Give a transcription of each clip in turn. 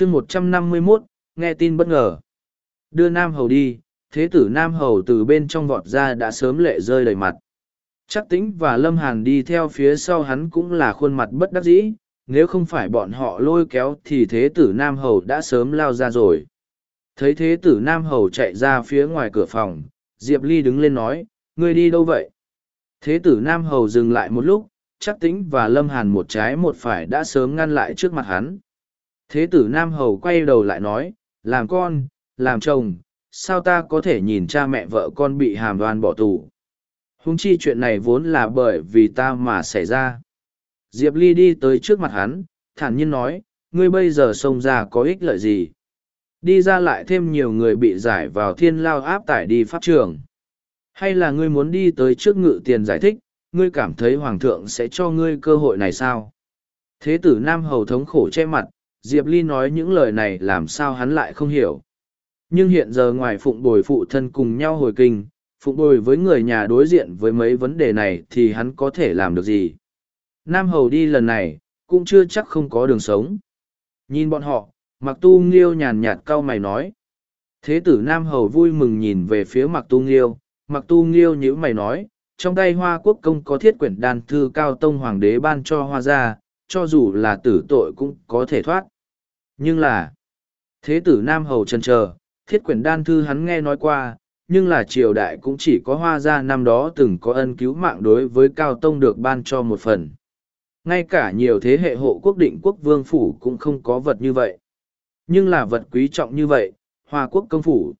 chương một trăm năm mươi mốt, nghe tin bất ngờ. Đưa nam hầu đi, thế tử nam hầu từ bên trong vọt ra đã sớm lệ rơi đầy mặt. Chắc tĩnh và lâm hàn đi theo phía sau hắn cũng là khuôn mặt bất đắc dĩ, nếu không phải bọn họ lôi kéo thì thế tử nam hầu đã sớm lao ra rồi. Thấy thế tử nam hầu chạy ra phía ngoài cửa phòng, diệp ly đứng lên nói, ngươi đi đâu vậy? Thế tử nam hầu dừng lại một lúc, chắc tĩnh và lâm hàn một trái một phải đã sớm ngăn lại trước mặt hắn thế tử nam hầu quay đầu lại nói, làm con, làm chồng, sao ta có thể nhìn cha mẹ vợ con bị hàm đoan bỏ tù? Húng chi chuyện này vốn là bởi vì ta mà xảy ra. Diệp ly đi tới trước mặt hắn, thản nhiên nói, ngươi bây giờ xông ra có ích lợi gì? Đi ra lại thêm nhiều người bị giải vào thiên lao áp tải đi pháp trường. Hay là ngươi muốn đi tới trước ngự tiền giải thích, ngươi cảm thấy hoàng thượng sẽ cho ngươi cơ hội này sao? Thế tử nam hầu thống khổ che mặt diệp ly nói những lời này làm sao hắn lại không hiểu. Nhưng hiện giờ ngoài phụng bồi phụ thân cùng nhau hồi kinh, phụng bồi với người nhà đối diện với mấy vấn đề này thì hắn có thể làm được gì? Nam hầu đi lần này, cũng chưa chắc không có đường sống. Nhìn bọn họ mặc tu nghiêu nhàn nhạt cau mày nói. Thế tử nam hầu vui mừng nhìn về phía mặc tu nghiêu. Mặc tu nghiêu nhữ mày nói, trong tay hoa quốc công có thiết quyển đàn thư cao tông hoàng đế ban cho hoa gia cho dù là tử tội cũng có thể thoát. Nhưng là, thế tử nam hầu chân chờ, thiết quyển đan thư hắn nghe nói qua, nhưng là triều đại cũng chỉ có hoa gia năm đó từng có ân cứu mạng đối với cao tông được ban cho một phần. Ngay cả nhiều thế hệ hộ quốc định quốc vương phủ cũng không có vật như vậy. Nhưng là vật quý trọng như vậy, hoa quốc công phủ.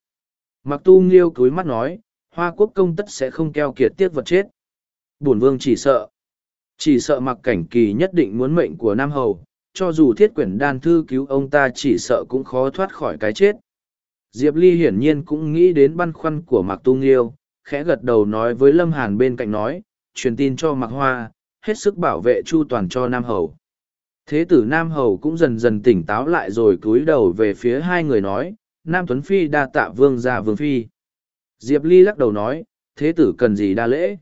Mặc tu nghiêu cúi mắt nói, hoa quốc công tất sẽ không keo kiệt tiết vật chết. Bổn vương chỉ sợ chỉ sợ mặc cảnh kỳ nhất định muốn mệnh của nam hầu, cho dù thiết quyển đan thư cứu ông ta chỉ sợ cũng khó thoát khỏi cái chết. Diệp ly hiển nhiên cũng nghĩ đến băn khoăn của mặc tu nghiêu khẽ gật đầu nói với lâm hàn bên cạnh nói, truyền tin cho mặc hoa, hết sức bảo vệ chu toàn cho nam hầu. Thế tử nam hầu cũng dần dần tỉnh táo lại rồi cúi đầu về phía hai người nói, nam tuấn phi đa tạ vương gia vương phi. Diệp ly lắc đầu nói, thế tử cần gì đa lễ?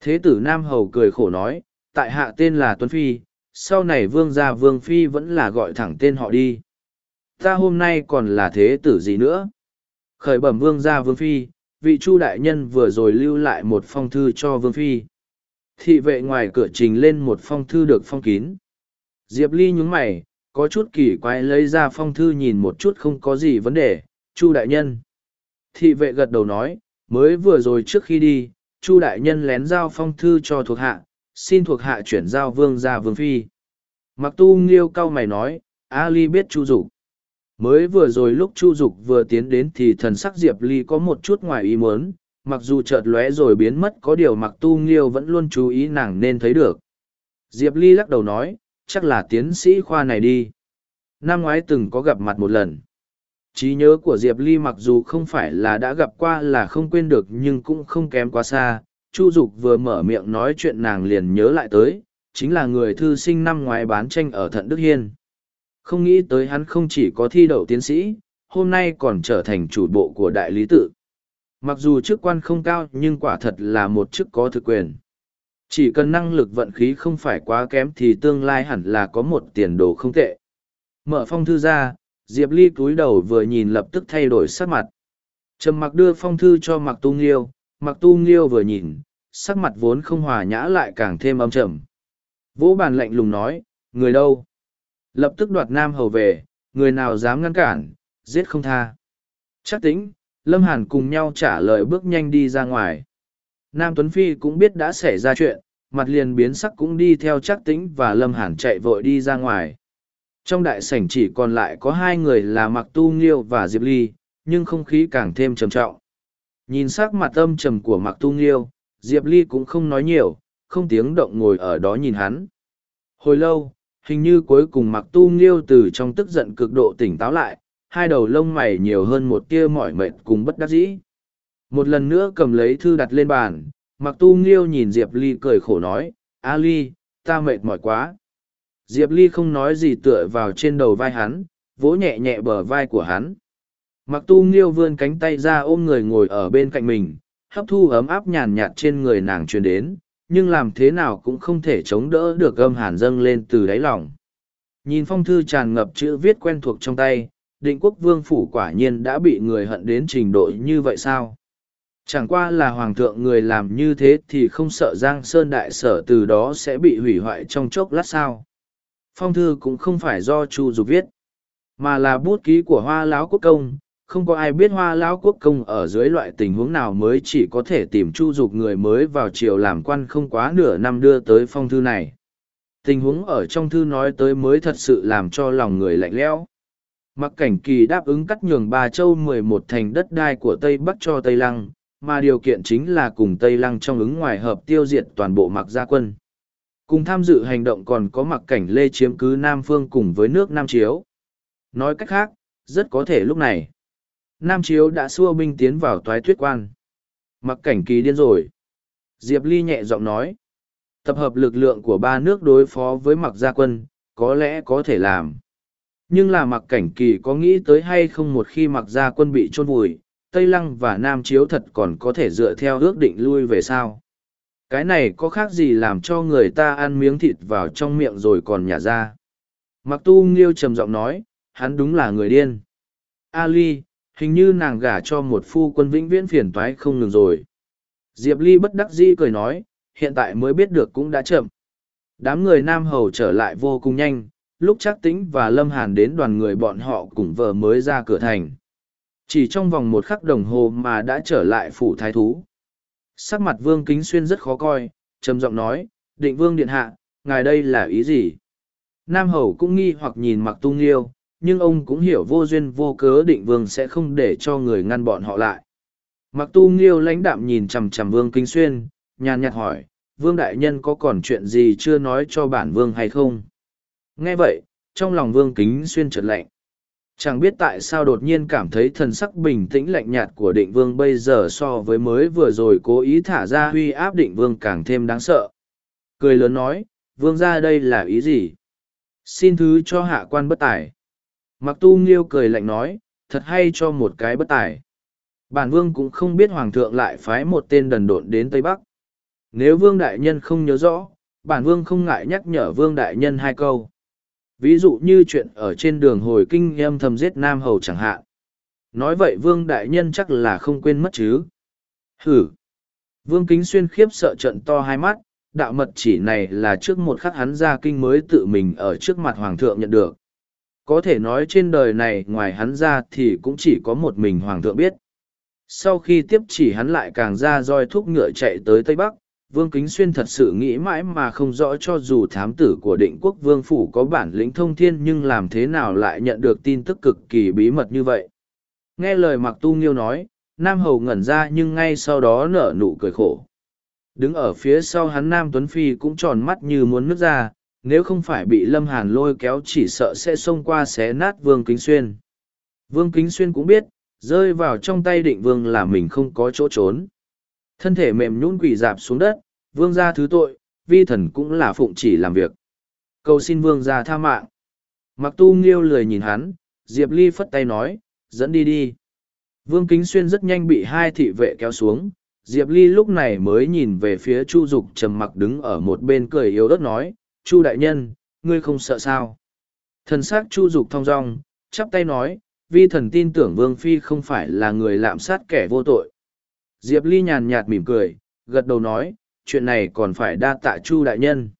Thế tử nam hầu cười khổ nói tại hạ tên là tuấn phi, sau này vương gia vương phi vẫn là gọi thẳng tên họ đi. Ta hôm nay còn là thế tử gì nữa? Khởi bẩm vương gia vương phi, vị chu đại nhân vừa rồi lưu lại một phong thư cho vương phi. Thị vệ ngoài cửa trình lên một phong thư được phong kín. Diệp ly nhúng mày, có chút kỳ quái lấy ra phong thư nhìn một chút không có gì vấn đề, chu đại nhân. Thị vệ gật đầu nói, mới vừa rồi trước khi đi, chu đại nhân lén giao phong thư cho thuộc hạ xin thuộc hạ chuyển giao vương ra vương phi. Mặc tu nghiêu cau mày nói, ali biết chu dục. Mới vừa rồi lúc chu dục vừa tiến đến thì thần sắc diệp ly có một chút ngoài ý muốn, mặc dù chợt lóe rồi biến mất, có điều mặc tu nghiêu vẫn luôn chú ý nàng nên thấy được. Diệp ly lắc đầu nói, chắc là tiến sĩ khoa này đi. Năm ngoái từng có gặp mặt một lần. Trí nhớ của diệp ly mặc dù không phải là đã gặp qua là không quên được nhưng cũng không kém quá xa chu dục vừa mở miệng nói chuyện nàng liền nhớ lại tới, chính là người thư sinh năm ngoái bán tranh ở thận đức hiên. Không nghĩ tới hắn không chỉ có thi đậu tiến sĩ, hôm nay còn trở thành chủ bộ của đại lý tự. Mặc dù chức quan không cao, nhưng quả thật là một chức có thực quyền. Chỉ cần năng lực vận khí không phải quá kém thì tương lai hẳn là có một tiền đồ không tệ. Mở phong thư ra, diệp ly cúi đầu vừa nhìn lập tức thay đổi sắc mặt. Trầm mặc đưa phong thư cho mặc tu nghiêu mặc tu nghiêu vừa nhìn, sắc mặt vốn không hòa nhã lại càng thêm âm trầm. Vỗ bàn lạnh lùng nói, người đâu? Lập tức đoạt nam hầu về, người nào dám ngăn cản, giết không tha. Chắc tính, lâm hàn cùng nhau trả lời bước nhanh đi ra ngoài. Nam tuấn phi cũng biết đã xảy ra chuyện, mặt liền biến sắc cũng đi theo chắc tính và lâm hàn chạy vội đi ra ngoài. Trong đại sảnh chỉ còn lại có hai người là mặc tu nghiêu và diệp ly, nhưng không khí càng thêm trầm trọng nhìn sắc mặt âm trầm của mặc tu nghiêu, diệp ly cũng không nói nhiều, không tiếng động ngồi ở đó nhìn hắn. Hồi lâu, hình như cuối cùng mặc tu nghiêu từ trong tức giận cực độ tỉnh táo lại, hai đầu lông mày nhiều hơn một tia mỏi mệt cùng bất đắc dĩ. Một lần nữa cầm lấy thư đặt lên bàn mặc tu nghiêu nhìn diệp ly cười khổ nói, a ly, ta mệt mỏi quá. Diệp ly không nói gì tựa vào trên đầu vai hắn, vỗ nhẹ nhẹ bờ vai của hắn mặc tu nghiêu vươn cánh tay ra ôm người ngồi ở bên cạnh mình hấp thu ấm áp nhàn nhạt trên người nàng truyền đến nhưng làm thế nào cũng không thể chống đỡ được âm hàn dâng lên từ đáy lòng Nhìn phong thư tràn ngập chữ viết quen thuộc trong tay, định quốc vương phủ quả nhiên đã bị người hận đến trình độ như vậy sao? Chẳng qua là hoàng thượng người làm như thế thì không sợ Giang Sơn Đại Sở từ đó sẽ bị hủy hoại trong chốc lát sao. Phong thư cũng không phải do Chu Dục viết, mà là bút ký của Hoa Láo Quốc Công. Không có ai biết Hoa Lão Quốc Công ở dưới loại tình huống nào mới chỉ có thể tìm Chu Dục người mới vào triều làm quan không quá nửa năm đưa tới phong thư này. Tình huống ở trong thư nói tới mới thật sự làm cho lòng người lạnh lẽo. Mặc cảnh kỳ đáp ứng cắt nhường ba châu mười một thành đất đai của Tây Bắc cho Tây Lăng, mà điều kiện chính là cùng Tây Lăng trong ứng ngoài hợp tiêu diệt toàn bộ mặc gia quân. Cùng tham dự hành động còn có mặc cảnh lê chiếm cứ Nam Phương cùng với nước Nam Chiếu. Nói cách khác, rất có thể lúc này, Nam Chiếu đã xua binh tiến vào toái thuyết quan. Mặc cảnh kỳ điên rồi. Diệp Ly nhẹ giọng nói. Tập hợp lực lượng của ba nước đối phó với mặc gia quân, có lẽ có thể làm. Nhưng là mặc cảnh kỳ có nghĩ tới hay không một khi mặc gia quân bị chôn vùi, Tây Lăng và Nam Chiếu thật còn có thể dựa theo ước định lui về sao. Cái này có khác gì làm cho người ta ăn miếng thịt vào trong miệng rồi còn nhả ra. Mặc tu nghiêu trầm giọng nói, hắn đúng là người điên. Ali, hình như nàng gả cho một phu quân vĩnh viễn phiền toái không ngừng rồi. Diệp Ly bất đắc dĩ cười nói, hiện tại mới biết được cũng đã chậm. Đám người Nam Hầu trở lại vô cùng nhanh, lúc Trác tĩnh và Lâm Hàn đến đoàn người bọn họ cùng vợ mới ra cửa thành. Chỉ trong vòng một khắc đồng hồ mà đã trở lại phủ thái thú. Sắc mặt vương kính xuyên rất khó coi, trầm giọng nói, định vương điện hạ, ngài đây là ý gì? Nam Hầu cũng nghi hoặc nhìn mặc tung liêu, nhưng ông cũng hiểu vô duyên vô cớ định vương sẽ không để cho người ngăn bọn họ lại. Mặc tu nghiêu lãnh đạm nhìn chằm chằm vương kính xuyên, nhàn nhạt hỏi, vương đại nhân có còn chuyện gì chưa nói cho bản vương hay không? Nghe vậy, trong lòng vương kính xuyên trật lạnh. Chẳng biết tại sao đột nhiên cảm thấy thần sắc bình tĩnh lạnh nhạt của định vương bây giờ so với mới vừa rồi cố ý thả ra huy áp định vương càng thêm đáng sợ. Cười lớn nói, vương ra đây là ý gì? Xin thứ cho hạ quan bất tài. Mặc tu nghiêu cười lạnh nói, thật hay cho một cái bất tài. Bản vương cũng không biết hoàng thượng lại phái một tên đần độn đến Tây Bắc. Nếu vương đại nhân không nhớ rõ, bản vương không ngại nhắc nhở vương đại nhân hai câu. Ví dụ như chuyện ở trên đường hồi kinh em thầm giết nam hầu chẳng hạn. Nói vậy vương đại nhân chắc là không quên mất chứ. Hử! Vương kính xuyên khiếp sợ trận to hai mắt đạo mật chỉ này là trước một khắc hắn ra kinh mới tự mình ở trước mặt hoàng thượng nhận được có thể nói trên đời này ngoài hắn ra thì cũng chỉ có một mình hoàng thượng biết sau khi tiếp chỉ hắn lại càng ra roi thúc ngựa chạy tới tây bắc Vương Kính Xuyên thật sự nghĩ mãi mà không rõ cho dù thám tử của định quốc vương phủ có bản lĩnh thông thiên nhưng làm thế nào lại nhận được tin tức cực kỳ bí mật như vậy. Nghe lời Mặc Tu Nghiêu nói, Nam Hầu ngẩn ra nhưng ngay sau đó nở nụ cười khổ. Đứng ở phía sau hắn Nam Tuấn Phi cũng tròn mắt như muốn nước ra, nếu không phải bị Lâm Hàn lôi kéo chỉ sợ sẽ xông qua xé nát Vương Kính Xuyên. Vương Kính Xuyên cũng biết, rơi vào trong tay định vương là mình không có chỗ trốn. Thân thể mềm nhũn quỳ dạp xuống đất, vương gia thứ tội, vi thần cũng là phụng chỉ làm việc. Cầu xin vương gia tha mạng. Mặc tu nghiêu lười nhìn hắn, Diệp Ly phất tay nói, dẫn đi đi. Vương Kính Xuyên rất nhanh bị hai thị vệ kéo xuống, Diệp Ly lúc này mới nhìn về phía Chu Dục trầm mặc đứng ở một bên cười yếu ớt nói, Chu đại nhân, ngươi không sợ sao? Thần sắc Chu Dục thong dong, chắp tay nói, vi thần tin tưởng Vương Phi không phải là người lạm sát kẻ vô tội. Diệp Ly nhàn nhạt mỉm cười, gật đầu nói, chuyện này còn phải đa tạ Chu Đại Nhân.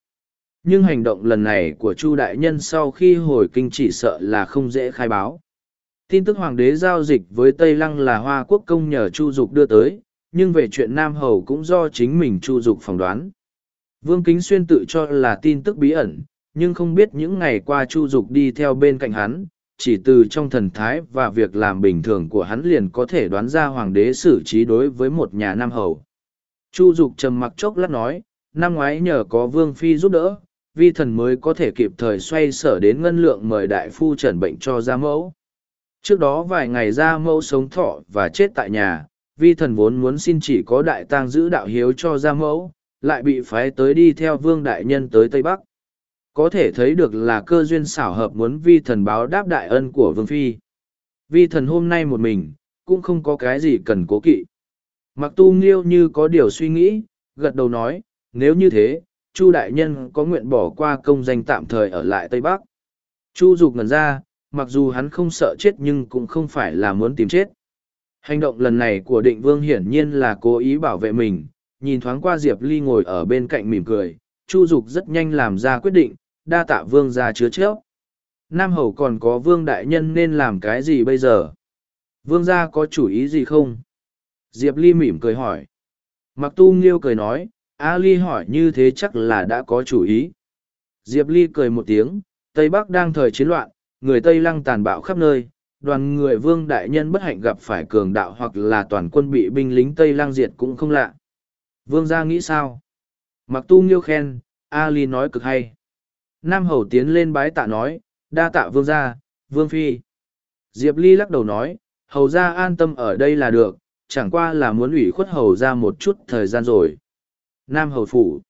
Nhưng hành động lần này của Chu Đại Nhân sau khi hồi kinh chỉ sợ là không dễ khai báo. Tin tức Hoàng đế giao dịch với Tây Lăng là Hoa Quốc công nhờ Chu Dục đưa tới, nhưng về chuyện Nam Hầu cũng do chính mình Chu Dục phỏng đoán. Vương Kính Xuyên tự cho là tin tức bí ẩn, nhưng không biết những ngày qua Chu Dục đi theo bên cạnh hắn, chỉ từ trong thần thái và việc làm bình thường của hắn liền có thể đoán ra hoàng đế xử trí đối với một nhà nam hầu. Chu Dục trầm mặc chốc lát nói, năm ngoái nhờ có Vương Phi giúp đỡ, vi thần mới có thể kịp thời xoay sở đến ngân lượng mời đại phu trần bệnh cho gia mẫu. Trước đó vài ngày gia mẫu sống thọ và chết tại nhà, vi thần vốn muốn xin chỉ có đại tang giữ đạo hiếu cho gia mẫu, lại bị phái tới đi theo vương đại nhân tới Tây Bắc. Có thể thấy được là cơ duyên xảo hợp muốn vi thần báo đáp đại ân của vương phi. Vi thần hôm nay một mình cũng không có cái gì cần cố kỵ. Mặc tu nghiêu như có điều suy nghĩ gật đầu nói nếu như thế chu đại nhân có nguyện bỏ qua công danh tạm thời ở lại tây bắc. Chu Dục ngẩn ra, mặc dù hắn không sợ chết nhưng cũng không phải là muốn tìm chết. Hành động lần này của định vương hiển nhiên là cố ý bảo vệ mình, nhìn thoáng qua Diệp Ly ngồi ở bên cạnh mỉm cười, Chu Dục rất nhanh làm ra quyết định, đa tạ vương ra chứa chết. Nam Hầu còn có vương đại nhân nên làm cái gì bây giờ? Vương gia có chủ ý gì không? Diệp Ly mỉm cười hỏi. Mặc tu nghiêu cười nói, A Ly hỏi như thế chắc là đã có chủ ý. Diệp Ly cười một tiếng, Tây Bắc đang thời chiến loạn, người Tây lăng tàn bạo khắp nơi, đoàn người vương đại nhân bất hạnh gặp phải cường đạo hoặc là toàn quân bị binh lính Tây lăng diệt cũng không lạ. Vương gia nghĩ sao? Mặc tu nghiêu khen, Ali nói cực hay. Nam Hầu tiến lên bái tạ nói, đa tạ vương gia, vương phi. Diệp Ly lắc đầu nói, hầu gia an tâm ở đây là được, chẳng qua là muốn ủy khuất hầu gia một chút thời gian rồi. Nam Hầu phủ.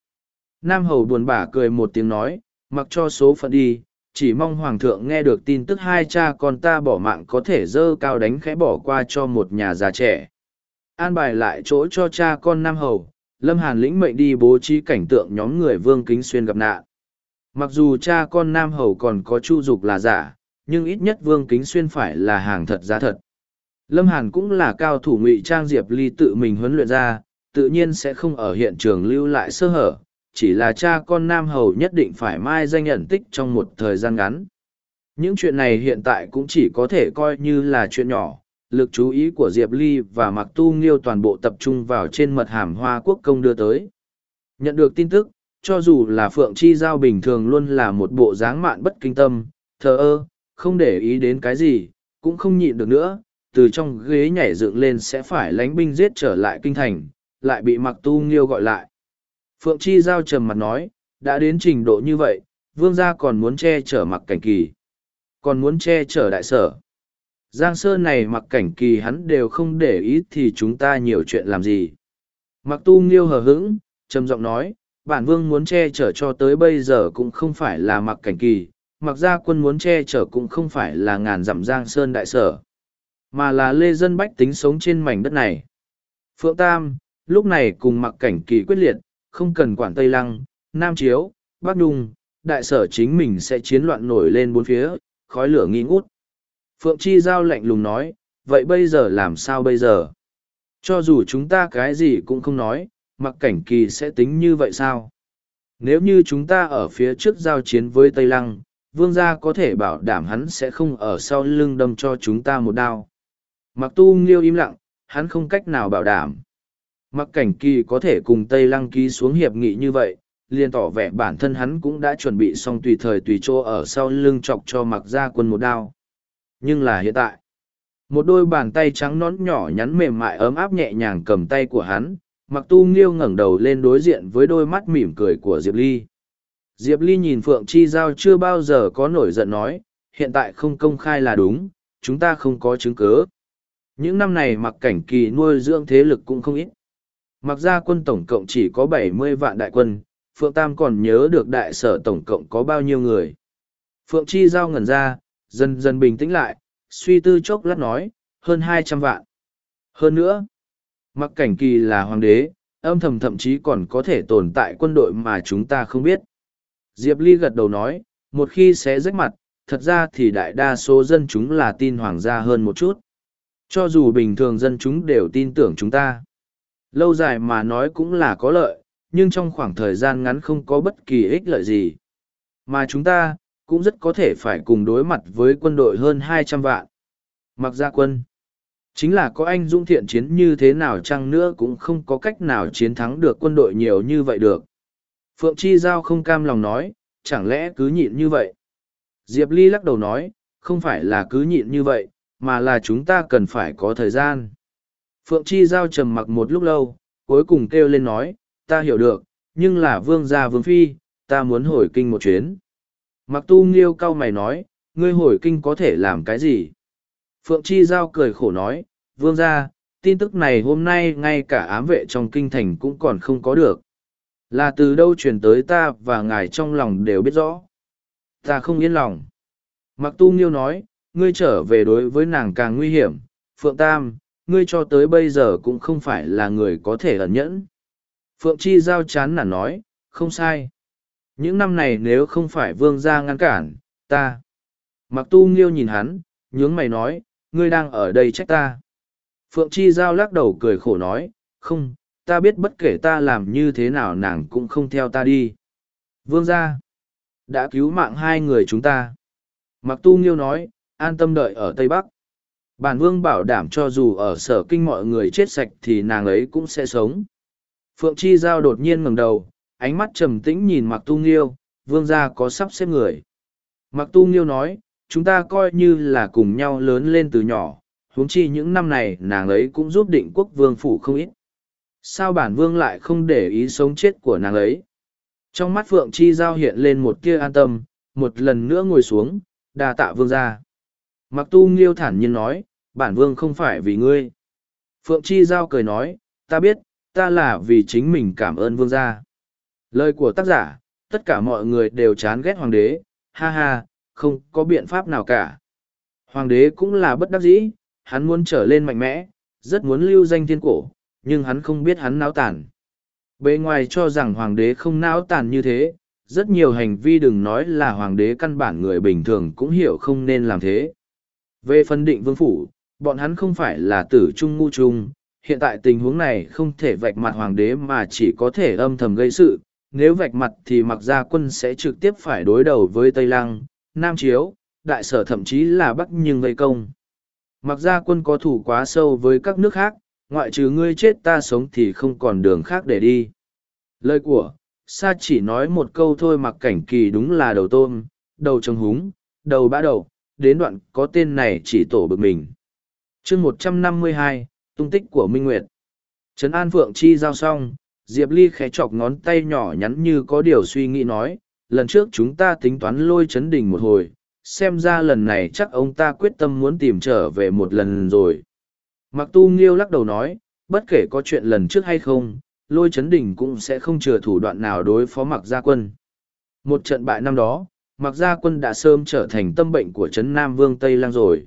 Nam Hầu buồn bã cười một tiếng nói, mặc cho số phận đi, chỉ mong Hoàng thượng nghe được tin tức hai cha con ta bỏ mạng có thể dơ cao đánh khẽ bỏ qua cho một nhà già trẻ. An bài lại chỗ cho cha con Nam Hầu, Lâm Hàn lĩnh mệnh đi bố trí cảnh tượng nhóm người Vương Kính Xuyên gặp nạn. Mặc dù cha con Nam Hầu còn có chu dục là giả, nhưng ít nhất Vương Kính Xuyên phải là hàng thật giá thật. Lâm Hàn cũng là cao thủ ngụy trang Diệp Ly tự mình huấn luyện ra, tự nhiên sẽ không ở hiện trường lưu lại sơ hở, chỉ là cha con Nam Hầu nhất định phải mai danh nhận tích trong một thời gian ngắn. Những chuyện này hiện tại cũng chỉ có thể coi như là chuyện nhỏ, lực chú ý của Diệp Ly và Mặc Tu Nghiêu toàn bộ tập trung vào trên mật hàm Hoa Quốc công đưa tới. Nhận được tin tức, cho dù là Phượng Chi Giao bình thường luôn là một bộ dáng mạn bất kinh tâm, thờ ơ, không để ý đến cái gì, cũng không nhịn được nữa, từ trong ghế nhảy dựng lên sẽ phải lánh binh giết trở lại kinh thành, lại bị Mặc Tu Nghiêu gọi lại. Phượng Chi Giao trầm mặt nói, đã đến trình độ như vậy, vương gia còn muốn che chở mặc cảnh kỳ. Còn muốn che chở đại sở. Giang Sơn này mặc cảnh kỳ hắn đều không để ý thì chúng ta nhiều chuyện làm gì. Mặc tu nghiêu hờ hững, trầm giọng nói, bản vương muốn che chở cho tới bây giờ cũng không phải là mặc cảnh kỳ, mặc gia quân muốn che chở cũng không phải là ngàn dặm Giang Sơn đại sở, mà là lê dân bách tính sống trên mảnh đất này. Phượng Tam, lúc này cùng mặc cảnh kỳ quyết liệt, không cần quản Tây Lăng, Nam Chiếu, Bắc Đung, đại sở chính mình sẽ chiến loạn nổi lên bốn phía, khói lửa nghi ngút. Phượng Chi Giao lạnh lùng nói, vậy bây giờ làm sao bây giờ? Cho dù chúng ta cái gì cũng không nói, mặc cảnh kỳ sẽ tính như vậy sao? Nếu như chúng ta ở phía trước giao chiến với Tây Lăng, vương gia có thể bảo đảm hắn sẽ không ở sau lưng đâm cho chúng ta một đao. Mặc tu nghiêu im lặng, hắn không cách nào bảo đảm. Mặc cảnh kỳ có thể cùng Tây Lăng ký xuống hiệp nghị như vậy, liền tỏ vẻ bản thân hắn cũng đã chuẩn bị xong tùy thời tùy chỗ ở sau lưng chọc cho mặc gia quân một đao. Nhưng là hiện tại, một đôi bàn tay trắng nón nhỏ nhắn mềm mại ấm áp nhẹ nhàng cầm tay của hắn, mặc tu nghiêu ngẩng đầu lên đối diện với đôi mắt mỉm cười của Diệp Ly. Diệp Ly nhìn Phượng Chi Giao chưa bao giờ có nổi giận nói, hiện tại không công khai là đúng, chúng ta không có chứng cứ. Những năm này mặc cảnh kỳ nuôi dưỡng thế lực cũng không ít. Mặc ra quân tổng cộng chỉ có bảy mươi vạn đại quân, Phượng Tam còn nhớ được đại sở tổng cộng có bao nhiêu người. Phượng Chi Giao ngẩn ra, dần dần bình tĩnh lại, suy tư chốc lát nói, hơn hai trăm vạn. Hơn nữa, mặc cảnh kỳ là hoàng đế, âm thầm thậm chí còn có thể tồn tại quân đội mà chúng ta không biết. Diệp Ly gật đầu nói, một khi sẽ rách mặt, thật ra thì đại đa số dân chúng là tin hoàng gia hơn một chút. Cho dù bình thường dân chúng đều tin tưởng chúng ta. Lâu dài mà nói cũng là có lợi, nhưng trong khoảng thời gian ngắn không có bất kỳ ích lợi gì. Mà chúng ta, cũng rất có thể phải cùng đối mặt với quân đội hơn hai trăm vạn. Mặc ra quân, chính là có anh dũng thiện chiến như thế nào chăng nữa cũng không có cách nào chiến thắng được quân đội nhiều như vậy được. Phượng Chi Giao không cam lòng nói, chẳng lẽ cứ nhịn như vậy? Diệp Ly lắc đầu nói, không phải là cứ nhịn như vậy, mà là chúng ta cần phải có thời gian. Phượng Chi Giao trầm mặc một lúc lâu, cuối cùng kêu lên nói, ta hiểu được, nhưng là vương gia vương phi, ta muốn hồi kinh một chuyến. Mặc tu nghiêu cao mày nói, ngươi hồi kinh có thể làm cái gì? Phượng Chi Giao cười khổ nói, vương gia, tin tức này hôm nay ngay cả ám vệ trong kinh thành cũng còn không có được. Là từ đâu truyền tới ta và ngài trong lòng đều biết rõ. Ta không yên lòng. Mặc tu nghiêu nói, ngươi trở về đối với nàng càng nguy hiểm. Phượng Tam, ngươi cho tới bây giờ cũng không phải là người có thể ẩn nhẫn. Phượng Chi Giao chán nản nói, không sai. Những năm này nếu không phải vương gia ngăn cản, ta, Mặc tu nghiêu nhìn hắn, nhướng mày nói, ngươi đang ở đây trách ta. Phượng Chi Giao lắc đầu cười khổ nói, không, ta biết bất kể ta làm như thế nào nàng cũng không theo ta đi. Vương gia đã cứu mạng hai người chúng ta. Mặc tu nghiêu nói, an tâm đợi ở Tây Bắc. Bản vương bảo đảm cho dù ở sở kinh mọi người chết sạch thì nàng ấy cũng sẽ sống. Phượng Chi Giao đột nhiên ngẩng đầu, ánh mắt trầm tĩnh nhìn Mặc Tu Nghiêu, vương gia có sắp xếp người. Mặc Tu Nghiêu nói, chúng ta coi như là cùng nhau lớn lên từ nhỏ, huống chi những năm này nàng ấy cũng giúp định quốc vương phủ không ít. Sao bản vương lại không để ý sống chết của nàng ấy? Trong mắt Phượng Chi Giao hiện lên một tia an tâm, một lần nữa ngồi xuống, đa tạ vương gia. Mặc tu nghiêu thản nhiên nói, bản vương không phải vì ngươi. Phượng Chi Giao cười nói, ta biết, ta là vì chính mình cảm ơn vương gia. Lời của tác giả, tất cả mọi người đều chán ghét hoàng đế, ha ha, không có biện pháp nào cả. Hoàng đế cũng là bất đắc dĩ, hắn muốn trở lên mạnh mẽ, rất muốn lưu danh thiên cổ, nhưng hắn không biết hắn náo tàn. Bề ngoài cho rằng hoàng đế không náo tàn như thế, rất nhiều hành vi đừng nói là hoàng đế căn bản người bình thường cũng hiểu không nên làm thế. Về phân định vương phủ, bọn hắn không phải là tử trung ngu trung, hiện tại tình huống này không thể vạch mặt hoàng đế mà chỉ có thể âm thầm gây sự, nếu vạch mặt thì mặc gia quân sẽ trực tiếp phải đối đầu với Tây Lăng, Nam Chiếu, Đại Sở thậm chí là Bắc nhưng vây công. Mặc gia quân có thủ quá sâu với các nước khác, ngoại trừ ngươi chết ta sống thì không còn đường khác để đi. Lời của, Sa chỉ nói một câu thôi mặc cảnh kỳ đúng là đầu tôm, đầu trông húng, đầu bã đầu, đến đoạn có tên này chỉ tổ bực mình. chương một trăm năm mươi hai tung tích của Minh Nguyệt. Trấn An Phượng Chi giao xong, Diệp Ly khẽ chọc ngón tay nhỏ nhắn như có điều suy nghĩ nói, lần trước chúng ta tính toán lôi chấn Đình một hồi, xem ra lần này chắc ông ta quyết tâm muốn tìm trở về một lần rồi. Mặc tu nghiêu lắc đầu nói, bất kể có chuyện lần trước hay không, lôi chấn Đình cũng sẽ không chừa thủ đoạn nào đối phó mặc gia quân. Một trận bại năm đó, mặc gia quân đã sớm trở thành tâm bệnh của trấn Nam Vương Tây Lang rồi.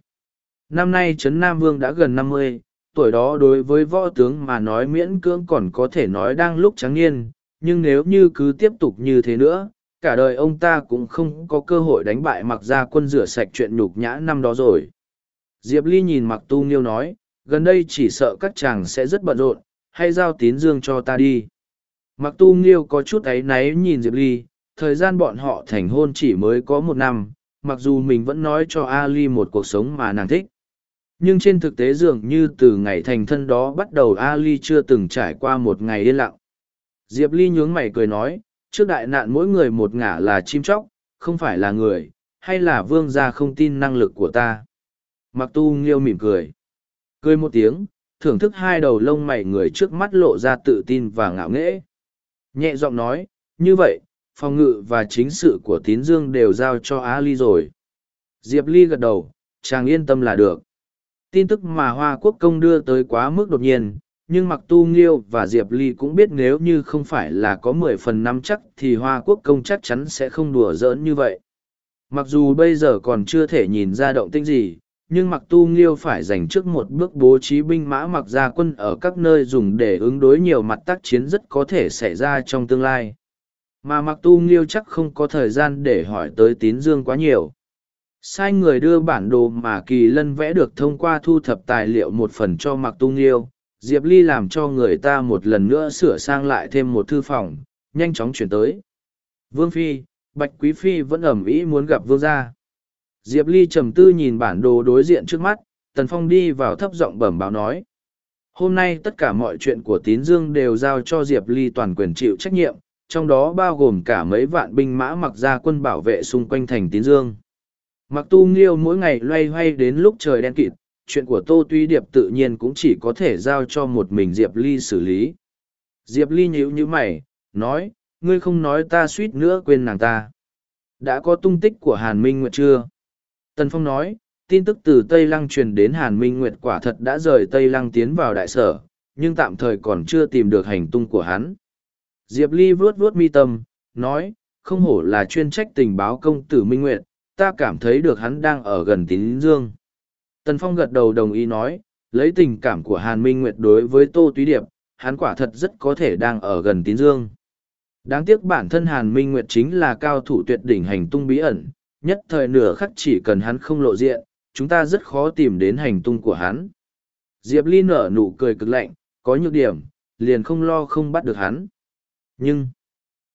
Năm nay trấn Nam Vương đã gần năm mươi, tuổi đó đối với võ tướng mà nói miễn cưỡng còn có thể nói đang lúc trắng niên, nhưng nếu như cứ tiếp tục như thế nữa, cả đời ông ta cũng không có cơ hội đánh bại mặc gia quân rửa sạch chuyện nhục nhã năm đó rồi. Diệp Ly nhìn mặc tu nghiêu nói, gần đây chỉ sợ các chàng sẽ rất bận rộn, hay giao tín dương cho ta đi. Mặc tu nghiêu có chút áy náy nhìn Diệp Ly, thời gian bọn họ thành hôn chỉ mới có một năm, mặc dù mình vẫn nói cho Ali một cuộc sống mà nàng thích. Nhưng trên thực tế dường như từ ngày thành thân đó bắt đầu Ali chưa từng trải qua một ngày yên lặng. Diệp Ly nhướng mày cười nói, trước đại nạn mỗi người một ngả là chim chóc, không phải là người, hay là vương gia không tin năng lực của ta. Mặc tu nghiêu mỉm cười. Cười một tiếng, thưởng thức hai đầu lông mày người trước mắt lộ ra tự tin và ngạo nghễ. Nhẹ giọng nói, như vậy, phòng ngự và chính sự của tín dương đều giao cho Á Ly rồi. Diệp Ly gật đầu, chàng yên tâm là được. Tin tức mà Hoa Quốc công đưa tới quá mức đột nhiên, nhưng mặc tu nghiêu và diệp ly cũng biết nếu như không phải là có mười phần năm chắc thì hoa quốc công chắc chắn sẽ không đùa giỡn như vậy. Mặc dù bây giờ còn chưa thể nhìn ra động tĩnh gì nhưng mặc tu nghiêu phải dành trước một bước bố trí binh mã mặc ra quân ở các nơi dùng để ứng đối nhiều mặt tác chiến rất có thể xảy ra trong tương lai. Mà mặc tu nghiêu chắc không có thời gian để hỏi tới tín dương quá nhiều sai người đưa bản đồ mà kỳ lân vẽ được thông qua thu thập tài liệu một phần cho mặc tung yêu diệp ly làm cho người ta một lần nữa sửa sang lại thêm một thư phòng, nhanh chóng chuyển tới. Vương phi, bạch quý phi vẫn ẩm ý muốn gặp vương gia. Diệp ly trầm tư nhìn bản đồ đối diện trước mắt, tần phong đi vào thấp giọng bẩm báo nói. Hôm nay tất cả mọi chuyện của tín dương đều giao cho diệp ly toàn quyền chịu trách nhiệm, trong đó bao gồm cả mấy vạn binh mã mặc ra quân bảo vệ xung quanh thành tín dương mặc tu nghiêu mỗi ngày loay hoay đến lúc trời đen kịt, chuyện của tô tuy điệp tự nhiên cũng chỉ có thể giao cho một mình diệp ly xử lý. Diệp ly nhíu như mày, nói, ngươi không nói ta suýt nữa quên nàng ta. Đã có tung tích của hàn minh nguyệt chưa? Tần phong nói, tin tức từ tây lăng truyền đến hàn minh nguyệt quả thật đã rời tây lăng tiến vào đại sở, nhưng tạm thời còn chưa tìm được hành tung của hắn. Diệp ly vuốt vuốt mi tâm, nói, không hổ là chuyên trách tình báo công tử minh nguyệt ta cảm thấy được hắn đang ở gần tín dương Tần Phong gật đầu đồng ý nói, lấy tình cảm của Hàn Minh Nguyệt đối với Tô Túy Điệp, hắn quả thật rất có thể đang ở gần tín dương. Đáng tiếc bản thân Hàn Minh Nguyệt chính là cao thủ tuyệt đỉnh hành tung bí ẩn, nhất thời nửa khắc chỉ cần hắn không lộ diện, chúng ta rất khó tìm đến hành tung của hắn. Diệp Ly nở nụ cười cực lạnh, có nhược điểm, liền không lo không bắt được hắn. Nhưng,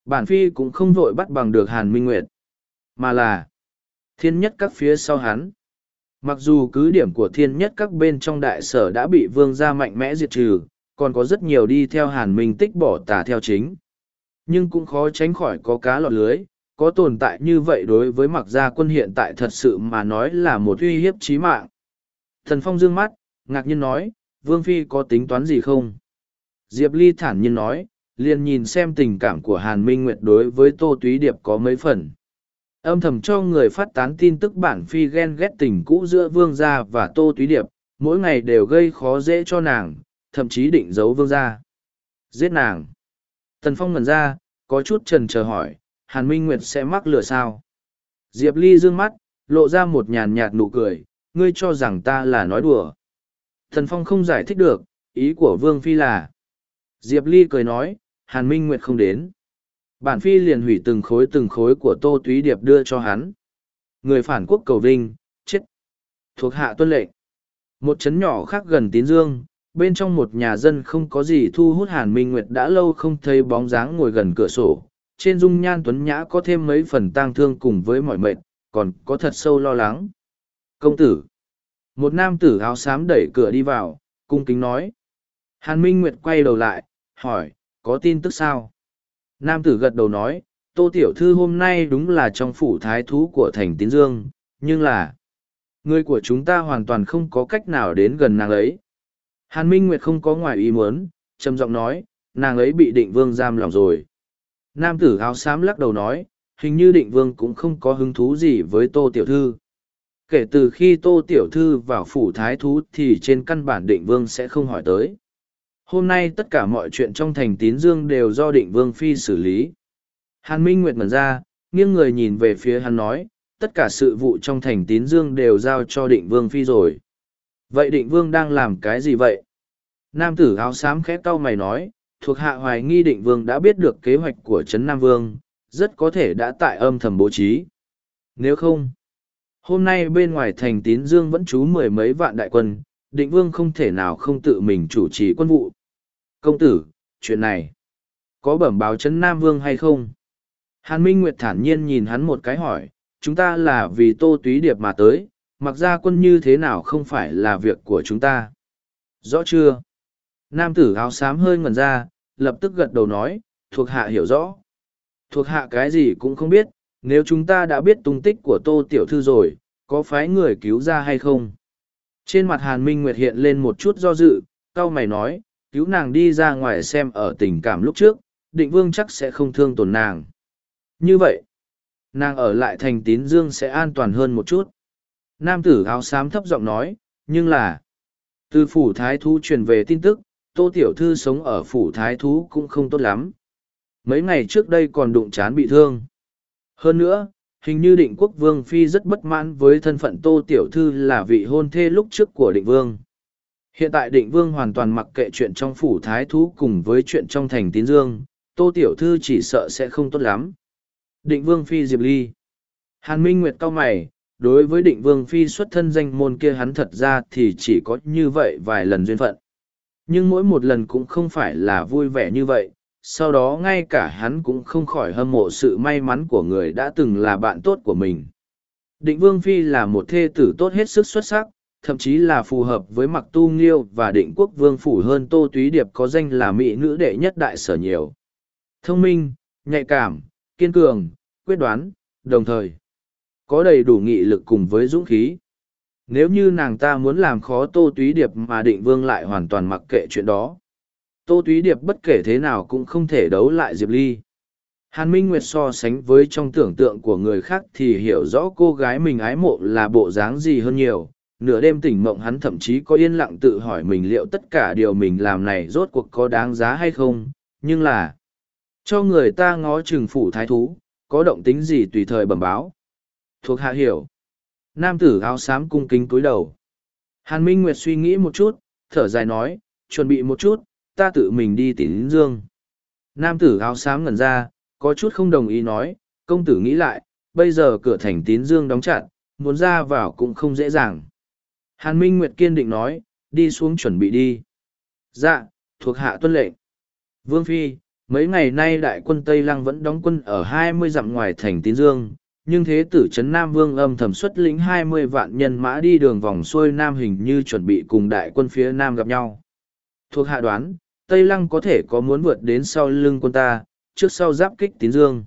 bản phi cũng không vội bắt bằng được Hàn Minh Nguyệt, mà là thiên nhất các phía sau hắn. Mặc dù cứ điểm của thiên nhất các bên trong đại sở đã bị vương gia mạnh mẽ diệt trừ, còn có rất nhiều đi theo Hàn Minh tích bỏ tà theo chính. Nhưng cũng khó tránh khỏi có cá lọt lưới, có tồn tại như vậy đối với mặc gia quân hiện tại thật sự mà nói là một uy hiếp chí mạng. Thần Phong dương mắt, ngạc nhiên nói, Vương Phi có tính toán gì không? Diệp Ly thản nhiên nói, liền nhìn xem tình cảm của Hàn Minh Nguyệt đối với Tô Túy Điệp có mấy phần. Âm thầm cho người phát tán tin tức bản Phi ghen ghét tình cũ giữa Vương Gia và Tô Túy Điệp, mỗi ngày đều gây khó dễ cho nàng, thậm chí định giấu Vương Gia. Giết nàng. Tần Phong ngẩn ra, có chút trần chờ hỏi, Hàn Minh Nguyệt sẽ mắc lửa sao? Diệp Ly dương mắt, lộ ra một nhàn nhạt nụ cười, ngươi cho rằng ta là nói đùa. Thần Phong không giải thích được, ý của Vương Phi là. Diệp Ly cười nói, Hàn Minh Nguyệt không đến. Bản Phi liền hủy từng khối từng khối của Tô Túy Điệp đưa cho hắn. Người phản quốc cầu vinh, chết. Thuộc hạ tuân lệnh. Một chấn nhỏ khác gần Tín Dương, bên trong một nhà dân không có gì thu hút Hàn Minh Nguyệt đã lâu không thấy bóng dáng ngồi gần cửa sổ. Trên dung nhan tuấn nhã có thêm mấy phần tang thương cùng với mọi mệt còn có thật sâu lo lắng. Công tử một nam tử áo xám đẩy cửa đi vào cung kính nói hàn minh nguyệt quay đầu lại hỏi có tin tức sao nam tử gật đầu nói, tô tiểu thư hôm nay đúng là trong phủ thái thú của thành tín dương, nhưng là, người của chúng ta hoàn toàn không có cách nào đến gần nàng ấy. Hàn minh nguyệt không có ngoài ý muốn, trầm giọng nói, nàng ấy bị định vương giam lòng rồi. Nam tử áo xám lắc đầu nói, hình như định vương cũng không có hứng thú gì với tô tiểu thư. Kể từ khi tô tiểu thư vào phủ thái thú thì trên căn bản định vương sẽ không hỏi tới hôm nay tất cả mọi chuyện trong thành tín dương đều do định vương phi xử lý. Hàn minh nguyệt mật ra nghiêng người nhìn về phía hắn nói tất cả sự vụ trong thành tín dương đều giao cho định vương phi rồi. Vậy định vương đang làm cái gì vậy? Nam tử áo xám khẽ cau mày nói thuộc hạ hoài nghi định vương đã biết được kế hoạch của trấn nam vương rất có thể đã tại âm thầm bố trí. Nếu không Hôm nay bên ngoài thành tín dương vẫn trú mười mấy vạn đại quân, định vương không thể nào không tự mình chủ trì quân vụ. Công tử, chuyện này, có bẩm báo chấn Nam Vương hay không? Hàn Minh Nguyệt thản nhiên nhìn hắn một cái hỏi, chúng ta là vì tô túy điệp mà tới, mặc ra quân như thế nào không phải là việc của chúng ta. Rõ chưa? Nam tử áo xám hơi ngẩn ra, lập tức gật đầu nói, thuộc hạ hiểu rõ. Thuộc hạ cái gì cũng không biết, nếu chúng ta đã biết tung tích của tô tiểu thư rồi có phái người cứu ra hay không trên mặt hàn minh nguyệt hiện lên một chút do dự c mày nói cứu nàng đi ra ngoài xem ở tình cảm lúc trước định vương chắc sẽ không thương tổn nàng. Như vậy nàng ở lại thành tín dương sẽ an toàn hơn một chút. Nam tử áo xám thấp giọng nói nhưng là từ phủ thái thú truyền về tin tức tô tiểu thư sống ở phủ thái thú cũng không tốt lắm. Mấy ngày trước đây còn đụng chán bị thương. Hơn nữa, hình như định quốc vương phi rất bất mãn với thân phận tô tiểu thư là vị hôn thê lúc trước của định vương. Hiện tại định vương hoàn toàn mặc kệ chuyện trong phủ thái thú cùng với chuyện trong thành tín dương, tô tiểu thư chỉ sợ sẽ không tốt lắm. Định vương phi diệp ly. Hàn Minh Nguyệt cao mày, đối với định vương phi xuất thân danh môn kia hắn thật ra thì chỉ có như vậy vài lần duyên phận. Nhưng mỗi một lần cũng không phải là vui vẻ như vậy, sau đó ngay cả hắn cũng không khỏi hâm mộ sự may mắn của người đã từng là bạn tốt của mình. Định Vương Phi là một thê tử tốt hết sức xuất sắc, thậm chí là phù hợp với mặc tu nghiêu và định quốc vương phủ hơn Tô Túy Điệp có danh là mỹ nữ đệ nhất đại sở nhiều. Thông minh, nhạy cảm, kiên cường, quyết đoán, đồng thời có đầy đủ nghị lực cùng với dũng khí. Nếu như nàng ta muốn làm khó Tô Túy Điệp mà định vương lại hoàn toàn mặc kệ chuyện đó. Tô Túy Điệp bất kể thế nào cũng không thể đấu lại Diệp Ly. Hàn Minh Nguyệt so sánh với trong tưởng tượng của người khác thì hiểu rõ cô gái mình ái mộ là bộ dáng gì hơn nhiều. Nửa đêm tỉnh mộng hắn thậm chí có yên lặng tự hỏi mình liệu tất cả điều mình làm này rốt cuộc có đáng giá hay không, nhưng là cho người ta ngó chừng phủ thái thú, có động tính gì tùy thời bẩm báo. Thuộc hạ hiểu. Nam tử áo xám cung kính cúi đầu. Hàn Minh Nguyệt suy nghĩ một chút, thở dài nói, chuẩn bị một chút, ta tự mình đi tỉnh dương. Nam tử áo xám ngẩn ra, có chút không đồng ý nói, công tử nghĩ lại, bây giờ cửa thành tín dương đóng chặt, muốn ra vào cũng không dễ dàng. Hàn Minh Nguyệt kiên định nói, đi xuống chuẩn bị đi. Dạ, thuộc hạ tuân lệnh. Vương Phi, mấy ngày nay đại quân Tây Lăng vẫn đóng quân ở hai mươi dặm ngoài thành tín dương, nhưng thế tử Trấn Nam Vương âm thầm xuất lĩnh hai mươi vạn nhân mã đi đường vòng xuôi Nam hình như chuẩn bị cùng đại quân phía Nam gặp nhau. Thuộc hạ đoán, Tây Lăng có thể có muốn vượt đến sau lưng quân ta, trước sau giáp kích tín dương.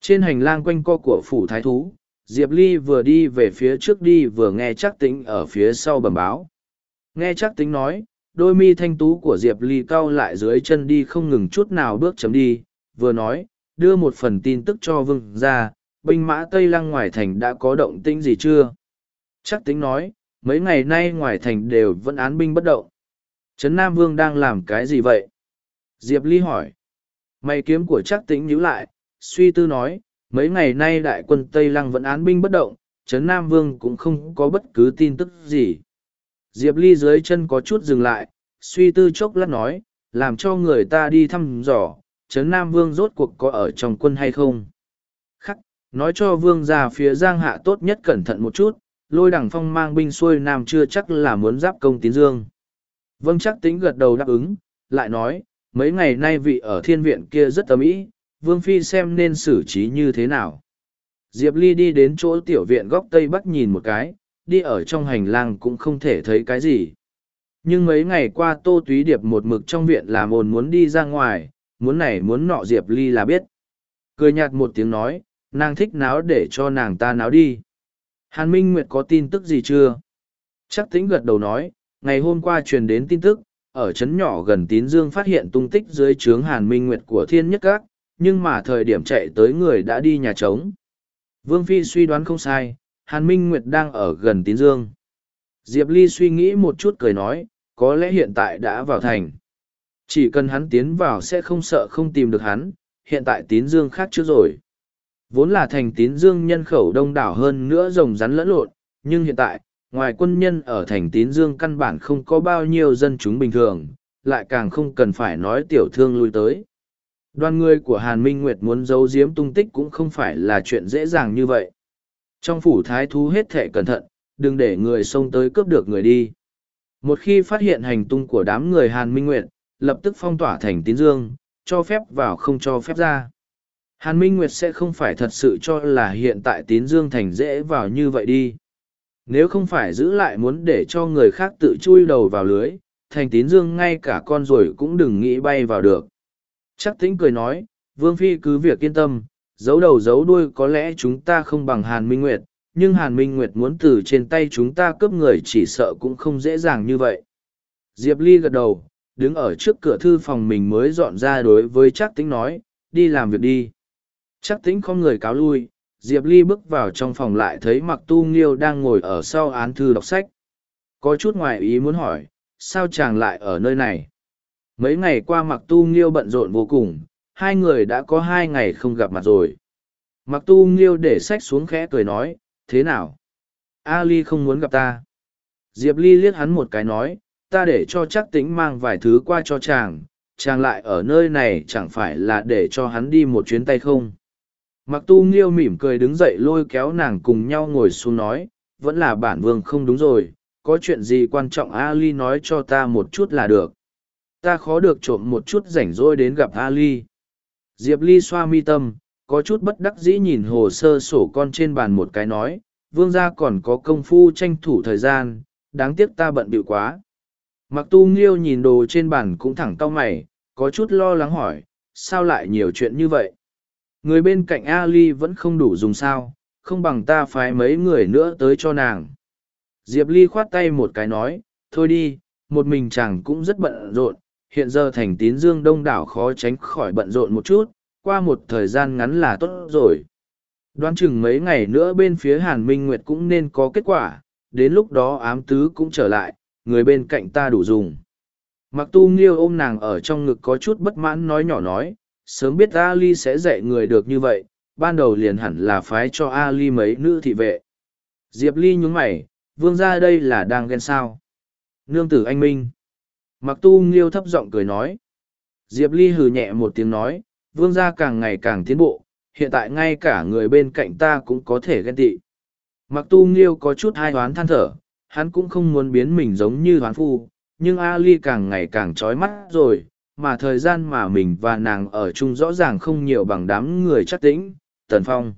Trên hành lang quanh co của phủ thái thú, Diệp Ly vừa đi về phía trước đi vừa nghe chắc tính ở phía sau bẩm báo. Nghe chắc tính nói, đôi mi thanh tú của Diệp Ly cau lại dưới chân đi không ngừng chút nào bước chấm đi, vừa nói, đưa một phần tin tức cho vương ra, binh mã Tây Lăng ngoài thành đã có động tĩnh gì chưa? Chắc tính nói, mấy ngày nay ngoài thành đều vẫn án binh bất động. Trấn Nam Vương đang làm cái gì vậy? Diệp Ly hỏi. Mày kiếm của chắc tính nhíu lại, suy tư nói, mấy ngày nay đại quân Tây Lăng vẫn án binh bất động, Trấn Nam Vương cũng không có bất cứ tin tức gì. Diệp Ly dưới chân có chút dừng lại, suy tư chốc lát nói, làm cho người ta đi thăm dò, Trấn Nam Vương rốt cuộc có ở trong quân hay không. Khắc, nói cho Vương ra phía Giang Hạ tốt nhất cẩn thận một chút, lôi đẳng phong mang binh xuôi Nam chưa chắc là muốn giáp công tín dương. Vâng chắc tính gật đầu đáp ứng, lại nói, mấy ngày nay vị ở thiên viện kia rất tầm ý, Vương Phi xem nên xử trí như thế nào. Diệp Ly đi đến chỗ tiểu viện góc Tây Bắc nhìn một cái, đi ở trong hành lang cũng không thể thấy cái gì. Nhưng mấy ngày qua Tô Túy Điệp một mực trong viện làm ồn muốn đi ra ngoài, muốn này muốn nọ Diệp Ly là biết. Cười nhạt một tiếng nói, nàng thích náo để cho nàng ta náo đi. Hàn Minh Nguyệt có tin tức gì chưa? Chắc tính gật đầu nói, ngày hôm qua truyền đến tin tức, ở trấn nhỏ gần Tín Dương phát hiện tung tích dưới trướng Hàn Minh Nguyệt của Thiên Nhất Các, nhưng mà thời điểm chạy tới người đã đi nhà trống. Vương Phi suy đoán không sai, Hàn Minh Nguyệt đang ở gần Tín Dương. Diệp Ly suy nghĩ một chút cười nói, có lẽ hiện tại đã vào thành. Chỉ cần hắn tiến vào sẽ không sợ không tìm được hắn, hiện tại Tín Dương khác trước rồi. Vốn là thành Tín Dương nhân khẩu đông đảo hơn nữa rồng rắn lẫn lộn, nhưng hiện tại, ngoài quân nhân ở thành Tín Dương căn bản không có bao nhiêu dân chúng bình thường, lại càng không cần phải nói tiểu thương lui tới. Đoàn người của Hàn Minh Nguyệt muốn giấu giếm tung tích cũng không phải là chuyện dễ dàng như vậy. Trong phủ thái thú hết thể cẩn thận, đừng để người xông tới cướp được người đi. Một khi phát hiện hành tung của đám người Hàn Minh Nguyệt, lập tức phong tỏa thành tín dương, cho phép vào không cho phép ra. Hàn Minh Nguyệt sẽ không phải thật sự cho là hiện tại tín dương thành dễ vào như vậy đi. Nếu không phải giữ lại muốn để cho người khác tự chui đầu vào lưới, thành tín dương ngay cả con rồi cũng đừng nghĩ bay vào được. Chắc Tĩnh cười nói, Vương Phi cứ việc yên tâm, giấu đầu giấu đuôi có lẽ chúng ta không bằng Hàn Minh Nguyệt, nhưng Hàn Minh Nguyệt muốn từ trên tay chúng ta cướp người chỉ sợ cũng không dễ dàng như vậy. Diệp Ly gật đầu, đứng ở trước cửa thư phòng mình mới dọn ra đối với chắc Tĩnh nói, đi làm việc đi. Chắc Tĩnh không người cáo lui, Diệp Ly bước vào trong phòng lại thấy Mặc Tu Nghiêu đang ngồi ở sau án thư đọc sách. Có chút ngoài ý muốn hỏi, sao chàng lại ở nơi này? Mấy ngày qua Mặc Tu Nghiêu bận rộn vô cùng, hai người đã có hai ngày không gặp mặt rồi. Mặc Tu Nghiêu để sách xuống khẽ cười nói, thế nào? Ali không muốn gặp ta. Diệp Ly liếc hắn một cái nói, ta để cho chắc tính mang vài thứ qua cho chàng, chàng lại ở nơi này chẳng phải là để cho hắn đi một chuyến tay không. Mặc tu nghiêu mỉm cười đứng dậy lôi kéo nàng cùng nhau ngồi xuống nói, vẫn là bản vương không đúng rồi, có chuyện gì quan trọng Ali nói cho ta một chút là được. Ta khó được trộm một chút rảnh rỗi đến gặp Ali. Diệp Ly xoa mi tâm, có chút bất đắc dĩ nhìn hồ sơ sổ con trên bàn một cái nói, vương gia còn có công phu tranh thủ thời gian, đáng tiếc ta bận bịu quá. Mặc tu nghiêu nhìn đồ trên bàn cũng thẳng cau mày, có chút lo lắng hỏi, sao lại nhiều chuyện như vậy? Người bên cạnh Ali vẫn không đủ dùng sao, không bằng ta phái mấy người nữa tới cho nàng. Diệp Ly khoát tay một cái nói, thôi đi, một mình chàng cũng rất bận rộn, hiện giờ thành tín dương đông đảo khó tránh khỏi bận rộn một chút, qua một thời gian ngắn là tốt rồi. Đoán chừng mấy ngày nữa bên phía Hàn Minh Nguyệt cũng nên có kết quả, đến lúc đó ám tứ cũng trở lại, người bên cạnh ta đủ dùng. Mặc tu nghiêu ôm nàng ở trong ngực có chút bất mãn nói nhỏ nói, sớm biết Ali sẽ dạy người được như vậy, ban đầu liền hẳn là phái cho Ali mấy nữ thị vệ. Diệp Ly nhúng mày, vương ra đây là đang ghen sao. Nương tử anh Minh. Mặc tu nghiêu thấp giọng cười nói. Diệp Ly hừ nhẹ một tiếng nói, vương gia càng ngày càng tiến bộ, hiện tại ngay cả người bên cạnh ta cũng có thể ghen tị. Mặc tu nghiêu có chút hai hoán than thở, hắn cũng không muốn biến mình giống như hoán phu, nhưng A Ly càng ngày càng trói mắt rồi, mà thời gian mà mình và nàng ở chung rõ ràng không nhiều bằng đám người chắc tĩnh, Tần Phong.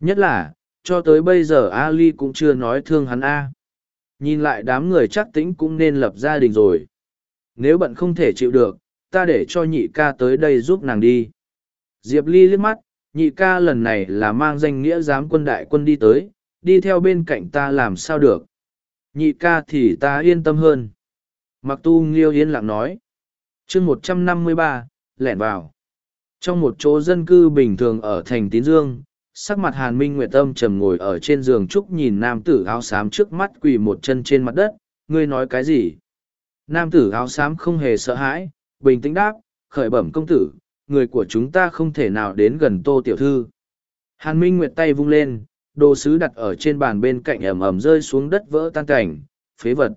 Nhất là, cho tới bây giờ A Ly cũng chưa nói thương hắn A. Nhìn lại đám người chắc tĩnh cũng nên lập gia đình rồi. Nếu bận không thể chịu được, ta để cho nhị ca tới đây giúp nàng đi. Diệp Ly liếc mắt, nhị ca lần này là mang danh nghĩa giám quân đại quân đi tới, đi theo bên cạnh ta làm sao được. Nhị ca thì ta yên tâm hơn. Mặc tu nghiêu yên lặng nói. chương một trăm năm mươi ba lẻn vào. Trong một chỗ dân cư bình thường ở thành Tín Dương, sắc mặt Hàn Minh Nguyệt Tâm trầm ngồi ở trên giường trúc nhìn nam tử áo xám trước mắt quỳ một chân trên mặt đất, ngươi nói cái gì? Nam tử áo xám không hề sợ hãi, bình tĩnh đáp, khởi bẩm công tử, người của chúng ta không thể nào đến gần tô tiểu thư. Hàn Minh Nguyệt tay vung lên, đồ sứ đặt ở trên bàn bên cạnh ẩm ẩm rơi xuống đất vỡ tan cảnh, phế vật.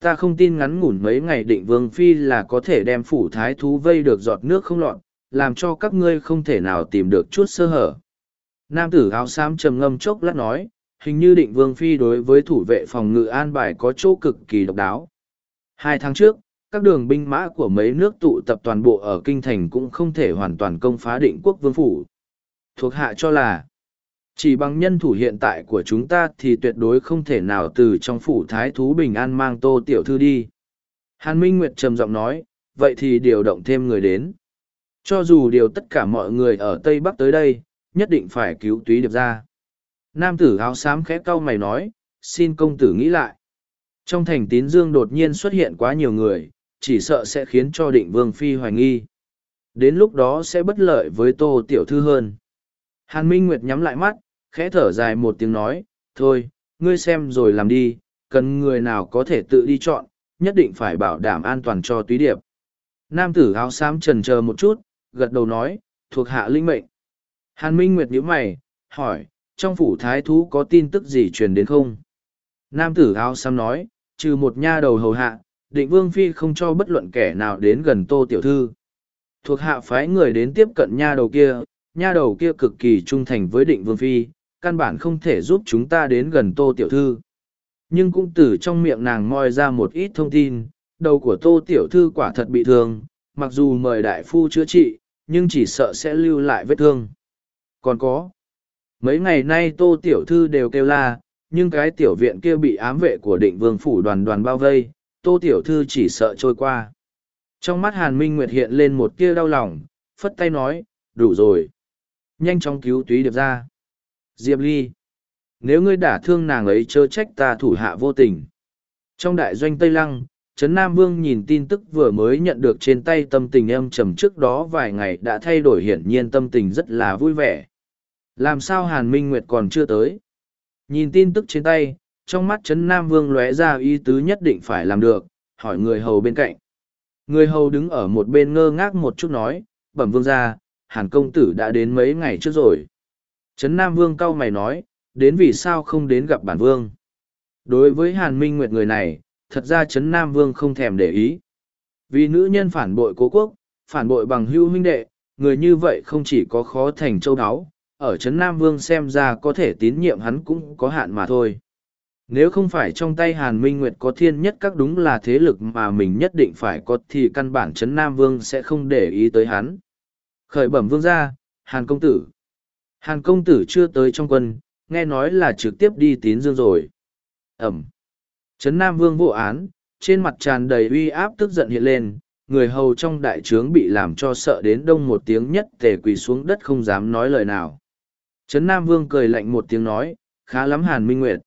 Ta không tin ngắn ngủn mấy ngày định vương phi là có thể đem phủ thái thú vây được giọt nước không lọt, làm cho các ngươi không thể nào tìm được chút sơ hở. Nam tử áo xám trầm ngâm chốc lát nói, hình như định vương phi đối với thủ vệ phòng ngự an bài có chỗ cực kỳ độc đáo. Hai tháng trước, các đường binh mã của mấy nước tụ tập toàn bộ ở kinh thành cũng không thể hoàn toàn công phá định quốc vương phủ. Thuộc hạ cho là, chỉ bằng nhân thủ hiện tại của chúng ta thì tuyệt đối không thể nào từ trong phủ thái thú bình an mang tô tiểu thư đi. Hàn Minh Nguyệt trầm giọng nói, vậy thì điều động thêm người đến. Cho dù điều tất cả mọi người ở Tây Bắc tới đây, nhất định phải cứu túy điệp ra. Nam tử áo xám khẽ cau mày nói, xin công tử nghĩ lại. Trong thành tín dương đột nhiên xuất hiện quá nhiều người, chỉ sợ sẽ khiến cho định vương phi hoài nghi. Đến lúc đó sẽ bất lợi với tô tiểu thư hơn. Hàn Minh Nguyệt nhắm lại mắt, khẽ thở dài một tiếng nói, thôi, ngươi xem rồi làm đi, cần người nào có thể tự đi chọn, nhất định phải bảo đảm an toàn cho túy điệp. Nam tử áo xám trần chờ một chút, gật đầu nói, thuộc hạ linh mệnh. Hàn Minh Nguyệt nhíu mày, hỏi, trong phủ thái thú có tin tức gì truyền đến không? Nam tử áo xám nói, trừ một nha đầu hầu hạ, định vương phi không cho bất luận kẻ nào đến gần tô tiểu thư. Thuộc hạ phái người đến tiếp cận nha đầu kia, nha đầu kia cực kỳ trung thành với định vương phi, căn bản không thể giúp chúng ta đến gần tô tiểu thư. Nhưng cũng từ trong miệng nàng moi ra một ít thông tin, đầu của tô tiểu thư quả thật bị thương, mặc dù mời đại phu chữa trị, nhưng chỉ sợ sẽ lưu lại vết thương. Còn có, mấy ngày nay tô tiểu thư đều kêu la, nhưng cái tiểu viện kia bị ám vệ của định vương phủ đoàn đoàn bao vây, tô tiểu thư chỉ sợ trôi qua. Trong mắt Hàn Minh Nguyệt hiện lên một tia đau lòng, phất tay nói, đủ rồi. Nhanh chóng cứu túy điệp ra. Diệp Ly. Nếu ngươi đả thương nàng ấy chớ trách ta thủ hạ vô tình. Trong đại doanh Tây Lăng, Trấn Nam Vương nhìn tin tức vừa mới nhận được trên tay tâm tình em trầm trước đó vài ngày đã thay đổi hiển nhiên tâm tình rất là vui vẻ. Làm sao Hàn Minh Nguyệt còn chưa tới? Nhìn tin tức trên tay, trong mắt Trấn Nam Vương lóe ra ý tứ nhất định phải làm được, hỏi người hầu bên cạnh. Người hầu đứng ở một bên ngơ ngác một chút nói, bẩm vương ra, Hàn công tử đã đến mấy ngày trước rồi. Trấn Nam Vương cau mày nói, đến vì sao không đến gặp bản vương. Đối với Hàn Minh Nguyệt người này, thật ra Trấn Nam Vương không thèm để ý. Vì nữ nhân phản bội cố quốc, phản bội bằng hưu huynh đệ, người như vậy không chỉ có khó thành châu đáo, ở Trấn Nam Vương xem ra có thể tín nhiệm hắn cũng có hạn mà thôi. Nếu không phải trong tay Hàn Minh Nguyệt có thiên nhất các đúng là thế lực mà mình nhất định phải có thì căn bản Trấn Nam Vương sẽ không để ý tới hắn. Khởi bẩm vương ra, Hàn công tử. Hàn công tử chưa tới trong quân, nghe nói là trực tiếp đi tín dương rồi. Ẩm. Trấn Nam Vương vô án, trên mặt tràn đầy uy áp tức giận hiện lên, người hầu trong đại trướng bị làm cho sợ đến đông một tiếng nhất tề quỳ xuống đất không dám nói lời nào. Trấn Nam Vương cười lạnh một tiếng nói, khá lắm Hàn Minh Nguyệt.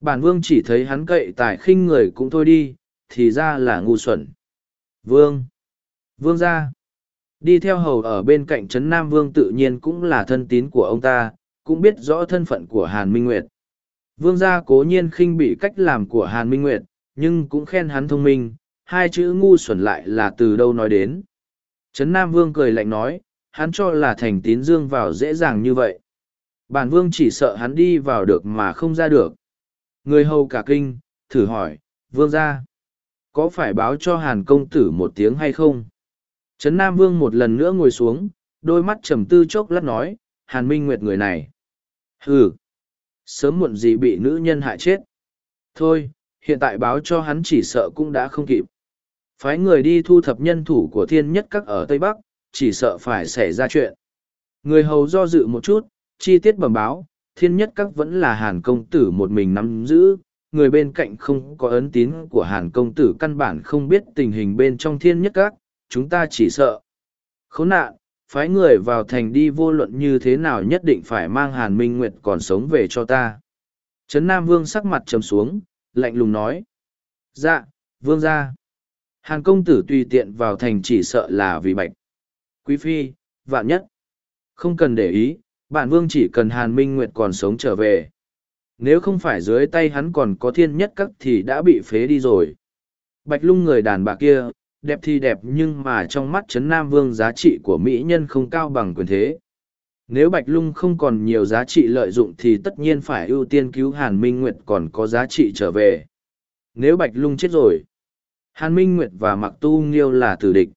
Bản Vương chỉ thấy hắn cậy tài khinh người cũng thôi đi, thì ra là ngu xuẩn. Vương. Vương ra. Đi theo hầu ở bên cạnh Trấn Nam Vương tự nhiên cũng là thân tín của ông ta, cũng biết rõ thân phận của Hàn Minh Nguyệt. Vương gia cố nhiên khinh bị cách làm của Hàn Minh Nguyệt, nhưng cũng khen hắn thông minh, hai chữ ngu xuẩn lại là từ đâu nói đến. Trấn Nam Vương cười lạnh nói, hắn cho là thành tín dương vào dễ dàng như vậy. Bản Vương chỉ sợ hắn đi vào được mà không ra được. Người hầu cả kinh, thử hỏi, Vương gia, có phải báo cho Hàn công tử một tiếng hay không? Trấn Nam Vương một lần nữa ngồi xuống, đôi mắt trầm tư chốc lát nói, Hàn Minh Nguyệt người này. Hừ, sớm muộn gì bị nữ nhân hại chết. Thôi, hiện tại báo cho hắn chỉ sợ cũng đã không kịp. Phái người đi thu thập nhân thủ của thiên nhất các ở Tây Bắc, chỉ sợ phải xảy ra chuyện. Người hầu do dự một chút, chi tiết bẩm báo, thiên nhất các vẫn là hàn công tử một mình nắm giữ, người bên cạnh không có ấn tín của hàn công tử căn bản không biết tình hình bên trong thiên nhất các, chúng ta chỉ sợ. Khốn nạn, phái người vào thành đi vô luận như thế nào nhất định phải mang hàn minh nguyệt còn sống về cho ta. Trấn Nam Vương sắc mặt trầm xuống, lạnh lùng nói. Dạ, Vương ra. Hàn công tử tùy tiện vào thành chỉ sợ là vì bạch. Quý phi, vạn nhất. Không cần để ý, bản vương chỉ cần Hàn Minh Nguyệt còn sống trở về. Nếu không phải dưới tay hắn còn có thiên nhất các thì đã bị phế đi rồi. Bạch lung người đàn bà kia, đẹp thì đẹp nhưng mà trong mắt Trấn Nam Vương giá trị của Mỹ nhân không cao bằng quyền thế. Nếu Bạch Lung không còn nhiều giá trị lợi dụng thì tất nhiên phải ưu tiên cứu Hàn Minh Nguyệt còn có giá trị trở về. Nếu Bạch Lung chết rồi, Hàn Minh Nguyệt và Mặc Tu Nghiêu là tử địch.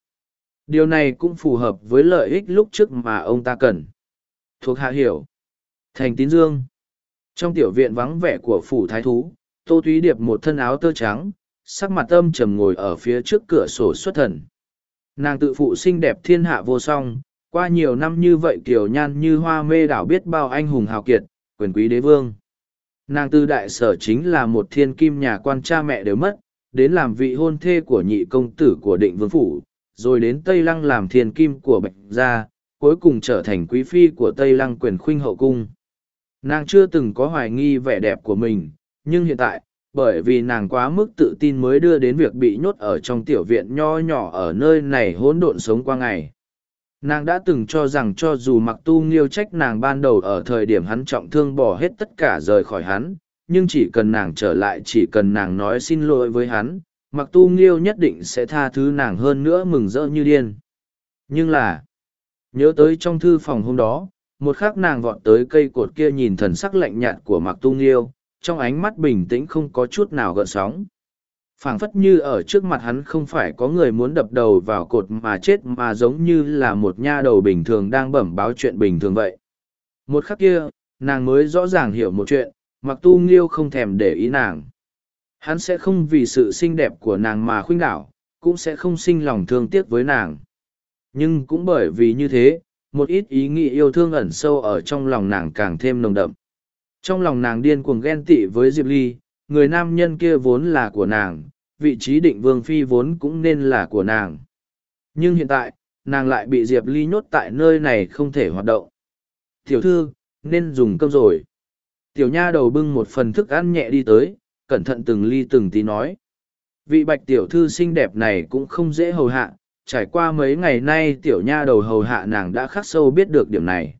Điều này cũng phù hợp với lợi ích lúc trước mà ông ta cần. Thuộc hạ hiểu. Thành tín dương. Trong tiểu viện vắng vẻ của phủ thái thú, Tô Thúy Điệp một thân áo tơ trắng, sắc mặt âm trầm ngồi ở phía trước cửa sổ xuất thần. Nàng tự phụ xinh đẹp thiên hạ vô song, qua nhiều năm như vậy kiểu nhan như hoa mê đảo biết bao anh hùng hào kiệt, quyền quý đế vương. Nàng tư đại sở chính là một thiên kim nhà quan cha mẹ đều mất, đến làm vị hôn thê của nhị công tử của định vương phủ, rồi đến Tây Lăng làm thiên kim của Bạch Gia, cuối cùng trở thành quý phi của Tây Lăng quyền khuynh hậu cung. Nàng chưa từng có hoài nghi vẻ đẹp của mình, nhưng hiện tại, bởi vì nàng quá mức tự tin mới đưa đến việc bị nhốt ở trong tiểu viện nho nhỏ ở nơi này hỗn độn sống qua ngày. Nàng đã từng cho rằng cho dù mặc tu nghiêu trách nàng ban đầu ở thời điểm hắn trọng thương bỏ hết tất cả rời khỏi hắn, nhưng chỉ cần nàng trở lại chỉ cần nàng nói xin lỗi với hắn, mặc tu nghiêu nhất định sẽ tha thứ nàng hơn nữa mừng rỡ như điên. Nhưng là, nhớ tới trong thư phòng hôm đó, một khắc nàng vọt tới cây cột kia nhìn thần sắc lạnh nhạt của mặc tu nghiêu, trong ánh mắt bình tĩnh không có chút nào gợn sóng. Phảng phất như ở trước mặt hắn không phải có người muốn đập đầu vào cột mà chết mà giống như là một nha đầu bình thường đang bẩm báo chuyện bình thường vậy. Một khắc kia nàng mới rõ ràng hiểu một chuyện mặc tu nghiêu không thèm để ý nàng. Hắn sẽ không vì sự xinh đẹp của nàng mà khuynh đảo cũng sẽ không sinh lòng thương tiếc với nàng nhưng cũng bởi vì như thế, một ít ý nghĩ yêu thương ẩn sâu ở trong lòng nàng càng thêm nồng đậm. Trong lòng nàng điên cuồng ghen tị với diệp ly, người nam nhân kia vốn là của nàng, vị trí định vương phi vốn cũng nên là của nàng. Nhưng hiện tại, nàng lại bị diệp ly nhốt tại nơi này không thể hoạt động. Tiểu thư, nên dùng cơm rồi. Tiểu nha đầu bưng một phần thức ăn nhẹ đi tới, cẩn thận từng ly từng tí nói. Vị bạch tiểu thư xinh đẹp này cũng không dễ hầu hạ trải qua mấy ngày nay tiểu nha đầu hầu hạ nàng đã khắc sâu biết được điểm này.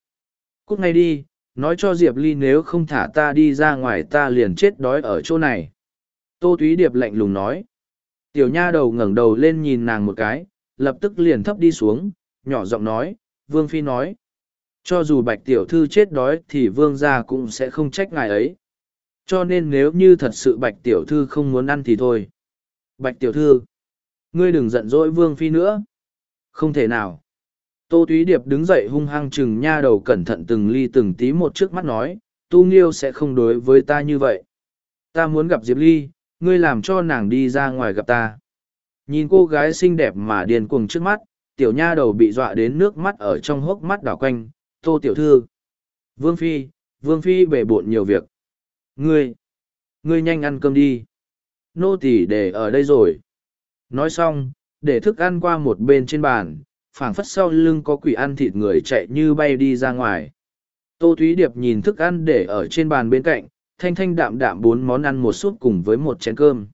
Cúc ngay đi, nói cho diệp ly nếu không thả ta đi ra ngoài ta liền chết đói ở chỗ này. Tô túy điệp lạnh lùng nói. Tiểu nha đầu ngẩng đầu lên nhìn nàng một cái, lập tức liền thấp đi xuống, nhỏ giọng nói, vương phi nói. Cho dù bạch tiểu thư chết đói thì vương gia cũng sẽ không trách ngài ấy. Cho nên nếu như thật sự bạch tiểu thư không muốn ăn thì thôi. Bạch tiểu thư ngươi đừng giận dỗi vương phi nữa không thể nào Tô Túy Điệp đứng dậy hung hăng chừng nha đầu cẩn thận từng ly từng tí một trước mắt nói, Tu Nghiêu sẽ không đối với ta như vậy. Ta muốn gặp Diệp Ly, ngươi làm cho nàng đi ra ngoài gặp ta. Nhìn cô gái xinh đẹp mà điền cuồng trước mắt, tiểu nha đầu bị dọa đến nước mắt ở trong hốc mắt đảo quanh, Tô Tiểu Thư. Vương Phi, Vương Phi bể bộn nhiều việc. Ngươi, ngươi nhanh ăn cơm đi. Nô tỳ để ở đây rồi. Nói xong, để thức ăn qua một bên trên bàn, phảng phất sau lưng có quỷ ăn thịt người chạy như bay đi ra ngoài. Tô Thúy Điệp nhìn thức ăn để ở trên bàn bên cạnh, thanh thanh đạm đạm bốn món ăn một suốt cùng với một chén cơm.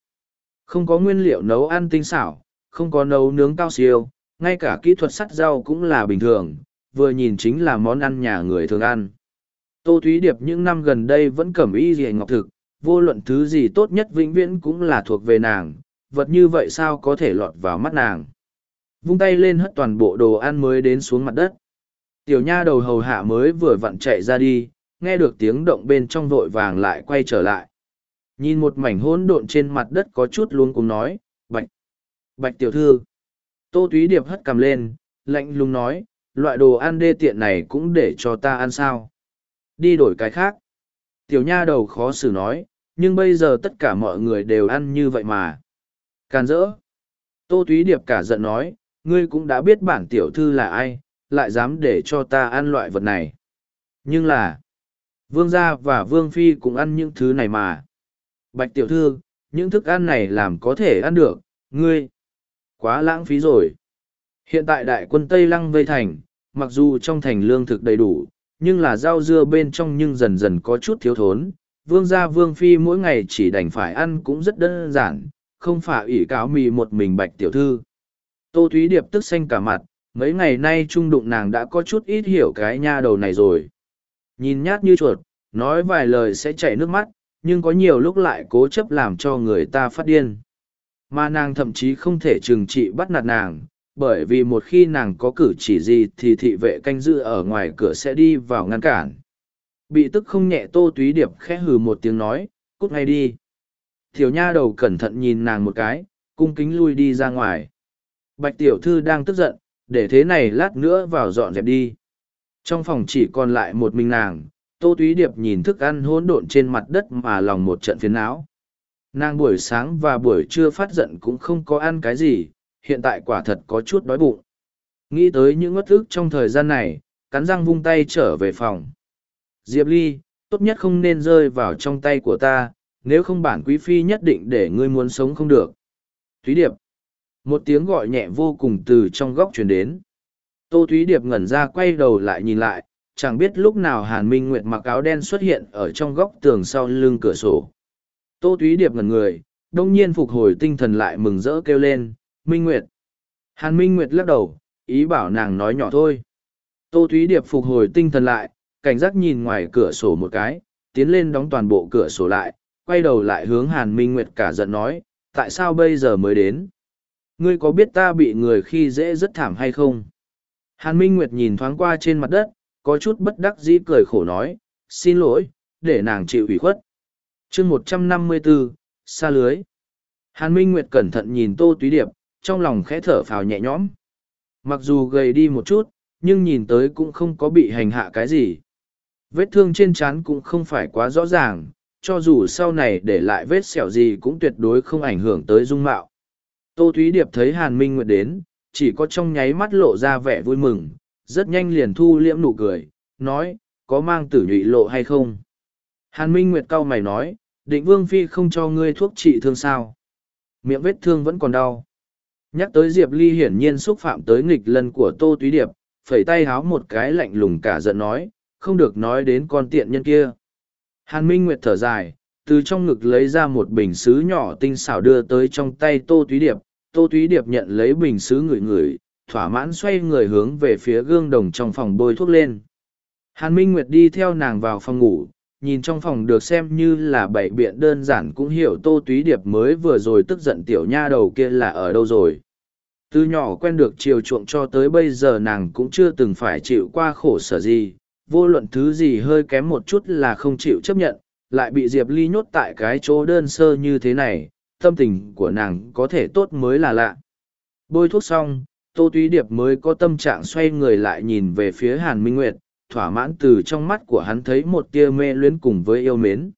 Không có nguyên liệu nấu ăn tinh xảo, không có nấu nướng cao siêu, ngay cả kỹ thuật sắt rau cũng là bình thường, vừa nhìn chính là món ăn nhà người thường ăn. Tô Thúy Điệp những năm gần đây vẫn cẩm y gì ngọc thực, vô luận thứ gì tốt nhất vĩnh viễn cũng là thuộc về nàng, vật như vậy sao có thể lọt vào mắt nàng vung tay lên hất toàn bộ đồ ăn mới đến xuống mặt đất tiểu nha đầu hầu hạ mới vừa vặn chạy ra đi nghe được tiếng động bên trong vội vàng lại quay trở lại nhìn một mảnh hỗn độn trên mặt đất có chút luôn cùng nói bạch bạch tiểu thư tô túy điệp hất cầm lên lạnh lùng nói loại đồ ăn đê tiện này cũng để cho ta ăn sao. Đi đổi cái khác. Tiểu nha đầu khó xử nói, nhưng bây giờ tất cả mọi người đều ăn như vậy mà. Càn rỡ. Tô Túy Điệp cả giận nói, ngươi cũng đã biết bản tiểu thư là ai, lại dám để cho ta ăn loại vật này. Nhưng là, vương gia và vương phi cũng ăn những thứ này mà. Bạch tiểu thư, những thức ăn này làm có thể ăn được, ngươi. Quá lãng phí rồi. Hiện tại đại quân Tây Lăng vây thành, mặc dù trong thành lương thực đầy đủ, nhưng là rau dưa bên trong nhưng dần dần có chút thiếu thốn. Vương gia vương phi mỗi ngày chỉ đành phải ăn cũng rất đơn giản, không phải ỷ cáo mì một mình bạch tiểu thư. Tô Thúy Điệp tức xanh cả mặt, mấy ngày nay trung đụng nàng đã có chút ít hiểu cái nha đầu này rồi. Nhìn nhát như chuột, nói vài lời sẽ chảy nước mắt, nhưng có nhiều lúc lại cố chấp làm cho người ta phát điên. Mà nàng thậm chí không thể trừng trị bắt nạt nàng, bởi vì một khi nàng có cử chỉ gì thì thị vệ canh giữ ở ngoài cửa sẽ đi vào ngăn cản. Bị tức không nhẹ tô túy điệp khẽ hừ một tiếng nói, cút ngay đi. Tiểu nha đầu cẩn thận nhìn nàng một cái, cung kính lui đi ra ngoài. Bạch tiểu thư đang tức giận, để thế này lát nữa vào dọn dẹp đi. Trong phòng chỉ còn lại một mình nàng, tô túy điệp nhìn thức ăn hỗn độn trên mặt đất mà lòng một trận phiền não. Nàng buổi sáng và buổi trưa phát giận cũng không có ăn cái gì, hiện tại quả thật có chút đói bụng. Nghĩ tới những ngất ức trong thời gian này, cắn răng vung tay trở về phòng. Diệp Ly, tốt nhất không nên rơi vào trong tay của ta, nếu không bản quý phi nhất định để ngươi muốn sống không được. Thúy Điệp. Một tiếng gọi nhẹ vô cùng từ trong góc truyền đến. Tô Thúy Điệp ngẩn ra quay đầu lại nhìn lại, chẳng biết lúc nào Hàn Minh Nguyệt mặc áo đen xuất hiện ở trong góc tường sau lưng cửa sổ. Tô Thúy Điệp ngẩn người, đông nhiên phục hồi tinh thần lại mừng rỡ kêu lên, Minh Nguyệt. Hàn Minh Nguyệt lắc đầu, ý bảo nàng nói nhỏ thôi. Tô Thúy Điệp phục hồi tinh thần lại, cảnh giác nhìn ngoài cửa sổ một cái, tiến lên đóng toàn bộ cửa sổ lại, quay đầu lại hướng Hàn Minh Nguyệt cả giận nói, tại sao bây giờ mới đến? Ngươi có biết ta bị người khi dễ rất thảm hay không? Hàn Minh Nguyệt nhìn thoáng qua trên mặt đất, có chút bất đắc dĩ cười khổ nói, xin lỗi, để nàng chịu ủy khuất. chương một trăm năm mươi 154, xa lưới. Hàn Minh Nguyệt cẩn thận nhìn Tô Túy Điệp, trong lòng khẽ thở phào nhẹ nhõm. Mặc dù gầy đi một chút, nhưng nhìn tới cũng không có bị hành hạ cái gì. Vết thương trên trán cũng không phải quá rõ ràng, cho dù sau này để lại vết sẹo gì cũng tuyệt đối không ảnh hưởng tới dung mạo. Tô Thúy Điệp thấy Hàn Minh Nguyệt đến, chỉ có trong nháy mắt lộ ra vẻ vui mừng, rất nhanh liền thu liễm nụ cười, nói, có mang tử nhụy lộ hay không? Hàn Minh Nguyệt cau mày nói, định Vương Phi không cho ngươi thuốc trị thương sao? Miệng vết thương vẫn còn đau. Nhắc tới Diệp Ly hiển nhiên xúc phạm tới nghịch lân của Tô Túy Điệp, phẩy tay háo một cái lạnh lùng cả giận nói, không được nói đến con tiện nhân kia. Hàn Minh Nguyệt thở dài, từ trong ngực lấy ra một bình xứ nhỏ tinh xảo đưa tới trong tay Tô Túy Điệp. Tô Túy Điệp nhận lấy bình xứ ngửi ngửi, thỏa mãn xoay người hướng về phía gương đồng trong phòng bôi thuốc lên. Hàn Minh Nguyệt đi theo nàng vào phòng ngủ, nhìn trong phòng được xem như là bảy biện đơn giản cũng hiểu Tô Túy Điệp mới vừa rồi tức giận tiểu nha đầu kia là ở đâu rồi. Từ nhỏ quen được chiều chuộng cho tới bây giờ nàng cũng chưa từng phải chịu qua khổ sở gì, vô luận thứ gì hơi kém một chút là không chịu chấp nhận, lại bị Diệp Ly nhốt tại cái chỗ đơn sơ như thế này, tâm tình của nàng có thể tốt mới là lạ. Bôi thuốc xong, Tô Túy Điệp mới có tâm trạng xoay người lại nhìn về phía Hàn Minh Nguyệt, thỏa mãn từ trong mắt của hắn thấy một tia mê luyến cùng với yêu mến.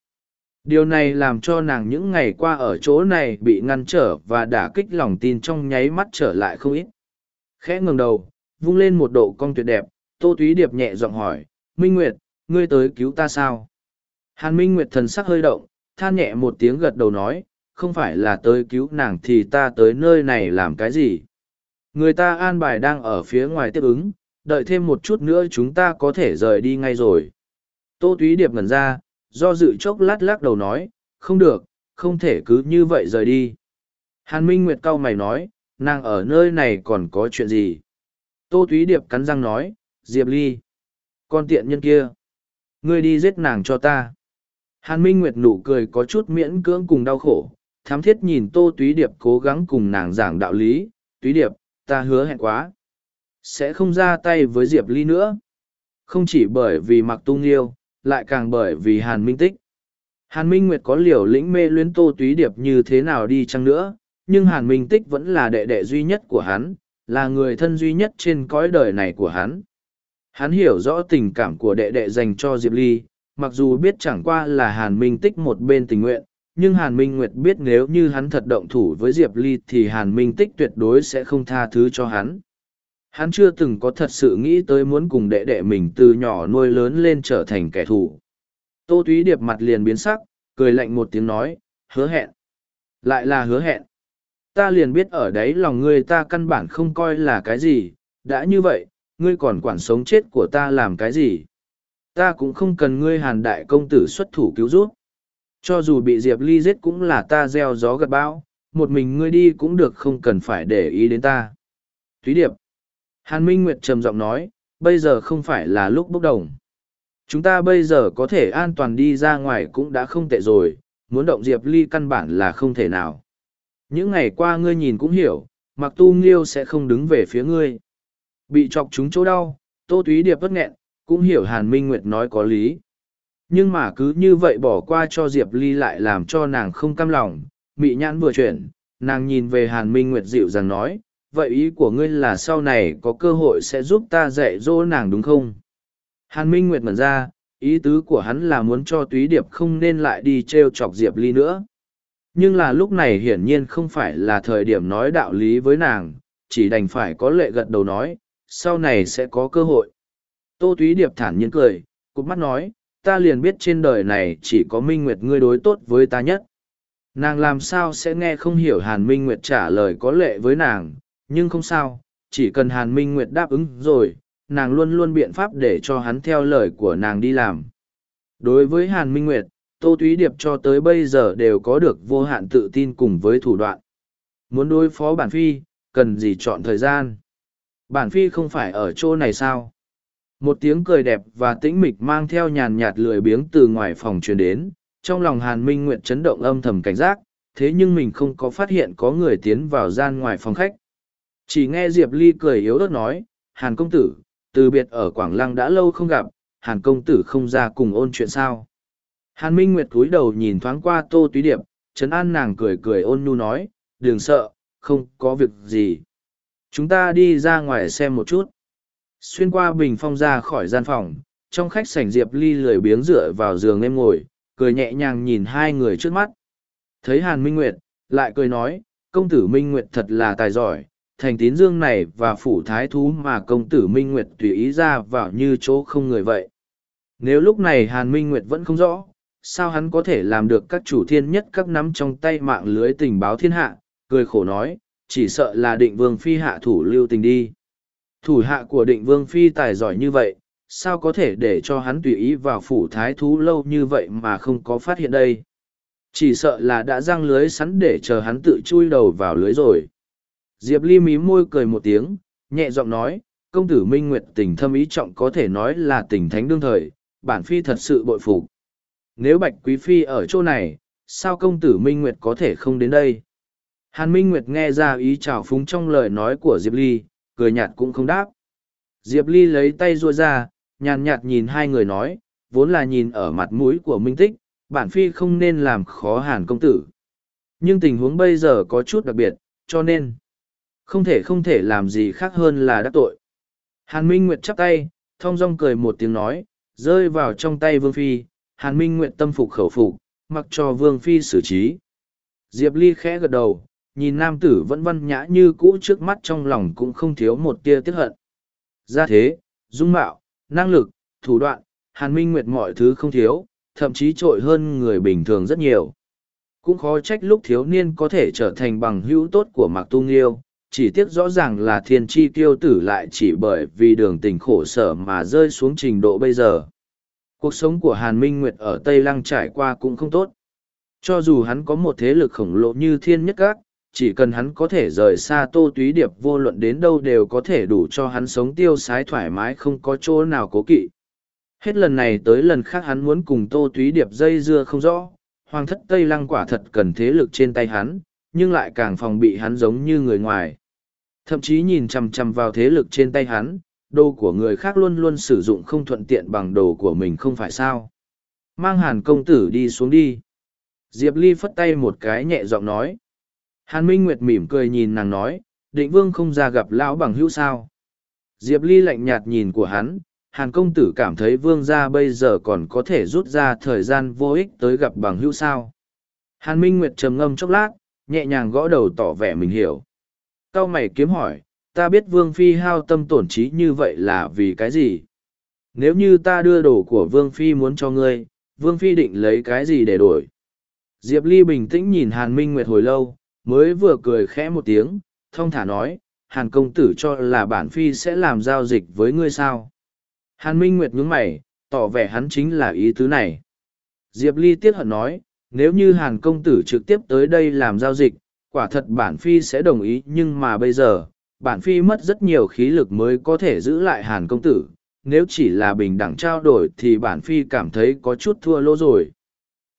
Điều này làm cho nàng những ngày qua ở chỗ này bị ngăn trở và đả kích lòng tin trong nháy mắt trở lại không ít. Khẽ ngừng đầu, vung lên một độ cong tuyệt đẹp, Tô Túy Điệp nhẹ giọng hỏi, Minh Nguyệt, ngươi tới cứu ta sao? Hàn Minh Nguyệt thần sắc hơi động, than nhẹ một tiếng gật đầu nói, không phải là tới cứu nàng thì ta tới nơi này làm cái gì? Người ta an bài đang ở phía ngoài tiếp ứng, đợi thêm một chút nữa chúng ta có thể rời đi ngay rồi. Tô Túy Điệp ngẩn ra, do dự chốc lát lắc đầu nói, không được, không thể cứ như vậy rời đi. Hàn Minh Nguyệt cau mày nói, nàng ở nơi này còn có chuyện gì? Tô Túy Điệp cắn răng nói, Diệp Ly. Con tiện nhân kia. Ngươi đi giết nàng cho ta. Hàn Minh Nguyệt nụ cười có chút miễn cưỡng cùng đau khổ, thám thiết nhìn Tô Túy Điệp cố gắng cùng nàng giảng đạo lý. Túy Điệp, ta hứa hẹn quá. Sẽ không ra tay với Diệp Ly nữa. Không chỉ bởi vì mặc tung yêu, lại càng bởi vì Hàn Minh Tích. Hàn Minh Nguyệt có liều lĩnh mê luyến Tô Túy Điệp như thế nào đi chăng nữa, nhưng Hàn Minh Tích vẫn là đệ đệ duy nhất của hắn, là người thân duy nhất trên cõi đời này của hắn. Hắn hiểu rõ tình cảm của đệ đệ dành cho Diệp Ly, mặc dù biết chẳng qua là Hàn Minh Tích một bên tình nguyện, nhưng Hàn Minh Nguyệt biết nếu như hắn thật động thủ với Diệp Ly thì Hàn Minh Tích tuyệt đối sẽ không tha thứ cho hắn. Hắn chưa từng có thật sự nghĩ tới muốn cùng đệ đệ mình từ nhỏ nuôi lớn lên trở thành kẻ thù. Tô Túy Điệp mặt liền biến sắc, cười lạnh một tiếng nói, hứa hẹn. Lại là hứa hẹn. Ta liền biết ở đấy lòng ngươi ta căn bản không coi là cái gì, đã như vậy, ngươi còn quản sống chết của ta làm cái gì. Ta cũng không cần ngươi hàn đại công tử xuất thủ cứu giúp. Cho dù bị Diệp Ly giết cũng là ta gieo gió gật bão, một mình ngươi đi cũng được không cần phải để ý đến ta. Thúy Điệp. Hàn Minh Nguyệt trầm giọng nói, bây giờ không phải là lúc bốc đồng. Chúng ta bây giờ có thể an toàn đi ra ngoài cũng đã không tệ rồi, muốn động Diệp Ly căn bản là không thể nào. Những ngày qua ngươi nhìn cũng hiểu, mặc tu nghiêu sẽ không đứng về phía ngươi. Bị chọc chúng chỗ đau, Tô Túy Điệp bất nghẹn, cũng hiểu Hàn Minh Nguyệt nói có lý. Nhưng mà cứ như vậy bỏ qua cho Diệp Ly lại làm cho nàng không cam lòng, mị nhãn vừa chuyển, nàng nhìn về Hàn Minh Nguyệt dịu dàng nói, vậy ý của ngươi là sau này có cơ hội sẽ giúp ta dạy dỗ nàng đúng không? Hàn Minh Nguyệt mở ra, ý tứ của hắn là muốn cho Túy Điệp không nên lại đi t r e o chọc Diệp Ly nữa. Nhưng là lúc này hiển nhiên không phải là thời điểm nói đạo lý với nàng, chỉ đành phải có lệ gật đầu nói, sau này sẽ có cơ hội. Tô Túy Điệp thản nhiên cười, cụp mắt nói, ta liền biết trên đời này chỉ có Minh Nguyệt ngươi đối tốt với ta nhất. Nàng làm sao sẽ nghe không hiểu Hàn Minh Nguyệt trả lời có lệ với nàng, nhưng không sao, chỉ cần Hàn Minh Nguyệt đáp ứng rồi, nàng luôn luôn biện pháp để cho hắn theo lời của nàng đi làm. Đối với Hàn Minh Nguyệt, Tô Túy Điệp cho tới bây giờ đều có được vô hạn tự tin cùng với thủ đoạn. Muốn đối phó bản phi, cần gì chọn thời gian. Bản phi không phải ở chỗ này sao? Một tiếng cười đẹp và tĩnh mịch mang theo nhàn nhạt lười biếng từ ngoài phòng truyền đến, trong lòng Hàn Minh Nguyệt chấn động âm thầm cảnh giác, thế nhưng mình không có phát hiện có người tiến vào gian ngoài phòng khách. Chỉ nghe Diệp Ly cười yếu ớt nói, Hàn công tử, từ biệt ở Quảng Lăng đã lâu không gặp, Hàn công tử không ra cùng ôn chuyện sao. Hàn Minh Nguyệt cúi đầu nhìn thoáng qua Tô Túy Điệp, Trấn An nàng cười cười ôn nhu nói, đừng sợ, không có việc gì. Chúng ta đi ra ngoài xem một chút. Xuyên qua bình phong ra khỏi gian phòng, trong khách sảnh Diệp Ly lười biếng dựa vào giường em ngồi, cười nhẹ nhàng nhìn hai người trước mắt. Thấy Hàn Minh Nguyệt, lại cười nói, công tử Minh Nguyệt thật là tài giỏi, thành tín dương này và phủ thái thú mà công tử Minh Nguyệt tùy ý ra vào như chỗ không người vậy. Nếu lúc này Hàn Minh Nguyệt vẫn không rõ, sao hắn có thể làm được các chủ thiên nhất các nắm trong tay mạng lưới tình báo thiên hạ, cười khổ nói, chỉ sợ là định vương phi hạ thủ lưu tình đi. Thủ hạ của định vương phi tài giỏi như vậy, sao có thể để cho hắn tùy ý vào phủ thái thú lâu như vậy mà không có phát hiện đây. Chỉ sợ là đã răng lưới sắn để chờ hắn tự chui đầu vào lưới rồi. Diệp Ly mí môi cười một tiếng, nhẹ giọng nói, công tử Minh Nguyệt tình thâm ý trọng có thể nói là tình thánh đương thời, bản phi thật sự bội phục. Nếu Bạch Quý Phi ở chỗ này, sao công tử Minh Nguyệt có thể không đến đây? Hàn Minh Nguyệt nghe ra ý trào phúng trong lời nói của Diệp Ly, cười nhạt cũng không đáp. Diệp Ly lấy tay ruôi ra, nhàn nhạt nhìn hai người nói, vốn là nhìn ở mặt mũi của Minh Tích, bản phi không nên làm khó Hàn công tử. Nhưng tình huống bây giờ có chút đặc biệt, cho nên không thể không thể làm gì khác hơn là đắc tội. Hàn Minh Nguyệt chắp tay, thong dong cười một tiếng nói, rơi vào trong tay Vương Phi, Hàn Minh Nguyệt tâm phục khẩu phục, mặc cho Vương Phi xử trí. Diệp Ly khẽ gật đầu, nhìn nam tử vẫn văn nhã như cũ trước mắt trong lòng cũng không thiếu một tia tiếc hận. Ra thế, dung mạo, năng lực, thủ đoạn, Hàn Minh Nguyệt mọi thứ không thiếu, thậm chí trội hơn người bình thường rất nhiều. Cũng khó trách lúc thiếu niên có thể trở thành bằng hữu tốt của Mạc Tu Nghiêu, chỉ tiếc rõ ràng là thiên tri tiêu tử lại chỉ bởi vì đường tình khổ sở mà rơi xuống trình độ bây giờ. Cuộc sống của Hàn Minh Nguyệt ở Tây Lăng trải qua cũng không tốt. Cho dù hắn có một thế lực khổng lồ như thiên nhất các, chỉ cần hắn có thể rời xa tô túy điệp vô luận đến đâu đều có thể đủ cho hắn sống tiêu sái thoải mái không có chỗ nào cố kỵ. Hết lần này tới lần khác hắn muốn cùng tô túy điệp dây dưa không rõ, hoàng thất Tây Lăng quả thật cần thế lực trên tay hắn, nhưng lại càng phòng bị hắn giống như người ngoài. Thậm chí nhìn chằm chằm vào thế lực trên tay hắn, đồ của người khác luôn luôn sử dụng không thuận tiện bằng đồ của mình không phải sao. Mang hàn công tử đi xuống đi. Diệp Ly phất tay một cái nhẹ giọng nói. Hàn Minh Nguyệt mỉm cười nhìn nàng nói, định vương không ra gặp lão bằng hữu sao. Diệp Ly lạnh nhạt nhìn của hắn, hàn công tử cảm thấy vương gia bây giờ còn có thể rút ra thời gian vô ích tới gặp bằng hữu sao? Hàn minh nguyệt trầm ngâm chốc lát nhẹ nhàng gõ đầu tỏ vẻ mình hiểu. Cao mày kiếm hỏi ta biết vương phi hao tâm tổn trí như vậy là vì cái gì? Nếu như ta đưa đồ của vương phi muốn cho ngươi vương phi định lấy cái gì để đổi? Diệp ly bình tĩnh nhìn hàn minh nguyệt hồi lâu mới vừa cười khẽ một tiếng thong thả nói, hàn công tử cho là bản phi sẽ làm giao dịch với ngươi sao? Hàn minh nguyệt nhướng mày, tỏ vẻ hắn chính là ý tứ này. Diệp ly tiết hận nói, nếu như hàn công tử trực tiếp tới đây làm giao dịch, quả thật bản phi sẽ đồng ý, nhưng mà bây giờ, bản phi mất rất nhiều khí lực mới có thể giữ lại hàn công tử. Nếu chỉ là bình đẳng trao đổi thì bản phi cảm thấy có chút thua lỗ rồi.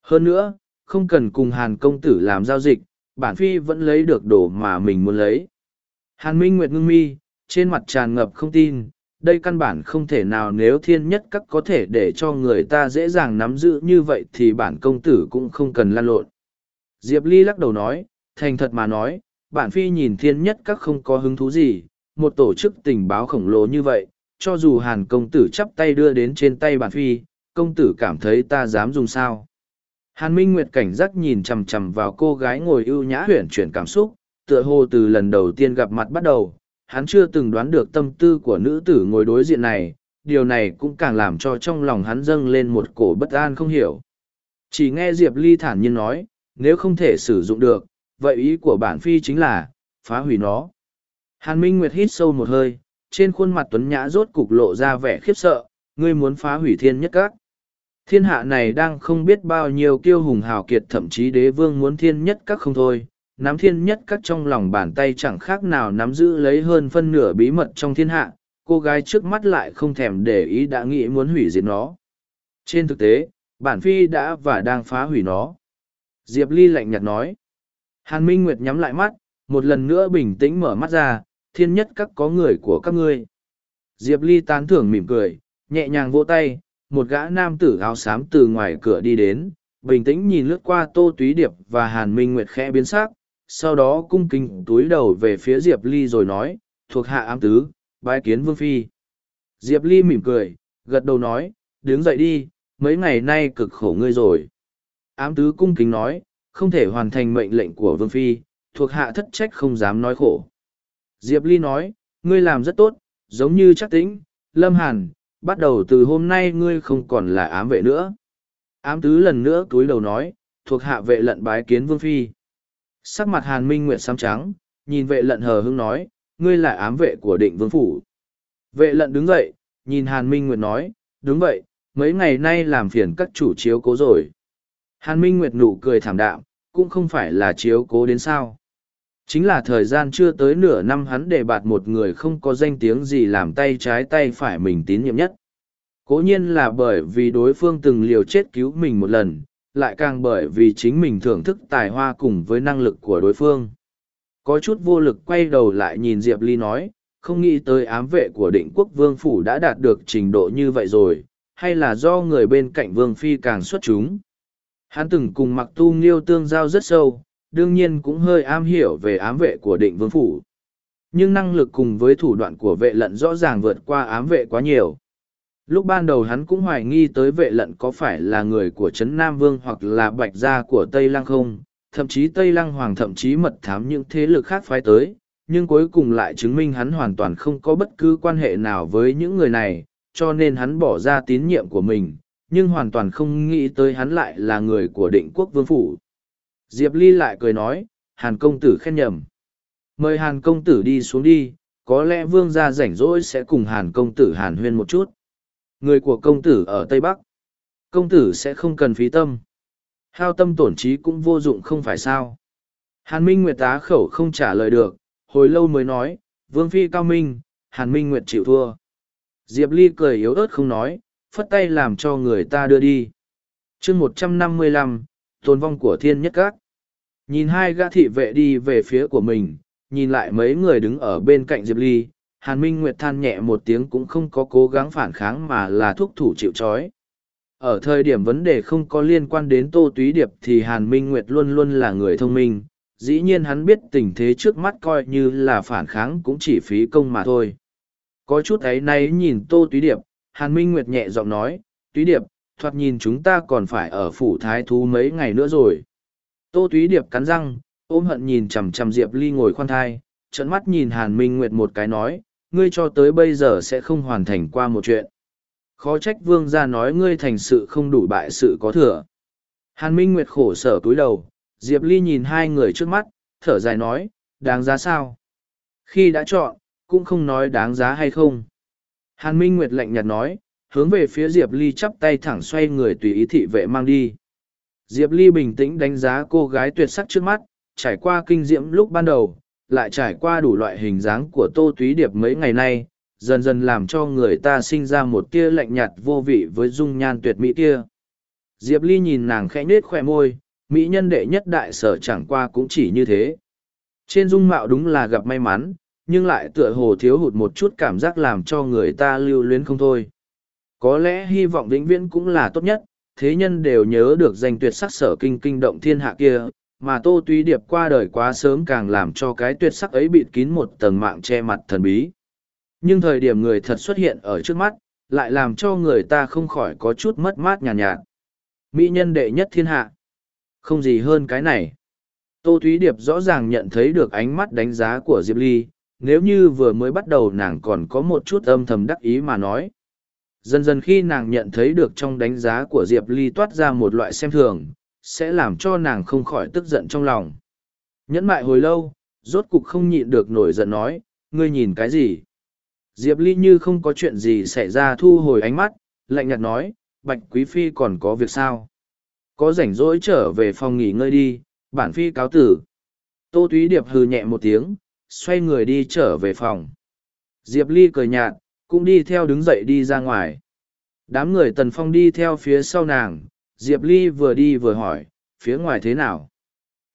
Hơn nữa, không cần cùng hàn công tử làm giao dịch bản phi vẫn lấy được đồ mà mình muốn lấy. Hàn minh nguyệt ngưng mi, trên mặt tràn ngập không tin, đây căn bản không thể nào nếu thiên nhất các có thể để cho người ta dễ dàng nắm giữ như vậy thì bản công tử cũng không cần lan lộn. Diệp ly lắc đầu nói, thành thật mà nói, bản phi nhìn thiên nhất các không có hứng thú gì, một tổ chức tình báo khổng lồ như vậy, cho dù hàn công tử chắp tay đưa đến trên tay bản phi, công tử cảm thấy ta dám dùng sao? Hàn minh nguyệt cảnh giác nhìn chằm chằm vào cô gái ngồi ưu nhã huyển chuyển cảm xúc, tựa hồ từ lần đầu tiên gặp mặt bắt đầu, hắn chưa từng đoán được tâm tư của nữ tử ngồi đối diện này, điều này cũng càng làm cho trong lòng hắn dâng lên một cổ bất an không hiểu. Chỉ nghe diệp ly thản nhiên nói, nếu không thể sử dụng được, vậy ý của bản phi chính là, phá hủy nó. Hàn minh nguyệt hít sâu một hơi, trên khuôn mặt tuấn nhã rốt cục lộ ra vẻ khiếp sợ, ngươi muốn phá hủy thiên nhất các? Thiên hạ này đang không biết bao nhiêu kiêu hùng hào kiệt, thậm chí đế vương muốn thiên nhất các không thôi. Nắm thiên nhất các trong lòng bàn tay chẳng khác nào nắm giữ lấy hơn phân nửa bí mật trong thiên hạ. Cô gái trước mắt lại không thèm để ý đã nghĩ muốn hủy diệt nó. Trên thực tế, bản phi đã và đang phá hủy nó. Diệp ly lạnh nhạt nói. Hàn minh nguyệt nhắm lại mắt, một lần nữa bình tĩnh mở mắt ra. Thiên nhất các có người của các ngươi. Diệp ly tán thưởng mỉm cười, nhẹ nhàng vỗ tay một gã nam tử áo xám từ ngoài cửa đi đến, bình tĩnh nhìn lướt qua tô túy điệp và hàn minh nguyệt khẽ biến s á c sau đó cung kính túi đầu về phía diệp ly rồi nói, thuộc hạ ám tứ, bái kiến vương phi. Diệp ly mỉm cười, gật đầu nói, đứng dậy đi, mấy ngày nay cực khổ ngươi rồi. Ám tứ cung kính nói, không thể hoàn thành mệnh lệnh của vương phi, thuộc hạ thất trách không dám nói khổ. Diệp ly nói, ngươi làm rất tốt, giống như chắc tĩnh, lâm hàn bắt đầu từ hôm nay ngươi không còn là ám vệ nữa. Ám tứ lần nữa túi đầu nói, thuộc hạ vệ lận bái kiến vương phi. Sắc mặt hàn minh nguyệt xám trắng, nhìn vệ lận hờ hưng nói, ngươi là ám vệ của định vương phủ. Vệ lận đứng dậy, nhìn hàn minh nguyệt nói, đúng vậy, mấy ngày nay làm phiền các chủ chiếu cố rồi. Hàn minh nguyệt nụ cười thảm đạm, cũng không phải là chiếu cố đến sao chính là thời gian chưa tới nửa năm hắn để bạt một người không có danh tiếng gì làm tay trái tay phải mình tín nhiệm nhất. Cố nhiên là bởi vì đối phương từng liều chết cứu mình một lần, lại càng bởi vì chính mình thưởng thức tài hoa cùng với năng lực của đối phương. Có chút vô lực quay đầu lại nhìn diệp ly nói, không nghĩ tới ám vệ của định quốc vương phủ đã đạt được trình độ như vậy rồi, hay là do người bên cạnh vương phi càng xuất chúng. Hắn từng cùng mặc tu nghiêu tương giao rất sâu đương nhiên cũng hơi am hiểu về ám vệ của định vương phủ. Nhưng năng lực cùng với thủ đoạn của vệ lận rõ ràng vượt qua ám vệ quá nhiều. Lúc ban đầu hắn cũng hoài nghi tới vệ lận có phải là người của Trấn Nam Vương hoặc là bạch gia của Tây Lăng không, thậm chí Tây Lăng Hoàng thậm chí mật thám những thế lực khác phái tới, nhưng cuối cùng lại chứng minh hắn hoàn toàn không có bất cứ quan hệ nào với những người này, cho nên hắn bỏ ra tín nhiệm của mình, nhưng hoàn toàn không nghĩ tới hắn lại là người của định quốc vương phủ. Diệp Ly lại cười nói, Hàn công tử khen nhầm. Mời Hàn công tử đi xuống đi, có lẽ vương gia rảnh rỗi sẽ cùng Hàn công tử Hàn huyên một chút. Người của công tử ở Tây Bắc. Công tử sẽ không cần phí tâm. Hao tâm tổn trí cũng vô dụng không phải sao. Hàn Minh Nguyệt tá khẩu không trả lời được, hồi lâu mới nói, Vương Phi cao minh, Hàn Minh Nguyệt chịu thua. Diệp Ly cười yếu ớt không nói, phất tay làm cho người ta đưa đi. chương một trăm năm mươi lăm, tồn vong của thiên nhất các. Nhìn hai gã thị vệ đi về phía của mình, nhìn lại mấy người đứng ở bên cạnh Diệp Ly, Hàn Minh Nguyệt than nhẹ một tiếng cũng không có cố gắng phản kháng mà là thúc thủ chịu trói. Ở thời điểm vấn đề không có liên quan đến Tô Túy Điệp thì Hàn Minh Nguyệt luôn luôn là người thông minh, dĩ nhiên hắn biết tình thế trước mắt coi như là phản kháng cũng chỉ phí công mà thôi. Có chút ấy nay nhìn Tô Túy Điệp, Hàn Minh Nguyệt nhẹ giọng nói, túy điệp, thoạt nhìn chúng ta còn phải ở phủ thái thú mấy ngày nữa rồi. Tô túy điệp cắn răng, ôm hận nhìn chằm chằm Diệp Ly ngồi khoan thai, trận mắt nhìn Hàn Minh Nguyệt một cái nói, ngươi cho tới bây giờ sẽ không hoàn thành qua một chuyện. Khó trách vương gia nói ngươi thành sự không đủ bại sự có thừa. Hàn Minh Nguyệt khổ sở cúi đầu, Diệp Ly nhìn hai người trước mắt, thở dài nói, đáng giá sao? Khi đã chọn, cũng không nói đáng giá hay không. Hàn Minh Nguyệt lạnh nhạt nói, hướng về phía Diệp Ly chắp tay thẳng xoay người tùy ý thị vệ mang đi. Diệp Ly bình tĩnh đánh giá cô gái tuyệt sắc trước mắt, trải qua kinh diễm lúc ban đầu, lại trải qua đủ loại hình dáng của Tô Túy Điệp mấy ngày nay, dần dần làm cho người ta sinh ra một tia lạnh nhạt vô vị với dung nhan tuyệt mỹ kia. Diệp Ly nhìn nàng khẽ nết khoe môi, mỹ nhân đệ nhất đại sở chẳng qua cũng chỉ như thế. Trên dung mạo đúng là gặp may mắn, nhưng lại tựa hồ thiếu hụt một chút cảm giác làm cho người ta lưu luyến không thôi. Có lẽ hy vọng vĩnh viễn cũng là tốt nhất, thế nhân đều nhớ được danh tuyệt sắc sở kinh kinh động thiên hạ kia, mà Tô Tuy Điệp qua đời quá sớm càng làm cho cái tuyệt sắc ấy bịt kín một tầng mạng che mặt thần bí. Nhưng thời điểm người thật xuất hiện ở trước mắt, lại làm cho người ta không khỏi có chút mất mát nhàn nhạt, nhạt. Mỹ nhân đệ nhất thiên hạ. Không gì hơn cái này. Tô Thúy Điệp rõ ràng nhận thấy được ánh mắt đánh giá của Diệp Ly, nếu như vừa mới bắt đầu nàng còn có một chút âm thầm đắc ý mà nói. Dần dần khi nàng nhận thấy được trong đánh giá của Diệp Ly toát ra một loại xem thường, sẽ làm cho nàng không khỏi tức giận trong lòng. Nhẫn mại hồi lâu, rốt cục không nhịn được nổi giận nói, ngươi nhìn cái gì? Diệp Ly như không có chuyện gì xảy ra thu hồi ánh mắt, lạnh nhạt nói, Bạch Quý Phi còn có việc sao? Có rảnh rỗi trở về phòng nghỉ ngơi đi, bản Phi cáo tử. Tô Túy Điệp hừ nhẹ một tiếng, xoay người đi trở về phòng. Diệp Ly cười nhạt, cũng đi theo đứng dậy đi ra ngoài. Đám người tần phong đi theo phía sau nàng, Diệp Ly vừa đi vừa hỏi, phía ngoài thế nào?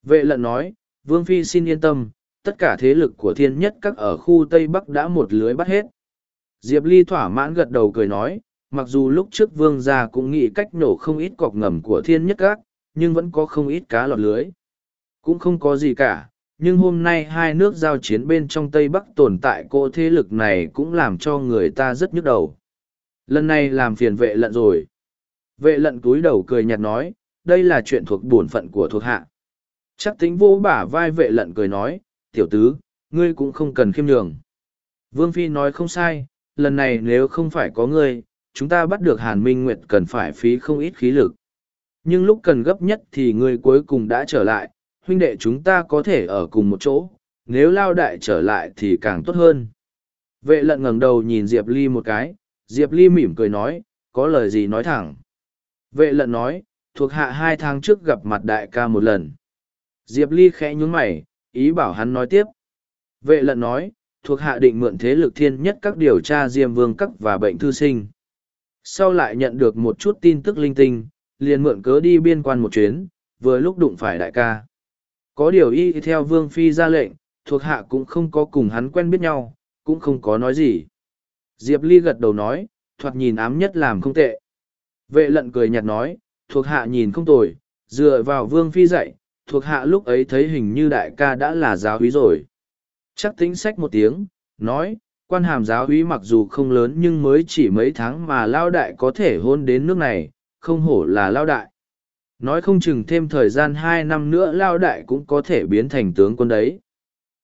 Vệ lận nói, Vương Phi xin yên tâm, tất cả thế lực của thiên nhất các ở khu Tây Bắc đã một lưới bắt hết. Diệp Ly thỏa mãn gật đầu cười nói, mặc dù lúc trước vương gia cũng nghĩ cách nổ không ít cọc ngầm của thiên nhất các, nhưng vẫn có không ít cá lọt lưới. Cũng không có gì cả, nhưng hôm nay hai nước giao chiến bên trong Tây Bắc tồn tại cô thế lực này cũng làm cho người ta rất nhức đầu. Lần này làm phiền vệ lận rồi. Vệ lận cúi đầu cười nhạt nói, đây là chuyện thuộc bổn phận của thuộc hạ. Chắc tính vô bả vai vệ lận cười nói, tiểu tứ, ngươi cũng không cần khiêm nhường. Vương Phi nói không sai, lần này nếu không phải có ngươi, chúng ta bắt được Hàn Minh Nguyệt cần phải phí không ít khí lực. Nhưng lúc cần gấp nhất thì ngươi cuối cùng đã trở lại, huynh đệ chúng ta có thể ở cùng một chỗ, nếu lao đại trở lại thì càng tốt hơn. Vệ lận ngẩng đầu nhìn Diệp Ly một cái, Diệp Ly mỉm cười nói, có lời gì nói thẳng. Vệ lận nói, thuộc hạ hai tháng trước gặp mặt đại ca một lần. Diệp Ly khẽ nhún mày, ý bảo hắn nói tiếp. Vệ lận nói, thuộc hạ định mượn thế lực thiên nhất các điều tra diêm vương Cắc và bệnh thư sinh. Sau lại nhận được một chút tin tức linh tinh, liền mượn cớ đi biên quan một chuyến, vừa lúc đụng phải đại ca. Có điều y theo vương phi ra lệnh, thuộc hạ cũng không có cùng hắn quen biết nhau, cũng không có nói gì. Diệp Ly gật đầu nói, thoạt nhìn ám nhất làm không tệ. Vệ lận cười nhạt nói, thuộc hạ nhìn không tồi, dựa vào vương phi dạy, thuộc hạ lúc ấy thấy hình như đại ca đã là giáo húy rồi. Chắc tính sách một tiếng, nói, quan hàm giáo húy mặc dù không lớn nhưng mới chỉ mấy tháng mà lao đại có thể hôn đến nước này, không hổ là lao đại. Nói không chừng thêm thời gian hai năm nữa lao đại cũng có thể biến thành tướng quân đấy.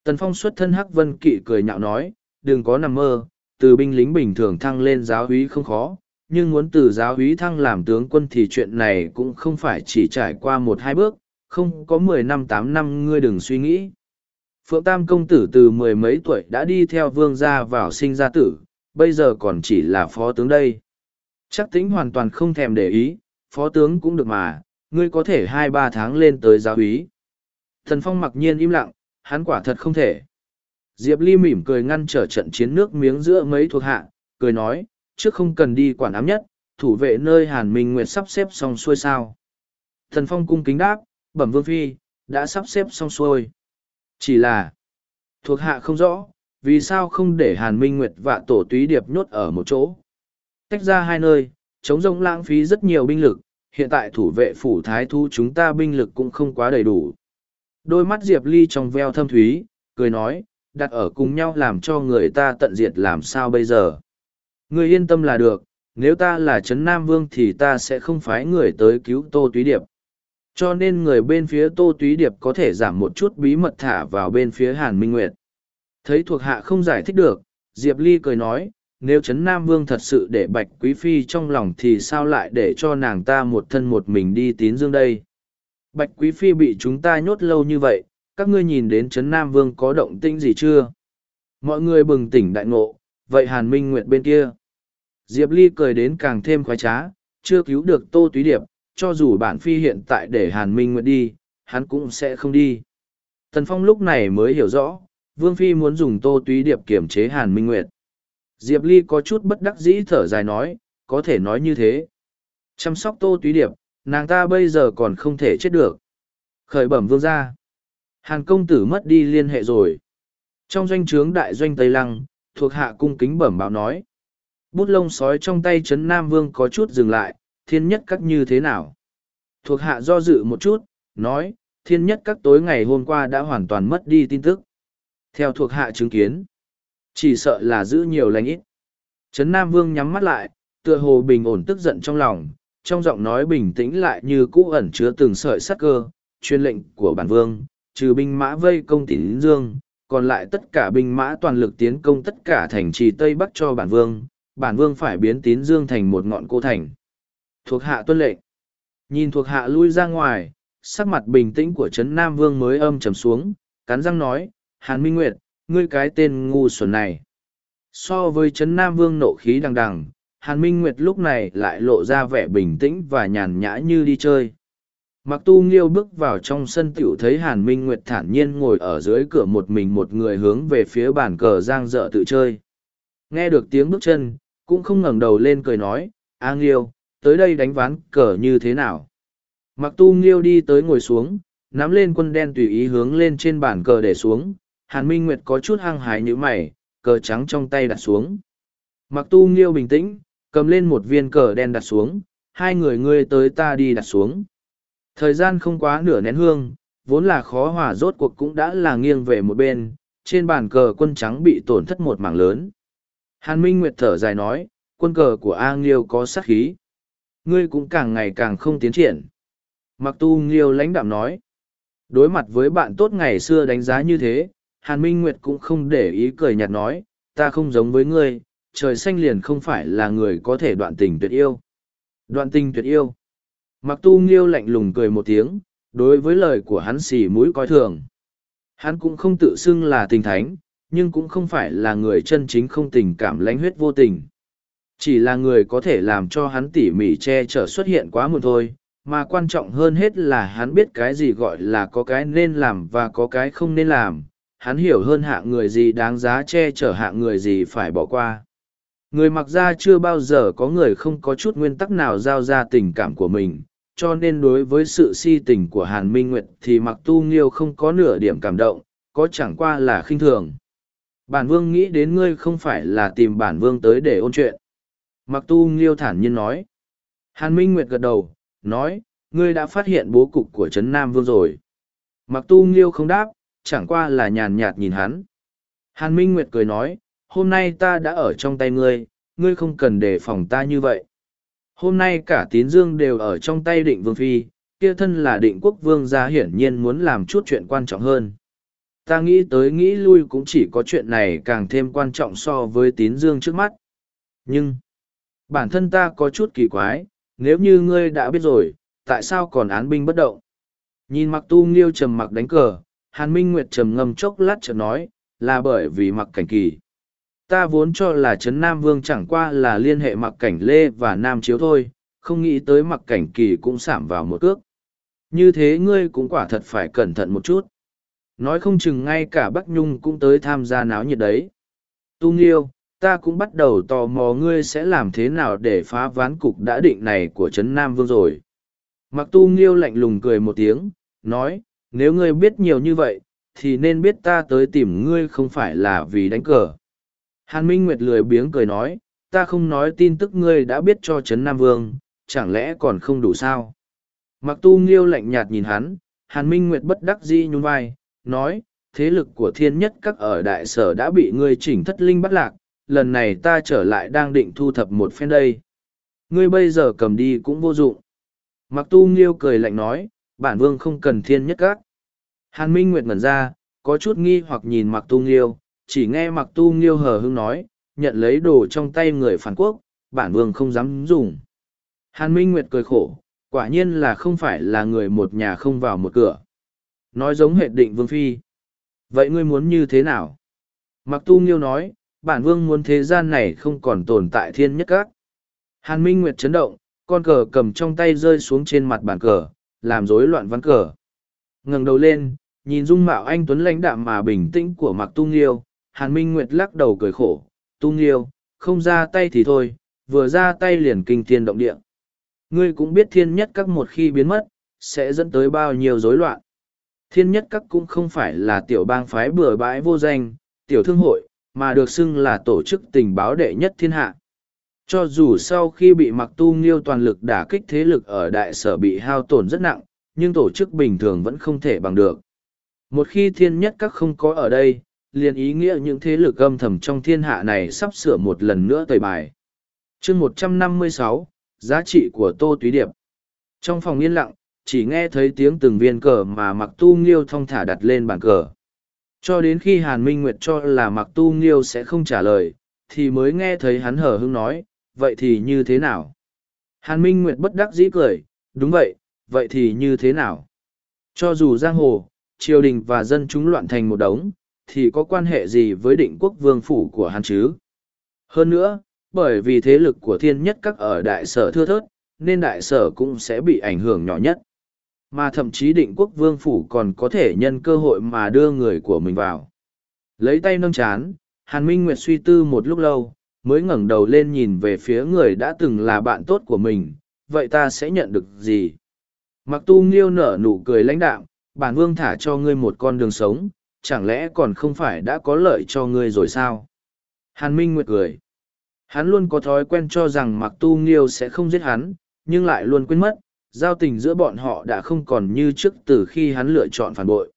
Tần Phong xuất thân Hắc Vân Kỵ cười nhạo nói, đừng có nằm mơ, từ binh lính bình thường thăng lên giáo úy không khó, nhưng muốn từ giáo úy thăng làm tướng quân thì chuyện này cũng không phải chỉ trải qua một hai bước, không có mười năm tám năm ngươi đừng suy nghĩ. Phượng Tam công tử từ mười mấy tuổi đã đi theo vương gia vào sinh gia tử, bây giờ còn chỉ là phó tướng đây. Chắc tính hoàn toàn không thèm để ý, phó tướng cũng được mà, ngươi có thể hai ba tháng lên tới giáo úy. Thần Phong mặc nhiên im lặng, hắn quả thật không thể. Diệp Ly mỉm cười ngăn trở trận chiến nước miếng giữa mấy thuộc hạ, cười nói, trước không cần đi quản ám nhất, thủ vệ nơi Hàn Minh Nguyệt sắp xếp xong xuôi sao. Thần Phong cung kính đáp, bẩm vương phi, đã sắp xếp xong xuôi. Chỉ là, thuộc hạ không rõ, vì sao không để Hàn Minh Nguyệt và tổ túy điệp nhốt ở một chỗ. Tách ra hai nơi, chống rông lãng phí rất nhiều binh lực, hiện tại thủ vệ phủ thái thu chúng ta binh lực cũng không quá đầy đủ. Đôi mắt Diệp Ly trong veo thâm thúy, cười nói, đặt ở cùng nhau làm cho người ta tận diệt làm sao bây giờ. Người yên tâm là được, nếu ta là Trấn Nam Vương thì ta sẽ không phái người tới cứu Tô Túy Điệp. Cho nên người bên phía Tô Túy Điệp có thể giảm một chút bí mật thả vào bên phía Hàn Minh Nguyệt. Thấy thuộc hạ không giải thích được, Diệp Ly cười nói, nếu Trấn Nam Vương thật sự để Bạch Quý Phi trong lòng thì sao lại để cho nàng ta một thân một mình đi tín dương đây? Bạch Quý Phi bị chúng ta nhốt lâu như vậy, các ngươi nhìn đến Trấn Nam Vương có động tĩnh gì chưa? Mọi người bừng tỉnh đại ngộ, vậy Hàn Minh Nguyệt bên kia. Diệp Ly cười đến càng thêm khoái trá, chưa cứu được Tô Túy Điệp, cho dù bản phi hiện tại để Hàn Minh Nguyệt đi, hắn cũng sẽ không đi. Tần Phong lúc này mới hiểu rõ, Vương Phi muốn dùng Tô Túy Điệp kiểm chế Hàn Minh Nguyệt. Diệp Ly có chút bất đắc dĩ thở dài nói, có thể nói như thế. Chăm sóc Tô Túy Điệp, nàng ta bây giờ còn không thể chết được. Khởi bẩm vương gia. Hàn công tử mất đi liên hệ rồi. Trong doanh trướng đại doanh Tây Lăng, thuộc hạ cung kính bẩm báo nói. Bút lông sói trong tay Trấn Nam Vương có chút dừng lại, thiên nhất các như thế nào? Thuộc hạ do dự một chút, nói, thiên nhất các tối ngày hôm qua đã hoàn toàn mất đi tin tức. Theo thuộc hạ chứng kiến, chỉ sợ là giữ nhiều lành ít. Trấn Nam Vương nhắm mắt lại, tựa hồ bình ổn tức giận trong lòng, trong giọng nói bình tĩnh lại như cũ ẩn chứa từng sợi sắc cơ, chuyên lệnh của bản vương, trừ binh mã vây công tín dương, còn lại tất cả binh mã toàn lực tiến công tất cả thành trì Tây Bắc cho bản vương, bản vương phải biến tín dương thành một ngọn cô thành. Thuộc hạ tuân lệnh. Nhìn thuộc hạ lui ra ngoài, sắc mặt bình tĩnh của Trấn Nam Vương mới âm trầm xuống, cắn răng nói, Hàn Minh Nguyệt, ngươi cái tên ngu xuẩn này. So với Trấn Nam Vương nộ khí đằng đằng, Hàn Minh Nguyệt lúc này lại lộ ra vẻ bình tĩnh và nhàn nhã như đi chơi. Mặc tu nghiêu bước vào trong sân tiểu thấy Hàn Minh Nguyệt thản nhiên ngồi ở dưới cửa một mình một người hướng về phía bàn cờ giang dợ tự chơi. Nghe được tiếng bước chân, cũng không ngẩng đầu lên cười nói, A Nghiêu, tới đây đánh ván cờ như thế nào? Mặc tu nghiêu đi tới ngồi xuống, nắm lên quân đen tùy ý hướng lên trên bàn cờ để xuống, Hàn Minh Nguyệt có chút hăng hái như mày, cờ trắng trong tay đặt xuống. Mặc tu nghiêu bình tĩnh, cầm lên một viên cờ đen đặt xuống, hai người ngươi tới ta đi đặt xuống. Thời gian không quá nửa nén hương, vốn là khó hòa rốt cuộc cũng đã là nghiêng về một bên, trên bàn cờ quân trắng bị tổn thất một mảng lớn. Hàn Minh Nguyệt thở dài nói, quân cờ của A Nghiêu có sát khí. Ngươi cũng càng ngày càng không tiến triển. Mặc tu Nghiêu lãnh đạm nói, đối mặt với bạn tốt ngày xưa đánh giá như thế, Hàn Minh Nguyệt cũng không để ý cười nhạt nói, ta không giống với ngươi, trời xanh liền không phải là người có thể đoạn tình tuyệt yêu. Đoạn tình tuyệt yêu. Mặc tu nghiêu lạnh lùng cười một tiếng, đối với lời của hắn xỉ mũi coi thường. Hắn cũng không tự xưng là tình thánh, nhưng cũng không phải là người chân chính không tình cảm lãnh huyết vô tình. Chỉ là người có thể làm cho hắn tỉ mỉ che chở xuất hiện quá muộn thôi, mà quan trọng hơn hết là hắn biết cái gì gọi là có cái nên làm và có cái không nên làm, hắn hiểu hơn hạ người gì đáng giá che chở hạ người gì phải bỏ qua. Người mặc ra chưa bao giờ có người không có chút nguyên tắc nào giao ra tình cảm của mình, cho nên đối với sự si tình của Hàn Minh Nguyệt thì mặc tu nghiêu không có nửa điểm cảm động, có chẳng qua là khinh thường. Bản vương nghĩ đến ngươi không phải là tìm bản vương tới để ôn chuyện. Mặc tu nghiêu thản nhiên nói. Hàn Minh Nguyệt gật đầu, nói, ngươi đã phát hiện bố cục của Trấn Nam Vương rồi. Mặc tu nghiêu không đáp, chẳng qua là nhàn nhạt nhìn hắn. Hàn Minh Nguyệt cười nói, hôm nay ta đã ở trong tay ngươi, ngươi không cần đề phòng ta như vậy. Hôm nay cả tín dương đều ở trong tay định vương phi, kia thân là định quốc vương gia hiển nhiên muốn làm chút chuyện quan trọng hơn. Ta nghĩ tới nghĩ lui cũng chỉ có chuyện này càng thêm quan trọng so với tín dương trước mắt. Nhưng, bản thân ta có chút kỳ quái, nếu như ngươi đã biết rồi, tại sao còn án binh bất động? Nhìn mặc tu nghiêu trầm mặc đánh cờ, Hàn Minh Nguyệt trầm ngâm chốc lát chợt nói, là bởi vì mặc cảnh kỳ. Ta vốn cho là Trấn Nam Vương chẳng qua là liên hệ mặc cảnh Lê và Nam Chiếu thôi, không nghĩ tới mặc cảnh kỳ cũng sảm vào một cước. Như thế ngươi cũng quả thật phải cẩn thận một chút. Nói không chừng ngay cả Bắc Nhung cũng tới tham gia náo nhiệt đấy. Tu Nghiêu, ta cũng bắt đầu tò mò ngươi sẽ làm thế nào để phá ván cục đã định này của Trấn Nam Vương rồi. Mặc Tu Nghiêu lạnh lùng cười một tiếng, nói, nếu ngươi biết nhiều như vậy, thì nên biết ta tới tìm ngươi không phải là vì đánh cờ. Hàn Minh Nguyệt lười biếng cười nói, ta không nói tin tức ngươi đã biết cho Trấn Nam Vương, chẳng lẽ còn không đủ sao? Mặc tu nghiêu lạnh nhạt nhìn hắn, Hàn Minh Nguyệt bất đắc dĩ nhún vai, nói, thế lực của thiên nhất các ở đại sở đã bị ngươi chỉnh thất linh bắt lạc, lần này ta trở lại đang định thu thập một phen đây. Ngươi bây giờ cầm đi cũng vô dụng. Mặc tu nghiêu cười lạnh nói, bản vương không cần thiên nhất các. Hàn Minh Nguyệt ngẩn ra, có chút nghi hoặc nhìn mặc tu nghiêu, chỉ nghe mặc tu nghiêu hờ hưng nói, nhận lấy đồ trong tay người phản quốc, bản vương không dám dùng. Hàn Minh Nguyệt cười khổ, quả nhiên là không phải là người một nhà không vào một cửa. Nói giống hệ định vương phi. Vậy ngươi muốn như thế nào? Mặc tu nghiêu nói, bản vương muốn thế gian này không còn tồn tại thiên nhất các. Hàn Minh Nguyệt chấn động, con cờ cầm trong tay rơi xuống trên mặt bàn cờ, làm rối loạn ván cờ. ngẩng đầu lên, nhìn dung mạo anh Tuấn lãnh đạm mà bình tĩnh của Mặc Tu Nghiêu, Hàn Minh Nguyệt lắc đầu cười khổ, Tu Nghiêu, không ra tay thì thôi, vừa ra tay liền kinh thiên động địa. Ngươi cũng biết thiên nhất các một khi biến mất, sẽ dẫn tới bao nhiêu rối loạn. Thiên nhất các cũng không phải là tiểu bang phái bừa bãi vô danh, tiểu thương hội, mà được xưng là tổ chức tình báo đệ nhất thiên hạ. Cho dù sau khi bị mặc tu nghiêu toàn lực đả kích thế lực ở đại sở bị hao tổn rất nặng, nhưng tổ chức bình thường vẫn không thể bằng được. Một khi thiên nhất các không có ở đây, liền ý nghĩa những thế lực âm thầm trong thiên hạ này sắp sửa một lần nữa tời bài. chương một trăm năm mươi sáu giá trị của Tô Túy Điệp. Trong phòng yên lặng, chỉ nghe thấy tiếng từng viên cờ mà mặc tu nghiêu thong thả đặt lên bàn cờ. Cho đến khi Hàn Minh Nguyệt cho là mặc tu nghiêu sẽ không trả lời, thì mới nghe thấy hắn hở hưng nói, vậy thì như thế nào? Hàn Minh Nguyệt bất đắc dĩ cười, đúng vậy, vậy thì như thế nào? Cho dù giang hồ, triều đình và dân chúng loạn thành một đống, thì có quan hệ gì với định quốc vương phủ của hắn chứ? Hơn nữa, bởi vì thế lực của thiên nhất các ở đại sở thưa thớt, nên đại sở cũng sẽ bị ảnh hưởng nhỏ nhất. Mà thậm chí định quốc vương phủ còn có thể nhân cơ hội mà đưa người của mình vào. Lấy tay nâng chán, Hàn Minh Nguyệt suy tư một lúc lâu, mới ngẩng đầu lên nhìn về phía người đã từng là bạn tốt của mình, vậy ta sẽ nhận được gì? Mặc tu nghiêu nở nụ cười lãnh đạm, bản vương thả cho ngươi một con đường sống, chẳng lẽ còn không phải đã có lợi cho ngươi rồi sao? Hàn Minh Nguyệt cười. Hắn luôn có thói quen cho rằng mặc tu nghiêu sẽ không giết hắn, nhưng lại luôn quên mất, giao tình giữa bọn họ đã không còn như trước từ khi hắn lựa chọn phản bội.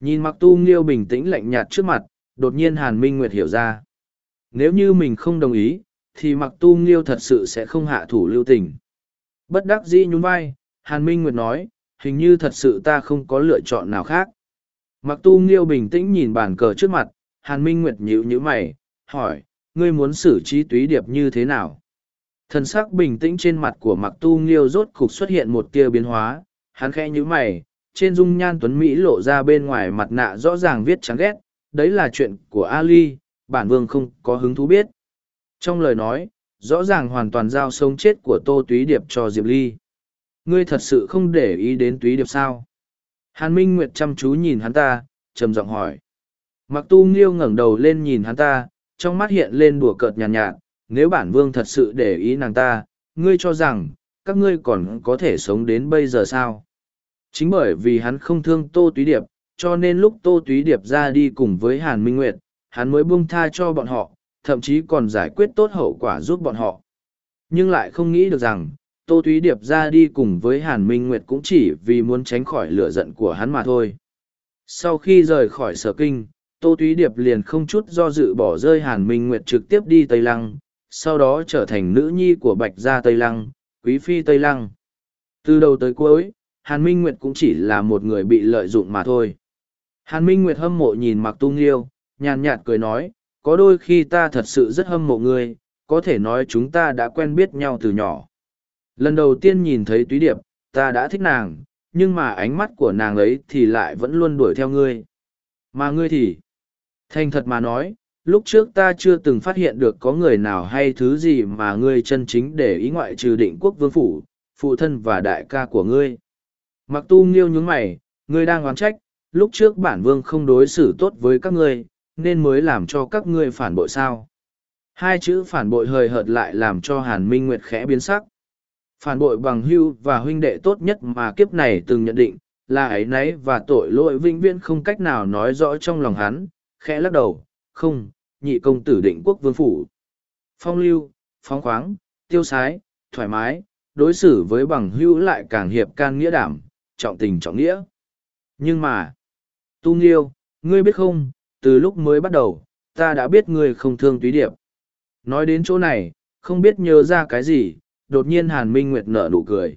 Nhìn mặc tu nghiêu bình tĩnh lạnh nhạt trước mặt, đột nhiên Hàn Minh Nguyệt hiểu ra. Nếu như mình không đồng ý, thì mặc tu nghiêu thật sự sẽ không hạ thủ lưu tình. Bất đắc dĩ nhún vai, Hàn Minh Nguyệt nói, hình như thật sự ta không có lựa chọn nào khác. Mặc tu nghiêu bình tĩnh nhìn bàn cờ trước mặt, Hàn Minh Nguyệt nhíu nhíu mày, hỏi, ngươi muốn xử trí túy điệp như thế nào? Thần sắc bình tĩnh trên mặt của mặc tu nghiêu rốt cục xuất hiện một tia biến hóa, hắn khẽ nhíu mày, trên dung nhan tuấn Mỹ lộ ra bên ngoài mặt nạ rõ ràng viết trắng ghét, đấy là chuyện của Ali, bản vương không có hứng thú biết. Trong lời nói, rõ ràng hoàn toàn giao sống chết của Tô Túy Điệp cho Diệp Ly. Ngươi thật sự không để ý đến Túy Điệp sao? Hàn Minh Nguyệt chăm chú nhìn hắn ta, trầm giọng hỏi. Mặc tu nghiêu ngẩng đầu lên nhìn hắn ta, trong mắt hiện lên đùa cợt nhàn nhạt, nhạt, nếu bản vương thật sự để ý nàng ta, ngươi cho rằng, các ngươi còn có thể sống đến bây giờ sao? Chính bởi vì hắn không thương Tô Túy Điệp, cho nên lúc Tô Túy Điệp ra đi cùng với Hàn Minh Nguyệt, hắn mới buông tha cho bọn họ, thậm chí còn giải quyết tốt hậu quả giúp bọn họ. Nhưng lại không nghĩ được rằng, Tô Thúy Điệp ra đi cùng với Hàn Minh Nguyệt cũng chỉ vì muốn tránh khỏi lửa giận của hắn mà thôi. Sau khi rời khỏi sở kinh, Tô Thúy Điệp liền không chút do dự bỏ rơi Hàn Minh Nguyệt trực tiếp đi Tây Lăng, sau đó trở thành nữ nhi của Bạch Gia Tây Lăng, Quý Phi Tây Lăng. Từ đầu tới cuối, Hàn Minh Nguyệt cũng chỉ là một người bị lợi dụng mà thôi. Hàn Minh Nguyệt hâm mộ nhìn Mạc Tu Nghiêu, nhàn nhạt cười nói, có đôi khi ta thật sự rất hâm mộ ngươi, có thể nói chúng ta đã quen biết nhau từ nhỏ. Lần đầu tiên nhìn thấy túy điệp, ta đã thích nàng, nhưng mà ánh mắt của nàng ấy thì lại vẫn luôn đuổi theo ngươi. Mà ngươi thì, thành thật mà nói, lúc trước ta chưa từng phát hiện được có người nào hay thứ gì mà ngươi chân chính để ý ngoại trừ định quốc vương phủ, phụ thân và đại ca của ngươi. Mặc tu nghiêu nhướng mày, ngươi đang oán trách, lúc trước bản vương không đối xử tốt với các ngươi, nên mới làm cho các ngươi phản bội sao. Hai chữ phản bội hời hợt lại làm cho Hàn Minh Nguyệt khẽ biến sắc. Phản bội bằng hưu và huynh đệ tốt nhất mà kiếp này từng nhận định, là ấy nấy và tội lỗi vinh viễn không cách nào nói rõ trong lòng hắn, khẽ lắc đầu, không, nhị công tử định quốc vương phủ. Phong lưu, phóng khoáng, tiêu sái, thoải mái, đối xử với bằng hưu lại càng hiệp can nghĩa đảm, trọng tình trọng nghĩa. Nhưng mà, tu nghiêu, ngươi biết không, từ lúc mới bắt đầu, ta đã biết ngươi không thương túy điệp. Nói đến chỗ này, không biết nhớ ra cái gì, đột nhiên Hàn Minh Nguyệt nở nụ cười.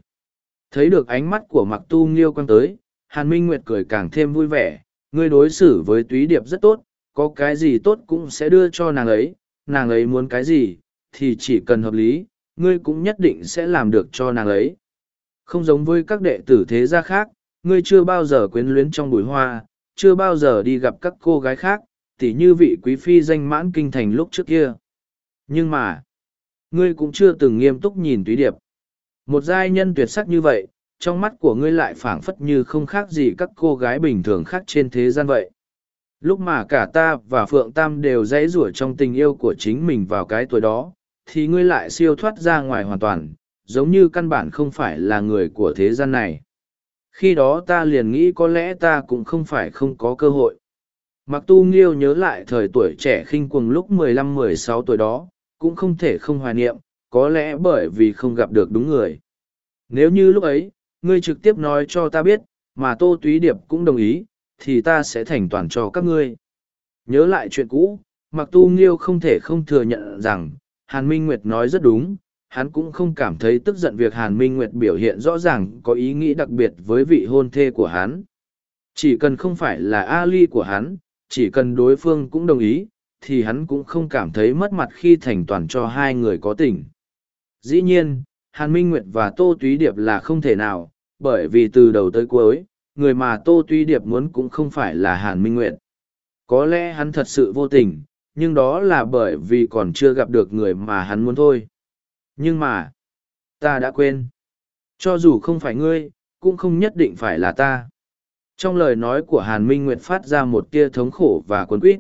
Thấy được ánh mắt của Mặc Tu Nghiêu quăng tới, Hàn Minh Nguyệt cười càng thêm vui vẻ, ngươi đối xử với Túy Điệp rất tốt, có cái gì tốt cũng sẽ đưa cho nàng ấy, nàng ấy muốn cái gì, thì chỉ cần hợp lý, ngươi cũng nhất định sẽ làm được cho nàng ấy. Không giống với các đệ tử thế gia khác, ngươi chưa bao giờ quyến luyến trong bụi hoa, chưa bao giờ đi gặp các cô gái khác, tỉ như vị quý phi danh mãn kinh thành lúc trước kia. Nhưng mà, ngươi cũng chưa từng nghiêm túc nhìn túy điệp. Một giai nhân tuyệt sắc như vậy, trong mắt của ngươi lại phảng phất như không khác gì các cô gái bình thường khác trên thế gian vậy. Lúc mà cả ta và Phượng Tam đều dãy rủa trong tình yêu của chính mình vào cái tuổi đó, thì ngươi lại siêu thoát ra ngoài hoàn toàn, giống như căn bản không phải là người của thế gian này. Khi đó ta liền nghĩ có lẽ ta cũng không phải không có cơ hội. Mặc tu nghiêu nhớ lại thời tuổi trẻ khinh cuồng lúc 15-16 tuổi đó, cũng không thể không hoài niệm, có lẽ bởi vì không gặp được đúng người. Nếu như lúc ấy, ngươi trực tiếp nói cho ta biết, mà Tô Túy Điệp cũng đồng ý, thì ta sẽ thành toàn cho các ngươi. Nhớ lại chuyện cũ, Mặc Tu Nghiêu không thể không thừa nhận rằng, Hàn Minh Nguyệt nói rất đúng, hắn cũng không cảm thấy tức giận việc Hàn Minh Nguyệt biểu hiện rõ ràng có ý nghĩ đặc biệt với vị hôn thê của hắn. Chỉ cần không phải là Ali của hắn, chỉ cần đối phương cũng đồng ý, thì hắn cũng không cảm thấy mất mặt khi thành toàn cho hai người có tình. Dĩ nhiên, Hàn Minh Nguyệt và Tô Túy Điệp là không thể nào, bởi vì từ đầu tới cuối, người mà Tô Túy Điệp muốn cũng không phải là Hàn Minh Nguyệt. Có lẽ hắn thật sự vô tình, nhưng đó là bởi vì còn chưa gặp được người mà hắn muốn thôi. Nhưng mà, ta đã quên. Cho dù không phải ngươi, cũng không nhất định phải là ta. Trong lời nói của Hàn Minh Nguyệt phát ra một tia thống khổ và quấn quýt.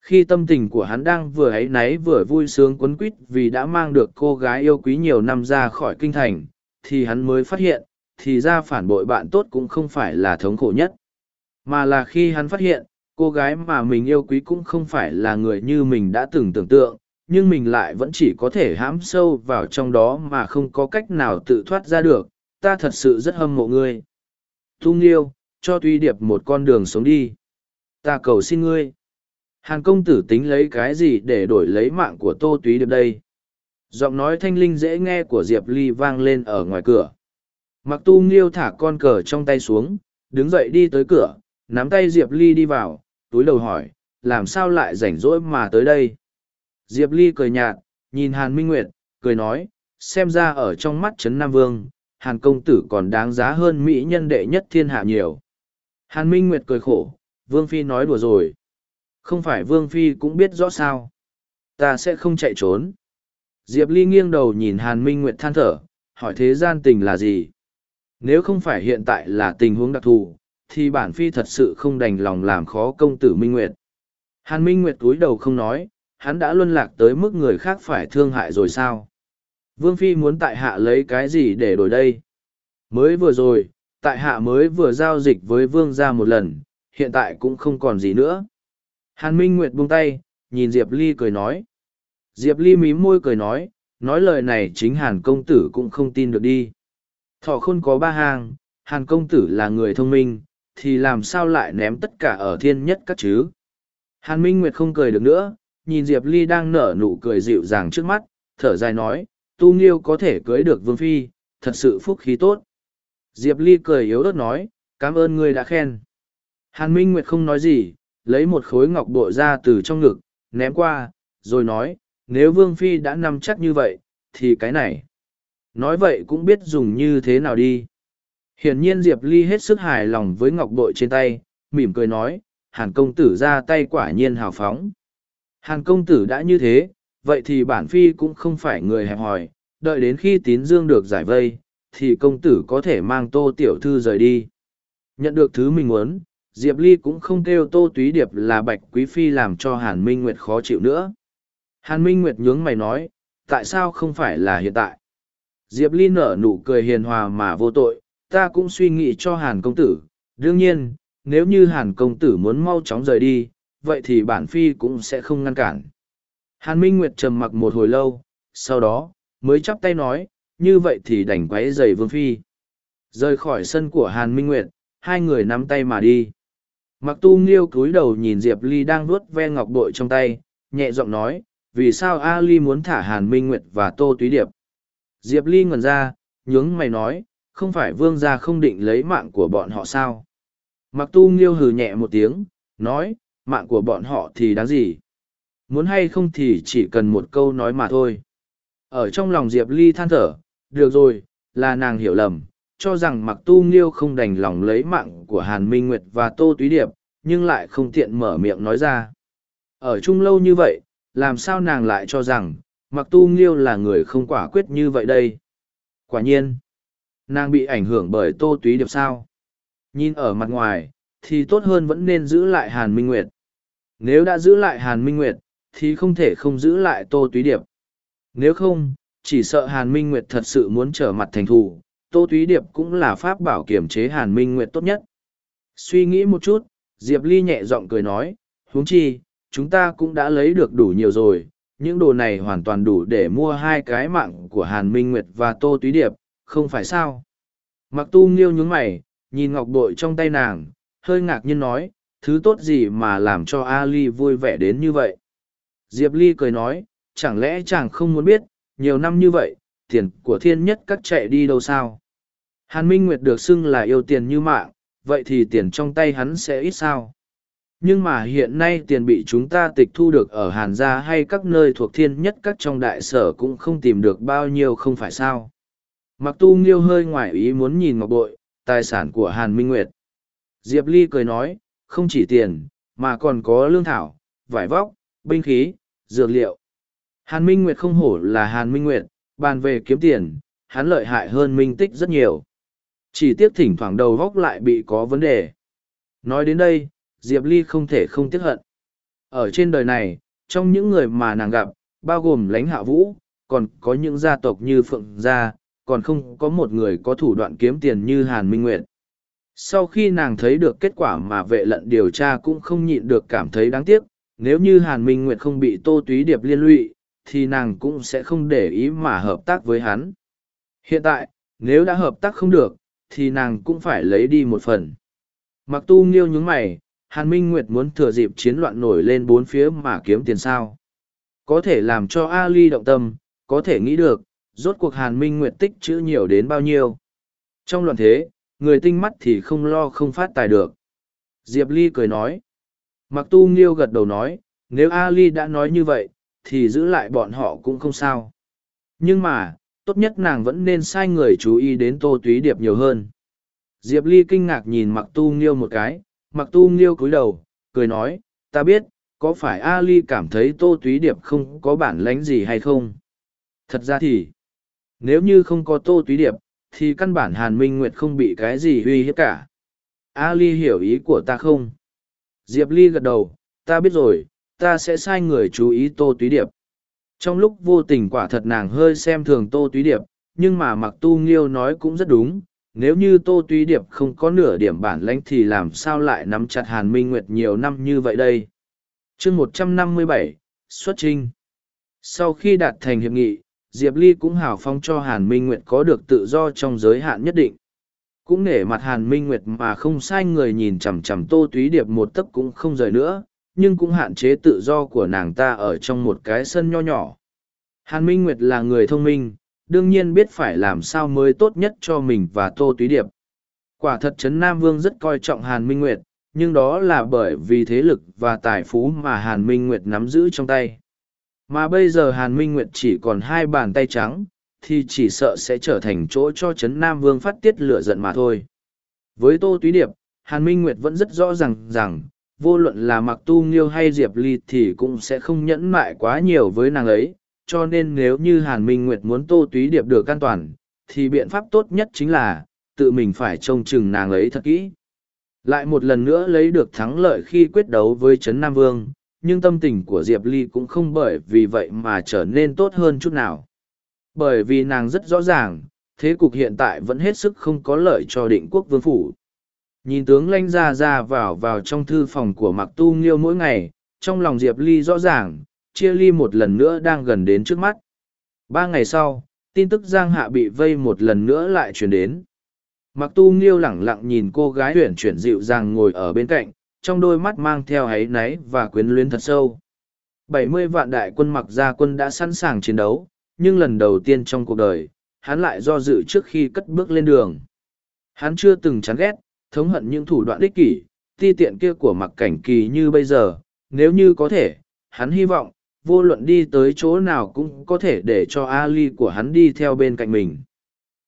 Khi tâm tình của hắn đang vừa ấy náy vừa vui sướng quấn quýt vì đã mang được cô gái yêu quý nhiều năm ra khỏi kinh thành, thì hắn mới phát hiện, thì ra phản bội bạn tốt cũng không phải là thống khổ nhất. Mà là khi hắn phát hiện, cô gái mà mình yêu quý cũng không phải là người như mình đã từng tưởng tượng, nhưng mình lại vẫn chỉ có thể hãm sâu vào trong đó mà không có cách nào tự thoát ra được, ta thật sự rất hâm mộ ngươi. Tu Nghiêu, cho Tuy Điệp một con đường sống đi. Ta cầu xin ngươi. Hàn công tử tính lấy cái gì để đổi lấy mạng của Tô Túy Điệp đây? Giọng nói thanh linh dễ nghe của Diệp Ly vang lên ở ngoài cửa. Mặc tu nghiêu thả con cờ trong tay xuống, đứng dậy đi tới cửa, nắm tay Diệp Ly đi vào, túi đầu hỏi, làm sao lại rảnh rỗi mà tới đây? Diệp Ly cười nhạt, nhìn Hàn Minh Nguyệt, cười nói, xem ra ở trong mắt Trấn Nam Vương, Hàn công tử còn đáng giá hơn Mỹ nhân đệ nhất thiên hạ nhiều. Hàn Minh Nguyệt cười khổ, Vương Phi nói đùa rồi. Không phải Vương Phi cũng biết rõ sao. Ta sẽ không chạy trốn. Diệp Ly nghiêng đầu nhìn Hàn Minh Nguyệt than thở, hỏi thế gian tình là gì? Nếu không phải hiện tại là tình huống đặc thù, thì bản Phi thật sự không đành lòng làm khó công tử Minh Nguyệt. Hàn Minh Nguyệt cúi đầu không nói, hắn đã luân lạc tới mức người khác phải thương hại rồi sao? Vương Phi muốn tại hạ lấy cái gì để đổi đây? Mới vừa rồi, tại hạ mới vừa giao dịch với Vương ra một lần, hiện tại cũng không còn gì nữa. Hàn Minh Nguyệt buông tay, nhìn Diệp Ly cười nói. Diệp Ly mím môi cười nói, nói lời này chính Hàn công tử cũng không tin được đi. Thọ khôn có ba hàng, Hàn công tử là người thông minh, thì làm sao lại ném tất cả ở thiên nhất các chứ? Hàn Minh Nguyệt không cười được nữa, nhìn Diệp Ly đang nở nụ cười dịu dàng trước mắt, thở dài nói, Tu Nghiêu có thể cưới được Vương Phi, thật sự phúc khí tốt. Diệp Ly cười yếu ớt nói, cảm ơn ngươi đã khen. Hàn Minh Nguyệt không nói gì, lấy một khối ngọc bội ra từ trong ngực, ném qua, rồi nói, nếu Vương Phi đã nằm chắc như vậy, thì cái này. Nói vậy cũng biết dùng như thế nào đi. Hiển nhiên Diệp Ly hết sức hài lòng với ngọc bội trên tay, mỉm cười nói, Hàn công tử ra tay quả nhiên hào phóng. Hàn công tử đã như thế, vậy thì bản phi cũng không phải người hẹp hòi, đợi đến khi tín dương được giải vây, thì công tử có thể mang tô tiểu thư rời đi. Nhận được thứ mình muốn, Diệp Ly cũng không kêu tô túy điệp là bạch quý phi làm cho Hàn Minh Nguyệt khó chịu nữa. Hàn Minh Nguyệt nhướng mày nói, tại sao không phải là hiện tại? Diệp Ly nở nụ cười hiền hòa mà vô tội, ta cũng suy nghĩ cho Hàn công tử. Đương nhiên, nếu như Hàn công tử muốn mau chóng rời đi, vậy thì bản phi cũng sẽ không ngăn cản. Hàn Minh Nguyệt trầm mặc một hồi lâu, sau đó, mới chắp tay nói, như vậy thì đành quấy giày Vương Phi. Rời khỏi sân của Hàn Minh Nguyệt, hai người nắm tay mà đi. Mặc tu nghiêu cúi đầu nhìn Diệp Ly đang vuốt ve ngọc bội trong tay, nhẹ giọng nói, vì sao A Ly muốn thả Hàn Minh Nguyệt và Tô Túy Điệp? Diệp Ly ngẩn ra, nhướng mày nói, không phải vương gia không định lấy mạng của bọn họ sao? Mặc tu nghiêu hừ nhẹ một tiếng, nói, mạng của bọn họ thì đáng gì? Muốn hay không thì chỉ cần một câu nói mà thôi. Ở trong lòng Diệp Ly than thở, được rồi, là nàng hiểu lầm, cho rằng mặc tu nghiêu không đành lòng lấy mạng của Hàn Minh Nguyệt và Tô Túy Điệp, nhưng lại không tiện mở miệng nói ra. Ở chung lâu như vậy, làm sao nàng lại cho rằng, mặc tu nghiêu là người không quả quyết như vậy đây? Quả nhiên, nàng bị ảnh hưởng bởi Tô Túy Điệp sao? Nhìn ở mặt ngoài, thì tốt hơn vẫn nên giữ lại Hàn Minh Nguyệt. Nếu đã giữ lại Hàn Minh Nguyệt, thì không thể không giữ lại Tô Túy Điệp. Nếu không, chỉ sợ Hàn Minh Nguyệt thật sự muốn trở mặt thành thù, Tô Túy Điệp cũng là pháp bảo kiểm chế Hàn Minh Nguyệt tốt nhất. Suy nghĩ một chút, Diệp Ly nhẹ giọng cười nói, huống chi, chúng ta cũng đã lấy được đủ nhiều rồi, những đồ này hoàn toàn đủ để mua hai cái mạng của Hàn Minh Nguyệt và Tô Túy Điệp, không phải sao? Mặc tu nghiêu nhướng mày, nhìn ngọc bội trong tay nàng, hơi ngạc nhiên nói, thứ tốt gì mà làm cho Ali vui vẻ đến như vậy? Diệp Ly cười nói, chẳng lẽ chàng không muốn biết, nhiều năm như vậy, tiền của thiên nhất các chạy đi đâu sao? Hàn Minh Nguyệt được xưng là yêu tiền như mạng, vậy thì tiền trong tay hắn sẽ ít sao? Nhưng mà hiện nay tiền bị chúng ta tịch thu được ở Hàn Gia hay các nơi thuộc thiên nhất các trong đại sở cũng không tìm được bao nhiêu không phải sao? Mặc tu nghiêu hơi ngoài ý muốn nhìn ngọc bội, tài sản của Hàn Minh Nguyệt. Diệp Ly cười nói, không chỉ tiền, mà còn có lương thảo, vải vóc, binh khí, dược liệu. Hàn Minh Nguyệt không hổ là Hàn Minh Nguyệt, bàn về kiếm tiền, hắn lợi hại hơn Minh Tích rất nhiều. Chỉ tiếc thỉnh thoảng đầu góc lại bị có vấn đề. Nói đến đây, Diệp Ly không thể không tiếc hận. Ở trên đời này, trong những người mà nàng gặp, bao gồm lãnh hạ vũ, còn có những gia tộc như Phượng Gia, còn không có một người có thủ đoạn kiếm tiền như Hàn Minh Nguyệt. Sau khi nàng thấy được kết quả mà vệ lận điều tra cũng không nhịn được cảm thấy đáng tiếc, nếu như Hàn Minh Nguyệt không bị Tô Túy Điệp liên lụy, thì nàng cũng sẽ không để ý mà hợp tác với hắn. Hiện tại, nếu đã hợp tác không được, thì nàng cũng phải lấy đi một phần. Mặc tu nghiêu nhướng mày, Hàn Minh Nguyệt muốn thừa dịp chiến loạn nổi lên bốn phía mà kiếm tiền sao. Có thể làm cho Ali động tâm, có thể nghĩ được, rốt cuộc Hàn Minh Nguyệt tích chữ nhiều đến bao nhiêu. Trong loạn thế, người tinh mắt thì không lo không phát tài được. Diệp Ly cười nói. Mặc tu nghiêu gật đầu nói, nếu Ali đã nói như vậy, thì giữ lại bọn họ cũng không sao. Nhưng mà, tốt nhất nàng vẫn nên sai người chú ý đến tô túy điệp nhiều hơn. Diệp Ly kinh ngạc nhìn mặc tu nghiêu một cái, mặc tu nghiêu cúi đầu, cười nói, ta biết, có phải Ali cảm thấy tô túy điệp không có bản lánh gì hay không? Thật ra thì, nếu như không có tô túy điệp, thì căn bản Hàn Minh Nguyệt không bị cái gì uy hiếp cả. Ali hiểu ý của ta không? Diệp Ly gật đầu, ta biết rồi, ta sẽ sai người chú ý Tô Túy Điệp. Trong lúc vô tình quả thật nàng hơi xem thường Tô Túy Điệp, nhưng mà mặc tu nghiêu nói cũng rất đúng. Nếu như Tô Túy Điệp không có nửa điểm bản lãnh thì làm sao lại nắm chặt Hàn Minh Nguyệt nhiều năm như vậy đây? chương một trăm năm mươi bảy xuất trinh. Sau khi đạt thành hiệp nghị, Diệp Ly cũng hào phong cho Hàn Minh Nguyệt có được tự do trong giới hạn nhất định. Cũng nể mặt Hàn Minh Nguyệt mà không sai người nhìn chằm chằm Tô Túy Điệp một tấc cũng không rời nữa, nhưng cũng hạn chế tự do của nàng ta ở trong một cái sân nho nhỏ. Hàn Minh Nguyệt là người thông minh, đương nhiên biết phải làm sao mới tốt nhất cho mình và Tô Túy Điệp. Quả thật Trấn Nam Vương rất coi trọng Hàn Minh Nguyệt, nhưng đó là bởi vì thế lực và tài phú mà Hàn Minh Nguyệt nắm giữ trong tay. Mà bây giờ Hàn Minh Nguyệt chỉ còn hai bàn tay trắng, thì chỉ sợ sẽ trở thành chỗ cho Trấn Nam Vương phát tiết lửa giận mà thôi. Với Tô Túy Điệp, Hàn Minh Nguyệt vẫn rất rõ ràng rằng, vô luận là mặc tu nghiêu hay diệp ly thì cũng sẽ không nhẫn mại quá nhiều với nàng ấy cho nên nếu như hàn minh nguyệt muốn tô túy điệp được an toàn thì biện pháp tốt nhất chính là tự mình phải trông chừng nàng ấy thật kỹ lại một lần nữa lấy được thắng lợi khi quyết đấu với trấn nam vương nhưng tâm tình của diệp ly cũng không bởi vì vậy mà trở nên tốt hơn chút nào bởi vì nàng rất rõ ràng thế cục hiện tại vẫn hết sức không có lợi cho định quốc vương phủ Nhìn tướng lãnh ra ra vào vào trong thư phòng của Mặc Tu Nghiêu mỗi ngày, trong lòng Diệp Ly rõ ràng, chia ly một lần nữa đang gần đến trước mắt. Ba ngày sau, tin tức Giang Hạ bị vây một lần nữa lại truyền đến. Mặc Tu Nghiêu lẳng lặng nhìn cô gái huyển chuyển dịu dàng ngồi ở bên cạnh, trong đôi mắt mang theo háy náy và quyến luyến thật sâu. Bảy mươi vạn đại quân mặc gia quân đã sẵn sàng chiến đấu, nhưng lần đầu tiên trong cuộc đời, hắn lại do dự trước khi cất bước lên đường. Hắn chưa từng chán ghét, thống hận những thủ đoạn ích kỷ, ti tiện kia của mặc cảnh kỳ như bây giờ, nếu như có thể, hắn hy vọng, vô luận đi tới chỗ nào cũng có thể để cho Ali của hắn đi theo bên cạnh mình.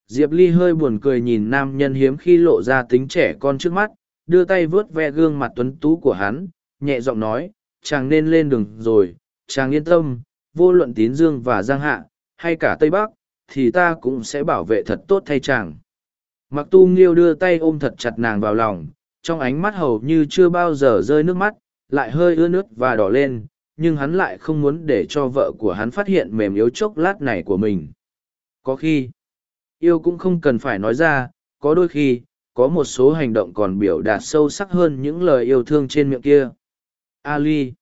Diệp Ly hơi buồn cười nhìn nam nhân hiếm khi lộ ra tính trẻ con trước mắt, đưa tay vớt ve gương mặt tuấn tú của hắn, nhẹ giọng nói, chàng nên lên đường rồi, chàng yên tâm, vô luận tín dương và giang hạ, hay cả Tây Bắc, thì ta cũng sẽ bảo vệ thật tốt thay chàng. Mặc tu nghiêu đưa tay ôm thật chặt nàng vào lòng, trong ánh mắt hầu như chưa bao giờ rơi nước mắt, lại hơi ưa nước và đỏ lên, nhưng hắn lại không muốn để cho vợ của hắn phát hiện mềm yếu chốc lát này của mình. Có khi, yêu cũng không cần phải nói ra, có đôi khi, có một số hành động còn biểu đạt sâu sắc hơn những lời yêu thương trên miệng kia. Ali.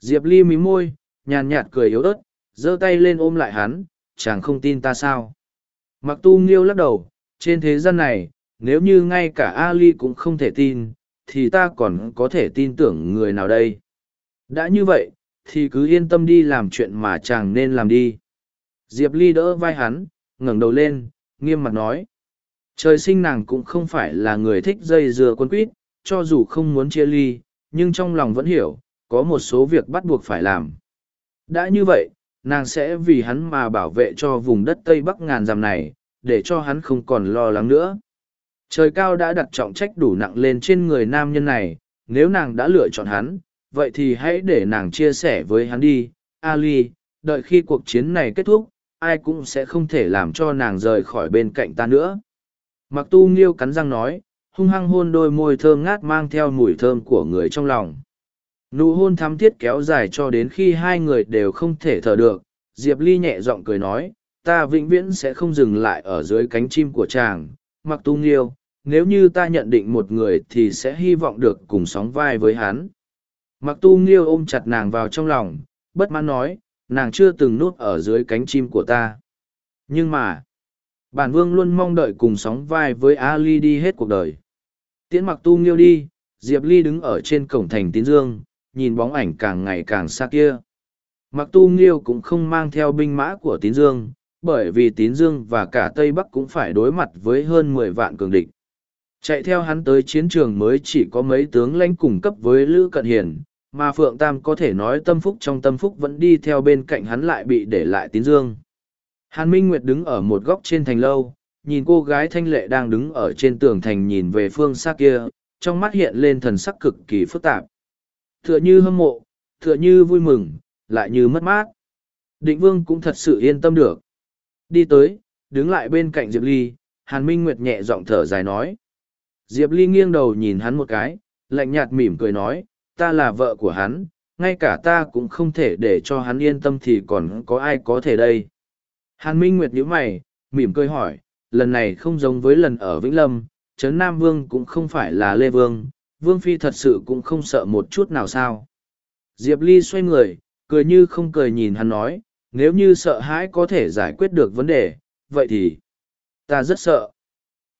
Diệp Ly mí môi, nhàn nhạt cười yếu ớt, giơ tay lên ôm lại hắn, chàng không tin ta sao. Mặc tu nghiêu lắc đầu, trên thế gian này, nếu như ngay cả Ali cũng không thể tin, thì ta còn có thể tin tưởng người nào đây. Đã như vậy, thì cứ yên tâm đi làm chuyện mà chàng nên làm đi. Diệp Ly đỡ vai hắn, ngẩng đầu lên, nghiêm mặt nói. Trời sinh nàng cũng không phải là người thích dây dưa quân quýt, cho dù không muốn chia ly, nhưng trong lòng vẫn hiểu, có một số việc bắt buộc phải làm. Đã như vậy, nàng sẽ vì hắn mà bảo vệ cho vùng đất Tây Bắc ngàn dặm này, để cho hắn không còn lo lắng nữa. Trời cao đã đặt trọng trách đủ nặng lên trên người nam nhân này, nếu nàng đã lựa chọn hắn, vậy thì hãy để nàng chia sẻ với hắn đi. Ali, đợi khi cuộc chiến này kết thúc, ai cũng sẽ không thể làm cho nàng rời khỏi bên cạnh ta nữa. Mặc tu nghiêu cắn răng nói, hung hăng hôn đôi môi thơm ngát mang theo mùi thơm của người trong lòng. Nụ hôn thắm thiết kéo dài cho đến khi hai người đều không thể thở được, Diệp Ly nhẹ giọng cười nói, ta vĩnh viễn sẽ không dừng lại ở dưới cánh chim của chàng, mặc tu nghiêu, nếu như ta nhận định một người thì sẽ hy vọng được cùng sóng vai với hắn. Mặc tu nghiêu ôm chặt nàng vào trong lòng, bất mãn nói, nàng chưa từng nuốt ở dưới cánh chim của ta. Nhưng mà, bản vương luôn mong đợi cùng sóng vai với Ali đi hết cuộc đời. Tiễn mặc tu nghiêu đi, Diệp Ly đứng ở trên cổng thành tín dương, nhìn bóng ảnh càng ngày càng xa kia. Mặc tu nghiêu cũng không mang theo binh mã của tín dương, bởi vì tín dương và cả Tây Bắc cũng phải đối mặt với hơn mười vạn cường địch. Chạy theo hắn tới chiến trường mới chỉ có mấy tướng lãnh cùng cấp với Lữ Cận Hiền, mà Phượng Tam có thể nói tâm phúc trong tâm phúc vẫn đi theo bên cạnh hắn lại bị để lại tín dương. Hàn Minh Nguyệt đứng ở một góc trên thành lâu, nhìn cô gái thanh lệ đang đứng ở trên tường thành nhìn về phương xa kia, trong mắt hiện lên thần sắc cực kỳ phức tạp. Tựa như hâm mộ, tựa như vui mừng, lại như mất mát. Định Vương cũng thật sự yên tâm được. Đi tới, đứng lại bên cạnh Diệp Ly, Hàn Minh Nguyệt nhẹ giọng thở dài nói. Diệp Ly nghiêng đầu nhìn hắn một cái, lạnh nhạt mỉm cười nói, ta là vợ của hắn, ngay cả ta cũng không thể để cho hắn yên tâm thì còn có ai có thể đây. Hàn Minh Nguyệt nhíu mày, mỉm cười hỏi, lần này không giống với lần ở Vĩnh Lâm, Trấn Nam Vương cũng không phải là Lê Vương, Vương Phi thật sự cũng không sợ một chút nào sao. Diệp Ly xoay người, cười như không cười nhìn hắn nói, nếu như sợ hãi có thể giải quyết được vấn đề, vậy thì ta rất sợ.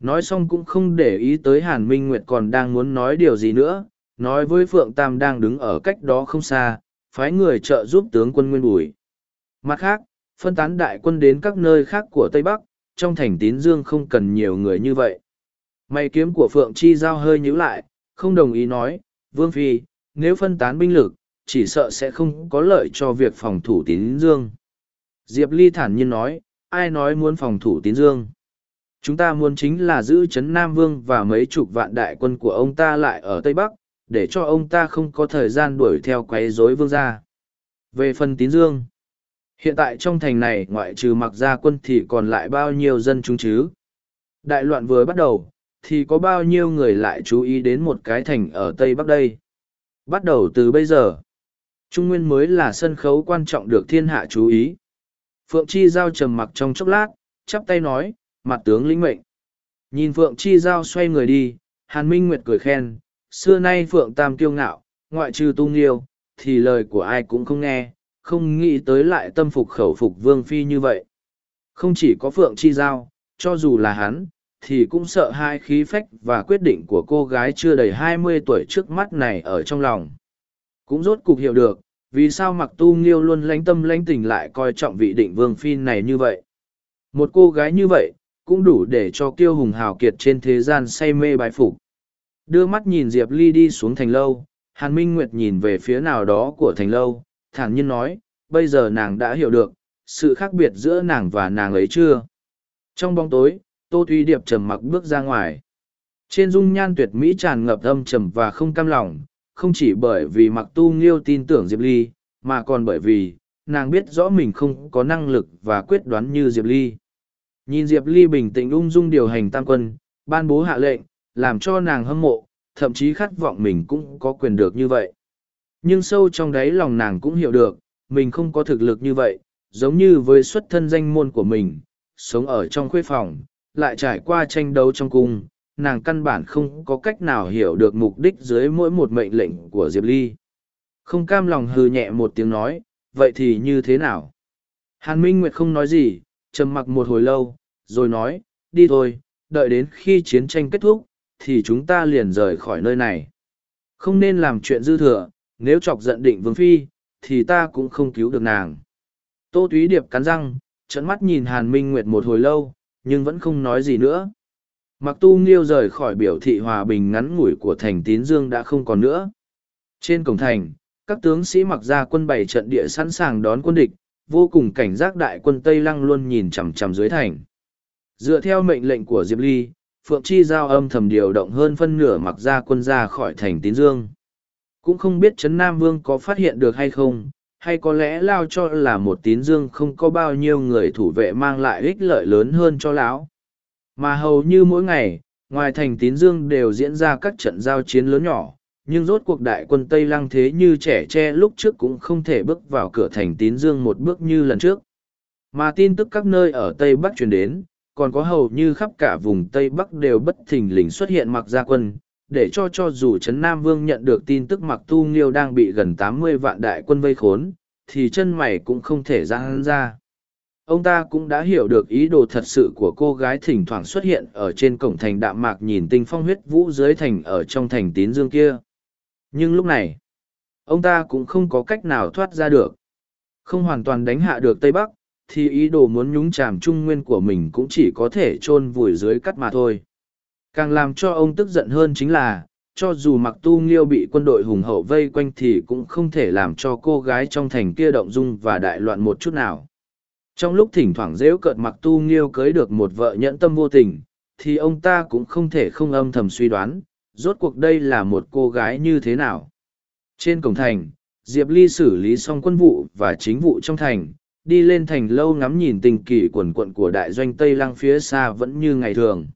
Nói xong cũng không để ý tới Hàn Minh Nguyệt còn đang muốn nói điều gì nữa, nói với Phượng Tam đang đứng ở cách đó không xa, phái người trợ giúp tướng quân Nguyên Bùi. Mặt khác, phân tán đại quân đến các nơi khác của Tây Bắc, trong thành tín dương không cần nhiều người như vậy. Mày kiếm của Phượng Chi Giao hơi nhíu lại, không đồng ý nói, Vương Phi, nếu phân tán binh lực, chỉ sợ sẽ không có lợi cho việc phòng thủ tín dương. Diệp Ly thản nhiên nói, ai nói muốn phòng thủ tín dương. Chúng ta muốn chính là giữ chấn Nam Vương và mấy chục vạn đại quân của ông ta lại ở Tây Bắc, để cho ông ta không có thời gian đuổi theo quấy rối vương gia. Về phần tín dương, hiện tại trong thành này ngoại trừ mặc gia quân thì còn lại bao nhiêu dân chúng chứ? Đại loạn vừa bắt đầu, thì có bao nhiêu người lại chú ý đến một cái thành ở Tây Bắc đây? Bắt đầu từ bây giờ, Trung Nguyên mới là sân khấu quan trọng được thiên hạ chú ý. Phượng Chi Giao trầm mặc trong chốc lát, chắp tay nói, mặt tướng lĩnh mệnh. Nhìn Phượng Chi Giao xoay người đi, Hàn Minh Nguyệt cười khen, xưa nay Phượng Tam kiêu ngạo, ngoại trừ tu nghiêu, thì lời của ai cũng không nghe, không nghĩ tới lại tâm phục khẩu phục Vương Phi như vậy. Không chỉ có Phượng Chi Giao, cho dù là hắn, thì cũng sợ hai khí phách và quyết định của cô gái chưa đầy hai mươi tuổi trước mắt này ở trong lòng. Cũng rốt cục hiểu được, vì sao mặc tu nghiêu luôn lánh tâm lánh tình lại coi trọng vị định vương phi này như vậy. Một cô gái như vậy, cũng đủ để cho kiêu hùng hào kiệt trên thế gian say mê bái phục. Đưa mắt nhìn Diệp Ly đi xuống thành lâu, Hàn Minh Nguyệt nhìn về phía nào đó của thành lâu, thản nhiên nói, bây giờ nàng đã hiểu được, sự khác biệt giữa nàng và nàng ấy chưa. Trong bóng tối, Tô Thúy Điệp trầm mặc bước ra ngoài. Trên dung nhan tuyệt mỹ tràn ngập âm trầm và không cam lòng, không chỉ bởi vì mặc tu nghiêu tin tưởng Diệp Ly, mà còn bởi vì, nàng biết rõ mình không có năng lực và quyết đoán như Diệp Ly. Nhìn Diệp Ly bình tĩnh ung dung điều hành tam quân, ban bố hạ lệnh, làm cho nàng hâm mộ, thậm chí khát vọng mình cũng có quyền được như vậy. Nhưng sâu trong đáy lòng nàng cũng hiểu được, mình không có thực lực như vậy, giống như với xuất thân danh môn của mình, sống ở trong khuê phòng, lại trải qua tranh đấu trong cung, nàng căn bản không có cách nào hiểu được mục đích dưới mỗi một mệnh lệnh của Diệp Ly. Không cam lòng hừ nhẹ một tiếng nói, vậy thì như thế nào? Hàn Minh Nguyệt không nói gì, trầm mặc một hồi lâu, rồi nói, đi thôi, đợi đến khi chiến tranh kết thúc, thì chúng ta liền rời khỏi nơi này. Không nên làm chuyện dư thừa, nếu chọc giận định vương phi, thì ta cũng không cứu được nàng. Tô Túy Điệp cắn răng, trận mắt nhìn Hàn Minh Nguyệt một hồi lâu, nhưng vẫn không nói gì nữa. Mặc tu nghiêu rời khỏi biểu thị hòa bình ngắn ngủi của thành tín dương đã không còn nữa. Trên cổng thành, các tướng sĩ mặc ra quân bày trận địa sẵn sàng đón quân địch, vô cùng cảnh giác đại quân Tây Lăng luôn nhìn chằm chằm dưới thành. Dựa theo mệnh lệnh của Diệp Ly, Phượng Chi giao âm thầm điều động hơn phân nửa mặc ra quân ra khỏi thành tín dương. Cũng không biết Trấn Nam Vương có phát hiện được hay không, hay có lẽ lao cho là một tín dương không có bao nhiêu người thủ vệ mang lại ích lợi lớn hơn cho lão. Mà hầu như mỗi ngày ngoài thành tín dương đều diễn ra các trận giao chiến lớn nhỏ nhưng rốt cuộc đại quân tây lăng thế như trẻ tre lúc trước cũng không thể bước vào cửa thành tín dương một bước như lần trước. Mà tin tức các nơi ở tây bắc truyền đến còn có hầu như khắp cả vùng tây bắc đều bất thình lình xuất hiện mặc gia quân để cho cho dù trấn nam vương nhận được tin tức mặc tu nghiêu đang bị gần tám mươi vạn đại quân vây khốn, thì chân mày cũng không thể ra hắn ra. Ông ta cũng đã hiểu được ý đồ thật sự của cô gái thỉnh thoảng xuất hiện ở trên cổng thành đạm mạc nhìn tinh phong huyết vũ dưới thành ở trong thành tín dương kia. Nhưng lúc này, ông ta cũng không có cách nào thoát ra được. Không hoàn toàn đánh hạ được tây bắc, thì ý đồ muốn nhúng chàm trung nguyên của mình cũng chỉ có thể chôn vùi dưới cắt mà thôi càng làm cho ông tức giận hơn chính là cho dù mặc tu nghiêu bị quân đội hùng hậu vây quanh thì cũng không thể làm cho cô gái trong thành kia động dung và đại loạn một chút nào trong lúc thỉnh thoảng dễu cợt mặc tu nghiêu cưới được một vợ nhẫn tâm vô tình, thì ông ta cũng không thể không âm thầm suy đoán, rốt cuộc đây là một cô gái như thế nào. Trên cổng thành, Diệp Ly xử lý xong quân vụ và chính vụ trong thành, đi lên thành lâu ngắm nhìn tình kỳ quần quận của đại doanh Tây Lăng phía xa vẫn như ngày thường.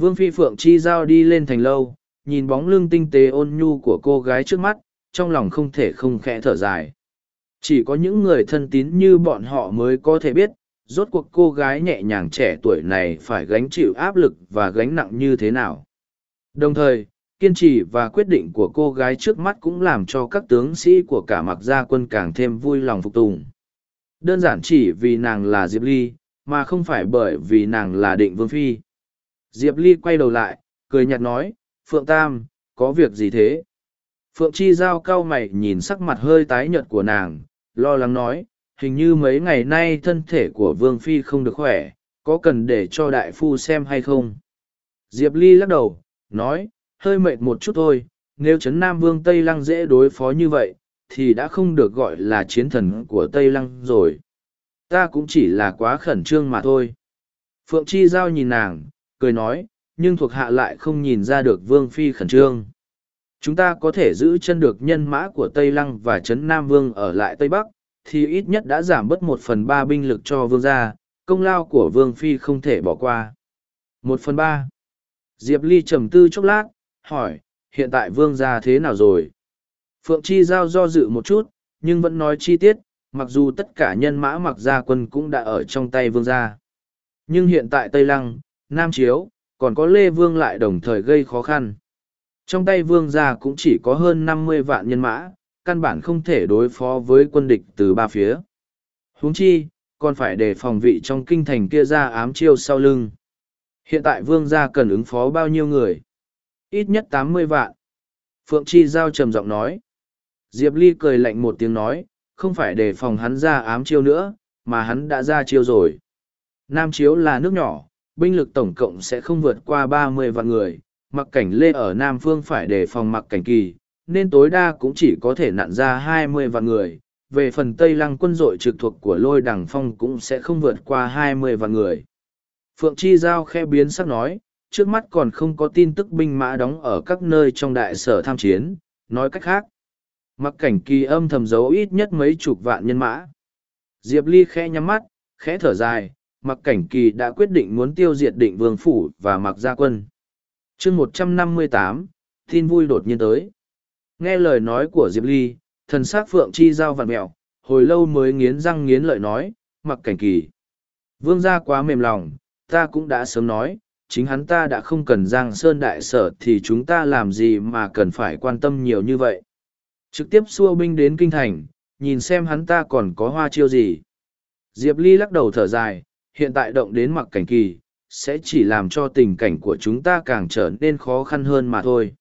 Vương Phi Phượng Chi Giao đi lên thành lâu, nhìn bóng lưng tinh tế ôn nhu của cô gái trước mắt, trong lòng không thể không khẽ thở dài. Chỉ có những người thân tín như bọn họ mới có thể biết, rốt cuộc cô gái nhẹ nhàng trẻ tuổi này phải gánh chịu áp lực và gánh nặng như thế nào. Đồng thời, kiên trì và quyết định của cô gái trước mắt cũng làm cho các tướng sĩ của cả mặc gia quân càng thêm vui lòng phục tùng. Đơn giản chỉ vì nàng là Diệp Ly, mà không phải bởi vì nàng là định vương phi. Diệp Ly quay đầu lại, cười nhạt nói, Phượng Tam, có việc gì thế? Phượng Chi Giao cao mày nhìn sắc mặt hơi tái nhợt của nàng, lo lắng nói, hình như mấy ngày nay thân thể của Vương Phi không được khỏe, có cần để cho đại phu xem hay không? Diệp Ly lắc đầu, nói, hơi mệt một chút thôi, nếu Trấn Nam Vương Tây Lăng dễ đối phó như vậy, thì đã không được gọi là chiến thần của Tây Lăng rồi. Ta cũng chỉ là quá khẩn trương mà thôi. Phượng Chi Giao nhìn nàng, cười nói, nhưng thuộc hạ lại không nhìn ra được Vương Phi khẩn trương. Chúng ta có thể giữ chân được nhân mã của Tây Lăng và Trấn Nam Vương ở lại Tây Bắc, thì ít nhất đã giảm bớt một phần ba binh lực cho Vương gia, công lao của Vương Phi không thể bỏ qua. Một phần ba. Diệp Ly trầm tư chốc lát, hỏi, hiện tại Vương gia thế nào rồi? Phượng Chi Giao do dự một chút, nhưng vẫn nói chi tiết, mặc dù tất cả nhân mã mặc gia quân cũng đã ở trong tay Vương gia. Nhưng hiện tại Tây Lăng, Nam Chiếu, còn có Lê Vương lại đồng thời gây khó khăn. Trong tay vương gia cũng chỉ có hơn năm mươi vạn nhân mã, căn bản không thể đối phó với quân địch từ ba phía. huống chi, còn phải đề phòng vị trong kinh thành kia ra ám chiêu sau lưng. Hiện tại vương gia cần ứng phó bao nhiêu người? Ít nhất tám mươi vạn. Phượng Chi Giao trầm giọng nói. Diệp Ly cười lạnh một tiếng nói, không phải đề phòng hắn ra ám chiêu nữa, mà hắn đã ra chiêu rồi. Nam Chiếu là nước nhỏ, binh lực tổng cộng sẽ không vượt qua ba mươi vạn người, mặc cảnh lê ở Nam Phương phải đề phòng mặc cảnh kỳ, nên tối đa cũng chỉ có thể nặn ra hai mươi vạn người. Về phần Tây Lăng quân đội trực thuộc của lôi đằng phong cũng sẽ không vượt qua hai mươi vạn người. Phượng Chi Giao khe biến sắc nói, trước mắt còn không có tin tức binh mã đóng ở các nơi trong đại sở tham chiến, nói cách khác. Mặc cảnh kỳ âm thầm giấu ít nhất mấy chục vạn nhân mã. Diệp Ly khẽ nhắm mắt, khẽ thở dài, mặc cảnh kỳ đã quyết định muốn tiêu diệt định vương phủ và mặc gia quân. chương một trăm năm mươi tám, tin vui đột nhiên tới. Nghe lời nói của Diệp Ly, thần sắc phượng chi giao vặn mẹo, hồi lâu mới nghiến răng nghiến lợi nói, mặc cảnh kỳ. Vương gia quá mềm lòng, ta cũng đã sớm nói, chính hắn ta đã không cần giang sơn đại sở thì chúng ta làm gì mà cần phải quan tâm nhiều như vậy. Trực tiếp xua binh đến kinh thành, nhìn xem hắn ta còn có hoa chiêu gì. Diệp Ly lắc đầu thở dài, hiện tại động đến mặc cảnh kỳ, sẽ chỉ làm cho tình cảnh của chúng ta càng trở nên khó khăn hơn mà thôi.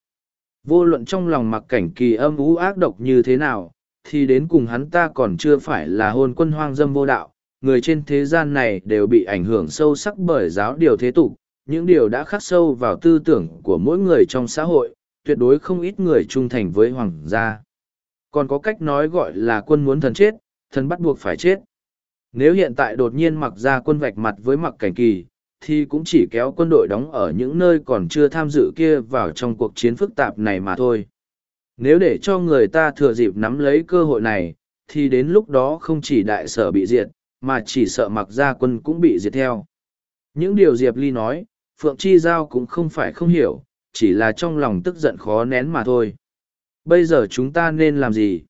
Vô luận trong lòng mặc cảnh kỳ âm ú ác độc như thế nào, thì đến cùng hắn ta còn chưa phải là hôn quân hoang dâm vô đạo, người trên thế gian này đều bị ảnh hưởng sâu sắc bởi giáo điều thế tục, những điều đã khắc sâu vào tư tưởng của mỗi người trong xã hội, tuyệt đối không ít người trung thành với hoàng gia. Còn có cách nói gọi là quân muốn thần chết, thần bắt buộc phải chết. Nếu hiện tại đột nhiên mặc ra quân vạch mặt với mặc cảnh kỳ, thì cũng chỉ kéo quân đội đóng ở những nơi còn chưa tham dự kia vào trong cuộc chiến phức tạp này mà thôi. Nếu để cho người ta thừa dịp nắm lấy cơ hội này, thì đến lúc đó không chỉ đại sở bị diệt, mà chỉ sợ mặc ra quân cũng bị diệt theo. Những điều Diệp Ly nói, Phượng Chi Giao cũng không phải không hiểu, chỉ là trong lòng tức giận khó nén mà thôi. Bây giờ chúng ta nên làm gì?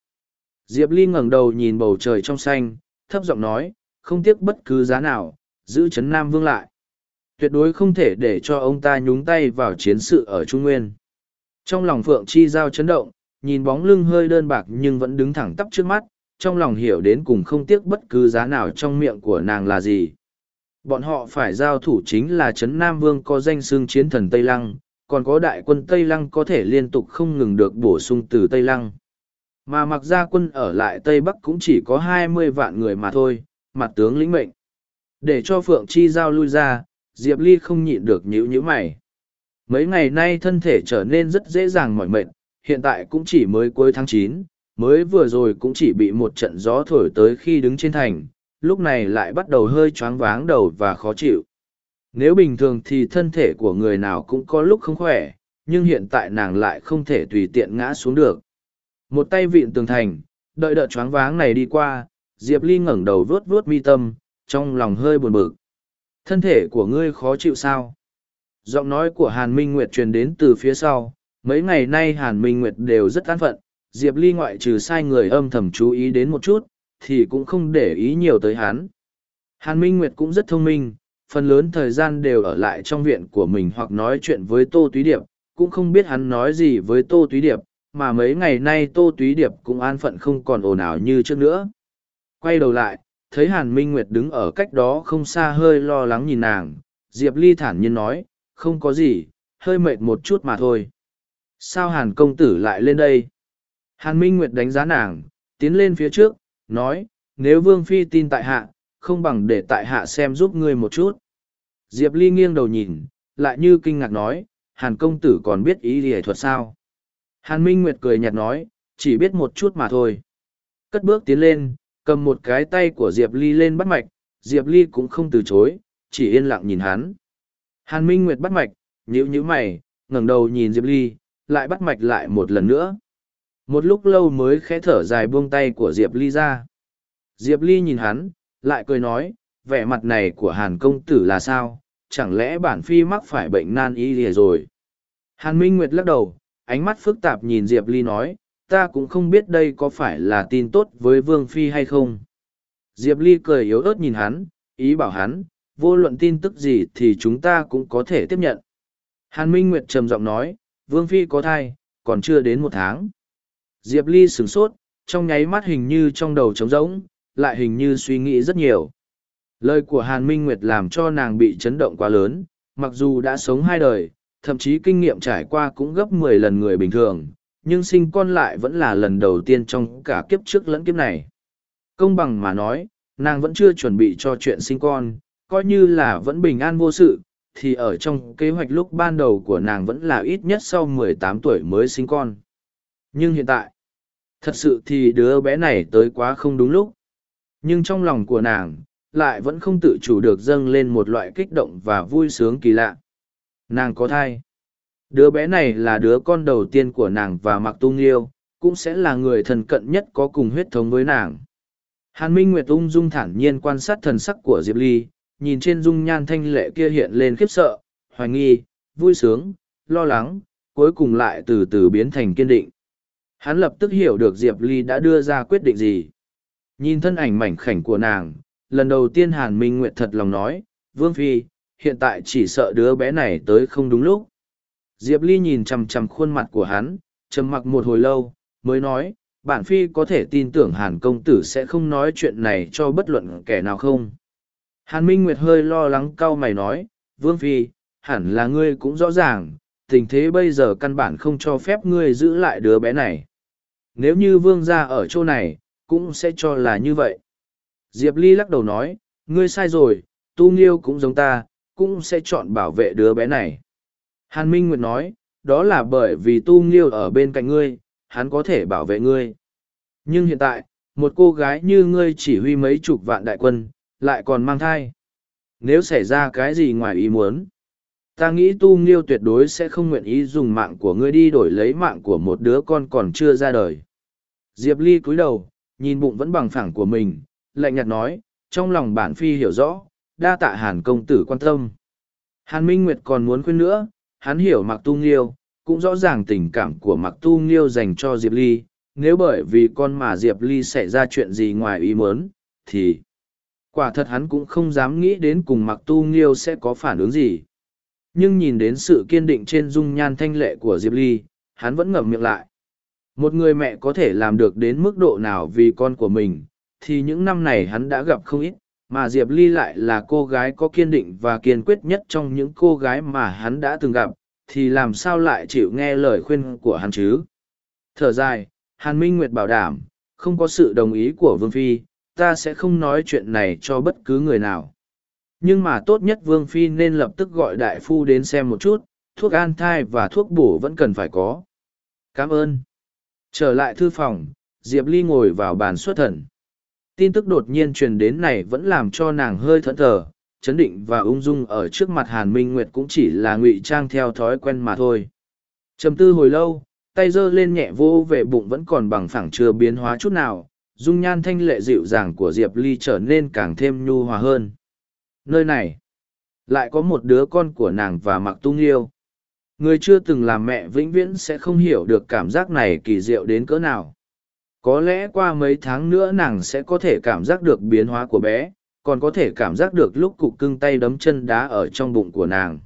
Diệp Ly ngẩng đầu nhìn bầu trời trong xanh, thấp giọng nói, không tiếc bất cứ giá nào, giữ chấn Nam Vương lại. Tuyệt đối không thể để cho ông ta nhúng tay vào chiến sự ở Trung Nguyên. Trong lòng Phượng Chi Giao chấn động, nhìn bóng lưng hơi đơn bạc nhưng vẫn đứng thẳng tắp trước mắt, trong lòng hiểu đến cùng không tiếc bất cứ giá nào trong miệng của nàng là gì. Bọn họ phải giao thủ chính là Trấn Nam Vương có danh xương chiến thần Tây Lăng, còn có đại quân Tây Lăng có thể liên tục không ngừng được bổ sung từ Tây Lăng. Mà mặc ra quân ở lại Tây Bắc cũng chỉ có hai mươi vạn người mà thôi, mặt tướng lĩnh mệnh. Để cho Phượng Chi giao lui ra, Diệp Ly không nhịn được nhíu nhíu mày. Mấy ngày nay thân thể trở nên rất dễ dàng mỏi mệt, hiện tại cũng chỉ mới cuối tháng chín, mới vừa rồi cũng chỉ bị một trận gió thổi tới khi đứng trên thành, lúc này lại bắt đầu hơi choáng váng đầu và khó chịu. Nếu bình thường thì thân thể của người nào cũng có lúc không khỏe, nhưng hiện tại nàng lại không thể tùy tiện ngã xuống được. Một tay vịn tường thành, đợi đợt choáng váng này đi qua, Diệp Ly ngẩng đầu vuốt vuốt mi tâm, trong lòng hơi buồn bực. Thân thể của ngươi khó chịu sao? Giọng nói của Hàn Minh Nguyệt truyền đến từ phía sau, mấy ngày nay Hàn Minh Nguyệt đều rất an phận, Diệp Ly ngoại trừ sai người âm thầm chú ý đến một chút, thì cũng không để ý nhiều tới hắn. Hàn Minh Nguyệt cũng rất thông minh, phần lớn thời gian đều ở lại trong viện của mình hoặc nói chuyện với Tô Túy Điệp, cũng không biết hắn nói gì với Tô Túy Điệp, mà mấy ngày nay Tô Túy Điệp cũng an phận không còn ồn ào như trước nữa. Quay đầu lại, thấy Hàn Minh Nguyệt đứng ở cách đó không xa hơi lo lắng nhìn nàng, Diệp Ly thản nhiên nói, không có gì, hơi mệt một chút mà thôi. Sao Hàn công tử lại lên đây? Hàn Minh Nguyệt đánh giá nàng, tiến lên phía trước, nói, nếu Vương Phi tin tại hạ, không bằng để tại hạ xem giúp ngươi một chút. Diệp Ly nghiêng đầu nhìn, lại như kinh ngạc nói, Hàn công tử còn biết ý lìa thuật sao? Hàn Minh Nguyệt cười nhạt nói, chỉ biết một chút mà thôi. Cất bước tiến lên, cầm một cái tay của Diệp Ly lên bắt mạch, Diệp Ly cũng không từ chối, chỉ yên lặng nhìn hắn. Hàn Minh Nguyệt bắt mạch, nhíu nhíu mày, ngẩng đầu nhìn Diệp Ly, lại bắt mạch lại một lần nữa. Một lúc lâu mới khẽ thở dài buông tay của Diệp Ly ra. Diệp Ly nhìn hắn, lại cười nói, vẻ mặt này của Hàn công tử là sao, chẳng lẽ bản phi mắc phải bệnh nan y lìa rồi. Hàn Minh Nguyệt lắc đầu, ánh mắt phức tạp nhìn Diệp Ly nói, ta cũng không biết đây có phải là tin tốt với Vương Phi hay không. Diệp Ly cười yếu ớt nhìn hắn, ý bảo hắn, vô luận tin tức gì thì chúng ta cũng có thể tiếp nhận. Hàn Minh Nguyệt trầm giọng nói, Vương Phi có thai, còn chưa đến một tháng. Diệp Ly sửng sốt, trong nháy mắt hình như trong đầu trống rỗng, lại hình như suy nghĩ rất nhiều. Lời của Hàn Minh Nguyệt làm cho nàng bị chấn động quá lớn, mặc dù đã sống hai đời, thậm chí kinh nghiệm trải qua cũng gấp mười lần người bình thường, nhưng sinh con lại vẫn là lần đầu tiên trong cả kiếp trước lẫn kiếp này. Công bằng mà nói, nàng vẫn chưa chuẩn bị cho chuyện sinh con, coi như là vẫn bình an vô sự, thì ở trong kế hoạch lúc ban đầu của nàng vẫn là ít nhất sau 18 tuổi mới sinh con. Nhưng hiện tại, thật sự thì đứa bé này tới quá không đúng lúc. Nhưng trong lòng của nàng, lại vẫn không tự chủ được dâng lên một loại kích động và vui sướng kỳ lạ. Nàng có thai. Đứa bé này là đứa con đầu tiên của nàng và Mặc Tu Nghiêu, cũng sẽ là người thân cận nhất có cùng huyết thống với nàng. Hàn Minh Nguyệt ung dung thản nhiên quan sát thần sắc của Diệp Ly, nhìn trên dung nhan thanh lệ kia hiện lên khiếp sợ, hoài nghi, vui sướng, lo lắng, cuối cùng lại từ từ biến thành kiên định. Hắn lập tức hiểu được Diệp Ly đã đưa ra quyết định gì. Nhìn thân ảnh mảnh khảnh của nàng, lần đầu tiên Hàn Minh Nguyệt thật lòng nói, Vương Phi, hiện tại chỉ sợ đứa bé này tới không đúng lúc. Diệp Ly nhìn chằm chằm khuôn mặt của hắn, trầm mặc một hồi lâu, mới nói, bản Phi có thể tin tưởng Hàn công tử sẽ không nói chuyện này cho bất luận kẻ nào không. Hàn Minh Nguyệt hơi lo lắng cau mày nói, Vương Phi, hẳn là ngươi cũng rõ ràng, tình thế bây giờ căn bản không cho phép ngươi giữ lại đứa bé này. Nếu như Vương ra ở chỗ này, cũng sẽ cho là như vậy. Diệp Ly lắc đầu nói, ngươi sai rồi, Tu Nghiêu cũng giống ta, cũng sẽ chọn bảo vệ đứa bé này. Hàn Minh Nguyệt nói, đó là bởi vì Tu Nghiêu ở bên cạnh ngươi, hắn có thể bảo vệ ngươi. Nhưng hiện tại, một cô gái như ngươi chỉ huy mấy chục vạn đại quân, lại còn mang thai. Nếu xảy ra cái gì ngoài ý muốn, ta nghĩ tu nghiêu tuyệt đối sẽ không nguyện ý dùng mạng của ngươi đi đổi lấy mạng của một đứa con còn chưa ra đời. Diệp Ly cúi đầu, nhìn bụng vẫn bằng phẳng của mình, lạnh nhạt nói, trong lòng bản phi hiểu rõ, đa tạ hàn công tử quan tâm. Hàn Minh Nguyệt còn muốn khuyên nữa, hắn hiểu Mạc Tu Nghiêu, cũng rõ ràng tình cảm của Mạc Tu Nghiêu dành cho Diệp Ly, nếu bởi vì con mà Diệp Ly xảy ra chuyện gì ngoài ý muốn, thì quả thật hắn cũng không dám nghĩ đến cùng Mạc Tu Nghiêu sẽ có phản ứng gì. Nhưng nhìn đến sự kiên định trên dung nhan thanh lệ của Diệp Ly, hắn vẫn ngậm miệng lại. Một người mẹ có thể làm được đến mức độ nào vì con của mình, thì những năm này hắn đã gặp không ít, mà Diệp Ly lại là cô gái có kiên định và kiên quyết nhất trong những cô gái mà hắn đã từng gặp, thì làm sao lại chịu nghe lời khuyên của hắn chứ? Thở dài, Hàn Minh Nguyệt bảo đảm, không có sự đồng ý của Vương Phi, ta sẽ không nói chuyện này cho bất cứ người nào. Nhưng mà tốt nhất Vương Phi nên lập tức gọi đại phu đến xem một chút, thuốc an thai và thuốc bổ vẫn cần phải có. Cảm ơn. Trở lại thư phòng, Diệp Ly ngồi vào bàn xuất thần. Tin tức đột nhiên truyền đến này vẫn làm cho nàng hơi thẫn thờ, chấn định và ung dung ở trước mặt Hàn Minh Nguyệt cũng chỉ là ngụy trang theo thói quen mà thôi. Trầm tư hồi lâu, tay giơ lên nhẹ vô về bụng vẫn còn bằng phẳng chưa biến hóa chút nào, dung nhan thanh lệ dịu dàng của Diệp Ly trở nên càng thêm nhu hòa hơn. Nơi này, lại có một đứa con của nàng và mặc tung yêu. Người chưa từng làm mẹ vĩnh viễn sẽ không hiểu được cảm giác này kỳ diệu đến cỡ nào. Có lẽ qua mấy tháng nữa nàng sẽ có thể cảm giác được biến hóa của bé, còn có thể cảm giác được lúc cục cưng tay đấm chân đá ở trong bụng của nàng.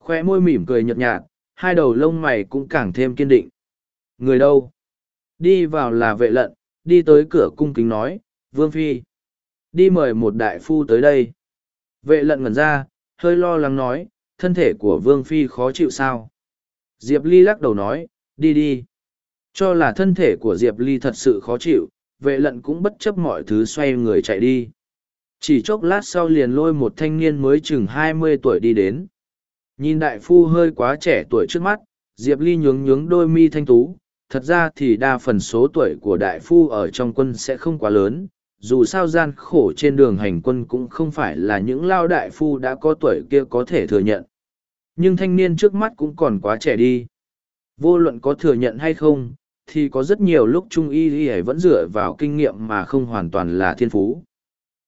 Khoe môi mỉm cười nhợt nhạt, hai đầu lông mày cũng càng thêm kiên định. Người đâu? Đi vào là vệ lận, đi tới cửa cung kính nói, Vương Phi. Đi mời một đại phu tới đây. Vệ lận ngẩn ra, hơi lo lắng nói, thân thể của Vương Phi khó chịu sao? Diệp Ly lắc đầu nói, đi đi. Cho là thân thể của Diệp Ly thật sự khó chịu, vệ lận cũng bất chấp mọi thứ xoay người chạy đi. Chỉ chốc lát sau liền lôi một thanh niên mới chừng hai mươi tuổi đi đến. Nhìn đại phu hơi quá trẻ tuổi trước mắt, Diệp Ly nhướng nhướng đôi mi thanh tú, thật ra thì đa phần số tuổi của đại phu ở trong quân sẽ không quá lớn dù sao gian khổ trên đường hành quân cũng không phải là những lao đại phu đã có tuổi kia có thể thừa nhận nhưng thanh niên trước mắt cũng còn quá trẻ đi vô luận có thừa nhận hay không thì có rất nhiều lúc trung y y vẫn dựa vào kinh nghiệm mà không hoàn toàn là thiên phú.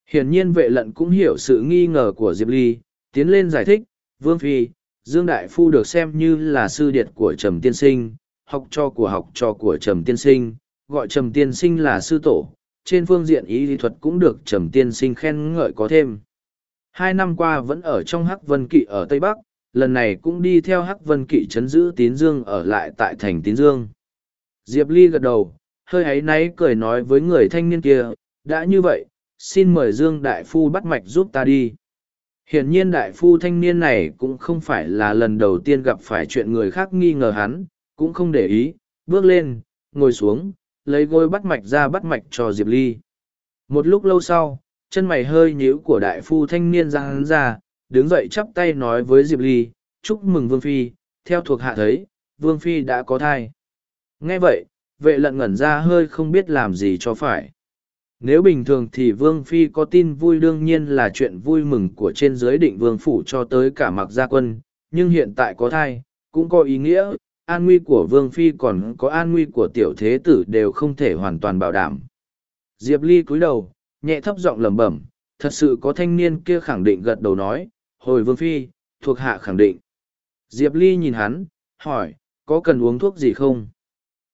Hiển nhiên vệ lận cũng hiểu sự nghi ngờ của diệp ly, tiến lên giải thích, vương phi, dương đại phu được xem như là sư điệt của trầm tiên sinh, học cho của học trò của trầm tiên sinh, gọi trầm tiên sinh là sư tổ, trên phương diện y lý thuật cũng được trầm tiên sinh khen ngợi có thêm. Hai năm qua vẫn ở trong hắc vân kỵ ở tây bắc, lần này cũng đi theo hắc vân kỵ chấn giữ tín dương ở lại tại thành tín dương diệp ly gật đầu hơi ấy náy cười nói với người thanh niên kia đã như vậy xin mời dương đại phu bắt mạch giúp ta đi hiển nhiên đại phu thanh niên này cũng không phải là lần đầu tiên gặp phải chuyện người khác nghi ngờ hắn cũng không để ý, bước lên, ngồi xuống, lấy gối bắt mạch ra bắt mạch cho Diệp Ly. Một lúc lâu sau, chân mày hơi nhíu của đại phu thanh niên ra hắn ra, đứng dậy chắp tay nói với Diệp Ly, chúc mừng Vương Phi, theo thuộc hạ thấy, Vương Phi đã có thai. Nghe vậy, vệ lận ngẩn ra hơi không biết làm gì cho phải. Nếu bình thường thì Vương Phi có tin vui đương nhiên là chuyện vui mừng của trên giới định Vương Phủ cho tới cả mặc gia quân, nhưng hiện tại có thai, cũng có ý nghĩa, an nguy của Vương Phi còn có an nguy của tiểu thế tử đều không thể hoàn toàn bảo đảm. Diệp Ly cúi đầu, nhẹ thấp giọng lẩm bẩm, thật sự có thanh niên kia khẳng định gật đầu nói, hồi Vương Phi, thuộc hạ khẳng định. Diệp Ly nhìn hắn, hỏi, có cần uống thuốc gì không?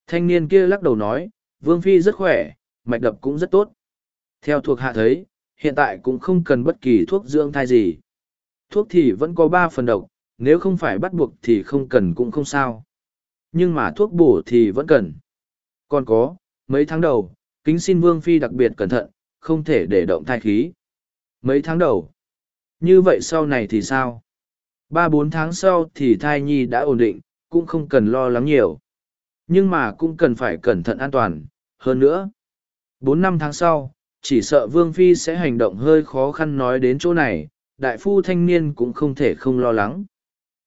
Thanh niên kia lắc đầu nói, Vương Phi rất khỏe, mạch đập cũng rất tốt. Theo thuộc hạ thấy, hiện tại cũng không cần bất kỳ thuốc dưỡng thai gì. Thuốc thì vẫn có ba phần độc, nếu không phải bắt buộc thì không cần cũng không sao. Nhưng mà thuốc bổ thì vẫn cần. Còn có, mấy tháng đầu, kính xin Vương Phi đặc biệt cẩn thận, không thể để động thai khí. Mấy tháng đầu. Như vậy sau này thì sao? Ba bốn tháng sau thì thai nhi đã ổn định, cũng không cần lo lắng nhiều. Nhưng mà cũng cần phải cẩn thận an toàn, hơn nữa. Bốn năm tháng sau, chỉ sợ Vương Phi sẽ hành động hơi khó khăn nói đến chỗ này, đại phu thanh niên cũng không thể không lo lắng.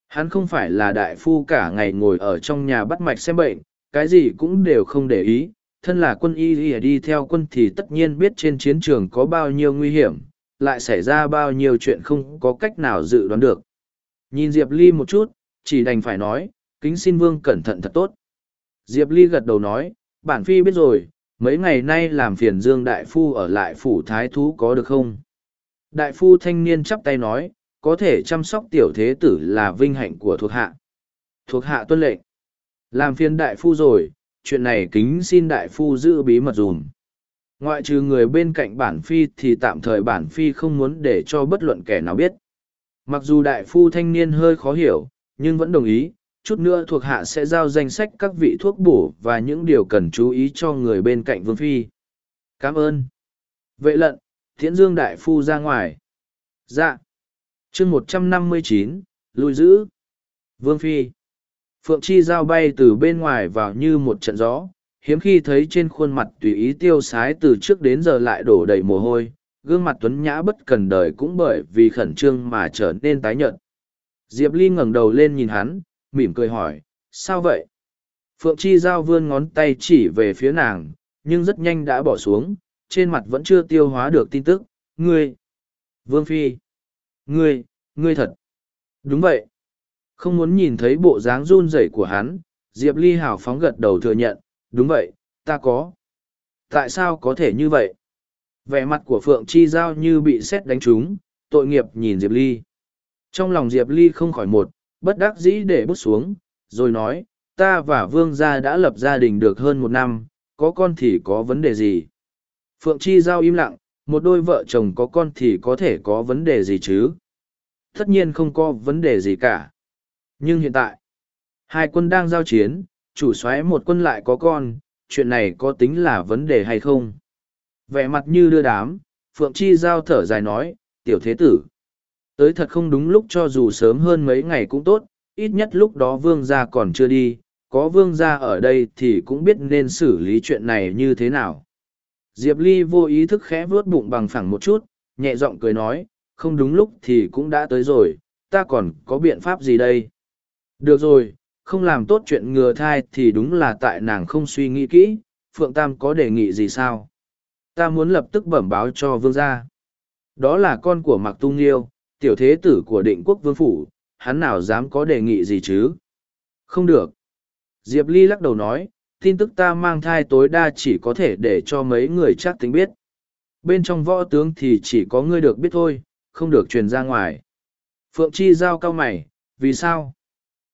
Hắn không phải là đại phu cả ngày ngồi ở trong nhà bắt mạch xem bệnh, cái gì cũng đều không để ý, thân là quân y ỉa đi theo quân thì tất nhiên biết trên chiến trường có bao nhiêu nguy hiểm, lại xảy ra bao nhiêu chuyện không có cách nào dự đoán được. Nhìn Diệp Ly một chút, chỉ đành phải nói, kính xin vương cẩn thận thật tốt. Diệp Ly gật đầu nói, bản phi biết rồi, mấy ngày nay làm phiền Dương Đại Phu ở lại phủ thái thú có được không? Đại Phu thanh niên chắp tay nói, có thể chăm sóc tiểu thế tử là vinh hạnh của thuộc hạ. Thuộc hạ tuân lệnh. Làm phiền Đại Phu rồi, chuyện này kính xin Đại Phu giữ bí mật dùm. Ngoại trừ người bên cạnh bản phi thì tạm thời bản phi không muốn để cho bất luận kẻ nào biết. Mặc dù đại phu thanh niên hơi khó hiểu, nhưng vẫn đồng ý, chút nữa thuộc hạ sẽ giao danh sách các vị thuốc bổ và những điều cần chú ý cho người bên cạnh vương phi. Cảm ơn. Vệ lận, Thiễn dương đại phu ra ngoài. Dạ. chương một trăm năm mươi chín lùi giữ. Vương phi. Phượng Chi giao bay từ bên ngoài vào như một trận gió, hiếm khi thấy trên khuôn mặt tùy ý tiêu sái từ trước đến giờ lại đổ đầy mồ hôi, gương mặt tuấn nhã bất cần đời cũng bởi vì khẩn trương mà trở nên tái nhợt. Diệp Ly ngẩng đầu lên nhìn hắn, mỉm cười hỏi, sao vậy? Phượng Chi Giao vươn ngón tay chỉ về phía nàng, nhưng rất nhanh đã bỏ xuống, trên mặt vẫn chưa tiêu hóa được tin tức, ngươi. Vương Phi. Ngươi, ngươi thật. Đúng vậy. Không muốn nhìn thấy bộ dáng run rẩy của hắn, Diệp Ly hào phóng gật đầu thừa nhận, đúng vậy, ta có. Tại sao có thể như vậy? vẻ mặt của phượng chi giao như bị sét đánh trúng tội nghiệp nhìn diệp ly trong lòng diệp ly không khỏi một bất đắc dĩ để bút xuống rồi nói ta và vương gia đã lập gia đình được hơn một năm có con thì có vấn đề gì? Phượng chi giao im lặng một đôi vợ chồng có con thì có thể có vấn đề gì chứ? Tất nhiên không có vấn đề gì cả. Nhưng hiện tại hai quân đang giao chiến chủ soái một quân lại có con chuyện này có tính là vấn đề hay không? Vẻ mặt như đưa đám, Phượng Chi Giao thở dài nói, tiểu thế tử. Tới thật không đúng lúc cho dù sớm hơn mấy ngày cũng tốt, ít nhất lúc đó vương gia còn chưa đi, có vương gia ở đây thì cũng biết nên xử lý chuyện này như thế nào. Diệp Ly vô ý thức khẽ vuốt bụng bằng phẳng một chút, nhẹ giọng cười nói, không đúng lúc thì cũng đã tới rồi, ta còn có biện pháp gì đây? Được rồi, không làm tốt chuyện ngừa thai thì đúng là tại nàng không suy nghĩ kỹ, Phượng Tam có đề nghị gì sao? ta muốn lập tức bẩm báo cho vương gia. Đó là con của Mạc Tung Liêu, tiểu thế tử của định quốc vương phủ, hắn nào dám có đề nghị gì chứ? Không được. Diệp Ly lắc đầu nói, tin tức ta mang thai tối đa chỉ có thể để cho mấy người chắc tính biết. Bên trong võ tướng thì chỉ có ngươi được biết thôi, không được truyền ra ngoài. Phượng Chi giao cao mày, vì sao?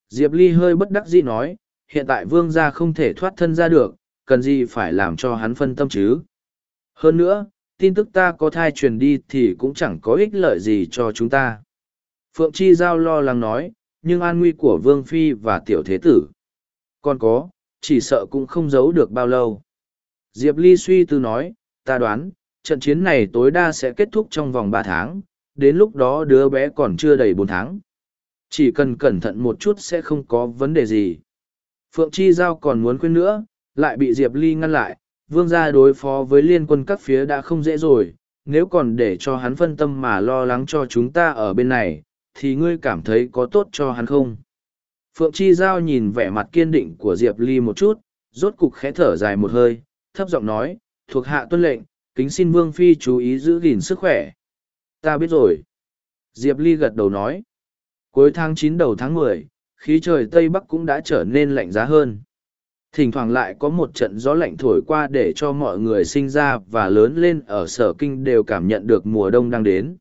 Diệp Ly hơi bất đắc dĩ nói, hiện tại vương gia không thể thoát thân ra được, cần gì phải làm cho hắn phân tâm chứ? Hơn nữa, tin tức ta có thai truyền đi thì cũng chẳng có ích lợi gì cho chúng ta. Phượng Chi Giao lo lắng nói, nhưng an nguy của Vương Phi và Tiểu Thế Tử. Còn có, chỉ sợ cũng không giấu được bao lâu. Diệp Ly suy tư nói, ta đoán, trận chiến này tối đa sẽ kết thúc trong vòng ba tháng, đến lúc đó đứa bé còn chưa đầy bốn tháng. Chỉ cần cẩn thận một chút sẽ không có vấn đề gì. Phượng Chi Giao còn muốn khuyên nữa, lại bị Diệp Ly ngăn lại, vương gia đối phó với liên quân các phía đã không dễ rồi, nếu còn để cho hắn phân tâm mà lo lắng cho chúng ta ở bên này, thì ngươi cảm thấy có tốt cho hắn không? Phượng Chi Giao nhìn vẻ mặt kiên định của Diệp Ly một chút, rốt cục khẽ thở dài một hơi, thấp giọng nói, thuộc hạ tuân lệnh, kính xin Vương Phi chú ý giữ gìn sức khỏe. Ta biết rồi. Diệp Ly gật đầu nói. Cuối tháng chín đầu tháng mười, khí trời Tây Bắc cũng đã trở nên lạnh giá hơn. Thỉnh thoảng lại có một trận gió lạnh thổi qua để cho mọi người sinh ra và lớn lên ở sở kinh đều cảm nhận được mùa đông đang đến.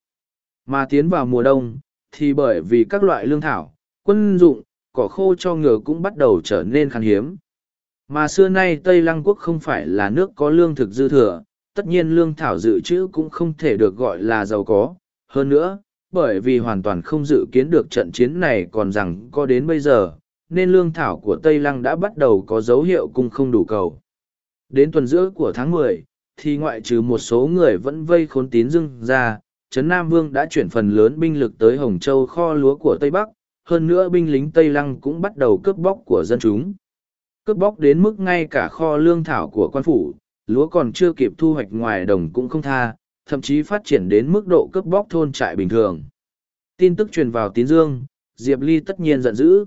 Mà tiến vào mùa đông, thì bởi vì các loại lương thảo, quân dụng, cỏ khô cho ngựa cũng bắt đầu trở nên khan hiếm. Mà xưa nay Tây Lăng Quốc không phải là nước có lương thực dư thừa, tất nhiên lương thảo dự trữ cũng không thể được gọi là giàu có. Hơn nữa, bởi vì hoàn toàn không dự kiến được trận chiến này còn rằng có đến bây giờ, nên lương thảo của Tây Lăng đã bắt đầu có dấu hiệu cung không đủ cầu. Đến tuần giữa của tháng mười, thì ngoại trừ một số người vẫn vây khốn tín dưng ra, Trấn Nam Vương đã chuyển phần lớn binh lực tới Hồng Châu kho lúa của Tây Bắc, hơn nữa binh lính Tây Lăng cũng bắt đầu cướp bóc của dân chúng. Cướp bóc đến mức ngay cả kho lương thảo của quan phủ, lúa còn chưa kịp thu hoạch ngoài đồng cũng không tha, thậm chí phát triển đến mức độ cướp bóc thôn trại bình thường. Tin tức truyền vào tín dương, Diệp Ly tất nhiên giận dữ.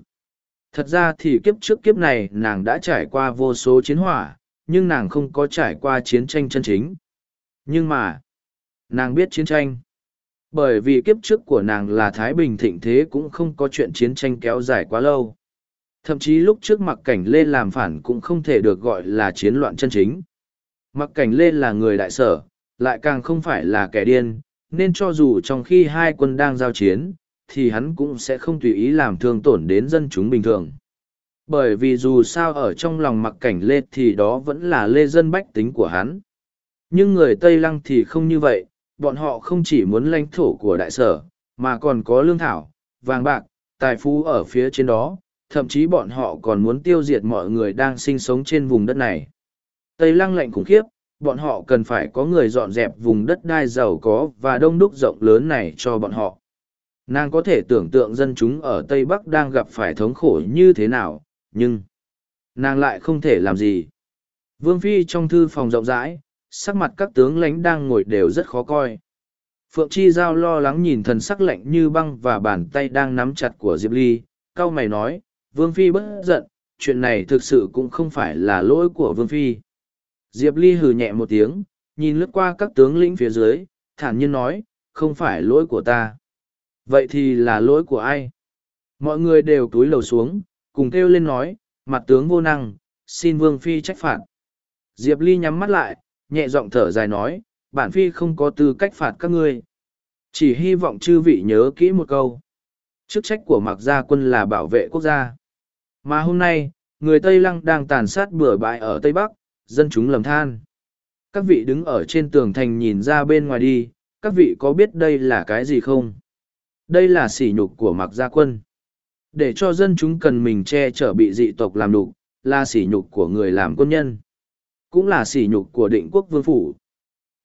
Thật ra thì kiếp trước kiếp này nàng đã trải qua vô số chiến hỏa, nhưng nàng không có trải qua chiến tranh chân chính. Nhưng mà, nàng biết chiến tranh. Bởi vì kiếp trước của nàng là Thái Bình thịnh thế cũng không có chuyện chiến tranh kéo dài quá lâu. Thậm chí lúc trước mặc cảnh Lê làm phản cũng không thể được gọi là chiến loạn chân chính. Mặc cảnh Lê là người đại sở, lại càng không phải là kẻ điên, nên cho dù trong khi hai quân đang giao chiến, thì hắn cũng sẽ không tùy ý làm thương tổn đến dân chúng bình thường. Bởi vì dù sao ở trong lòng mặc cảnh Lê thì đó vẫn là lê dân bách tính của hắn. Nhưng người Tây Lăng thì không như vậy, bọn họ không chỉ muốn lãnh thổ của đại sở, mà còn có lương thảo, vàng bạc, tài phú ở phía trên đó, thậm chí bọn họ còn muốn tiêu diệt mọi người đang sinh sống trên vùng đất này. Tây Lăng lạnh khủng khiếp, bọn họ cần phải có người dọn dẹp vùng đất đai giàu có và đông đúc rộng lớn này cho bọn họ. Nàng có thể tưởng tượng dân chúng ở Tây Bắc đang gặp phải thống khổ như thế nào, nhưng nàng lại không thể làm gì. Vương Phi trong thư phòng rộng rãi, sắc mặt các tướng lãnh đang ngồi đều rất khó coi. Phượng Chi Giao lo lắng nhìn thần sắc lạnh như băng và bàn tay đang nắm chặt của Diệp Ly, cao mày nói, Vương Phi bất giận, chuyện này thực sự cũng không phải là lỗi của Vương Phi. Diệp Ly hừ nhẹ một tiếng, nhìn lướt qua các tướng lĩnh phía dưới, thản nhiên nói, không phải lỗi của ta. Vậy thì là lỗi của ai? Mọi người đều túi lầu xuống, cùng kêu lên nói, mặt tướng vô năng, xin Vương Phi trách phạt. Diệp Ly nhắm mắt lại, nhẹ giọng thở dài nói, bản Phi không có tư cách phạt các ngươi. Chỉ hy vọng chư vị nhớ kỹ một câu. Chức trách của Mạc Gia quân là bảo vệ quốc gia. Mà hôm nay, người Tây Lăng đang tàn sát bừa bãi ở Tây Bắc, dân chúng lầm than. Các vị đứng ở trên tường thành nhìn ra bên ngoài đi, các vị có biết đây là cái gì không? Đây là sỉ nhục của mặc Gia Quân. Để cho dân chúng cần mình che chở bị dị tộc làm đục, là sỉ nhục của người làm quân nhân. Cũng là sỉ nhục của định quốc vương phủ.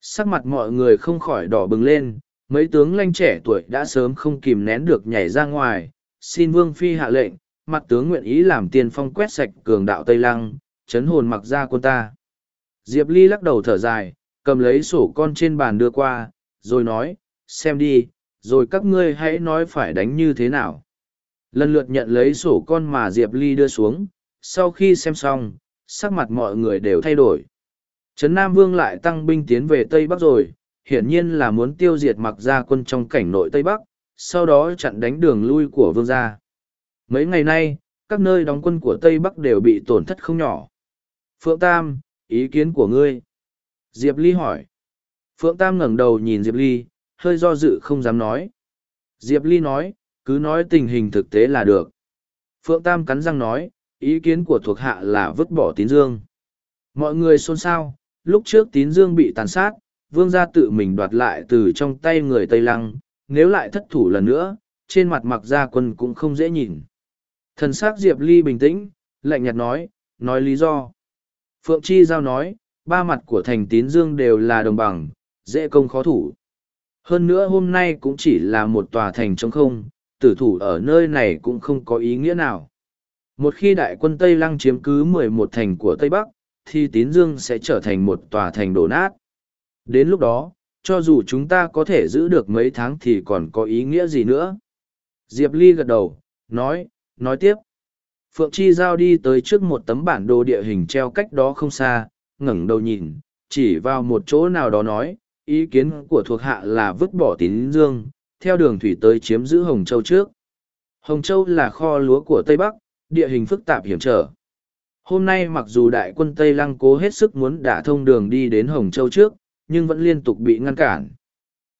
Sắc mặt mọi người không khỏi đỏ bừng lên, mấy tướng lanh trẻ tuổi đã sớm không kìm nén được nhảy ra ngoài, xin vương phi hạ lệnh, mặt tướng nguyện ý làm tiền phong quét sạch cường đạo Tây Lăng, chấn hồn mặc ra quân ta. Diệp Ly lắc đầu thở dài, cầm lấy sổ con trên bàn đưa qua, rồi nói, xem đi, rồi các ngươi hãy nói phải đánh như thế nào. Lần lượt nhận lấy sổ con mà Diệp Ly đưa xuống, sau khi xem xong, sắc mặt mọi người đều thay đổi. Trấn Nam Vương lại tăng binh tiến về Tây Bắc rồi, hiển nhiên là muốn tiêu diệt mặc gia quân trong cảnh nội Tây Bắc, sau đó chặn đánh đường lui của Vương gia. Mấy ngày nay, các nơi đóng quân của Tây Bắc đều bị tổn thất không nhỏ. Phượng Tam, ý kiến của ngươi? Diệp Ly hỏi. Phượng Tam ngẩng đầu nhìn Diệp Ly, hơi do dự không dám nói. Diệp Ly nói, cứ nói tình hình thực tế là được. Phượng Tam cắn răng nói, ý kiến của thuộc hạ là vứt bỏ tín dương. Mọi người xôn xao, lúc trước tín dương bị tàn sát, vương gia tự mình đoạt lại từ trong tay người Tây Lăng, nếu lại thất thủ lần nữa, trên mặt mặc gia quân cũng không dễ nhìn. Thần sắc Diệp Ly bình tĩnh, lạnh nhạt nói, nói lý do. Phượng Chi Giao nói, ba mặt của thành tín dương đều là đồng bằng, dễ công khó thủ. Hơn nữa hôm nay cũng chỉ là một tòa thành trống không, tử thủ ở nơi này cũng không có ý nghĩa nào. Một khi đại quân Tây Lăng chiếm cứ mười một thành của Tây Bắc, thì tín dương sẽ trở thành một tòa thành đổ nát. Đến lúc đó, cho dù chúng ta có thể giữ được mấy tháng thì còn có ý nghĩa gì nữa. Diệp Ly gật đầu, nói, nói tiếp. Phượng Chi Giao đi tới trước một tấm bản đồ địa hình treo cách đó không xa, ngẩng đầu nhìn, chỉ vào một chỗ nào đó nói, ý kiến của thuộc hạ là vứt bỏ tín dương, theo đường thủy tới chiếm giữ Hồng Châu trước. Hồng Châu là kho lúa của Tây Bắc, địa hình phức tạp hiểm trở. Hôm nay mặc dù đại quân Tây Lăng cố hết sức muốn đả thông đường đi đến Hồng Châu trước, nhưng vẫn liên tục bị ngăn cản.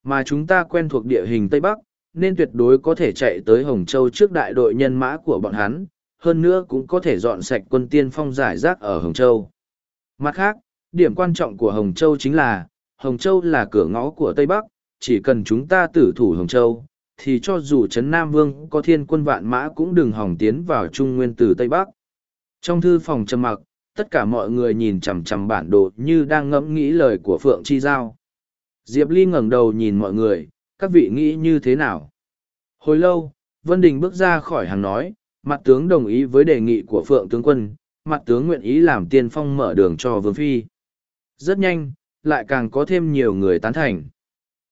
Mà chúng ta quen thuộc địa hình Tây Bắc, nên tuyệt đối có thể chạy tới Hồng Châu trước đại đội nhân mã của bọn hắn, hơn nữa cũng có thể dọn sạch quân tiên phong giải rác ở Hồng Châu. Mặt khác, điểm quan trọng của Hồng Châu chính là, Hồng Châu là cửa ngõ của Tây Bắc, chỉ cần chúng ta tử thủ Hồng Châu, thì cho dù Trấn Nam Vương có thiên quân vạn mã cũng đừng hỏng tiến vào Trung Nguyên từ Tây Bắc. Trong thư phòng trầm mặc, tất cả mọi người nhìn chằm chằm bản đồ như đang ngẫm nghĩ lời của Phượng Chi Giao. Diệp Ly ngẩng đầu nhìn mọi người, các vị nghĩ như thế nào? Hồi lâu, Vân Đình bước ra khỏi hàng nói, mặt tướng đồng ý với đề nghị của Phượng tướng quân, mặt tướng nguyện ý làm tiên phong mở đường cho Vương Phi. Rất nhanh, lại càng có thêm nhiều người tán thành.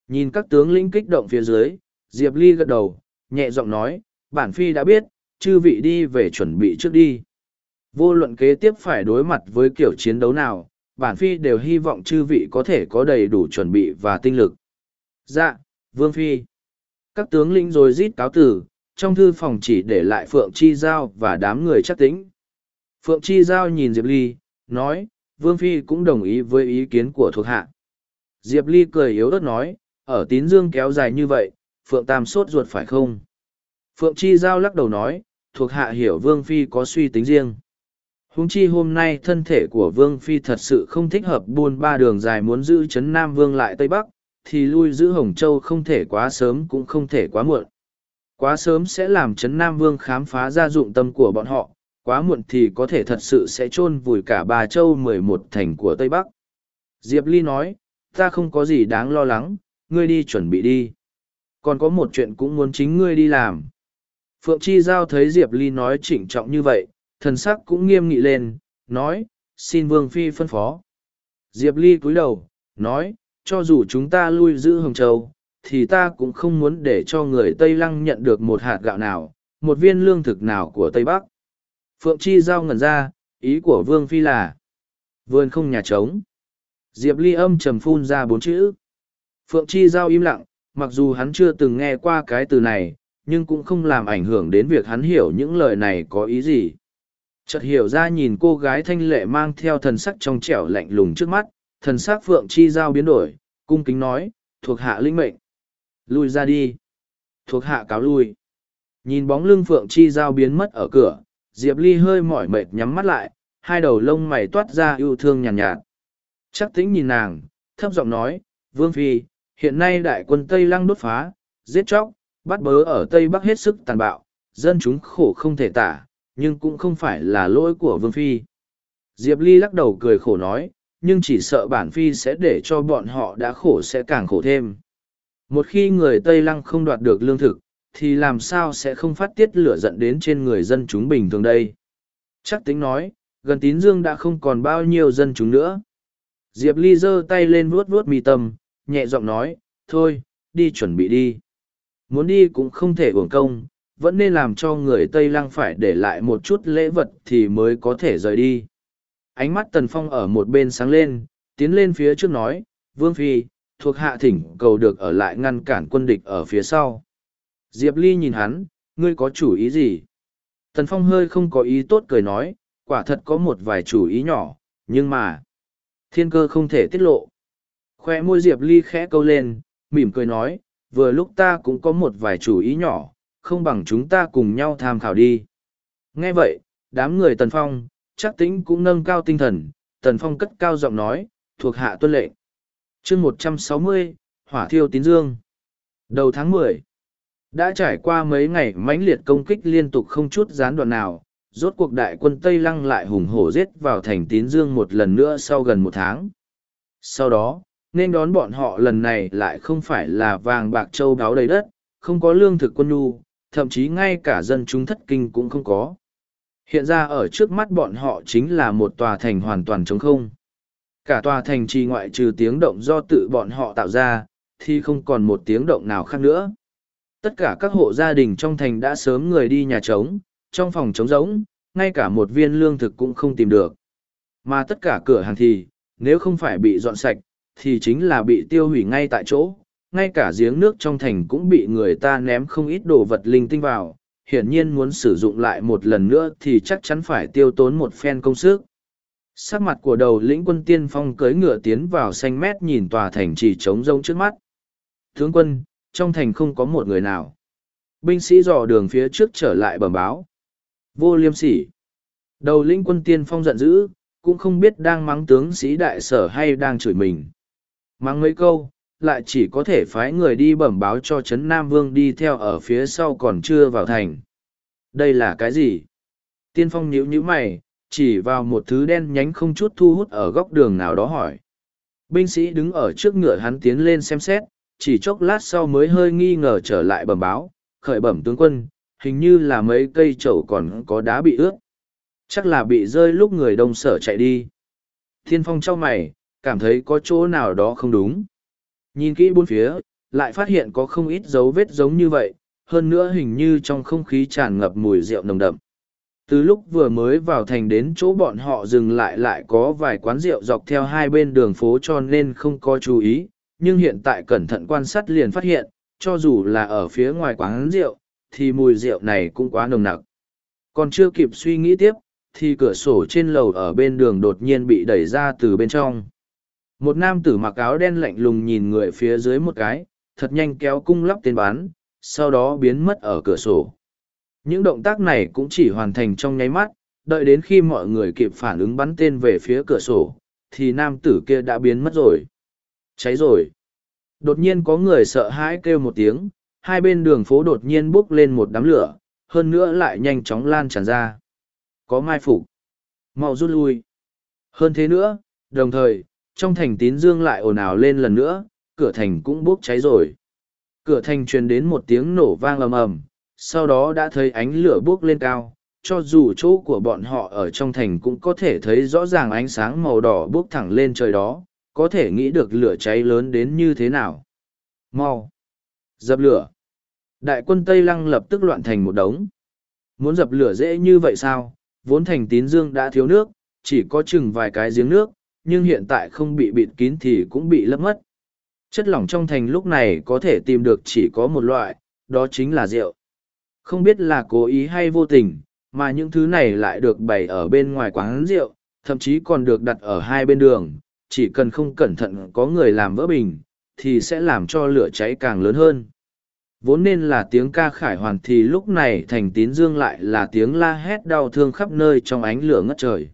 Nhìn các tướng lĩnh kích động phía dưới, Diệp Ly gật đầu, nhẹ giọng nói, bản Phi đã biết, chư vị đi về chuẩn bị trước đi. Vô luận kế tiếp phải đối mặt với kiểu chiến đấu nào, bản Phi đều hy vọng chư vị có thể có đầy đủ chuẩn bị và tinh lực. Dạ, Vương Phi. Các tướng lĩnh rồi rít cáo tử, trong thư phòng chỉ để lại Phượng Chi Giao và đám người chắc tĩnh. Phượng Chi Giao nhìn Diệp Ly, nói, Vương Phi cũng đồng ý với ý kiến của thuộc hạ. Diệp Ly cười yếu ớt nói, ở tín dương kéo dài như vậy, Phượng Tam sốt ruột phải không? Phượng Chi Giao lắc đầu nói, thuộc hạ hiểu Vương Phi có suy tính riêng. Húng chi hôm nay thân thể của Vương Phi thật sự không thích hợp buôn ba đường dài muốn giữ chấn Nam Vương lại Tây Bắc, thì lui giữ Hồng Châu không thể quá sớm cũng không thể quá muộn. Quá sớm sẽ làm chấn Nam Vương khám phá ra dụng tâm của bọn họ, quá muộn thì có thể thật sự sẽ chôn vùi cả bà Châu mười một thành của Tây Bắc. Diệp Ly nói, ta không có gì đáng lo lắng, ngươi đi chuẩn bị đi. Còn có một chuyện cũng muốn chính ngươi đi làm. Phượng Chi Giao thấy Diệp Ly nói trịnh trọng như vậy, thần sắc cũng nghiêm nghị lên, nói, xin Vương Phi phân phó. Diệp Ly cúi đầu, nói, cho dù chúng ta lui giữ Hồng Châu, thì ta cũng không muốn để cho người Tây Lăng nhận được một hạt gạo nào, một viên lương thực nào của Tây Bắc. Phượng Chi Giao ngẩn ra, ý của Vương Phi là vườn không nhà trống. Diệp Ly âm trầm phun ra bốn chữ. Phượng Chi Giao im lặng, mặc dù hắn chưa từng nghe qua cái từ này, nhưng cũng không làm ảnh hưởng đến việc hắn hiểu những lời này có ý gì. Chợt hiểu ra nhìn cô gái thanh lệ mang theo thần sắc trong trẻo lạnh lùng trước mắt, thần sắc Phượng Chi Giao biến đổi, cung kính nói, thuộc hạ linh mệnh. Lui ra đi. Thuộc hạ cáo lui. Nhìn bóng lưng Phượng Chi Giao biến mất ở cửa, Diệp Ly hơi mỏi mệt nhắm mắt lại, hai đầu lông mày toát ra yêu thương nhàn nhạt, nhạt. Chắc tĩnh nhìn nàng, thấp giọng nói, Vương Phi, hiện nay đại quân Tây Lăng đốt phá, giết chóc, bắt bớ ở Tây Bắc hết sức tàn bạo, dân chúng khổ không thể tả, nhưng cũng không phải là lỗi của Vương Phi. Diệp Ly lắc đầu cười khổ nói, nhưng chỉ sợ bản Phi sẽ để cho bọn họ đã khổ sẽ càng khổ thêm. Một khi người Tây Lăng không đoạt được lương thực, thì làm sao sẽ không phát tiết lửa giận đến trên người dân chúng bình thường đây? Chắc tính nói, gần tín dương đã không còn bao nhiêu dân chúng nữa. Diệp Ly giơ tay lên vuốt vuốt mi tâm, nhẹ giọng nói, thôi, đi chuẩn bị đi. Muốn đi cũng không thể uổng công, vẫn nên làm cho người Tây Lăng phải để lại một chút lễ vật thì mới có thể rời đi. Ánh mắt Tần Phong ở một bên sáng lên, tiến lên phía trước nói, Vương Phi, thuộc hạ thỉnh cầu được ở lại ngăn cản quân địch ở phía sau. Diệp Ly nhìn hắn, ngươi có chủ ý gì? Tần Phong hơi không có ý tốt cười nói, quả thật có một vài chủ ý nhỏ, nhưng mà, thiên cơ không thể tiết lộ. Khoe môi Diệp Ly khẽ câu lên, mỉm cười nói, vừa lúc ta cũng có một vài chủ ý nhỏ, không bằng chúng ta cùng nhau tham khảo đi. Nghe vậy, đám người Tần Phong, chắc tính cũng nâng cao tinh thần, Tần Phong cất cao giọng nói, thuộc hạ tuân lệnh. chương một trăm sáu mươi, Hỏa thiêu tín dương. Đầu tháng mười, đã trải qua mấy ngày mãnh liệt công kích liên tục không chút gián đoạn nào, rốt cuộc đại quân Tây Lăng lại hùng hổ giết vào thành tín dương một lần nữa sau gần một tháng. Sau đó, nên đón bọn họ lần này lại không phải là vàng bạc châu đáo đầy đất, không có lương thực quân nhu, thậm chí ngay cả dân chúng thất kinh cũng không có. Hiện ra ở trước mắt bọn họ chính là một tòa thành hoàn toàn trống không. Cả tòa thành trì ngoại trừ tiếng động do tự bọn họ tạo ra, thì không còn một tiếng động nào khác nữa. Tất cả các hộ gia đình trong thành đã sớm người đi nhà trống, trong phòng trống rỗng, ngay cả một viên lương thực cũng không tìm được. Mà tất cả cửa hàng thì, nếu không phải bị dọn sạch, thì chính là bị tiêu hủy ngay tại chỗ. Ngay cả giếng nước trong thành cũng bị người ta ném không ít đồ vật linh tinh vào. Hiển nhiên muốn sử dụng lại một lần nữa thì chắc chắn phải tiêu tốn một phen công sức. Sắc mặt của đầu lĩnh quân tiên phong cưỡi ngựa tiến vào xanh mét nhìn tòa thành chỉ trống rông trước mắt. Tướng quân, trong thành không có một người nào. Binh sĩ dò đường phía trước trở lại bẩm báo. Vô liêm sỉ. Đầu lĩnh quân tiên phong giận dữ, cũng không biết đang mắng tướng sĩ đại sở hay đang chửi mình. Mắng mấy câu, lại chỉ có thể phái người đi bẩm báo cho Trấn Nam Vương đi theo ở phía sau còn chưa vào thành. Đây là cái gì? Tiên phong nhíu nhíu mày, chỉ vào một thứ đen nhánh không chút thu hút ở góc đường nào đó hỏi. Binh sĩ đứng ở trước ngựa hắn tiến lên xem xét, chỉ chốc lát sau mới hơi nghi ngờ trở lại bẩm báo, khởi bẩm tướng quân, hình như là mấy cây chậu còn có đá bị ướt. Chắc là bị rơi lúc người đông sở chạy đi. Thiên phong trao mày, cảm thấy có chỗ nào đó không đúng. Nhìn kỹ bốn phía, lại phát hiện có không ít dấu vết giống như vậy, hơn nữa hình như trong không khí tràn ngập mùi rượu nồng đậm. Từ lúc vừa mới vào thành đến chỗ bọn họ dừng lại lại có vài quán rượu dọc theo hai bên đường phố cho nên không có chú ý, nhưng hiện tại cẩn thận quan sát liền phát hiện, cho dù là ở phía ngoài quán rượu, thì mùi rượu này cũng quá nồng nặc. Còn chưa kịp suy nghĩ tiếp, thì cửa sổ trên lầu ở bên đường đột nhiên bị đẩy ra từ bên trong. Một nam tử mặc áo đen lạnh lùng nhìn người phía dưới một cái, thật nhanh kéo cung lắp tên bán, sau đó biến mất ở cửa sổ. Những động tác này cũng chỉ hoàn thành trong nháy mắt, đợi đến khi mọi người kịp phản ứng bắn tên về phía cửa sổ, thì nam tử kia đã biến mất rồi. Cháy rồi. Đột nhiên có người sợ hãi kêu một tiếng, hai bên đường phố đột nhiên bốc lên một đám lửa, hơn nữa lại nhanh chóng lan tràn ra. Có mai phục mau rút lui. Hơn thế nữa, đồng thời, trong thành tín dương lại ồn ào lên lần nữa, cửa thành cũng bốc cháy rồi. Cửa thành truyền đến một tiếng nổ vang ầm ầm, sau đó đã thấy ánh lửa bốc lên cao, cho dù chỗ của bọn họ ở trong thành cũng có thể thấy rõ ràng ánh sáng màu đỏ bốc thẳng lên trời đó, có thể nghĩ được lửa cháy lớn đến như thế nào. Mau! Dập lửa! Đại quân Tây Lăng lập tức loạn thành một đống. Muốn dập lửa dễ như vậy sao? Vốn thành tín dương đã thiếu nước, chỉ có chừng vài cái giếng nước, nhưng hiện tại không bị bịt kín thì cũng bị lấp mất. Chất lỏng trong thành lúc này có thể tìm được chỉ có một loại, đó chính là rượu. Không biết là cố ý hay vô tình, mà những thứ này lại được bày ở bên ngoài quán rượu, thậm chí còn được đặt ở hai bên đường, chỉ cần không cẩn thận có người làm vỡ bình, thì sẽ làm cho lửa cháy càng lớn hơn. Vốn nên là tiếng ca khải hoàn thì lúc này thành tín dương lại là tiếng la hét đau thương khắp nơi trong ánh lửa ngất trời.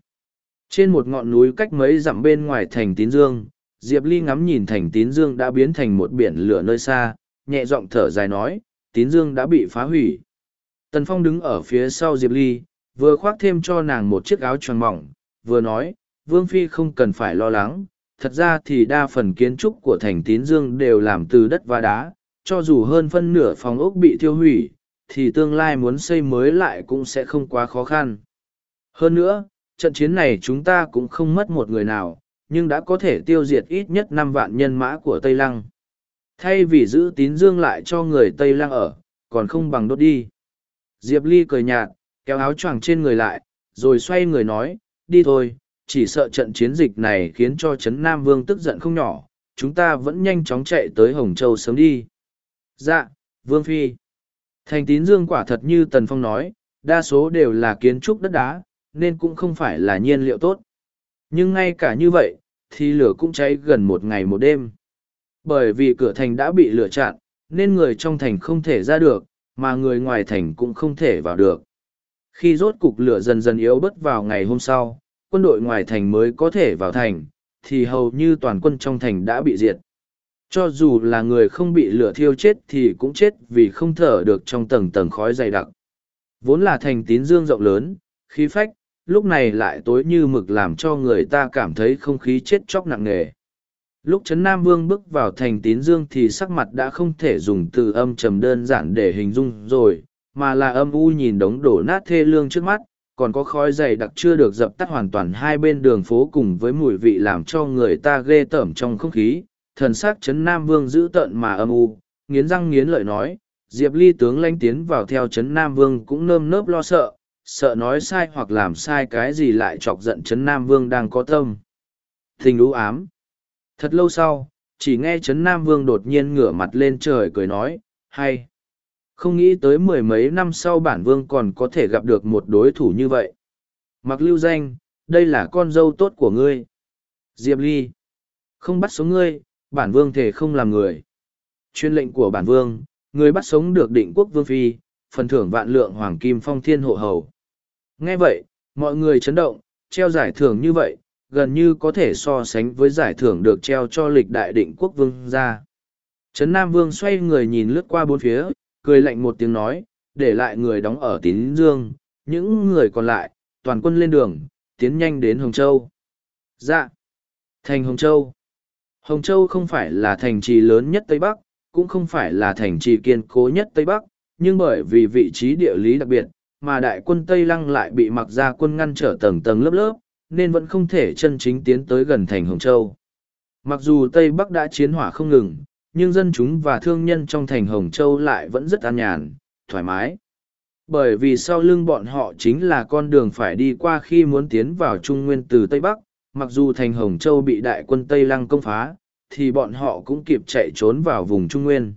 Trên một ngọn núi cách mấy dặm bên ngoài thành tín dương, Diệp Ly ngắm nhìn thành tín dương đã biến thành một biển lửa nơi xa, nhẹ giọng thở dài nói, tín dương đã bị phá hủy. Tần Phong đứng ở phía sau Diệp Ly, vừa khoác thêm cho nàng một chiếc áo tròn mỏng, vừa nói, Vương Phi không cần phải lo lắng, thật ra thì đa phần kiến trúc của thành tín dương đều làm từ đất và đá, cho dù hơn phân nửa phòng ốc bị thiêu hủy, thì tương lai muốn xây mới lại cũng sẽ không quá khó khăn. Hơn nữa, trận chiến này chúng ta cũng không mất một người nào, nhưng đã có thể tiêu diệt ít nhất năm vạn nhân mã của Tây Lăng. Thay vì giữ tín dương lại cho người Tây Lăng ở, còn không bằng đốt đi. Diệp Ly cười nhạt, kéo áo choàng trên người lại, rồi xoay người nói, đi thôi, chỉ sợ trận chiến dịch này khiến cho Trấn Nam Vương tức giận không nhỏ, chúng ta vẫn nhanh chóng chạy tới Hồng Châu sớm đi. Dạ, Vương Phi. Thành tín dương quả thật như Tần Phong nói, đa số đều là kiến trúc đất đá, nên cũng không phải là nhiên liệu tốt. Nhưng ngay cả như vậy, thì lửa cũng cháy gần một ngày một đêm. Bởi vì cửa thành đã bị lửa chặn, nên người trong thành không thể ra được, mà người ngoài thành cũng không thể vào được. Khi rốt cục lửa dần dần yếu bớt vào ngày hôm sau, quân đội ngoài thành mới có thể vào thành, thì hầu như toàn quân trong thành đã bị diệt. Cho dù là người không bị lửa thiêu chết thì cũng chết vì không thở được trong tầng tầng khói dày đặc. Vốn là thành tín dương rộng lớn, khí phách, lúc này lại tối như mực làm cho người ta cảm thấy không khí chết chóc nặng nề. Lúc Trấn Nam Vương bước vào thành tín dương thì sắc mặt đã không thể dùng từ âm trầm đơn giản để hình dung rồi, mà là âm u nhìn đống đổ nát thê lương trước mắt, còn có khói dày đặc chưa được dập tắt hoàn toàn hai bên đường phố cùng với mùi vị làm cho người ta ghê tởm trong không khí. Thần s ắ c trấn nam vương dữ tợn mà âm u, nghiến răng nghiến lợi nói, diệp ly tướng lanh tiến vào theo trấn nam vương cũng nơm nớp lo sợ sợ nói sai hoặc làm sai cái gì lại chọc giận trấn nam vương đang có tâm. Thình ưu ám. Thật lâu sau, chỉ nghe trấn nam vương đột nhiên ngửa mặt lên trời cười nói, hay không nghĩ tới mười mấy năm sau bản vương còn có thể gặp được một đối thủ như vậy. Mặc lưu danh, đây là con dâu tốt của ngươi. Diệp ly, không bắt sống ngươi, bản vương thể không làm người. Chuyên lệnh của bản vương, người bắt sống được định quốc vương phi, phần thưởng vạn lượng hoàng kim phong thiên hộ hầu. Nghe vậy, mọi người chấn động, treo giải thưởng như vậy, gần như có thể so sánh với giải thưởng được treo cho lịch đại định quốc vương ra. Trấn nam vương xoay người nhìn lướt qua bốn phía cười lạnh một tiếng nói, để lại người đóng ở tín dương, những người còn lại, toàn quân lên đường, tiến nhanh đến hồng châu. Dạ. Thành hồng châu. Hồng châu không phải là thành trì lớn nhất tây bắc, cũng không phải là thành trì kiên cố nhất tây bắc, nhưng bởi vì vị trí địa lý đặc biệt, mà đại quân tây lăng lại bị mặc ra quân ngăn trở tầng tầng lớp lớp, nên vẫn không thể chân chính tiến tới gần thành hồng châu. Mặc dù tây bắc đã chiến hỏa không ngừng nhưng dân chúng và thương nhân trong thành Hồng Châu lại vẫn rất an nhàn, thoải mái. Bởi vì sau lưng bọn họ chính là con đường phải đi qua khi muốn tiến vào Trung Nguyên từ Tây Bắc, mặc dù thành Hồng Châu bị đại quân Tây Lăng công phá, thì bọn họ cũng kịp chạy trốn vào vùng Trung Nguyên.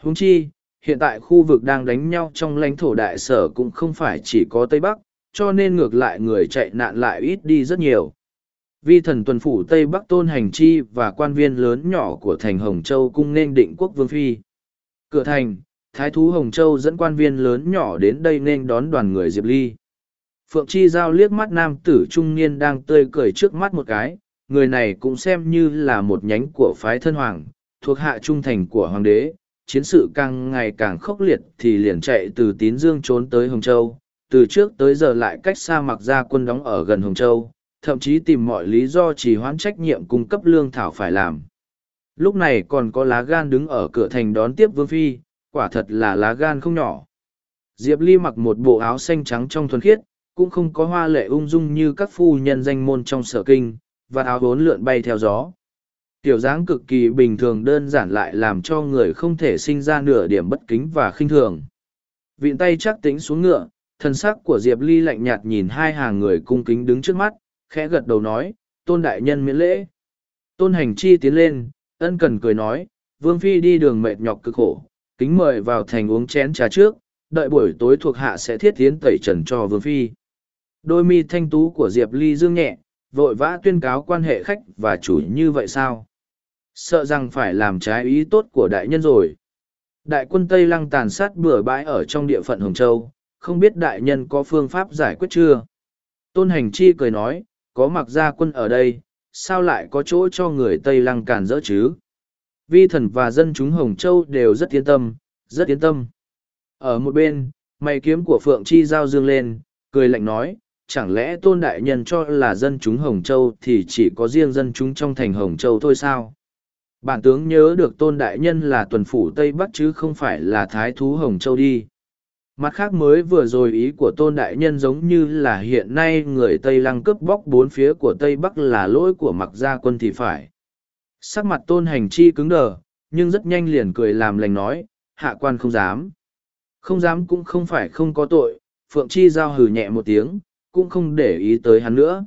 Húng chi, hiện tại khu vực đang đánh nhau trong lãnh thổ đại sở cũng không phải chỉ có Tây Bắc, cho nên ngược lại người chạy nạn lại ít đi rất nhiều vi thần tuần phủ Tây Bắc Tôn Hành Chi và quan viên lớn nhỏ của thành Hồng Châu cung nên định quốc vương phi. Cửa thành, Thái thú Hồng Châu dẫn quan viên lớn nhỏ đến đây nên đón đoàn người Diệp Ly. Phượng Chi giao liếc mắt nam tử trung niên đang tươi cười trước mắt một cái, người này cũng xem như là một nhánh của phái thân hoàng, thuộc hạ trung thành của hoàng đế, chiến sự càng ngày càng khốc liệt thì liền chạy từ Tín Dương trốn tới Hồng Châu, từ trước tới giờ lại cách xa mặc ra quân đóng ở gần Hồng Châu, thậm chí tìm mọi lý do chỉ hoãn trách nhiệm cung cấp lương thảo phải làm. Lúc này còn có lá gan đứng ở cửa thành đón tiếp Vương Phi, quả thật là lá gan không nhỏ. Diệp Ly mặc một bộ áo xanh trắng trong thuần khiết, cũng không có hoa lệ ung dung như các phu nhân danh môn trong sở kinh, và áo bốn lượn bay theo gió. Tiểu dáng cực kỳ bình thường đơn giản lại làm cho người không thể sinh ra nửa điểm bất kính và khinh thường. Vịn tay chắc tính xuống ngựa, thân sắc của Diệp Ly lạnh nhạt nhìn hai hàng người cung kính đứng trước mắt, khẽ gật đầu nói, tôn đại nhân miễn lễ. Tôn hành chi tiến lên, ân cần cười nói, vương phi đi đường mệt nhọc cực khổ, kính mời vào thành uống chén trà trước, đợi buổi tối thuộc hạ sẽ thiết tiến tẩy trần cho vương phi. Đôi mi thanh tú của Diệp Ly dương nhẹ, vội vã tuyên cáo quan hệ khách và chủ như vậy sao? Sợ rằng phải làm trái ý tốt của đại nhân rồi. Đại quân Tây Lăng tàn sát bừa bãi ở trong địa phận Hồng Châu, không biết đại nhân có phương pháp giải quyết chưa? Tôn Hành Chi cười nói, có mặc gia quân ở đây, sao lại có chỗ cho người Tây Lăng cản rỡ chứ? Vi thần và dân chúng Hồng Châu đều rất yên tâm, rất yên tâm. Ở một bên, mày kiếm của Phượng Chi giao dương lên, cười lạnh nói, chẳng lẽ tôn đại nhân cho là dân chúng Hồng Châu thì chỉ có riêng dân chúng trong thành Hồng Châu thôi sao? Bản tướng nhớ được tôn đại nhân là tuần phủ Tây Bắc chứ không phải là thái thú Hồng Châu đi. Mặt khác mới vừa rồi ý của tôn đại nhân giống như là hiện nay người Tây Lăng cướp bóc bốn phía của Tây Bắc là lỗi của mặc gia quân thì phải. Sắc mặt tôn hành chi cứng đờ, nhưng rất nhanh liền cười làm lành nói, hạ quan không dám. Không dám cũng không phải không có tội, Phượng Chi giao hừ nhẹ một tiếng, cũng không để ý tới hắn nữa.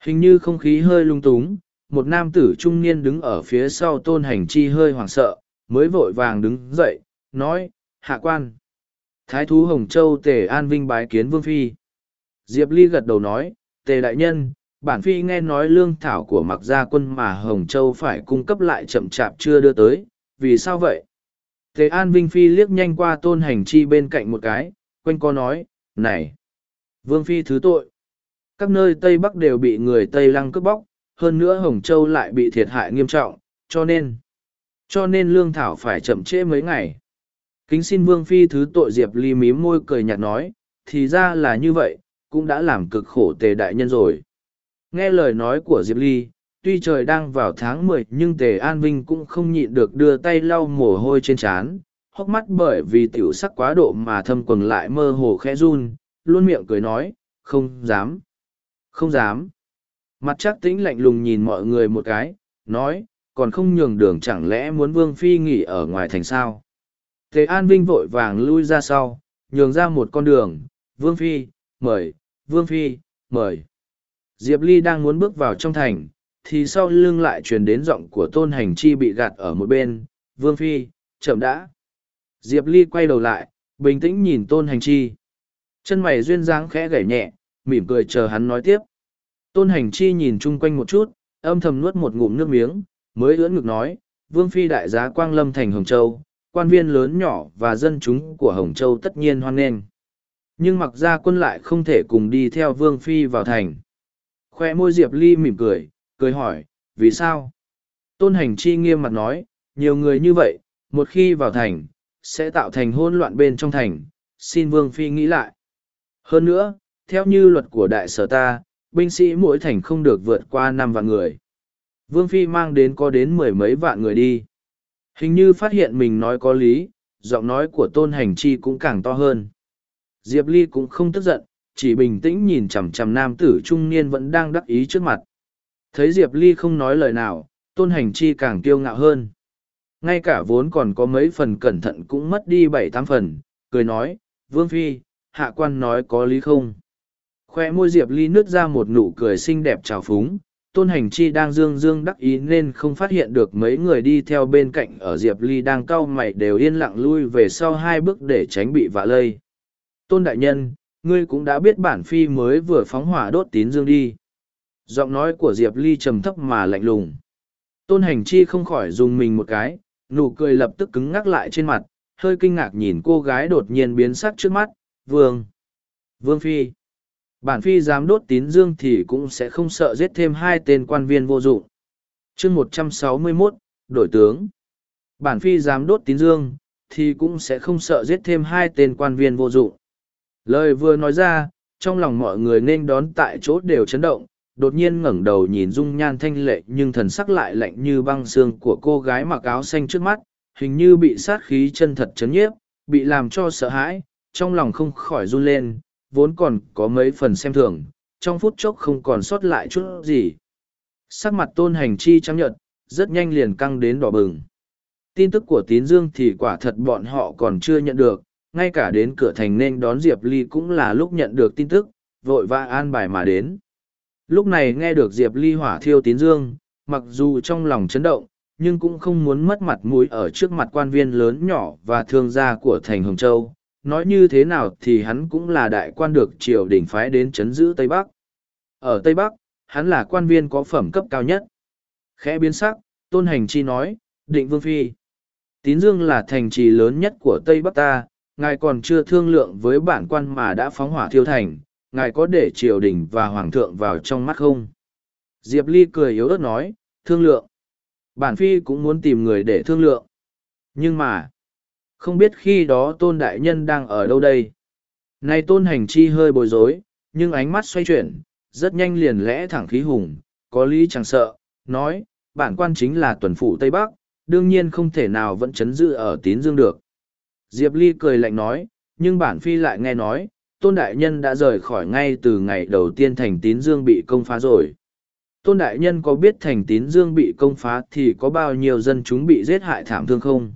Hình như không khí hơi lung túng, một nam tử trung niên đứng ở phía sau tôn hành chi hơi hoảng sợ, mới vội vàng đứng dậy, nói, hạ quan. Thái thú Hồng Châu Tề An Vinh bái kiến Vương Phi. Diệp Ly gật đầu nói, Tề Đại Nhân, bản Phi nghe nói lương thảo của mặc gia quân mà Hồng Châu phải cung cấp lại chậm chạp chưa đưa tới, vì sao vậy? Tề An Vinh Phi liếc nhanh qua tôn hành chi bên cạnh một cái, quanh co nói, này, Vương Phi thứ tội. Các nơi Tây Bắc đều bị người Tây Lăng cướp bóc, hơn nữa Hồng Châu lại bị thiệt hại nghiêm trọng, cho nên, cho nên lương thảo phải chậm trễ mấy ngày. Kính xin Vương Phi thứ tội Diệp Ly mím môi cười nhạt nói, thì ra là như vậy, cũng đã làm cực khổ tề đại nhân rồi. Nghe lời nói của Diệp Ly, tuy trời đang vào tháng mười nhưng tề An Vinh cũng không nhịn được đưa tay lau mồ hôi trên trán, hốc mắt bởi vì tiểu sắc quá độ mà thâm quần lại mơ hồ khẽ run, luôn miệng cười nói, không dám. Không dám. Mặt chắc tĩnh lạnh lùng nhìn mọi người một cái, nói, còn không nhường đường chẳng lẽ muốn Vương Phi nghỉ ở ngoài thành sao. Tề An Vinh vội vàng lui ra sau, nhường ra một con đường, Vương Phi, mời, Vương Phi, mời. Diệp Ly đang muốn bước vào trong thành, thì sau lưng lại truyền đến giọng của tôn hành chi bị gạt ở một bên, Vương Phi, chậm đã. Diệp Ly quay đầu lại, bình tĩnh nhìn tôn hành chi. Chân mày duyên dáng khẽ gảy nhẹ, mỉm cười chờ hắn nói tiếp. Tôn hành chi nhìn chung quanh một chút, âm thầm nuốt một ngụm nước miếng, mới ưỡn ngực nói, Vương Phi đại giá Quang Lâm thành Hồng Châu, quan viên lớn nhỏ và dân chúng của Hồng Châu tất nhiên hoan nghênh. Nhưng mặc ra quân lại không thể cùng đi theo Vương Phi vào thành. Khoe môi Diệp Ly mỉm cười, cười hỏi, vì sao? Tôn hành chi nghiêm mặt nói, nhiều người như vậy, một khi vào thành, sẽ tạo thành hỗn loạn bên trong thành, xin Vương Phi nghĩ lại. Hơn nữa, theo như luật của đại sở ta, binh sĩ mỗi thành không được vượt qua năm vạn người. Vương Phi mang đến có đến mười mấy vạn người đi. Hình như phát hiện mình nói có lý, giọng nói của tôn hành chi cũng càng to hơn. Diệp Ly cũng không tức giận, chỉ bình tĩnh nhìn chằm chằm nam tử trung niên vẫn đang đắc ý trước mặt. Thấy Diệp Ly không nói lời nào, tôn hành chi càng kiêu ngạo hơn. Ngay cả vốn còn có mấy phần cẩn thận cũng mất đi bảy tám phần, cười nói, Vương Phi, hạ quan nói có lý không? Khoe môi Diệp Ly nứt ra một nụ cười xinh đẹp trào phúng, tôn hành chi đang dương dương đắc ý nên không phát hiện được mấy người đi theo bên cạnh ở Diệp Ly đang cau mày đều yên lặng lui về sau hai bước để tránh bị vạ lây. Tôn đại nhân, ngươi cũng đã biết bản phi mới vừa phóng hỏa đốt tín dương đi. Giọng nói của Diệp Ly trầm thấp mà lạnh lùng. Tôn hành chi không khỏi dùng mình một cái, nụ cười lập tức cứng ngắc lại trên mặt, hơi kinh ngạc nhìn cô gái đột nhiên biến sắc trước mắt, vương. Vương Phi. Bản Phi dám đốt tín dương thì cũng sẽ không sợ giết thêm hai tên quan viên vô dụng. chương một trăm sáu mươi mốt đổi tướng. Bản Phi dám đốt tín dương, thì cũng sẽ không sợ giết thêm hai tên quan viên vô dụng. Lời vừa nói ra, trong lòng mọi người nên đón tại chỗ đều chấn động, đột nhiên ngẩng đầu nhìn dung nhan thanh lệ nhưng thần sắc lại lạnh như băng xương của cô gái mặc áo xanh trước mắt, hình như bị sát khí chân thật chấn nhiếp, bị làm cho sợ hãi, trong lòng không khỏi run lên, vốn còn có mấy phần xem thường, trong phút chốc không còn sót lại chút gì. Sắc mặt tôn hành chi trắng nhợt, rất nhanh liền căng đến đỏ bừng. Tin tức của tín dương thì quả thật bọn họ còn chưa nhận được, ngay cả đến cửa thành nên đón Diệp Ly cũng là lúc nhận được tin tức, vội vã an bài mà đến. Lúc này nghe được Diệp Ly hỏa thiêu tín dương, mặc dù trong lòng chấn động, nhưng cũng không muốn mất mặt mũi ở trước mặt quan viên lớn nhỏ và thương gia của thành Hồng Châu. Nói như thế nào thì hắn cũng là đại quan được triều đình phái đến chấn giữ Tây Bắc. Ở Tây Bắc, hắn là quan viên có phẩm cấp cao nhất. Khẽ biến sắc, Tôn Hành Chi nói, định Vương Phi. Tín Dương là thành trì lớn nhất của Tây Bắc ta, ngài còn chưa thương lượng với bản quan mà đã phóng hỏa thiêu thành, ngài có để triều đình và hoàng thượng vào trong mắt không? Diệp Ly cười yếu ớt nói, thương lượng. Bản phi cũng muốn tìm người để thương lượng. Nhưng mà, không biết khi đó tôn đại nhân đang ở đâu đây. Này tôn hành chi hơi bối rối, nhưng ánh mắt xoay chuyển, rất nhanh liền lẽ thẳng khí hùng, có lý chẳng sợ, nói, bản quan chính là tuần phủ Tây Bắc, đương nhiên không thể nào vẫn chấn giữ ở tín dương được. Diệp Ly cười lạnh nói, nhưng bản phi lại nghe nói, tôn đại nhân đã rời khỏi ngay từ ngày đầu tiên thành tín dương bị công phá rồi tôn đại nhân có biết thành tín dương bị công phá thì có bao nhiêu dân chúng bị giết hại thảm thương không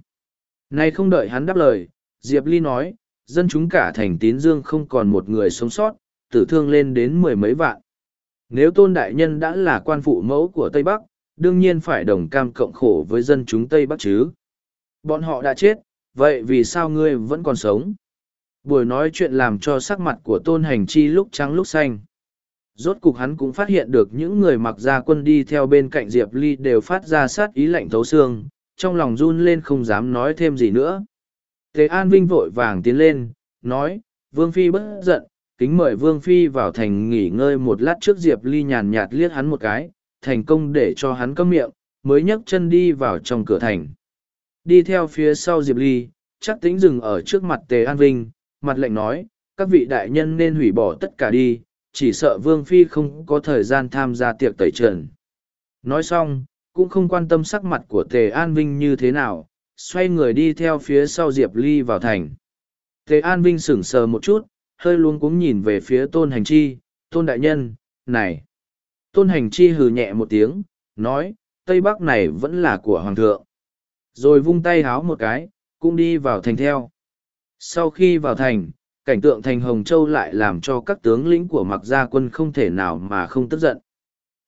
nay không đợi hắn đáp lời, diệp ly nói, dân chúng cả thành tín dương không còn một người sống sót, tử thương lên đến mười mấy vạn. Nếu tôn đại nhân đã là quan phụ mẫu của tây bắc, đương nhiên phải đồng cam cộng khổ với dân chúng tây bắc chứ. Bọn họ đã chết, vậy vì sao ngươi vẫn còn sống? Buổi nói chuyện làm cho sắc mặt của tôn hành chi lúc trắng lúc xanh. Rốt cục hắn cũng phát hiện được những người mặc gia quân đi theo bên cạnh diệp ly đều phát ra sát ý lạnh thấu xương trong lòng run lên không dám nói thêm gì nữa thế an vinh vội vàng tiến lên nói vương phi bất giận kính mời vương phi vào thành nghỉ ngơi một lát trước diệp ly nhàn nhạt liếc hắn một cái thành công để cho hắn cấm miệng mới nhấc chân đi vào trong cửa thành đi theo phía sau diệp ly chắc tính dừng ở trước mặt tề an vinh mặt lệnh nói, các vị đại nhân nên hủy bỏ tất cả đi, chỉ sợ Vương Phi không có thời gian tham gia tiệc tẩy trần. Nói xong, cũng không quan tâm sắc mặt của Tề An Vinh như thế nào, xoay người đi theo phía sau Diệp Ly vào thành. Tề An Vinh sững sờ một chút, hơi luống cuống nhìn về phía tôn hành chi, tôn đại nhân, này. Tôn hành chi hừ nhẹ một tiếng, nói, Tây Bắc này vẫn là của Hoàng thượng. Rồi vung tay háo một cái, cũng đi vào thành theo. Sau khi vào thành, cảnh tượng thành Hồng Châu lại làm cho các tướng lĩnh của mặc gia quân không thể nào mà không tức giận.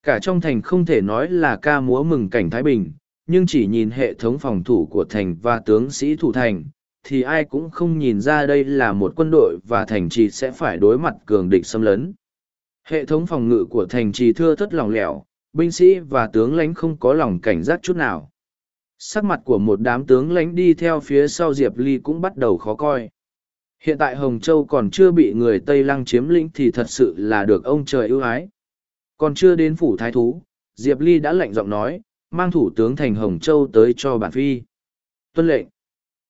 Cả trong thành không thể nói là ca múa mừng cảnh Thái Bình, nhưng chỉ nhìn hệ thống phòng thủ của thành và tướng sĩ thủ thành, thì ai cũng không nhìn ra đây là một quân đội và thành trì sẽ phải đối mặt cường địch xâm lấn. Hệ thống phòng ngự của thành trì thưa thất lòng lẻo, binh sĩ và tướng lãnh không có lòng cảnh giác chút nào. Sắc mặt của một đám tướng lãnh đi theo phía sau Diệp Ly cũng bắt đầu khó coi. Hiện tại Hồng Châu còn chưa bị người Tây Lăng chiếm lĩnh thì thật sự là được ông trời ưu ái. Còn chưa đến phủ thái thú, Diệp Ly đã lệnh giọng nói, mang thủ tướng thành Hồng Châu tới cho bản phi. Tuân lệnh.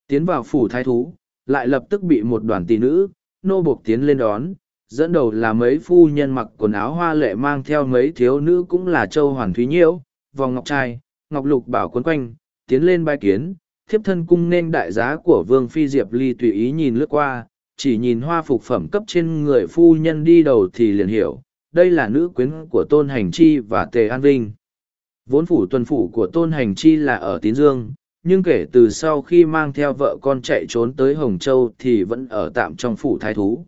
Tiến vào phủ thái thú, lại lập tức bị một đoàn tỷ nữ, nô buộc tiến lên đón, dẫn đầu là mấy phu nhân mặc quần áo hoa lệ mang theo mấy thiếu nữ cũng là châu hoàn thúy nhiễu, vòng ngọc trai, ngọc lục bảo quấn quanh, tiến lên bài kiến, thiếp thân cung nên đại giá của vương phi diệp ly tùy ý nhìn lướt qua, chỉ nhìn hoa phục phẩm cấp trên người phu nhân đi đầu thì liền hiểu, đây là nữ quyến của tôn hành chi và tề an vinh. Vốn phủ tuần phủ của tôn hành chi là ở Tín Dương, nhưng kể từ sau khi mang theo vợ con chạy trốn tới Hồng Châu thì vẫn ở tạm trong phủ thái thú.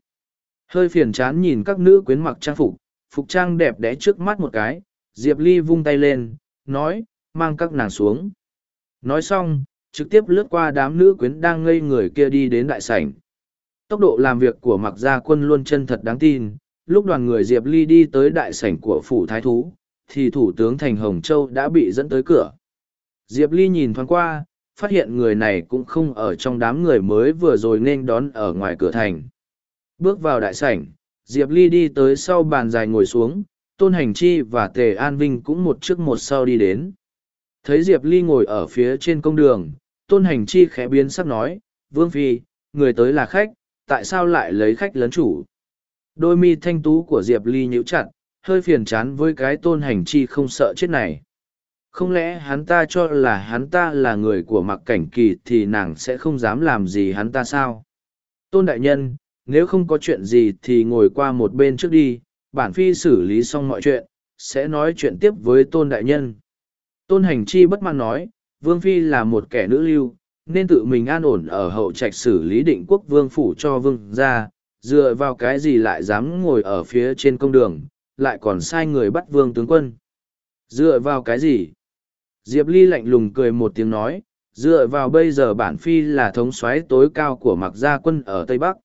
Hơi phiền chán nhìn các nữ quyến mặc trang phục, phục trang đẹp đẽ trước mắt một cái, Diệp Ly vung tay lên, nói, mang các nàng xuống. Nói xong, trực tiếp lướt qua đám nữ quyến đang ngây người kia đi đến đại sảnh. Tốc độ làm việc của mặc gia quân luôn chân thật đáng tin, lúc đoàn người Diệp Ly đi tới đại sảnh của phủ thái thú, thì thủ tướng Thành Hồng Châu đã bị dẫn tới cửa. Diệp Ly nhìn thoáng qua, phát hiện người này cũng không ở trong đám người mới vừa rồi nên đón ở ngoài cửa thành. Bước vào đại sảnh, Diệp Ly đi tới sau bàn dài ngồi xuống, Tôn Hành Chi và Tề An Vinh cũng một trước một sau đi đến. Thấy Diệp Ly ngồi ở phía trên công đường, Tôn Hành Chi khẽ biến sắc nói, Vương Phi, người tới là khách, tại sao lại lấy khách lấn chủ? Đôi mi thanh tú của Diệp Ly nhíu chặt, hơi phiền chán với cái Tôn Hành Chi không sợ chết này. Không lẽ hắn ta cho là hắn ta là người của mặc cảnh kỳ thì nàng sẽ không dám làm gì hắn ta sao? Tôn Đại Nhân, nếu không có chuyện gì thì ngồi qua một bên trước đi, bản phi xử lý xong mọi chuyện, sẽ nói chuyện tiếp với tôn đại nhân. Tôn hành chi bất mãn nói, vương phi là một kẻ nữ lưu, nên tự mình an ổn ở hậu trạch xử lý định quốc vương phủ cho vương gia dựa vào cái gì lại dám ngồi ở phía trên công đường, lại còn sai người bắt vương tướng quân. Dựa vào cái gì? Diệp Ly lạnh lùng cười một tiếng nói, dựa vào bây giờ bản phi là thống soái tối cao của mặc gia quân ở Tây Bắc.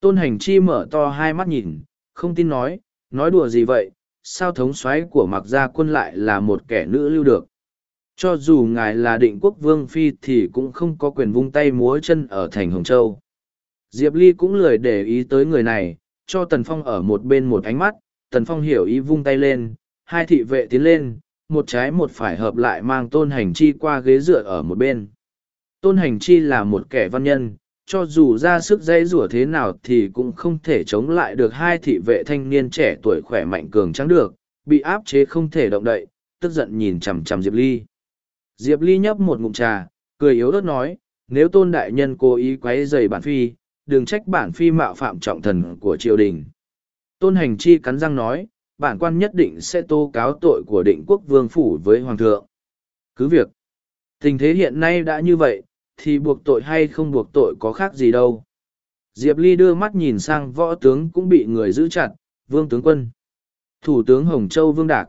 Tôn hành chi mở to hai mắt nhìn, không tin nói, nói đùa gì vậy, sao thống soái của mặc gia quân lại là một kẻ nữ lưu được. Cho dù ngài là định quốc vương phi thì cũng không có quyền vung tay múa chân ở thành Hồng Châu. Diệp Ly cũng lười để ý tới người này, cho Tần Phong ở một bên một ánh mắt, Tần Phong hiểu ý vung tay lên, hai thị vệ tiến lên, một trái một phải hợp lại mang tôn hành chi qua ghế dựa ở một bên. Tôn hành chi là một kẻ văn nhân, cho dù ra sức dây rủa thế nào thì cũng không thể chống lại được hai thị vệ thanh niên trẻ tuổi khỏe mạnh cường trắng được, bị áp chế không thể động đậy, tức giận nhìn chằm chằm Diệp Ly. Diệp Ly nhấp một ngụm trà, cười yếu ớt nói, nếu tôn đại nhân cố ý quấy rầy bản phi, đừng trách bản phi mạo phạm trọng thần của triều đình. Tôn hành chi cắn răng nói, bản quan nhất định sẽ tố cáo tội của định quốc vương phủ với hoàng thượng. Cứ việc, tình thế hiện nay đã như vậy, thì buộc tội hay không buộc tội có khác gì đâu. Diệp Ly đưa mắt nhìn sang võ tướng cũng bị người giữ chặt, vương tướng quân. Thủ tướng Hồng Châu Vương Đạc.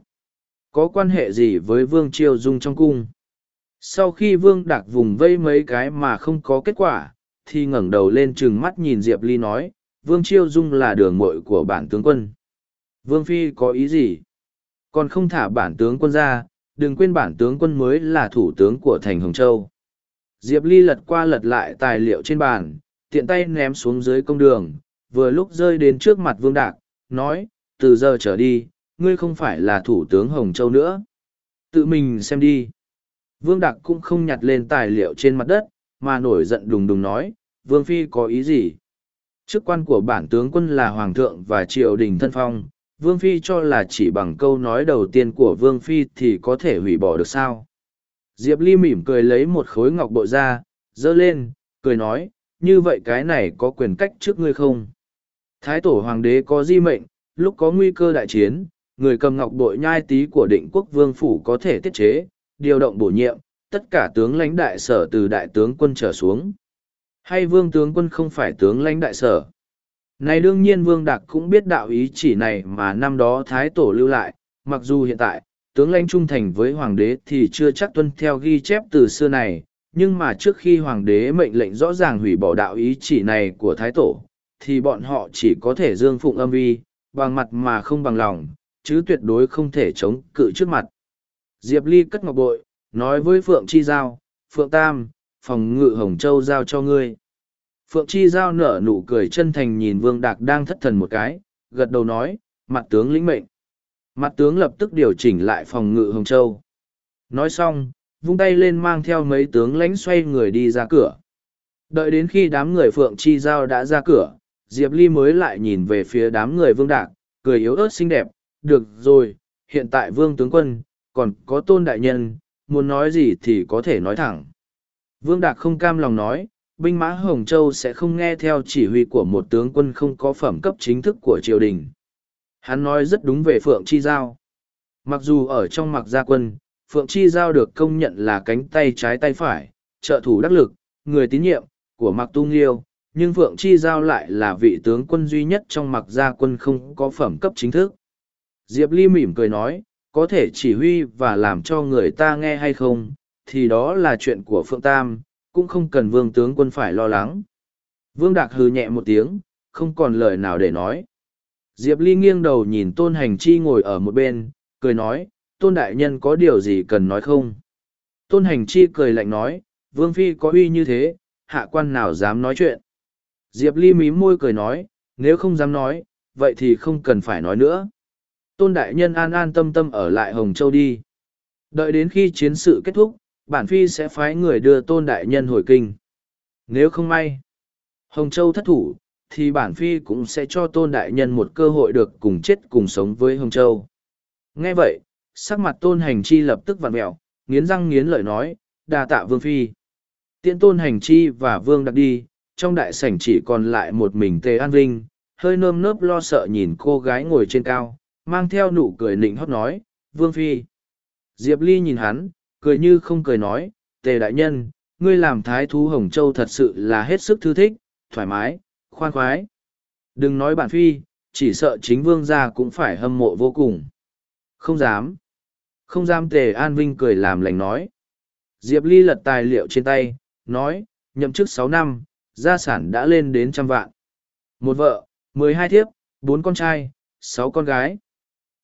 Có quan hệ gì với Vương Triều Dung trong cung? Sau khi Vương Đạc vùng vây mấy cái mà không có kết quả, thì ngẩng đầu lên trừng mắt nhìn Diệp Ly nói, Vương Chiêu Dung là đường muội của bản tướng quân. Vương Phi có ý gì? Còn không thả bản tướng quân ra, đừng quên bản tướng quân mới là thủ tướng của thành Hồng Châu. Diệp Ly lật qua lật lại tài liệu trên bàn, tiện tay ném xuống dưới công đường, vừa lúc rơi đến trước mặt Vương Đạc, nói, từ giờ trở đi, ngươi không phải là thủ tướng Hồng Châu nữa. Tự mình xem đi. Vương Đạc cũng không nhặt lên tài liệu trên mặt đất, mà nổi giận đùng đùng nói, Vương Phi có ý gì? Chức quan của bản tướng quân là Hoàng thượng và triều đình thân phong, Vương Phi cho là chỉ bằng câu nói đầu tiên của Vương Phi thì có thể hủy bỏ được sao? Diệp Ly mỉm cười lấy một khối ngọc bội ra, dơ lên, cười nói, như vậy cái này có quyền cách trước ngươi không? Thái tổ hoàng đế có di mệnh, lúc có nguy cơ đại chiến, người cầm ngọc bội nhai tý của định quốc vương phủ có thể tiết chế, điều động bổ nhiệm, tất cả tướng lãnh đại sở từ đại tướng quân trở xuống. Hay vương tướng quân không phải tướng lãnh đại sở? Này đương nhiên vương đặc cũng biết đạo ý chỉ này mà năm đó thái tổ lưu lại, mặc dù hiện tại, tướng lãnh trung thành với hoàng đế thì chưa chắc tuân theo ghi chép từ xưa này, nhưng mà trước khi hoàng đế mệnh lệnh rõ ràng hủy bỏ đạo ý chỉ này của thái tổ, thì bọn họ chỉ có thể dương phụng âm vi, bằng mặt mà không bằng lòng, chứ tuyệt đối không thể chống cự trước mặt. Diệp Ly cất ngọc bội, nói với Phượng Chi Giao, Phượng Tam, phòng ngự Hồng Châu giao cho ngươi. Phượng Chi Giao nở nụ cười chân thành nhìn Vương Đạc đang thất thần một cái, gật đầu nói, mặt tướng lĩnh mệnh. Mặt tướng lập tức điều chỉnh lại phòng ngự Hồng Châu. Nói xong, vung tay lên mang theo mấy tướng lãnh xoay người đi ra cửa. Đợi đến khi đám người Phượng Chi Giao đã ra cửa, Diệp Ly mới lại nhìn về phía đám người Vương Đạc, cười yếu ớt xinh đẹp, được rồi, hiện tại Vương tướng quân, còn có tôn đại nhân, muốn nói gì thì có thể nói thẳng. Vương Đạc không cam lòng nói, binh mã Hồng Châu sẽ không nghe theo chỉ huy của một tướng quân không có phẩm cấp chính thức của triều đình. Hắn nói rất đúng về Phượng Chi Giao. Mặc dù ở trong mặc gia quân, Phượng Chi Giao được công nhận là cánh tay trái tay phải, trợ thủ đắc lực, người tín nhiệm, của Mạc Tu Nghiêu, nhưng Phượng Chi Giao lại là vị tướng quân duy nhất trong mặc gia quân không có phẩm cấp chính thức. Diệp Ly mỉm cười nói, có thể chỉ huy và làm cho người ta nghe hay không, thì đó là chuyện của Phượng Tam, cũng không cần vương tướng quân phải lo lắng. Vương Đạc hừ nhẹ một tiếng, không còn lời nào để nói. Diệp Ly nghiêng đầu nhìn Tôn Hành Chi ngồi ở một bên, cười nói, Tôn Đại Nhân có điều gì cần nói không? Tôn Hành Chi cười lạnh nói, Vương Phi có uy như thế, hạ quan nào dám nói chuyện? Diệp Ly mím môi cười nói, nếu không dám nói, vậy thì không cần phải nói nữa. Tôn Đại Nhân an an tâm tâm ở lại Hồng Châu đi. Đợi đến khi chiến sự kết thúc, bản phi sẽ phái người đưa tôn đại nhân hồi kinh. Nếu không may, Hồng Châu thất thủ, thì bản phi cũng sẽ cho tôn đại nhân một cơ hội được cùng chết cùng sống với Hồng Châu. Nghe vậy, sắc mặt tôn hành chi lập tức vặn mẹo, nghiến răng nghiến lợi nói, đa tạ vương phi. Tiễn tôn hành chi và vương đặc đi, trong đại sảnh chỉ còn lại một mình tề an vinh, hơi nơm nớp lo sợ nhìn cô gái ngồi trên cao, mang theo nụ cười nịnh hót nói, vương phi. Diệp Ly nhìn hắn, cười như không cười nói, tề đại nhân, ngươi làm thái thú Hồng Châu thật sự là hết sức thư thích, thoải mái, khoan khoái. Đừng nói bản phi, chỉ sợ chính vương gia cũng phải hâm mộ vô cùng. Không dám. Không dám tề an vinh cười làm lành nói. Diệp Ly lật tài liệu trên tay, nói, nhậm chức sáu năm, gia sản đã lên đến trăm vạn. Một vợ, mười hai thiếp, bốn con trai, sáu con gái.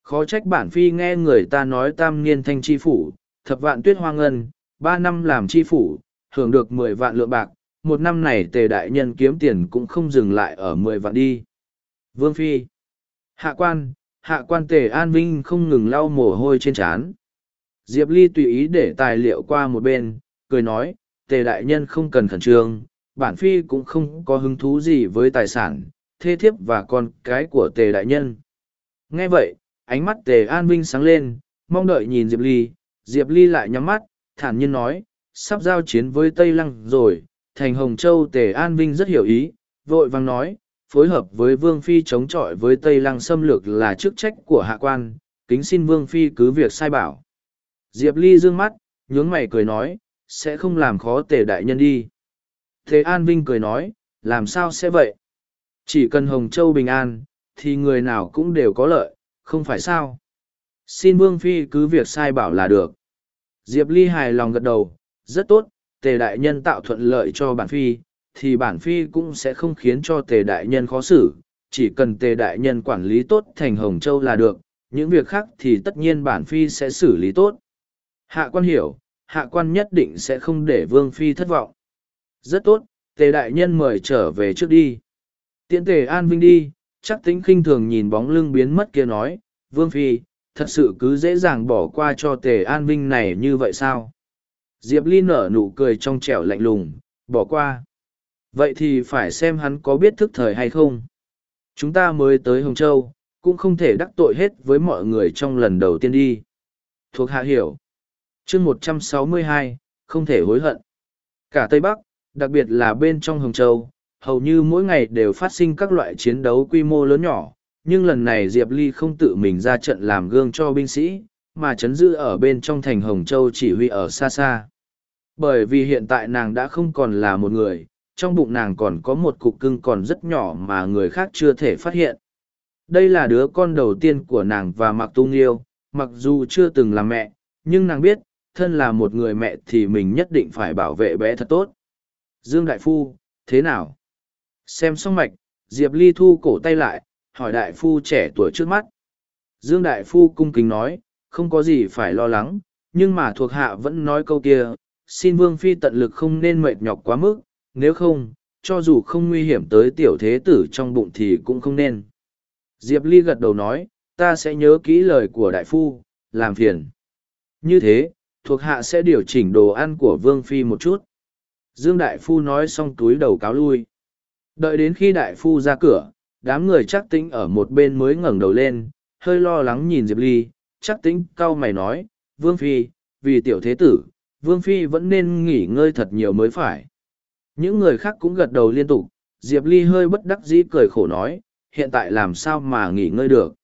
Khó trách bản phi nghe người ta nói tam niên thanh chi phủ, thập vạn tuyết hoa ngân, ba năm làm chi phủ, hưởng được mười vạn lượng bạc, một năm này tề đại nhân kiếm tiền cũng không dừng lại ở mười vạn đi. Vương Phi Hạ quan, hạ quan tề an vinh không ngừng lau mồ hôi trên trán. Diệp Ly tùy ý để tài liệu qua một bên, cười nói, tề đại nhân không cần khẩn trương, bản Phi cũng không có hứng thú gì với tài sản, thê thiếp và con cái của tề đại nhân. Nghe vậy, ánh mắt tề an vinh sáng lên, mong đợi nhìn Diệp Ly, Diệp Ly lại nhắm mắt, thản nhiên nói, sắp giao chiến với Tây Lăng rồi, thành Hồng Châu Tề An Vinh rất hiểu ý, vội vàng nói, phối hợp với Vương Phi chống chọi với Tây Lăng xâm lược là chức trách của hạ quan, kính xin Vương Phi cứ việc sai bảo. Diệp Ly dương mắt, nhướng mày cười nói, sẽ không làm khó Tề Đại Nhân đi. Thế An Vinh cười nói, làm sao sẽ vậy? Chỉ cần Hồng Châu bình an, thì người nào cũng đều có lợi, không phải sao? Xin Vương Phi cứ việc sai bảo là được. Diệp Ly hài lòng gật đầu, rất tốt, tề đại nhân tạo thuận lợi cho bản Phi, thì bản Phi cũng sẽ không khiến cho tề đại nhân khó xử, chỉ cần tề đại nhân quản lý tốt thành Hồng Châu là được, những việc khác thì tất nhiên bản Phi sẽ xử lý tốt. Hạ quan hiểu, hạ quan nhất định sẽ không để Vương Phi thất vọng. Rất tốt, tề đại nhân mời trở về trước đi. Tiễn tề an vinh đi, chắc tính khinh thường nhìn bóng lưng biến mất kia nói, Vương Phi, thật sự cứ dễ dàng bỏ qua cho tề an vinh này như vậy sao? Diệp ly nở nụ cười trong trẻo lạnh lùng bỏ qua. Vậy thì phải xem hắn có biết thức thời hay không. Chúng ta mới tới hồng châu cũng không thể đắc tội hết với mọi người trong lần đầu tiên đi. Thuộc hạ hiểu. Chương một trăm sáu mươi hai không thể hối hận. Cả tây bắc đặc biệt là bên trong hồng châu hầu như mỗi ngày đều phát sinh các loại chiến đấu quy mô lớn nhỏ, nhưng lần này Diệp Ly không tự mình ra trận làm gương cho binh sĩ, mà chấn giữ ở bên trong thành Hồng Châu chỉ huy ở xa xa. Bởi vì hiện tại nàng đã không còn là một người, trong bụng nàng còn có một cục cưng còn rất nhỏ mà người khác chưa thể phát hiện. Đây là đứa con đầu tiên của nàng và Mạc Tu Nghiêu, mặc dù chưa từng là mẹ, nhưng nàng biết, thân là một người mẹ thì mình nhất định phải bảo vệ bé thật tốt. Dương Đại Phu, thế nào? Xem xong mạch, Diệp Ly thu cổ tay lại, hỏi Đại Phu trẻ tuổi trước mắt. Dương Đại Phu cung kính nói, không có gì phải lo lắng, nhưng mà thuộc hạ vẫn nói câu kia, xin Vương Phi tận lực không nên mệt nhọc quá mức, nếu không, cho dù không nguy hiểm tới tiểu thế tử trong bụng thì cũng không nên. Diệp Ly gật đầu nói, ta sẽ nhớ kỹ lời của đại phu, làm phiền. Như thế, thuộc hạ sẽ điều chỉnh đồ ăn của Vương Phi một chút. Dương Đại Phu nói xong túi đầu cáo lui. Đợi đến khi Đại Phu ra cửa, đám người chắc tính ở một bên mới ngẩng đầu lên, hơi lo lắng nhìn Diệp Ly, chắc tính cau mày nói, Vương Phi, vì tiểu thế tử, Vương Phi vẫn nên nghỉ ngơi thật nhiều mới phải. Những người khác cũng gật đầu liên tục, Diệp Ly hơi bất đắc dĩ cười khổ nói, hiện tại làm sao mà nghỉ ngơi được.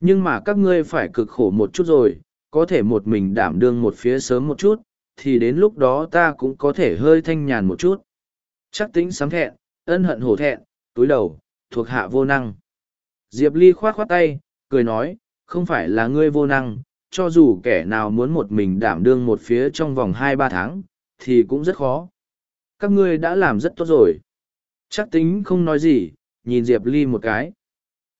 Nhưng mà các ngươi phải cực khổ một chút rồi, có thể một mình đảm đương một phía sớm một chút, thì đến lúc đó ta cũng có thể hơi thanh nhàn một chút. Chắc tính sáng thẹn, ân hận hổ thẹn, túi đầu, thuộc hạ vô năng. Diệp Ly khoát khoát tay, cười nói, không phải là ngươi vô năng, cho dù kẻ nào muốn một mình đảm đương một phía trong vòng hai ba tháng, thì cũng rất khó. Các ngươi đã làm rất tốt rồi. Chắc tính không nói gì, nhìn Diệp Ly một cái.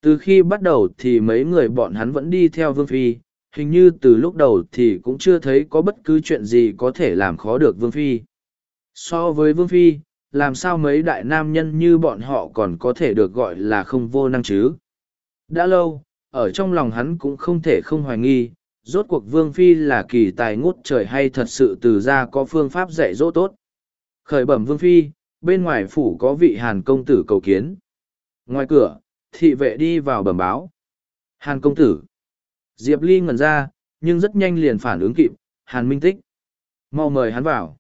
Từ khi bắt đầu thì mấy người bọn hắn vẫn đi theo Vương Phi, hình như từ lúc đầu thì cũng chưa thấy có bất cứ chuyện gì có thể làm khó được Vương Phi. So với Vương Phi, làm sao mấy đại nam nhân như bọn họ còn có thể được gọi là không vô năng chứ? Đã lâu, ở trong lòng hắn cũng không thể không hoài nghi, rốt cuộc Vương Phi là kỳ tài ngút trời hay thật sự từ ra có phương pháp dạy dỗ tốt. Khởi bẩm Vương Phi, bên ngoài phủ có vị hàn công tử cầu kiến. Ngoài cửa, thị vệ đi vào bẩm báo. Hàn công tử. Diệp Ly ngẩn ra, nhưng rất nhanh liền phản ứng kịp, Hàn Minh Tích. Mau mời hắn vào.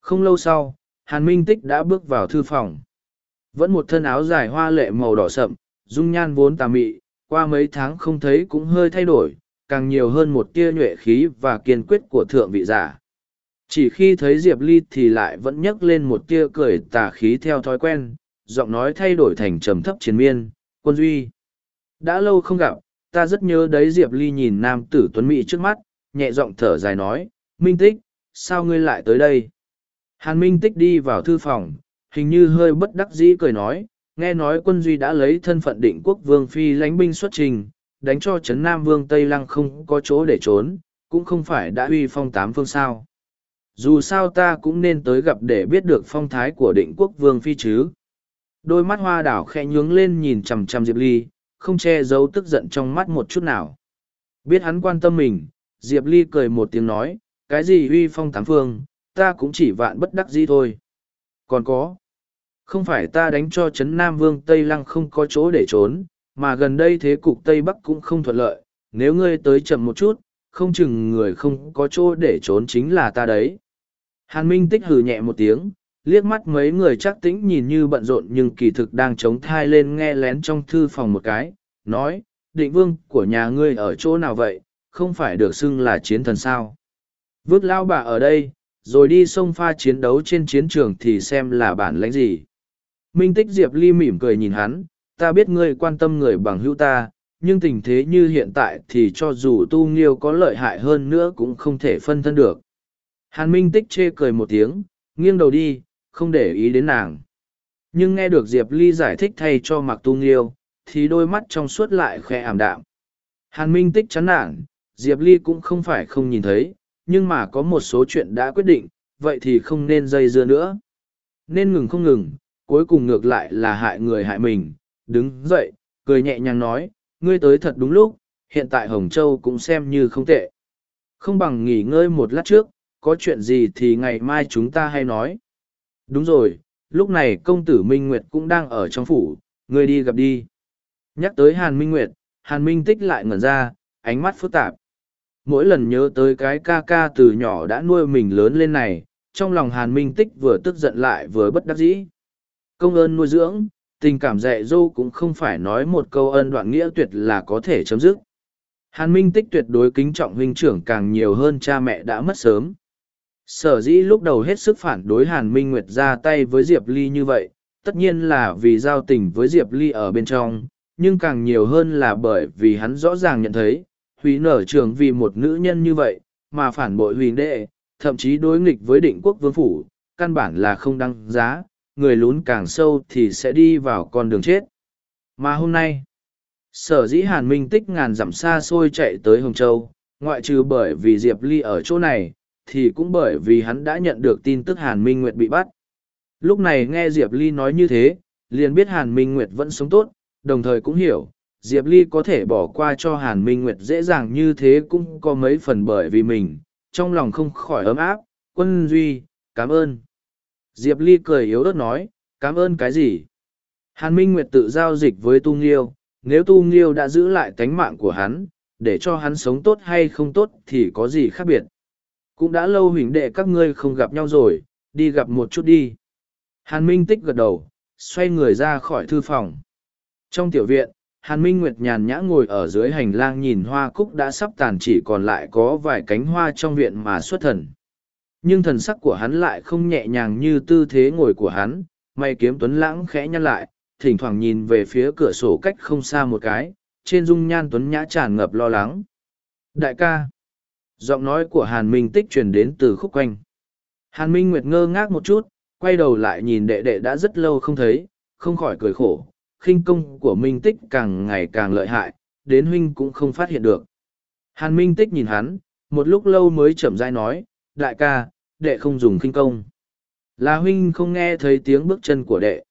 Không lâu sau, Hàn Minh Tích đã bước vào thư phòng. Vẫn một thân áo dài hoa lệ màu đỏ sậm, dung nhan vốn tà mị, qua mấy tháng không thấy cũng hơi thay đổi, càng nhiều hơn một tia nhuệ khí và kiên quyết của thượng vị giả. Chỉ khi thấy Diệp Ly thì lại vẫn nhấc lên một tia cười tà khí theo thói quen, giọng nói thay đổi thành trầm thấp chiến miên, quân duy. Đã lâu không gặp, ta rất nhớ đấy Diệp Ly nhìn nam tử tuấn mỹ trước mắt, nhẹ giọng thở dài nói, Minh Tích, sao ngươi lại tới đây? Hàn Minh Tích đi vào thư phòng, hình như hơi bất đắc dĩ cười nói, nghe nói quân duy đã lấy thân phận định quốc vương phi lãnh binh xuất trình, đánh cho Trấn Nam Vương Tây Lăng không có chỗ để trốn, cũng không phải đã uy phong tám phương sao. Dù sao ta cũng nên tới gặp để biết được phong thái của định quốc vương phi chứ. Đôi mắt hoa đảo khẽ nhướng lên nhìn chằm chằm Diệp Ly, không che giấu tức giận trong mắt một chút nào. Biết hắn quan tâm mình, Diệp Ly cười một tiếng nói, cái gì uy phong tám phương, ta cũng chỉ vạn bất đắc dĩ thôi. Còn có, không phải ta đánh cho Trấn Nam Vương Tây Lăng không có chỗ để trốn, mà gần đây thế cục Tây Bắc cũng không thuận lợi, nếu ngươi tới chậm một chút, không chừng người không có chỗ để trốn chính là ta đấy. Hàn Minh tích hừ nhẹ một tiếng, liếc mắt mấy người chắc tĩnh nhìn như bận rộn nhưng kỳ thực đang chống thai lên nghe lén trong thư phòng một cái, nói, định vương của nhà ngươi ở chỗ nào vậy, không phải được xưng là chiến thần sao. Vứt lao bà ở đây, rồi đi sông pha chiến đấu trên chiến trường thì xem là bản lãnh gì. Minh tích Diệp Ly mỉm cười nhìn hắn, ta biết ngươi quan tâm người bằng hữu ta, nhưng tình thế như hiện tại thì cho dù tu nghiêu có lợi hại hơn nữa cũng không thể phân thân được. Hàn Minh tích chê cười một tiếng, nghiêng đầu đi, không để ý đến nàng. Nhưng nghe được Diệp Ly giải thích thay cho Mặc Tu Nghiêu, thì đôi mắt trong suốt lại khẽ ảm đạm. Hàn Minh tích chán nản, Diệp Ly cũng không phải không nhìn thấy, nhưng mà có một số chuyện đã quyết định, vậy thì không nên dây dưa nữa. Nên ngừng không ngừng, cuối cùng ngược lại là hại người hại mình, đứng dậy, cười nhẹ nhàng nói, ngươi tới thật đúng lúc, hiện tại Hồng Châu cũng xem như không tệ. Không bằng nghỉ ngơi một lát trước, có chuyện gì thì ngày mai chúng ta hay nói. Đúng rồi, lúc này công tử Minh Nguyệt cũng đang ở trong phủ, ngươi đi gặp đi. Nhắc tới Hàn Minh Nguyệt, Hàn Minh tích lại ngẩn ra, ánh mắt phức tạp. Mỗi lần nhớ tới cái ca ca từ nhỏ đã nuôi mình lớn lên này, trong lòng Hàn Minh tích vừa tức giận lại vừa bất đắc dĩ. Công ơn nuôi dưỡng, tình cảm dạy dỗ cũng không phải nói một câu ân đoạn nghĩa tuyệt là có thể chấm dứt. Hàn Minh Tích tuyệt đối kính trọng huynh trưởng càng nhiều hơn cha mẹ đã mất sớm. Sở dĩ lúc đầu hết sức phản đối Hàn Minh Nguyệt ra tay với Diệp Ly như vậy, tất nhiên là vì giao tình với Diệp Ly ở bên trong, nhưng càng nhiều hơn là bởi vì hắn rõ ràng nhận thấy, Hủy nở trường vì một nữ nhân như vậy, mà phản bội Hủy đệ, thậm chí đối nghịch với định quốc vương phủ, căn bản là không đăng giá, người lún càng sâu thì sẽ đi vào con đường chết. Mà hôm nay, sở dĩ Hàn Minh tích ngàn dặm xa xôi chạy tới Hồng Châu, ngoại trừ bởi vì Diệp Ly ở chỗ này, thì cũng bởi vì hắn đã nhận được tin tức Hàn Minh Nguyệt bị bắt. Lúc này nghe Diệp Ly nói như thế, liền biết Hàn Minh Nguyệt vẫn sống tốt, đồng thời cũng hiểu, Diệp Ly có thể bỏ qua cho Hàn Minh Nguyệt dễ dàng như thế cũng có mấy phần bởi vì mình, trong lòng không khỏi ấm áp, quân duy, cảm ơn. Diệp Ly cười yếu ớt nói, cảm ơn cái gì? Hàn Minh Nguyệt tự giao dịch với Tu Nghiêu, nếu Tu Nghiêu đã giữ lại tánh mạng của hắn, để cho hắn sống tốt hay không tốt thì có gì khác biệt. Cũng đã lâu huỳnh đệ các ngươi không gặp nhau rồi, đi gặp một chút đi. Hàn Minh tích gật đầu, xoay người ra khỏi thư phòng. Trong tiểu viện, Hàn Minh Nguyệt nhàn nhã ngồi ở dưới hành lang nhìn hoa cúc đã sắp tàn chỉ còn lại có vài cánh hoa trong viện mà xuất thần. Nhưng thần sắc của hắn lại không nhẹ nhàng như tư thế ngồi của hắn, may kiếm tuấn lãng khẽ nhăn lại, thỉnh thoảng nhìn về phía cửa sổ cách không xa một cái, trên dung nhan tuấn nhã tràn ngập lo lắng. Đại ca! Giọng nói của Hàn Minh tích truyền đến từ khúc quanh. Hàn Minh Nguyệt ngơ ngác một chút, quay đầu lại nhìn đệ đệ đã rất lâu không thấy, không khỏi cười khổ, khinh công của Minh Tích càng ngày càng lợi hại, đến huynh cũng không phát hiện được. Hàn Minh Tích nhìn hắn, một lúc lâu mới chậm rãi nói, đại ca, đệ không dùng khinh công. Là huynh không nghe thấy tiếng bước chân của đệ.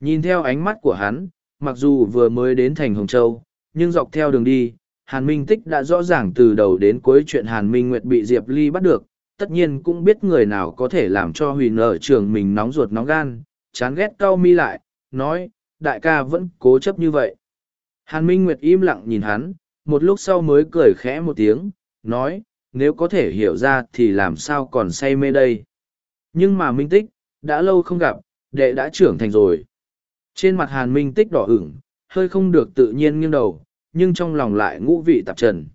Nhìn theo ánh mắt của hắn, mặc dù vừa mới đến thành Hồng Châu, nhưng dọc theo đường đi, Hàn Minh Tích đã rõ ràng từ đầu đến cuối chuyện Hàn Minh Nguyệt bị Diệp Ly bắt được, tất nhiên cũng biết người nào có thể làm cho hủy nở trường mình nóng ruột nóng gan, chán ghét cau mi lại, nói, đại ca vẫn cố chấp như vậy. Hàn Minh Nguyệt im lặng nhìn hắn, một lúc sau mới cười khẽ một tiếng, nói, nếu có thể hiểu ra thì làm sao còn say mê đây. Nhưng mà Minh Tích, đã lâu không gặp, đệ đã trưởng thành rồi. Trên mặt Hàn Minh Tích đỏ ửng, hơi không được tự nhiên nghiêng đầu, nhưng trong lòng lại ngũ vị tạp trần.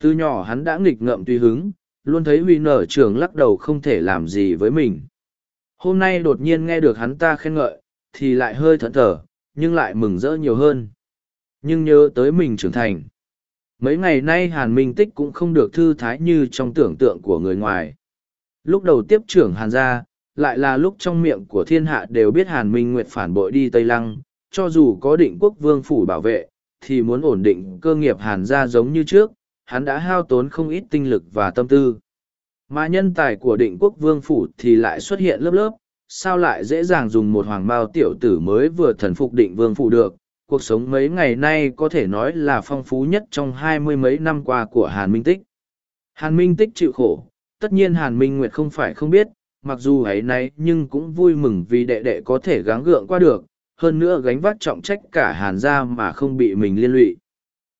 Từ nhỏ hắn đã nghịch ngợm tùy hứng, luôn thấy huy nở trường lắc đầu không thể làm gì với mình. Hôm nay đột nhiên nghe được hắn ta khen ngợi, thì lại hơi thẫn thờ, nhưng lại mừng rỡ nhiều hơn. Nhưng nhớ tới mình trưởng thành. Mấy ngày nay Hàn Minh Tích cũng không được thư thái như trong tưởng tượng của người ngoài. Lúc đầu tiếp trưởng Hàn gia, lại là lúc trong miệng của thiên hạ đều biết Hàn Minh Nguyệt phản bội đi Tây Lăng, cho dù có định quốc vương phủ bảo vệ, thì muốn ổn định cơ nghiệp Hàn gia giống như trước, hắn đã hao tốn không ít tinh lực và tâm tư. Mà nhân tài của định quốc vương phủ thì lại xuất hiện lớp lớp, sao lại dễ dàng dùng một hoàng bao tiểu tử mới vừa thần phục định vương phụ được. Cuộc sống mấy ngày nay có thể nói là phong phú nhất trong hai mươi mấy năm qua của Hàn Minh Tích. Hàn Minh Tích chịu khổ, tất nhiên Hàn Minh Nguyệt không phải không biết, mặc dù ấy nay nhưng cũng vui mừng vì đệ đệ có thể gắng gượng qua được, hơn nữa gánh vác trọng trách cả Hàn gia mà không bị mình liên lụy.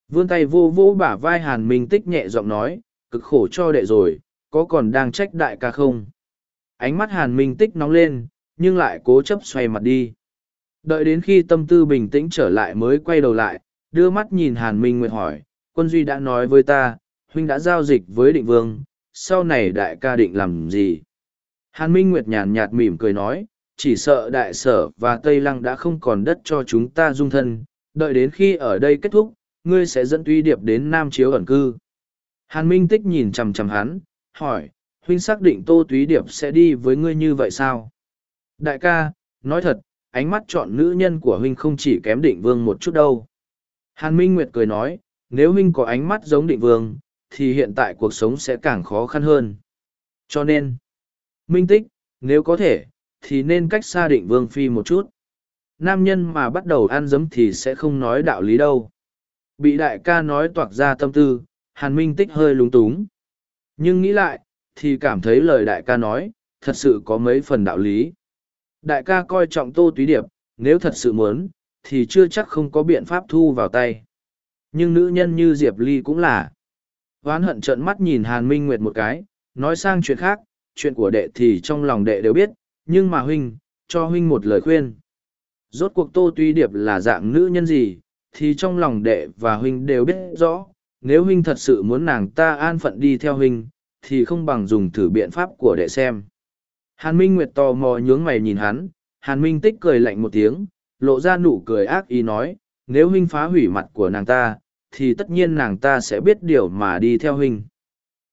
Vươn tay vô vô bả vai Hàn Minh Tích nhẹ giọng nói, cực khổ cho đệ rồi, có còn đang trách đại ca không? Ánh mắt Hàn Minh Tích nóng lên, nhưng lại cố chấp xoay mặt đi. Đợi đến khi tâm tư bình tĩnh trở lại mới quay đầu lại, đưa mắt nhìn Hàn Minh Nguyệt hỏi, quân duy đã nói với ta, huynh đã giao dịch với định vương, sau này đại ca định làm gì? Hàn Minh Nguyệt nhàn nhạt mỉm cười nói, chỉ sợ đại sở và Tây Lăng đã không còn đất cho chúng ta dung thân, đợi đến khi ở đây kết thúc, ngươi sẽ dẫn tuy điệp đến Nam Chiếu ẩn cư. Hàn Minh Tích nhìn chằm chằm hắn, hỏi, huynh xác định Tô Túy Điệp sẽ đi với ngươi như vậy sao? Đại ca, nói thật, ánh mắt chọn nữ nhân của huynh không chỉ kém định vương một chút đâu. Hàn Minh Nguyệt cười nói, nếu huynh có ánh mắt giống định vương, thì hiện tại cuộc sống sẽ càng khó khăn hơn. Cho nên, Minh Tích, nếu có thể, thì nên cách xa định vương phi một chút. Nam nhân mà bắt đầu ăn dấm thì sẽ không nói đạo lý đâu. Bị đại ca nói toạc ra tâm tư, Hàn Minh Tích hơi lúng túng. Nhưng nghĩ lại, thì cảm thấy lời đại ca nói, thật sự có mấy phần đạo lý. Đại ca coi trọng tô túy điệp, nếu thật sự muốn, thì chưa chắc không có biện pháp thu vào tay. Nhưng nữ nhân như Diệp Ly cũng là. Hoán hận trợn mắt nhìn Hàn Minh Nguyệt một cái, nói sang chuyện khác, chuyện của đệ thì trong lòng đệ đều biết, nhưng mà huynh, cho huynh một lời khuyên. rốt cuộc tô túy điệp là dạng nữ nhân gì thì trong lòng đệ và huynh đều biết rõ nếu huynh thật sự muốn nàng ta an phận đi theo huynh thì không bằng dùng thử biện pháp của đệ xem. Hàn minh nguyệt tò mò nhướng mày nhìn hắn, hàn minh tích cười lạnh một tiếng, lộ ra nụ cười ác ý nói, nếu huynh phá hủy mặt của nàng ta, thì tất nhiên nàng ta sẽ biết điều mà đi theo huynh.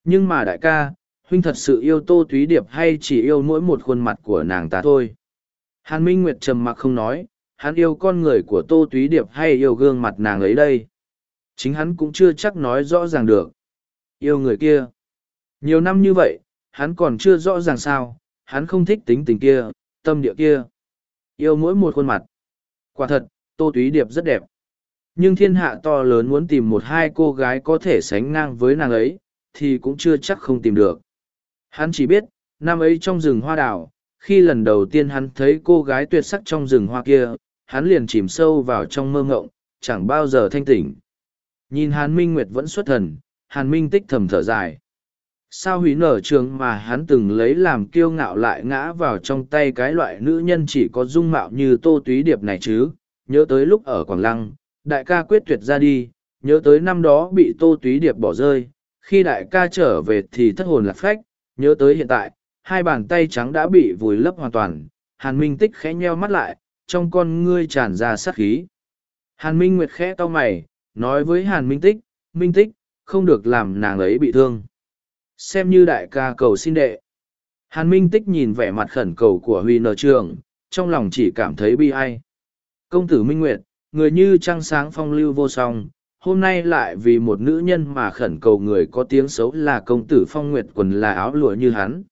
Nhưng mà đại ca, huynh thật sự yêu tô túy điệp hay chỉ yêu mỗi một khuôn mặt của nàng ta thôi? Hàn minh nguyệt trầm mặc không nói, hắn yêu con người của tô túy điệp hay yêu gương mặt nàng ấy đây? Chính hắn cũng chưa chắc nói rõ ràng được. Yêu người kia nhiều năm như vậy, hắn còn chưa rõ ràng sao, hắn không thích tính tình kia, tâm địa kia. Yêu mỗi một khuôn mặt. Quả thật, tô túy điệp rất đẹp. Nhưng thiên hạ to lớn muốn tìm một hai cô gái có thể sánh ngang với nàng ấy, thì cũng chưa chắc không tìm được. Hắn chỉ biết, năm ấy trong rừng hoa đào, khi lần đầu tiên hắn thấy cô gái tuyệt sắc trong rừng hoa kia, hắn liền chìm sâu vào trong mơ ngộng, chẳng bao giờ thanh tỉnh. Nhìn hàn minh nguyệt vẫn xuất thần, hàn minh tích thầm thở dài sao hủy nở trường mà hắn từng lấy làm kiêu ngạo lại ngã vào trong tay cái loại nữ nhân chỉ có dung mạo như tô túy điệp này chứ? Nhớ tới lúc ở quảng lăng, đại ca quyết tuyệt ra đi, nhớ tới năm đó bị tô túy điệp bỏ rơi, khi đại ca trở về thì thất hồn lạc phách, nhớ tới hiện tại, hai bàn tay trắng đã bị vùi lấp hoàn toàn, hàn minh tích khẽ nheo mắt lại, trong con ngươi tràn ra sát khí. Hàn minh nguyệt khẽ cau mày, nói với hàn minh tích minh tích, không được làm nàng ấy bị thương xem như đại ca cầu xin đệ. Hàn minh tích nhìn vẻ mặt khẩn cầu của huy nờ trường, trong lòng chỉ cảm thấy bi ai. Công tử minh nguyệt, người như trăng sáng phong lưu vô song, hôm nay lại vì một nữ nhân mà khẩn cầu người có tiếng xấu là công tử phong nguyệt quần là áo lụa như hắn.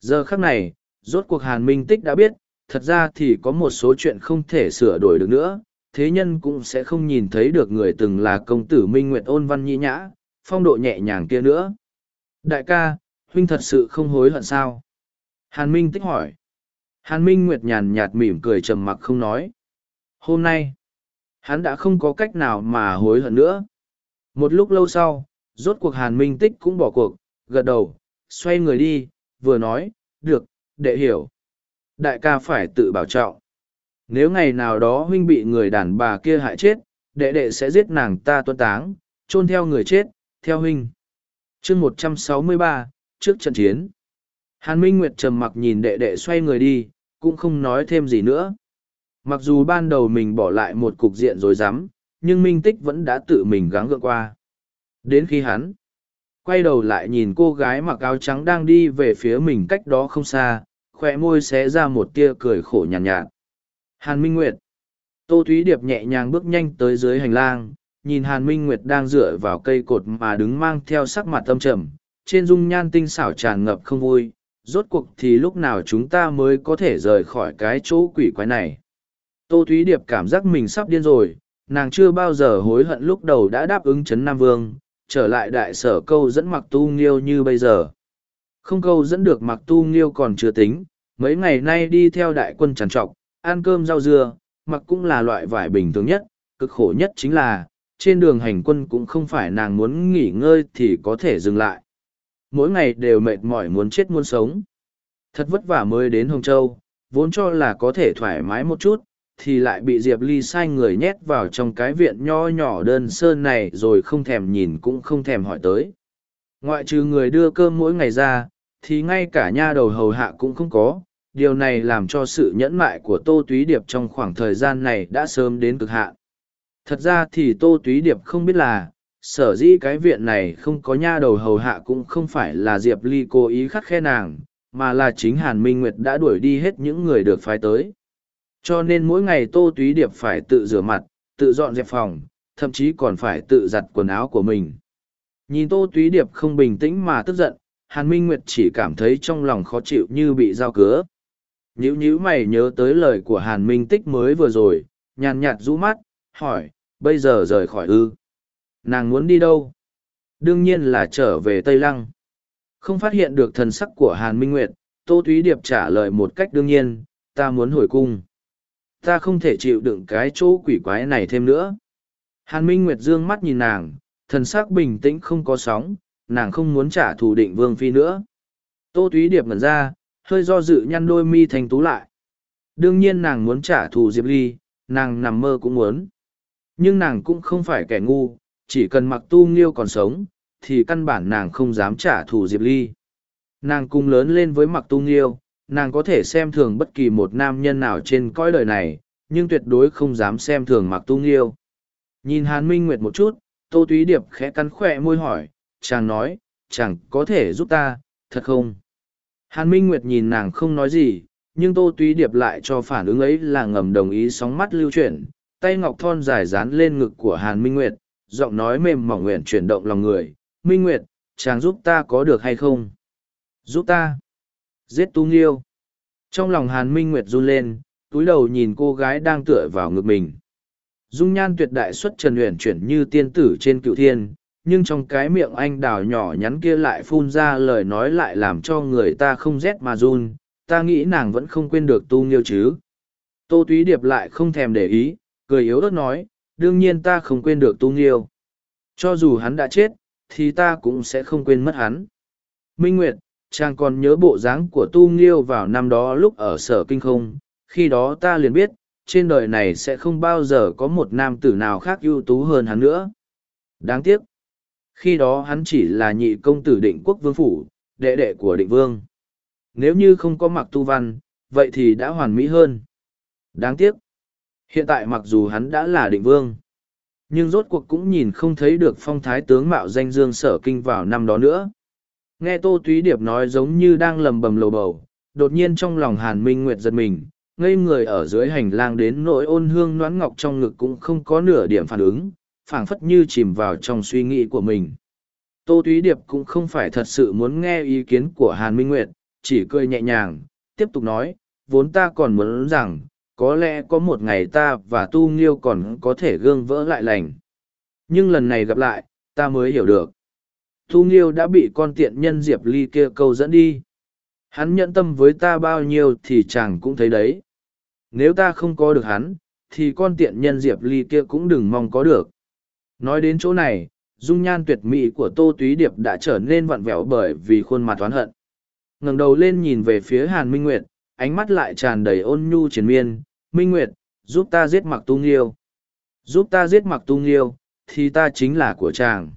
Giờ khắc này, rốt cuộc hàn minh tích đã biết, thật ra thì có một số chuyện không thể sửa đổi được nữa, thế nhân cũng sẽ không nhìn thấy được người từng là công tử minh nguyệt ôn văn nhĩ nhã, phong độ nhẹ nhàng kia nữa đại ca, huynh thật sự không hối hận sao? Hàn minh tích hỏi. Hàn minh nguyệt nhàn nhạt mỉm cười trầm mặc không nói. Hôm nay, hắn đã không có cách nào mà hối hận nữa. Một lúc lâu sau, rốt cuộc hàn minh tích cũng bỏ cuộc, gật đầu, xoay người đi, vừa nói, được, đệ hiểu. Đại ca phải tự bảo trọng. Nếu ngày nào đó huynh bị người đàn bà kia hại chết, đệ đệ sẽ giết nàng ta tuân táng, chôn theo người chết, theo huynh chương một trăm sáu mươi ba trước trận chiến. Hàn minh nguyệt trầm mặc nhìn đệ đệ xoay người đi cũng không nói thêm gì nữa. Mặc dù ban đầu mình bỏ lại một cục diện rồi dám nhưng minh tích vẫn đã tự mình gắng gượng qua. Đến khi hắn quay đầu lại nhìn cô gái mặc áo trắng đang đi về phía mình cách đó không xa khoe môi xé ra một tia cười khổ nhàn nhạt, nhạt. Hàn minh nguyệt tô thúy điệp nhẹ nhàng bước nhanh tới dưới hành lang nhìn hàn minh nguyệt đang dựa vào cây cột mà đứng mang theo sắc mặt tâm trầm, trên dung nhan tinh xảo tràn ngập không vui, rốt cuộc thì lúc nào chúng ta mới có thể rời khỏi cái chỗ quỷ quái này? Tô thúy điệp cảm giác mình sắp điên rồi, nàng chưa bao giờ hối hận lúc đầu đã đáp ứng trấn nam vương, trở lại đại sở câu dẫn mặc tu nghiêu như bây giờ. Không câu dẫn được mặc tu nghiêu còn chưa tính, mấy ngày nay đi theo đại quân trằn trọc, ăn cơm rau dưa, mặc cũng là loại vải bình thường nhất, cực khổ nhất chính là trên đường hành quân cũng không phải nàng muốn nghỉ ngơi thì có thể dừng lại. Mỗi ngày đều mệt mỏi muốn chết muốn sống. Thật vất vả mới đến hồng châu, vốn cho là có thể thoải mái một chút, thì lại bị diệp ly sai người nhét vào trong cái viện nho nhỏ đơn sơn này rồi không thèm nhìn cũng không thèm hỏi tới. Ngoại trừ người đưa cơm mỗi ngày ra, thì ngay cả nha đầu hầu hạ cũng không có. Điều này làm cho sự nhẫn mại của tô túy điệp trong khoảng thời gian này đã sớm đến cực hạn thật ra thì tô túy điệp không biết là, sở dĩ cái viện này không có nha đầu hầu hạ cũng không phải là diệp ly cố ý khắt khe nàng, mà là chính hàn minh nguyệt đã đuổi đi hết những người được phái tới. Cho nên mỗi ngày tô túy điệp phải tự rửa mặt, tự dọn dẹp phòng, thậm chí còn phải tự giặt quần áo của mình. Nhìn tô túy điệp không bình tĩnh mà tức giận, hàn minh nguyệt chỉ cảm thấy trong lòng khó chịu như bị dao cứa. Nhữ nhữ mày nhớ tới lời của hàn minh tích mới vừa rồi, nhàn nhạt rũ mắt hỏi, bây giờ rời khỏi ư? Nàng muốn đi đâu? Đương nhiên là trở về tây lăng. Không phát hiện được thần sắc của hàn minh nguyệt, tô thúy điệp trả lời một cách đương nhiên, ta muốn hồi cung. Ta không thể chịu đựng cái chỗ quỷ quái này thêm nữa. Hàn minh nguyệt dương mắt nhìn nàng, thần sắc bình tĩnh không có sóng, nàng không muốn trả thù định vương phi nữa. Tô Thúy điệp ngẩn ra, hơi do dự nhăn đôi mi thành tú lại. Đương nhiên nàng muốn trả thù diệp ly, nàng nằm mơ cũng muốn nhưng nàng cũng không phải kẻ ngu, chỉ cần mặc tu nghiêu còn sống, thì căn bản nàng không dám trả thù diệp ly. Nàng cùng lớn lên với mặc tu nghiêu, nàng có thể xem thường bất kỳ một nam nhân nào trên cõi đời này, nhưng tuyệt đối không dám xem thường mặc tu nghiêu. Nhìn hàn minh nguyệt một chút, tô túy điệp khẽ cắn khỏe môi hỏi, chàng nói, chàng có thể giúp ta, thật không? Hàn minh nguyệt nhìn nàng không nói gì, nhưng tô túy điệp lại cho phản ứng ấy là ngầm đồng ý sóng mắt lưu chuyển tay ngọc thon dài dán lên ngực của hàn minh nguyệt, giọng nói mềm mỏng nguyện chuyển động lòng người, minh nguyệt, chàng giúp ta có được hay không? Giúp ta? Giết tu nghiêu? Trong lòng hàn minh nguyệt run lên, túi đầu nhìn cô gái đang tựa vào ngực mình. Dung nhan tuyệt đại xuất trần luyện chuyển như tiên tử trên cựu thiên, nhưng trong cái miệng anh đào nhỏ nhắn kia lại phun ra lời nói lại làm cho người ta không rét mà run, ta nghĩ nàng vẫn không quên được tu nghiêu chứ. Tô túy điệp lại không thèm để ý cười yếu ớt nói, đương nhiên ta không quên được tu nghiêu. Cho dù hắn đã chết, thì ta cũng sẽ không quên mất hắn. Minh nguyệt, chàng còn nhớ bộ dáng của tu nghiêu vào năm đó lúc ở sở kinh không? Khi đó ta liền biết, trên đời này sẽ không bao giờ có một nam tử nào khác ưu tú hơn hắn nữa. Đáng tiếc. Khi đó hắn chỉ là nhị công tử định quốc vương phủ, đệ đệ của định vương. Nếu như không có mặc tu văn, vậy thì đã hoàn mỹ hơn. Đáng tiếc hiện tại mặc dù hắn đã là định vương, nhưng rốt cuộc cũng nhìn không thấy được phong thái tướng mạo danh dương sở kinh vào năm đó nữa. Nghe tô túy điệp nói giống như đang lầm bầm lầu bầu, đột nhiên trong lòng hàn minh nguyệt giật mình, ngây người ở dưới hành lang đến nỗi ôn hương noãn ngọc trong ngực cũng không có nửa điểm phản ứng, phảng phất như chìm vào trong suy nghĩ của mình. Tô túy điệp cũng không phải thật sự muốn nghe ý kiến của hàn minh nguyệt, chỉ cười nhẹ nhàng, tiếp tục nói, vốn ta còn muốn rằng có lẽ có một ngày ta và tu nghiêu còn có thể gương vỡ lại lành. Nhưng lần này gặp lại, ta mới hiểu được. Tu nghiêu đã bị con tiện nhân diệp ly kia câu dẫn đi. Hắn nhẫn tâm với ta bao nhiêu thì chàng cũng thấy đấy. Nếu ta không có được hắn, thì con tiện nhân diệp ly kia cũng đừng mong có được. Nói đến chỗ này, dung nhan tuyệt mỹ của tô túy điệp đã trở nên vặn vẹo bởi vì khuôn mặt oán hận. ngẩng đầu lên nhìn về phía hàn minh nguyệt ánh mắt lại tràn đầy ôn nhu triền miên, minh nguyệt, giúp ta giết mặc tu nghiêu. Giúp ta giết mặc tu nghiêu, thì ta chính là của chàng.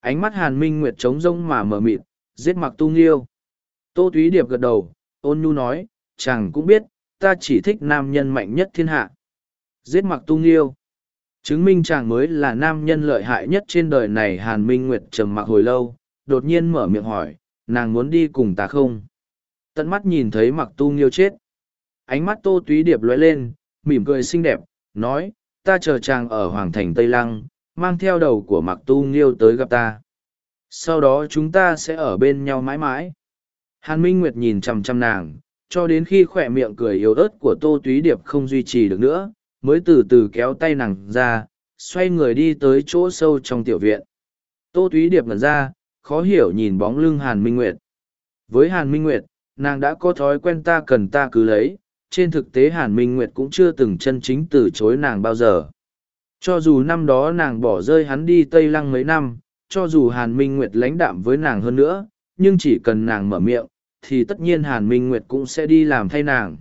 Ánh mắt hàn minh nguyệt trống rông mà mở mịt, giết mặc tu nghiêu. Tô túy điệp gật đầu, ôn nhu nói, chàng cũng biết, ta chỉ thích nam nhân mạnh nhất thiên hạ. Giết mặc tu nghiêu. Chứng minh chàng mới là nam nhân lợi hại nhất trên đời này, hàn minh nguyệt trầm mặc hồi lâu, đột nhiên mở miệng hỏi, nàng muốn đi cùng ta không? Tận mắt nhìn thấy mặc tu nghiêu chết. Ánh mắt tô túy điệp lóe lên, mỉm cười xinh đẹp, nói, ta chờ chàng ở hoàng thành tây lăng, mang theo đầu của mặc tu nghiêu tới gặp ta. Sau đó chúng ta sẽ ở bên nhau mãi mãi. Hàn minh nguyệt nhìn chằm chằm nàng, cho đến khi khỏe miệng cười yếu ớt của tô túy điệp không duy trì được nữa, mới từ từ kéo tay nàng ra, xoay người đi tới chỗ sâu trong tiểu viện. Tô túy điệp ngẩn ra, khó hiểu nhìn bóng lưng hàn minh nguyệt. Với hàn minh nguyệt nàng đã có thói quen ta cần ta cứ lấy, trên thực tế hàn minh nguyệt cũng chưa từng chân chính từ chối nàng bao giờ. Cho dù năm đó nàng bỏ rơi hắn đi tây lăng mấy năm, cho dù hàn minh nguyệt lãnh đạm với nàng hơn nữa, nhưng chỉ cần nàng mở miệng, thì tất nhiên hàn minh nguyệt cũng sẽ đi làm thay nàng.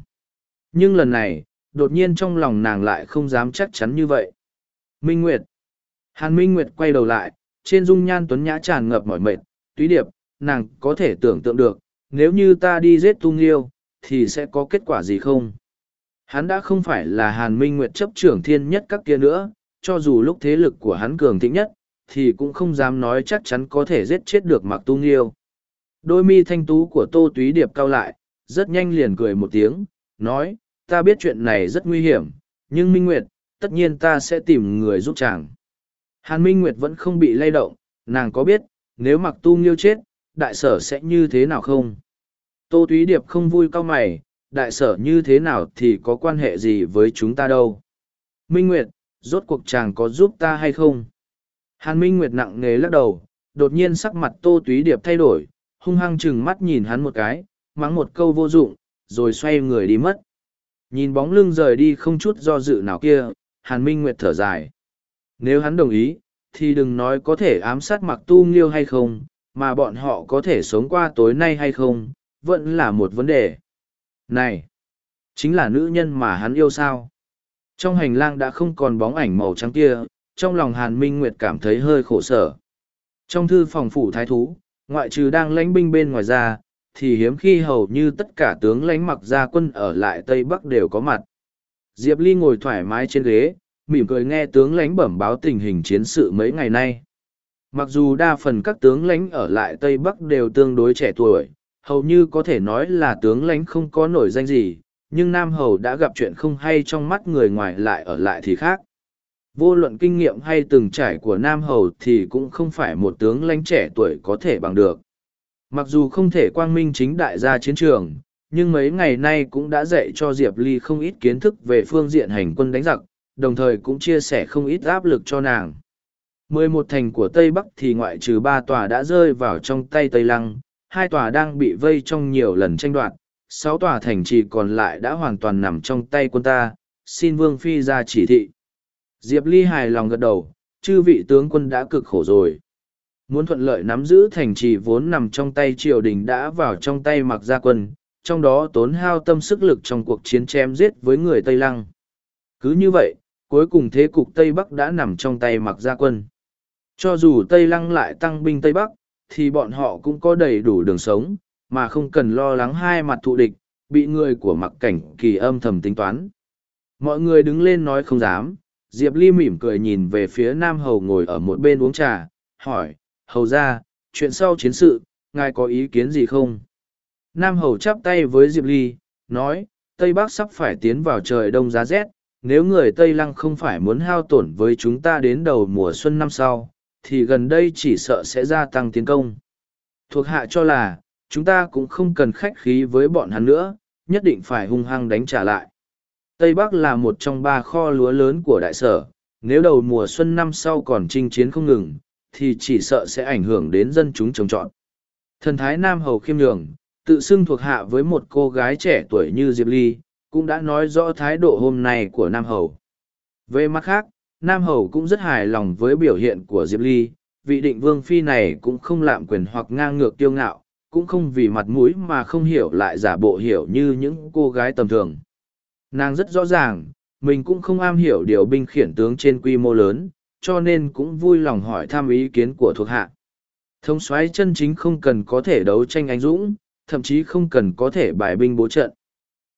Nhưng lần này, đột nhiên trong lòng nàng lại không dám chắc chắn như vậy. Minh nguyệt. Hàn minh nguyệt quay đầu lại, trên dung nhan tuấn nhã tràn ngập mỏi mệt, túy điệp, nàng có thể tưởng tượng được nếu như ta đi giết tung Nghiêu, thì sẽ có kết quả gì không hắn đã không phải là hàn minh nguyệt chấp trưởng thiên nhất các kia nữa, cho dù lúc thế lực của hắn cường thịnh nhất, thì cũng không dám nói chắc chắn có thể giết chết được mặc tung Nghiêu. đôi mi thanh tú của tô túy điệp cao lại, rất nhanh liền cười một tiếng, nói, ta biết chuyện này rất nguy hiểm, nhưng minh nguyệt, tất nhiên ta sẽ tìm người giúp chàng hàn minh nguyệt vẫn không bị lay động, nàng có biết, nếu mặc tu nghiêu chết đại sở sẽ như thế nào không? Tô túy điệp không vui cao mày, đại sở như thế nào thì có quan hệ gì với chúng ta đâu? Minh nguyệt, rốt cuộc chàng có giúp ta hay không? Hàn minh nguyệt nặng nề lắc đầu, đột nhiên sắc mặt tô túy điệp thay đổi, hung hăng chừng mắt nhìn hắn một cái, mắng một câu vô dụng, rồi xoay người đi mất. Nhìn bóng lưng rời đi không chút do dự nào kia, hàn minh nguyệt thở dài. Nếu hắn đồng ý, thì đừng nói có thể ám sát mặc tu nghiêu hay không mà bọn họ có thể sống qua tối nay hay không vẫn là một vấn đề này Chính là nữ nhân mà hắn yêu sao. Trong hành lang đã không còn bóng ảnh màu trắng kia, trong lòng Hàn Minh Nguyệt cảm thấy hơi khổ sở. Trong thư phòng phủ thái thú, ngoại trừ đang lãnh binh bên ngoài ra, thì hiếm khi hầu như tất cả tướng lãnh mặc gia quân ở lại Tây Bắc đều có mặt. Diệp Ly ngồi thoải mái trên ghế, mỉm cười nghe tướng lãnh bẩm báo tình hình chiến sự mấy ngày nay. Mặc dù đa phần các tướng lãnh ở lại Tây Bắc đều tương đối trẻ tuổi, hầu như có thể nói là tướng lãnh không có nổi danh gì, nhưng Nam Hầu đã gặp chuyện không hay trong mắt người ngoài lại ở lại thì khác. Vô luận kinh nghiệm hay từng trải của Nam Hầu thì cũng không phải một tướng lãnh trẻ tuổi có thể bằng được. Mặc dù không thể quang minh chính đại ra chiến trường, nhưng mấy ngày nay cũng đã dạy cho Diệp Ly không ít kiến thức về phương diện hành quân đánh giặc, đồng thời cũng chia sẻ không ít áp lực cho nàng. Mười một thành của Tây Bắc thì ngoại trừ ba tòa đã rơi vào trong tay Tây Lăng, hai tòa đang bị vây trong nhiều lần tranh đoạt, sáu tòa thành trì còn lại đã hoàn toàn nằm trong tay quân ta, xin Vương Phi ra chỉ thị. Diệp Ly hài lòng gật đầu, chư vị tướng quân đã cực khổ rồi. Muốn thuận lợi nắm giữ thành trì vốn nằm trong tay triều đình đã vào trong tay mặc gia quân, trong đó tốn hao tâm sức lực trong cuộc chiến chém giết với người Tây Lăng. Cứ như vậy, cuối cùng thế cục Tây Bắc đã nằm trong tay mặc gia quân. Cho dù Tây Lăng lại tăng binh Tây Bắc, thì bọn họ cũng có đầy đủ đường sống, mà không cần lo lắng hai mặt thụ địch, bị người của mặc cảnh kỳ âm thầm tính toán. Mọi người đứng lên nói không dám, Diệp Ly mỉm cười nhìn về phía Nam Hầu ngồi ở một bên uống trà, hỏi, Hầu ra, chuyện sau chiến sự, ngài có ý kiến gì không? Nam Hầu chắp tay với Diệp Ly, nói, Tây Bắc sắp phải tiến vào trời đông giá rét, nếu người Tây Lăng không phải muốn hao tổn với chúng ta đến đầu mùa xuân năm sau, thì gần đây chỉ sợ sẽ gia tăng tiến công. Thuộc hạ cho là, chúng ta cũng không cần khách khí với bọn hắn nữa, nhất định phải hung hăng đánh trả lại. Tây Bắc là một trong ba kho lúa lớn của đại sở, nếu đầu mùa xuân năm sau còn chinh chiến không ngừng, thì chỉ sợ sẽ ảnh hưởng đến dân chúng trồng trọt. Thần Thái Nam Hầu khiêm nhường, tự xưng thuộc hạ với một cô gái trẻ tuổi như Diệp Ly, cũng đã nói rõ thái độ hôm nay của Nam Hầu. Về mặt khác, Nam Hầu cũng rất hài lòng với biểu hiện của Diệp Ly, vị định vương phi này cũng không lạm quyền hoặc ngang ngược kiêu ngạo, cũng không vì mặt mũi mà không hiểu lại giả bộ hiểu như những cô gái tầm thường. Nàng rất rõ ràng, mình cũng không am hiểu điều binh khiển tướng trên quy mô lớn, cho nên cũng vui lòng hỏi thăm ý kiến của thuộc hạ. Thông soái chân chính không cần có thể đấu tranh anh dũng, thậm chí không cần có thể bài binh bố trận.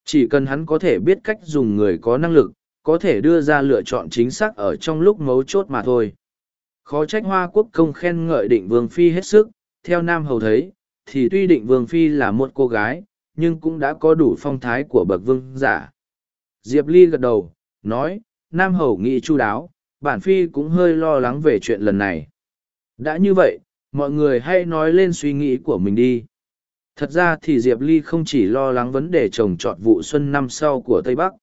Chỉ cần hắn có thể biết cách dùng người có năng lực, có thể đưa ra lựa chọn chính xác ở trong lúc mấu chốt mà thôi. Khó trách Hoa Quốc công khen ngợi định Vương Phi hết sức, theo Nam Hầu thấy, thì tuy định Vương Phi là một cô gái, nhưng cũng đã có đủ phong thái của bậc vương giả. Diệp Ly gật đầu, nói, Nam Hầu nghĩ chu đáo, bản Phi cũng hơi lo lắng về chuyện lần này. Đã như vậy, mọi người hãy nói lên suy nghĩ của mình đi. Thật ra thì Diệp Ly không chỉ lo lắng vấn đề trồng trọt vụ xuân năm sau của Tây Bắc.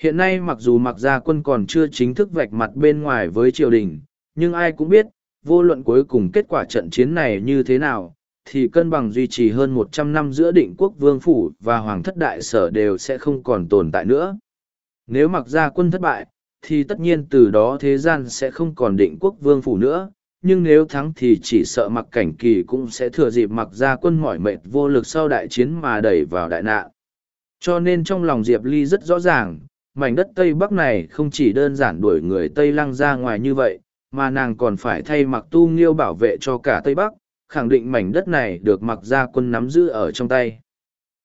Hiện nay mặc dù mặc gia quân còn chưa chính thức vạch mặt bên ngoài với triều đình, nhưng ai cũng biết, vô luận cuối cùng kết quả trận chiến này như thế nào, thì cân bằng duy trì hơn một trăm năm giữa định quốc vương phủ và hoàng thất đại sở đều sẽ không còn tồn tại nữa. Nếu mặc gia quân thất bại, thì tất nhiên từ đó thế gian sẽ không còn định quốc vương phủ nữa, nhưng nếu thắng thì chỉ sợ mặc cảnh kỳ cũng sẽ thừa dịp mặc gia quân mỏi mệt vô lực sau đại chiến mà đẩy vào đại nạn. Cho nên trong lòng Diệp Ly rất rõ ràng, mảnh đất Tây Bắc này không chỉ đơn giản đuổi người Tây Lăng ra ngoài như vậy, mà nàng còn phải thay mặc tu nghiêu bảo vệ cho cả Tây Bắc, khẳng định mảnh đất này được mặc gia quân nắm giữ ở trong tay.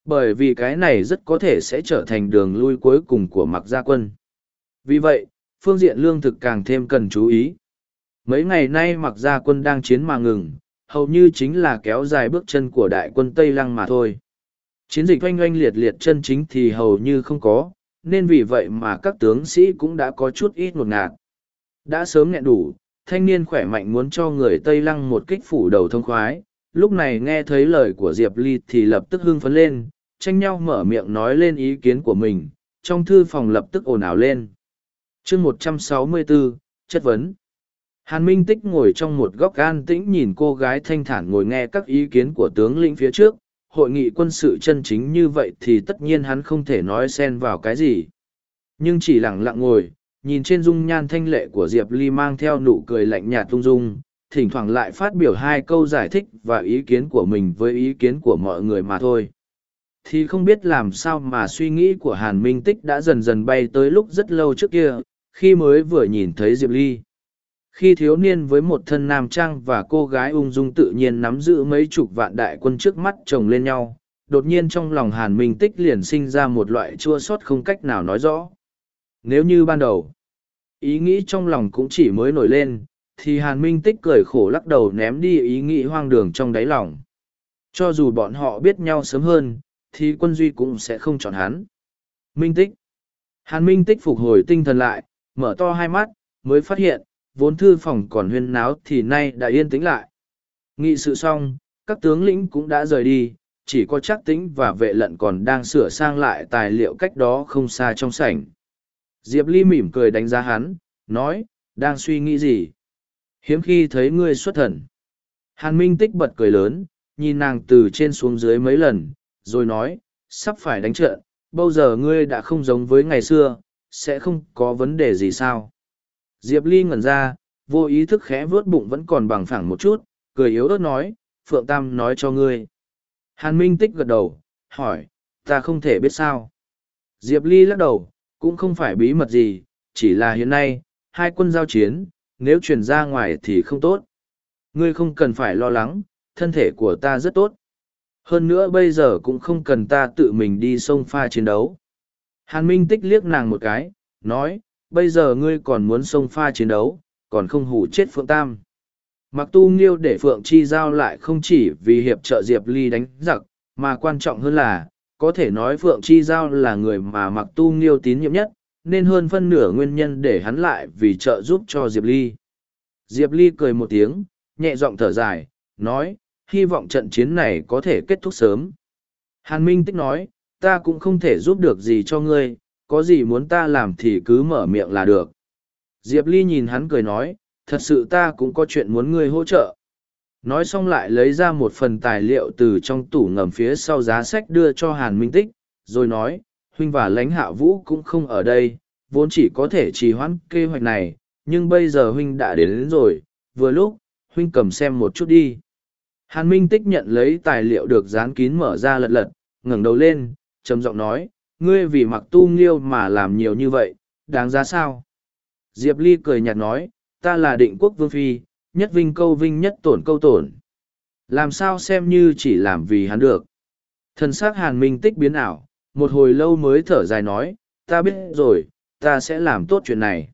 Bởi vì cái này rất có thể sẽ trở thành đường lui cuối cùng của mặc gia quân. Vì vậy, phương diện lương thực càng thêm cần chú ý. Mấy ngày nay mặc gia quân đang chiến mà ngừng, hầu như chính là kéo dài bước chân của đại quân Tây Lăng mà thôi. Chiến dịch oanh oanh liệt liệt chân chính thì hầu như không có, nên vì vậy mà các tướng sĩ cũng đã có chút ít ngột ngạt. Đã sớm nghẹn đủ, thanh niên khỏe mạnh muốn cho người Tây Lăng một kích phủ đầu thông khoái, lúc này nghe thấy lời của Diệp Ly thì lập tức hưng phấn lên, tranh nhau mở miệng nói lên ý kiến của mình, trong thư phòng lập tức ồn ào lên. chương một trăm sáu mươi bốn chất vấn. Hàn Minh Tích ngồi trong một góc an tĩnh nhìn cô gái thanh thản ngồi nghe các ý kiến của tướng lĩnh phía trước, hội nghị quân sự chân chính như vậy thì tất nhiên hắn không thể nói xen vào cái gì. Nhưng chỉ lặng lặng ngồi, nhìn trên dung nhan thanh lệ của Diệp Ly mang theo nụ cười lạnh nhạt tung dung, thỉnh thoảng lại phát biểu hai câu giải thích và ý kiến của mình với ý kiến của mọi người mà thôi. thì không biết làm sao mà suy nghĩ của hàn minh tích đã dần dần bay tới lúc rất lâu trước kia khi mới vừa nhìn thấy diệp ly khi thiếu niên với một thân nam trang và cô gái ung dung tự nhiên nắm giữ mấy chục vạn đại quân trước mắt chồng lên nhau, đột nhiên trong lòng hàn minh tích liền sinh ra một loại chua sót không cách nào nói rõ. Nếu như ban đầu, ý nghĩ trong lòng cũng chỉ mới nổi lên, thì hàn minh tích cười khổ lắc đầu ném đi ý nghĩ hoang đường trong đáy lòng. Cho dù bọn họ biết nhau sớm hơn, thì quân duy cũng sẽ không chọn hắn. Minh tích. Hàn minh tích phục hồi tinh thần lại, mở to hai mắt, mới phát hiện vốn thư phòng còn huyên náo thì nay đã yên tĩnh lại. Nghị sự xong, các tướng lĩnh cũng đã rời đi, chỉ có chắc tĩnh và vệ lận còn đang sửa sang lại tài liệu cách đó không xa trong sảnh. Diệp ly mỉm cười đánh giá hắn, nói, đang suy nghĩ gì? Hiếm khi thấy ngươi xuất thần. Hàn minh tích bật cười lớn, nhìn nàng từ trên xuống dưới mấy lần, rồi nói, sắp phải đánh trận, bao giờ ngươi đã không giống với ngày xưa, sẽ không có vấn đề gì sao? Diệp ly ngẩn ra, vô ý thức khẽ vớt bụng vẫn còn bằng phẳng một chút, cười yếu ớt nói, phượng tam nói cho ngươi. Hàn minh tích gật đầu, hỏi, ta không thể biết sao? Diệp ly lắc đầu, cũng không phải bí mật gì, chỉ là hiện nay, hai quân giao chiến, nếu truyền ra ngoài thì không tốt. Ngươi không cần phải lo lắng, thân thể của ta rất tốt. Hơn nữa bây giờ cũng không cần ta tự mình đi sông pha chiến đấu. Hàn minh tích liếc nàng một cái, nói bây giờ ngươi còn muốn sông pha chiến đấu, còn không hủ chết phượng tam. Mặc tu nghiêu để phượng chi giao lại không chỉ vì hiệp trợ diệp ly đánh giặc, mà quan trọng hơn là, có thể nói phượng chi giao là người mà mặc tu nghiêu tín nhiệm nhất, nên hơn phân nửa nguyên nhân để hắn lại vì trợ giúp cho diệp ly. Diệp ly cười một tiếng, nhẹ giọng thở dài, nói, hy vọng trận chiến này có thể kết thúc sớm. Hàn minh tích nói, ta cũng không thể giúp được gì cho ngươi có gì muốn ta làm thì cứ mở miệng là được. Diệp ly nhìn hắn cười nói thật sự ta cũng có chuyện muốn ngươi hỗ trợ. Nói xong lại lấy ra một phần tài liệu từ trong tủ ngầm phía sau giá sách đưa cho hàn minh tích rồi nói huynh và lãnh hạ vũ cũng không ở đây vốn chỉ có thể trì hoãn kế hoạch này nhưng bây giờ huynh đã đến, đến rồi vừa lúc huynh cầm xem một chút đi. Hàn minh tích nhận lấy tài liệu được dán kín mở ra lật lật ngẩng đầu lên trầm giọng nói ngươi vì mặc tu nghiêu mà làm nhiều như vậy, đáng giá sao? Diệp ly cười nhạt nói, ta là định quốc vương phi, nhất vinh câu vinh nhất tổn câu tổn. Làm sao xem như chỉ làm vì hắn được? Thân xác hàn minh tích biến ảo, một hồi lâu mới thở dài nói, ta biết rồi, ta sẽ làm tốt chuyện này.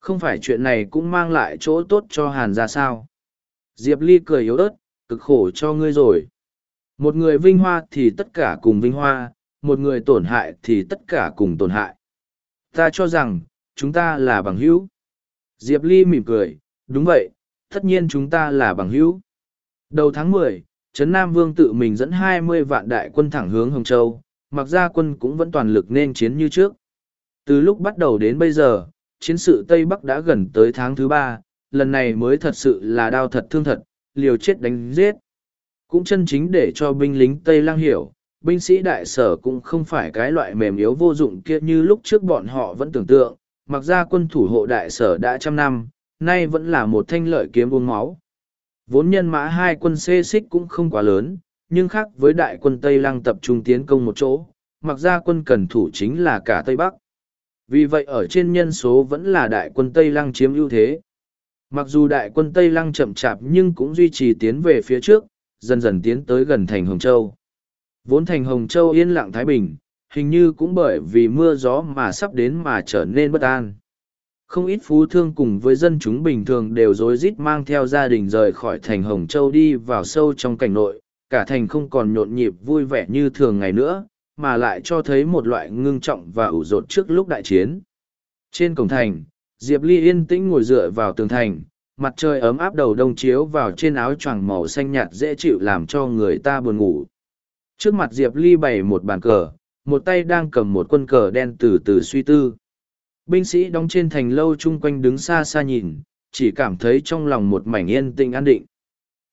Không phải chuyện này cũng mang lại chỗ tốt cho hàn ra sao? Diệp ly cười yếu ớt, cực khổ cho ngươi rồi. Một người vinh hoa thì tất cả cùng vinh hoa một người tổn hại thì tất cả cùng tổn hại. Ta cho rằng, chúng ta là bằng hữu. Diệp ly mỉm cười, đúng vậy, tất nhiên chúng ta là bằng hữu. Đầu tháng mười, trấn nam vương tự mình dẫn hai mươi vạn đại quân thẳng hướng hồng châu, mặc ra quân cũng vẫn toàn lực nên chiến như trước. Từ lúc bắt đầu đến bây giờ, chiến sự tây bắc đã gần tới tháng thứ ba, lần này mới thật sự là đau thật thương thật, liều chết đánh giết. Cũng chân chính để cho binh lính tây lang hiểu binh sĩ đại sở cũng không phải cái loại mềm yếu vô dụng kia như lúc trước bọn họ vẫn tưởng tượng. Mặc ra quân thủ hộ đại sở đã trăm năm, nay vẫn là một thanh lợi kiếm uống máu. Vốn nhân mã hai quân xê xích cũng không quá lớn, nhưng khác với đại quân tây lăng tập trung tiến công một chỗ, mặc ra quân cần thủ chính là cả tây bắc. Vì vậy ở trên nhân số vẫn là đại quân tây lăng chiếm ưu thế. Mặc dù đại quân tây lăng chậm chạp nhưng cũng duy trì tiến về phía trước, dần dần tiến tới gần thành hồng châu. Vốn thành Hồng Châu yên lặng Thái Bình, hình như cũng bởi vì mưa gió mà sắp đến mà trở nên bất an. Không ít phú thương cùng với dân chúng bình thường đều rối rít mang theo gia đình rời khỏi thành Hồng Châu đi vào sâu trong cảnh nội, cả thành không còn nhộn nhịp vui vẻ như thường ngày nữa, mà lại cho thấy một loại ngưng trọng và ủ rột trước lúc đại chiến. Trên cổng thành, Diệp Ly yên tĩnh ngồi dựa vào tường thành, mặt trời ấm áp đầu đông chiếu vào trên áo choàng màu xanh nhạt dễ chịu làm cho người ta buồn ngủ. Trước mặt Diệp Ly bày một bàn cờ, một tay đang cầm một quân cờ đen từ từ suy tư. Binh sĩ đóng trên thành lâu chung quanh đứng xa xa nhìn, chỉ cảm thấy trong lòng một mảnh yên tĩnh an định.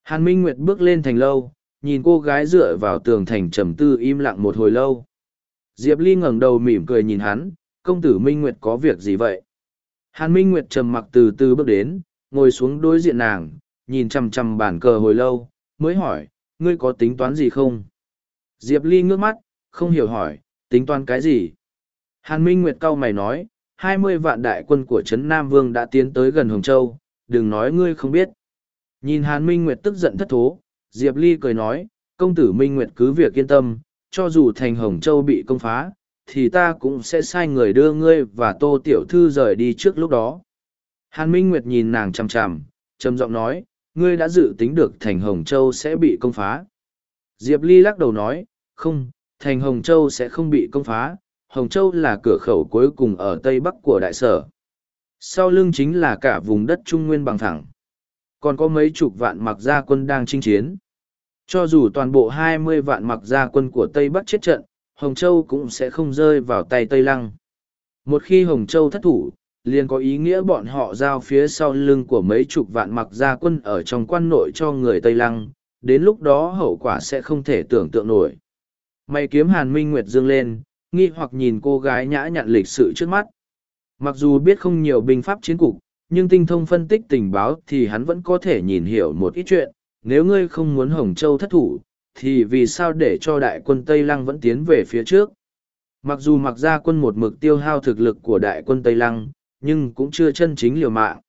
Hàn Minh Nguyệt bước lên thành lâu, nhìn cô gái dựa vào tường thành trầm tư im lặng một hồi lâu. Diệp Ly ngẩng đầu mỉm cười nhìn hắn, công tử Minh Nguyệt có việc gì vậy? Hàn Minh Nguyệt trầm mặc từ từ bước đến, ngồi xuống đối diện nàng, nhìn chằm chằm bàn cờ hồi lâu, mới hỏi, ngươi có tính toán gì không? Diệp Ly ngước mắt, không hiểu hỏi, tính toán cái gì? Hàn Minh Nguyệt cau mày nói, hai mươi vạn đại quân của Trấn Nam Vương đã tiến tới gần Hồng Châu, đừng nói ngươi không biết. Nhìn Hàn Minh Nguyệt tức giận thất thố, Diệp Ly cười nói, công tử Minh Nguyệt cứ việc yên tâm, cho dù thành Hồng Châu bị công phá, thì ta cũng sẽ sai người đưa ngươi và Tô Tiểu Thư rời đi trước lúc đó. Hàn Minh Nguyệt nhìn nàng chằm chằm, trầm giọng nói, ngươi đã dự tính được thành Hồng Châu sẽ bị công phá. Diệp Ly lắc đầu nói, không, thành Hồng Châu sẽ không bị công phá, Hồng Châu là cửa khẩu cuối cùng ở Tây Bắc của đại sở. Sau lưng chính là cả vùng đất Trung Nguyên bằng thẳng. Còn có mấy chục vạn mặc gia quân đang chinh chiến. Cho dù toàn bộ hai mươi vạn mặc gia quân của Tây Bắc chết trận, Hồng Châu cũng sẽ không rơi vào tay Tây Lăng. Một khi Hồng Châu thất thủ, liền có ý nghĩa bọn họ giao phía sau lưng của mấy chục vạn mặc gia quân ở trong quan nội cho người Tây Lăng, đến lúc đó hậu quả sẽ không thể tưởng tượng nổi. Mày kiếm Hàn Minh Nguyệt dương lên, nghi hoặc nhìn cô gái nhã nhặn lịch sự trước mắt. Mặc dù biết không nhiều binh pháp chiến cục, nhưng tinh thông phân tích tình báo thì hắn vẫn có thể nhìn hiểu một ít chuyện. Nếu ngươi không muốn Hồng Châu thất thủ, thì vì sao để cho đại quân Tây Lăng vẫn tiến về phía trước? Mặc dù mặc ra quân một mực tiêu hao thực lực của đại quân Tây Lăng, nhưng cũng chưa chân chính liều mạng.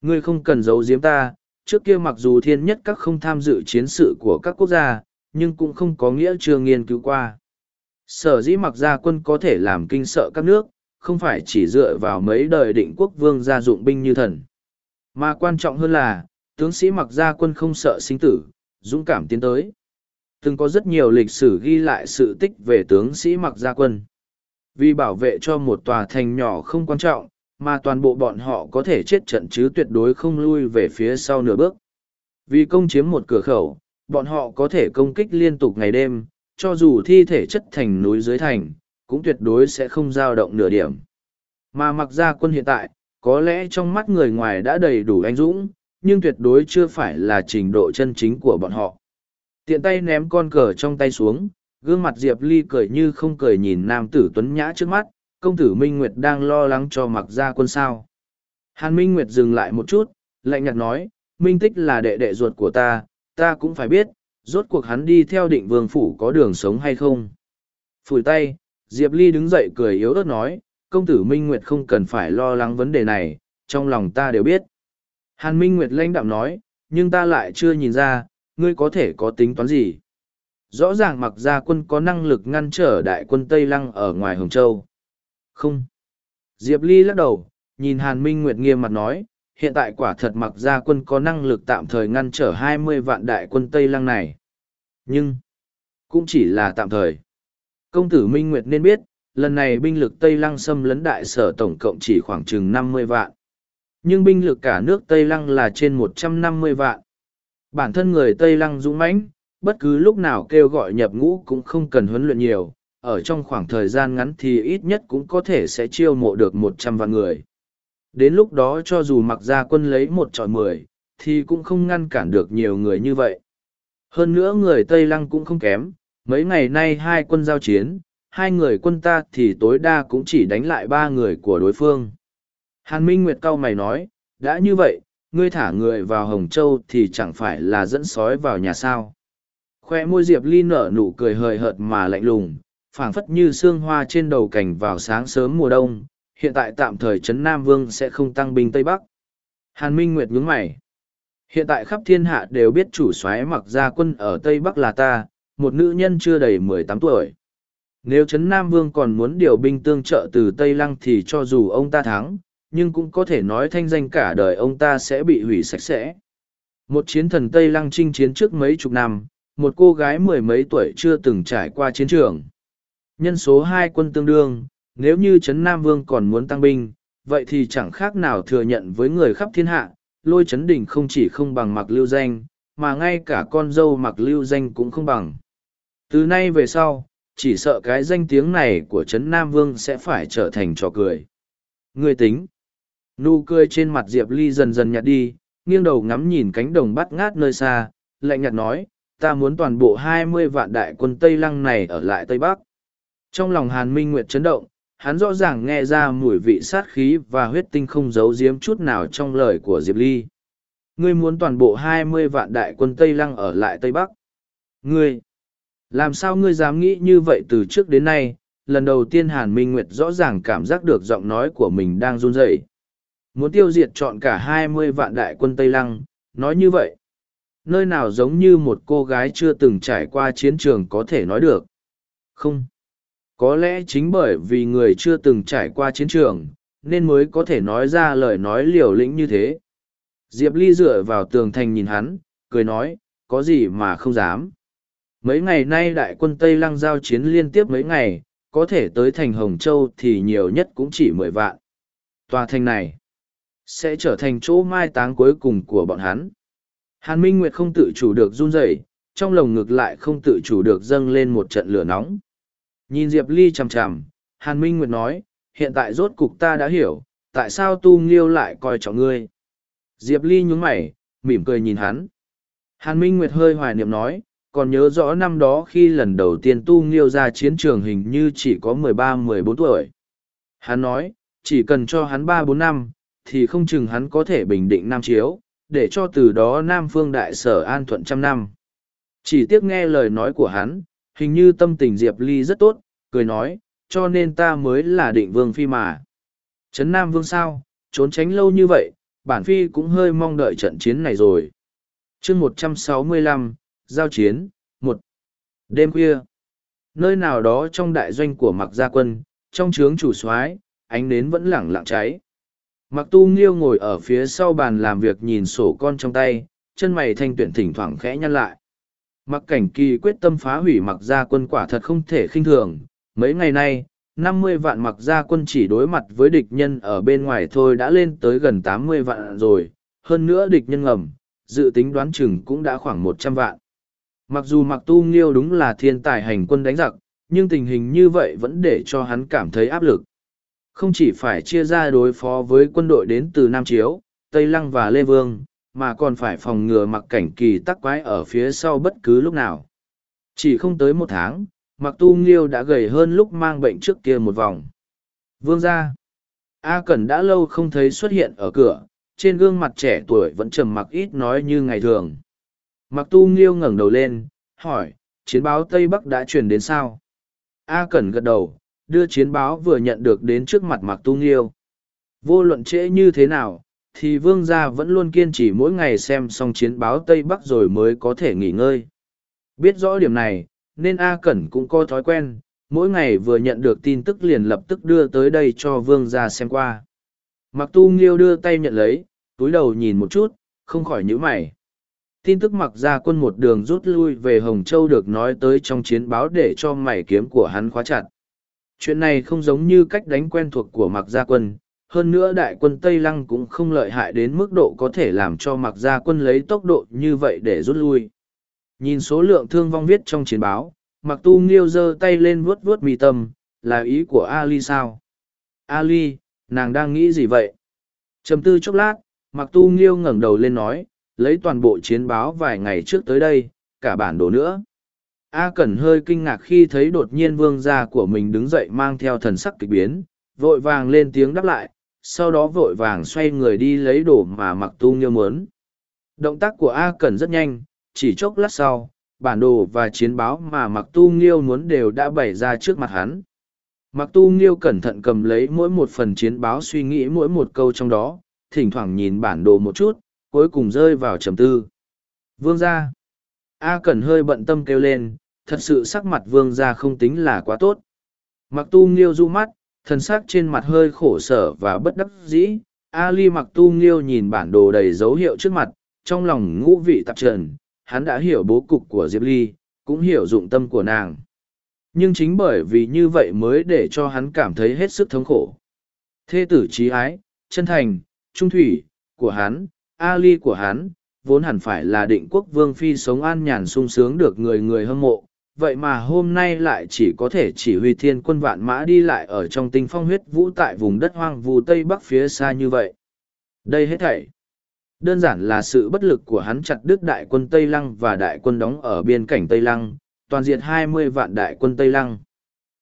Ngươi không cần giấu giếm ta, trước kia mặc dù thiên nhất các không tham dự chiến sự của các quốc gia, nhưng cũng không có nghĩa chưa nghiên cứu qua. Sở dĩ mặc gia quân có thể làm kinh sợ các nước, không phải chỉ dựa vào mấy đời định quốc vương gia dụng binh như thần. Mà quan trọng hơn là, tướng sĩ mặc gia quân không sợ sinh tử, dũng cảm tiến tới. Từng có rất nhiều lịch sử ghi lại sự tích về tướng sĩ mặc gia quân. Vì bảo vệ cho một tòa thành nhỏ không quan trọng, mà toàn bộ bọn họ có thể chết trận chứ tuyệt đối không lui về phía sau nửa bước. Vì công chiếm một cửa khẩu, bọn họ có thể công kích liên tục ngày đêm, cho dù thi thể chất thành núi dưới thành, cũng tuyệt đối sẽ không dao động nửa điểm. Mà mặc ra quân hiện tại, có lẽ trong mắt người ngoài đã đầy đủ anh dũng, nhưng tuyệt đối chưa phải là trình độ chân chính của bọn họ. Tiện tay ném con cờ trong tay xuống, gương mặt Diệp Ly cười như không cười nhìn nam tử tuấn nhã trước mắt, công tử Minh Nguyệt đang lo lắng cho mặc ra quân sao. Hàn Minh Nguyệt dừng lại một chút, lạnh nhạt nói, Minh Tích là đệ đệ ruột của ta, ta cũng phải biết, rốt cuộc hắn đi theo định vương phủ có đường sống hay không. Phủi tay, Diệp Ly đứng dậy cười yếu ớt nói, công tử Minh Nguyệt không cần phải lo lắng vấn đề này, trong lòng ta đều biết. Hàn Minh Nguyệt lãnh đạm nói, nhưng ta lại chưa nhìn ra, ngươi có thể có tính toán gì. Rõ ràng mặc ra quân có năng lực ngăn trở đại quân Tây Lăng ở ngoài Hồng Châu. Không. Diệp Ly lắc đầu, nhìn Hàn Minh Nguyệt nghiêm mặt nói, hiện tại quả thật mặc gia quân có năng lực tạm thời ngăn trở hai mươi vạn đại quân Tây Lăng này. Nhưng, cũng chỉ là tạm thời. Công tử Minh Nguyệt nên biết, lần này binh lực Tây Lăng xâm lấn đại sở tổng cộng chỉ khoảng chừng năm mươi vạn. Nhưng binh lực cả nước Tây Lăng là trên một trăm năm mươi vạn. Bản thân người Tây Lăng dũng mãnh, bất cứ lúc nào kêu gọi nhập ngũ cũng không cần huấn luyện nhiều, ở trong khoảng thời gian ngắn thì ít nhất cũng có thể sẽ chiêu mộ được một trăm vạn người. Đến lúc đó cho dù mặc ra quân lấy một trọi mười, thì cũng không ngăn cản được nhiều người như vậy. Hơn nữa người Tây Lăng cũng không kém, mấy ngày nay hai quân giao chiến, hai người quân ta thì tối đa cũng chỉ đánh lại ba người của đối phương. Hàn Minh Nguyệt cao mày nói, đã như vậy, ngươi thả người vào Hồng Châu thì chẳng phải là dẫn sói vào nhà sao. Khoe môi Diệp Ly nở nụ cười hời hợt mà lạnh lùng, phảng phất như sương hoa trên đầu cảnh vào sáng sớm mùa đông, hiện tại tạm thời Trấn Nam Vương sẽ không tăng binh Tây Bắc. Hàn Minh Nguyệt nhướng mày. Hiện tại khắp thiên hạ đều biết chủ soái mặc gia quân ở Tây Bắc là ta, một nữ nhân chưa đầy mười tám tuổi. Nếu Trấn Nam Vương còn muốn điều binh tương trợ từ Tây Lăng thì cho dù ông ta thắng, nhưng cũng có thể nói thanh danh cả đời ông ta sẽ bị hủy sạch sẽ. Một chiến thần Tây Lăng chinh chiến trước mấy chục năm, một cô gái mười mấy tuổi chưa từng trải qua chiến trường. Nhân số hai quân tương đương, nếu như Trấn Nam Vương còn muốn tăng binh, vậy thì chẳng khác nào thừa nhận với người khắp thiên hạ, lôi Trấn Đình không chỉ không bằng mặc lưu danh, mà ngay cả con dâu mặc lưu danh cũng không bằng. Từ nay về sau, chỉ sợ cái danh tiếng này của Trấn Nam Vương sẽ phải trở thành trò cười. Người tính. Nụ cười trên mặt Diệp Ly dần dần nhạt đi, nghiêng đầu ngắm nhìn cánh đồng bắt ngát nơi xa, lạnh nhạt nói, ta muốn toàn bộ hai mươi vạn đại quân Tây Lăng này ở lại Tây Bắc. Trong lòng Hàn Minh Nguyệt chấn động, hắn rõ ràng nghe ra mùi vị sát khí và huyết tinh không giấu giếm chút nào trong lời của Diệp Ly. Ngươi muốn toàn bộ hai mươi vạn đại quân Tây Lăng ở lại Tây Bắc. Ngươi, Làm sao ngươi dám nghĩ như vậy từ trước đến nay, lần đầu tiên Hàn Minh Nguyệt rõ ràng cảm giác được giọng nói của mình đang run rẩy. Muốn tiêu diệt chọn cả hai mươi vạn đại quân Tây Lăng, nói như vậy. Nơi nào giống như một cô gái chưa từng trải qua chiến trường có thể nói được. Không. Có lẽ chính bởi vì người chưa từng trải qua chiến trường, nên mới có thể nói ra lời nói liều lĩnh như thế. Diệp Ly dựa vào tường thành nhìn hắn, cười nói, có gì mà không dám. Mấy ngày nay đại quân Tây Lăng giao chiến liên tiếp mấy ngày, có thể tới thành Hồng Châu thì nhiều nhất cũng chỉ mười vạn. Tòa thành này sẽ trở thành chỗ mai táng cuối cùng của bọn hắn. Hàn Minh Nguyệt không tự chủ được run rẩy, trong lồng ngực lại không tự chủ được dâng lên một trận lửa nóng. Nhìn Diệp Ly chằm chằm, Hàn Minh Nguyệt nói, hiện tại rốt cục ta đã hiểu, tại sao Tu Nghiêu lại coi trọng ngươi. Diệp Ly nhún mày, mỉm cười nhìn hắn. Hàn Minh Nguyệt hơi hoài niệm nói, còn nhớ rõ năm đó khi lần đầu tiên Tu Nghiêu ra chiến trường hình như chỉ có mười ba mười bốn tuổi. Hắn nói, chỉ cần cho hắn ba bốn năm, thì không chừng hắn có thể bình định Nam Chiếu, để cho từ đó Nam Phương Đại Sở an thuận trăm năm. Chỉ tiếc nghe lời nói của hắn, hình như tâm tình Diệp Ly rất tốt, cười nói, cho nên ta mới là định vương phi mà. Trấn Nam Vương sao, trốn tránh lâu như vậy, bản phi cũng hơi mong đợi trận chiến này rồi. chương một trăm sáu mươi lăm giao chiến, một Đêm khuya, nơi nào đó trong đại doanh của mặc gia quân, trong trướng chủ soái ánh nến vẫn lẳng lặng cháy. Mặc tu nghiêu ngồi ở phía sau bàn làm việc nhìn sổ con trong tay, chân mày thanh tuyển thỉnh thoảng khẽ nhăn lại. Mặc cảnh kỳ quyết tâm phá hủy mặc gia quân quả thật không thể khinh thường. Mấy ngày nay, năm mươi vạn mặc gia quân chỉ đối mặt với địch nhân ở bên ngoài thôi đã lên tới gần tám mươi vạn rồi. Hơn nữa địch nhân ngầm, dự tính đoán chừng cũng đã khoảng một trăm vạn. Mặc dù mặc tu nghiêu đúng là thiên tài hành quân đánh giặc, nhưng tình hình như vậy vẫn để cho hắn cảm thấy áp lực. Không chỉ phải chia ra đối phó với quân đội đến từ Nam Chiếu, Tây Lăng và Lê Vương, mà còn phải phòng ngừa mặc cảnh kỳ tắc quái ở phía sau bất cứ lúc nào. Chỉ không tới một tháng, mặc tu nghiêu đã gầy hơn lúc mang bệnh trước kia một vòng. Vương ra. A Cẩn đã lâu không thấy xuất hiện ở cửa, trên gương mặt trẻ tuổi vẫn trầm mặc ít nói như ngày thường. Mặc tu nghiêu ngẩng đầu lên, hỏi, chiến báo Tây Bắc đã truyền đến sao? A Cẩn gật đầu, đưa chiến báo vừa nhận được đến trước mặt mặc tu nghiêu. Vô luận trễ như thế nào, thì vương gia vẫn luôn kiên trì mỗi ngày xem xong chiến báo Tây Bắc rồi mới có thể nghỉ ngơi. Biết rõ điểm này, nên A Cẩn cũng có thói quen, mỗi ngày vừa nhận được tin tức liền lập tức đưa tới đây cho vương gia xem qua. Mặc tu nghiêu đưa tay nhận lấy, túi đầu nhìn một chút, không khỏi nhíu mày. Tin tức mặc ra quân một đường rút lui về Hồng Châu được nói tới trong chiến báo để cho mày kiếm của hắn khóa chặt. Chuyện này không giống như cách đánh quen thuộc của mặc gia quân, hơn nữa đại quân Tây Lăng cũng không lợi hại đến mức độ có thể làm cho mặc gia quân lấy tốc độ như vậy để rút lui. Nhìn số lượng thương vong viết trong chiến báo, mặc tu nghiêu giơ tay lên vuốt vuốt mi tâm, là ý của Ali sao? Ali, nàng đang nghĩ gì vậy? trầm tư chốc lát, mặc tu nghiêu ngẩng đầu lên nói, lấy toàn bộ chiến báo vài ngày trước tới đây, cả bản đồ nữa. A Cẩn hơi kinh ngạc khi thấy đột nhiên vương gia của mình đứng dậy mang theo thần sắc kịch biến, vội vàng lên tiếng đáp lại, sau đó vội vàng xoay người đi lấy đồ mà mặc tu nghiêu muốn. Động tác của A Cẩn rất nhanh, chỉ chốc lát sau, bản đồ và chiến báo mà mặc tu nghiêu muốn đều đã bày ra trước mặt hắn. Mặc tu nghiêu cẩn thận cầm lấy mỗi một phần chiến báo suy nghĩ mỗi một câu trong đó, thỉnh thoảng nhìn bản đồ một chút, cuối cùng rơi vào trầm tư. Vương gia. A Cẩn hơi bận tâm kêu lên, thật sự sắc mặt vương gia không tính là quá tốt. Mặc tu nghiêu du mắt, thần xác trên mặt hơi khổ sở và bất đắc dĩ. Ali mặc tu nghiêu nhìn bản đồ đầy dấu hiệu trước mặt, trong lòng ngũ vị tạp trần, hắn đã hiểu bố cục của Diệp Ly, cũng hiểu dụng tâm của nàng. Nhưng chính bởi vì như vậy mới để cho hắn cảm thấy hết sức thống khổ. Thê tử trí ái, chân thành, trung thủy, của hắn, Ali của hắn, vốn hẳn phải là định quốc vương phi sống an nhàn sung sướng được người người hâm mộ, vậy mà hôm nay lại chỉ có thể chỉ huy thiên quân vạn mã đi lại ở trong tinh phong huyết vũ tại vùng đất hoang vu tây bắc phía xa như vậy. Đây hết thảy. Đơn giản là sự bất lực của hắn chặt đứt đại quân Tây Lăng và đại quân đóng ở biên cảnh Tây Lăng, toàn diệt hai mươi vạn đại quân Tây Lăng.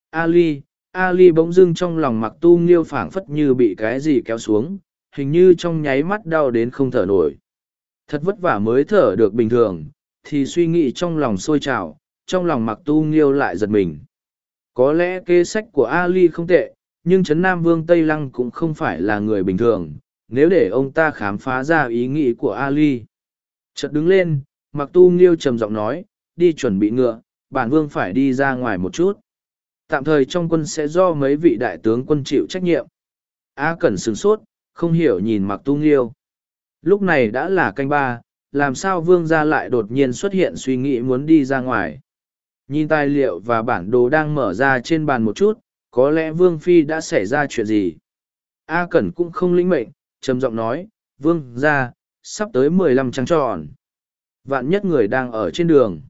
Ali, Ali bỗng dưng trong lòng mặc tu nghiêu phảng phất như bị cái gì kéo xuống, hình như trong nháy mắt đau đến không thở nổi. Thật vất vả mới thở được bình thường, thì suy nghĩ trong lòng sôi trào, trong lòng mặc tu nghiêu lại giật mình. Có lẽ kế sách của Ali không tệ, nhưng Trấn Nam Vương Tây Lăng cũng không phải là người bình thường, nếu để ông ta khám phá ra ý nghĩ của Ali. Chợt đứng lên, mặc tu nghiêu trầm giọng nói, đi chuẩn bị ngựa, bản vương phải đi ra ngoài một chút. Tạm thời trong quân sẽ do mấy vị đại tướng quân chịu trách nhiệm. A Cẩn sửng sốt, không hiểu nhìn mặc tu nghiêu. Lúc này đã là canh ba, làm sao vương gia lại đột nhiên xuất hiện suy nghĩ muốn đi ra ngoài. Nhìn tài liệu và bản đồ đang mở ra trên bàn một chút, có lẽ vương phi đã xảy ra chuyện gì. A Cẩn cũng không lĩnh mệnh, trầm giọng nói, vương ra. sắp tới mười lăm trăng tròn. Vạn nhất người đang ở trên đường.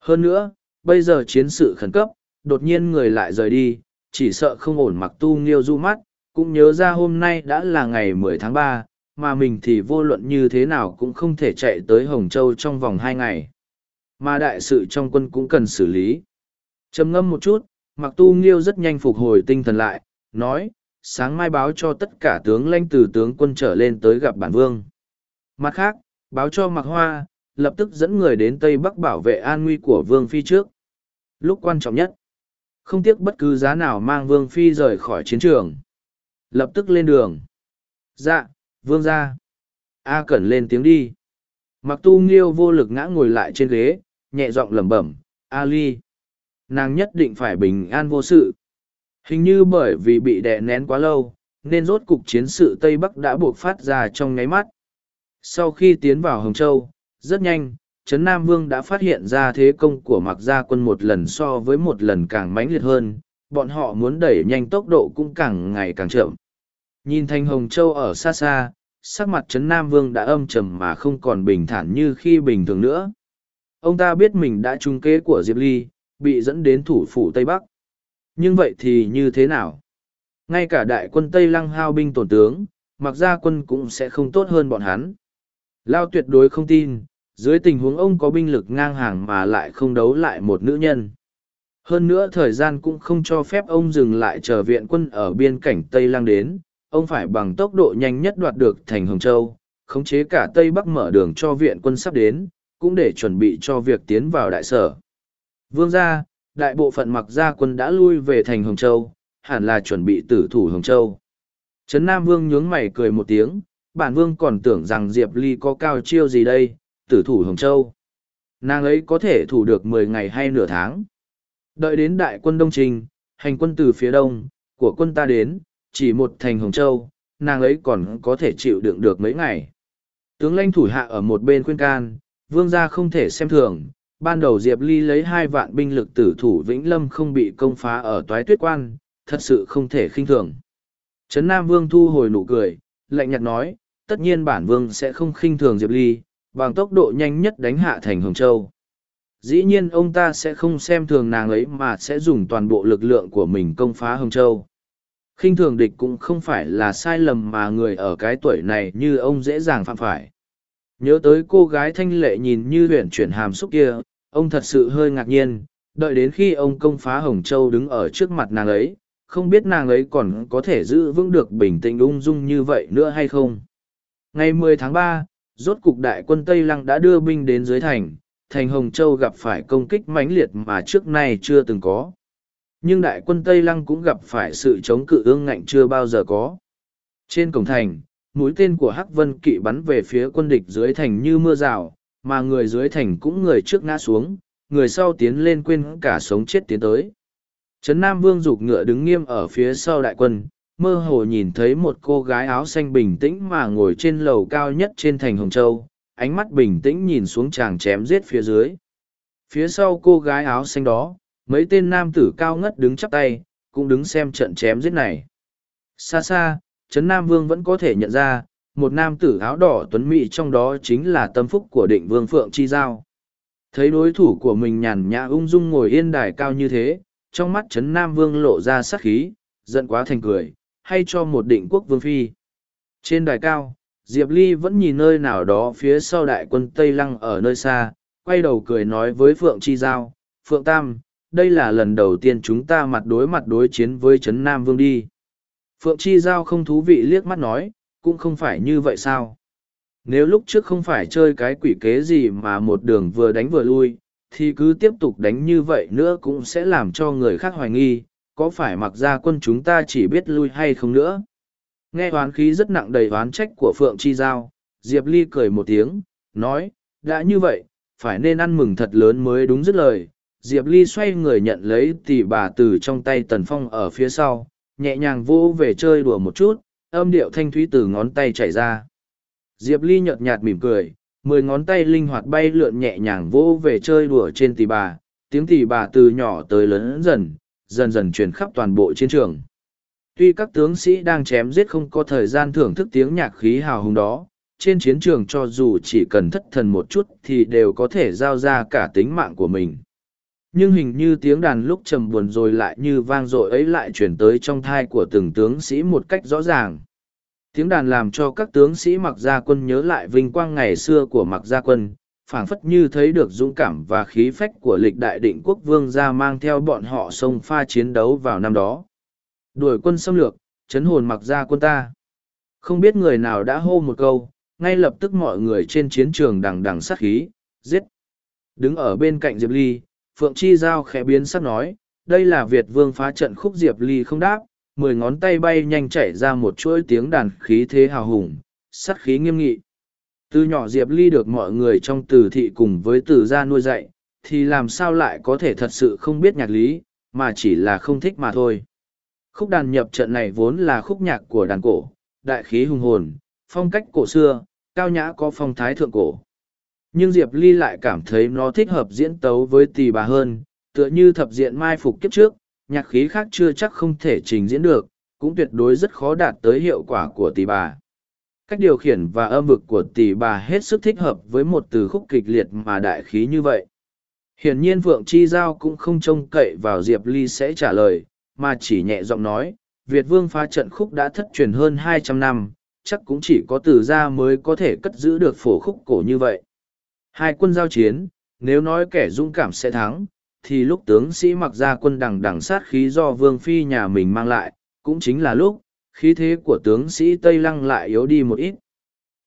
Hơn nữa, bây giờ chiến sự khẩn cấp, đột nhiên người lại rời đi, chỉ sợ không ổn mặc tu nghiêu du mắt, cũng nhớ ra hôm nay đã là ngày mười tháng ba, mà mình thì vô luận như thế nào cũng không thể chạy tới Hồng Châu trong vòng hai ngày. Mà đại sự trong quân cũng cần xử lý. trầm ngâm một chút, mặc tu nghiêu rất nhanh phục hồi tinh thần lại, nói, sáng mai báo cho tất cả tướng lãnh từ tướng quân trở lên tới gặp bản vương. Mặt khác, báo cho mặc hoa, lập tức dẫn người đến Tây Bắc bảo vệ an nguy của vương phi trước. Lúc quan trọng nhất, không tiếc bất cứ giá nào mang vương phi rời khỏi chiến trường. Lập tức lên đường. Dạ, vương ra. A Cẩn lên tiếng đi. Mặc tu nghiêu vô lực ngã ngồi lại trên ghế, nhẹ giọng lẩm bẩm, Ali, Nàng nhất định phải bình an vô sự. Hình như bởi vì bị đè nén quá lâu, nên rốt cục chiến sự Tây Bắc đã buộc phát ra trong ngáy mắt. Sau khi tiến vào Hồng Châu, rất nhanh, Trấn Nam Vương đã phát hiện ra thế công của mặc gia quân một lần so với một lần càng mãnh liệt hơn, bọn họ muốn đẩy nhanh tốc độ cũng càng ngày càng chậm. Nhìn thành Hồng Châu ở xa xa, sắc mặt Trấn Nam Vương đã âm trầm mà không còn bình thản như khi bình thường nữa. Ông ta biết mình đã trúng kế của Diệp Ly, bị dẫn đến thủ phủ Tây Bắc. Nhưng vậy thì như thế nào? Ngay cả đại quân Tây Lăng hao binh tổn tướng, mặc ra quân cũng sẽ không tốt hơn bọn hắn. Lao tuyệt đối không tin, dưới tình huống ông có binh lực ngang hàng mà lại không đấu lại một nữ nhân. Hơn nữa thời gian cũng không cho phép ông dừng lại chờ viện quân ở biên cảnh Tây Lăng đến, ông phải bằng tốc độ nhanh nhất đoạt được thành Hồng Châu, khống chế cả Tây Bắc mở đường cho viện quân sắp đến, cũng để chuẩn bị cho việc tiến vào đại sở. Vương gia, đại bộ phận mặc gia quân đã lui về thành Hồng Châu, hẳn là chuẩn bị tử thủ Hồng Châu. Trấn Nam Vương nhướng mày cười một tiếng, bản Vương còn tưởng rằng Diệp Ly có cao chiêu gì đây, tử thủ Hồng Châu. Nàng ấy có thể thủ được mười ngày hay nửa tháng. Đợi đến đại quân Đông Trình, hành quân từ phía đông, của quân ta đến, chỉ một thành Hồng Châu, nàng ấy còn có thể chịu đựng được mấy ngày. Tướng lãnh thủ hạ ở một bên khuyên can, vương gia không thể xem thường, ban đầu Diệp Ly lấy hai vạn binh lực tử thủ Vĩnh Lâm không bị công phá ở toái tuyết quan, thật sự không thể khinh thường. Trấn Nam Vương thu hồi nụ cười, lạnh nhạt nói, tất nhiên bản vương sẽ không khinh thường Diệp Ly, bằng tốc độ nhanh nhất đánh hạ thành Hồng Châu. Dĩ nhiên ông ta sẽ không xem thường nàng ấy mà sẽ dùng toàn bộ lực lượng của mình công phá Hồng Châu. khinh thường địch cũng không phải là sai lầm mà người ở cái tuổi này như ông dễ dàng phạm phải. Nhớ tới cô gái thanh lệ nhìn như luyện chuyển hàm xúc kia, ông thật sự hơi ngạc nhiên, đợi đến khi ông công phá Hồng Châu đứng ở trước mặt nàng ấy, không biết nàng ấy còn có thể giữ vững được bình tĩnh ung dung như vậy nữa hay không. Ngày 10 tháng 3, rốt cục đại quân Tây Lăng đã đưa binh đến dưới thành, thành Hồng Châu gặp phải công kích mãnh liệt mà trước nay chưa từng có. Nhưng đại quân Tây Lăng cũng gặp phải sự chống cự ương ngạnh chưa bao giờ có. Trên cổng thành, mũi tên của Hắc Vân Kỵ bắn về phía quân địch dưới thành như mưa rào, mà người dưới thành cũng người trước ngã xuống, người sau tiến lên quên cả sống chết tiến tới. Trấn Nam Vương dục ngựa đứng nghiêm ở phía sau đại quân, mơ hồ nhìn thấy một cô gái áo xanh bình tĩnh mà ngồi trên lầu cao nhất trên thành Hồng Châu, ánh mắt bình tĩnh nhìn xuống chàng chém giết phía dưới. Phía sau cô gái áo xanh đó, mấy tên nam tử cao ngất đứng chắp tay, cũng đứng xem trận chém giết này. Xa xa, Trấn Nam Vương vẫn có thể nhận ra, một nam tử áo đỏ tuấn mỹ trong đó chính là tâm phúc của định vương Phượng Chi Giao. Thấy đối thủ của mình nhàn nhã ung dung ngồi yên đài cao như thế, trong mắt Trấn Nam Vương lộ ra sắc khí, giận quá thành cười, hay cho một định quốc vương phi. Trên đài cao, Diệp Ly vẫn nhìn nơi nào đó phía sau đại quân Tây Lăng ở nơi xa, quay đầu cười nói với Phượng Chi Giao, Phượng Tam, đây là lần đầu tiên chúng ta mặt đối mặt đối chiến với Trấn Nam Vương đi. Phượng Chi Giao không thú vị liếc mắt nói, cũng không phải như vậy sao. Nếu lúc trước không phải chơi cái quỷ kế gì mà một đường vừa đánh vừa lui, thì cứ tiếp tục đánh như vậy nữa cũng sẽ làm cho người khác hoài nghi, có phải mặc ra quân chúng ta chỉ biết lui hay không nữa. Nghe hoán khí rất nặng đầy hoán trách của Phượng Chi Giao, Diệp Ly cười một tiếng, nói, đã như vậy, phải nên ăn mừng thật lớn mới đúng dứt lời. Diệp Ly xoay người nhận lấy tỷ bà từ trong tay Tần Phong ở phía sau, nhẹ nhàng vô về chơi đùa một chút, âm điệu thanh thúy từ ngón tay chảy ra. Diệp Ly nhợt nhạt mỉm cười, mười ngón tay linh hoạt bay lượn nhẹ nhàng vô về chơi đùa trên tỷ bà, tiếng tỷ bà từ nhỏ tới lớn dần, dần dần truyền khắp toàn bộ chiến trường. Tuy các tướng sĩ đang chém giết không có thời gian thưởng thức tiếng nhạc khí hào hùng đó, trên chiến trường cho dù chỉ cần thất thần một chút thì đều có thể giao ra cả tính mạng của mình. Nhưng hình như tiếng đàn lúc trầm buồn rồi lại như vang dội ấy lại chuyển tới trong thai của từng tướng sĩ một cách rõ ràng. Tiếng đàn làm cho các tướng sĩ mặc gia quân nhớ lại vinh quang ngày xưa của mặc gia quân, phảng phất như thấy được dũng cảm và khí phách của lịch đại định quốc vương ra mang theo bọn họ sông pha chiến đấu vào năm đó. Đuổi quân xâm lược, chấn hồn mặc gia quân ta. Không biết người nào đã hô một câu, ngay lập tức mọi người trên chiến trường đằng đằng sát khí, giết. Đứng ở bên cạnh Diệp Ly, Phượng Chi Giao khẽ biến sắc nói, đây là Việt vương phá trận khúc Diệp Ly không đáp, mười ngón tay bay nhanh chạy ra một chuỗi tiếng đàn khí thế hào hùng, sắt khí nghiêm nghị. Từ nhỏ Diệp Ly được mọi người trong từ thị cùng với từ gia nuôi dạy, thì làm sao lại có thể thật sự không biết nhạc lý, mà chỉ là không thích mà thôi. Khúc đàn nhập trận này vốn là khúc nhạc của đàn cổ, đại khí hùng hồn, phong cách cổ xưa, cao nhã có phong thái thượng cổ. Nhưng Diệp Ly lại cảm thấy nó thích hợp diễn tấu với tỷ bà hơn, tựa như thập diện mai phục kiếp trước, nhạc khí khác chưa chắc không thể trình diễn được, cũng tuyệt đối rất khó đạt tới hiệu quả của tỷ bà. Cách điều khiển và âm vực của tỷ bà hết sức thích hợp với một từ khúc kịch liệt mà đại khí như vậy. Hiển nhiên Phượng Chi Giao cũng không trông cậy vào Diệp Ly sẽ trả lời, mà chỉ nhẹ giọng nói, Việt Vương phá trận khúc đã thất truyền hơn hai trăm năm, chắc cũng chỉ có từ gia mới có thể cất giữ được phổ khúc cổ như vậy. Hai quân giao chiến, nếu nói kẻ dũng cảm sẽ thắng, thì lúc tướng sĩ mặc ra quân đằng đằng sát khí do vương phi nhà mình mang lại, cũng chính là lúc, khí thế của tướng sĩ Tây Lăng lại yếu đi một ít.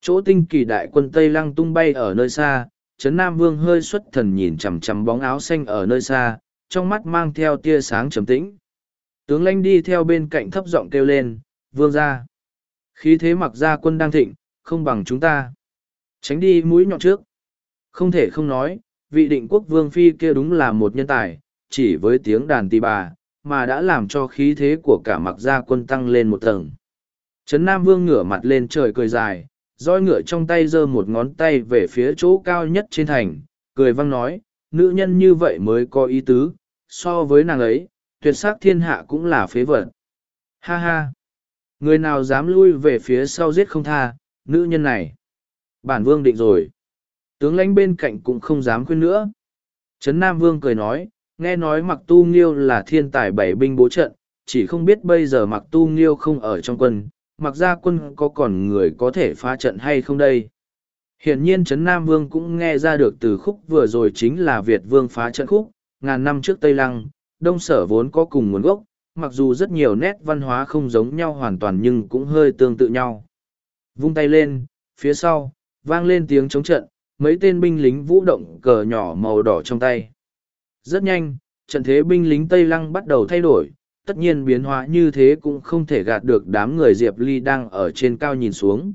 Chỗ tinh kỳ đại quân Tây Lăng tung bay ở nơi xa, Trấn Nam Vương hơi xuất thần nhìn chằm chằm bóng áo xanh ở nơi xa, trong mắt mang theo tia sáng trầm tĩnh. Tướng lãnh đi theo bên cạnh thấp giọng kêu lên, vương ra. Khí thế mặc ra quân đang thịnh, không bằng chúng ta. Tránh đi mũi nhọn trước. Không thể không nói, vị định quốc vương phi kia đúng là một nhân tài, chỉ với tiếng đàn tì bà, mà đã làm cho khí thế của cả mặc gia quân tăng lên một tầng. Trấn Nam Vương ngửa mặt lên trời cười dài, roi ngựa trong tay giơ một ngón tay về phía chỗ cao nhất trên thành, cười văng nói, nữ nhân như vậy mới có ý tứ, so với nàng ấy, tuyệt sắc thiên hạ cũng là phế vật. Ha ha! Người nào dám lui về phía sau giết không tha, nữ nhân này. Bản vương định rồi. Tướng lãnh bên cạnh cũng không dám khuyên nữa. Trấn Nam Vương cười nói, nghe nói mặc tu nghiêu là thiên tài bảy binh bố trận, chỉ không biết bây giờ mặc tu nghiêu không ở trong quân, mặc ra quân có còn người có thể phá trận hay không đây. Hiển nhiên Trấn Nam Vương cũng nghe ra được từ khúc vừa rồi chính là Việt Vương phá trận khúc, ngàn năm trước Tây Lăng, Đông Sở vốn có cùng nguồn gốc, mặc dù rất nhiều nét văn hóa không giống nhau hoàn toàn nhưng cũng hơi tương tự nhau. Vung tay lên, phía sau, vang lên tiếng chống trận, mấy tên binh lính vũ động cờ nhỏ màu đỏ trong tay. Rất nhanh, trận thế binh lính Tây Lăng bắt đầu thay đổi, tất nhiên biến hóa như thế cũng không thể gạt được đám người Diệp Ly đang ở trên cao nhìn xuống.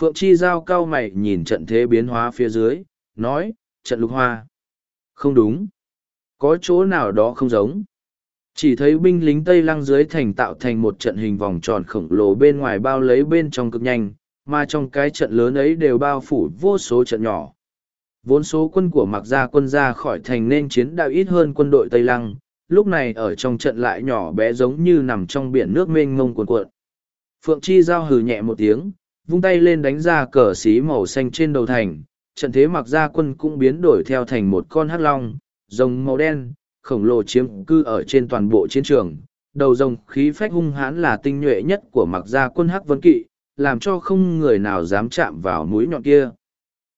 Phượng Chi Giao cao mày nhìn trận thế biến hóa phía dưới, nói, trận lục hoa. Không đúng. Có chỗ nào đó không giống. Chỉ thấy binh lính Tây Lăng dưới thành tạo thành một trận hình vòng tròn khổng lồ bên ngoài bao lấy bên trong cực nhanh, mà trong cái trận lớn ấy đều bao phủ vô số trận nhỏ. Vốn số quân của mặc gia quân ra khỏi thành nên chiến đạo ít hơn quân đội Tây Lăng, lúc này ở trong trận lại nhỏ bé giống như nằm trong biển nước mênh mông cuồn cuộn. Phượng Chi giao hừ nhẹ một tiếng, vung tay lên đánh ra cờ xí màu xanh trên đầu thành, trận thế mặc gia quân cũng biến đổi theo thành một con hắc long, rồng màu đen, khổng lồ chiếm cư ở trên toàn bộ chiến trường. Đầu rồng khí phách hung hãn là tinh nhuệ nhất của mặc gia quân hắc vân kỵ, làm cho không người nào dám chạm vào mũi nhọn kia.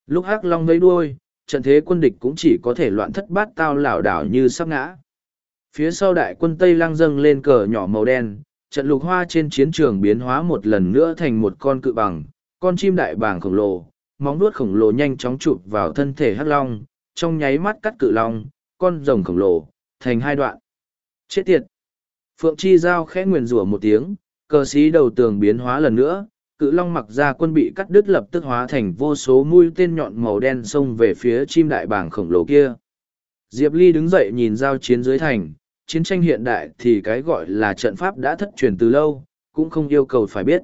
Lúc hắc long vẫy đuôi, trận thế quân địch cũng chỉ có thể loạn thất bát tao lảo đảo như sắp ngã. Phía sau đại quân Tây Lăng dâng lên cờ nhỏ màu đen, trận lục hoa trên chiến trường biến hóa một lần nữa thành một con cự bằng, con chim đại bàng khổng lồ, móng vuốt khổng lồ nhanh chóng chụp vào thân thể hắc long, trong nháy mắt cắt cự long, con rồng khổng lồ, thành hai đoạn. Chết tiệt! Phượng Chi Giao khẽ nguyền rủa một tiếng, cờ xí đầu tường biến hóa lần nữa, cự long mặc ra quân bị cắt đứt lập tức hóa thành vô số mũi tên nhọn màu đen xông về phía chim đại bàng khổng lồ kia. Diệp Ly đứng dậy nhìn giao chiến dưới thành, chiến tranh hiện đại thì cái gọi là trận pháp đã thất truyền từ lâu, cũng không yêu cầu phải biết.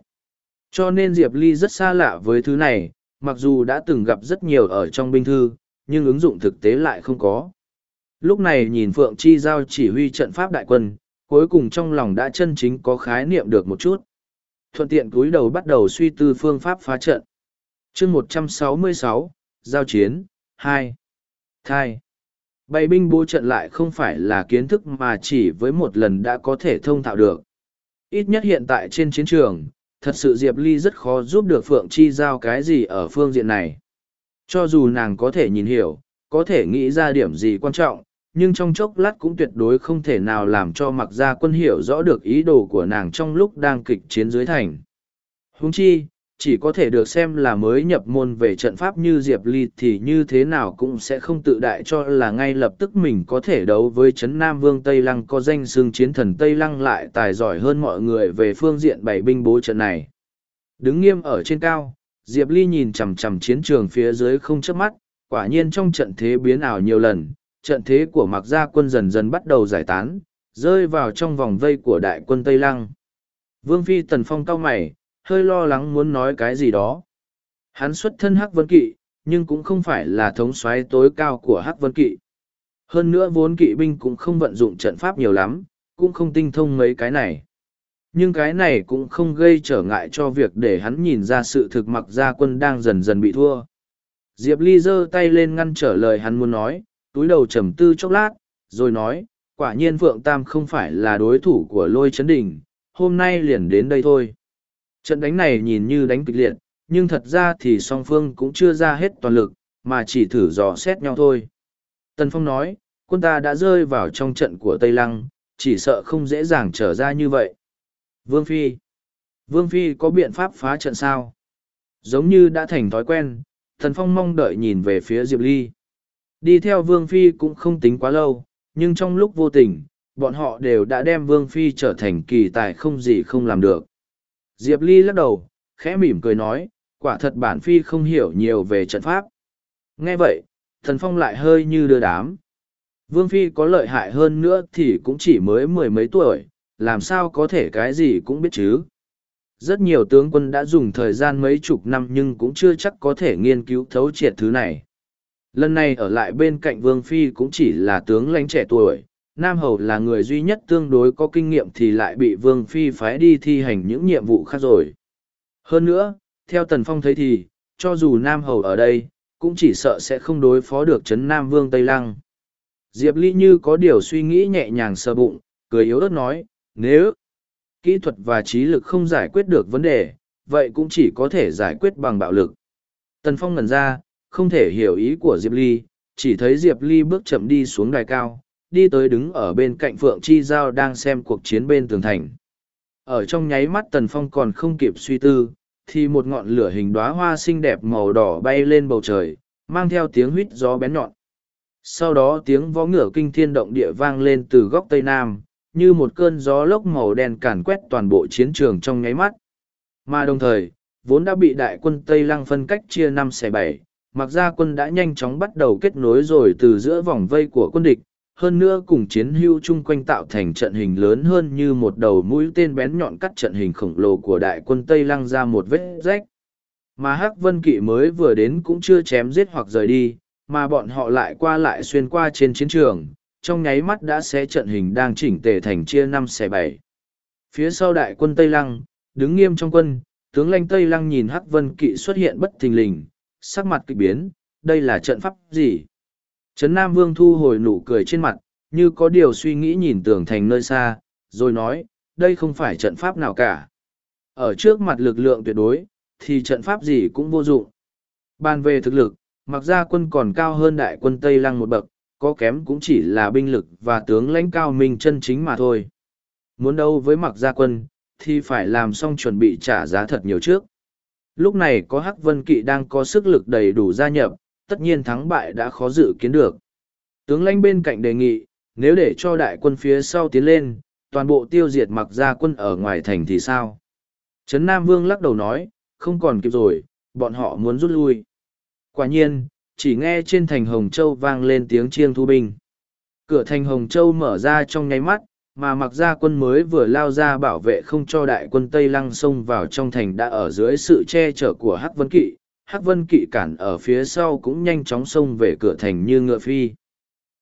Cho nên Diệp Ly rất xa lạ với thứ này, mặc dù đã từng gặp rất nhiều ở trong binh thư, nhưng ứng dụng thực tế lại không có. Lúc này nhìn Phượng Chi Giao chỉ huy trận pháp đại quân, cuối cùng trong lòng đã chân chính có khái niệm được một chút. Thuận tiện cúi đầu bắt đầu suy tư phương pháp phá trận. chương một trăm sáu mươi sáu Giao chiến, hai Thai. Bày binh bố trận lại không phải là kiến thức mà chỉ với một lần đã có thể thông thạo được. Ít nhất hiện tại trên chiến trường, thật sự Diệp Ly rất khó giúp được Phượng Chi Giao cái gì ở phương diện này. Cho dù nàng có thể nhìn hiểu, có thể nghĩ ra điểm gì quan trọng, nhưng trong chốc lát cũng tuyệt đối không thể nào làm cho mặc gia quân hiểu rõ được ý đồ của nàng trong lúc đang kịch chiến dưới thành. Huống chi, chỉ có thể được xem là mới nhập môn về trận pháp như Diệp Ly thì như thế nào cũng sẽ không tự đại cho là ngay lập tức mình có thể đấu với Trấn Nam Vương Tây Lăng có danh xương chiến thần Tây Lăng lại tài giỏi hơn mọi người về phương diện bảy binh bố trận này. Đứng nghiêm ở trên cao, Diệp Ly nhìn chằm chằm chiến trường phía dưới không chớp mắt, quả nhiên trong trận thế biến ảo nhiều lần, trận thế của mặc gia quân dần dần bắt đầu giải tán, rơi vào trong vòng vây của đại quân Tây Lăng. Vương Phi Tần Phong cao mày, hơi lo lắng muốn nói cái gì đó. Hắn xuất thân Hắc Vân Kỵ, nhưng cũng không phải là thống soái tối cao của Hắc Vân Kỵ. Hơn nữa vốn kỵ binh cũng không vận dụng trận pháp nhiều lắm, cũng không tinh thông mấy cái này. Nhưng cái này cũng không gây trở ngại cho việc để hắn nhìn ra sự thực mặc gia quân đang dần dần bị thua. Diệp Ly giơ tay lên ngăn trở lời hắn muốn nói, túi đầu trầm tư chốc lát, rồi nói, quả nhiên Phượng Tam không phải là đối thủ của lôi chấn đỉnh, hôm nay liền đến đây thôi. Trận đánh này nhìn như đánh kịch liệt, nhưng thật ra thì song phương cũng chưa ra hết toàn lực, mà chỉ thử dò xét nhau thôi. Tần Phong nói, quân ta đã rơi vào trong trận của Tây Lăng, chỉ sợ không dễ dàng trở ra như vậy. Vương Phi Vương Phi có biện pháp phá trận sao? Giống như đã thành thói quen, Tần Phong mong đợi nhìn về phía Diệp Ly. Đi theo Vương Phi cũng không tính quá lâu, nhưng trong lúc vô tình, bọn họ đều đã đem Vương Phi trở thành kỳ tài không gì không làm được. Diệp Ly lắc đầu, khẽ mỉm cười nói, quả thật bản Phi không hiểu nhiều về trận pháp. Nghe vậy, thần phong lại hơi như đưa đám. Vương Phi có lợi hại hơn nữa thì cũng chỉ mới mười mấy tuổi, làm sao có thể cái gì cũng biết chứ. Rất nhiều tướng quân đã dùng thời gian mấy chục năm nhưng cũng chưa chắc có thể nghiên cứu thấu triệt thứ này. Lần này ở lại bên cạnh Vương Phi cũng chỉ là tướng lãnh trẻ tuổi, Nam Hầu là người duy nhất tương đối có kinh nghiệm thì lại bị Vương Phi phái đi thi hành những nhiệm vụ khác rồi. Hơn nữa, theo Tần Phong thấy thì, cho dù Nam Hầu ở đây, cũng chỉ sợ sẽ không đối phó được Trấn Nam Vương Tây Lăng. Diệp Ly như có điều suy nghĩ nhẹ nhàng sơ bụng, cười yếu ớt nói, nếu kỹ thuật và trí lực không giải quyết được vấn đề, vậy cũng chỉ có thể giải quyết bằng bạo lực. Tần Phong ngẩn ra, không thể hiểu ý của Diệp Ly, chỉ thấy Diệp Ly bước chậm đi xuống đài cao, đi tới đứng ở bên cạnh Phượng Chi Giao đang xem cuộc chiến bên tường thành. Ở trong nháy mắt Tần Phong còn không kịp suy tư, thì một ngọn lửa hình đóa hoa xinh đẹp màu đỏ bay lên bầu trời, mang theo tiếng huýt gió bén nhọn. Sau đó tiếng vó ngựa kinh thiên động địa vang lên từ góc Tây Nam, như một cơn gió lốc màu đen càn quét toàn bộ chiến trường trong nháy mắt. Mà đồng thời, vốn đã bị đại quân Tây Lăng phân cách chia năm xẻ bảy, mặc ra quân đã nhanh chóng bắt đầu kết nối rồi từ giữa vòng vây của quân địch, hơn nữa cùng chiến hưu chung quanh tạo thành trận hình lớn hơn như một đầu mũi tên bén nhọn cắt trận hình khổng lồ của đại quân Tây Lăng ra một vết rách. Mà Hắc Vân Kỵ mới vừa đến cũng chưa chém giết hoặc rời đi, mà bọn họ lại qua lại xuyên qua trên chiến trường, trong nháy mắt đã xé trận hình đang chỉnh tề thành chia năm xẻ bảy. Phía sau đại quân Tây Lăng, đứng nghiêm trong quân, tướng lãnh Tây Lăng nhìn Hắc Vân Kỵ xuất hiện bất thình lình, sắc mặt kịch biến, đây là trận pháp gì? Trấn Nam Vương thu hồi nụ cười trên mặt, như có điều suy nghĩ nhìn tường thành nơi xa, rồi nói, đây không phải trận pháp nào cả. Ở trước mặt lực lượng tuyệt đối, thì trận pháp gì cũng vô dụng. Bàn về thực lực, mặc ra quân còn cao hơn đại quân Tây Lăng một bậc, có kém cũng chỉ là binh lực và tướng lãnh cao minh chân chính mà thôi. Muốn đâu với mặc gia quân, thì phải làm xong chuẩn bị trả giá thật nhiều trước. Lúc này có Hắc Vân Kỵ đang có sức lực đầy đủ gia nhập, tất nhiên thắng bại đã khó dự kiến được. Tướng lãnh bên cạnh đề nghị, nếu để cho đại quân phía sau tiến lên, toàn bộ tiêu diệt mặc gia quân ở ngoài thành thì sao? Trấn Nam Vương lắc đầu nói, không còn kịp rồi, bọn họ muốn rút lui. Quả nhiên, chỉ nghe trên thành Hồng Châu vang lên tiếng chiêng thu binh. Cửa thành Hồng Châu mở ra trong nháy mắt, mà mặc ra quân mới vừa lao ra bảo vệ không cho đại quân Tây Lăng xông vào trong thành đã ở dưới sự che chở của Hắc Vân Kỵ. Hắc Vân Kỵ cản ở phía sau cũng nhanh chóng xông về cửa thành như ngựa phi.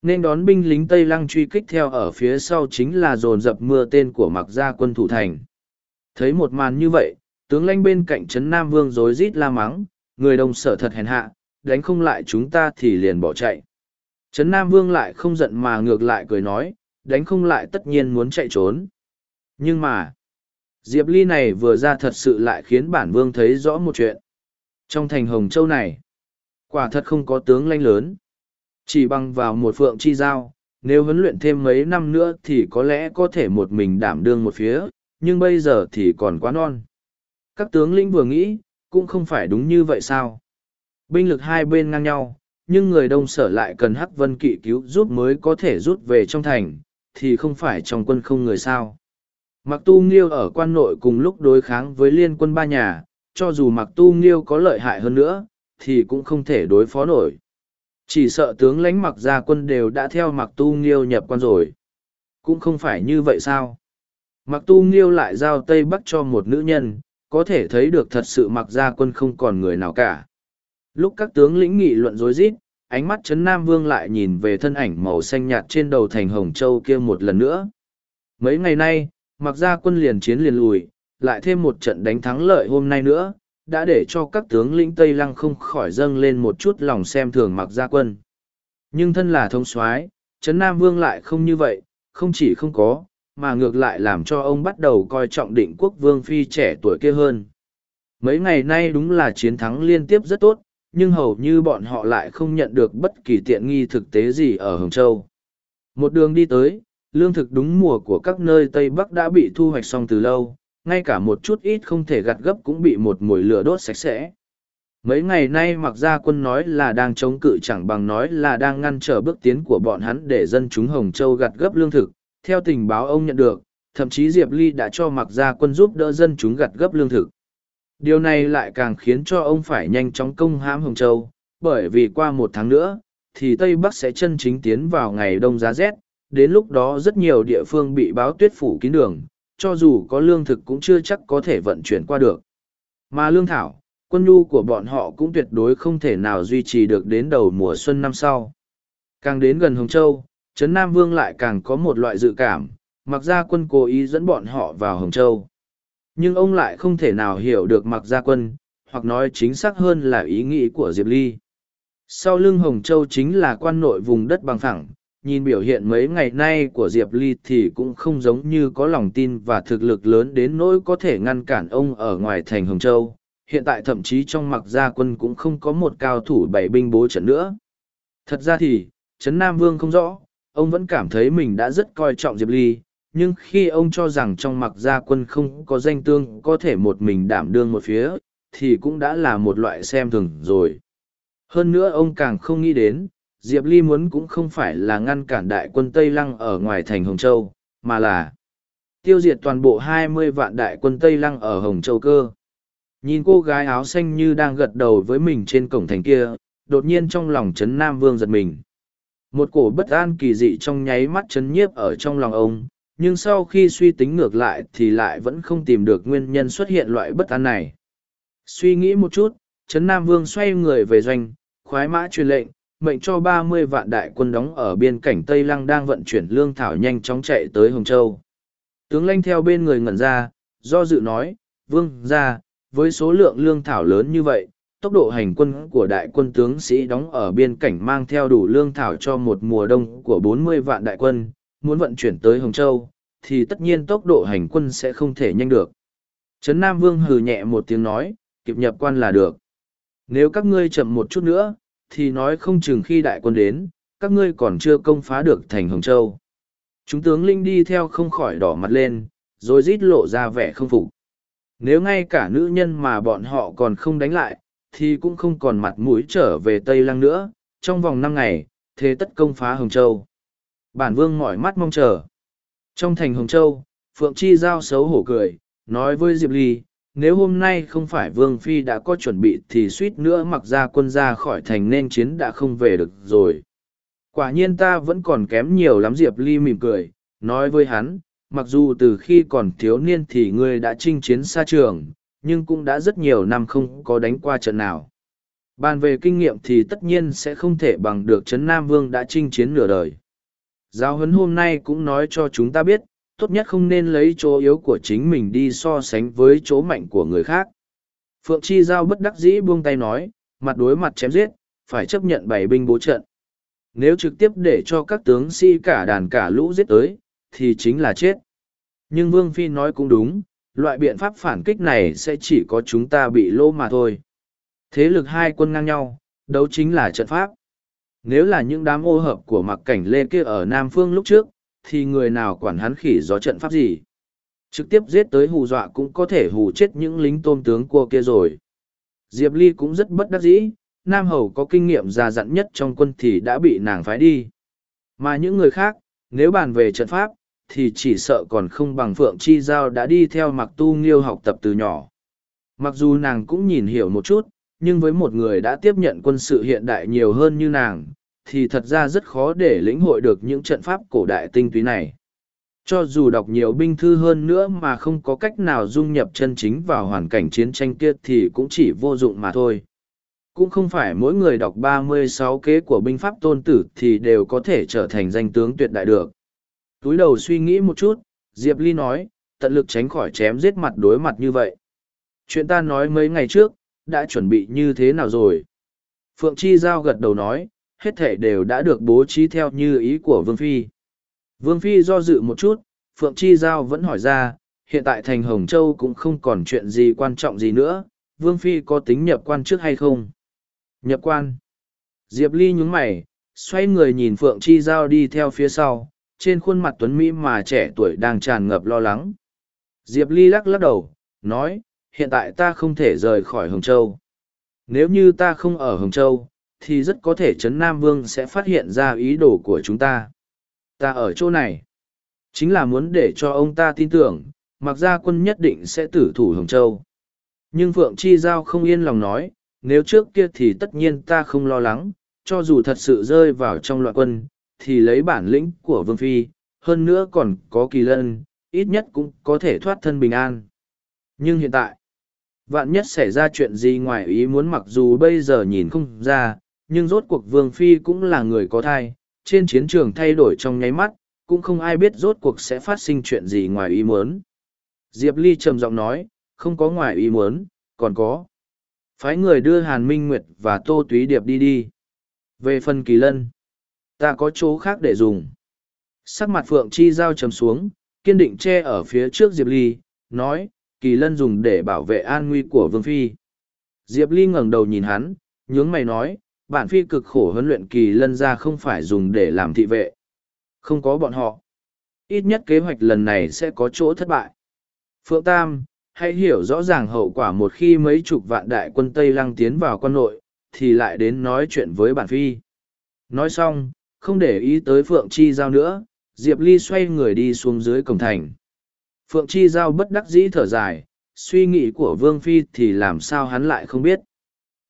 Nên đón binh lính Tây Lăng truy kích theo ở phía sau chính là dồn dập mưa tên của mặc gia quân thủ thành. Thấy một màn như vậy, tướng lãnh bên cạnh trấn Nam Vương rối rít la mắng, người đồng sở thật hèn hạ, đánh không lại chúng ta thì liền bỏ chạy. Trấn Nam Vương lại không giận mà ngược lại cười nói, đánh không lại tất nhiên muốn chạy trốn. Nhưng mà, Diệp Ly này vừa ra thật sự lại khiến bản vương thấy rõ một chuyện. Trong thành Hồng Châu này, quả thật không có tướng lãnh lớn. Chỉ bằng vào một phượng chi giao, nếu huấn luyện thêm mấy năm nữa thì có lẽ có thể một mình đảm đương một phía, nhưng bây giờ thì còn quá non. Các tướng lĩnh vừa nghĩ, cũng không phải đúng như vậy sao. Binh lực hai bên ngang nhau, nhưng người đông sở lại cần hắc vân kỵ cứu giúp mới có thể rút về trong thành, thì không phải trong quân không người sao. Mặc tu nghiêu ở quan nội cùng lúc đối kháng với liên quân ba nhà, cho dù mặc tu nghiêu có lợi hại hơn nữa, thì cũng không thể đối phó nổi. Chỉ sợ tướng lãnh mặc gia quân đều đã theo mặc tu nghiêu nhập quan rồi. Cũng không phải như vậy sao? Mặc tu nghiêu lại giao Tây Bắc cho một nữ nhân, có thể thấy được thật sự mặc gia quân không còn người nào cả. Lúc các tướng lĩnh nghị luận rối rít, ánh mắt Trấn Nam Vương lại nhìn về thân ảnh màu xanh nhạt trên đầu thành Hồng Châu kia một lần nữa. Mấy ngày nay, mặc gia quân liền chiến liền lùi, lại thêm một trận đánh thắng lợi hôm nay nữa, đã để cho các tướng lĩnh Tây Lăng không khỏi dâng lên một chút lòng xem thường mặc gia quân. Nhưng thân là thông soái Trấn Nam Vương lại không như vậy, không chỉ không có, mà ngược lại làm cho ông bắt đầu coi trọng định quốc vương phi trẻ tuổi kia hơn. Mấy ngày nay đúng là chiến thắng liên tiếp rất tốt, nhưng hầu như bọn họ lại không nhận được bất kỳ tiện nghi thực tế gì ở Hồng Châu. Một đường đi tới, lương thực đúng mùa của các nơi Tây Bắc đã bị thu hoạch xong từ lâu, ngay cả một chút ít không thể gặt gấp cũng bị một mùi lửa đốt sạch sẽ. Mấy ngày nay mặc ra quân nói là đang chống cự chẳng bằng nói là đang ngăn trở bước tiến của bọn hắn để dân chúng Hồng Châu gặt gấp lương thực. Theo tình báo ông nhận được, thậm chí Diệp Ly đã cho mặc ra quân giúp đỡ dân chúng gặt gấp lương thực. Điều này lại càng khiến cho ông phải nhanh chóng công hãm Hồng Châu, bởi vì qua một tháng nữa, thì Tây Bắc sẽ chân chính tiến vào ngày đông giá rét, đến lúc đó rất nhiều địa phương bị báo tuyết phủ kín đường, cho dù có lương thực cũng chưa chắc có thể vận chuyển qua được. Mà lương thảo, quân nhu của bọn họ cũng tuyệt đối không thể nào duy trì được đến đầu mùa xuân năm sau. Càng đến gần Hồng Châu, Trấn Nam Vương lại càng có một loại dự cảm, mặc ra quân cố ý dẫn bọn họ vào Hồng Châu. Nhưng ông lại không thể nào hiểu được mặc gia quân, hoặc nói chính xác hơn là ý nghĩ của Diệp Ly. Sau lưng Hồng Châu chính là quan nội vùng đất bằng phẳng, nhìn biểu hiện mấy ngày nay của Diệp Ly thì cũng không giống như có lòng tin và thực lực lớn đến nỗi có thể ngăn cản ông ở ngoài thành Hồng Châu. Hiện tại thậm chí trong mặc gia quân cũng không có một cao thủ bảy binh bố trận nữa. Thật ra thì, Trấn Nam Vương không rõ, ông vẫn cảm thấy mình đã rất coi trọng Diệp Ly, nhưng khi ông cho rằng trong mặc gia quân không có danh tương có thể một mình đảm đương một phía, thì cũng đã là một loại xem thường rồi. Hơn nữa ông càng không nghĩ đến, Diệp Ly muốn cũng không phải là ngăn cản đại quân Tây Lăng ở ngoài thành Hồng Châu, mà là tiêu diệt toàn bộ hai mươi vạn đại quân Tây Lăng ở Hồng Châu cơ. Nhìn cô gái áo xanh như đang gật đầu với mình trên cổng thành kia, đột nhiên trong lòng Trấn Nam Vương giật mình. Một cổ bất an kỳ dị trong nháy mắt chấn nhiếp ở trong lòng ông, nhưng sau khi suy tính ngược lại thì lại vẫn không tìm được nguyên nhân xuất hiện loại bất an này. Suy nghĩ một chút, Trấn Nam Vương xoay người về doanh, khoái mã truyền lệnh, mệnh cho ba mươi vạn đại quân đóng ở biên cảnh Tây Lăng đang vận chuyển lương thảo nhanh chóng chạy tới Hồng Châu. Tướng lanh theo bên người ngẩn ra, do dự nói, Vương ra, với số lượng lương thảo lớn như vậy, tốc độ hành quân của đại quân tướng sĩ đóng ở biên cảnh mang theo đủ lương thảo cho một mùa đông của bốn mươi vạn đại quân, muốn vận chuyển tới Hồng Châu, thì tất nhiên tốc độ hành quân sẽ không thể nhanh được. Trấn Nam Vương hừ nhẹ một tiếng nói, kịp nhập quan là được. Nếu các ngươi chậm một chút nữa, thì nói không chừng khi đại quân đến, các ngươi còn chưa công phá được thành Hồng Châu. Chúng tướng linh đi theo không khỏi đỏ mặt lên, rồi rít lộ ra vẻ không phục. Nếu ngay cả nữ nhân mà bọn họ còn không đánh lại, thì cũng không còn mặt mũi trở về Tây Lăng nữa, trong vòng năm ngày, thế tất công phá Hồng Châu. Bản vương mỏi mắt mong chờ. Trong thành Hồng Châu, Phượng Chi Giao xấu hổ cười, nói với Diệp Ly, nếu hôm nay không phải Vương Phi đã có chuẩn bị thì suýt nữa mặc ra quân ra khỏi thành nên chiến đã không về được rồi. Quả nhiên ta vẫn còn kém nhiều lắm Diệp Ly mỉm cười, nói với hắn, mặc dù từ khi còn thiếu niên thì ngươi đã chinh chiến xa trường, nhưng cũng đã rất nhiều năm không có đánh qua trận nào. Bàn về kinh nghiệm thì tất nhiên sẽ không thể bằng được Trấn Nam Vương đã chinh chiến nửa đời. Giáo huấn hôm nay cũng nói cho chúng ta biết, tốt nhất không nên lấy chỗ yếu của chính mình đi so sánh với chỗ mạnh của người khác. Phượng Chi Giao bất đắc dĩ buông tay nói, mặt đối mặt chém giết, phải chấp nhận bảy binh bố trận. Nếu trực tiếp để cho các tướng sĩ cả đàn cả lũ giết tới, thì chính là chết. Nhưng Vương Phi nói cũng đúng, loại biện pháp phản kích này sẽ chỉ có chúng ta bị lỗ mà thôi. Thế lực hai quân ngang nhau, đấu chính là trận pháp. Nếu là những đám ô hợp của mặc cảnh lê kia ở Nam Phương lúc trước, thì người nào quản hắn khỉ gió trận pháp gì? Trực tiếp giết tới hù dọa cũng có thể hù chết những lính tôm tướng cua kia rồi. Diệp Ly cũng rất bất đắc dĩ, Nam Hầu có kinh nghiệm già dặn nhất trong quân thì đã bị nàng phái đi. Mà những người khác, nếu bàn về trận pháp, thì chỉ sợ còn không bằng Phượng Chi Giao đã đi theo mặc tu nghiêu học tập từ nhỏ. Mặc dù nàng cũng nhìn hiểu một chút, nhưng với một người đã tiếp nhận quân sự hiện đại nhiều hơn như nàng, thì thật ra rất khó để lĩnh hội được những trận pháp cổ đại tinh túy này. Cho dù đọc nhiều binh thư hơn nữa mà không có cách nào dung nhập chân chính vào hoàn cảnh chiến tranh kia thì cũng chỉ vô dụng mà thôi. Cũng không phải mỗi người đọc ba mươi sáu kế của binh pháp tôn tử thì đều có thể trở thành danh tướng tuyệt đại được. Túi đầu suy nghĩ một chút, Diệp Ly nói, tận lực tránh khỏi chém giết mặt đối mặt như vậy. Chuyện ta nói mấy ngày trước, đã chuẩn bị như thế nào rồi? Phượng Chi Giao gật đầu nói, hết thể đều đã được bố trí theo như ý của Vương Phi. Vương Phi do dự một chút, Phượng Chi Giao vẫn hỏi ra, hiện tại thành Hồng Châu cũng không còn chuyện gì quan trọng gì nữa, Vương Phi có tính nhập quan trước hay không? Nhập quan. Diệp Ly nhúng mày, xoay người nhìn Phượng Chi Giao đi theo phía sau, trên khuôn mặt Tuấn Mỹ mà trẻ tuổi đang tràn ngập lo lắng. Diệp Ly lắc lắc đầu, nói, hiện tại ta không thể rời khỏi Hồng Châu. Nếu như ta không ở Hồng Châu, thì rất có thể Trấn Nam Vương sẽ phát hiện ra ý đồ của chúng ta. Ta ở chỗ này, chính là muốn để cho ông ta tin tưởng, mặc ra quân nhất định sẽ tử thủ Hồng Châu. Nhưng Phượng Chi Giao không yên lòng nói, nếu trước kia thì tất nhiên ta không lo lắng, cho dù thật sự rơi vào trong loạn quân, thì lấy bản lĩnh của Vương Phi, hơn nữa còn có kỳ lân, ít nhất cũng có thể thoát thân bình an. Nhưng hiện tại, vạn nhất xảy ra chuyện gì ngoài ý muốn mặc dù bây giờ nhìn không ra, nhưng rốt cuộc Vương Phi cũng là người có thai, trên chiến trường thay đổi trong nháy mắt, cũng không ai biết rốt cuộc sẽ phát sinh chuyện gì ngoài ý muốn. Diệp Ly trầm giọng nói, không có ngoài ý muốn, còn có. Phái người đưa Hàn Minh Nguyệt và Tô Túy Điệp đi đi. Về phần kỳ lân, ta có chỗ khác để dùng. Sắc mặt Phượng Chi Giao trầm xuống, kiên định che ở phía trước Diệp Ly, nói, kỳ lân dùng để bảo vệ an nguy của Vương Phi. Diệp Ly ngẩng đầu nhìn hắn, nhướng mày nói, bản phi cực khổ huấn luyện kỳ lân ra không phải dùng để làm thị vệ. Không có bọn họ. Ít nhất kế hoạch lần này sẽ có chỗ thất bại. Phượng Tam, hãy hiểu rõ ràng hậu quả một khi mấy chục vạn đại quân Tây Lăng tiến vào quân nội, thì lại đến nói chuyện với bản phi. Nói xong, không để ý tới Phượng Chi Giao nữa, Diệp Ly xoay người đi xuống dưới cổng thành. Phượng Chi Giao bất đắc dĩ thở dài, suy nghĩ của Vương Phi thì làm sao hắn lại không biết.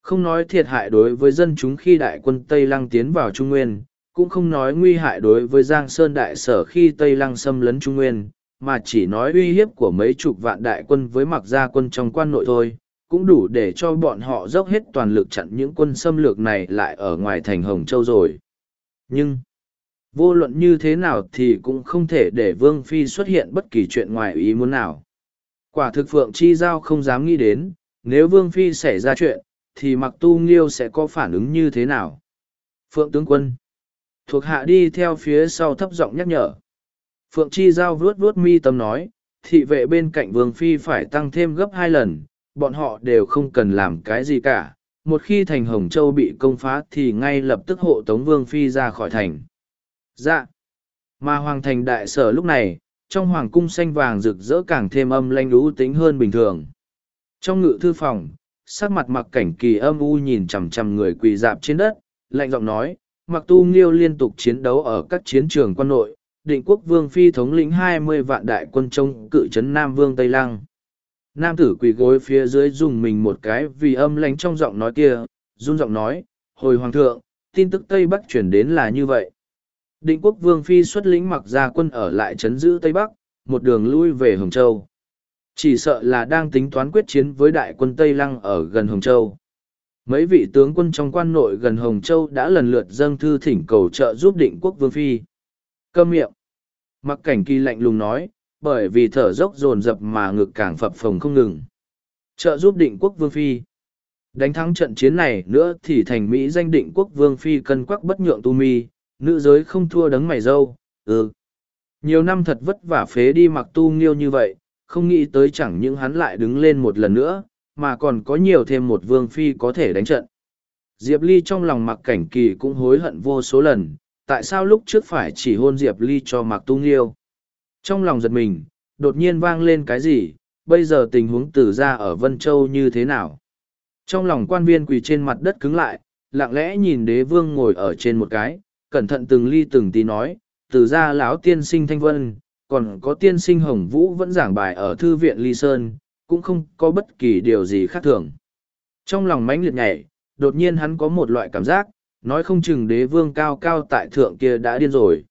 Không nói thiệt hại đối với dân chúng khi đại quân Tây Lăng tiến vào Trung Nguyên, cũng không nói nguy hại đối với Giang Sơn Đại Sở khi Tây Lăng xâm lấn Trung Nguyên, mà chỉ nói uy hiếp của mấy chục vạn đại quân với mặc gia quân trong quan nội thôi, cũng đủ để cho bọn họ dốc hết toàn lực chặn những quân xâm lược này lại ở ngoài thành Hồng Châu rồi. Nhưng, vô luận như thế nào thì cũng không thể để Vương Phi xuất hiện bất kỳ chuyện ngoài ý muốn nào. Quả thực Phượng Chi Giao không dám nghĩ đến, nếu Vương Phi xảy ra chuyện, thì mặc tu nghiêu sẽ có phản ứng như thế nào? Phượng tướng quân. Thuộc hạ đi theo phía sau thấp giọng nhắc nhở. Phượng chi giao vuốt vuốt mi tâm nói thị vệ bên cạnh vương phi phải tăng thêm gấp hai lần bọn họ đều không cần làm cái gì cả. Một khi thành hồng châu bị công phá thì ngay lập tức hộ tống vương phi ra khỏi thành dạ mà hoàng thành đại sở lúc này trong hoàng cung xanh vàng rực rỡ càng thêm âm lanh lũ tính hơn bình thường trong ngự thư phòng sắc mặt mặc cảnh kỳ âm u nhìn chằm chằm người quỳ dạp trên đất, lạnh giọng nói, mặc tu nghiêu liên tục chiến đấu ở các chiến trường quân nội, định quốc vương phi thống lĩnh hai mươi vạn đại quân trông cự trấn Nam Vương Tây Lăng. Nam tử quỳ gối phía dưới dùng mình một cái vì âm lánh trong giọng nói kia, run giọng nói, hồi hoàng thượng, tin tức Tây Bắc chuyển đến là như vậy. Định quốc vương phi xuất lĩnh mặc gia quân ở lại trấn giữ Tây Bắc, một đường lui về Hồng Châu. Chỉ sợ là đang tính toán quyết chiến với đại quân Tây Lăng ở gần Hồng Châu. Mấy vị tướng quân trong quan nội gần Hồng Châu đã lần lượt dâng thư thỉnh cầu trợ giúp định quốc vương phi. Câm miệng. Mặc cảnh kỳ lạnh lùng nói, bởi vì thở dốc dồn dập mà ngực càng phập phồng không ngừng. Trợ giúp định quốc vương phi. Đánh thắng trận chiến này nữa thì thành Mỹ danh định quốc vương phi cân quắc bất nhượng tu mi, nữ giới không thua đấng mày dâu, ừ. Nhiều năm thật vất vả phế đi mặc tu nghiêu như vậy, không nghĩ tới chẳng những hắn lại đứng lên một lần nữa, mà còn có nhiều thêm một vương phi có thể đánh trận. Diệp Ly trong lòng mặc cảnh kỳ cũng hối hận vô số lần, tại sao lúc trước phải chỉ hôn Diệp Ly cho mặc tu nghiêu. Trong lòng giật mình, đột nhiên vang lên cái gì, bây giờ tình huống tử ra ở Vân Châu như thế nào. Trong lòng quan viên quỳ trên mặt đất cứng lại, lặng lẽ nhìn đế vương ngồi ở trên một cái, cẩn thận từng ly từng tí nói, từ ra lão tiên sinh thanh vân, còn có tiên sinh hồng vũ vẫn giảng bài ở thư viện ly sơn, cũng không có bất kỳ điều gì khác thường. Trong lòng mãnh liệt nhảy, đột nhiên hắn có một loại cảm giác, nói không chừng đế vương cao cao tại thượng kia đã điên rồi.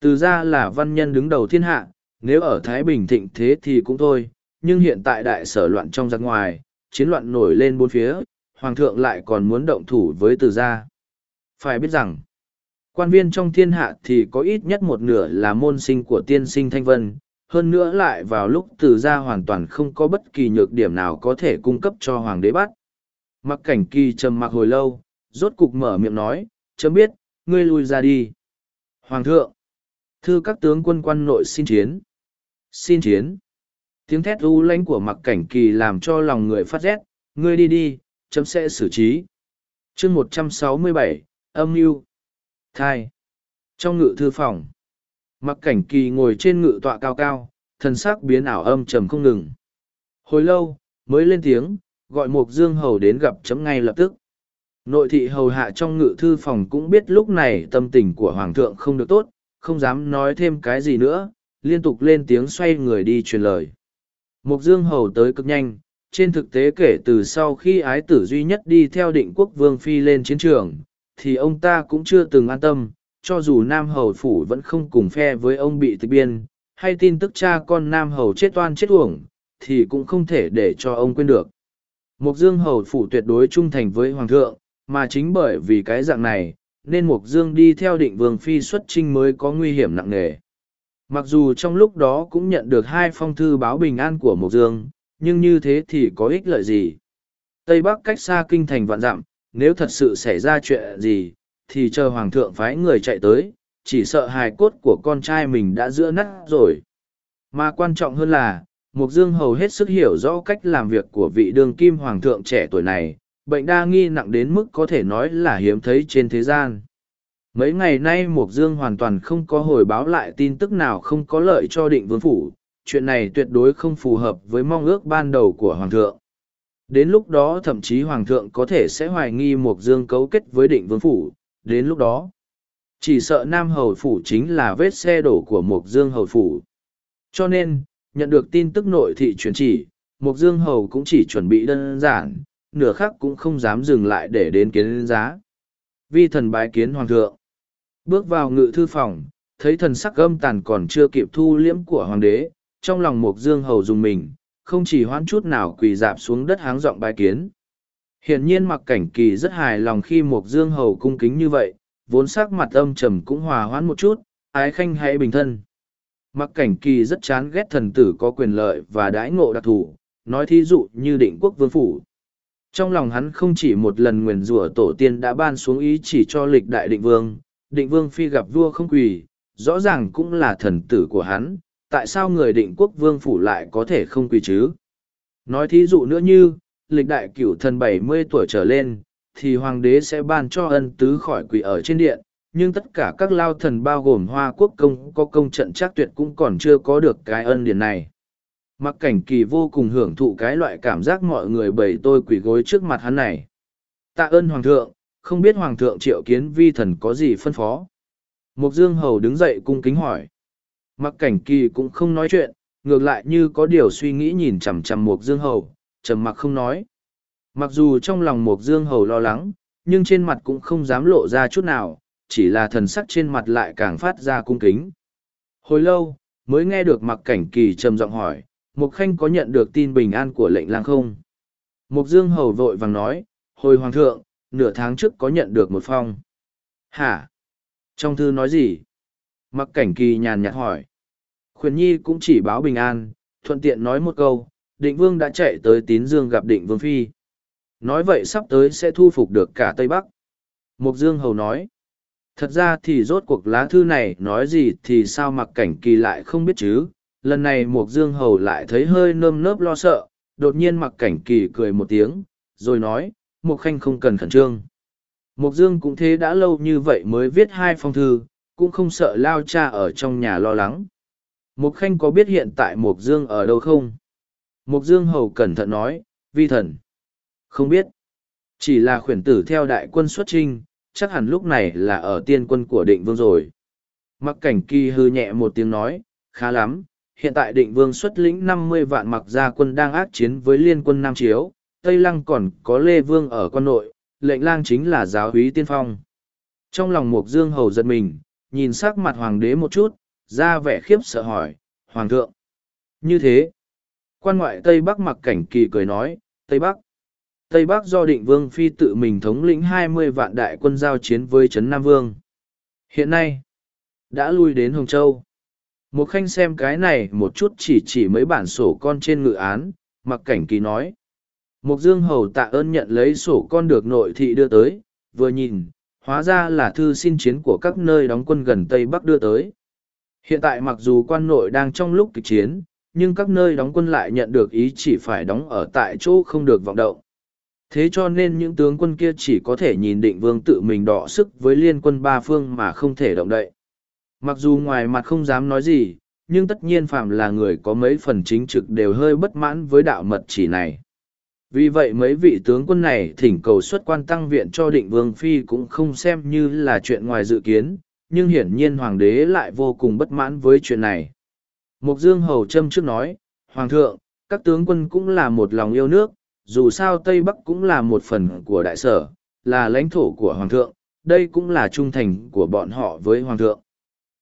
Từ ra là văn nhân đứng đầu thiên hạ, nếu ở Thái Bình thịnh thế thì cũng thôi, nhưng hiện tại đại sở loạn trong giặc ngoài, chiến loạn nổi lên bốn phía, hoàng thượng lại còn muốn động thủ với từ gia. Phải biết rằng, quan viên trong thiên hạ thì có ít nhất một nửa là môn sinh của tiên sinh Thanh Vân, hơn nữa lại vào lúc từ gia hoàn toàn không có bất kỳ nhược điểm nào có thể cung cấp cho hoàng đế bắt. Mặc cảnh kỳ trầm mặc hồi lâu, rốt cục mở miệng nói, chấm biết, ngươi lui ra đi. Hoàng thượng, thư các tướng quân quan nội xin chiến. Xin chiến tiếng thét u lánh của mặc cảnh kỳ làm cho lòng người phát rét ngươi đi đi chấm sẽ xử trí chương một trăm sáu mươi bảy âm mưu thai. Trong ngự thư phòng mặc cảnh kỳ ngồi trên ngự tọa cao cao thần sắc biến ảo âm trầm không ngừng. Hồi lâu mới lên tiếng gọi mục dương hầu đến gặp chấm ngay lập tức. Nội thị hầu hạ trong ngự thư phòng cũng biết lúc này tâm tình của hoàng thượng không được tốt không dám nói thêm cái gì nữa liên tục lên tiếng xoay người đi truyền lời. Mục Dương Hầu tới cực nhanh, trên thực tế kể từ sau khi ái tử duy nhất đi theo định quốc vương phi lên chiến trường, thì ông ta cũng chưa từng an tâm, cho dù Nam Hầu Phủ vẫn không cùng phe với ông bị tịch biên, hay tin tức cha con Nam Hầu chết oan chết uổng, thì cũng không thể để cho ông quên được. Mục Dương Hầu Phủ tuyệt đối trung thành với Hoàng thượng, mà chính bởi vì cái dạng này, nên Mục Dương đi theo định vương phi xuất trinh mới có nguy hiểm nặng nề. Mặc dù trong lúc đó cũng nhận được hai phong thư báo bình an của Mộc Dương, nhưng như thế thì có ích lợi gì? Tây Bắc cách xa kinh thành vạn dặm, nếu thật sự xảy ra chuyện gì, thì chờ Hoàng thượng phái người chạy tới, chỉ sợ hài cốt của con trai mình đã giữa nát rồi. Mà quan trọng hơn là, Mục Dương hầu hết sức hiểu rõ cách làm việc của vị đường kim hoàng thượng trẻ tuổi này, bệnh đa nghi nặng đến mức có thể nói là hiếm thấy trên thế gian. Mấy ngày nay Mục Dương hoàn toàn không có hồi báo lại tin tức nào không có lợi cho định vương phủ, chuyện này tuyệt đối không phù hợp với mong ước ban đầu của Hoàng thượng. Đến lúc đó thậm chí Hoàng thượng có thể sẽ hoài nghi Mục Dương cấu kết với định vương phủ, đến lúc đó. Chỉ sợ Nam Hầu Phủ chính là vết xe đổ của Mục Dương Hầu Phủ. Cho nên, nhận được tin tức nội thị truyền chỉ, Mục Dương Hầu cũng chỉ chuẩn bị đơn giản, nửa khắc cũng không dám dừng lại để đến kiến giá. Vi thần bái kiến Hoàng thượng. Bước vào ngự thư phòng, thấy thần sắc âm tàn còn chưa kịp thu liễm của hoàng đế, trong lòng mục dương hầu dùng mình, không chỉ hoãn chút nào quỳ dạp xuống đất háng giọng bài kiến. Hiển nhiên mặc cảnh kỳ rất hài lòng khi mục dương hầu cung kính như vậy, vốn sắc mặt âm trầm cũng hòa hoãn một chút, ái khanh hãy bình thân. Mặc cảnh kỳ rất chán ghét thần tử có quyền lợi và đãi ngộ đặc thù, nói thí dụ như định quốc vương phủ. Trong lòng hắn không chỉ một lần nguyền rủa tổ tiên đã ban xuống ý chỉ cho lịch đại định vương, định vương phi gặp vua không quỳ, rõ ràng cũng là thần tử của hắn, tại sao người định quốc vương phủ lại có thể không quỳ chứ? Nói thí dụ nữa như, lịch đại cửu thần bảy mươi tuổi trở lên, thì hoàng đế sẽ ban cho ân tứ khỏi quỳ ở trên điện, nhưng tất cả các lao thần bao gồm hoa quốc công có công trận chắc tuyệt cũng còn chưa có được cái ân điển này. mặc cảnh kỳ vô cùng hưởng thụ cái loại cảm giác mọi người bầy tôi quỳ gối trước mặt hắn này tạ ơn hoàng thượng không biết hoàng thượng triệu kiến vi thần có gì phân phó mục dương hầu đứng dậy cung kính hỏi mặc cảnh kỳ cũng không nói chuyện, ngược lại như có điều suy nghĩ nhìn chằm chằm mục dương hầu, trầm mặc không nói. Mặc dù trong lòng mục dương hầu lo lắng, nhưng trên mặt cũng không dám lộ ra chút nào, chỉ là thần sắc trên mặt lại càng phát ra cung kính. Hồi lâu, mới nghe được mặc cảnh kỳ trầm giọng hỏi mục khanh có nhận được tin bình an của lệnh lang không? Mục dương hầu vội vàng nói, hồi hoàng thượng, nửa tháng trước có nhận được một phong. Hả? Trong thư nói gì? Mặc cảnh kỳ nhàn nhạt hỏi khuyển nhi cũng chỉ báo bình an, thuận tiện nói một câu, định vương đã chạy tới tín dương gặp định vương phi. Nói vậy sắp tới sẽ thu phục được cả tây bắc. Mục dương hầu nói, thật ra thì rốt cuộc lá thư này nói gì thì sao mặc cảnh kỳ lại không biết chứ? Lần này mục dương hầu lại thấy hơi nơm nớp lo sợ, đột nhiên mặc cảnh kỳ cười một tiếng, rồi nói, mục khanh không cần khẩn trương. Mục dương cũng thế đã lâu như vậy mới viết hai phong thư, cũng không sợ lao cha ở trong nhà lo lắng mục khanh có biết hiện tại mục dương ở đâu không mục dương hầu cẩn thận nói vi thần không biết chỉ là khuyển tử theo đại quân xuất trinh chắc hẳn lúc này là ở tiên quân của định vương rồi. Mặc cảnh kỳ hư nhẹ một tiếng nói, khá lắm, hiện tại định vương xuất lĩnh năm mươi vạn mặc gia quân đang ác chiến với liên quân Nam Chiếu, Tây Lăng còn có Lê Vương ở quân nội, lệnh lang chính là giáo úy tiên phong. Trong lòng Mục Dương Hầu giật mình, nhìn sắc mặt hoàng đế một chút, ra vẻ khiếp sợ hỏi, Hoàng thượng. Như thế, quan ngoại Tây Bắc mặc cảnh kỳ cười nói, Tây Bắc. Tây Bắc do định vương phi tự mình thống lĩnh hai mươi vạn đại quân giao chiến với Trấn Nam Vương. Hiện nay, đã lui đến Hồng Châu. Một khanh xem cái này một chút chỉ chỉ mấy bản sổ con trên ngự án, mặc cảnh kỳ nói. Mục Dương Hầu tạ ơn nhận lấy sổ con được nội thị đưa tới, vừa nhìn, hóa ra là thư xin chiến của các nơi đóng quân gần Tây Bắc đưa tới. Hiện tại mặc dù quan nội đang trong lúc kịch chiến, nhưng các nơi đóng quân lại nhận được ý chỉ phải đóng ở tại chỗ không được vọng động. Thế cho nên những tướng quân kia chỉ có thể nhìn định vương tự mình đọ sức với liên quân ba phương mà không thể động đậy. Mặc dù ngoài mặt không dám nói gì, nhưng tất nhiên phạm là người có mấy phần chính trực đều hơi bất mãn với đạo mật chỉ này. Vì vậy mấy vị tướng quân này thỉnh cầu xuất quan tăng viện cho định vương phi cũng không xem như là chuyện ngoài dự kiến, nhưng hiển nhiên hoàng đế lại vô cùng bất mãn với chuyện này. Mục Dương Hầu Trâm trước nói, Hoàng thượng, các tướng quân cũng là một lòng yêu nước, dù sao Tây Bắc cũng là một phần của đại sở, là lãnh thổ của Hoàng thượng, đây cũng là trung thành của bọn họ với Hoàng thượng.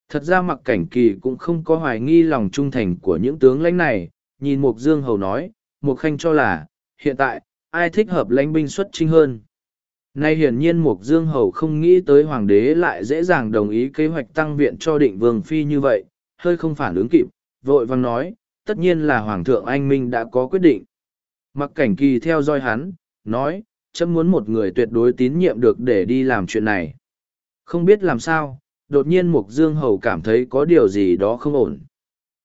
Thật ra mặc cảnh kỳ cũng không có hoài nghi lòng trung thành của những tướng lãnh này, nhìn Mục Dương Hầu nói, Mục Khanh cho là, hiện tại, ai thích hợp lãnh binh xuất trinh hơn. Nay hiển nhiên Mục Dương Hầu không nghĩ tới Hoàng đế lại dễ dàng đồng ý kế hoạch tăng viện cho định vương phi như vậy, hơi không phản ứng kịp, vội vang nói, tất nhiên là Hoàng thượng Anh Minh đã có quyết định. Mặc cảnh kỳ theo dõi hắn, nói, chấm muốn một người tuyệt đối tín nhiệm được để đi làm chuyện này. Không biết làm sao, đột nhiên Mục Dương Hầu cảm thấy có điều gì đó không ổn.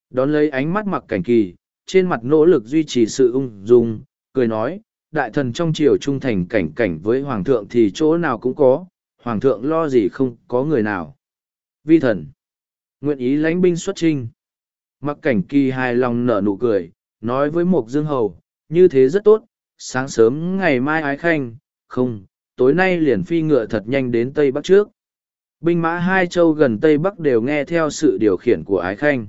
Đón lấy ánh mắt mặc cảnh kỳ, trên mặt nỗ lực duy trì sự ung dung, cười nói, đại thần trong triều trung thành cảnh cảnh với hoàng thượng thì chỗ nào cũng có, hoàng thượng lo gì không có người nào. Vi thần, nguyện ý lãnh binh xuất trinh. Mặc cảnh kỳ hài lòng nở nụ cười, nói với Mục Dương Hầu, như thế rất tốt, sáng sớm ngày mai ái khanh, không, tối nay liền phi ngựa thật nhanh đến Tây Bắc trước. Binh mã hai châu gần Tây Bắc đều nghe theo sự điều khiển của ái khanh.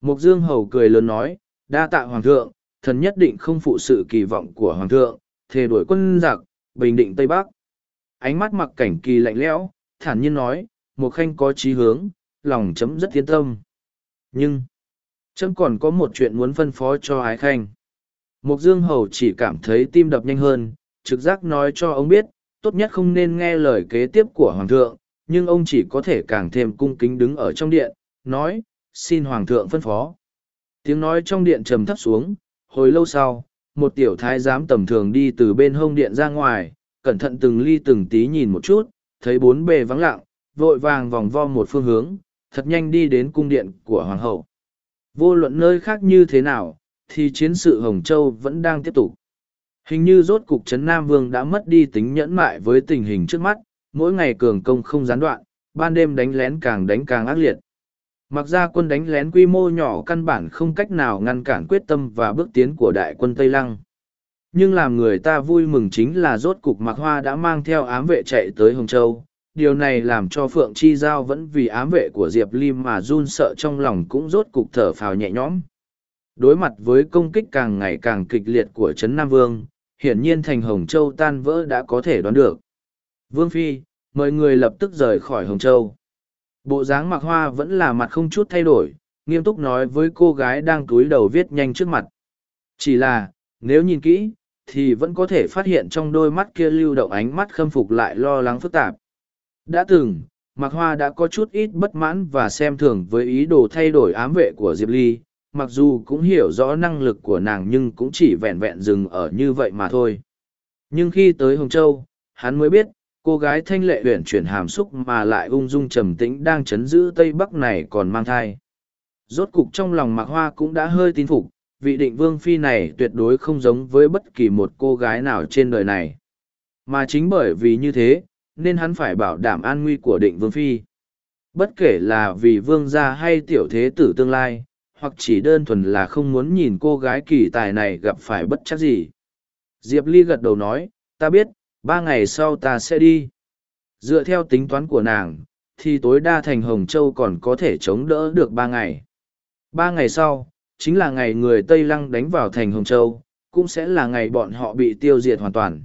Mục Dương Hầu cười lớn nói, đa tạ Hoàng thượng, thần nhất định không phụ sự kỳ vọng của Hoàng thượng, thề đuổi quân giặc, bình định Tây Bắc. Ánh mắt mặc cảnh kỳ lạnh lẽo, thản nhiên nói, một Khanh có chí hướng, lòng chấm rất tiến tâm. Nhưng, chấm còn có một chuyện muốn phân phó cho ái khanh. Mục Dương Hầu chỉ cảm thấy tim đập nhanh hơn, trực giác nói cho ông biết, tốt nhất không nên nghe lời kế tiếp của Hoàng thượng, nhưng ông chỉ có thể càng thêm cung kính đứng ở trong điện, nói, xin Hoàng thượng phân phó. Tiếng nói trong điện trầm thấp xuống, hồi lâu sau, một tiểu thái giám tầm thường đi từ bên hông điện ra ngoài, cẩn thận từng ly từng tí nhìn một chút, thấy bốn bề vắng lặng, vội vàng vòng vo một phương hướng, thật nhanh đi đến cung điện của Hoàng hậu. Vô luận nơi khác như thế nào, thì chiến sự Hồng Châu vẫn đang tiếp tục. Hình như rốt cục Trấn Nam Vương đã mất đi tính nhẫn mại với tình hình trước mắt, mỗi ngày cường công không gián đoạn, ban đêm đánh lén càng đánh càng ác liệt. Mặc ra quân đánh lén quy mô nhỏ căn bản không cách nào ngăn cản quyết tâm và bước tiến của đại quân Tây Lăng. Nhưng làm người ta vui mừng chính là rốt cục Mạc Hoa đã mang theo ám vệ chạy tới Hồng Châu. Điều này làm cho Phượng Chi Giao vẫn vì ám vệ của Diệp Lim mà run sợ trong lòng cũng rốt cục thở phào nhẹ nhõm. Đối mặt với công kích càng ngày càng kịch liệt của Trấn Nam Vương, hiển nhiên thành Hồng Châu tan vỡ đã có thể đoán được. Vương Phi, mời người lập tức rời khỏi Hồng Châu. Bộ dáng mặc hoa vẫn là mặt không chút thay đổi, nghiêm túc nói với cô gái đang túi đầu viết nhanh trước mặt. Chỉ là, nếu nhìn kỹ, thì vẫn có thể phát hiện trong đôi mắt kia lưu động ánh mắt khâm phục lại lo lắng phức tạp. Đã từng, Mạc Hoa đã có chút ít bất mãn và xem thường với ý đồ thay đổi ám vệ của Diệp Ly, mặc dù cũng hiểu rõ năng lực của nàng nhưng cũng chỉ vẹn vẹn dừng ở như vậy mà thôi. Nhưng khi tới Hồng Châu, hắn mới biết, cô gái thanh lệ uyển chuyển hàm xúc mà lại ung dung trầm tĩnh đang chấn giữ Tây Bắc này còn mang thai. Rốt cục trong lòng Mạc Hoa cũng đã hơi tin phục, vị định vương phi này tuyệt đối không giống với bất kỳ một cô gái nào trên đời này. Mà chính bởi vì như thế, nên hắn phải bảo đảm an nguy của định vương phi. Bất kể là vì vương gia hay tiểu thế tử tương lai, hoặc chỉ đơn thuần là không muốn nhìn cô gái kỳ tài này gặp phải bất chắc gì. Diệp Ly gật đầu nói, ta biết, ba ngày sau ta sẽ đi. Dựa theo tính toán của nàng, thì tối đa thành Hồng Châu còn có thể chống đỡ được ba ngày. Ba ngày sau, chính là ngày người Tây Lăng đánh vào thành Hồng Châu, cũng sẽ là ngày bọn họ bị tiêu diệt hoàn toàn.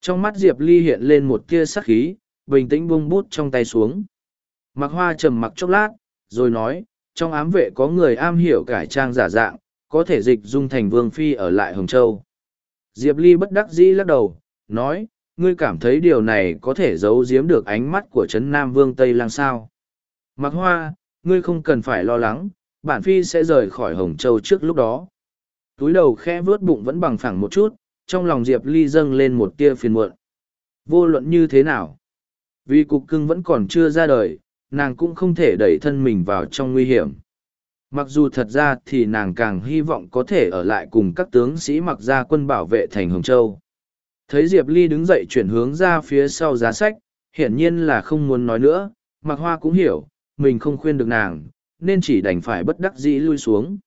Trong mắt Diệp Ly hiện lên một tia sắc khí, bình tĩnh buông bút trong tay xuống. Mặc hoa trầm mặc chốc lát, rồi nói, trong ám vệ có người am hiểu cải trang giả dạng, có thể dịch dung thành vương phi ở lại Hồng Châu. Diệp Ly bất đắc dĩ lắc đầu, nói, ngươi cảm thấy điều này có thể giấu giếm được ánh mắt của Trấn Nam Vương Tây Lang sao. Mặc hoa, ngươi không cần phải lo lắng, bản phi sẽ rời khỏi Hồng Châu trước lúc đó. Túi đầu khe vớt bụng vẫn bằng phẳng một chút, trong lòng Diệp Ly dâng lên một tia phiền muộn. Vô luận như thế nào? Vì cục cưng vẫn còn chưa ra đời, nàng cũng không thể đẩy thân mình vào trong nguy hiểm. Mặc dù thật ra thì nàng càng hy vọng có thể ở lại cùng các tướng sĩ mặc gia quân bảo vệ thành Hồng Châu. Thấy Diệp Ly đứng dậy chuyển hướng ra phía sau giá sách, hiển nhiên là không muốn nói nữa, Mạc Hoa cũng hiểu, mình không khuyên được nàng, nên chỉ đành phải bất đắc dĩ lui xuống.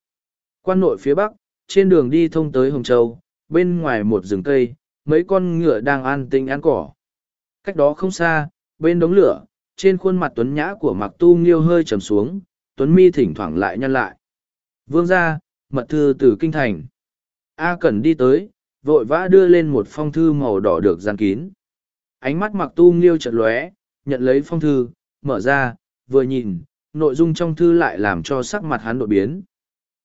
Quan nội phía bắc, trên đường đi thông tới Hồng Châu, bên ngoài một rừng cây, mấy con ngựa đang an tinh ăn cỏ. Cách đó không xa, bên đống lửa, trên khuôn mặt tuấn nhã của Mạc Tu Nghiêu hơi trầm xuống, tuấn mi thỉnh thoảng lại nhăn lại. Vương ra, mật thư từ kinh thành. A Cẩn đi tới, vội vã đưa lên một phong thư màu đỏ được gian kín. Ánh mắt Mạc Tu Nghiêu chợt lóe, nhận lấy phong thư, mở ra, vừa nhìn, nội dung trong thư lại làm cho sắc mặt hắn đổi biến.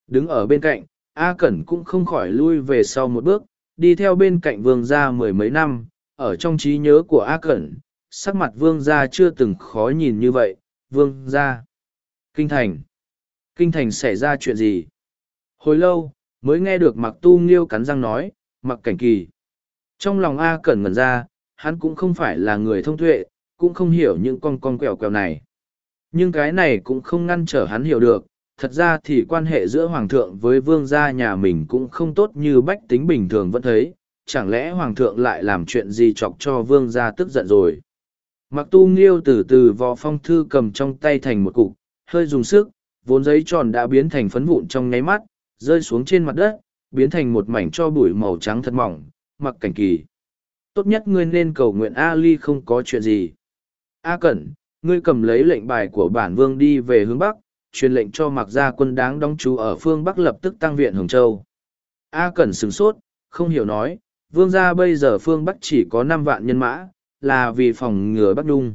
Đứng ở bên cạnh, A Cẩn cũng không khỏi lui về sau một bước, đi theo bên cạnh vương gia mười mấy năm, ở trong trí nhớ của A Cẩn, sắc mặt vương gia chưa từng khó nhìn như vậy, vương gia. Kinh thành. Kinh thành xảy ra chuyện gì? Hồi lâu, mới nghe được mặc tu nghiêu cắn răng nói, mặc cảnh kỳ. Trong lòng A Cẩn ngẩn ra, hắn cũng không phải là người thông tuệ, cũng không hiểu những con con quẹo quẹo này. Nhưng cái này cũng không ngăn trở hắn hiểu được, thật ra thì quan hệ giữa hoàng thượng với vương gia nhà mình cũng không tốt như bách tính bình thường vẫn thấy, chẳng lẽ hoàng thượng lại làm chuyện gì chọc cho vương gia tức giận rồi. Mặc tu nghiêu từ từ vò phong thư cầm trong tay thành một cục, hơi dùng sức, vốn giấy tròn đã biến thành phấn vụn trong nháy mắt, rơi xuống trên mặt đất, biến thành một mảnh cho bụi màu trắng thật mỏng, mặc cảnh kỳ. Tốt nhất ngươi nên cầu nguyện Ali không có chuyện gì. A Cẩn, ngươi cầm lấy lệnh bài của bản vương đi về hướng Bắc, truyền lệnh cho mặc gia quân đáng đóng trú ở phương Bắc lập tức tăng viện Hồng Châu. A Cẩn sửng sốt, không hiểu nói, vương gia bây giờ phương Bắc chỉ có năm vạn nhân mã, là vì phòng ngừa Bắc Đung.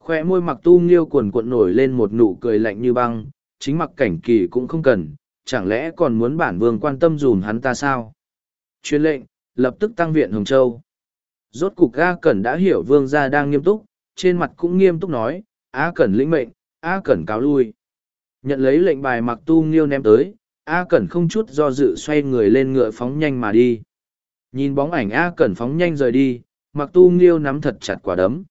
Khoe môi mặc tu nghiêu cuồn cuộn nổi lên một nụ cười lạnh như băng, chính mặc cảnh kỳ cũng không cần, chẳng lẽ còn muốn bản vương quan tâm dùm hắn ta sao? Chuyên lệnh, lập tức tăng viện Hồng Châu. Rốt cục A Cẩn đã hiểu vương gia đang nghiêm túc, trên mặt cũng nghiêm túc nói, A Cẩn lĩnh mệnh, A Cẩn cáo lui. Nhận lấy lệnh bài mặc tu nghiêu ném tới, A Cẩn không chút do dự xoay người lên ngựa phóng nhanh mà đi. Nhìn bóng ảnh A Cẩn phóng nhanh rời đi, mặc tu nghiêu nắm thật chặt quả đấm.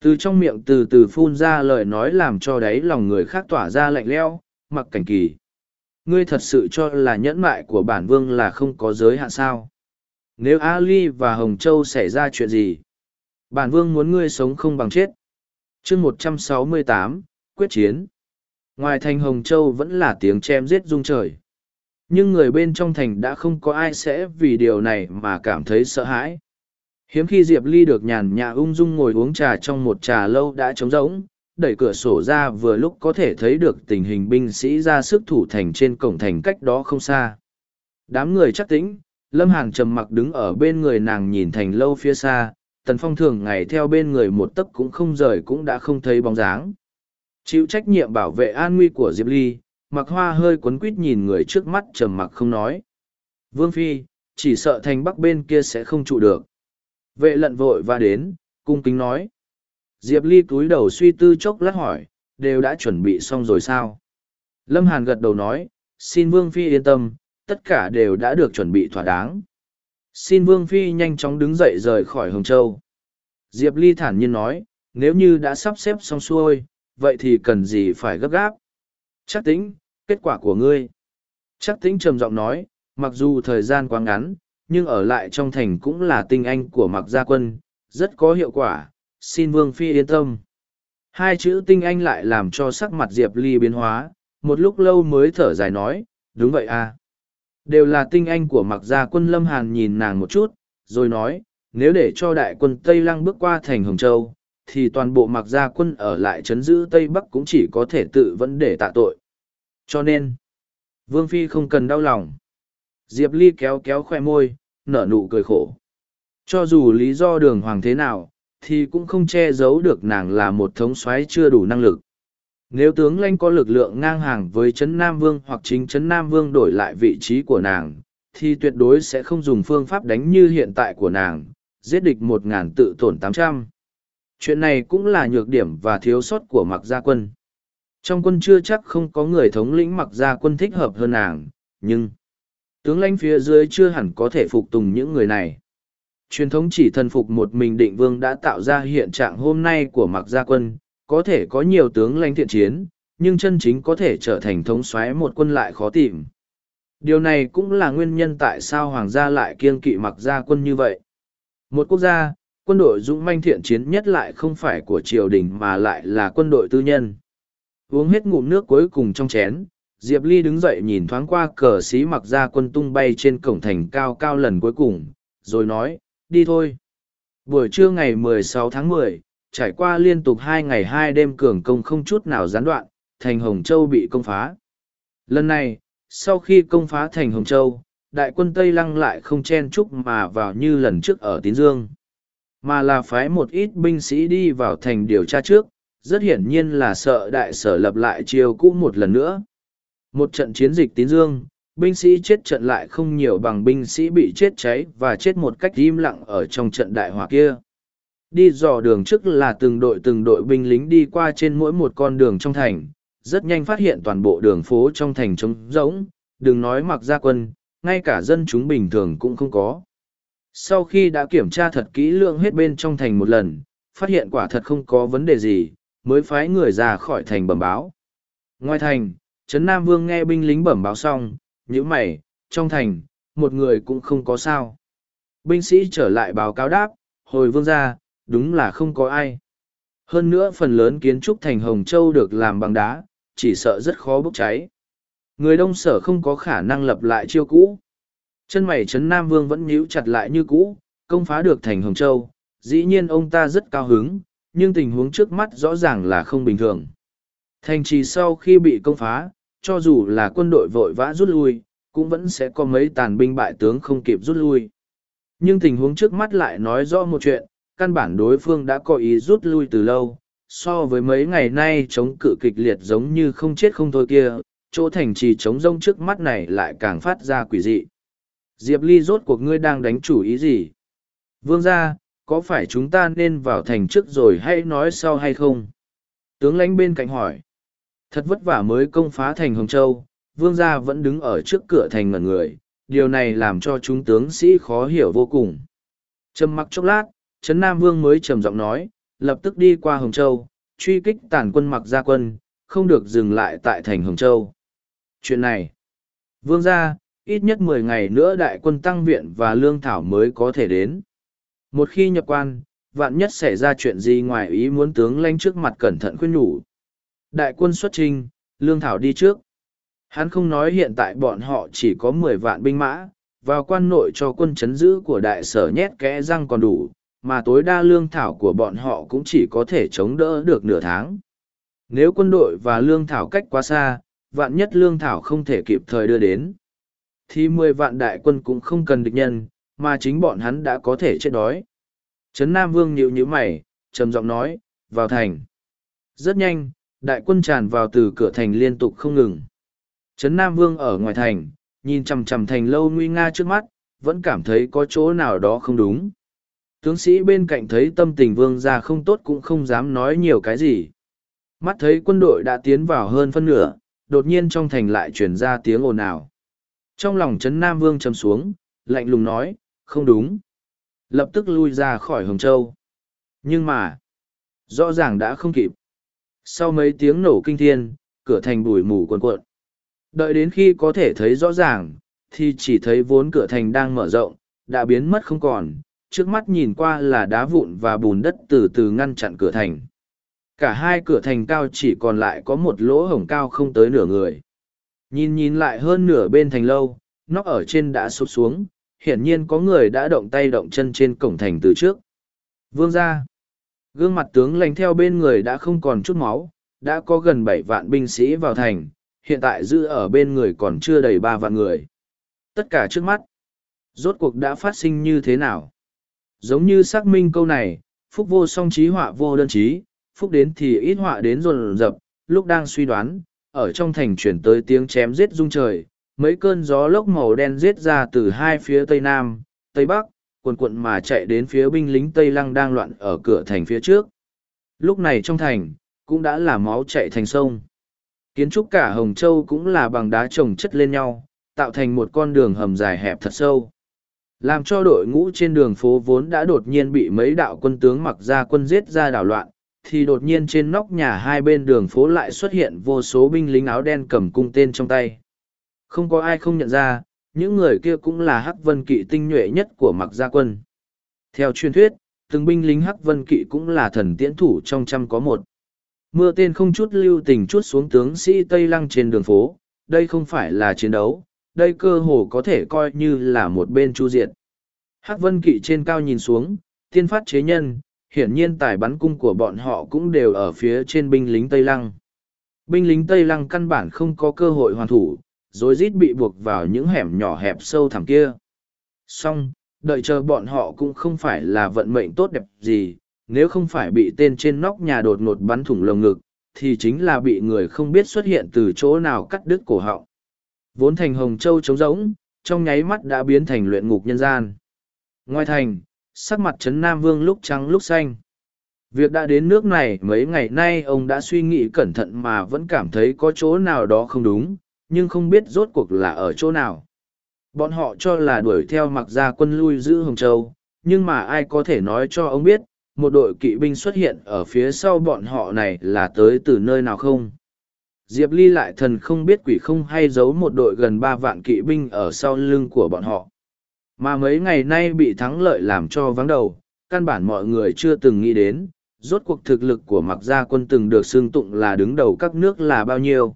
Từ trong miệng từ từ phun ra lời nói làm cho đáy lòng người khác tỏa ra lạnh leo, mặc cảnh kỳ. Ngươi thật sự cho là nhẫn mại của bản vương là không có giới hạn sao. Nếu Ali và Hồng Châu xảy ra chuyện gì? Bản vương muốn ngươi sống không bằng chết. chương một trăm sáu mươi tám quyết chiến. Ngoài thành Hồng Châu vẫn là tiếng chém giết rung trời. Nhưng người bên trong thành đã không có ai sẽ vì điều này mà cảm thấy sợ hãi. Hiếm khi Diệp Ly được nhàn nhã ung dung ngồi uống trà trong một trà lâu đã trống rỗng, đẩy cửa sổ ra vừa lúc có thể thấy được tình hình binh sĩ ra sức thủ thành trên cổng thành cách đó không xa. Đám người chắc tĩnh, Lâm Hàn trầm mặc đứng ở bên người nàng nhìn thành lâu phía xa, Tần Phong thường ngày theo bên người một tấc cũng không rời cũng đã không thấy bóng dáng. Chịu trách nhiệm bảo vệ an nguy của Diệp Ly, mặc hoa hơi quấn quýt nhìn người trước mắt trầm mặc không nói. Vương Phi, chỉ sợ thành bắc bên kia sẽ không trụ được. Vệ lận vội và đến, cung kính nói. Diệp Ly cúi đầu suy tư chốc lát hỏi, đều đã chuẩn bị xong rồi sao? Lâm Hàn gật đầu nói, xin Vương Phi yên tâm, tất cả đều đã được chuẩn bị thỏa đáng. Xin Vương Phi nhanh chóng đứng dậy rời khỏi Hồng Châu. Diệp Ly thản nhiên nói, nếu như đã sắp xếp xong xuôi, vậy thì cần gì phải gấp gáp? Chắc tính, kết quả của ngươi. Chắc tính trầm giọng nói, mặc dù thời gian quá ngắn, nhưng ở lại trong thành cũng là tinh anh của mặc gia quân, rất có hiệu quả, xin Vương Phi yên tâm. Hai chữ tinh anh lại làm cho sắc mặt Diệp Ly biến hóa, một lúc lâu mới thở dài nói, đúng vậy à. Đều là tinh anh của mặc gia quân Lâm Hàn nhìn nàng một chút, rồi nói, nếu để cho đại quân Tây Lăng bước qua thành Hồng Châu, thì toàn bộ mặc gia quân ở lại chấn giữ Tây Bắc cũng chỉ có thể tự vẫn để tạ tội. Cho nên, Vương Phi không cần đau lòng. Diệp Ly kéo kéo khoe môi, nở nụ cười khổ. Cho dù lý do đường hoàng thế nào, thì cũng không che giấu được nàng là một thống soái chưa đủ năng lực. Nếu tướng lãnh có lực lượng ngang hàng với Trấn Nam Vương hoặc chính Trấn Nam Vương đổi lại vị trí của nàng, thì tuyệt đối sẽ không dùng phương pháp đánh như hiện tại của nàng, giết địch một ngàn tự tổn tám trăm. Chuyện này cũng là nhược điểm và thiếu sót của mặc gia quân. Trong quân chưa chắc không có người thống lĩnh mặc gia quân thích hợp hơn nàng, nhưng tướng lãnh phía dưới chưa hẳn có thể phục tùng những người này. Truyền thống chỉ thần phục một mình định vương đã tạo ra hiện trạng hôm nay của mặc gia quân, có thể có nhiều tướng lãnh thiện chiến, nhưng chân chính có thể trở thành thống soái một quân lại khó tìm. Điều này cũng là nguyên nhân tại sao hoàng gia lại kiên kỵ mặc gia quân như vậy. Một quốc gia, quân đội dũng manh thiện chiến nhất lại không phải của triều đình mà lại là quân đội tư nhân. Uống hết ngụm nước cuối cùng trong chén, Diệp Ly đứng dậy nhìn thoáng qua cờ xí mặc ra quân tung bay trên cổng thành cao cao lần cuối cùng, rồi nói, đi thôi. Buổi trưa ngày 16 tháng 10, trải qua liên tục hai ngày hai đêm cường công không chút nào gián đoạn, thành Hồng Châu bị công phá. Lần này, sau khi công phá thành Hồng Châu, đại quân Tây Lăng lại không chen chúc mà vào như lần trước ở Tín Dương, mà là phái một ít binh sĩ đi vào thành điều tra trước, rất hiển nhiên là sợ đại sở lập lại chiều cũ một lần nữa. Một trận chiến dịch tín dương, binh sĩ chết trận lại không nhiều bằng binh sĩ bị chết cháy và chết một cách im lặng ở trong trận đại hỏa kia. Đi dò đường trước là từng đội từng đội binh lính đi qua trên mỗi một con đường trong thành, rất nhanh phát hiện toàn bộ đường phố trong thành trống rỗng, đừng nói mặc gia quân, ngay cả dân chúng bình thường cũng không có. Sau khi đã kiểm tra thật kỹ lượng hết bên trong thành một lần, phát hiện quả thật không có vấn đề gì, mới phái người ra khỏi thành bẩm báo. Ngoài thành, Trấn Nam Vương nghe binh lính bẩm báo xong, nhữ mày, trong thành, một người cũng không có sao. Binh sĩ trở lại báo cáo đáp, hồi vương ra, đúng là không có ai. Hơn nữa phần lớn kiến trúc thành Hồng Châu được làm bằng đá, chỉ sợ rất khó bốc cháy. Người đông sở không có khả năng lập lại chiêu cũ. Chân mày Trấn Nam Vương vẫn nhíu chặt lại như cũ, công phá được thành Hồng Châu. Dĩ nhiên ông ta rất cao hứng, nhưng tình huống trước mắt rõ ràng là không bình thường. Thành trì sau khi bị công phá, cho dù là quân đội vội vã rút lui, cũng vẫn sẽ có mấy tàn binh bại tướng không kịp rút lui. Nhưng tình huống trước mắt lại nói rõ một chuyện, căn bản đối phương đã có ý rút lui từ lâu, so với mấy ngày nay chống cự kịch liệt giống như không chết không thôi kia, chỗ thành trì chống rông trước mắt này lại càng phát ra quỷ dị. Diệp Ly rốt cuộc ngươi đang đánh chủ ý gì? Vương gia, có phải chúng ta nên vào thành trước rồi hay nói sau hay không? Tướng lãnh bên cạnh hỏi. Thật vất vả mới công phá thành Hồng Châu, vương gia vẫn đứng ở trước cửa thành ngẩn người, điều này làm cho chúng tướng sĩ khó hiểu vô cùng. Trầm mặc chốc lát, Trấn Nam Vương mới trầm giọng nói, lập tức đi qua Hồng Châu, truy kích tàn quân mặc gia quân, không được dừng lại tại thành Hồng Châu. Chuyện này, vương gia, ít nhất mười ngày nữa đại quân tăng viện và lương thảo mới có thể đến. Một khi nhập quan, vạn nhất xảy ra chuyện gì ngoài ý muốn tướng lanh trước mặt cẩn thận khuyên nhủ. Đại quân xuất trinh, Lương Thảo đi trước. Hắn không nói hiện tại bọn họ chỉ có mười vạn binh mã, vào quan nội cho quân chấn giữ của đại sở nhét kẽ răng còn đủ, mà tối đa lương thảo của bọn họ cũng chỉ có thể chống đỡ được nửa tháng. Nếu quân đội và lương thảo cách quá xa, vạn nhất lương thảo không thể kịp thời đưa đến, thì mười vạn đại quân cũng không cần địch nhân, mà chính bọn hắn đã có thể chết đói. Trấn Nam Vương nhịu nhíu mày, trầm giọng nói, vào thành. Rất nhanh, đại quân tràn vào từ cửa thành liên tục không ngừng. Trấn Nam Vương ở ngoài thành, nhìn chằm chằm thành lâu nguy nga trước mắt, vẫn cảm thấy có chỗ nào đó không đúng. Tướng sĩ bên cạnh thấy tâm tình vương ra không tốt cũng không dám nói nhiều cái gì. Mắt thấy quân đội đã tiến vào hơn phân nửa, đột nhiên trong thành lại chuyển ra tiếng ồn ào. Trong lòng Trấn Nam Vương trầm xuống, lạnh lùng nói, không đúng. Lập tức lui ra khỏi Hồng Châu. Nhưng mà, rõ ràng đã không kịp. Sau mấy tiếng nổ kinh thiên, cửa thành bụi mù cuồn cuộn. Đợi đến khi có thể thấy rõ ràng, thì chỉ thấy vốn cửa thành đang mở rộng, đã biến mất không còn, trước mắt nhìn qua là đá vụn và bùn đất từ từ ngăn chặn cửa thành. Cả hai cửa thành cao chỉ còn lại có một lỗ hổng cao không tới nửa người. Nhìn nhìn lại hơn nửa bên thành lâu, nóc ở trên đã sụp xuống, hiển nhiên có người đã động tay động chân trên cổng thành từ trước. Vương ra. Gương mặt tướng lành theo bên người đã không còn chút máu, đã có gần bảy vạn binh sĩ vào thành, hiện tại giữ ở bên người còn chưa đầy ba vạn người. Tất cả trước mắt. Rốt cuộc đã phát sinh như thế nào? Giống như xác minh câu này, phúc vô song trí họa vô đơn trí, phúc đến thì ít họa đến rồn rập, lúc đang suy đoán, ở trong thành chuyển tới tiếng chém giết rung trời, mấy cơn gió lốc màu đen giết ra từ hai phía tây nam, tây bắc, quần quận mà chạy đến phía binh lính Tây Lăng đang loạn ở cửa thành phía trước. Lúc này trong thành, cũng đã là máu chạy thành sông. Kiến trúc cả Hồng Châu cũng là bằng đá trồng chất lên nhau, tạo thành một con đường hầm dài hẹp thật sâu. Làm cho đội ngũ trên đường phố vốn đã đột nhiên bị mấy đạo quân tướng mặc ra quân giết ra đảo loạn, thì đột nhiên trên nóc nhà hai bên đường phố lại xuất hiện vô số binh lính áo đen cầm cung tên trong tay. Không có ai không nhận ra, những người kia cũng là hắc vân kỵ tinh nhuệ nhất của mặc gia quân. Theo truyền thuyết, từng binh lính hắc vân kỵ cũng là thần tiễn thủ trong trăm có một. Mưa tên không chút lưu tình chút xuống tướng sĩ Tây Lăng trên đường phố, đây không phải là chiến đấu, đây cơ hồ có thể coi như là một bên chu diệt. Hắc vân kỵ trên cao nhìn xuống, tiên phát chế nhân, hiển nhiên tài bắn cung của bọn họ cũng đều ở phía trên binh lính Tây Lăng. Binh lính Tây Lăng căn bản không có cơ hội hoàn thủ, rồi rít bị buộc vào những hẻm nhỏ hẹp sâu thẳm kia. Xong, đợi chờ bọn họ cũng không phải là vận mệnh tốt đẹp gì, nếu không phải bị tên trên nóc nhà đột ngột bắn thủng lồng ngực, thì chính là bị người không biết xuất hiện từ chỗ nào cắt đứt cổ họng. Vốn thành Hồng Châu trống rỗng, trong nháy mắt đã biến thành luyện ngục nhân gian. Ngoài thành, sắc mặt Trấn Nam Vương lúc trắng lúc xanh. Việc đã đến nước này mấy ngày nay ông đã suy nghĩ cẩn thận mà vẫn cảm thấy có chỗ nào đó không đúng, nhưng không biết rốt cuộc là ở chỗ nào. Bọn họ cho là đuổi theo mặc ra quân lui giữ Hồng Châu, nhưng mà ai có thể nói cho ông biết, một đội kỵ binh xuất hiện ở phía sau bọn họ này là tới từ nơi nào không? Diệp Ly lại thần không biết quỷ không hay giấu một đội gần ba vạn kỵ binh ở sau lưng của bọn họ. Mà mấy ngày nay bị thắng lợi làm cho vắng đầu, căn bản mọi người chưa từng nghĩ đến, rốt cuộc thực lực của mặc gia quân từng được xương tụng là đứng đầu các nước là bao nhiêu.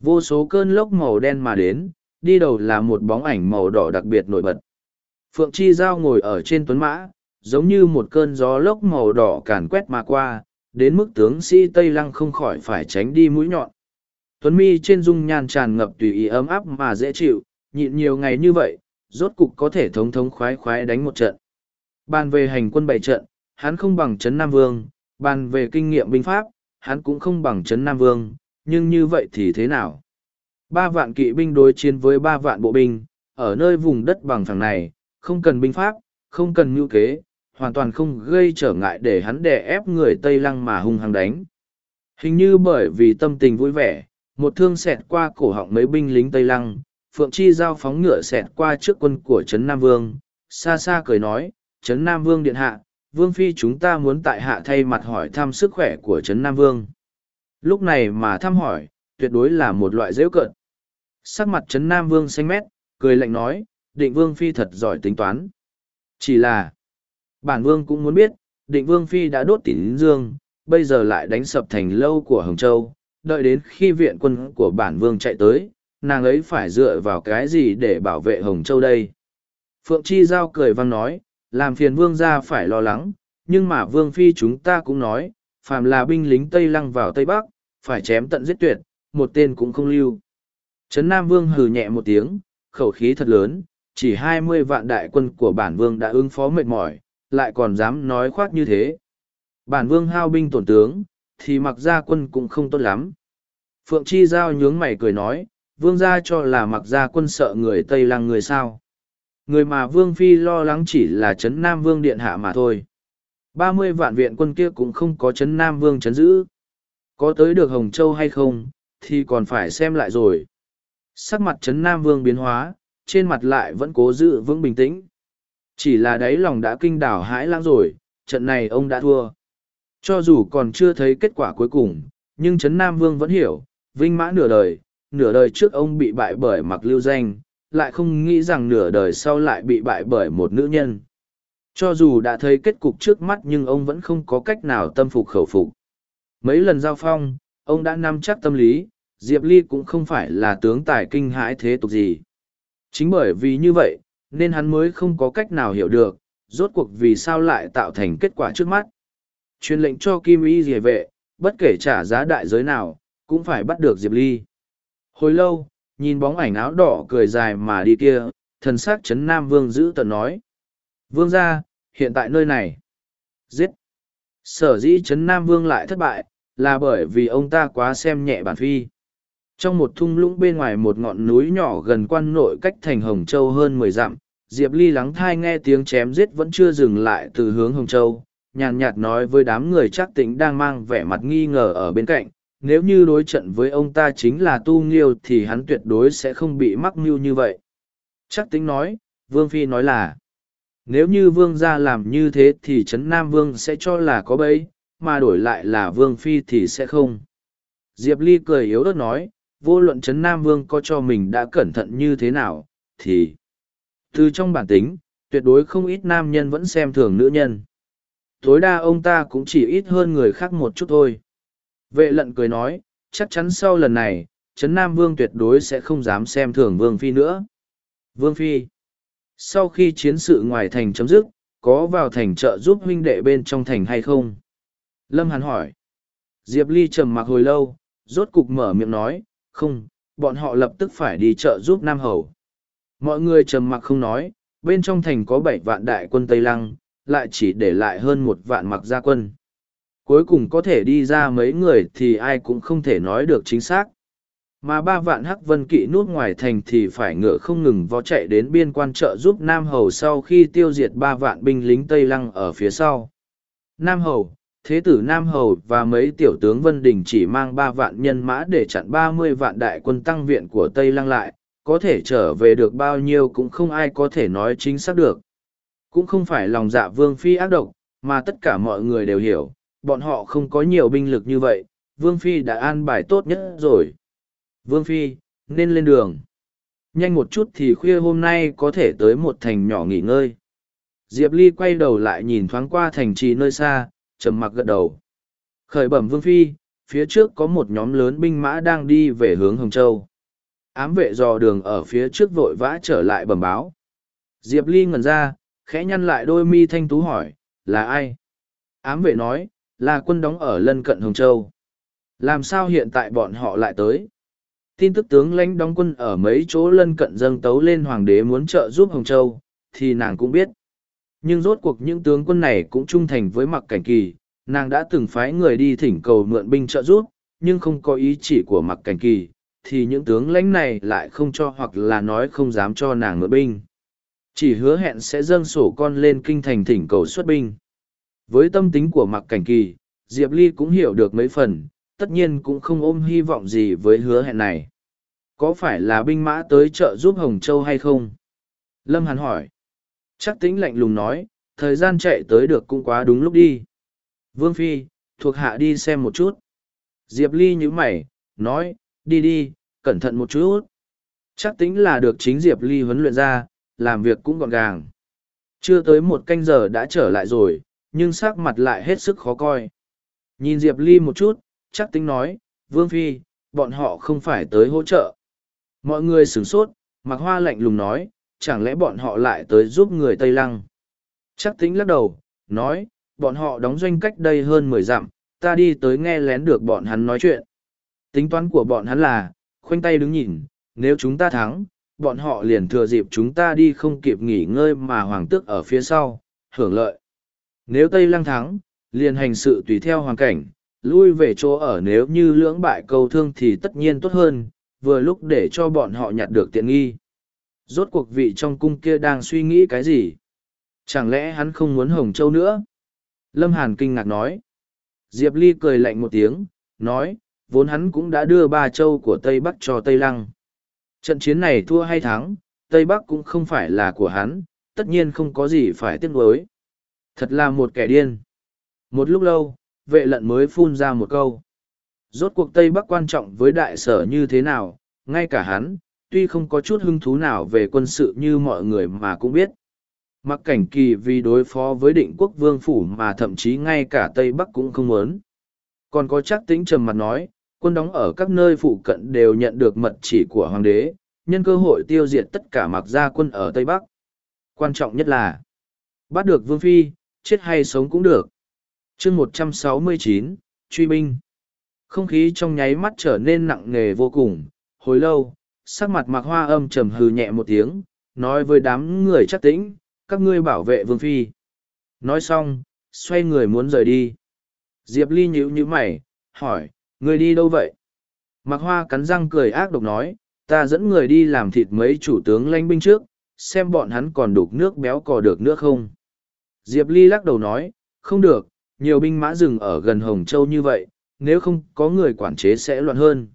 Vô số cơn lốc màu đen mà đến, đi đầu là một bóng ảnh màu đỏ đặc biệt nổi bật. Phượng Chi Giao ngồi ở trên tuấn mã, giống như một cơn gió lốc màu đỏ càn quét mà qua, đến mức tướng sĩ Tây Lăng không khỏi phải tránh đi mũi nhọn. Tuấn mi trên dung nhan tràn ngập tùy ý ấm áp mà dễ chịu, nhịn nhiều ngày như vậy, rốt cục có thể thống thống khoái khoái đánh một trận. Bàn về hành quân bảy trận, hắn không bằng Trấn Nam Vương, bàn về kinh nghiệm binh pháp, hắn cũng không bằng Trấn Nam Vương, nhưng như vậy thì thế nào? Ba vạn kỵ binh đối chiến với ba vạn bộ binh, ở nơi vùng đất bằng phẳng này, không cần binh pháp, không cần mưu kế, hoàn toàn không gây trở ngại để hắn đè ép người Tây Lăng mà hung hăng đánh. Hình như bởi vì tâm tình vui vẻ, một thương xẹt qua cổ họng mấy binh lính Tây Lăng, Phượng Chi giao phóng ngựa xẹt qua trước quân của Trấn Nam Vương, xa xa cười nói, Trấn Nam Vương điện hạ, Vương Phi chúng ta muốn tại hạ thay mặt hỏi thăm sức khỏe của Trấn Nam Vương. Lúc này mà thăm hỏi, tuyệt đối là một loại dễ cợt. Sắc mặt Trấn Nam Vương xanh mét, cười lạnh nói, định Vương Phi thật giỏi tính toán. Chỉ là, bản Vương cũng muốn biết, định Vương Phi đã đốt tín dương, bây giờ lại đánh sập thành lâu của Hồng Châu, đợi đến khi viện quân của bản vương chạy tới, nàng ấy phải dựa vào cái gì để bảo vệ Hồng Châu đây? Phượng Chi Giao cười vang nói, làm phiền vương ra phải lo lắng, nhưng mà vương phi chúng ta cũng nói, phàm là binh lính Tây Lăng vào Tây Bắc, phải chém tận giết tuyệt, một tên cũng không lưu. Trấn Nam Vương hừ nhẹ một tiếng, khẩu khí thật lớn, chỉ hai mươi vạn đại quân của bản vương đã ứng phó mệt mỏi, lại còn dám nói khoác như thế. Bản vương hao binh tổn tướng, thì mặc ra quân cũng không tốt lắm. Phượng Chi Giao nhướng mày cười nói, vương gia cho là mặc ra quân sợ người Tây Lăng người sao. Người mà vương phi lo lắng chỉ là Trấn Nam Vương Điện Hạ mà thôi ba mươi vạn viện quân kia cũng không có Trấn Nam Vương chấn giữ. Có tới được Hồng Châu hay không, thì còn phải xem lại rồi. Sắc mặt Trấn Nam Vương biến hóa, trên mặt lại vẫn cố giữ vững bình tĩnh. Chỉ là đáy lòng đã kinh đảo hãi lang rồi, trận này ông đã thua. Cho dù còn chưa thấy kết quả cuối cùng, nhưng Trấn Nam Vương vẫn hiểu, vinh mã nửa đời, nửa đời trước ông bị bại bởi mặc lưu danh, lại không nghĩ rằng nửa đời sau lại bị bại bởi một nữ nhân. Cho dù đã thấy kết cục trước mắt nhưng ông vẫn không có cách nào tâm phục khẩu phục. Mấy lần giao phong, ông đã nắm chắc tâm lý, Diệp Ly cũng không phải là tướng tài kinh hãi thế tục gì. Chính bởi vì như vậy, nên hắn mới không có cách nào hiểu được, rốt cuộc vì sao lại tạo thành kết quả trước mắt. Truyền lệnh cho Kim Y Dì vệ, bất kể trả giá đại giới nào, cũng phải bắt được Diệp Ly. Hồi lâu, nhìn bóng ảnh áo đỏ cười dài mà đi kia, thần sắc chấn Nam Vương giữ tận nói. Vương ra, hiện tại nơi này. Giết. Sở dĩ chấn Nam Vương lại thất bại, là bởi vì ông ta quá xem nhẹ bản phi. Trong một thung lũng bên ngoài một ngọn núi nhỏ gần quan nội cách thành Hồng Châu hơn mười dặm, Diệp Ly lắng thai nghe tiếng chém giết vẫn chưa dừng lại từ hướng Hồng Châu, nhàn nhạt nói với đám người chắc tính đang mang vẻ mặt nghi ngờ ở bên cạnh, nếu như đối trận với ông ta chính là tu nghiêu thì hắn tuyệt đối sẽ không bị mắc mưu như vậy. Chắc tính nói, Vương Phi nói là, nếu như Vương gia làm như thế thì Trấn Nam Vương sẽ cho là có bẫy, mà đổi lại là Vương Phi thì sẽ không. Diệp Ly cười yếu ớt nói, vô luận Trấn Nam Vương có cho mình đã cẩn thận như thế nào, thì từ trong bản tính, tuyệt đối không ít nam nhân vẫn xem thường nữ nhân. Tối đa ông ta cũng chỉ ít hơn người khác một chút thôi. Vệ lận cười nói, chắc chắn sau lần này, Trấn Nam Vương tuyệt đối sẽ không dám xem thường Vương Phi nữa. Vương Phi sau khi chiến sự ngoài thành chấm dứt, có vào thành trợ giúp huynh đệ bên trong thành hay không? Lâm Hàn hỏi. Diệp Ly trầm mặc hồi lâu, rốt cục mở miệng nói, không, bọn họ lập tức phải đi trợ giúp Nam Hầu. Mọi người trầm mặc không nói, bên trong thành có bảy vạn đại quân Tây Lăng, lại chỉ để lại hơn một vạn mặc gia quân. Cuối cùng có thể đi ra mấy người thì ai cũng không thể nói được chính xác. Mà ba vạn hắc vân kỵ nuốt ngoài thành thì phải ngựa không ngừng vó chạy đến biên quan trợ giúp Nam Hầu sau khi tiêu diệt ba vạn binh lính Tây Lăng ở phía sau. Nam Hầu, Thế tử Nam Hầu và mấy tiểu tướng Vân Đình chỉ mang ba vạn nhân mã để chặn ba mươi vạn đại quân tăng viện của Tây Lăng lại, có thể trở về được bao nhiêu cũng không ai có thể nói chính xác được. Cũng không phải lòng dạ Vương Phi ác độc, mà tất cả mọi người đều hiểu, bọn họ không có nhiều binh lực như vậy, Vương Phi đã an bài tốt nhất rồi. Vương Phi, nên lên đường. Nhanh một chút thì khuya hôm nay có thể tới một thành nhỏ nghỉ ngơi. Diệp Ly quay đầu lại nhìn thoáng qua thành trì nơi xa, trầm mặc gật đầu. Khởi bẩm Vương Phi, phía trước có một nhóm lớn binh mã đang đi về hướng Hồng Châu. Ám vệ dò đường ở phía trước vội vã trở lại bẩm báo. Diệp Ly ngẩn ra, khẽ nhăn lại đôi mi thanh tú hỏi, là ai? Ám vệ nói, là quân đóng ở lân cận Hồng Châu. Làm sao hiện tại bọn họ lại tới? Tin tức tướng lãnh đóng quân ở mấy chỗ lân cận dâng tấu lên hoàng đế muốn trợ giúp Hồng Châu, thì nàng cũng biết. Nhưng rốt cuộc những tướng quân này cũng trung thành với mặc cảnh kỳ, nàng đã từng phái người đi thỉnh cầu mượn binh trợ giúp, nhưng không có ý chỉ của mặc cảnh kỳ, thì những tướng lãnh này lại không cho hoặc là nói không dám cho nàng mượn binh. Chỉ hứa hẹn sẽ dâng sổ con lên kinh thành thỉnh cầu xuất binh. Với tâm tính của mặc cảnh kỳ, Diệp Ly cũng hiểu được mấy phần, tất nhiên cũng không ôm hy vọng gì với hứa hẹn này. Có phải là binh mã tới chợ giúp Hồng Châu hay không? Lâm Hàn hỏi. Chắc tính lạnh lùng nói, thời gian chạy tới được cũng quá đúng lúc đi. Vương Phi, thuộc hạ đi xem một chút. Diệp Ly nhíu mày, nói, đi đi, cẩn thận một chút. Chắc tính là được chính Diệp Ly huấn luyện ra, làm việc cũng gọn gàng. Chưa tới một canh giờ đã trở lại rồi, nhưng sắc mặt lại hết sức khó coi. Nhìn Diệp Ly một chút, chắc tính nói, Vương Phi, bọn họ không phải tới hỗ trợ. Mọi người sửng sốt, mặc hoa lạnh lùng nói, chẳng lẽ bọn họ lại tới giúp người Tây Lăng. Chắc tính lắc đầu, nói, bọn họ đóng doanh cách đây hơn mười dặm, ta đi tới nghe lén được bọn hắn nói chuyện. Tính toán của bọn hắn là, khoanh tay đứng nhìn, nếu chúng ta thắng, bọn họ liền thừa dịp chúng ta đi không kịp nghỉ ngơi mà hoàng tước ở phía sau, hưởng lợi. Nếu Tây Lăng thắng, liền hành sự tùy theo hoàn cảnh, lui về chỗ ở nếu như lưỡng bại câu thương thì tất nhiên tốt hơn, vừa lúc để cho bọn họ nhặt được tiện nghi. Rốt cuộc vị trong cung kia đang suy nghĩ cái gì? Chẳng lẽ hắn không muốn Hồng Châu nữa? Lâm Hàn kinh ngạc nói. Diệp Ly cười lạnh một tiếng, nói, vốn hắn cũng đã đưa ba châu của Tây Bắc cho Tây Lăng. Trận chiến này thua hay thắng, Tây Bắc cũng không phải là của hắn, tất nhiên không có gì phải tiếc nuối. Thật là một kẻ điên. Một lúc lâu, vệ lận mới phun ra một câu. Rốt cuộc Tây Bắc quan trọng với đại sở như thế nào, ngay cả hắn, tuy không có chút hứng thú nào về quân sự như mọi người mà cũng biết. Mặc cảnh kỳ vì đối phó với định quốc vương phủ mà thậm chí ngay cả Tây Bắc cũng không muốn. Còn có chắc tính trầm mặt nói, quân đóng ở các nơi phụ cận đều nhận được mật chỉ của hoàng đế, nhân cơ hội tiêu diệt tất cả mặc gia quân ở Tây Bắc. Quan trọng nhất là, bắt được vương phi, chết hay sống cũng được chương một trăm sáu mươi chín truy binh. Không khí trong nháy mắt trở nên nặng nề vô cùng, hồi lâu, sắc mặt mặc hoa âm trầm hừ nhẹ một tiếng, nói với đám người chắc tĩnh, các ngươi bảo vệ vương phi. Nói xong, xoay người muốn rời đi. Diệp Ly nhíu nhíu mày, hỏi, người đi đâu vậy? Mặc hoa cắn răng cười ác độc nói, ta dẫn người đi làm thịt mấy chủ tướng lanh binh trước, xem bọn hắn còn đục nước béo cò được nữa không. Diệp Ly lắc đầu nói, không được, nhiều binh mã rừng ở gần Hồng Châu như vậy, nếu không có người quản chế sẽ loạn hơn.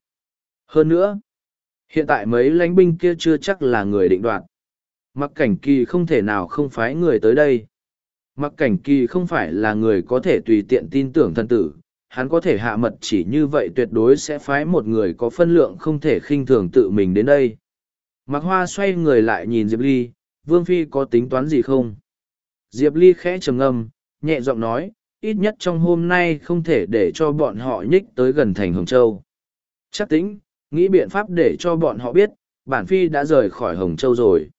Hơn nữa, hiện tại mấy lãnh binh kia chưa chắc là người định đoạt. Mặc cảnh kỳ không thể nào không phái người tới đây. Mặc cảnh kỳ không phải là người có thể tùy tiện tin tưởng thân tử, hắn có thể hạ mật chỉ như vậy tuyệt đối sẽ phái một người có phân lượng không thể khinh thường tự mình đến đây. Mặc hoa xoay người lại nhìn Diệp Ly, Vương Phi có tính toán gì không? Diệp Ly khẽ trầm ngâm, nhẹ giọng nói, ít nhất trong hôm nay không thể để cho bọn họ nhích tới gần thành Hồng Châu. Chắc tính, nghĩ biện pháp để cho bọn họ biết, bản Phi đã rời khỏi Hồng Châu rồi.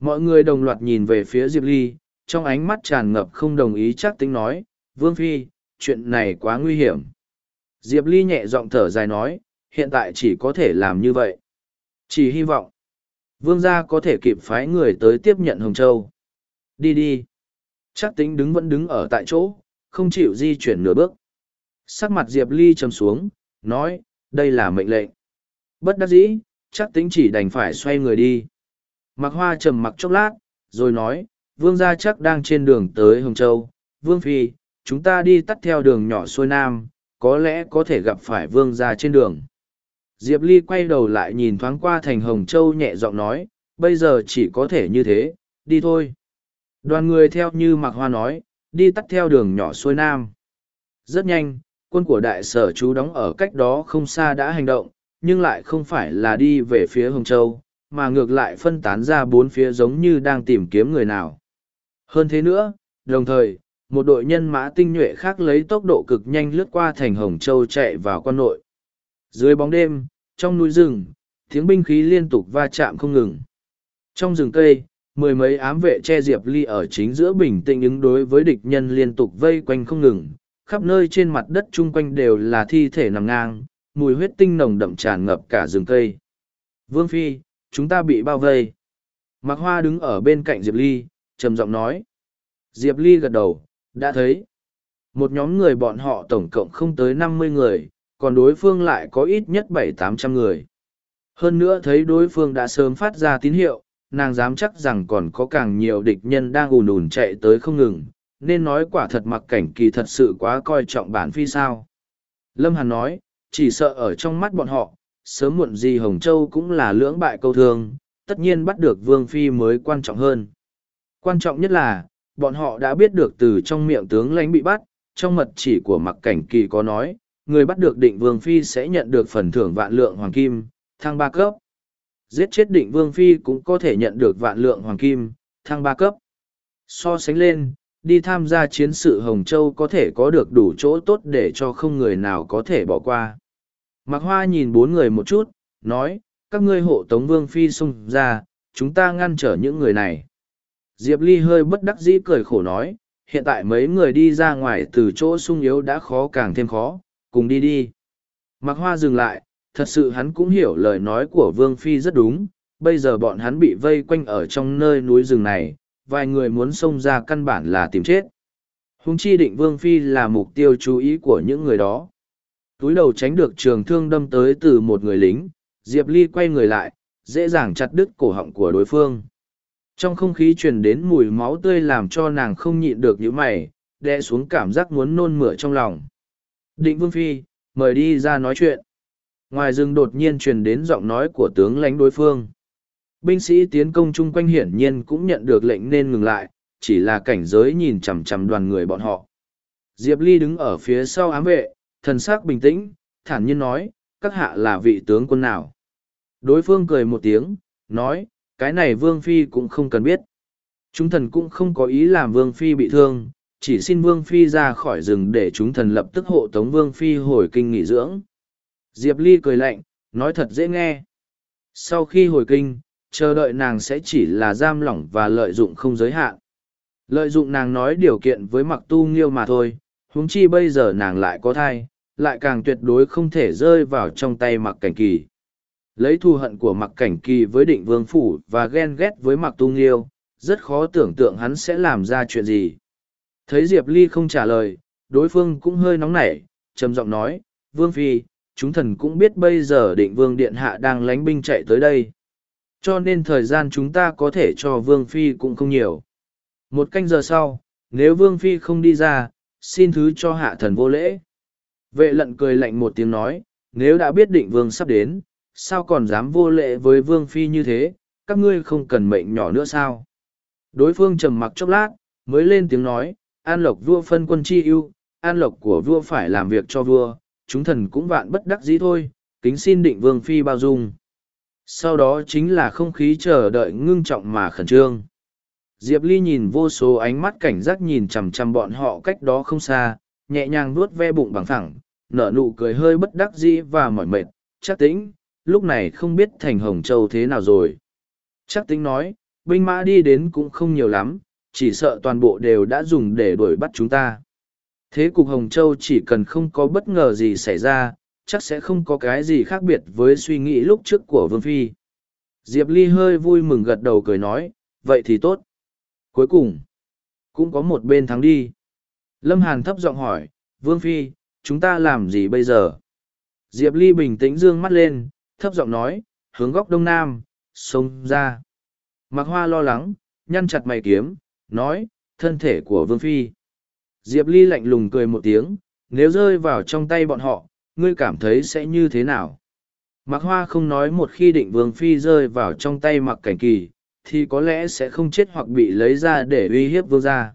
Mọi người đồng loạt nhìn về phía Diệp Ly, trong ánh mắt tràn ngập không đồng ý chắc tính nói, Vương Phi, chuyện này quá nguy hiểm. Diệp Ly nhẹ giọng thở dài nói, hiện tại chỉ có thể làm như vậy. Chỉ hy vọng, Vương gia có thể kịp phái người tới tiếp nhận Hồng Châu. Đi đi. Chắc tính đứng vẫn đứng ở tại chỗ, không chịu di chuyển nửa bước. Sắc mặt Diệp Ly trầm xuống, nói, đây là mệnh lệnh. Bất đắc dĩ, chắc tính chỉ đành phải xoay người đi. Mặc hoa trầm mặc chốc lát, rồi nói, vương gia chắc đang trên đường tới Hồng Châu. Vương Phi, chúng ta đi tắt theo đường nhỏ xuôi nam, có lẽ có thể gặp phải vương gia trên đường. Diệp Ly quay đầu lại nhìn thoáng qua thành Hồng Châu nhẹ giọng nói, bây giờ chỉ có thể như thế, đi thôi. Đoàn người theo như Mạc Hoa nói, đi tắt theo đường nhỏ xuôi nam. Rất nhanh, quân của đại sở chú đóng ở cách đó không xa đã hành động, nhưng lại không phải là đi về phía Hồng Châu, mà ngược lại phân tán ra bốn phía giống như đang tìm kiếm người nào. Hơn thế nữa, đồng thời, một đội nhân mã tinh nhuệ khác lấy tốc độ cực nhanh lướt qua thành Hồng Châu chạy vào quan nội. Dưới bóng đêm, trong núi rừng, tiếng binh khí liên tục va chạm không ngừng. Trong rừng cây, mười mấy ám vệ che Diệp Ly ở chính giữa bình tĩnh ứng đối với địch nhân liên tục vây quanh không ngừng. Khắp nơi trên mặt đất chung quanh đều là thi thể nằm ngang, mùi huyết tinh nồng đậm tràn ngập cả rừng cây. Vương Phi, chúng ta bị bao vây. Mạc Hoa đứng ở bên cạnh Diệp Ly, trầm giọng nói. Diệp Ly gật đầu, đã thấy. Một nhóm người bọn họ tổng cộng không tới năm mươi người, còn đối phương lại có ít nhất bảy tám trăm người. Hơn nữa thấy đối phương đã sớm phát ra tín hiệu, nàng dám chắc rằng còn có càng nhiều địch nhân đang ùn ùn chạy tới không ngừng, nên nói quả thật mặc cảnh kỳ thật sự quá coi trọng bản phi sao. Lâm Hàn nói, chỉ sợ ở trong mắt bọn họ, sớm muộn gì Hồng Châu cũng là lưỡng bại câu thương, tất nhiên bắt được Vương Phi mới quan trọng hơn. Quan trọng nhất là, bọn họ đã biết được từ trong miệng tướng lãnh bị bắt, trong mật chỉ của mặc cảnh kỳ có nói, người bắt được định Vương Phi sẽ nhận được phần thưởng vạn lượng hoàng kim, thăng ba cấp. Giết chết định Vương Phi cũng có thể nhận được vạn lượng hoàng kim, thăng ba cấp. So sánh lên, đi tham gia chiến sự Hồng Châu có thể có được đủ chỗ tốt để cho không người nào có thể bỏ qua. Mạc Hoa nhìn bốn người một chút, nói, các ngươi hộ tống Vương Phi xung ra, chúng ta ngăn trở những người này. Diệp Ly hơi bất đắc dĩ cười khổ nói, hiện tại mấy người đi ra ngoài từ chỗ sung yếu đã khó càng thêm khó, cùng đi đi. Mạc Hoa dừng lại, thật sự hắn cũng hiểu lời nói của Vương Phi rất đúng, bây giờ bọn hắn bị vây quanh ở trong nơi núi rừng này, vài người muốn xông ra căn bản là tìm chết. Húng chi định Vương Phi là mục tiêu chú ý của những người đó. Túi đầu tránh được trường thương đâm tới từ một người lính, Diệp Ly quay người lại, dễ dàng chặt đứt cổ họng của đối phương. Trong không khí truyền đến mùi máu tươi làm cho nàng không nhịn được những mày, đe xuống cảm giác muốn nôn mửa trong lòng. Định Vương Phi, mời đi ra nói chuyện. Ngoài rừng đột nhiên truyền đến giọng nói của tướng lãnh đối phương. Binh sĩ tiến công chung quanh hiển nhiên cũng nhận được lệnh nên ngừng lại, chỉ là cảnh giới nhìn chằm chằm đoàn người bọn họ. Diệp Ly đứng ở phía sau ám vệ, thần sắc bình tĩnh, thản nhiên nói, các hạ là vị tướng quân nào. Đối phương cười một tiếng, nói, cái này Vương Phi cũng không cần biết. Chúng thần cũng không có ý làm Vương Phi bị thương, chỉ xin Vương Phi ra khỏi rừng để chúng thần lập tức hộ tống Vương Phi hồi kinh nghỉ dưỡng. Diệp Ly cười lạnh, nói thật dễ nghe. Sau khi hồi kinh, chờ đợi nàng sẽ chỉ là giam lỏng và lợi dụng không giới hạn. Lợi dụng nàng nói điều kiện với mặc tu nghiêu mà thôi, huống chi bây giờ nàng lại có thai, lại càng tuyệt đối không thể rơi vào trong tay mặc cảnh kỳ. Lấy thù hận của mặc cảnh kỳ với định vương phủ và ghen ghét với mặc tu nghiêu, rất khó tưởng tượng hắn sẽ làm ra chuyện gì. Thấy Diệp Ly không trả lời, đối phương cũng hơi nóng nảy, trầm giọng nói, Vương Phi, chúng thần cũng biết bây giờ định vương điện hạ đang lánh binh chạy tới đây. Cho nên thời gian chúng ta có thể cho Vương Phi cũng không nhiều. Một canh giờ sau, nếu Vương Phi không đi ra, xin thứ cho hạ thần vô lễ. Vệ lận cười lạnh một tiếng nói, nếu đã biết định Vương sắp đến, sao còn dám vô lễ với Vương Phi như thế, các ngươi không cần mệnh nhỏ nữa sao? Đối phương trầm mặc chốc lát, mới lên tiếng nói, an lộc vua phân quân chi ưu, an lộc của vua phải làm việc cho vua, chúng thần cũng vạn bất đắc dĩ thôi, kính xin định Vương Phi bao dung. Sau đó chính là không khí chờ đợi ngưng trọng mà khẩn trương. Diệp Ly nhìn vô số ánh mắt cảnh giác nhìn chằm chằm bọn họ cách đó không xa, nhẹ nhàng vuốt ve bụng bằng thẳng, nở nụ cười hơi bất đắc dĩ và mỏi mệt, chắc tĩnh, lúc này không biết thành Hồng Châu thế nào rồi. Chắc tĩnh nói, binh mã đi đến cũng không nhiều lắm, chỉ sợ toàn bộ đều đã dùng để đuổi bắt chúng ta. Thế cục Hồng Châu chỉ cần không có bất ngờ gì xảy ra, chắc sẽ không có cái gì khác biệt với suy nghĩ lúc trước của Vương Phi. Diệp Ly hơi vui mừng gật đầu cười nói, vậy thì tốt. Cuối cùng, cũng có một bên thắng đi. Lâm Hàn thấp giọng hỏi, Vương Phi, chúng ta làm gì bây giờ? Diệp Ly bình tĩnh dương mắt lên, thấp giọng nói, hướng góc đông nam, sông ra. Mạc Hoa lo lắng, nhăn chặt mày kiếm, nói, thân thể của Vương Phi. Diệp Ly lạnh lùng cười một tiếng, nếu rơi vào trong tay bọn họ, ngươi cảm thấy sẽ như thế nào? Mạc Hoa không nói một khi định Vương Phi rơi vào trong tay Mạc Cảnh Kỳ, thì có lẽ sẽ không chết hoặc bị lấy ra để uy hiếp vương gia.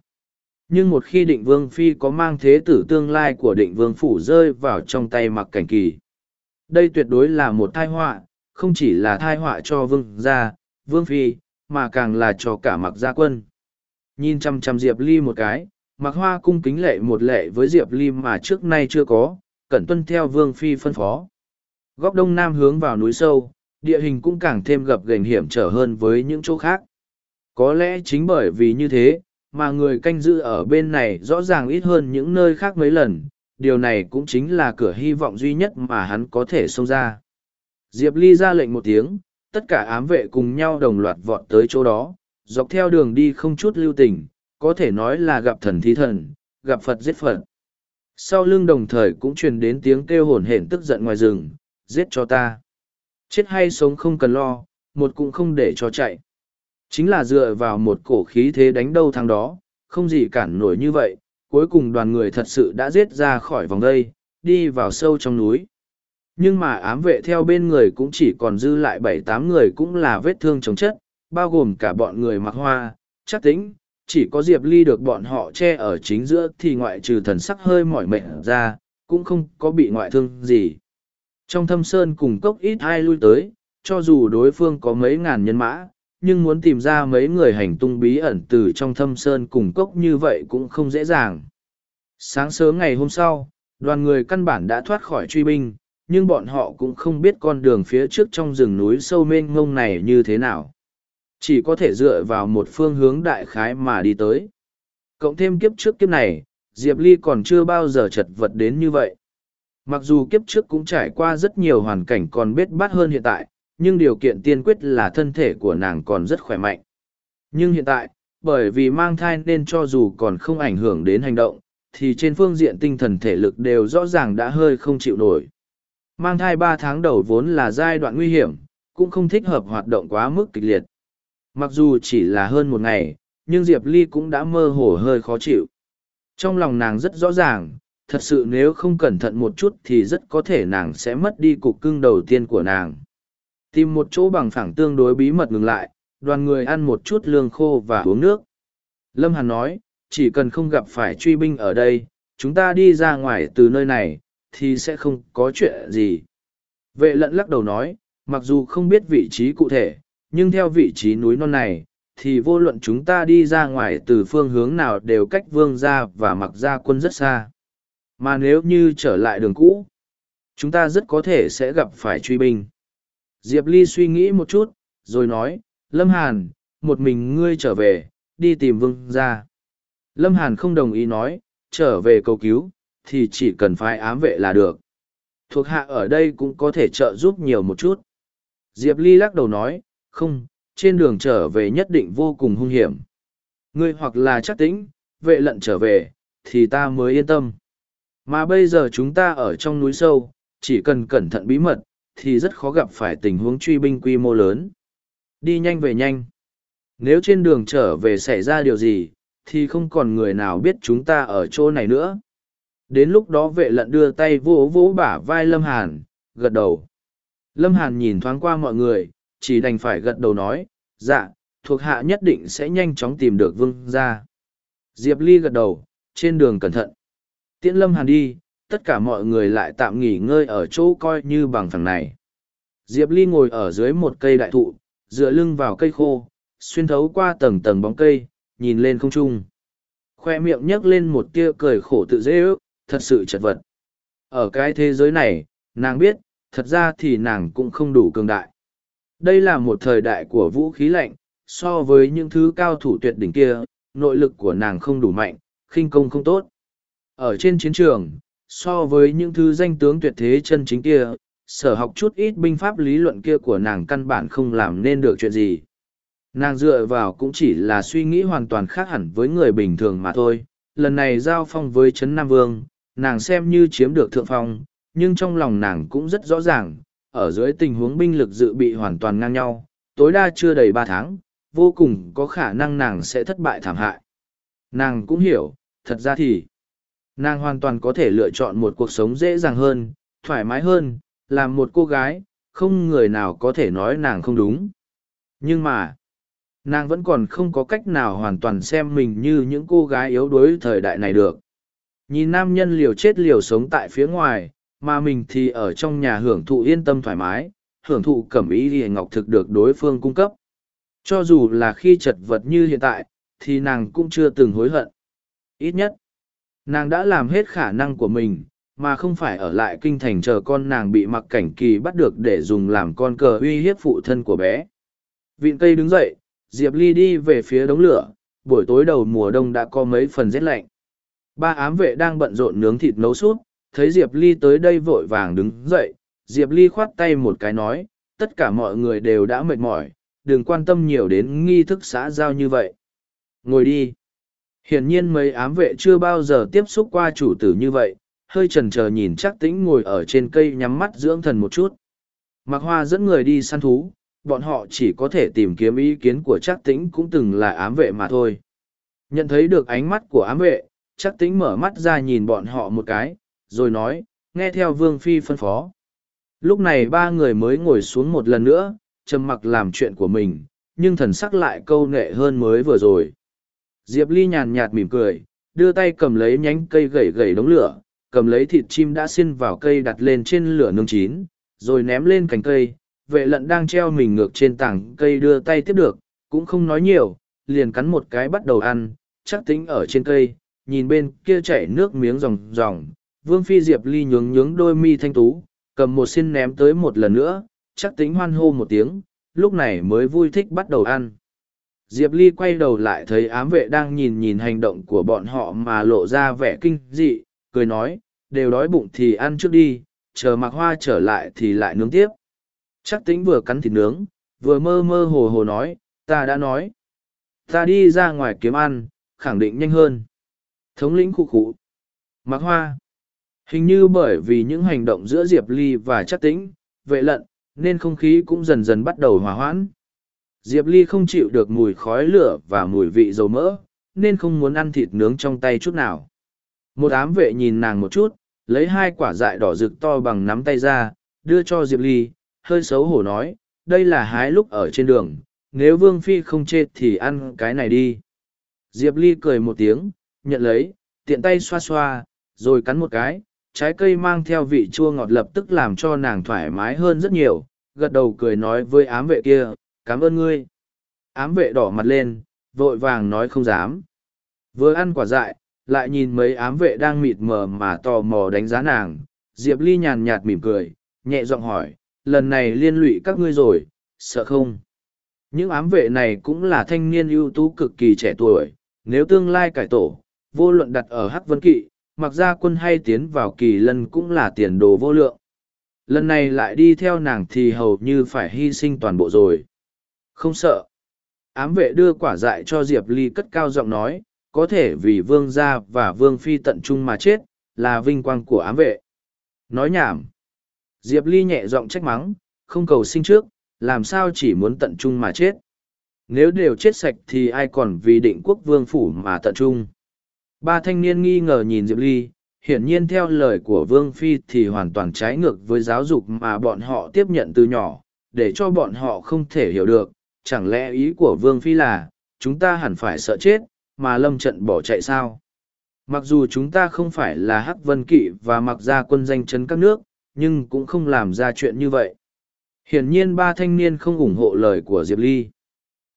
Nhưng một khi định vương phi có mang thế tử tương lai của định vương phủ rơi vào trong tay mặc cảnh kỳ. Đây tuyệt đối là một thai họa, không chỉ là thai họa cho vương gia, vương phi, mà càng là cho cả mặc gia quân. Nhìn chăm chăm Diệp Ly một cái, mặc hoa cung kính lệ một lệ với Diệp Ly mà trước nay chưa có, cẩn tuân theo vương phi phân phó. Góc đông nam hướng vào núi sâu, địa hình cũng càng thêm gập ghềnh hiểm trở hơn với những chỗ khác. Có lẽ chính bởi vì như thế, mà người canh giữ ở bên này rõ ràng ít hơn những nơi khác mấy lần, điều này cũng chính là cửa hy vọng duy nhất mà hắn có thể xông ra. Diệp Ly ra lệnh một tiếng, tất cả ám vệ cùng nhau đồng loạt vọt tới chỗ đó, dọc theo đường đi không chút lưu tình, có thể nói là gặp thần thí thần, gặp Phật giết Phật. Sau lưng đồng thời cũng truyền đến tiếng kêu hồn hển tức giận ngoài rừng, giết cho ta. Chết hay sống không cần lo, một cũng không để cho chạy. Chính là dựa vào một cổ khí thế đánh đâu thằng đó, không gì cản nổi như vậy, cuối cùng đoàn người thật sự đã giết ra khỏi vòng đây, đi vào sâu trong núi. Nhưng mà ám vệ theo bên người cũng chỉ còn dư lại bảy tám người cũng là vết thương chống chất, bao gồm cả bọn người mặc hoa, chắc tính, chỉ có Diệp Ly được bọn họ che ở chính giữa thì ngoại trừ thần sắc hơi mỏi mệt ra, cũng không có bị ngoại thương gì. Trong thâm sơn cùng cốc ít ai lui tới, cho dù đối phương có mấy ngàn nhân mã, nhưng muốn tìm ra mấy người hành tung bí ẩn từ trong thâm sơn cùng cốc như vậy cũng không dễ dàng. Sáng sớm ngày hôm sau, đoàn người căn bản đã thoát khỏi truy binh, nhưng bọn họ cũng không biết con đường phía trước trong rừng núi sâu mênh ngông này như thế nào. Chỉ có thể dựa vào một phương hướng đại khái mà đi tới. Cộng thêm kiếp trước kiếp này, Diệp Ly còn chưa bao giờ chật vật đến như vậy. Mặc dù kiếp trước cũng trải qua rất nhiều hoàn cảnh còn biết bát hơn hiện tại, nhưng điều kiện tiên quyết là thân thể của nàng còn rất khỏe mạnh. Nhưng hiện tại, bởi vì mang thai nên cho dù còn không ảnh hưởng đến hành động, thì trên phương diện tinh thần thể lực đều rõ ràng đã hơi không chịu nổi. Mang thai ba tháng đầu vốn là giai đoạn nguy hiểm, cũng không thích hợp hoạt động quá mức kịch liệt. Mặc dù chỉ là hơn một ngày, nhưng Diệp Ly cũng đã mơ hồ hơi khó chịu. Trong lòng nàng rất rõ ràng, thật sự nếu không cẩn thận một chút thì rất có thể nàng sẽ mất đi cục cưng đầu tiên của nàng. Tìm một chỗ bằng phẳng tương đối bí mật ngừng lại, đoàn người ăn một chút lương khô và uống nước. Lâm Hàn nói, chỉ cần không gặp phải truy binh ở đây, chúng ta đi ra ngoài từ nơi này, thì sẽ không có chuyện gì. Vệ lận lắc đầu nói, mặc dù không biết vị trí cụ thể, nhưng theo vị trí núi non này, thì vô luận chúng ta đi ra ngoài từ phương hướng nào đều cách vương gia và mặc gia quân rất xa. Mà nếu như trở lại đường cũ, chúng ta rất có thể sẽ gặp phải truy binh. Diệp Ly suy nghĩ một chút, rồi nói, Lâm Hàn, một mình ngươi trở về, đi tìm vương gia. Lâm Hàn không đồng ý nói, trở về cầu cứu, thì chỉ cần phái ám vệ là được. Thuộc hạ ở đây cũng có thể trợ giúp nhiều một chút. Diệp Ly lắc đầu nói, không, trên đường trở về nhất định vô cùng hung hiểm. Ngươi hoặc là chắc tĩnh, vệ lận trở về, thì ta mới yên tâm. Mà bây giờ chúng ta ở trong núi sâu, chỉ cần cẩn thận bí mật, thì rất khó gặp phải tình huống truy binh quy mô lớn. Đi nhanh về nhanh. Nếu trên đường trở về xảy ra điều gì, thì không còn người nào biết chúng ta ở chỗ này nữa. Đến lúc đó vệ lận đưa tay vỗ vỗ bả vai Lâm Hàn, gật đầu. Lâm Hàn nhìn thoáng qua mọi người, chỉ đành phải gật đầu nói, dạ, thuộc hạ nhất định sẽ nhanh chóng tìm được vương ra. Diệp Ly gật đầu, trên đường cẩn thận. Tiễn Lâm Hàn đi, tất cả mọi người lại tạm nghỉ ngơi ở chỗ coi như bằng phẳng này. Diệp Ly ngồi ở dưới một cây đại thụ, dựa lưng vào cây khô, xuyên thấu qua tầng tầng bóng cây, nhìn lên không trung. Khoe miệng nhấc lên một tia cười khổ tự dễ ước, thật sự chật vật. Ở cái thế giới này, nàng biết, thật ra thì nàng cũng không đủ cường đại. Đây là một thời đại của vũ khí lạnh, so với những thứ cao thủ tuyệt đỉnh kia, nội lực của nàng không đủ mạnh, khinh công không tốt. Ở trên chiến trường, so với những thứ danh tướng tuyệt thế chân chính kia, sở học chút ít binh pháp lý luận kia của nàng căn bản không làm nên được chuyện gì. Nàng dựa vào cũng chỉ là suy nghĩ hoàn toàn khác hẳn với người bình thường mà thôi. Lần này giao phong với Trấn Nam Vương, nàng xem như chiếm được thượng phong, nhưng trong lòng nàng cũng rất rõ ràng, ở dưới tình huống binh lực dự bị hoàn toàn ngang nhau, tối đa chưa đầy ba tháng, vô cùng có khả năng nàng sẽ thất bại thảm hại. Nàng cũng hiểu, thật ra thì, nàng hoàn toàn có thể lựa chọn một cuộc sống dễ dàng hơn, thoải mái hơn, làm một cô gái, không người nào có thể nói nàng không đúng. Nhưng mà, nàng vẫn còn không có cách nào hoàn toàn xem mình như những cô gái yếu đuối thời đại này được. Nhìn nam nhân liều chết liều sống tại phía ngoài, mà mình thì ở trong nhà hưởng thụ yên tâm thoải mái, hưởng thụ cẩm ý thì ngọc thực được đối phương cung cấp. Cho dù là khi chật vật như hiện tại, thì nàng cũng chưa từng hối hận. Ít nhất, nàng đã làm hết khả năng của mình, mà không phải ở lại kinh thành chờ con nàng bị mặc cảnh kỳ bắt được để dùng làm con cờ uy hiếp phụ thân của bé. Vịn cây đứng dậy, Diệp Ly đi về phía đống lửa, buổi tối đầu mùa đông đã có mấy phần rét lạnh. Ba ám vệ đang bận rộn nướng thịt nấu súp, thấy Diệp Ly tới đây vội vàng đứng dậy, Diệp Ly khoát tay một cái nói, tất cả mọi người đều đã mệt mỏi, đừng quan tâm nhiều đến nghi thức xã giao như vậy. Ngồi đi. Hiển nhiên mấy ám vệ chưa bao giờ tiếp xúc qua chủ tử như vậy, hơi chần chờ nhìn chắc tĩnh ngồi ở trên cây nhắm mắt dưỡng thần một chút. Mạc Hoa dẫn người đi săn thú, bọn họ chỉ có thể tìm kiếm ý kiến của chắc tĩnh cũng từng là ám vệ mà thôi. Nhận thấy được ánh mắt của ám vệ, chắc tĩnh mở mắt ra nhìn bọn họ một cái, rồi nói, nghe theo Vương Phi phân phó. Lúc này ba người mới ngồi xuống một lần nữa, trầm mặc làm chuyện của mình, nhưng thần sắc lại câu nệ hơn mới vừa rồi. Diệp Ly nhàn nhạt mỉm cười, đưa tay cầm lấy nhánh cây gầy gầy đống lửa, cầm lấy thịt chim đã xin vào cây đặt lên trên lửa nướng chín, rồi ném lên cành cây. Vệ lận đang treo mình ngược trên tảng cây đưa tay tiếp được, cũng không nói nhiều, liền cắn một cái bắt đầu ăn, chắc tính ở trên cây, nhìn bên kia chảy nước miếng ròng ròng, Vương Phi Diệp Ly nhướng nhướng đôi mi thanh tú, cầm một xin ném tới một lần nữa, chắc tính hoan hô một tiếng, lúc này mới vui thích bắt đầu ăn. Diệp Ly quay đầu lại thấy ám vệ đang nhìn nhìn hành động của bọn họ mà lộ ra vẻ kinh dị, cười nói, đều đói bụng thì ăn trước đi, chờ mặc hoa trở lại thì lại nướng tiếp. Chắc tính vừa cắn thịt nướng, vừa mơ mơ hồ hồ nói, ta đã nói. Ta đi ra ngoài kiếm ăn, khẳng định nhanh hơn. Thống lĩnh khu khụ Mặc hoa. Hình như bởi vì những hành động giữa Diệp Ly và chắc tĩnh, vệ lận, nên không khí cũng dần dần bắt đầu hòa hoãn. Diệp Ly không chịu được mùi khói lửa và mùi vị dầu mỡ, nên không muốn ăn thịt nướng trong tay chút nào. Một ám vệ nhìn nàng một chút, lấy hai quả dại đỏ rực to bằng nắm tay ra, đưa cho Diệp Ly, hơi xấu hổ nói, đây là hái lúc ở trên đường, nếu Vương Phi không chết thì ăn cái này đi. Diệp Ly cười một tiếng, nhận lấy, tiện tay xoa xoa, rồi cắn một cái, trái cây mang theo vị chua ngọt lập tức làm cho nàng thoải mái hơn rất nhiều, gật đầu cười nói với ám vệ kia, cảm ơn ngươi. Ám vệ đỏ mặt lên, vội vàng nói không dám. Vừa ăn quả dại, lại nhìn mấy ám vệ đang mịt mờ mà tò mò đánh giá nàng. Diệp Ly nhàn nhạt mỉm cười, nhẹ giọng hỏi, lần này liên lụy các ngươi rồi, sợ không? Những ám vệ này cũng là thanh niên ưu tú cực kỳ trẻ tuổi, nếu tương lai cải tổ, vô luận đặt ở Hắc Vân Kỵ, mặc ra quân hay tiến vào kỳ lân cũng là tiền đồ vô lượng. Lần này lại đi theo nàng thì hầu như phải hy sinh toàn bộ rồi. Không sợ. Ám vệ đưa quả dại cho Diệp Ly cất cao giọng nói, có thể vì vương gia và vương phi tận trung mà chết, là vinh quang của ám vệ. Nói nhảm. Diệp Ly nhẹ giọng trách mắng, không cầu sinh trước, làm sao chỉ muốn tận trung mà chết. Nếu đều chết sạch thì ai còn vì định quốc vương phủ mà tận trung. Ba thanh niên nghi ngờ nhìn Diệp Ly, hiển nhiên theo lời của Vương Phi thì hoàn toàn trái ngược với giáo dục mà bọn họ tiếp nhận từ nhỏ, để cho bọn họ không thể hiểu được. Chẳng lẽ ý của Vương Phi là, chúng ta hẳn phải sợ chết, mà lâm trận bỏ chạy sao? Mặc dù chúng ta không phải là Hắc Vân Kỵ và mặc ra quân danh chấn các nước, nhưng cũng không làm ra chuyện như vậy. Hiển nhiên ba thanh niên không ủng hộ lời của Diệp Ly.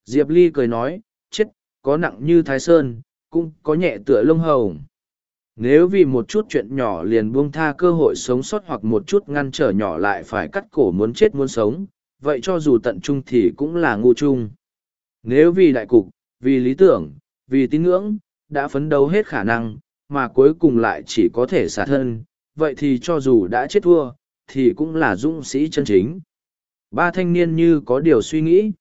Diệp Ly cười nói, chết, có nặng như Thái Sơn, cũng có nhẹ tựa lông hồng. Nếu vì một chút chuyện nhỏ liền buông tha cơ hội sống sót hoặc một chút ngăn trở nhỏ lại phải cắt cổ muốn chết muốn sống, vậy cho dù tận trung thì cũng là ngu chung. Nếu vì đại cục, vì lý tưởng, vì tín ngưỡng, đã phấn đấu hết khả năng, mà cuối cùng lại chỉ có thể xả thân, vậy thì cho dù đã chết thua, thì cũng là dũng sĩ chân chính. Ba thanh niên như có điều suy nghĩ.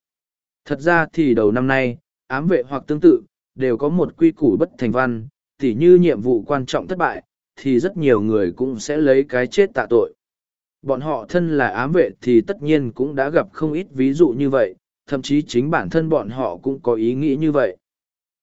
Thật ra thì đầu năm nay, ám vệ hoặc tương tự, đều có một quy củ bất thành văn, tỉ như nhiệm vụ quan trọng thất bại, thì rất nhiều người cũng sẽ lấy cái chết tạ tội. Bọn họ thân là ám vệ thì tất nhiên cũng đã gặp không ít ví dụ như vậy, thậm chí chính bản thân bọn họ cũng có ý nghĩ như vậy.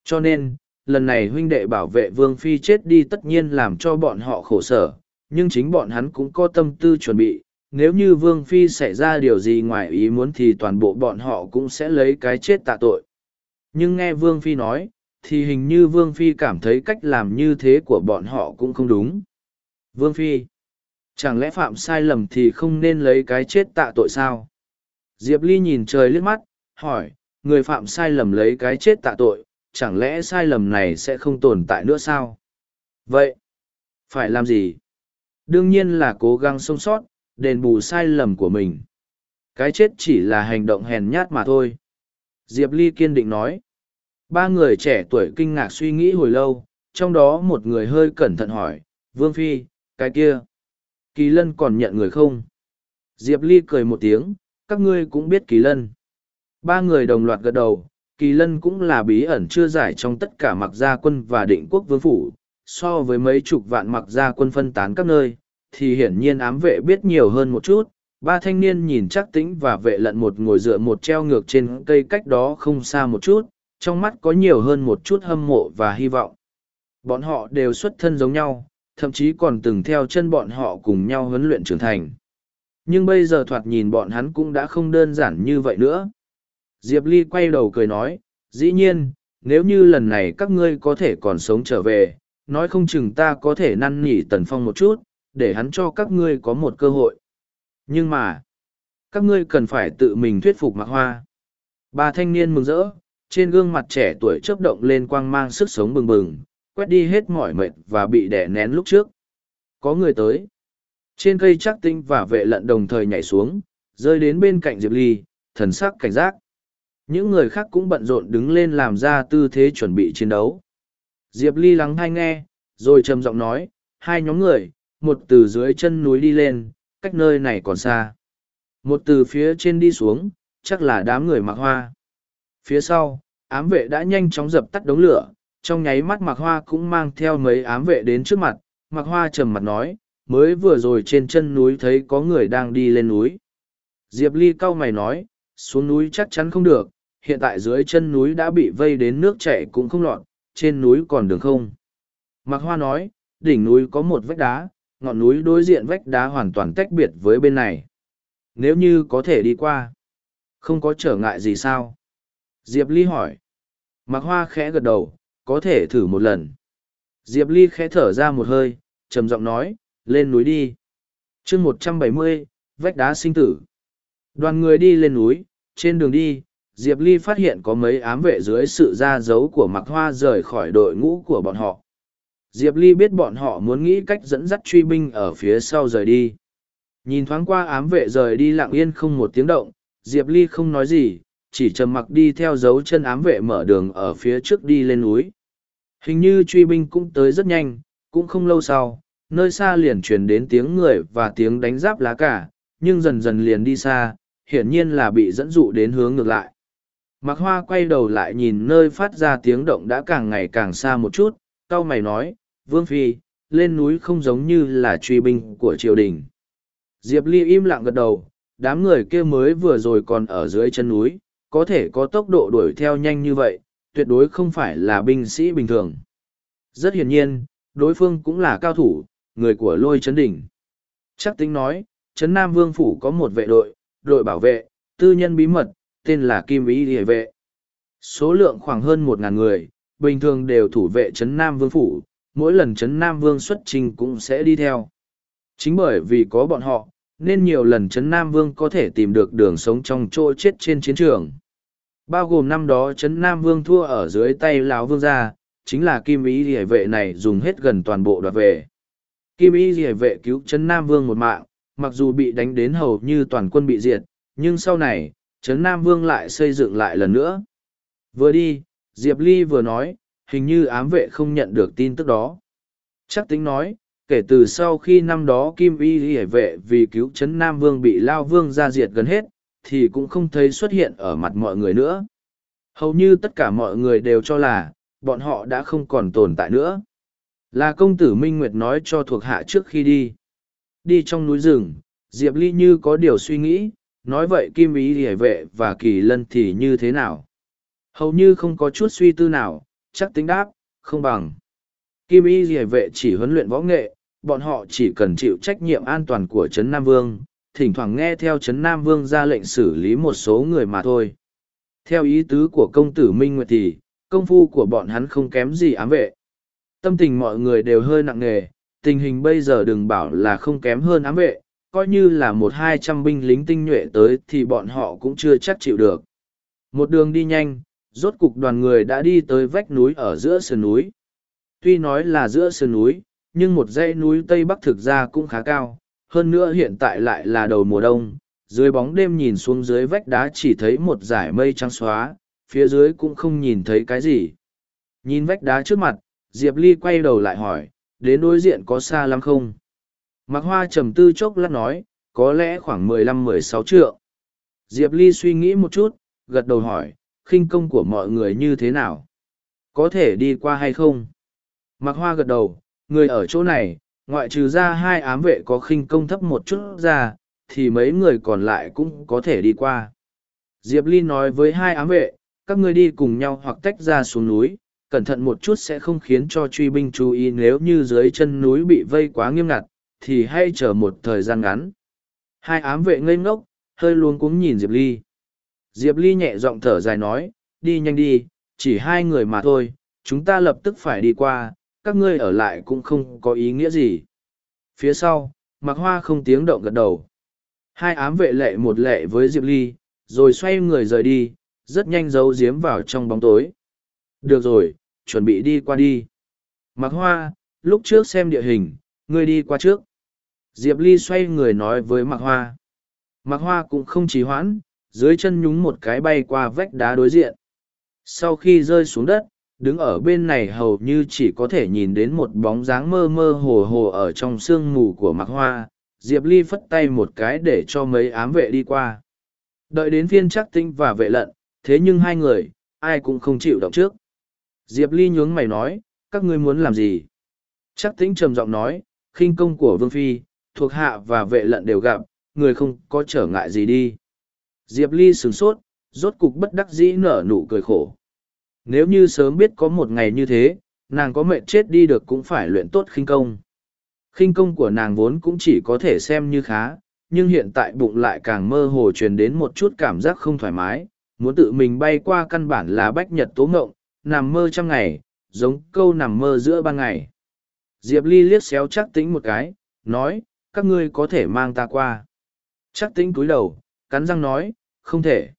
Cho nên, lần này huynh đệ bảo vệ Vương Phi chết đi tất nhiên làm cho bọn họ khổ sở, nhưng chính bọn hắn cũng có tâm tư chuẩn bị. Nếu như Vương Phi xảy ra điều gì ngoài ý muốn thì toàn bộ bọn họ cũng sẽ lấy cái chết tạ tội. Nhưng nghe Vương Phi nói, thì hình như Vương Phi cảm thấy cách làm như thế của bọn họ cũng không đúng. Vương Phi, chẳng lẽ phạm sai lầm thì không nên lấy cái chết tạ tội sao? Diệp Ly nhìn trời liếc mắt, hỏi, người phạm sai lầm lấy cái chết tạ tội, chẳng lẽ sai lầm này sẽ không tồn tại nữa sao? Vậy, phải làm gì? Đương nhiên là cố gắng sống sót, đền bù sai lầm của mình. Cái chết chỉ là hành động hèn nhát mà thôi. Diệp Ly kiên định nói. Ba người trẻ tuổi kinh ngạc suy nghĩ hồi lâu, trong đó một người hơi cẩn thận hỏi, Vương Phi, cái kia, Kỳ Lân còn nhận người không? Diệp Ly cười một tiếng, các ngươi cũng biết Kỳ Lân. Ba người đồng loạt gật đầu, Kỳ Lân cũng là bí ẩn chưa giải trong tất cả mặc gia quân và định quốc vương phủ, so với mấy chục vạn mặc gia quân phân tán các nơi, thì hiển nhiên ám vệ biết nhiều hơn một chút. Ba thanh niên nhìn chắc tĩnh và vệ lận một ngồi dựa một treo ngược trên cây cách đó không xa một chút, trong mắt có nhiều hơn một chút hâm mộ và hy vọng. Bọn họ đều xuất thân giống nhau, thậm chí còn từng theo chân bọn họ cùng nhau huấn luyện trưởng thành. Nhưng bây giờ thoạt nhìn bọn hắn cũng đã không đơn giản như vậy nữa. Diệp Ly quay đầu cười nói, dĩ nhiên, nếu như lần này các ngươi có thể còn sống trở về, nói không chừng ta có thể năn nỉ Tần Phong một chút, để hắn cho các ngươi có một cơ hội. Nhưng mà, các ngươi cần phải tự mình thuyết phục Mạc Hoa. Ba thanh niên mừng rỡ, trên gương mặt trẻ tuổi chớp động lên quang mang sức sống bừng bừng, quét đi hết mỏi mệt và bị đè nén lúc trước. Có người tới. Trên cây chắc tinh và vệ lận đồng thời nhảy xuống, rơi đến bên cạnh Diệp Ly, thần sắc cảnh giác. Những người khác cũng bận rộn đứng lên làm ra tư thế chuẩn bị chiến đấu. Diệp Ly lắng hay nghe, rồi trầm giọng nói, hai nhóm người, một từ dưới chân núi đi lên, cách nơi này còn xa. Một từ phía trên đi xuống, chắc là đám người mặc hoa. Phía sau, ám vệ đã nhanh chóng dập tắt đống lửa, trong nháy mắt mặc hoa cũng mang theo mấy ám vệ đến trước mặt, mặc hoa trầm mặt nói, mới vừa rồi trên chân núi thấy có người đang đi lên núi. Diệp Ly cau mày nói, xuống núi chắc chắn không được, hiện tại dưới chân núi đã bị vây đến nước chảy cũng không lọt, trên núi còn đường không. Mạc Hoa nói, đỉnh núi có một vách đá, ngọn núi đối diện vách đá hoàn toàn tách biệt với bên này. Nếu như có thể đi qua, không có trở ngại gì sao? Diệp Ly hỏi. Mạc Hoa khẽ gật đầu, có thể thử một lần. Diệp Ly khẽ thở ra một hơi, trầm giọng nói, lên núi đi. chương một trăm bảy mươi, vách đá sinh tử. Đoàn người đi lên núi, trên đường đi, Diệp Ly phát hiện có mấy ám vệ dưới sự ra dấu của Mạc Hoa rời khỏi đội ngũ của bọn họ. Diệp Ly biết bọn họ muốn nghĩ cách dẫn dắt truy binh ở phía sau rời đi. Nhìn thoáng qua ám vệ rời đi lặng yên không một tiếng động, Diệp Ly không nói gì, chỉ trầm mặc đi theo dấu chân ám vệ mở đường ở phía trước đi lên núi. Hình như truy binh cũng tới rất nhanh, cũng không lâu sau, nơi xa liền truyền đến tiếng người và tiếng đánh giáp lá cả, nhưng dần dần liền đi xa, hiển nhiên là bị dẫn dụ đến hướng ngược lại. Mạc Hoa quay đầu lại nhìn nơi phát ra tiếng động đã càng ngày càng xa một chút, cau mày nói, Vương Phi, lên núi không giống như là truy binh của triều đình. Diệp Ly im lặng gật đầu, đám người kia mới vừa rồi còn ở dưới chân núi, có thể có tốc độ đuổi theo nhanh như vậy, tuyệt đối không phải là binh sĩ bình thường. Rất hiển nhiên, đối phương cũng là cao thủ, người của lôi chấn đỉnh. Chắc tính nói, chấn Nam Vương Phủ có một vệ đội, đội bảo vệ, tư nhân bí mật, tên là Kim Ý Địa Vệ. Số lượng khoảng hơn một ngàn người, bình thường đều thủ vệ chấn Nam Vương Phủ, mỗi lần chấn Nam Vương xuất trình cũng sẽ đi theo. Chính bởi vì có bọn họ, nên nhiều lần chấn Nam Vương có thể tìm được đường sống trong chỗ chết trên chiến trường. Bao gồm năm đó chấn Nam Vương thua ở dưới tay Lão Vương gia, chính là Kim Ý Địa Vệ này dùng hết gần toàn bộ đoạt về. Kim Ý Địa Vệ cứu chấn Nam Vương một mạng, mặc dù bị đánh đến hầu như toàn quân bị diệt, nhưng sau này, Trấn Nam Vương lại xây dựng lại lần nữa. Vừa đi, Diệp Ly vừa nói, hình như ám vệ không nhận được tin tức đó. Chắc tính nói, kể từ sau khi năm đó Kim Y hề vệ vì cứu Trấn Nam Vương bị Lao Vương ra diệt gần hết, thì cũng không thấy xuất hiện ở mặt mọi người nữa. Hầu như tất cả mọi người đều cho là, bọn họ đã không còn tồn tại nữa. Là công tử Minh Nguyệt nói cho thuộc hạ trước khi đi. Đi trong núi rừng, Diệp Ly như có điều suy nghĩ, nói vậy Kim Ý Hề Vệ và Kỳ Lân thì như thế nào? Hầu như không có chút suy tư nào, chắc tính đáp, không bằng. Kim Y Hề Vệ chỉ huấn luyện võ nghệ, bọn họ chỉ cần chịu trách nhiệm an toàn của Trấn Nam Vương, thỉnh thoảng nghe theo Trấn Nam Vương ra lệnh xử lý một số người mà thôi. Theo ý tứ của công tử Minh Nguyệt thì, công phu của bọn hắn không kém gì ám vệ. Tâm tình mọi người đều hơi nặng nề, tình hình bây giờ đừng bảo là không kém hơn ám vệ, coi như là một hai trăm binh lính tinh nhuệ tới thì bọn họ cũng chưa chắc chịu được. Một đường đi nhanh, rốt cục đoàn người đã đi tới vách núi ở giữa sườn núi. Tuy nói là giữa sườn núi, nhưng một dãy núi Tây Bắc thực ra cũng khá cao, hơn nữa hiện tại lại là đầu mùa đông, dưới bóng đêm nhìn xuống dưới vách đá chỉ thấy một dải mây trắng xóa, phía dưới cũng không nhìn thấy cái gì. Nhìn vách đá trước mặt, Diệp Ly quay đầu lại hỏi, đến đối diện có xa lắm không? Mạc Hoa trầm tư chốc lát nói, có lẽ khoảng mười lăm mười sáu trượng. Diệp Ly suy nghĩ một chút, gật đầu hỏi, khinh công của mọi người như thế nào? Có thể đi qua hay không? Mạc Hoa gật đầu, người ở chỗ này, ngoại trừ ra hai ám vệ có khinh công thấp một chút ra, thì mấy người còn lại cũng có thể đi qua. Diệp Ly nói với hai ám vệ, các ngươi đi cùng nhau hoặc tách ra xuống núi, cẩn thận một chút sẽ không khiến cho truy binh chú ý nếu như dưới chân núi bị vây quá nghiêm ngặt, thì hay chờ một thời gian ngắn. Hai ám vệ ngây ngốc, hơi luống cuống nhìn Diệp Ly. Diệp Ly nhẹ giọng thở dài nói, đi nhanh đi, chỉ hai người mà thôi, chúng ta lập tức phải đi qua, các ngươi ở lại cũng không có ý nghĩa gì. Phía sau, mặc Hoa không tiếng động gật đầu. Hai ám vệ lệ một lệ với Diệp Ly, rồi xoay người rời đi, rất nhanh giấu giếm vào trong bóng tối. Được rồi, chuẩn bị đi qua đi. mặc Hoa, lúc trước xem địa hình, ngươi đi qua trước. diệp ly xoay người nói với mạc hoa mạc hoa cũng không trì hoãn dưới chân nhúng một cái bay qua vách đá đối diện sau khi rơi xuống đất đứng ở bên này hầu như chỉ có thể nhìn đến một bóng dáng mơ mơ hồ hồ ở trong sương mù của mạc hoa. Diệp ly phất tay một cái để cho mấy ám vệ đi qua. Đợi đến phiên trắc tinh và vệ lận, thế nhưng hai người, ai cũng không chịu động trước. Diệp ly nhướng mày nói, các ngươi muốn làm gì? Trắc tĩnh trầm giọng nói, khinh công của vương phi, thuộc hạ và vệ lận đều gặp, người không có trở ngại gì đi. Diệp ly sửng sốt, rốt cục bất đắc dĩ nở nụ cười khổ nếu như sớm biết có một ngày như thế, nàng có mệnh chết đi được cũng phải luyện tốt khinh công. Khinh công của nàng vốn cũng chỉ có thể xem như khá, nhưng hiện tại bụng lại càng mơ hồ truyền đến một chút cảm giác không thoải mái, muốn tự mình bay qua căn bản là bách nhật tố ngộng, nằm mơ trăm ngày, giống câu nằm mơ giữa ban ngày. Diệp ly liếc xéo chắc tĩnh một cái, nói, các ngươi có thể mang ta qua. Chắc tĩnh cúi đầu, cắn răng nói, không thể.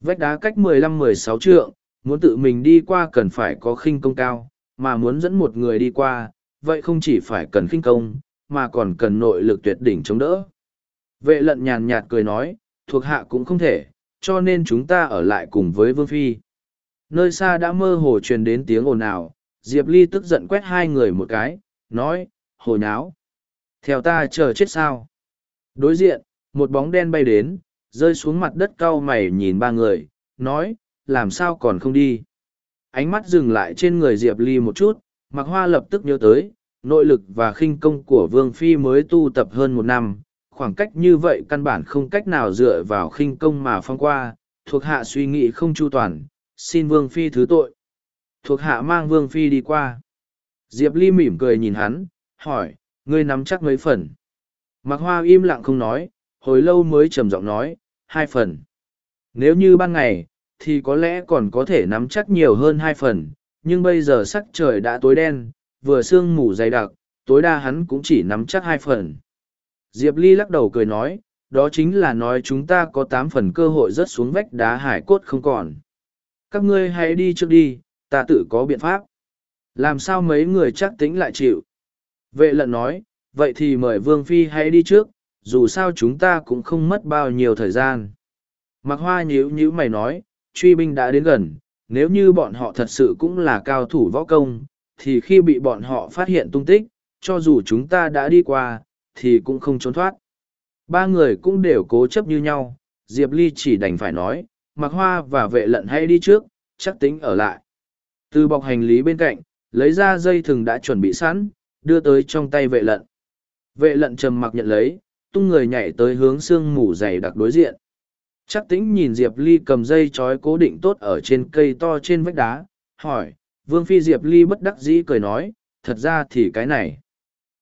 Vách đá cách mười lăm mười sáu trượng muốn tự mình đi qua cần phải có khinh công cao, mà muốn dẫn một người đi qua, vậy không chỉ phải cần khinh công, mà còn cần nội lực tuyệt đỉnh chống đỡ. Vệ lận nhàn nhạt cười nói, thuộc hạ cũng không thể, cho nên chúng ta ở lại cùng với vương phi. Nơi xa đã mơ hồ truyền đến tiếng ồn ào, diệp ly tức giận quét hai người một cái, nói hồi náo theo ta chờ chết sao? Đối diện, một bóng đen bay đến, rơi xuống mặt đất cau mày nhìn ba người, nói làm sao còn không đi. Ánh mắt dừng lại trên người diệp ly một chút mặc hoa lập tức nhớ tới, nội lực và khinh công của vương phi mới tu tập hơn một năm, khoảng cách như vậy căn bản không cách nào dựa vào khinh công mà phong qua, thuộc hạ suy nghĩ không chu toàn, xin vương phi thứ tội. Thuộc hạ mang vương phi đi qua. Diệp ly mỉm cười nhìn hắn, hỏi, ngươi nắm chắc mấy phần? Mặc hoa im lặng không nói, hồi lâu mới trầm giọng nói, hai phần. Nếu như ban ngày thì có lẽ còn có thể nắm chắc nhiều hơn hai phần, nhưng bây giờ sắc trời đã tối đen, vừa sương mù dày đặc, tối đa hắn cũng chỉ nắm chắc hai phần. Diệp ly lắc đầu cười nói, đó chính là nói chúng ta có tám phần cơ hội rớt xuống vách đá hải cốt không còn. Các ngươi hãy đi trước đi, ta tự có biện pháp. Làm sao mấy người chắc tính lại chịu? Vệ lận nói, vậy thì mời vương phi hãy đi trước, dù sao chúng ta cũng không mất bao nhiêu thời gian. Mặc hoa nhíu nhíu mày nói truy binh đã đến gần, nếu như bọn họ thật sự cũng là cao thủ võ công, thì khi bị bọn họ phát hiện tung tích, cho dù chúng ta đã đi qua, thì cũng không trốn thoát. Ba người cũng đều cố chấp như nhau, diệp ly chỉ đành phải nói mặc hoa và vệ lận hãy đi trước, chắc tính ở lại. Từ bọc hành lý bên cạnh, lấy ra dây thừng đã chuẩn bị sẵn, đưa tới trong tay vệ lận. Vệ lận trầm mặc nhận lấy, tung người nhảy tới hướng sương mù dày đặc đối diện chắc tĩnh nhìn diệp ly cầm dây trói cố định tốt ở trên cây to trên vách đá, hỏi, vương phi diệp ly bất đắc dĩ cười nói, thật ra thì cái này,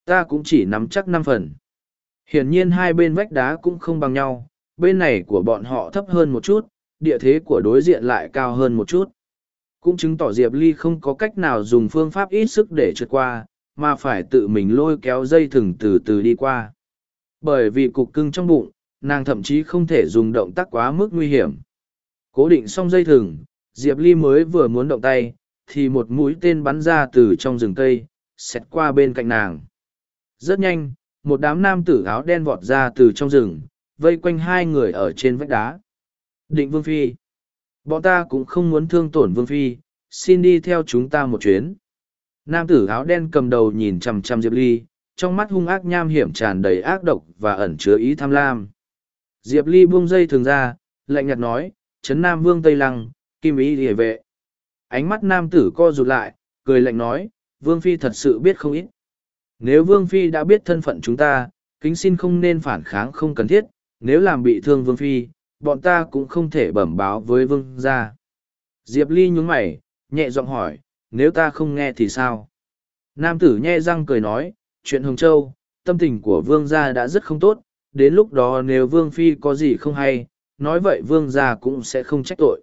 ta cũng chỉ nắm chắc năm phần. Hiển nhiên hai bên vách đá cũng không bằng nhau, bên này của bọn họ thấp hơn một chút, địa thế của đối diện lại cao hơn một chút. Cũng chứng tỏ diệp ly không có cách nào dùng phương pháp ít sức để trượt qua, mà phải tự mình lôi kéo dây thừng từ từ đi qua. Bởi vì cục cưng trong bụng nàng thậm chí không thể dùng động tác quá mức nguy hiểm. Cố định xong dây thừng, diệp ly mới vừa muốn động tay, thì một mũi tên bắn ra từ trong rừng cây, xẹt qua bên cạnh nàng. Rất nhanh, một đám nam tử áo đen vọt ra từ trong rừng, vây quanh hai người ở trên vách đá. Định vương phi. Bọn ta cũng không muốn thương tổn vương phi, xin đi theo chúng ta một chuyến. Nam tử áo đen cầm đầu nhìn chằm chằm diệp ly, trong mắt hung ác nham hiểm tràn đầy ác độc và ẩn chứa ý tham lam diệp ly buông dây thường ra, lạnh nhạt nói, trấn nam vương tây lăng, kim ý địa vệ. Ánh mắt nam tử co rụt lại, cười lạnh nói, vương phi thật sự biết không ít. Nếu vương phi đã biết thân phận chúng ta, kính xin không nên phản kháng không cần thiết. Nếu làm bị thương vương phi, bọn ta cũng không thể bẩm báo với vương gia. Diệp ly nhún mày, nhẹ giọng hỏi, nếu ta không nghe thì sao? Nam tử nhe răng cười nói, chuyện hồng châu, tâm tình của vương gia đã rất không tốt đến lúc đó nếu vương phi có gì không hay, nói vậy vương gia cũng sẽ không trách tội.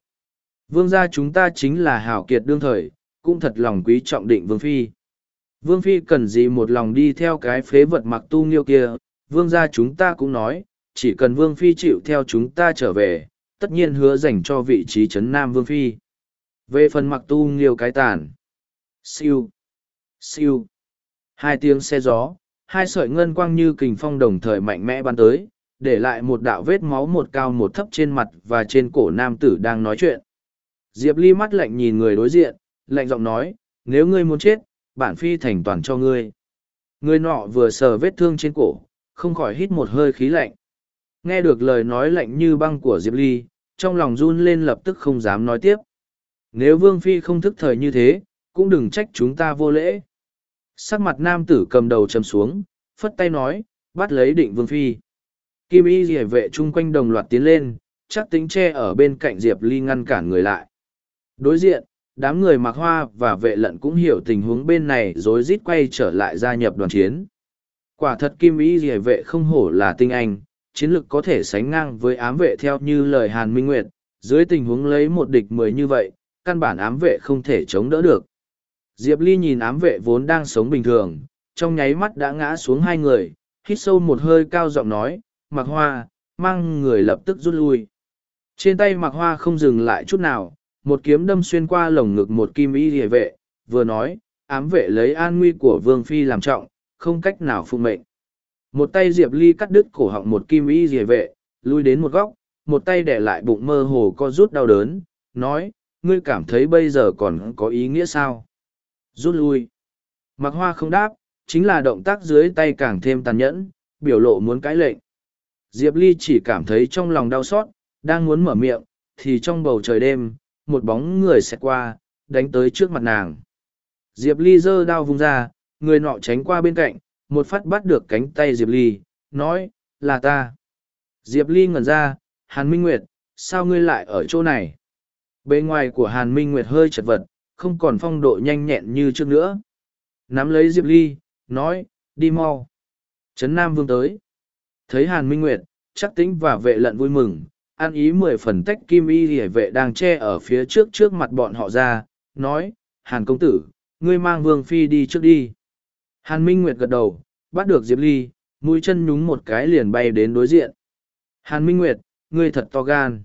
Vương gia chúng ta chính là hảo kiệt đương thời, cũng thật lòng quý trọng định vương phi. Vương phi cần gì một lòng đi theo cái phế vật mặc tu nghiêu kia, vương gia chúng ta cũng nói, chỉ cần vương phi chịu theo chúng ta trở về, tất nhiên hứa dành cho vị trí trấn nam vương phi. Về phần mặc tu nghiêu cái tàn. Siêu. Siêu. Hai tiếng xe gió hai sợi ngân quang như kình phong đồng thời mạnh mẽ bắn tới, để lại một đạo vết máu một cao một thấp trên mặt và trên cổ nam tử đang nói chuyện. Diệp ly mắt lạnh nhìn người đối diện, lạnh giọng nói, nếu ngươi muốn chết, bản phi thành toàn cho ngươi. Người nọ vừa sờ vết thương trên cổ, không khỏi hít một hơi khí lạnh. Nghe được lời nói lạnh như băng của diệp ly, trong lòng run lên lập tức không dám nói tiếp. Nếu vương phi không thức thời như thế, cũng đừng trách chúng ta vô lễ sắc mặt nam tử cầm đầu chầm xuống, phất tay nói, bắt lấy định vương phi. Kim y rỉa vệ chung quanh đồng loạt tiến lên, chắc tính che ở bên cạnh diệp ly ngăn cản người lại. Đối diện, đám người mặc hoa và vệ lận cũng hiểu tình huống bên này rối rít quay trở lại gia nhập đoàn chiến. Quả thật kim y rỉa vệ không hổ là tinh anh, chiến lực có thể sánh ngang với ám vệ theo như lời hàn minh nguyệt. Dưới tình huống lấy một địch mười như vậy, căn bản ám vệ không thể chống đỡ được diệp ly nhìn ám vệ vốn đang sống bình thường, trong nháy mắt đã ngã xuống hai người, hít sâu một hơi cao giọng nói mặc hoa, mang người lập tức rút lui. Trên tay mặc hoa không dừng lại chút nào, một kiếm đâm xuyên qua lồng ngực một kim y địa vệ, vừa nói, ám vệ lấy an nguy của vương phi làm trọng, không cách nào phụ mệnh. Một tay diệp ly cắt đứt cổ họng một kim y địa vệ, lui đến một góc, một tay để lại bụng mơ hồ co rút đau đớn, nói, ngươi cảm thấy bây giờ còn có ý nghĩa sao? Rút lui. Mặc hoa không đáp, chính là động tác dưới tay càng thêm tàn nhẫn, biểu lộ muốn cãi lệnh diệp ly chỉ cảm thấy trong lòng đau xót, đang muốn mở miệng, thì trong bầu trời đêm, một bóng người xẹt qua, đánh tới trước mặt nàng. Diệp ly giơ đao vung ra, người nọ tránh qua bên cạnh, một phát bắt được cánh tay diệp ly, nói, là ta. Diệp ly ngẩn ra, hàn minh nguyệt, sao ngươi lại ở chỗ này? Bề ngoài của hàn minh nguyệt hơi chật vật không còn phong độ nhanh nhẹn như trước nữa. Nắm lấy diệp ly, nói, đi mau. Trấn nam vương tới. Thấy hàn minh nguyệt, chắc tính và vệ lận vui mừng an ý mười phần tách kim y hỉa vệ đang che ở phía trước trước mặt bọn họ ra, nói, hàn công tử, ngươi mang vương phi đi trước đi. Hàn minh nguyệt gật đầu, bắt được diệp ly, mũi chân nhúng một cái liền bay đến đối diện. Hàn minh nguyệt, ngươi thật to gan.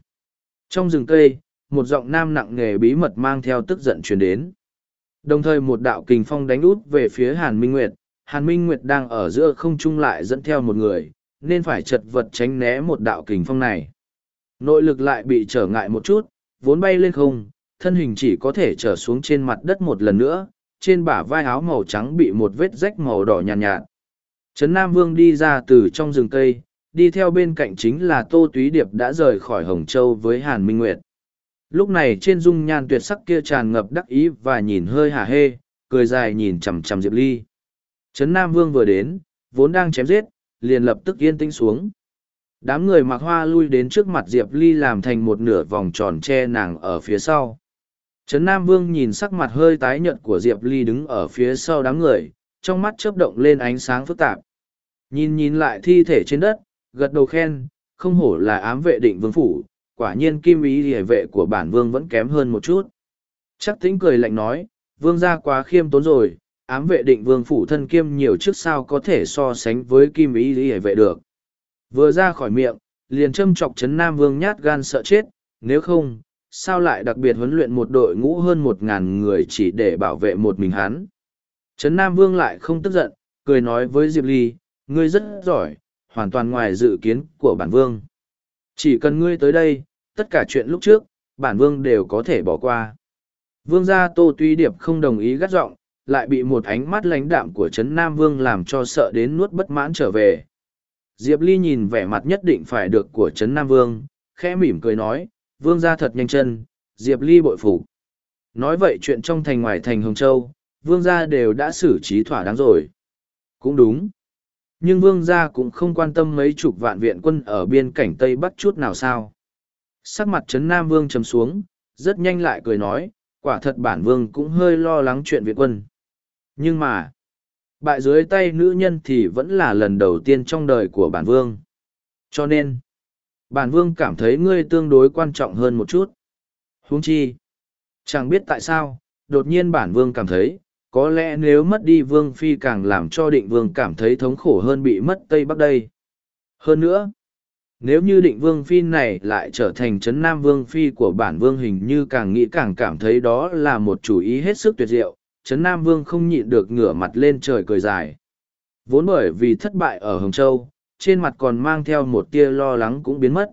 Trong rừng cây một giọng nam nặng nề bí mật mang theo tức giận truyền đến. Đồng thời một đạo kình phong đánh út về phía hàn minh nguyệt. Hàn minh nguyệt đang ở giữa không trung lại dẫn theo một người nên phải chật vật tránh né một đạo kình phong này. Nội lực lại bị trở ngại một chút vốn bay lên không thân hình chỉ có thể trở xuống trên mặt đất một lần nữa trên bả vai áo màu trắng bị một vết rách màu đỏ nhàn nhạt, nhạt. Trấn nam vương đi ra từ trong rừng cây đi theo bên cạnh chính là tô túy điệp đã rời khỏi hồng châu với hàn minh nguyệt lúc này trên dung nhan tuyệt sắc kia tràn ngập đắc ý và nhìn hơi hả hê, cười dài nhìn chằm chằm diệp ly. Trấn nam vương vừa đến, vốn đang chém giết, liền lập tức yên tĩnh xuống. Đám người mặc hoa lui đến trước mặt diệp ly làm thành một nửa vòng tròn che nàng ở phía sau. Trấn nam vương nhìn sắc mặt hơi tái nhợt của diệp ly đứng ở phía sau đám người, trong mắt chớp động lên ánh sáng phức tạp. Nhìn nhìn lại thi thể trên đất, gật đầu khen, không hổ là ám vệ định vương phủ quả nhiên kim ý địa vệ của bản vương vẫn kém hơn một chút. Chắc tính cười lạnh nói, vương gia quá khiêm tốn rồi, ám vệ định vương phủ thân kiêm nhiều trước sao có thể so sánh với kim ý địa vệ được. Vừa ra khỏi miệng, liền châm chọc trấn nam vương nhát gan sợ chết, nếu không, sao lại đặc biệt huấn luyện một đội ngũ hơn một ngàn người chỉ để bảo vệ một mình hắn? Trấn nam vương lại không tức giận, cười nói với diệp ly, ngươi rất giỏi, hoàn toàn ngoài dự kiến của bản vương chỉ cần ngươi tới đây, tất cả chuyện lúc trước, bản vương đều có thể bỏ qua. Vương gia tô tuy điệp không đồng ý gắt giọng, lại bị một ánh mắt lãnh đạm của trấn nam vương làm cho sợ đến nuốt bất mãn trở về. Diệp ly nhìn vẻ mặt nhất định phải được của trấn nam vương, khẽ mỉm cười nói, vương gia thật nhanh chân, diệp ly bội phục. Nói vậy chuyện trong thành ngoài thành hồng châu, vương gia đều đã xử trí thỏa đáng rồi. Cũng đúng nhưng vương gia cũng không quan tâm mấy chục vạn viện quân ở biên cảnh tây bắc chút nào sao. Sắc mặt trấn nam vương trầm xuống, rất nhanh lại cười nói, quả thật bản vương cũng hơi lo lắng chuyện viện quân. Nhưng mà, bại dưới tay nữ nhân thì vẫn là lần đầu tiên trong đời của bản vương. Cho nên, bản vương cảm thấy ngươi tương đối quan trọng hơn một chút. Huống chi, chẳng biết tại sao, đột nhiên bản vương cảm thấy có lẽ nếu mất đi vương phi càng làm cho định vương cảm thấy thống khổ hơn bị mất tây bắc đây hơn nữa nếu như định vương phi này lại trở thành trấn nam vương phi của bản vương hình như càng nghĩ càng cảm thấy đó là một chủ ý hết sức tuyệt diệu trấn nam vương không nhịn được ngửa mặt lên trời cười dài Vốn bởi vì thất bại ở Hồng Châu, trên mặt còn mang theo một tia lo lắng cũng biến mất.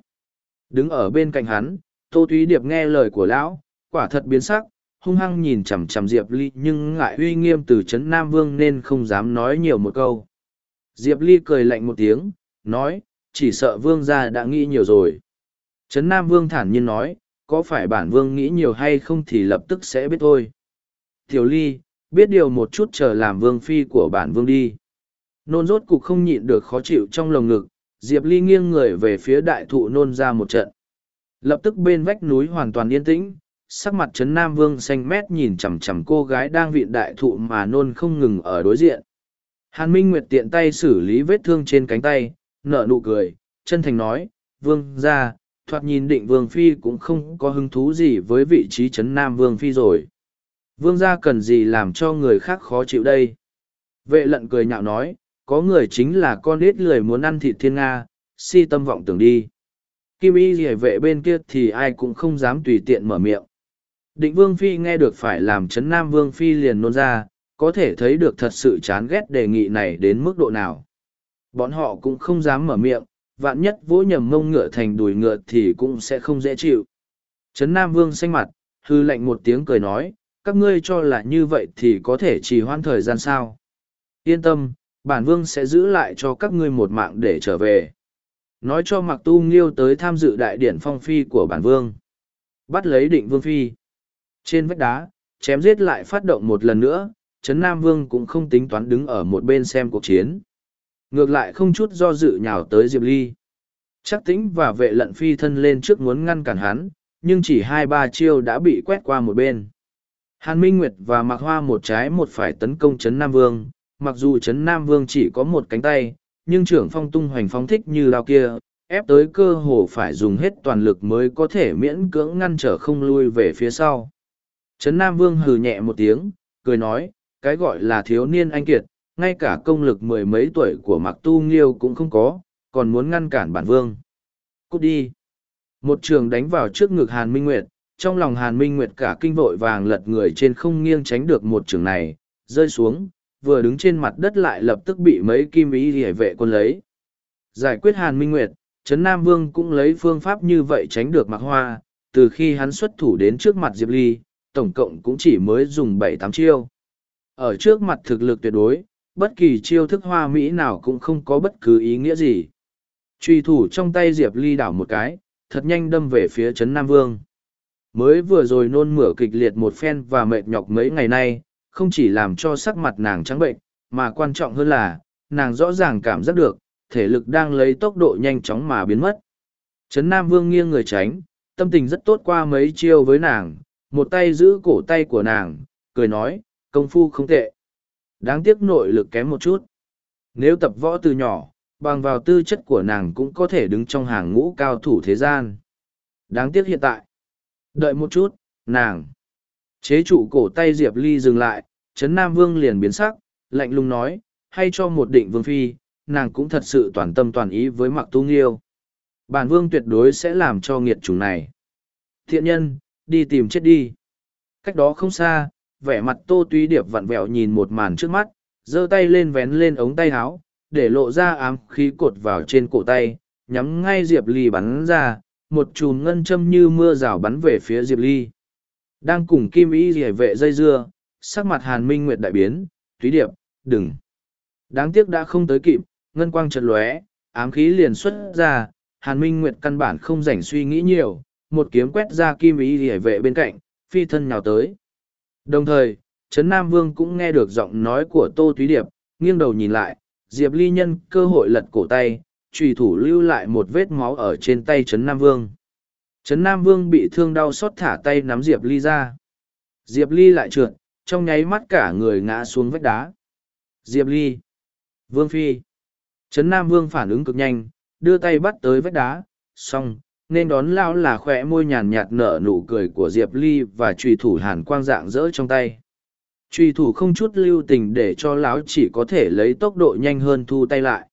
Đứng ở bên cạnh hắn, Tô Thúy Điệp nghe lời của lão, quả thật biến sắc, hung hăng nhìn chằm chằm Diệp Ly nhưng ngại uy nghiêm từ Trấn Nam Vương nên không dám nói nhiều một câu. Diệp Ly cười lạnh một tiếng, nói, chỉ sợ Vương gia đã nghĩ nhiều rồi. Trấn Nam Vương thản nhiên nói, có phải bản Vương nghĩ nhiều hay không thì lập tức sẽ biết thôi. Tiểu Ly, biết điều một chút chờ làm Vương Phi của bản Vương đi. Nôn rốt cục không nhịn được khó chịu trong lồng ngực, Diệp Ly nghiêng người về phía đại thụ nôn ra một trận. Lập tức bên vách núi hoàn toàn yên tĩnh, sắc mặt Trấn Nam Vương xanh mét nhìn chằm chằm cô gái đang viện đại thụ mà nôn không ngừng ở đối diện. Hàn Minh Nguyệt tiện tay xử lý vết thương trên cánh tay, nở nụ cười, chân thành nói, Vương ra, thoạt nhìn định Vương Phi cũng không có hứng thú gì với vị trí Trấn Nam Vương Phi rồi. Vương gia cần gì làm cho người khác khó chịu đây? Vệ lận cười nhạo nói, có người chính là con ít lười muốn ăn thịt thiên Nga, si tâm vọng tưởng đi. Kim y rỉa vệ bên kia thì ai cũng không dám tùy tiện mở miệng. Định Vương Phi nghe được phải làm chấn Nam Vương Phi liền nôn ra, có thể thấy được thật sự chán ghét đề nghị này đến mức độ nào. Bọn họ cũng không dám mở miệng, vạn nhất vỗ nhầm mông ngựa thành đùi ngựa thì cũng sẽ không dễ chịu. Trấn Nam Vương xanh mặt, hư lệnh một tiếng cười nói, các ngươi cho là như vậy thì có thể trì hoãn thời gian sao. Yên tâm, bản vương sẽ giữ lại cho các ngươi một mạng để trở về. Nói cho Mặc Tu Nghiêu tới tham dự đại điển phong phi của bản vương. Bắt lấy định vương phi. Trên vách đá, chém giết lại phát động một lần nữa, Trấn Nam Vương cũng không tính toán đứng ở một bên xem cuộc chiến. Ngược lại không chút do dự nhào tới Diệp Ly. Chắc tính và vệ lận phi thân lên trước muốn ngăn cản hắn, nhưng chỉ hai ba chiêu đã bị quét qua một bên. Hàn Minh Nguyệt và Mạc Hoa một trái một phải tấn công Trấn Nam Vương, mặc dù Trấn Nam Vương chỉ có một cánh tay, nhưng trưởng phong tung hoành phóng thích như lao kia, ép tới cơ hồ phải dùng hết toàn lực mới có thể miễn cưỡng ngăn trở không lui về phía sau. Trấn Nam Vương hừ nhẹ một tiếng, cười nói, cái gọi là thiếu niên anh kiệt, ngay cả công lực mười mấy tuổi của Mạc Tu Nghiêu cũng không có, còn muốn ngăn cản bản vương. Cút đi. Một trường đánh vào trước ngực Hàn Minh Nguyệt, trong lòng Hàn Minh Nguyệt cả kinh vội vàng lật người trên không nghiêng tránh được một trường này, rơi xuống, vừa đứng trên mặt đất lại lập tức bị mấy kim ý hề vệ quân lấy. Giải quyết Hàn Minh Nguyệt, Trấn Nam Vương cũng lấy phương pháp như vậy tránh được Mạc Hoa, từ khi hắn xuất thủ đến trước mặt Diệp Ly, tổng cộng cũng chỉ mới dùng bảy tám chiêu. Ở trước mặt thực lực tuyệt đối, bất kỳ chiêu thức hoa mỹ nào cũng không có bất cứ ý nghĩa gì. Truy thủ trong tay Diệp Ly đảo một cái, thật nhanh đâm về phía Trấn Nam Vương. Mới vừa rồi nôn mửa kịch liệt một phen và mệt nhọc mấy ngày nay, không chỉ làm cho sắc mặt nàng trắng bệnh, mà quan trọng hơn là, nàng rõ ràng cảm giác được, thể lực đang lấy tốc độ nhanh chóng mà biến mất. Trấn Nam Vương nghiêng người tránh, tâm tình rất tốt qua mấy chiêu với nàng, một tay giữ cổ tay của nàng, cười nói, công phu không tệ. Đáng tiếc nội lực kém một chút. Nếu tập võ từ nhỏ, bằng vào tư chất của nàng cũng có thể đứng trong hàng ngũ cao thủ thế gian. Đáng tiếc hiện tại. Đợi một chút, nàng. Chế trụ cổ tay Diệp Ly dừng lại, Trấn Nam Vương liền biến sắc, lạnh lùng nói, hay cho một định vương phi, nàng cũng thật sự toàn tâm toàn ý với mặc tu nghiêu. Bản vương tuyệt đối sẽ làm cho nghiệt chủng này. Thiện nhân, đi tìm chết đi. Cách đó không xa, vẻ mặt tô túy điệp vặn vẹo nhìn một màn trước mắt, giơ tay lên vén lên ống tay áo, để lộ ra ám khí cột vào trên cổ tay, nhắm ngay Diệp Ly bắn ra, một chùm ngân châm như mưa rào bắn về phía Diệp Ly. Đang cùng Kim ý rỉa vệ dây dưa, sắc mặt Hàn Minh Nguyệt đại biến, túy điệp, đừng. Đáng tiếc đã không tới kịp, ngân quang chợt lóe, ám khí liền xuất ra, Hàn Minh Nguyệt căn bản không rảnh suy nghĩ nhiều, một kiếm quét ra Kim ý rỉa vệ bên cạnh, phi thân nhào tới. Đồng thời, Trấn Nam Vương cũng nghe được giọng nói của Tô thúy Điệp, nghiêng đầu nhìn lại, Diệp Ly nhân cơ hội lật cổ tay, trùy thủ lưu lại một vết máu ở trên tay Trấn Nam Vương. Trấn Nam Vương bị thương đau xót thả tay nắm Diệp Ly ra. Diệp Ly lại trượt, trong nháy mắt cả người ngã xuống vách đá. Diệp Ly. Vương Phi. Trấn Nam Vương phản ứng cực nhanh, đưa tay bắt tới vách đá, xong, nên đón lao là khỏe môi nhàn nhạt nở nụ cười của diệp ly và trùy thủ hàn quang dạng dỡ trong tay. Truy thủ không chút lưu tình để cho lão chỉ có thể lấy tốc độ nhanh hơn thu tay lại.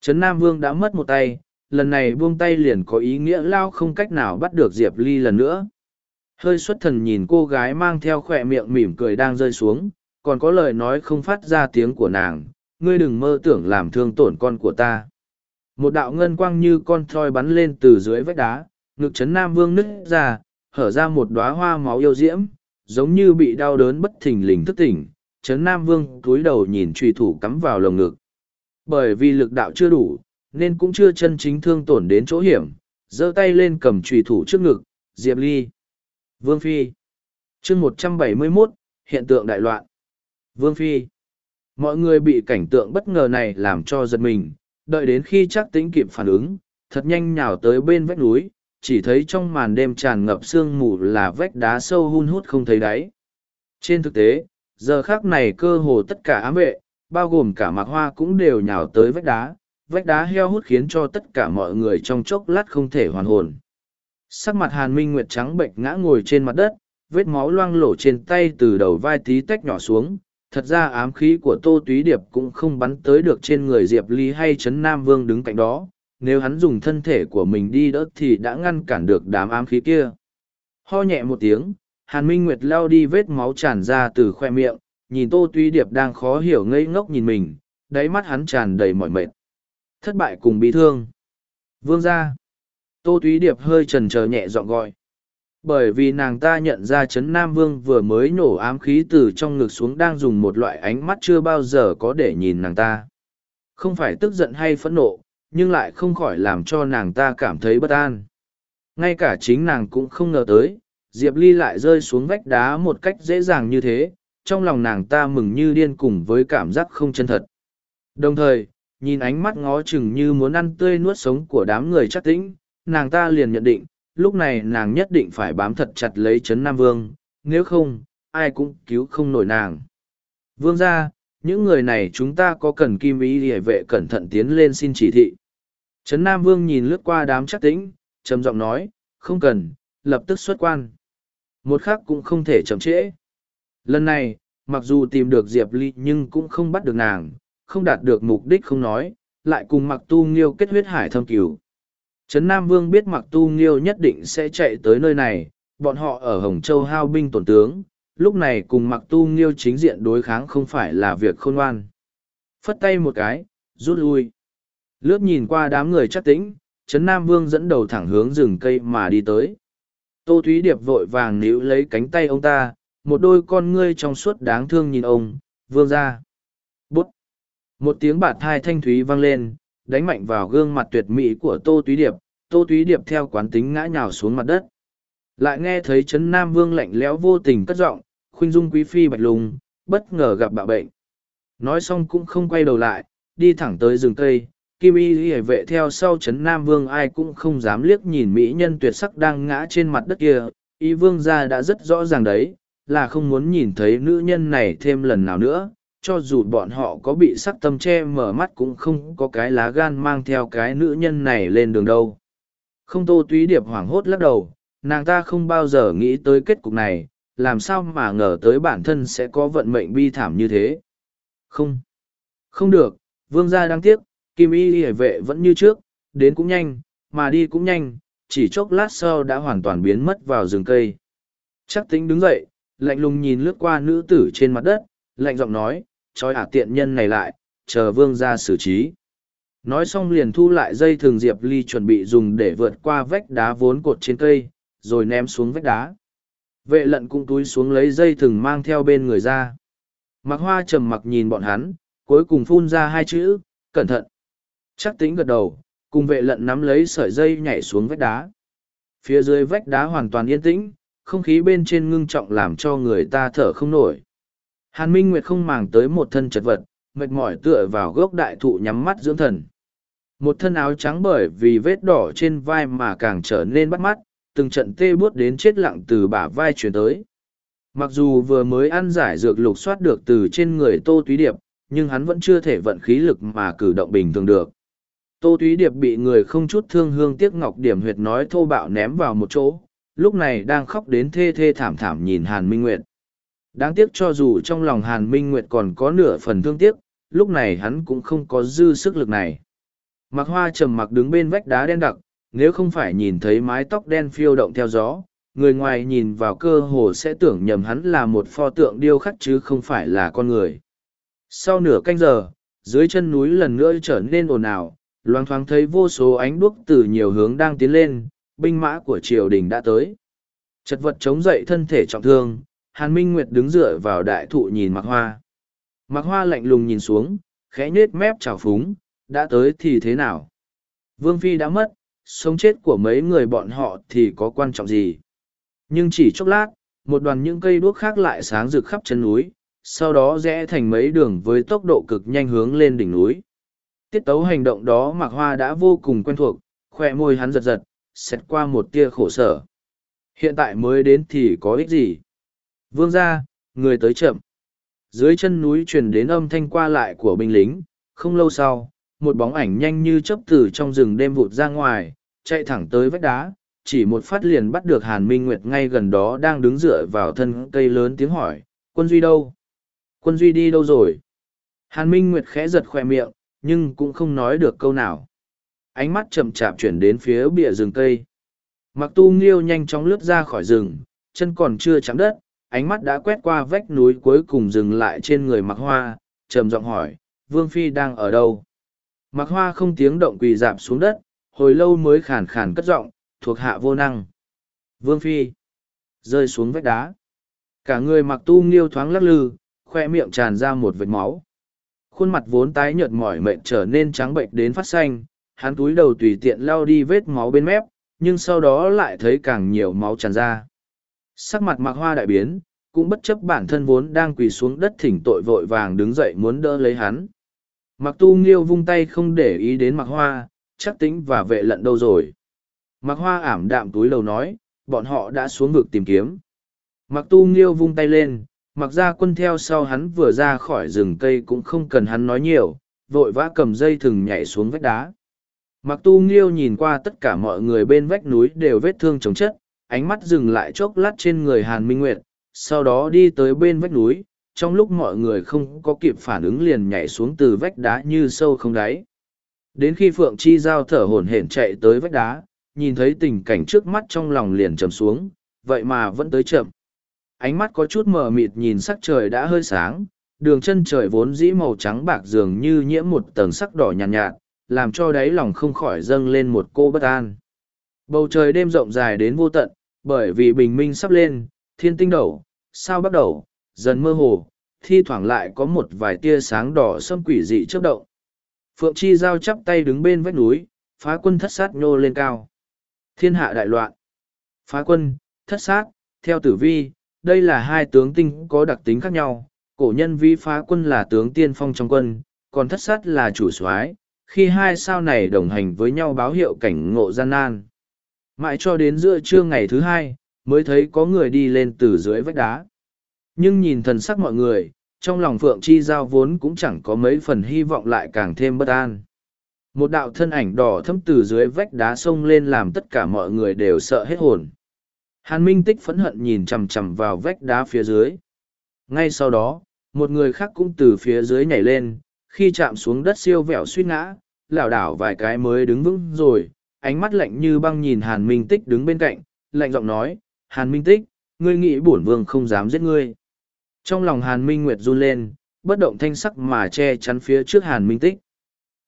Trấn nam vương đã mất một tay, lần này buông tay liền có ý nghĩa lao không cách nào bắt được diệp ly lần nữa. Hơi xuất thần nhìn cô gái mang theo khỏe miệng mỉm cười đang rơi xuống, còn có lời nói không phát ra tiếng của nàng, ngươi đừng mơ tưởng làm thương tổn con của ta. Một đạo ngân quang như con thoi bắn lên từ dưới vách đá, ngực chấn Nam Vương nứt ra, hở ra một đóa hoa máu yêu diễm, giống như bị đau đớn bất thình lình thức tỉnh. Trấn Nam Vương cúi đầu nhìn trùy thủ cắm vào lồng ngực. Bởi vì lực đạo chưa đủ, nên cũng chưa chân chính thương tổn đến chỗ hiểm, giơ tay lên cầm trùy thủ trước ngực, Diệp Ly. Vương Phi. chương một trăm bảy mươi mốt hiện tượng đại loạn. Vương Phi. Mọi người bị cảnh tượng bất ngờ này làm cho giật mình, đợi đến khi chắc tính kịp phản ứng, thật nhanh nhào tới bên vách núi, chỉ thấy trong màn đêm tràn ngập sương mù là vách đá sâu hun hút không thấy đáy. Trên thực tế, giờ khác này cơ hồ tất cả ám vệ, bao gồm cả mạc hoa cũng đều nhào tới vách đá, vách đá heo hút khiến cho tất cả mọi người trong chốc lát không thể hoàn hồn. Sắc mặt hàn minh nguyệt trắng bệnh ngã ngồi trên mặt đất, vết máu loang lổ trên tay từ đầu vai tí tách nhỏ xuống. Thật ra ám khí của Tô Túy Điệp cũng không bắn tới được trên người Diệp Ly hay Trấn Nam Vương đứng cạnh đó, nếu hắn dùng thân thể của mình đi đỡ thì đã ngăn cản được đám ám khí kia. Ho nhẹ một tiếng, Hàn Minh Nguyệt lao đi vết máu tràn ra từ khoe miệng, nhìn Tô túy Điệp đang khó hiểu ngây ngốc nhìn mình, đáy mắt hắn tràn đầy mỏi mệt. Thất bại cùng bị thương. Vương ra. Tô Túy Điệp hơi trần trờ nhẹ dọn gọi. Bởi vì nàng ta nhận ra Trấn Nam Vương vừa mới nổ ám khí từ trong ngực xuống đang dùng một loại ánh mắt chưa bao giờ có để nhìn nàng ta. Không phải tức giận hay phẫn nộ, nhưng lại không khỏi làm cho nàng ta cảm thấy bất an. Ngay cả chính nàng cũng không ngờ tới, Diệp Ly lại rơi xuống vách đá một cách dễ dàng như thế, trong lòng nàng ta mừng như điên cùng với cảm giác không chân thật. Đồng thời, nhìn ánh mắt ngó chừng như muốn ăn tươi nuốt sống của đám người chắc tĩnh, nàng ta liền nhận định, lúc này nàng nhất định phải bám thật chặt lấy Trấn Nam Vương, nếu không, ai cũng cứu không nổi nàng. Vương ra, những người này chúng ta có cần kim ý địa vệ cẩn thận tiến lên xin chỉ thị. Trấn Nam Vương nhìn lướt qua đám chắc tĩnh, trầm giọng nói, không cần, lập tức xuất quan. Một khắc cũng không thể chậm trễ. Lần này, mặc dù tìm được Diệp Ly nhưng cũng không bắt được nàng, không đạt được mục đích không nói, lại cùng mặc tu nghiêu kết huyết hải thâm cửu. Trấn Nam Vương biết mặc tu nghiêu nhất định sẽ chạy tới nơi này, bọn họ ở Hồng Châu hao binh tổn tướng, lúc này cùng mặc tu nghiêu chính diện đối kháng không phải là việc khôn ngoan. Phất tay một cái, rút lui. Lướt nhìn qua đám người chắc tĩnh, Trấn Nam Vương dẫn đầu thẳng hướng rừng cây mà đi tới. Tô Thúy Điệp vội vàng níu lấy cánh tay ông ta, một đôi con ngươi trong suốt đáng thương nhìn ông, vương ra. Bút! Một tiếng bạt thai thanh thúy vang lên, đánh mạnh vào gương mặt tuyệt mỹ của Tô túy Điệp, Tô túy Điệp theo quán tính ngã nhào xuống mặt đất. Lại nghe thấy Trấn Nam Vương lạnh lẽo vô tình cất giọng, khuynh dung quý phi bạch lùng, bất ngờ gặp bạo bệnh. Nói xong cũng không quay đầu lại, đi thẳng tới rừng cây, kim y hệ vệ theo sau trấn nam vương ai cũng không dám liếc nhìn mỹ nhân tuyệt sắc đang ngã trên mặt đất kia y vương gia đã rất rõ ràng đấy là không muốn nhìn thấy nữ nhân này thêm lần nào nữa cho dù bọn họ có bị sắc tâm che mở mắt cũng không có cái lá gan mang theo cái nữ nhân này lên đường đâu. Không tô túy điệp hoảng hốt lắc đầu, nàng ta không bao giờ nghĩ tới kết cục này, làm sao mà ngờ tới bản thân sẽ có vận mệnh bi thảm như thế. Không. Không được, vương gia đáng tiếc, kim y hệ vệ vẫn như trước, đến cũng nhanh, mà đi cũng nhanh, chỉ chốc lát sau đã hoàn toàn biến mất vào rừng cây. Chắc tính đứng dậy, lạnh lùng nhìn lướt qua nữ tử trên mặt đất, lạnh giọng nói trói ả tiện nhân này lại chờ vương ra xử trí nói xong liền thu lại dây thường diệp ly chuẩn bị dùng để vượt qua vách đá vốn cột trên cây rồi ném xuống vách đá vệ lận cũng túi xuống lấy dây thừng mang theo bên người ra mặc hoa trầm mặc nhìn bọn hắn cuối cùng phun ra hai chữ cẩn thận Chắc tính gật đầu, cùng vệ lận nắm lấy sợi dây nhảy xuống vách đá. Phía dưới vách đá hoàn toàn yên tĩnh, không khí bên trên ngưng trọng làm cho người ta thở không nổi. Hàn Minh Nguyệt không màng tới một thân chật vật, mệt mỏi tựa vào gốc đại thụ nhắm mắt dưỡng thần. Một thân áo trắng bởi vì vết đỏ trên vai mà càng trở nên bắt mắt, từng trận tê buốt đến chết lặng từ bả vai chuyển tới. Mặc dù vừa mới ăn giải dược lục soát được từ trên người Tô Túy Điệp, nhưng hắn vẫn chưa thể vận khí lực mà cử động bình thường được. Tô Túy Điệp bị người không chút thương hương tiếc ngọc điểm huyệt nói thô bạo ném vào một chỗ, lúc này đang khóc đến thê thê thảm thảm nhìn Hàn Minh Nguyệt. Đáng tiếc cho dù trong lòng Hàn Minh Nguyệt còn có nửa phần thương tiếc, lúc này hắn cũng không có dư sức lực này. Mặc hoa trầm mặc đứng bên vách đá đen đặc, nếu không phải nhìn thấy mái tóc đen phiêu động theo gió, người ngoài nhìn vào cơ hồ sẽ tưởng nhầm hắn là một pho tượng điêu khắc chứ không phải là con người. Sau nửa canh giờ, dưới chân núi lần nữa trở nên ồn ào, loang thoáng thấy vô số ánh đuốc từ nhiều hướng đang tiến lên, binh mã của triều đình đã tới. Chật vật chống dậy thân thể trọng thương, Hàn Minh Nguyệt đứng dựa vào đại thụ nhìn Mạc Hoa. Mạc Hoa lạnh lùng nhìn xuống, khẽ nhếch mép trào phúng, đã tới thì thế nào? Vương Phi đã mất, sống chết của mấy người bọn họ thì có quan trọng gì? Nhưng chỉ chốc lát, một đoàn những cây đuốc khác lại sáng rực khắp chân núi, sau đó rẽ thành mấy đường với tốc độ cực nhanh hướng lên đỉnh núi. Tiết tấu hành động đó Mạc Hoa đã vô cùng quen thuộc, khoe môi hắn giật giật, xét qua một tia khổ sở. Hiện tại mới đến thì có ích gì? Vương ra, người tới chậm. Dưới chân núi truyền đến âm thanh qua lại của binh lính, không lâu sau, một bóng ảnh nhanh như chớp từ trong rừng đêm vụt ra ngoài, chạy thẳng tới vách đá, chỉ một phát liền bắt được Hàn Minh Nguyệt ngay gần đó đang đứng dựa vào thân cây lớn tiếng hỏi, quân Duy đâu? Quân Duy đi đâu rồi? Hàn Minh Nguyệt khẽ giật khoe miệng, nhưng cũng không nói được câu nào. Ánh mắt chậm chạp chuyển đến phía bìa rừng cây. Mặc tu nghiêu nhanh chóng lướt ra khỏi rừng, chân còn chưa chạm đất, ánh mắt đã quét qua vách núi cuối cùng dừng lại trên người mặc hoa, trầm giọng hỏi, Vương Phi đang ở đâu? Mặc hoa không tiếng động quỳ dạp xuống đất, hồi lâu mới khàn khàn cất giọng, thuộc hạ vô năng. Vương Phi rơi xuống vách đá. Cả người mặc tu nghiêu thoáng lắc lư, khoe miệng tràn ra một vệt máu. Khuôn mặt vốn tái nhợt mỏi mệt trở nên trắng bệnh đến phát xanh, hắn túi đầu tùy tiện lau đi vết máu bên mép, nhưng sau đó lại thấy càng nhiều máu tràn ra. Sắc mặt mặc hoa đại biến, cũng bất chấp bản thân vốn đang quỳ xuống đất thỉnh tội vội vàng đứng dậy muốn đỡ lấy hắn. Mặc tu nghiêu vung tay không để ý đến mặc hoa, chắc tính và vệ lận đâu rồi. Mặc hoa ảm đạm túi lầu nói, bọn họ đã xuống vực tìm kiếm. Mặc tu nghiêu vung tay lên, mặc ra quân theo sau hắn vừa ra khỏi rừng cây cũng không cần hắn nói nhiều, vội vã cầm dây thừng nhảy xuống vách đá. Mặc tu nghiêu nhìn qua tất cả mọi người bên vách núi đều vết thương chống chất, ánh mắt dừng lại chốc lát trên người Hàn Minh Nguyệt, sau đó đi tới bên vách núi, trong lúc mọi người không có kịp phản ứng liền nhảy xuống từ vách đá như sâu không đáy. Đến khi Phượng Chi Giao thở hổn hển chạy tới vách đá, nhìn thấy tình cảnh trước mắt trong lòng liền trầm xuống, vậy mà vẫn tới chậm. Ánh mắt có chút mờ mịt nhìn sắc trời đã hơi sáng, đường chân trời vốn dĩ màu trắng bạc dường như nhiễm một tầng sắc đỏ nhàn nhạt, nhạt, làm cho đáy lòng không khỏi dâng lên một cô bất an. Bầu trời đêm rộng dài đến vô tận, bởi vì bình minh sắp lên, thiên tinh đầu, sao bắt đầu, dần mơ hồ, thi thoảng lại có một vài tia sáng đỏ sâm quỷ dị chớp động. Phượng Chi Giao chắp tay đứng bên vách núi, phá quân thất sát nhô lên cao. Thiên hạ đại loạn. Phá quân, thất sát, theo tử vi, đây là hai tướng tinh có đặc tính khác nhau. Cổ nhân vi phá quân là tướng tiên phong trong quân, còn thất sát là chủ soái. khi hai sao này đồng hành với nhau báo hiệu cảnh ngộ gian nan. Mãi cho đến giữa trưa ngày thứ hai, mới thấy có người đi lên từ dưới vách đá. Nhưng nhìn thần sắc mọi người, trong lòng Phượng Chi Giao vốn cũng chẳng có mấy phần hy vọng lại càng thêm bất an. Một đạo thân ảnh đỏ thấm từ dưới vách đá sông lên làm tất cả mọi người đều sợ hết hồn. Hàn Minh Tích phẫn hận nhìn chằm chằm vào vách đá phía dưới. Ngay sau đó, một người khác cũng từ phía dưới nhảy lên, khi chạm xuống đất siêu vẹo suýt ngã, lảo đảo vài cái mới đứng vững rồi, ánh mắt lạnh như băng nhìn Hàn Minh Tích đứng bên cạnh, lạnh giọng nói, Hàn Minh Tích, ngươi nghĩ bổn vương không dám giết ngươi. Trong lòng Hàn Minh Nguyệt run lên, bất động thanh sắc mà che chắn phía trước Hàn Minh Tích.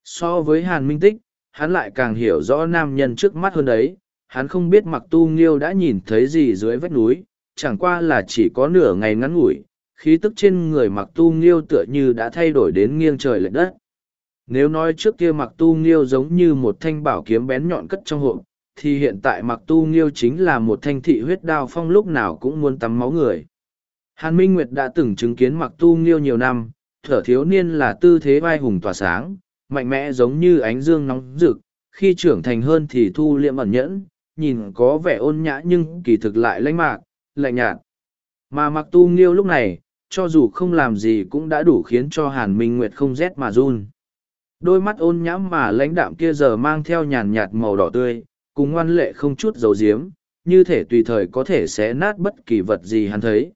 So với Hàn Minh Tích, hắn lại càng hiểu rõ nam nhân trước mắt hơn đấy, hắn không biết mặc tu nghiêu đã nhìn thấy gì dưới vách núi, chẳng qua là chỉ có nửa ngày ngắn ngủi, khí tức trên người mặc tu nghiêu tựa như đã thay đổi đến nghiêng trời lệch đất. Nếu nói trước kia mặc tu nghiêu giống như một thanh bảo kiếm bén nhọn cất trong hộp, thì hiện tại mặc tu nghiêu chính là một thanh thị huyết đao phong lúc nào cũng muốn tắm máu người. Hàn Minh Nguyệt đã từng chứng kiến mặc tu nghiêu nhiều năm, thở thiếu niên là tư thế vai hùng tỏa sáng, mạnh mẽ giống như ánh dương nóng rực, khi trưởng thành hơn thì thu liệm ẩn nhẫn, nhìn có vẻ ôn nhã nhưng kỳ thực lại lãnh mạc, lạnh nhạt. Mà mặc tu nghiêu lúc này, cho dù không làm gì cũng đã đủ khiến cho Hàn Minh Nguyệt không rét mà run. Đôi mắt ôn nhãm mà lãnh đạm kia giờ mang theo nhàn nhạt màu đỏ tươi, cùng ngoan lệ không chút dấu diếm, như thể tùy thời có thể xé nát bất kỳ vật gì hắn thấy.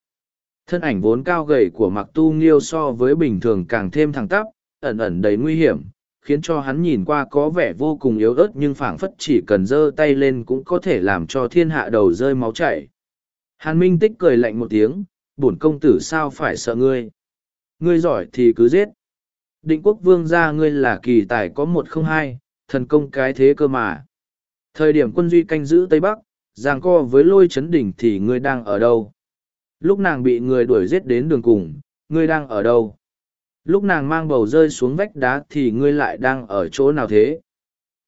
Thân ảnh vốn cao gầy của mặc tu nghiêu so với bình thường càng thêm thẳng tắp, ẩn ẩn đầy nguy hiểm, khiến cho hắn nhìn qua có vẻ vô cùng yếu ớt nhưng phảng phất chỉ cần giơ tay lên cũng có thể làm cho thiên hạ đầu rơi máu chảy. Hàn Minh Tích cười lạnh một tiếng, bổn công tử sao phải sợ ngươi. Ngươi giỏi thì cứ giết. Định quốc vương gia ngươi là kỳ tài có một không hai, thần công cái thế cơ mà. Thời điểm quân duy canh giữ Tây Bắc, giang co với lôi chấn đỉnh thì ngươi đang ở đâu? Lúc nàng bị người đuổi giết đến đường cùng, ngươi đang ở đâu? Lúc nàng mang bầu rơi xuống vách đá thì ngươi lại đang ở chỗ nào thế?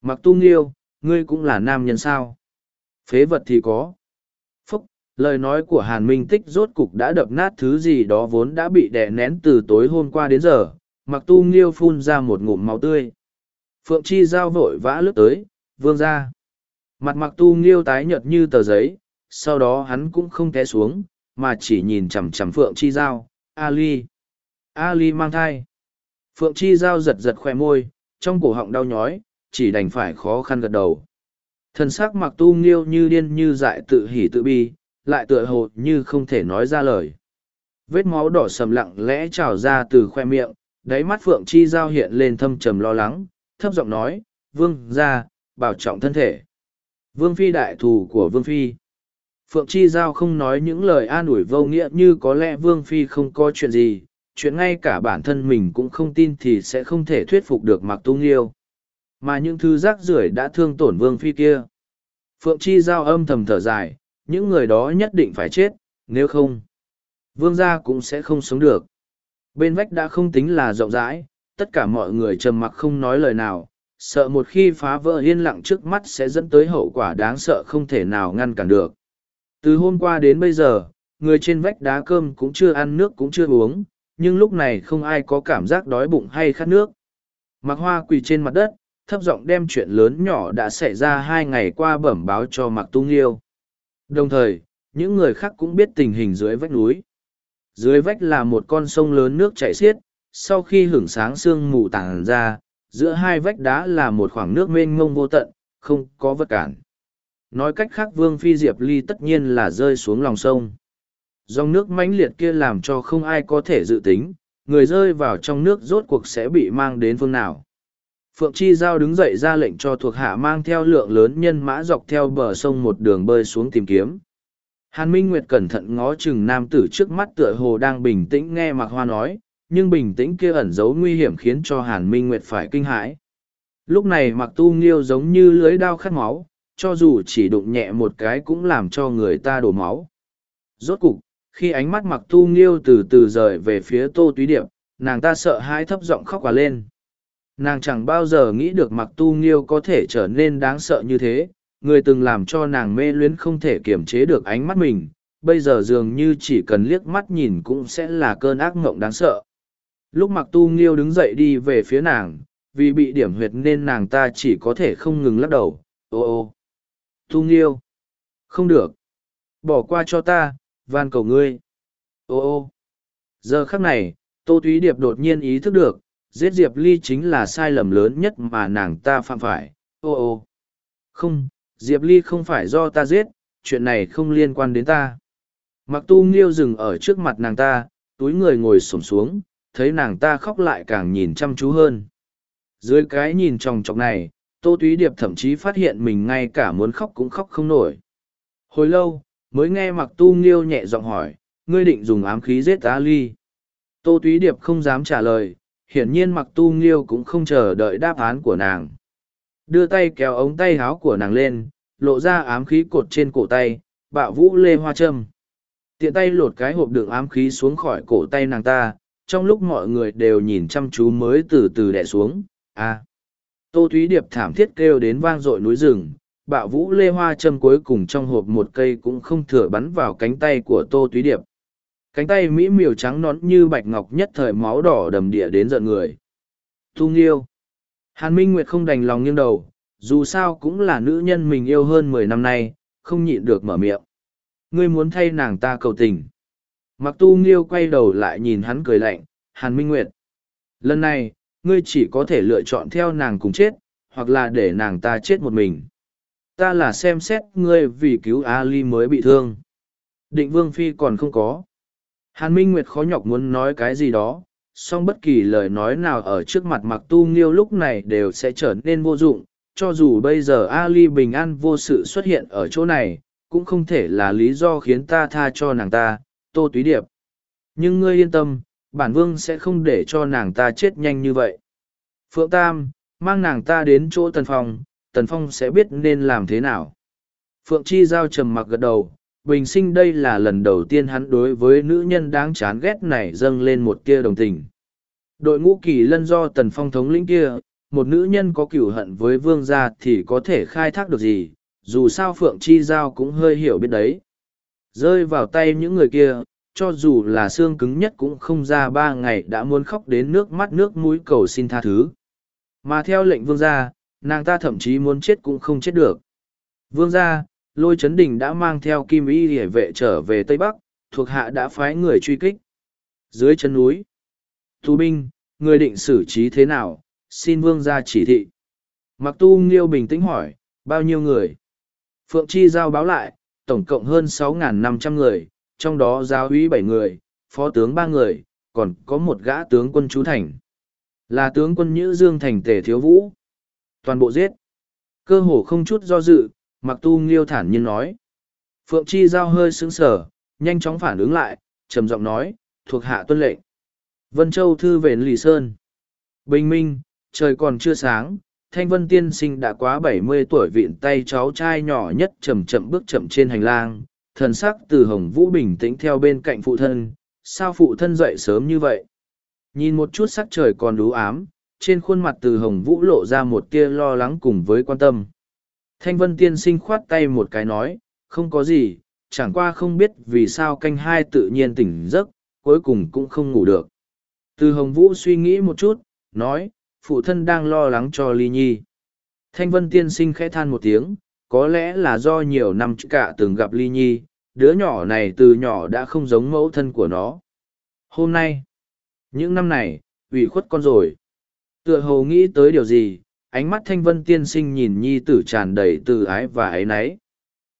Mặc tu nghiêu, ngươi cũng là nam nhân sao? Phế vật thì có. Phúc, lời nói của Hàn Minh Tích rốt cục đã đập nát thứ gì đó vốn đã bị đè nén từ tối hôm qua đến giờ. Mặc tu nghiêu phun ra một ngụm máu tươi. Phượng Chi Giao vội vã lướt tới, vương ra. Mặt mặc tu nghiêu tái nhợt như tờ giấy, sau đó hắn cũng không té xuống, mà chỉ nhìn chằm chằm Phượng Chi Giao, Ali. Ali mang thai. Phượng Chi Giao giật giật khoe môi, trong cổ họng đau nhói, chỉ đành phải khó khăn gật đầu. Thân xác mặc tu nghiêu như điên như dại tự hỉ tự bi, lại tựa hồ như không thể nói ra lời. Vết máu đỏ sầm lặng lẽ trào ra từ khoe miệng, đáy mắt Phượng Chi Giao hiện lên thâm trầm lo lắng, thấp giọng nói, Vương ra, bảo trọng thân thể. Vương Phi đại thù của Vương Phi. Phượng Chi Giao không nói những lời an ủi vô nghĩa như có lẽ Vương Phi không có chuyện gì, chuyện ngay cả bản thân mình cũng không tin thì sẽ không thể thuyết phục được Mặc Tu Nghiêu. Mà những thứ rác rưởi đã thương tổn Vương Phi kia. Phượng Chi Giao âm thầm thở dài, những người đó nhất định phải chết, nếu không, Vương gia cũng sẽ không sống được. Bên vách đã không tính là rộng rãi, tất cả mọi người trầm mặc không nói lời nào, sợ một khi phá vỡ yên lặng trước mắt sẽ dẫn tới hậu quả đáng sợ không thể nào ngăn cản được. Từ hôm qua đến bây giờ, người trên vách đá cơm cũng chưa ăn nước cũng chưa uống, nhưng lúc này không ai có cảm giác đói bụng hay khát nước. Mặc hoa quỳ trên mặt đất, thấp giọng đem chuyện lớn nhỏ đã xảy ra hai ngày qua bẩm báo cho mặc tung liêu. Đồng thời, những người khác cũng biết tình hình dưới vách núi. Dưới vách là một con sông lớn nước chảy xiết, sau khi hưởng sáng sương mù tàng ra, giữa hai vách đá là một khoảng nước mênh mông vô tận, không có vật cản. Nói cách khác Vương Phi Diệp Ly tất nhiên là rơi xuống lòng sông. Dòng nước mãnh liệt kia làm cho không ai có thể dự tính, người rơi vào trong nước rốt cuộc sẽ bị mang đến phương nào. Phượng Chi Giao đứng dậy ra lệnh cho thuộc hạ mang theo lượng lớn nhân mã dọc theo bờ sông một đường bơi xuống tìm kiếm. Hàn Minh Nguyệt cẩn thận ngó chừng nam tử trước mắt tựa hồ đang bình tĩnh nghe Mạc Hoa nói, nhưng bình tĩnh kia ẩn giấu nguy hiểm khiến cho Hàn Minh Nguyệt phải kinh hãi. Lúc này Mạc Tu Nghiêu giống như lưới đao khát máu, cho dù chỉ đụng nhẹ một cái cũng làm cho người ta đổ máu. Rốt cục, khi ánh mắt Mạc Tu Nghiêu từ từ rời về phía Tô Túy Điệp, nàng ta sợ hãi thấp giọng khóc quả lên. Nàng chẳng bao giờ nghĩ được Mạc Tu Nghiêu có thể trở nên đáng sợ như thế, người từng làm cho nàng mê luyến không thể kiềm chế được ánh mắt mình, bây giờ dường như chỉ cần liếc mắt nhìn cũng sẽ là cơn ác mộng đáng sợ. Lúc mặc tu nghiêu đứng dậy đi về phía nàng, vì bị điểm huyệt nên nàng ta chỉ có thể không ngừng lắc đầu, ô ô. Tu nghiêu. Không được. Bỏ qua cho ta, van cầu ngươi. Ô ô. Giờ khắc này, Tô Thúy Điệp đột nhiên ý thức được, giết Diệp Ly chính là sai lầm lớn nhất mà nàng ta phạm phải. Ô ô. Không, Diệp Ly không phải do ta giết, chuyện này không liên quan đến ta. Mặc tu nghiêu dừng ở trước mặt nàng ta, túi người ngồi sổm xuống, thấy nàng ta khóc lại càng nhìn chăm chú hơn. Dưới cái nhìn tròng trọc này, Tô Túy Điệp thậm chí phát hiện mình ngay cả muốn khóc cũng khóc không nổi. Hồi lâu, mới nghe Mặc Tu Nghiêu nhẹ giọng hỏi, ngươi định dùng ám khí giết ta Ly. Tô Túy Điệp không dám trả lời, hiển nhiên Mặc Tu Nghiêu cũng không chờ đợi đáp án của nàng. Đưa tay kéo ống tay áo của nàng lên, lộ ra ám khí cột trên cổ tay, bạo vũ lê hoa châm. Tiện tay lột cái hộp đựng ám khí xuống khỏi cổ tay nàng ta, trong lúc mọi người đều nhìn chăm chú mới từ từ đẻ xuống. A tô thúy điệp thảm thiết kêu đến vang dội núi rừng bạo vũ lê hoa châm cuối cùng trong hộp một cây cũng không thừa bắn vào cánh tay của tô thúy điệp. Cánh tay mỹ miều trắng nón như bạch ngọc nhất thời máu đỏ đầm địa đến giận người. Thu nghiêu hàn minh nguyệt không đành lòng nghiêng đầu dù sao cũng là nữ nhân mình yêu hơn mười năm nay không nhịn được mở miệng ngươi muốn thay nàng ta cầu tình Mặc tu nghiêu quay đầu lại nhìn hắn cười lạnh, Hàn Minh Nguyệt. Lần này, ngươi chỉ có thể lựa chọn theo nàng cùng chết, hoặc là để nàng ta chết một mình. Ta là xem xét ngươi vì cứu Ali mới bị thương. Định Vương Phi còn không có. Hàn Minh Nguyệt khó nhọc muốn nói cái gì đó, song bất kỳ lời nói nào ở trước mặt mặc tu nghiêu lúc này đều sẽ trở nên vô dụng, cho dù bây giờ Ali bình an vô sự xuất hiện ở chỗ này, cũng không thể là lý do khiến ta tha cho nàng ta, tô túy điệp nhưng ngươi yên tâm bản vương sẽ không để cho nàng ta chết nhanh như vậy. Phượng Tam, mang nàng ta đến chỗ Tần Phong, Tần Phong sẽ biết nên làm thế nào. Phượng Chi Giao trầm mặc gật đầu, bình sinh đây là lần đầu tiên hắn đối với nữ nhân đáng chán ghét này dâng lên một tia đồng tình. Đội ngũ kỳ lân do Tần Phong thống lĩnh kia, một nữ nhân có cửu hận với vương gia thì có thể khai thác được gì, dù sao Phượng Chi Giao cũng hơi hiểu biết đấy. Rơi vào tay những người kia, cho dù là xương cứng nhất cũng không ra ba ngày đã muốn khóc đến nước mắt nước mũi cầu xin tha thứ. Mà theo lệnh vương gia, nàng ta thậm chí muốn chết cũng không chết được. Vương gia, lôi chấn đình đã mang theo kim y hề vệ trở về Tây Bắc, thuộc hạ đã phái người truy kích. Dưới chân núi, Thu binh, người định xử trí thế nào, xin vương gia chỉ thị. Mặc tu nghiêu bình tĩnh hỏi, bao nhiêu người? Phượng Chi giao báo lại, tổng cộng hơn 6.500 người, trong đó giáo úy bảy người, phó tướng ba người, còn có một gã tướng quân chú thành. Là tướng quân Nhữ Dương Thành Tề Thiếu Vũ. Toàn bộ giết. Cơ hồ không chút do dự, Mặc Tu Nghiêu thản nhiên nói. Phượng Chi Giao hơi sững sờ, nhanh chóng phản ứng lại, trầm giọng nói, thuộc hạ tuân lệnh. Vân Châu thư về Lì Sơn. Bình minh, trời còn chưa sáng, Thanh Vân Tiên Sinh đã quá bảy mươi tuổi vịn tay cháu trai nhỏ nhất chậm chậm bước chậm trên hành lang, thần sắc từ Hồng Vũ bình tĩnh theo bên cạnh phụ thân, sao phụ thân dậy sớm như vậy? Nhìn một chút sắc trời còn đú ám, trên khuôn mặt từ Hồng Vũ lộ ra một tia lo lắng cùng với quan tâm. Thanh Vân Tiên Sinh khoát tay một cái nói, không có gì, chẳng qua không biết vì sao canh hai tự nhiên tỉnh giấc, cuối cùng cũng không ngủ được. Từ Hồng Vũ suy nghĩ một chút, nói, phụ thân đang lo lắng cho Ly Nhi. Thanh Vân Tiên Sinh khẽ than một tiếng, có lẽ là do nhiều năm cả từng gặp Ly Nhi, đứa nhỏ này từ nhỏ đã không giống mẫu thân của nó. Hôm nay, những năm này, ủy khuất con rồi. Tựa hồ nghĩ tới điều gì, ánh mắt thanh vân tiên sinh nhìn nhi tử tràn đầy từ ái và ái náy.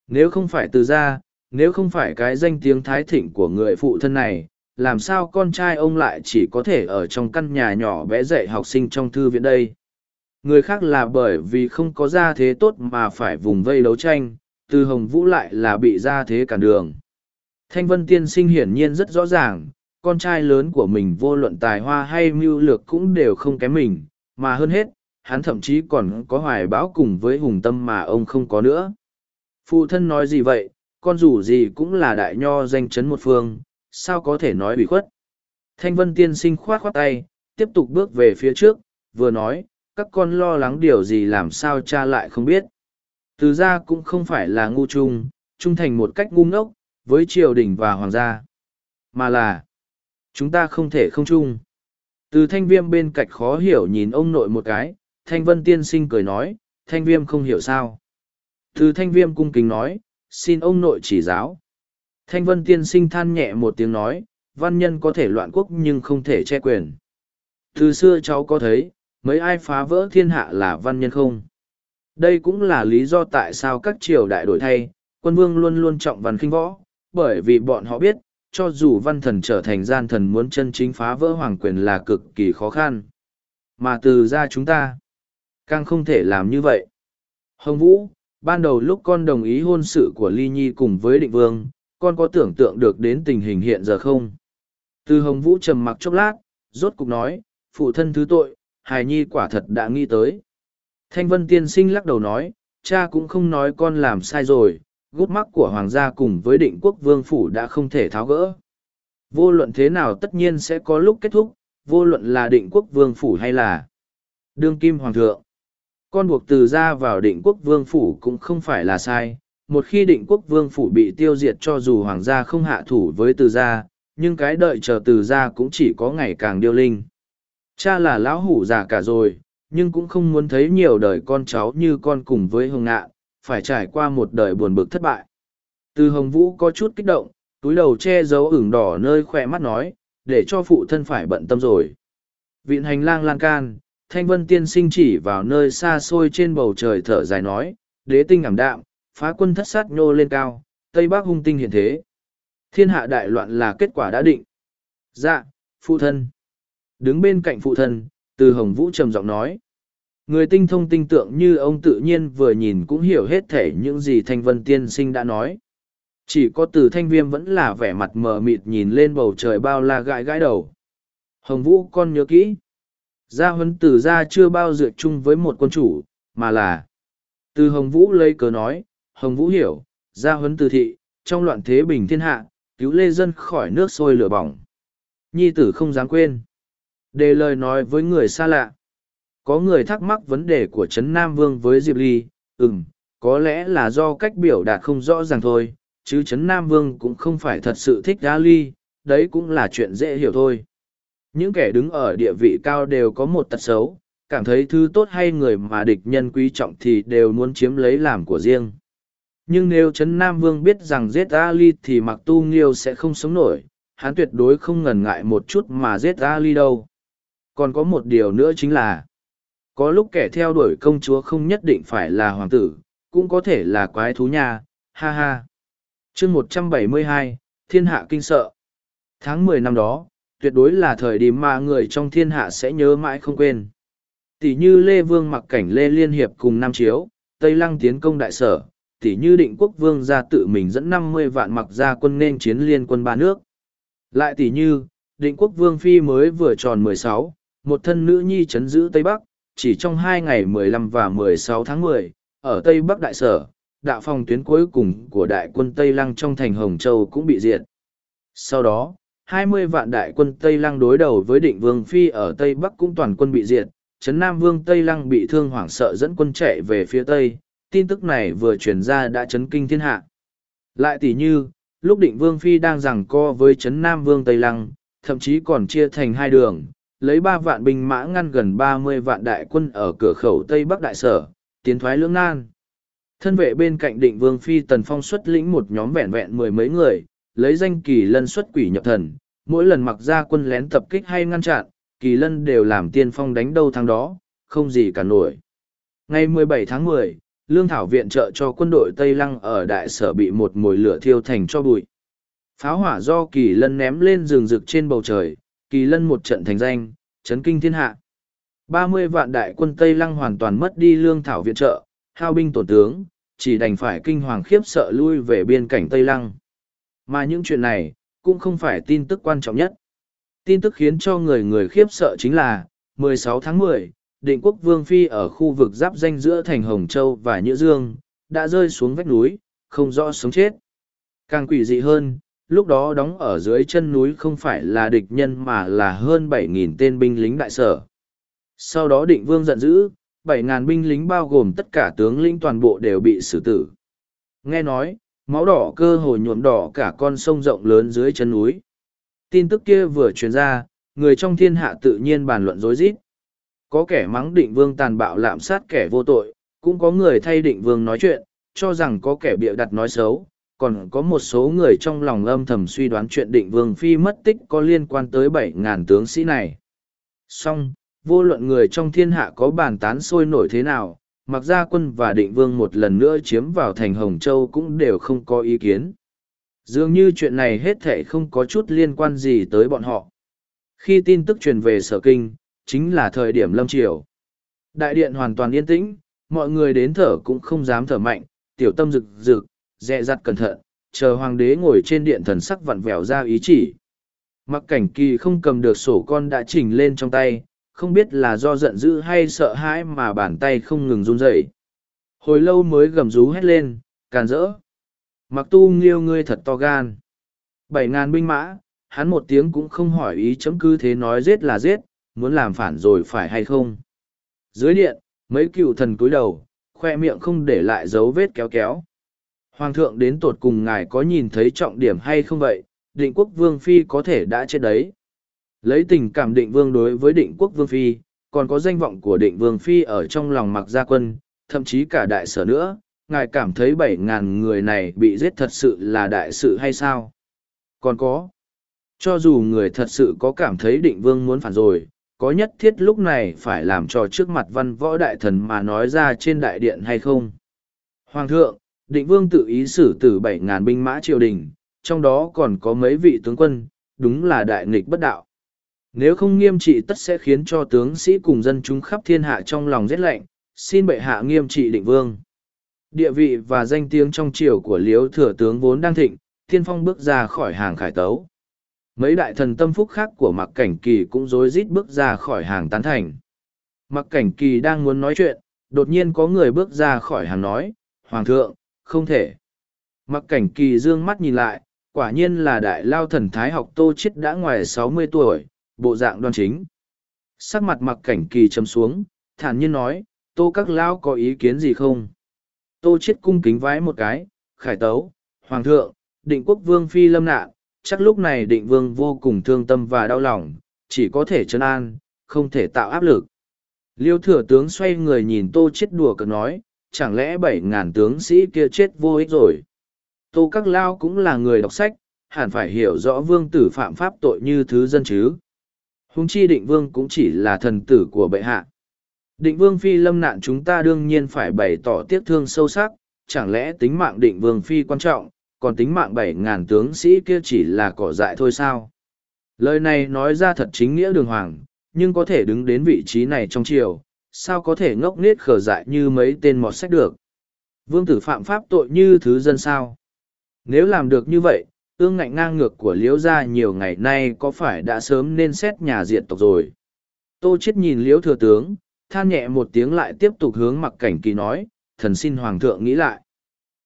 Nếu không phải từ ra, nếu không phải cái danh tiếng thái thịnh của người phụ thân này, làm sao con trai ông lại chỉ có thể ở trong căn nhà nhỏ bé dạy học sinh trong thư viện đây? Người khác là bởi vì không có gia thế tốt mà phải vùng vây đấu tranh, từ hồng vũ lại là bị gia thế cản đường. Thanh vân tiên sinh hiển nhiên rất rõ ràng, con trai lớn của mình vô luận tài hoa hay mưu lược cũng đều không kém mình, mà hơn hết, hắn thậm chí còn có hoài bão cùng với hùng tâm mà ông không có nữa. Phụ thân nói gì vậy, con dù gì cũng là đại nho danh chấn một phương, sao có thể nói bị khuất. Thanh vân tiên sinh khoát khoát tay, tiếp tục bước về phía trước, vừa nói, các con lo lắng điều gì làm sao cha lại không biết. Từ ra cũng không phải là ngu trung, trung thành một cách ngu ngốc, với triều đình và hoàng gia. Mà là, chúng ta không thể không chung. Từ thanh viêm bên cạnh khó hiểu nhìn ông nội một cái, thanh vân tiên sinh cười nói, thanh viêm không hiểu sao. Từ thanh viêm cung kính nói, xin ông nội chỉ giáo. Thanh vân tiên sinh than nhẹ một tiếng nói, văn nhân có thể loạn quốc nhưng không thể che quyền. Từ xưa cháu có thấy, mấy ai phá vỡ thiên hạ là văn nhân không? Đây cũng là lý do tại sao các triều đại đổi thay, quân vương luôn luôn trọng văn khinh võ, bởi vì bọn họ biết, cho dù văn thần trở thành gian thần muốn chân chính phá vỡ hoàng quyền là cực kỳ khó khăn. Mà từ ra chúng ta, càng không thể làm như vậy. Hồng Vũ, ban đầu lúc con đồng ý hôn sự của Ly Nhi cùng với định vương, con có tưởng tượng được đến tình hình hiện giờ không? Từ Hồng Vũ trầm mặc chốc lát, rốt cục nói, phụ thân thứ tội, hài nhi quả thật đã nghĩ tới. Thanh Vân Tiên Sinh lắc đầu nói, cha cũng không nói con làm sai rồi, gút mắc của hoàng gia cùng với định quốc vương phủ đã không thể tháo gỡ. Vô luận thế nào tất nhiên sẽ có lúc kết thúc, vô luận là định quốc vương phủ hay là đương kim hoàng thượng. Con buộc từ ra vào định quốc vương phủ cũng không phải là sai, một khi định quốc vương phủ bị tiêu diệt cho dù hoàng gia không hạ thủ với từ gia, nhưng cái đợi chờ từ gia cũng chỉ có ngày càng điêu linh. Cha là lão hủ già cả rồi, nhưng cũng không muốn thấy nhiều đời con cháu như con cùng với hồng ngạ, phải trải qua một đời buồn bực thất bại. Từ hồng vũ có chút kích động, túi đầu che giấu ửng đỏ nơi khỏe mắt nói, để cho phụ thân phải bận tâm rồi. Vịn hành lang lan can, thanh vân tiên sinh chỉ vào nơi xa xôi trên bầu trời thở dài nói, đế tinh ảm đạm, phá quân thất sát nhô lên cao, tây bắc hung tinh hiện thế. Thiên hạ đại loạn là kết quả đã định. Dạ, phụ thân. Đứng bên cạnh phụ thân, từ hồng vũ trầm giọng nói. Người tinh thông tinh tượng như ông tự nhiên vừa nhìn cũng hiểu hết thể những gì thanh vân tiên sinh đã nói. Chỉ có từ thanh viêm vẫn là vẻ mặt mờ mịt nhìn lên bầu trời bao la gãi gãi đầu. Hồng Vũ con nhớ kỹ. Gia huấn từ gia chưa bao dựa chung với một quân chủ, mà là. Từ Hồng Vũ lấy cớ nói, Hồng Vũ hiểu, gia huấn từ thị, trong loạn thế bình thiên hạ, cứu lê dân khỏi nước sôi lửa bỏng. Nhi tử không dám quên. Đề lời nói với người xa lạ. Có người thắc mắc vấn đề của Trấn Nam Vương với Diệp Ly, ừm, có lẽ là do cách biểu đạt không rõ ràng thôi, chứ Trấn Nam Vương cũng không phải thật sự thích A Ly, đấy cũng là chuyện dễ hiểu thôi. Những kẻ đứng ở địa vị cao đều có một tật xấu, cảm thấy thứ tốt hay người mà địch nhân quý trọng thì đều muốn chiếm lấy làm của riêng. Nhưng nếu Trấn Nam Vương biết rằng giết Ali thì Mặc Tu Nghiêu sẽ không sống nổi, hắn tuyệt đối không ngần ngại một chút mà giết Ali đâu. Còn có một điều nữa chính là, có lúc kẻ theo đuổi công chúa không nhất định phải là hoàng tử, cũng có thể là quái thú nha, ha ha. chương một trăm bảy mươi hai Thiên Hạ Kinh Sợ Tháng mười năm đó, tuyệt đối là thời điểm mà người trong thiên hạ sẽ nhớ mãi không quên. Tỷ như Lê Vương mặc cảnh Lê Liên Hiệp cùng Nam Chiếu, Tây Lăng tiến công đại sở, tỷ như định quốc vương ra tự mình dẫn năm mươi vạn mặc ra quân nên chiến liên quân ba nước. Lại tỷ như, định quốc vương phi mới vừa tròn mười sáu, một thân nữ nhi chấn giữ Tây Bắc, chỉ trong hai ngày mười lăm và mười sáu tháng mười, ở Tây Bắc đại sở, đạo phòng tuyến cuối cùng của đại quân Tây Lăng trong thành Hồng Châu cũng bị diệt. Sau đó, hai mươi vạn đại quân Tây Lăng đối đầu với định vương phi ở Tây Bắc cũng toàn quân bị diệt, Trấn Nam Vương Tây Lăng bị thương hoảng sợ dẫn quân chạy về phía Tây, tin tức này vừa truyền ra đã chấn kinh thiên hạ. Lại tỷ như, lúc định Vương Phi đang giằng co với Trấn Nam Vương Tây Lăng, thậm chí còn chia thành hai đường, lấy ba vạn binh mã ngăn gần ba mươi vạn đại quân ở cửa khẩu Tây Bắc Đại Sở, tiến thoái lưỡng nan. Thân vệ bên cạnh định Vương Phi Tần Phong xuất lĩnh một nhóm vẹn vẹn mười mấy người, lấy danh kỳ lân xuất quỷ nhập thần, mỗi lần mặc ra quân lén tập kích hay ngăn chặn, kỳ lân đều làm tiên phong đánh đâu thắng đó, không gì cả nổi. Ngày 17 tháng 10, Lương Thảo viện trợ cho quân đội Tây Lăng ở đại sở bị một mồi lửa thiêu thành cho bụi. Pháo hỏa do kỳ lân ném lên rừng rực trên bầu trời, kỳ lân một trận thành danh, chấn kinh thiên hạ. 30 vạn đại quân Tây Lăng hoàn toàn mất đi lương thảo viện trợ, hao binh tổn tướng, chỉ đành phải kinh hoàng khiếp sợ lui về biên cảnh Tây Lăng. Mà những chuyện này, cũng không phải tin tức quan trọng nhất. Tin tức khiến cho người người khiếp sợ chính là, 16 tháng 10, định quốc Vương Phi ở khu vực giáp danh giữa thành Hồng Châu và Nhữ Dương, đã rơi xuống vách núi, không rõ sống chết. Càng quỷ dị hơn, lúc đó đóng ở dưới chân núi không phải là địch nhân mà là hơn 7.000 tên binh lính đại sở. Sau đó định vương giận dữ, 7.000 binh lính bao gồm tất cả tướng lĩnh toàn bộ đều bị xử tử. Nghe nói, máu đỏ cơ hồ nhuộm đỏ cả con sông rộng lớn dưới chân núi. Tin tức kia vừa truyền ra, người trong thiên hạ tự nhiên bàn luận rối rít. Có kẻ mắng định vương tàn bạo lạm sát kẻ vô tội, cũng có người thay định vương nói chuyện, cho rằng có kẻ bịa đặt nói xấu, còn có một số người trong lòng âm thầm suy đoán chuyện định vương phi mất tích có liên quan tới bảy ngàn tướng sĩ này. Song, vô luận người trong thiên hạ có bàn tán sôi nổi thế nào, mặc Gia quân và định vương một lần nữa chiếm vào thành Hồng Châu cũng đều không có ý kiến. Dường như chuyện này hết thệ không có chút liên quan gì tới bọn họ. Khi tin tức truyền về sở kinh, chính là thời điểm lâm triều. Đại điện hoàn toàn yên tĩnh, mọi người đến thở cũng không dám thở mạnh, tiểu tâm rực rực, dè dặt cẩn thận, chờ hoàng đế ngồi trên điện thần sắc vặn vẹo ra ý chỉ. Mặc cảnh kỳ không cầm được sổ con đã chỉnh lên trong tay, không biết là do giận dữ hay sợ hãi mà bàn tay không ngừng run rẩy. Hồi lâu mới gầm rú hét lên, càn rỡ. Mặc tu nghiêu ngươi thật to gan. Bảy ngàn binh mã, hắn một tiếng cũng không hỏi ý chấm cứ thế nói giết là giết, muốn làm phản rồi phải hay không. Dưới điện, mấy cựu thần cúi đầu, khoe miệng không để lại dấu vết kéo kéo. Hoàng thượng đến tột cùng ngài có nhìn thấy trọng điểm hay không vậy, định quốc vương phi có thể đã chết đấy. Lấy tình cảm định vương đối với định quốc vương phi, còn có danh vọng của định vương phi ở trong lòng mặc gia quân, thậm chí cả đại sở nữa, ngài cảm thấy bảy ngàn người này bị giết thật sự là đại sự hay sao? Còn có, cho dù người thật sự có cảm thấy định vương muốn phản rồi, có nhất thiết lúc này phải làm cho trước mặt văn võ đại thần mà nói ra trên đại điện hay không? Hoàng thượng, định vương tự ý xử tử bảy ngàn binh mã triều đình, trong đó còn có mấy vị tướng quân, đúng là đại nghịch bất đạo. Nếu không nghiêm trị tất sẽ khiến cho tướng sĩ cùng dân chúng khắp thiên hạ trong lòng rét lạnh, xin bệ hạ nghiêm trị định vương. Địa vị và danh tiếng trong triều của liếu thừa tướng vốn đang thịnh, thiên phong bước ra khỏi hàng khải tấu. Mấy đại thần tâm phúc khác của mặc cảnh kỳ cũng rối rít bước ra khỏi hàng tán thành. Mặc cảnh kỳ đang muốn nói chuyện, đột nhiên có người bước ra khỏi hàng nói, Hoàng thượng, không thể. Mặc cảnh kỳ dương mắt nhìn lại, quả nhiên là đại lao thần thái học tô chết đã ngoài sáu mươi tuổi, bộ dạng đoan chính. Sắc mặt mặc cảnh kỳ chấm xuống, thản nhiên nói, tô các lao có ý kiến gì không? Tô chết cung kính vái một cái, khải tấu, Hoàng thượng, định quốc vương phi lâm nạn, chắc lúc này định vương vô cùng thương tâm và đau lòng, chỉ có thể trấn an, không thể tạo áp lực. Liêu thừa tướng xoay người nhìn tô chết đùa cợt nói, chẳng lẽ bảy ngàn tướng sĩ kia chết vô ích rồi. Tô Các Lao cũng là người đọc sách, hẳn phải hiểu rõ vương tử phạm pháp tội như thứ dân chứ. Húng chi định vương cũng chỉ là thần tử của bệ hạ. Định vương phi lâm nạn chúng ta đương nhiên phải bày tỏ tiếc thương sâu sắc, chẳng lẽ tính mạng định vương phi quan trọng, còn tính mạng bảy ngàn tướng sĩ kia chỉ là cỏ dại thôi sao? Lời này nói ra thật chính nghĩa đường hoàng, nhưng có thể đứng đến vị trí này trong triều, sao có thể ngốc nết khờ dại như mấy tên mọt sách được. Vương tử phạm pháp tội như thứ dân sao. Nếu làm được như vậy, ương ngạnh ngang ngược của liễu gia nhiều ngày nay có phải đã sớm nên xét nhà diện tộc rồi. Tô chết nhìn liễu thừa tướng, than nhẹ một tiếng lại tiếp tục hướng mặc cảnh kỳ nói, thần xin hoàng thượng nghĩ lại.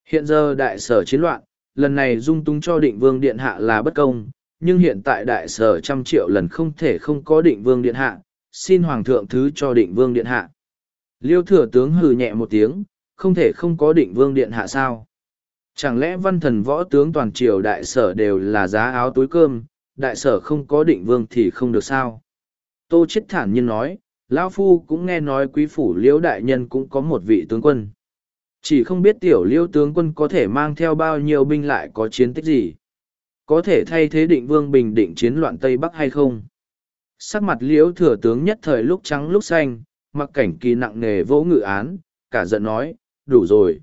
Hiện giờ đại sở chiến loạn, lần này dung túng cho định vương điện hạ là bất công, nhưng hiện tại đại sở trăm triệu lần không thể không có định vương điện hạ, xin hoàng thượng thứ cho định vương điện hạ. Liêu thừa tướng hừ nhẹ một tiếng, không thể không có định vương điện hạ sao. Chẳng lẽ văn thần võ tướng toàn triều đại sở đều là giá áo túi cơm, đại sở không có định vương thì không được sao? Tô chết thản nhiên nói, Lão Phu cũng nghe nói quý phủ liễu đại nhân cũng có một vị tướng quân. Chỉ không biết tiểu liễu tướng quân có thể mang theo bao nhiêu binh lại có chiến tích gì. Có thể thay thế định vương bình định chiến loạn Tây Bắc hay không? Sắc mặt liễu thừa tướng nhất thời lúc trắng lúc xanh, mặc cảnh kỳ nặng nề vỗ ngự án, cả giận nói, đủ rồi.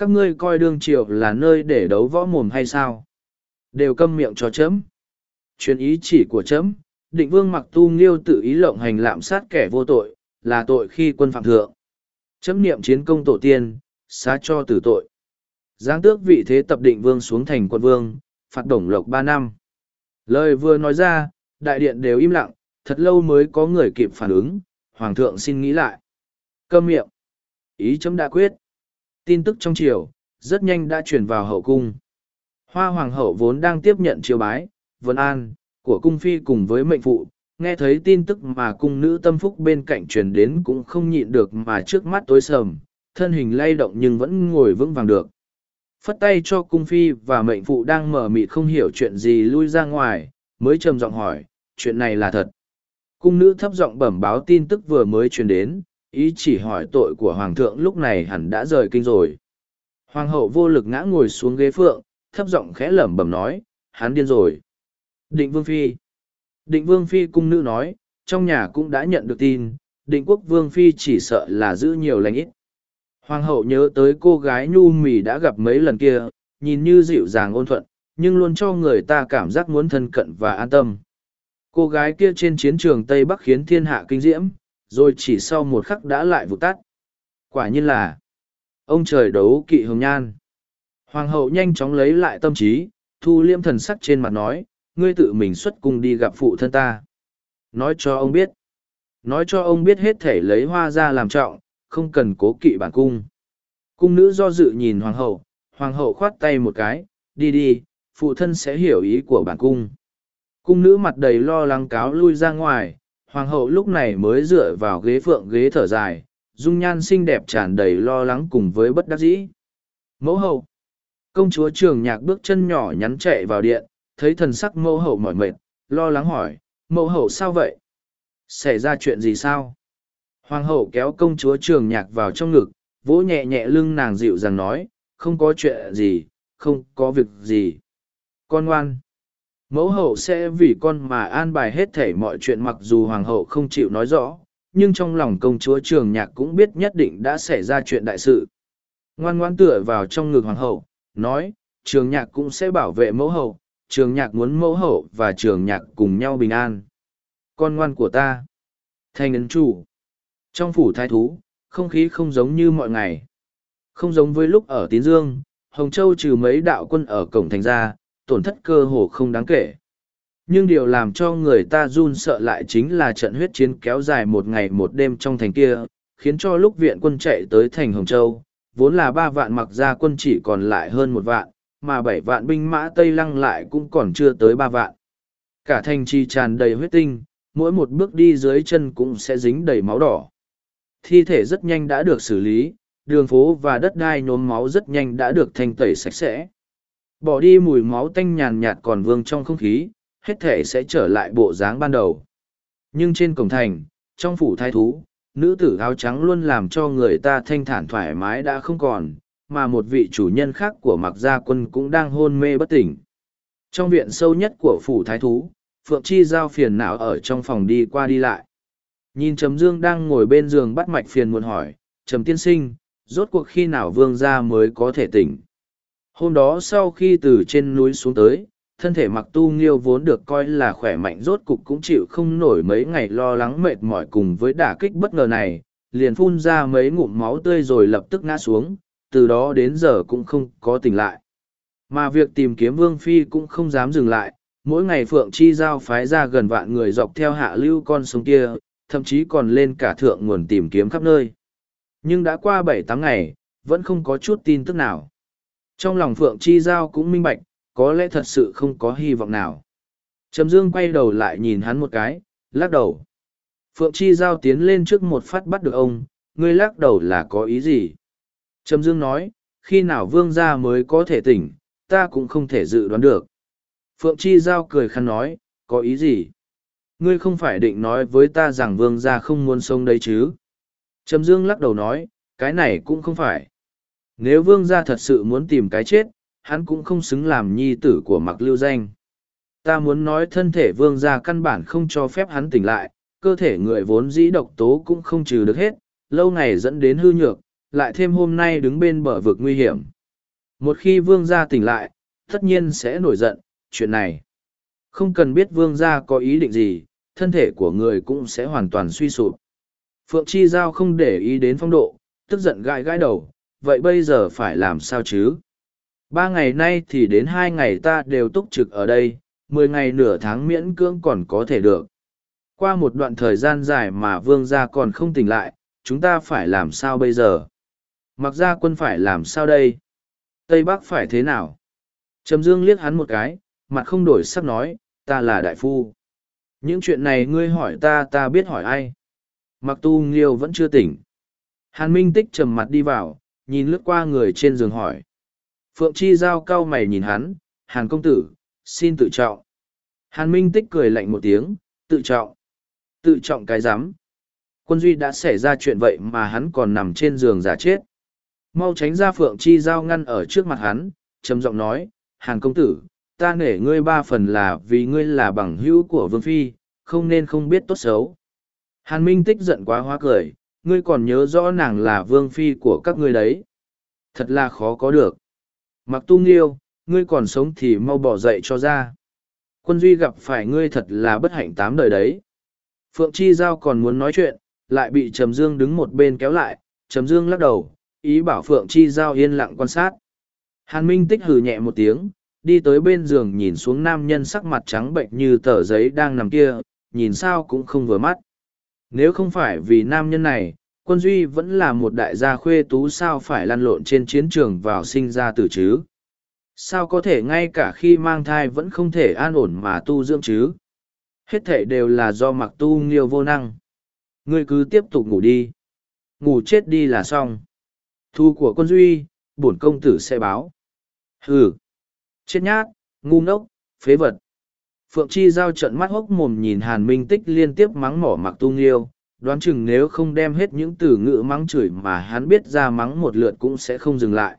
Các ngươi coi đương triều là nơi để đấu võ mồm hay sao? Đều câm miệng cho chấm. Chuyên ý chỉ của chấm, định vương mặc tu nghiêu tự ý lộng hành lạm sát kẻ vô tội, là tội khi quân phạm thượng. Chấm niệm chiến công tổ tiên, xá cho tử tội. Giáng tước vị thế tập định vương xuống thành quân vương, phạt đồng lộc ba năm. Lời vừa nói ra, đại điện đều im lặng, thật lâu mới có người kịp phản ứng, hoàng thượng xin nghĩ lại. Câm miệng. Ý chấm đã quyết. Tin tức trong triều, rất nhanh đã truyền vào hậu cung. Hoa hoàng hậu vốn đang tiếp nhận triều bái, vân an, của cung phi cùng với mệnh phụ, nghe thấy tin tức mà cung nữ tâm phúc bên cạnh truyền đến cũng không nhịn được mà trước mắt tối sầm, thân hình lay động nhưng vẫn ngồi vững vàng được. Phất tay cho cung phi và mệnh phụ đang mở mịt không hiểu chuyện gì lui ra ngoài, mới trầm giọng hỏi, chuyện này là thật. Cung nữ thấp giọng bẩm báo tin tức vừa mới truyền đến, ý chỉ hỏi tội của hoàng thượng lúc này hẳn đã rời kinh rồi. Hoàng hậu vô lực ngã ngồi xuống ghế phượng, thấp giọng khẽ lẩm bẩm nói, hắn điên rồi. Định vương phi. Định vương phi cung nữ nói, trong nhà cũng đã nhận được tin, định quốc vương phi chỉ sợ là giữ nhiều lành ít. Hoàng hậu nhớ tới cô gái nhu mì đã gặp mấy lần kia, nhìn như dịu dàng ôn thuận, nhưng luôn cho người ta cảm giác muốn thân cận và an tâm. Cô gái kia trên chiến trường Tây Bắc khiến thiên hạ kinh diễm, rồi chỉ sau một khắc đã lại vụt tắt. Quả nhiên là, ông trời đấu kỵ hồng nhan. Hoàng hậu nhanh chóng lấy lại tâm trí, thu liêm thần sắc trên mặt nói, ngươi tự mình xuất cung đi gặp phụ thân ta. Nói cho ông biết. Nói cho ông biết hết thể lấy hoa ra làm trọng, không cần cố kỵ bản cung. Cung nữ do dự nhìn hoàng hậu, hoàng hậu khoát tay một cái, đi đi, phụ thân sẽ hiểu ý của bản cung. Cung nữ mặt đầy lo lắng cáo lui ra ngoài, hoàng hậu lúc này mới dựa vào ghế phượng ghế thở dài, dung nhan xinh đẹp tràn đầy lo lắng cùng với bất đắc dĩ. Mẫu hậu. Công chúa trường nhạc bước chân nhỏ nhắn chạy vào điện, thấy thần sắc mẫu hậu mỏi mệt, lo lắng hỏi, mẫu hậu sao vậy? Xảy ra chuyện gì sao? Hoàng hậu kéo công chúa trường nhạc vào trong ngực, vỗ nhẹ nhẹ lưng nàng dịu dàng nói, không có chuyện gì, không có việc gì. Con ngoan. Mẫu hậu sẽ vì con mà an bài hết thể mọi chuyện mặc dù hoàng hậu không chịu nói rõ, nhưng trong lòng công chúa trường nhạc cũng biết nhất định đã xảy ra chuyện đại sự. Ngoan ngoan tựa vào trong ngực hoàng hậu, nói, trường nhạc cũng sẽ bảo vệ mẫu hậu, trường nhạc muốn mẫu hậu và trường nhạc cùng nhau bình an. Con ngoan của ta. Thanh ấn chủ. Trong phủ thái thú, không khí không giống như mọi ngày. Không giống với lúc ở Tín Dương, Hồng Châu trừ mấy đạo quân ở cổng thành ra, tổn thất cơ hồ không đáng kể. nhưng điều làm cho người ta run sợ lại chính là trận huyết chiến kéo dài một ngày một đêm trong thành kia, khiến cho lúc viện quân chạy tới thành hồng châu, vốn là ba vạn mặc ra quân chỉ còn lại hơn một vạn, mà bảy vạn binh mã tây lăng lại cũng còn chưa tới ba vạn. Cả thành trì tràn đầy huyết tinh, mỗi một bước đi dưới chân cũng sẽ dính đầy máu đỏ. Thi thể rất nhanh đã được xử lý, đường phố và đất đai nhốm máu rất nhanh đã được thanh tẩy sạch sẽ bỏ đi mùi máu tanh nhàn nhạt còn vương trong không khí, hết thể sẽ trở lại bộ dáng ban đầu. Nhưng trên cổng thành, trong phủ thái thú, nữ tử áo trắng luôn làm cho người ta thanh thản thoải mái đã không còn, mà một vị chủ nhân khác của mặc gia quân cũng đang hôn mê bất tỉnh. Trong viện sâu nhất của phủ thái thú, phượng chi giao phiền não ở trong phòng đi qua đi lại. Nhìn trầm dương đang ngồi bên giường bắt mạch phiền muộn hỏi, trầm tiên sinh, rốt cuộc khi nào vương gia mới có thể tỉnh? Hôm đó sau khi từ trên núi xuống tới, thân thể mặc tu nghiêu vốn được coi là khỏe mạnh rốt cục cũng chịu không nổi mấy ngày lo lắng mệt mỏi cùng với đả kích bất ngờ này, liền phun ra mấy ngụm máu tươi rồi lập tức ngã xuống, từ đó đến giờ cũng không có tỉnh lại. Mà việc tìm kiếm vương phi cũng không dám dừng lại, mỗi ngày phượng chi giao phái ra gần vạn người dọc theo hạ lưu con sông kia, thậm chí còn lên cả thượng nguồn tìm kiếm khắp nơi. Nhưng đã qua bảy tám ngày, vẫn không có chút tin tức nào trong lòng phượng chi giao cũng minh bạch, có lẽ thật sự không có hy vọng nào. Trầm dương quay đầu lại nhìn hắn một cái, lắc đầu. Phượng chi giao tiến lên trước một phát bắt được ông, ngươi lắc đầu là có ý gì? Trầm dương nói, khi nào vương gia mới có thể tỉnh, ta cũng không thể dự đoán được. Phượng chi giao cười khăn nói, có ý gì? Ngươi không phải định nói với ta rằng vương gia không muốn sống đấy chứ? Trầm dương lắc đầu nói, cái này cũng không phải nếu vương gia thật sự muốn tìm cái chết hắn cũng không xứng làm nhi tử của mặc lưu danh. Ta muốn nói thân thể vương gia căn bản không cho phép hắn tỉnh lại, cơ thể người vốn dĩ độc tố cũng không trừ được hết, lâu ngày dẫn đến hư nhược, lại thêm hôm nay đứng bên bờ vực nguy hiểm. Một khi vương gia tỉnh lại, tất nhiên sẽ nổi giận, chuyện này. Không cần biết vương gia có ý định gì, thân thể của người cũng sẽ hoàn toàn suy sụp. Phượng Chi Giao không để ý đến phong độ, tức giận gãi gãi đầu, vậy bây giờ phải làm sao chứ? ba ngày nay thì đến hai ngày ta đều túc trực ở đây, mười ngày nửa tháng miễn cưỡng còn có thể được. Qua một đoạn thời gian dài mà vương gia còn không tỉnh lại, chúng ta phải làm sao bây giờ? Mặc ra quân phải làm sao đây? Tây bắc phải thế nào? Trầm dương liếc hắn một cái, mặt không đổi sắc nói, ta là đại phu. Những chuyện này ngươi hỏi ta ta biết hỏi ai? Mặc tu nghiêu vẫn chưa tỉnh. Hàn minh tích trầm mặt đi vào nhìn lướt qua người trên giường hỏi Phượng Chi Giao cao mày nhìn hắn, Hàn công tử, xin tự trọng. Hàn Minh tích cười lạnh một tiếng, tự trọng. Tự trọng cái rắm Quân Duy đã xảy ra chuyện vậy mà hắn còn nằm trên giường giả chết. Mau tránh ra Phượng Chi Giao ngăn ở trước mặt hắn, trầm giọng nói, Hàn công tử, ta nể ngươi ba phần là vì ngươi là bằng hữu của Vương Phi, không nên không biết tốt xấu. Hàn Minh tích giận quá hóa cười, ngươi còn nhớ rõ nàng là Vương Phi của các ngươi đấy. Thật là khó có được. Mặc tu nghiêu, ngươi còn sống thì mau bỏ dậy cho ra. Quân Duy gặp phải ngươi thật là bất hạnh tám đời đấy. Phượng Chi Giao còn muốn nói chuyện, lại bị Trầm Dương đứng một bên kéo lại, Trầm Dương lắc đầu, ý bảo Phượng Chi Giao yên lặng quan sát. Hàn Minh tích hừ nhẹ một tiếng, đi tới bên giường nhìn xuống nam nhân sắc mặt trắng bệnh như tờ giấy đang nằm kia, nhìn sao cũng không vừa mắt. Nếu không phải vì nam nhân này, quân duy vẫn là một đại gia khuê tú sao phải lăn lộn trên chiến trường vào sinh ra tử chứ? Sao có thể ngay cả khi mang thai vẫn không thể an ổn mà tu dưỡng chứ? Hết thể đều là do mặc tu nghiêu vô năng. Ngươi cứ tiếp tục ngủ đi. Ngủ chết đi là xong. Thu của quân duy bổn công tử sẽ báo. Hừ. Chết nhát ngu ngốc phế vật phượng chi giao trận mắt hốc mồm nhìn hàn minh tích liên tiếp mắng mỏ mặc tu nghiêu đoán chừng nếu không đem hết những từ ngữ mắng chửi mà hắn biết ra mắng một lượt cũng sẽ không dừng lại.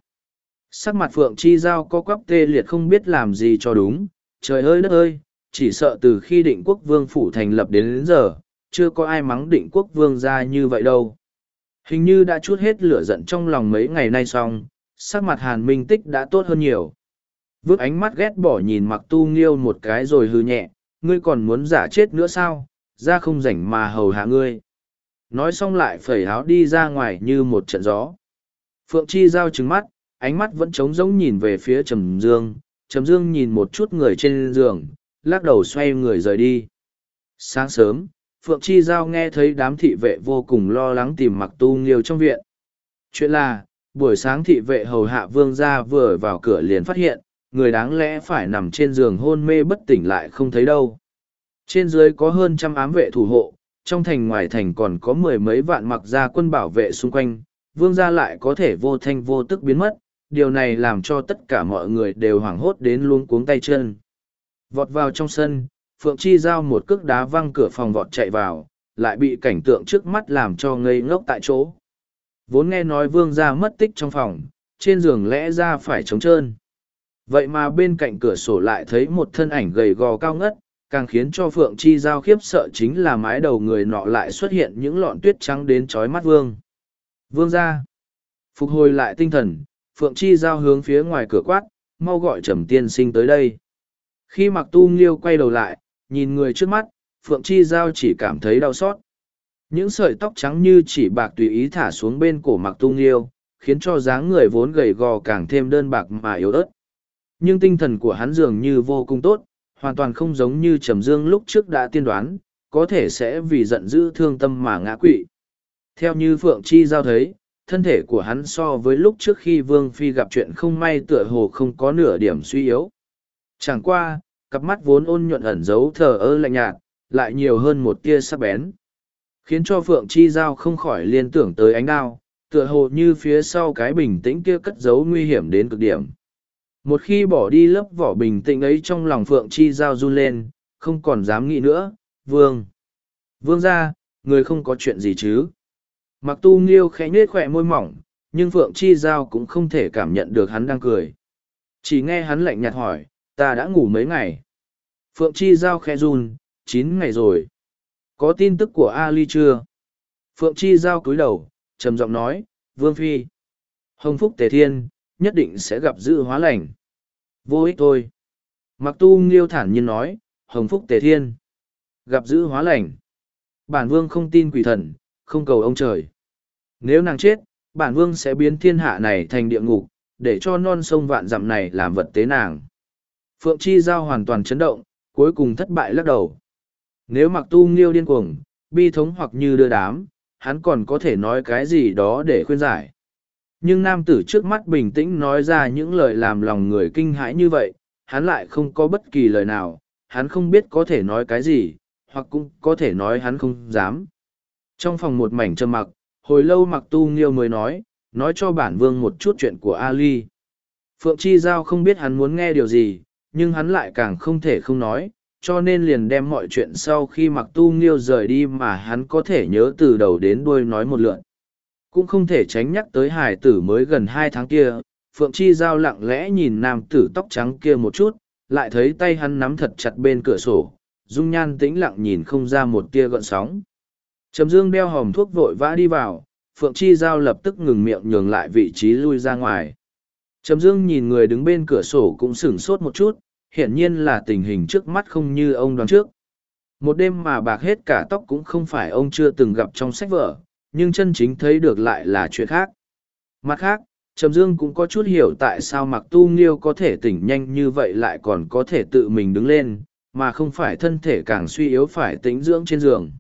Sắc mặt Phượng Chi Giao có quắp tê liệt không biết làm gì cho đúng, trời ơi đất ơi, chỉ sợ từ khi định quốc vương phủ thành lập đến, đến giờ, chưa có ai mắng định quốc vương ra như vậy đâu. Hình như đã chút hết lửa giận trong lòng mấy ngày nay xong, sắc mặt hàn minh tích đã tốt hơn nhiều. Vước ánh mắt ghét bỏ nhìn mặc tu nghiêu một cái rồi hư nhẹ, ngươi còn muốn giả chết nữa sao, ra không rảnh mà hầu hạ ngươi nói xong lại phẩy áo đi ra ngoài như một trận gió phượng chi giao trứng mắt ánh mắt vẫn trống rỗng nhìn về phía trầm dương trầm dương nhìn một chút người trên giường lắc đầu xoay người rời đi. Sáng sớm, Phượng Chi Giao nghe thấy đám thị vệ vô cùng lo lắng tìm mặc tu nghiêu trong viện. Chuyện là, buổi sáng thị vệ hầu hạ vương gia vừa vào cửa liền phát hiện, người đáng lẽ phải nằm trên giường hôn mê bất tỉnh lại không thấy đâu. Trên dưới có hơn trăm ám vệ thủ hộ, trong thành ngoài thành còn có mười mấy vạn mặc gia quân bảo vệ xung quanh, vương gia lại có thể vô thanh vô tức biến mất, điều này làm cho tất cả mọi người đều hoảng hốt đến luống cuống tay chân. Vọt vào trong sân, Phượng Chi giao một cước đá văng cửa phòng vọt chạy vào, lại bị cảnh tượng trước mắt làm cho ngây ngốc tại chỗ. Vốn nghe nói vương gia mất tích trong phòng, trên giường lẽ ra phải trống trơn. Vậy mà bên cạnh cửa sổ lại thấy một thân ảnh gầy gò cao ngất, càng khiến cho Phượng Chi Giao khiếp sợ chính là mái đầu người nọ lại xuất hiện những lọn tuyết trắng đến trói mắt vương. Vương ra. Phục hồi lại tinh thần, Phượng Chi Giao hướng phía ngoài cửa quát, mau gọi trầm tiên sinh tới đây. Khi mặc tu nghiêu quay đầu lại, nhìn người trước mắt, Phượng Chi Giao chỉ cảm thấy đau xót. Những sợi tóc trắng như chỉ bạc tùy ý thả xuống bên cổ mặc tu nghiêu, khiến cho dáng người vốn gầy gò càng thêm đơn bạc mà yếu ớt. Nhưng tinh thần của hắn dường như vô cùng tốt, hoàn toàn không giống như Trầm Dương lúc trước đã tiên đoán, có thể sẽ vì giận dữ thương tâm mà ngã quỵ. Theo như Phượng Chi Giao thấy, thân thể của hắn so với lúc trước khi Vương Phi gặp chuyện không may tựa hồ không có nửa điểm suy yếu. Chẳng qua, cặp mắt vốn ôn nhuận ẩn giấu thờ ơ lạnh nhạt, lại nhiều hơn một tia sắc bén. Khiến cho Phượng Chi Giao không khỏi liên tưởng tới ánh đao, tựa hồ như phía sau cái bình tĩnh kia cất giấu nguy hiểm đến cực điểm. Một khi bỏ đi lớp vỏ bình tĩnh ấy trong lòng Phượng Chi Giao run lên, không còn dám nghĩ nữa, Vương. Vương ra, người không có chuyện gì chứ. Mặc tu nghiêu khẽ nhếch khỏe môi mỏng, nhưng Phượng Chi Giao cũng không thể cảm nhận được hắn đang cười. Chỉ nghe hắn lạnh nhạt hỏi, ta đã ngủ mấy ngày. Phượng Chi Giao khẽ run, chín ngày rồi. Có tin tức của Ali chưa? Phượng Chi Giao cúi đầu, trầm giọng nói, Vương Phi. Hồng Phúc Tề Thiên, nhất định sẽ gặp dự hóa lành. Vô ích thôi. Mặc tu nghiêu thản nhiên nói, Hồng Phúc Tề Thiên. Gặp dự hóa lành. Bản vương không tin quỷ thần, không cầu ông trời. Nếu nàng chết, bản vương sẽ biến thiên hạ này thành địa ngục, để cho non sông vạn dặm này làm vật tế nàng. Phượng Chi Giao hoàn toàn chấn động, cuối cùng thất bại lắc đầu. Nếu mặc tu nghiêu điên cuồng, bi thống hoặc như đưa đám, hắn còn có thể nói cái gì đó để khuyên giải. Nhưng nam tử trước mắt bình tĩnh nói ra những lời làm lòng người kinh hãi như vậy, hắn lại không có bất kỳ lời nào, hắn không biết có thể nói cái gì, hoặc cũng có thể nói hắn không dám. Trong phòng một mảnh trầm mặc, hồi lâu mặc tu nghiêu mới nói, nói cho bản vương một chút chuyện của Ali. Phượng Chi Giao không biết hắn muốn nghe điều gì, nhưng hắn lại càng không thể không nói, cho nên liền đem mọi chuyện sau khi mặc tu nghiêu rời đi mà hắn có thể nhớ từ đầu đến đuôi nói một lượn. Cũng không thể tránh nhắc tới hải tử mới gần hai tháng kia, Phượng Chi Giao lặng lẽ nhìn nam tử tóc trắng kia một chút, lại thấy tay hắn nắm thật chặt bên cửa sổ, dung nhan tĩnh lặng nhìn không ra một tia gợn sóng. Trầm Dương đeo hòm thuốc vội vã đi vào, Phượng Chi Giao lập tức ngừng miệng nhường lại vị trí lui ra ngoài. Trầm Dương nhìn người đứng bên cửa sổ cũng sửng sốt một chút, hiển nhiên là tình hình trước mắt không như ông đoán trước. Một đêm mà bạc hết cả tóc cũng không phải ông chưa từng gặp trong sách vở, nhưng chân chính thấy được lại là chuyện khác. Mặt khác, Trầm Dương cũng có chút hiểu tại sao Mặc Tu Nghiêu có thể tỉnh nhanh như vậy lại còn có thể tự mình đứng lên, mà không phải thân thể càng suy yếu phải tĩnh dưỡng trên giường.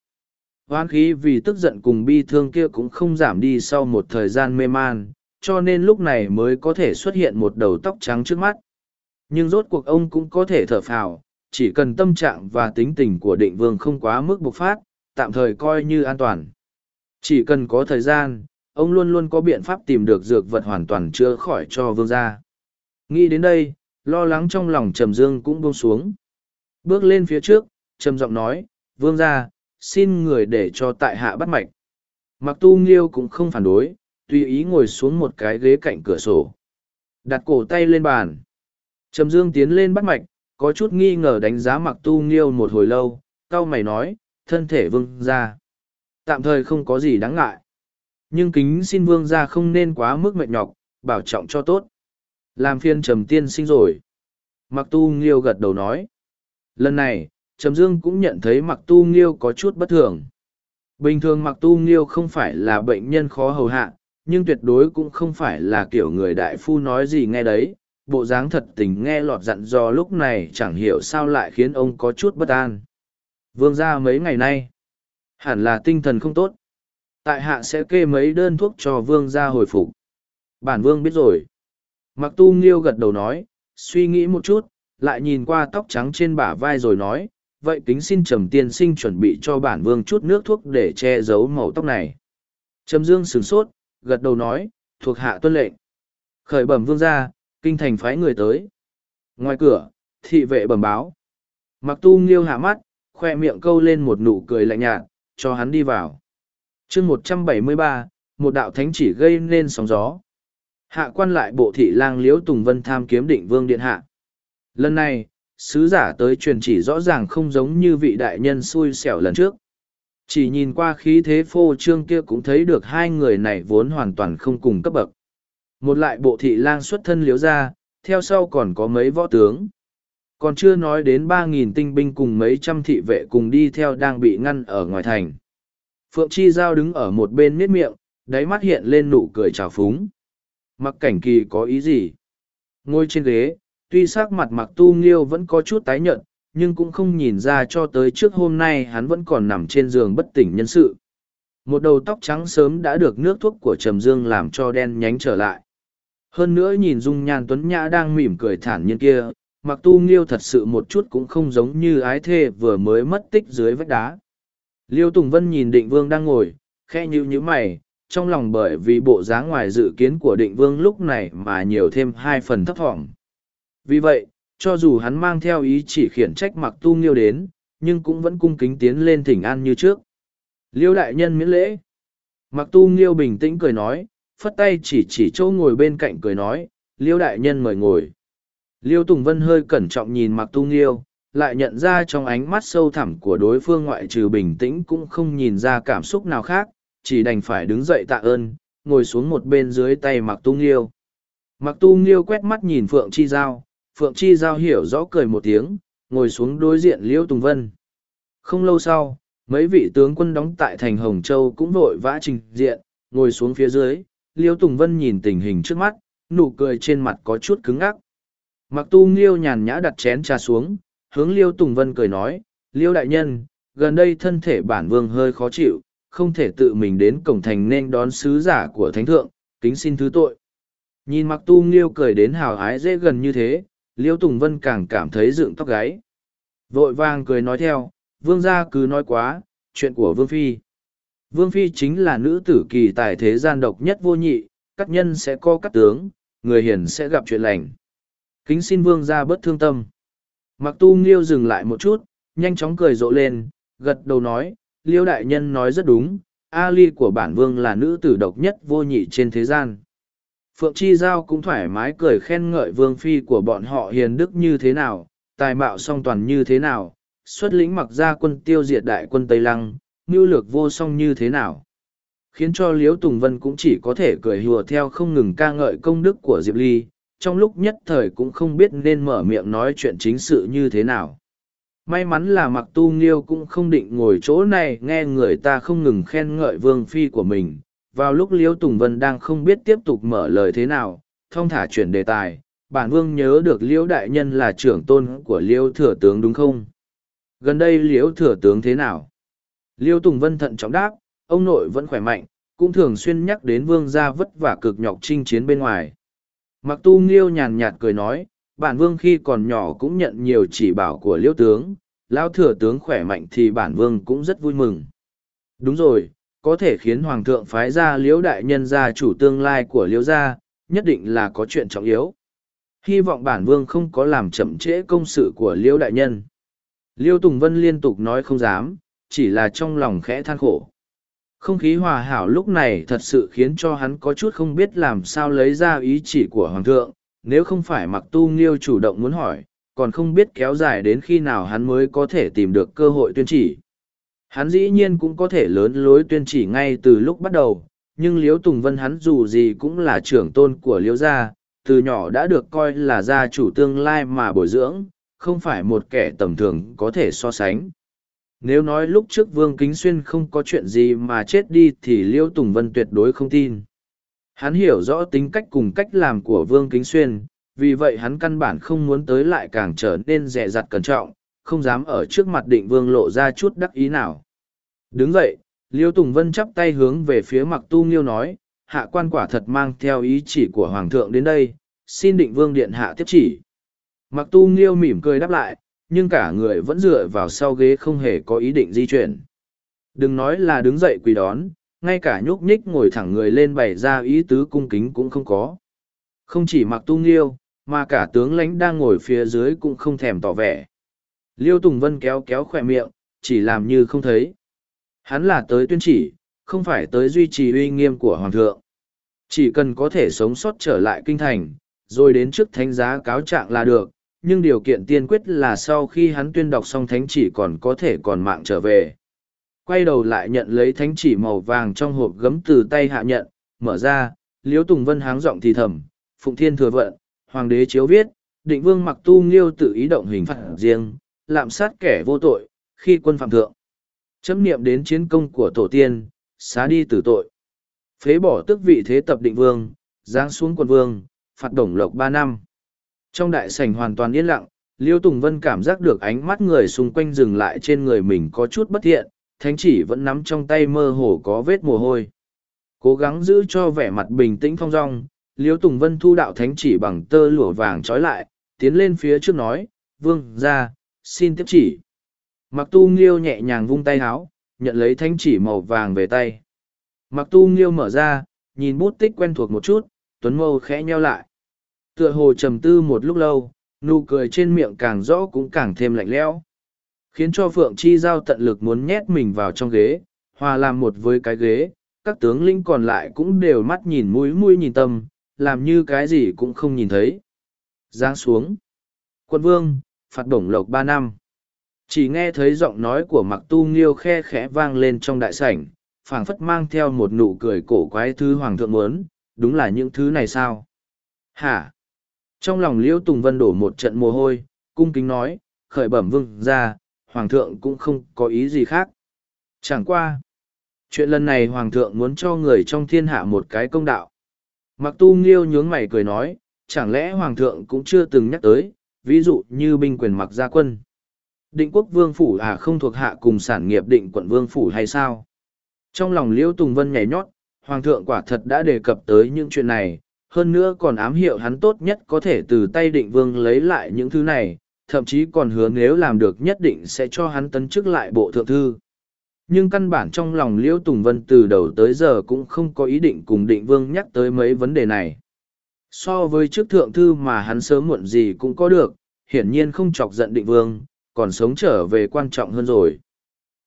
Hoan khí vì tức giận cùng bi thương kia cũng không giảm đi sau một thời gian mê man, cho nên lúc này mới có thể xuất hiện một đầu tóc trắng trước mắt. Nhưng rốt cuộc ông cũng có thể thở phào, chỉ cần tâm trạng và tính tình của định vương không quá mức bộc phát, tạm thời coi như an toàn. Chỉ cần có thời gian, ông luôn luôn có biện pháp tìm được dược vật hoàn toàn chữa khỏi cho vương gia. Nghĩ đến đây, lo lắng trong lòng Trầm Dương cũng buông xuống. Bước lên phía trước, Trầm giọng nói, vương gia, xin người để cho tại hạ bắt mạch. Mặc tu nghiêu cũng không phản đối, tùy ý ngồi xuống một cái ghế cạnh cửa sổ. Đặt cổ tay lên bàn. Trầm Dương tiến lên bắt mạch, có chút nghi ngờ đánh giá mặc tu nghiêu một hồi lâu, cao mày nói, thân thể vương gia tạm thời không có gì đáng ngại. Nhưng kính xin vương ra không nên quá mức mệt nhọc bảo trọng cho tốt. Làm phiên trầm tiên sinh rồi. Mặc tu nghiêu gật đầu nói. Lần này trầm dương cũng nhận thấy mặc tu nghiêu có chút bất thường. Bình thường mặc tu nghiêu không phải là bệnh nhân khó hầu hạ nhưng tuyệt đối cũng không phải là kiểu người đại phu nói gì nghe đấy. Bộ dáng thật tình nghe lọt dặn dò lúc này chẳng hiểu sao lại khiến ông có chút bất an. Vương ra mấy ngày nay, hẳn là tinh thần không tốt. Tại hạ sẽ kê mấy đơn thuốc cho vương ra hồi phục. Bản vương biết rồi. Mặc tu nghiêu gật đầu nói, suy nghĩ một chút, lại nhìn qua tóc trắng trên bả vai rồi nói, vậy kính xin trầm tiên sinh chuẩn bị cho bản vương chút nước thuốc để che giấu màu tóc này. Trầm dương sửng sốt, gật đầu nói, thuộc hạ tuân lệnh. Khởi bẩm vương ra, kinh thành phái người tới. Ngoài cửa, thị vệ bẩm báo. Mặc tu nghiêu hạ mắt, khoe miệng câu lên một nụ cười lạnh nhạt, cho hắn đi vào. chương một trăm bảy mươi ba, một đạo thánh chỉ gây nên sóng gió. Hạ quan lại bộ thị lang liễu Tùng Vân tham kiếm định vương điện hạ. Lần này, sứ giả tới truyền chỉ rõ ràng không giống như vị đại nhân xui xẻo lần trước. Chỉ nhìn qua khí thế phô trương kia cũng thấy được hai người này vốn hoàn toàn không cùng cấp bậc. Một lại bộ thị lang xuất thân liếu ra, theo sau còn có mấy võ tướng. Còn chưa nói đến ba nghìn tinh binh cùng mấy trăm thị vệ cùng đi theo đang bị ngăn ở ngoài thành. Phượng Chi Giao đứng ở một bên miết miệng, đáy mắt hiện lên nụ cười trào phúng. Mặc cảnh kỳ có ý gì? Ngồi trên ghế, tuy sắc mặt mặc tu nghiêu vẫn có chút tái nhợt, nhưng cũng không nhìn ra cho tới trước hôm nay hắn vẫn còn nằm trên giường bất tỉnh nhân sự. Một đầu tóc trắng sớm đã được nước thuốc của Trầm Dương làm cho đen nhánh trở lại. Hơn nữa nhìn dung nhan tuấn nhã đang mỉm cười thản nhiên kia, mặc tu nghiêu thật sự một chút cũng không giống như ái thê vừa mới mất tích dưới vách đá. Liêu Tùng Vân nhìn định vương đang ngồi, khe nhữ nhữ mày, trong lòng bởi vì bộ dáng ngoài dự kiến của định vương lúc này mà nhiều thêm hai phần thấp thỏm. Vì vậy, cho dù hắn mang theo ý chỉ khiển trách mặc tu nghiêu đến, nhưng cũng vẫn cung kính tiến lên thỉnh an như trước. Liêu đại nhân miễn lễ. Mặc tu nghiêu bình tĩnh cười nói, phất tay chỉ chỉ chỗ ngồi bên cạnh cười nói, liêu đại nhân mời ngồi. Liêu Tùng Vân hơi cẩn trọng nhìn mặc tu nghiêu, lại nhận ra trong ánh mắt sâu thẳm của đối phương ngoại trừ bình tĩnh cũng không nhìn ra cảm xúc nào khác, chỉ đành phải đứng dậy tạ ơn, ngồi xuống một bên dưới tay mặc tu nghiêu. Mặc tu nghiêu quét mắt nhìn Phượng Chi Giao, Phượng Chi Giao hiểu rõ cười một tiếng, ngồi xuống đối diện Liêu Tùng Vân. Không lâu sau, mấy vị tướng quân đóng tại thành Hồng Châu cũng vội vã trình diện, ngồi xuống phía dưới, Liêu Tùng Vân nhìn tình hình trước mắt, nụ cười trên mặt có chút cứng ngắc. Mặc tu Nghiêu nhàn nhã đặt chén trà xuống, hướng Liêu Tùng Vân cười nói, Liêu đại nhân, gần đây thân thể bản vương hơi khó chịu, không thể tự mình đến cổng thành nên đón sứ giả của thánh thượng, kính xin thứ tội. Nhìn mặc tu Nghiêu cười đến hào hái dễ gần như thế, Liêu Tùng Vân càng cảm thấy dựng tóc gáy. Vội vàng cười nói theo, vương gia cứ nói quá, chuyện của vương phi. Vương phi chính là nữ tử kỳ tài thế gian độc nhất vô nhị, các nhân sẽ co các tướng, người hiền sẽ gặp chuyện lành. Kính xin vương gia bớt thương tâm. Mặc tu nghiêu dừng lại một chút, nhanh chóng cười rộ lên, gật đầu nói, liêu đại nhân nói rất đúng, Ali của bản vương là nữ tử độc nhất vô nhị trên thế gian. Phượng Chi Giao cũng thoải mái cười khen ngợi vương phi của bọn họ hiền đức như thế nào, tài mạo song toàn như thế nào, xuất lĩnh mặc ra quân tiêu diệt đại quân Tây Lăng, mưu lược vô song như thế nào. Khiến cho Liễu Tùng Vân cũng chỉ có thể cười hùa theo không ngừng ca ngợi công đức của Diệp Ly, trong lúc nhất thời cũng không biết nên mở miệng nói chuyện chính sự như thế nào. May mắn là mặc tu nghiêu cũng không định ngồi chỗ này nghe người ta không ngừng khen ngợi vương phi của mình. Vào lúc Liễu Tùng Vân đang không biết tiếp tục mở lời thế nào, thông thả chuyển đề tài, bản vương nhớ được Liễu Đại Nhân là trưởng tôn của Liễu Thừa Tướng đúng không? Gần đây Liễu Thừa Tướng thế nào? Liêu Tùng Vân thận trọng đáp, ông nội vẫn khỏe mạnh, cũng thường xuyên nhắc đến vương gia vất vả cực nhọc chinh chiến bên ngoài. Mặc tu nghiêu nhàn nhạt cười nói, bản vương khi còn nhỏ cũng nhận nhiều chỉ bảo của liêu tướng, lão thừa tướng khỏe mạnh thì bản vương cũng rất vui mừng. Đúng rồi, có thể khiến hoàng thượng phái ra liễu đại nhân gia chủ tương lai của liễu gia, nhất định là có chuyện trọng yếu. Hy vọng bản vương không có làm chậm trễ công sự của liễu đại nhân. Liêu Tùng Vân liên tục nói không dám, chỉ là trong lòng khẽ than khổ. Không khí hòa hảo lúc này thật sự khiến cho hắn có chút không biết làm sao lấy ra ý chỉ của Hoàng thượng, nếu không phải mặc tu nghiêu chủ động muốn hỏi, còn không biết kéo dài đến khi nào hắn mới có thể tìm được cơ hội tuyên chỉ. Hắn dĩ nhiên cũng có thể lớn lối tuyên chỉ ngay từ lúc bắt đầu, nhưng Liễu Tùng Vân hắn dù gì cũng là trưởng tôn của Liễu gia, từ nhỏ đã được coi là gia chủ tương lai mà bồi dưỡng, không phải một kẻ tầm thường có thể so sánh. Nếu nói lúc trước Vương Kính Xuyên không có chuyện gì mà chết đi thì Liêu Tùng Vân tuyệt đối không tin. Hắn hiểu rõ tính cách cùng cách làm của Vương Kính Xuyên, vì vậy hắn căn bản không muốn tới lại càng trở nên dè dặt cẩn trọng, không dám ở trước mặt định vương lộ ra chút đắc ý nào. Đứng dậy, Liêu Tùng Vân chắp tay hướng về phía mặc tu nghiêu nói, hạ quan quả thật mang theo ý chỉ của Hoàng thượng đến đây, xin định vương điện hạ tiếp chỉ. Mặc tu nghiêu mỉm cười đáp lại, nhưng cả người vẫn dựa vào sau ghế không hề có ý định di chuyển. Đừng nói là đứng dậy quỳ đón, ngay cả nhúc nhích ngồi thẳng người lên bày ra ý tứ cung kính cũng không có. Không chỉ mặc tu nghiêu, mà cả tướng lãnh đang ngồi phía dưới cũng không thèm tỏ vẻ. Liêu Tùng Vân kéo kéo khỏe miệng, chỉ làm như không thấy. Hắn là tới tuyên chỉ, không phải tới duy trì uy nghiêm của Hoàng thượng. Chỉ cần có thể sống sót trở lại kinh thành, rồi đến trước thánh giá cáo trạng là được, nhưng điều kiện tiên quyết là sau khi hắn tuyên đọc xong thánh chỉ còn có thể còn mạng trở về. Quay đầu lại nhận lấy thánh chỉ màu vàng trong hộp gấm từ tay hạ nhận, mở ra, Liễu Tùng Vân háng giọng thì thầm, Phụng Thiên thừa vận, Hoàng đế chiếu viết, định vương mặc tu nghiêu tự ý động hình phạt riêng, lạm sát kẻ vô tội, khi quân phạm thượng. Chấm niệm đến chiến công của tổ tiên, xá đi tử tội. Phế bỏ tước vị thế tập định vương, giáng xuống quân vương, phạt đồng lộc ba năm. Trong đại sảnh hoàn toàn yên lặng, Liêu Tùng Vân cảm giác được ánh mắt người xung quanh dừng lại trên người mình có chút bất thiện, thánh chỉ vẫn nắm trong tay mơ hồ có vết mồ hôi. Cố gắng giữ cho vẻ mặt bình tĩnh phong dong, Liêu Tùng Vân thu đạo thánh chỉ bằng tơ lụa vàng trói lại, tiến lên phía trước nói, vương, ra, xin tiếp chỉ. Mặc tu nghiêu nhẹ nhàng vung tay háo, nhận lấy thánh chỉ màu vàng về tay. Mặc tu nghiêu mở ra, nhìn bút tích quen thuộc một chút, tuấn mâu khẽ nheo lại. Tựa hồ trầm tư một lúc lâu, nụ cười trên miệng càng rõ cũng càng thêm lạnh lẽo. Khiến cho phượng chi giao tận lực muốn nhét mình vào trong ghế hòa làm một với cái ghế các tướng lĩnh còn lại cũng đều mắt nhìn mũi mũi nhìn tâm làm như cái gì cũng không nhìn thấy. Giáng xuống. Quân vương phạt bổng lộc ba năm. Chỉ nghe thấy giọng nói của mặc tu nghiêu khe khẽ vang lên trong đại sảnh phảng phất mang theo một nụ cười cổ quái thứ hoàng thượng muốn đúng là những thứ này sao? Hả? Trong lòng liễu tùng vân đổ một trận mồ hôi, cung kính nói, khởi bẩm vương ra hoàng thượng cũng không có ý gì khác. Chẳng qua, chuyện lần này hoàng thượng muốn cho người trong thiên hạ một cái công đạo. Mặc tu nghiêu nhướng mày cười nói, chẳng lẽ hoàng thượng cũng chưa từng nhắc tới, ví dụ như binh quyền mặc gia quân. Định quốc vương phủ à không thuộc hạ cùng sản nghiệp định quận vương phủ hay sao? Trong lòng liễu tùng vân nhảy nhót, hoàng thượng quả thật đã đề cập tới những chuyện này hơn nữa còn ám hiệu hắn tốt nhất có thể từ tay định vương lấy lại những thứ này thậm chí còn hứa nếu làm được nhất định sẽ cho hắn tấn chức lại bộ thượng thư. Nhưng căn bản trong lòng Liễu Tùng Vân từ đầu tới giờ cũng không có ý định cùng định vương nhắc tới mấy vấn đề này. So với chức thượng thư mà hắn sớm muộn gì cũng có được, hiển nhiên không chọc giận định vương, còn sống trở về quan trọng hơn rồi.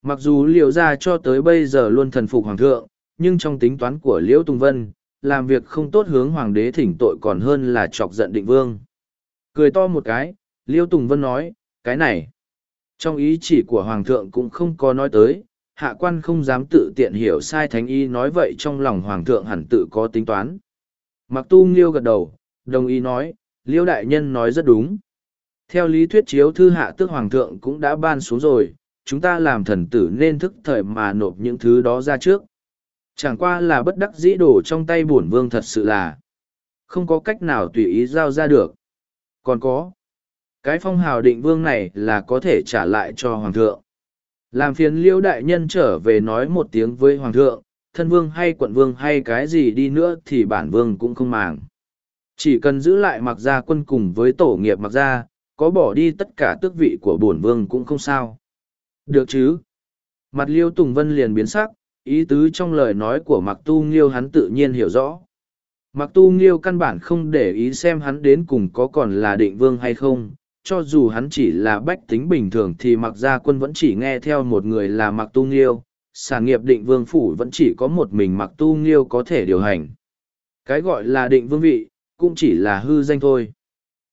Mặc dù Liễu gia cho tới bây giờ luôn thần phục hoàng thượng, nhưng trong tính toán của Liễu Tùng Vân, làm việc không tốt hướng hoàng đế thỉnh tội còn hơn là chọc giận định vương. Cười to một cái, Liêu Tùng Vân nói, cái này, trong ý chỉ của Hoàng thượng cũng không có nói tới, hạ quan không dám tự tiện hiểu sai thánh y nói vậy trong lòng Hoàng thượng hẳn tự có tính toán. Mặc tu Liêu gật đầu, đồng ý nói, Liêu Đại Nhân nói rất đúng. Theo lý thuyết chiếu thư hạ tước Hoàng thượng cũng đã ban xuống rồi, chúng ta làm thần tử nên thức thời mà nộp những thứ đó ra trước. Chẳng qua là bất đắc dĩ đổ trong tay bổn vương thật sự là. Không có cách nào tùy ý giao ra được. Còn có, cái phong hào định vương này là có thể trả lại cho hoàng thượng. Làm phiền liêu đại nhân trở về nói một tiếng với hoàng thượng thân vương hay quận vương hay cái gì đi nữa thì bản vương cũng không màng. Chỉ cần giữ lại mặc gia quân cùng với tổ nghiệp mặc gia có bỏ đi tất cả tước vị của bổn vương cũng không sao. Được chứ? Mặt liêu tùng vân liền biến sắc ý tứ trong lời nói của mặc tu nghiêu hắn tự nhiên hiểu rõ. Mặc tu nghiêu căn bản không để ý xem hắn đến cùng có còn là định vương hay không, cho dù hắn chỉ là bách tính bình thường thì mặc gia quân vẫn chỉ nghe theo một người là mặc tu nghiêu, sản nghiệp định vương phủ vẫn chỉ có một mình mặc tu nghiêu có thể điều hành. Cái gọi là định vương vị, cũng chỉ là hư danh thôi.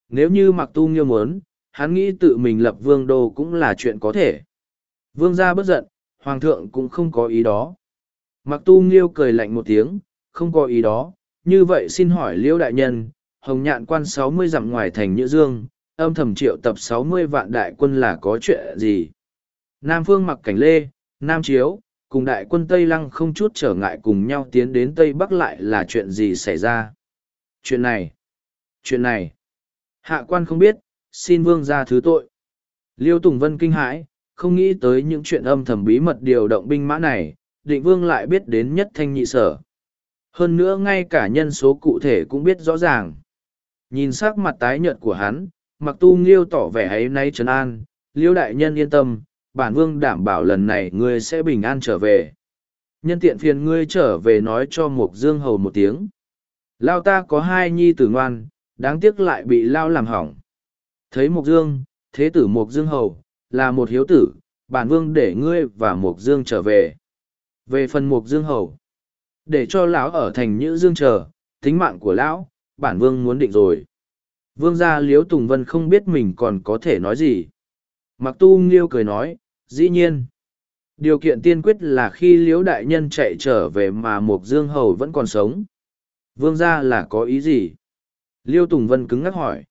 Nếu như mặc tu nghiêu muốn, hắn nghĩ tự mình lập vương đô cũng là chuyện có thể. Vương gia bất giận, hoàng thượng cũng không có ý đó mặc tu nghiêu cười lạnh một tiếng không có ý đó như vậy xin hỏi liễu đại nhân hồng nhạn quan sáu mươi dặm ngoài thành nhữ dương âm thầm triệu tập sáu mươi vạn đại quân là có chuyện gì. Nam Phương mặc cảnh lê, Nam Chiếu, cùng đại quân Tây Lăng không chút trở ngại cùng nhau tiến đến Tây Bắc lại là chuyện gì xảy ra. Chuyện này, chuyện này, Hạ quan không biết, xin vương ra thứ tội. Liêu Tùng Vân kinh hãi, không nghĩ tới những chuyện âm thầm bí mật điều động binh mã này, định vương lại biết đến nhất thanh nhị sở. Hơn nữa ngay cả nhân số cụ thể cũng biết rõ ràng. Nhìn sắc mặt tái nhợt của hắn, mặc tu nghiêu tỏ vẻ ấy nay trấn an, liêu đại nhân yên tâm, bản vương đảm bảo lần này ngươi sẽ bình an trở về. Nhân tiện phiền ngươi trở về nói cho Mục Dương Hầu một tiếng. Lao ta có hai nhi tử ngoan, đáng tiếc lại bị Lao làm hỏng. Thấy Mục Dương, thế tử Mục Dương Hầu, là một hiếu tử, bản vương để ngươi và Mục Dương trở về. Về phần Mục Dương Hầu, để cho lão ở thành Nhữ Dương chờ, tính mạng của lão, bản vương muốn định rồi. Vương gia Liếu Tùng Vân không biết mình còn có thể nói gì. Mặc tu nghiêu cười nói, dĩ nhiên. Điều kiện tiên quyết là khi Liếu Đại Nhân chạy trở về mà Mục Dương Hầu vẫn còn sống. Vương gia là có ý gì? Liêu Tùng Vân cứng ngắc hỏi.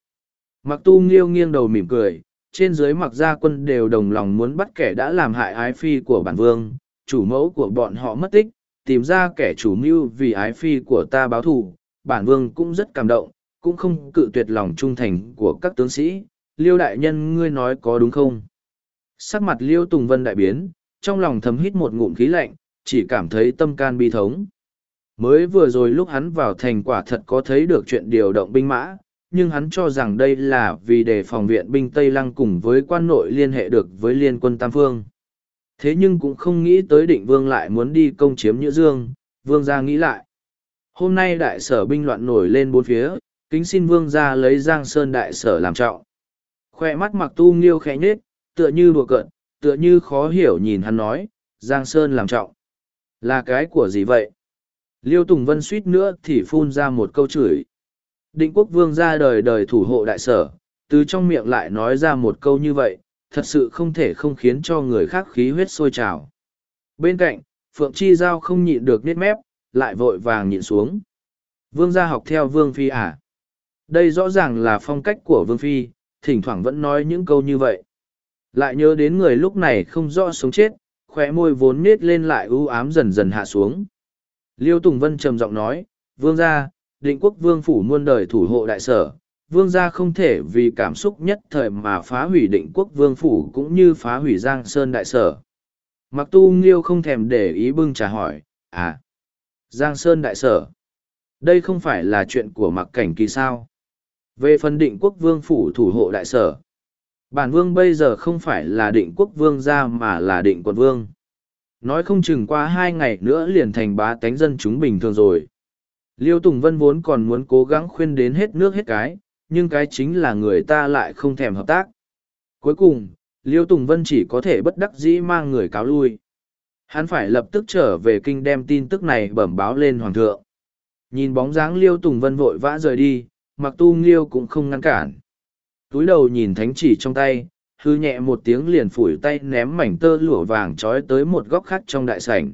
Mặc tu nghiêu nghiêng đầu mỉm cười, trên dưới mặc gia quân đều đồng lòng muốn bắt kẻ đã làm hại ái phi của bản vương, chủ mẫu của bọn họ mất tích, tìm ra kẻ chủ mưu vì ái phi của ta báo thù, bản vương cũng rất cảm động, cũng không cự tuyệt lòng trung thành của các tướng sĩ. Liêu đại nhân ngươi nói có đúng không? Sắc mặt Liêu Tùng Vân đại biến, trong lòng thầm hít một ngụm khí lạnh, chỉ cảm thấy tâm can bi thống. Mới vừa rồi lúc hắn vào thành quả thật có thấy được chuyện điều động binh mã, nhưng hắn cho rằng đây là vì để phòng viện binh Tây Lăng cùng với quan nội liên hệ được với liên quân Tam Phương. Thế nhưng cũng không nghĩ tới định vương lại muốn đi công chiếm Nhữ Dương, vương gia nghĩ lại. Hôm nay đại sở binh loạn nổi lên bốn phía, kính xin vương gia lấy Giang Sơn đại sở làm trọng. Khoe mắt mặc tu nghiêu khẽ nhết, tựa như đùa cợt, tựa như khó hiểu nhìn hắn nói, Giang Sơn làm trọng. Là cái của gì vậy? Liêu Tùng Vân suýt nữa thì phun ra một câu chửi. Định quốc vương ra đời đời thủ hộ đại sở, từ trong miệng lại nói ra một câu như vậy, thật sự không thể không khiến cho người khác khí huyết sôi trào. Bên cạnh, Phượng Chi Giao không nhịn được nít mép, lại vội vàng nhịn xuống. Vương gia học theo Vương Phi à? Đây rõ ràng là phong cách của Vương Phi, thỉnh thoảng vẫn nói những câu như vậy. Lại nhớ đến người lúc này không rõ sống chết, khóe môi vốn nết lên lại ưu ám dần dần hạ xuống. Liêu Tùng Vân trầm giọng nói, Vương gia, định quốc vương phủ muôn đời thủ hộ đại sở, vương gia không thể vì cảm xúc nhất thời mà phá hủy định quốc vương phủ cũng như phá hủy giang sơn đại sở. Mặc tu nghiêu không thèm để ý bưng trả hỏi, à, giang sơn đại sở. Đây không phải là chuyện của mặc cảnh kỳ sao. Về phần định quốc vương phủ thủ hộ đại sở, bản vương bây giờ không phải là định quốc vương gia mà là định quận vương. Nói không chừng qua hai ngày nữa liền thành bá tánh dân chúng bình thường rồi. Liêu Tùng Vân vốn còn muốn cố gắng khuyên đến hết nước hết cái, nhưng cái chính là người ta lại không thèm hợp tác. Cuối cùng, Liêu Tùng Vân chỉ có thể bất đắc dĩ mang người cáo lui. Hắn phải lập tức trở về kinh đem tin tức này bẩm báo lên Hoàng thượng. Nhìn bóng dáng Liêu Tùng Vân vội vã rời đi, mặc tu Liêu cũng không ngăn cản. Túi đầu nhìn thánh chỉ trong tay, hư nhẹ một tiếng liền phủi tay ném mảnh tơ lụa vàng trói tới một góc khác trong đại sảnh.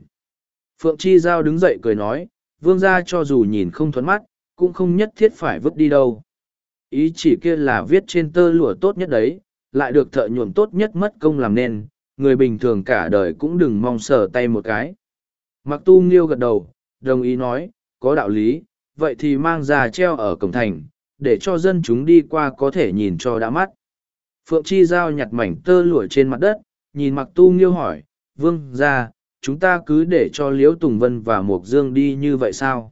Phượng Chi Giao đứng dậy cười nói, vương gia cho dù nhìn không thuấn mắt, cũng không nhất thiết phải vứt đi đâu. Ý chỉ kia là viết trên tơ lụa tốt nhất đấy, lại được thợ nhuộm tốt nhất mất công làm nên, người bình thường cả đời cũng đừng mong sờ tay một cái. Mặc tu nghiêu gật đầu, đồng ý nói, có đạo lý, vậy thì mang ra treo ở cổng thành, để cho dân chúng đi qua có thể nhìn cho đã mắt. Phượng Chi Giao nhặt mảnh tơ lụa trên mặt đất, nhìn mặc tu nghiêu hỏi, vương ra, chúng ta cứ để cho Liễu Tùng Vân và Mộc Dương đi như vậy sao?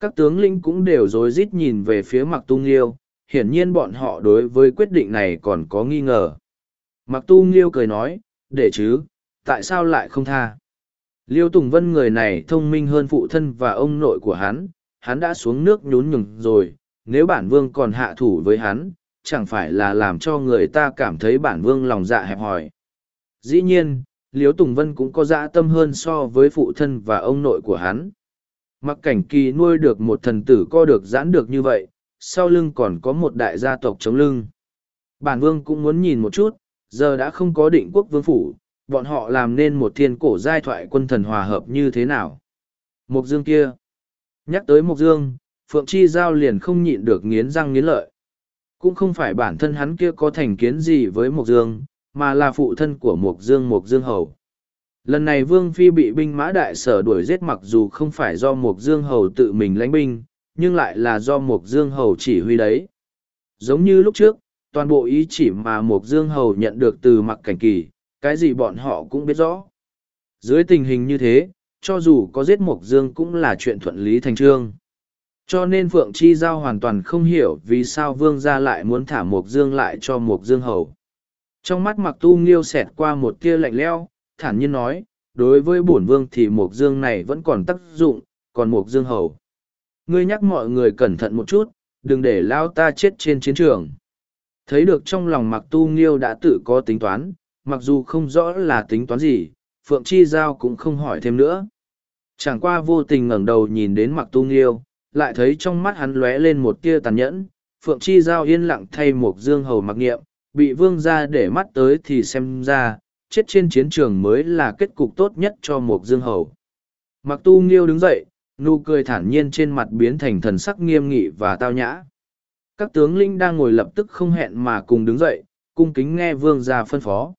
Các tướng lĩnh cũng đều rối rít nhìn về phía mặc tu nghiêu, hiển nhiên bọn họ đối với quyết định này còn có nghi ngờ. Mặc tu nghiêu cười nói, để chứ, tại sao lại không tha? Liêu Tùng Vân người này thông minh hơn phụ thân và ông nội của hắn, hắn đã xuống nước nhún nhường rồi, nếu bản vương còn hạ thủ với hắn, chẳng phải là làm cho người ta cảm thấy bản vương lòng dạ hẹp hòi. Dĩ nhiên, Liêu Tùng Vân cũng có dạ tâm hơn so với phụ thân và ông nội của hắn. Mặc cảnh kỳ nuôi được một thần tử co được giãn được như vậy, sau lưng còn có một đại gia tộc chống lưng. Bản vương cũng muốn nhìn một chút, giờ đã không có định quốc vương phủ, bọn họ làm nên một thiên cổ giai thoại quân thần hòa hợp như thế nào. Mục dương kia. Nhắc tới Mục dương, Phượng Chi Giao liền không nhịn được nghiến răng nghiến lợi. Cũng không phải bản thân hắn kia có thành kiến gì với Mục dương, mà là phụ thân của Mục dương Mục dương hầu. Lần này Vương Phi bị binh mã đại sở đuổi giết mặc dù không phải do Mộc Dương Hầu tự mình lãnh binh, nhưng lại là do Mục Dương Hầu chỉ huy đấy. Giống như lúc trước, toàn bộ ý chỉ mà Mộc Dương Hầu nhận được từ mặc cảnh kỳ, cái gì bọn họ cũng biết rõ. Dưới tình hình như thế, cho dù có giết Mộc Dương cũng là chuyện thuận lý thành trương. Cho nên Phượng Chi Giao hoàn toàn không hiểu vì sao Vương gia lại muốn thả Mộc Dương lại cho Mộc Dương Hầu. Trong mắt mặc tu nghiêu xẹt qua một tia lạnh leo, thản nhiên nói, đối với bổn vương thì Mộc Dương này vẫn còn tác dụng, còn Mộc Dương Hầu. Ngươi nhắc mọi người cẩn thận một chút, đừng để lao ta chết trên chiến trường. Thấy được trong lòng mặc tu nghiêu đã tự có tính toán, mặc dù không rõ là tính toán gì, Phượng Chi Giao cũng không hỏi thêm nữa. Chẳng qua vô tình ngẩng đầu nhìn đến mặc tu nghiêu, lại thấy trong mắt hắn lóe lên một tia tàn nhẫn, Phượng Chi Giao yên lặng thay một dương hầu mặc nghiệm, bị vương ra để mắt tới thì xem ra, chết trên chiến trường mới là kết cục tốt nhất cho một dương hầu. Mặc tu nghiêu đứng dậy, nụ cười thản nhiên trên mặt biến thành thần sắc nghiêm nghị và tao nhã. Các tướng lĩnh đang ngồi lập tức không hẹn mà cùng đứng dậy, cung kính nghe vương ra phân phó.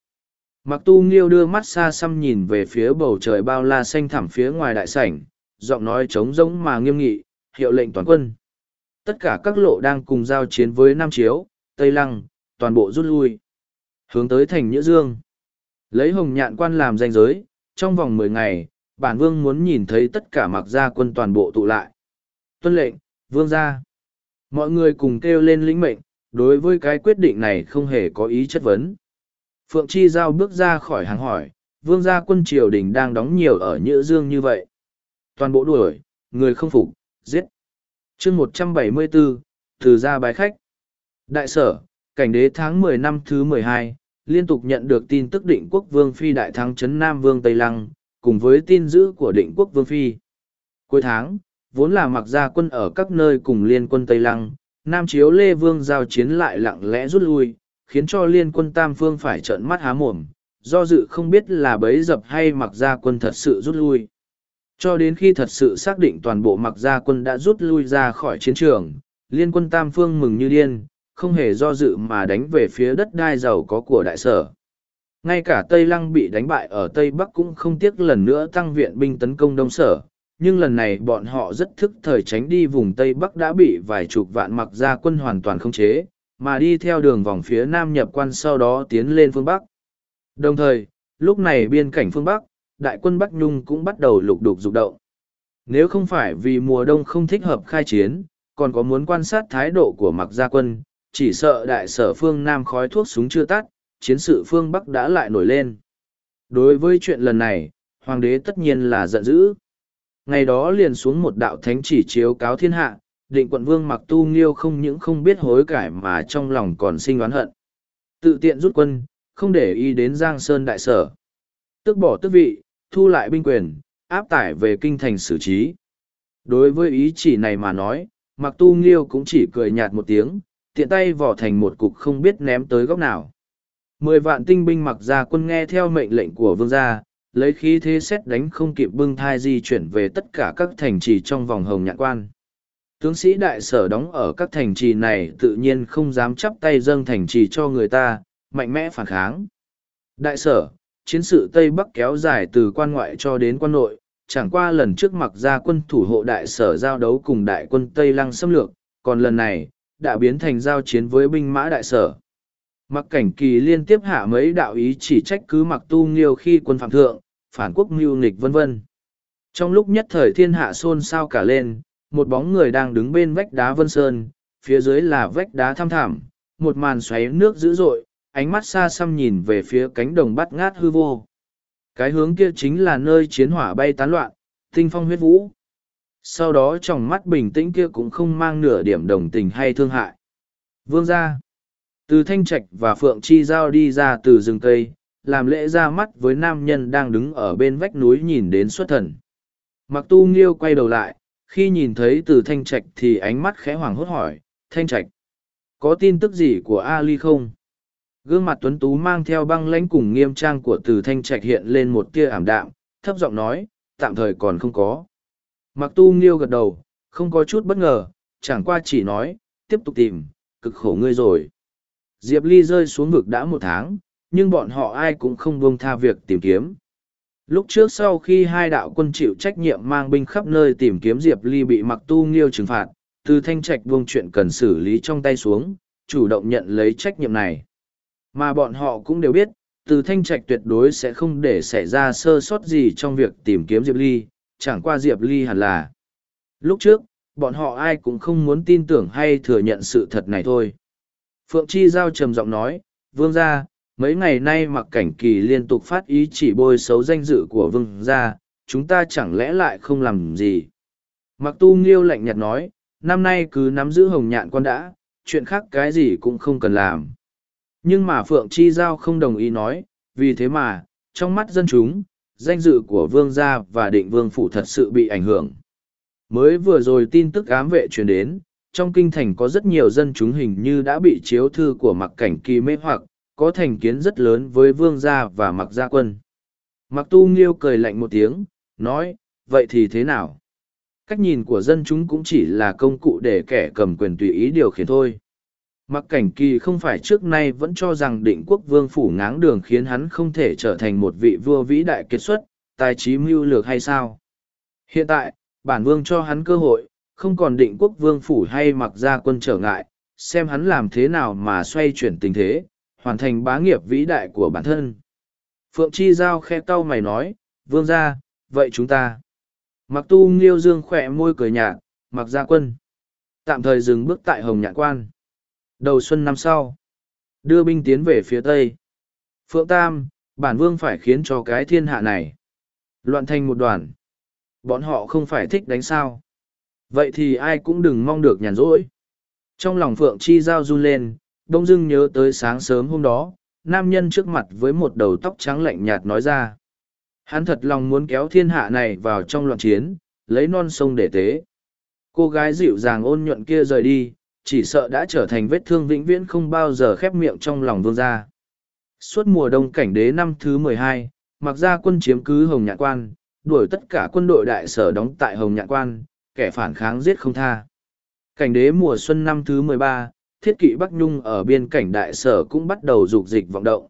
Mặc tu nghiêu đưa mắt xa xăm nhìn về phía bầu trời bao la xanh thẳm phía ngoài đại sảnh, giọng nói trống rỗng mà nghiêm nghị, hiệu lệnh toàn quân. Tất cả các lộ đang cùng giao chiến với Nam Chiếu, Tây Lăng, toàn bộ rút lui. Hướng tới thành Nhữ Dương. Lấy hồng nhạn quan làm danh giới, trong vòng mười ngày, bản vương muốn nhìn thấy tất cả mặc gia quân toàn bộ tụ lại. Tuân lệnh, vương gia. Mọi người cùng kêu lên lĩnh mệnh, đối với cái quyết định này không hề có ý chất vấn. Phượng Chi Giao bước ra khỏi hàng hỏi, vương gia quân triều đình đang đóng nhiều ở Nhữ Dương như vậy. Toàn bộ đuổi, người không phục, giết. chương một trăm bảy mươi bốn từ ra bái khách. Đại sở, cảnh đế tháng mười năm thứ mười hai liên tục nhận được tin tức định quốc vương phi đại thắng chấn Nam Vương Tây Lăng, cùng với tin dữ của định quốc vương phi. Cuối tháng, vốn là mặc gia quân ở các nơi cùng liên quân Tây Lăng, Nam Chiếu Lê Vương giao chiến lại lặng lẽ rút lui, khiến cho liên quân Tam Phương phải trợn mắt há mồm, do dự không biết là bấy dập hay mặc gia quân thật sự rút lui. Cho đến khi thật sự xác định toàn bộ mặc gia quân đã rút lui ra khỏi chiến trường, liên quân Tam Phương mừng như điên, không hề do dự mà đánh về phía đất đai giàu có của đại sở. Ngay cả Tây Lăng bị đánh bại ở Tây Bắc cũng không tiếc lần nữa tăng viện binh tấn công Đông Sở, nhưng lần này bọn họ rất thức thời tránh đi vùng Tây Bắc đã bị vài chục vạn mặc gia quân hoàn toàn không chế, mà đi theo đường vòng phía Nam nhập quan sau đó tiến lên phương Bắc. Đồng thời, lúc này biên cảnh phương Bắc, đại quân Bắc Nhung cũng bắt đầu lục đục dục động. Nếu không phải vì mùa đông không thích hợp khai chiến, còn có muốn quan sát thái độ của mặc gia quân, chỉ sợ đại sở phương Nam khói thuốc súng chưa tắt, chiến sự phương Bắc đã lại nổi lên. Đối với chuyện lần này, hoàng đế tất nhiên là giận dữ. Ngày đó liền xuống một đạo thánh chỉ chiếu cáo thiên hạ, định quận vương mặc tu nghiêu không những không biết hối cải mà trong lòng còn sinh oán hận. Tự tiện rút quân, không để ý đến Giang Sơn đại sở. Tức bỏ tước vị, thu lại binh quyền, áp tải về kinh thành xử trí. Đối với ý chỉ này mà nói, mặc tu nghiêu cũng chỉ cười nhạt một tiếng, tiện tay vỏ thành một cục không biết ném tới góc nào. Mười vạn tinh binh mặc ra quân nghe theo mệnh lệnh của vương gia, lấy khí thế xét đánh không kịp bưng thai di chuyển về tất cả các thành trì trong vòng hồng nhạn quan. Tướng sĩ đại sở đóng ở các thành trì này tự nhiên không dám chắp tay dâng thành trì cho người ta, mạnh mẽ phản kháng. Đại sở, chiến sự Tây Bắc kéo dài từ quan ngoại cho đến quan nội, chẳng qua lần trước mặc ra quân thủ hộ đại sở giao đấu cùng đại quân Tây Lăng xâm lược, còn lần này, đã biến thành giao chiến với binh mã đại sở. Mặc cảnh kỳ liên tiếp hạ mấy đạo ý chỉ trách cứ mặc tu nghiêu khi quân phạm thượng, phản quốc mưu nghịch vân vân. Trong lúc nhất thời thiên hạ xôn xao cả lên, một bóng người đang đứng bên vách đá vân sơn, phía dưới là vách đá thăm thảm, một màn xoáy nước dữ dội, ánh mắt xa xăm nhìn về phía cánh đồng bắt ngát hư vô. Cái hướng kia chính là nơi chiến hỏa bay tán loạn, tinh phong huyết vũ. Sau đó trong mắt bình tĩnh kia cũng không mang nửa điểm đồng tình hay thương hại. Vương gia từ thanh trạch và phượng chi giao đi ra từ rừng cây, làm lễ ra mắt với nam nhân đang đứng ở bên vách núi nhìn đến xuất thần. Mặc tu nghiêu quay đầu lại, khi nhìn thấy từ thanh trạch thì ánh mắt khẽ hoảng hốt hỏi, thanh trạch, có tin tức gì của ali không? Gương mặt tuấn tú mang theo băng lãnh cùng nghiêm trang của từ thanh trạch hiện lên một tia ảm đạm, thấp giọng nói, tạm thời còn không có. Mặc tu nghiêu gật đầu, không có chút bất ngờ, chẳng qua chỉ nói, tiếp tục tìm, cực khổ ngươi rồi. Diệp Ly rơi xuống vực đã một tháng, nhưng bọn họ ai cũng không buông tha việc tìm kiếm. Lúc trước sau khi hai đạo quân chịu trách nhiệm mang binh khắp nơi tìm kiếm Diệp Ly bị mặc tu nghiêu trừng phạt, từ thanh trạch buông chuyện cần xử lý trong tay xuống, chủ động nhận lấy trách nhiệm này. Mà bọn họ cũng đều biết, từ thanh trạch tuyệt đối sẽ không để xảy ra sơ sót gì trong việc tìm kiếm Diệp Ly, chẳng qua Diệp Ly hẳn là. Lúc trước, bọn họ ai cũng không muốn tin tưởng hay thừa nhận sự thật này thôi. Phượng Chi Giao trầm giọng nói, vương gia, mấy ngày nay mặc cảnh kỳ liên tục phát ý chỉ bôi xấu danh dự của vương gia, chúng ta chẳng lẽ lại không làm gì. Mặc tu nghiêu lạnh nhạt nói, năm nay cứ nắm giữ hồng nhạn con đã, chuyện khác cái gì cũng không cần làm. Nhưng mà Phượng Chi Giao không đồng ý nói, vì thế mà, trong mắt dân chúng, danh dự của vương gia và định vương phủ thật sự bị ảnh hưởng. Mới vừa rồi tin tức ám vệ truyền đến, trong kinh thành có rất nhiều dân chúng hình như đã bị chiếu thư của mặc cảnh kỳ mê hoặc, có thành kiến rất lớn với vương gia và mặc gia quân. Mặc tu nghiêu cười lạnh một tiếng, nói, vậy thì thế nào? Cách nhìn của dân chúng cũng chỉ là công cụ để kẻ cầm quyền tùy ý điều khiển thôi. Mặc cảnh kỳ không phải trước nay vẫn cho rằng định quốc vương phủ ngáng đường khiến hắn không thể trở thành một vị vua vĩ đại kết xuất, tài trí mưu lược hay sao? Hiện tại, bản vương cho hắn cơ hội, không còn định quốc vương phủ hay mặc ra quân trở ngại, xem hắn làm thế nào mà xoay chuyển tình thế, hoàn thành bá nghiệp vĩ đại của bản thân. Phượng Chi Giao khe cau mày nói, vương ra, vậy chúng ta. Mặc tu nghiêu dương khỏe môi cười nhạt, mặc ra quân. Tạm thời dừng bước tại Hồng Nhạn Quan. Đầu xuân năm sau, đưa binh tiến về phía Tây. Phượng Tam, bản vương phải khiến cho cái thiên hạ này. Loạn thành một đoàn. Bọn họ không phải thích đánh sao. Vậy thì ai cũng đừng mong được nhàn rỗi. Trong lòng Phượng Chi Giao run lên, đông dưng nhớ tới sáng sớm hôm đó, nam nhân trước mặt với một đầu tóc trắng lạnh nhạt nói ra. Hắn thật lòng muốn kéo thiên hạ này vào trong loạn chiến, lấy non sông để tế. Cô gái dịu dàng ôn nhuận kia rời đi, chỉ sợ đã trở thành vết thương vĩnh viễn không bao giờ khép miệng trong lòng vương gia. Suốt mùa đông cảnh đế năm thứ mười hai, mặc ra quân chiếm cứ Hồng Nhạn Quan, đuổi tất cả quân đội đại sở đóng tại Hồng Nhạn Quan, kẻ phản kháng giết không tha. Cảnh đế mùa xuân năm thứ mười ba, thiết kỵ Bắc Nhung ở biên cảnh đại sở cũng bắt đầu dục dịch vọng động.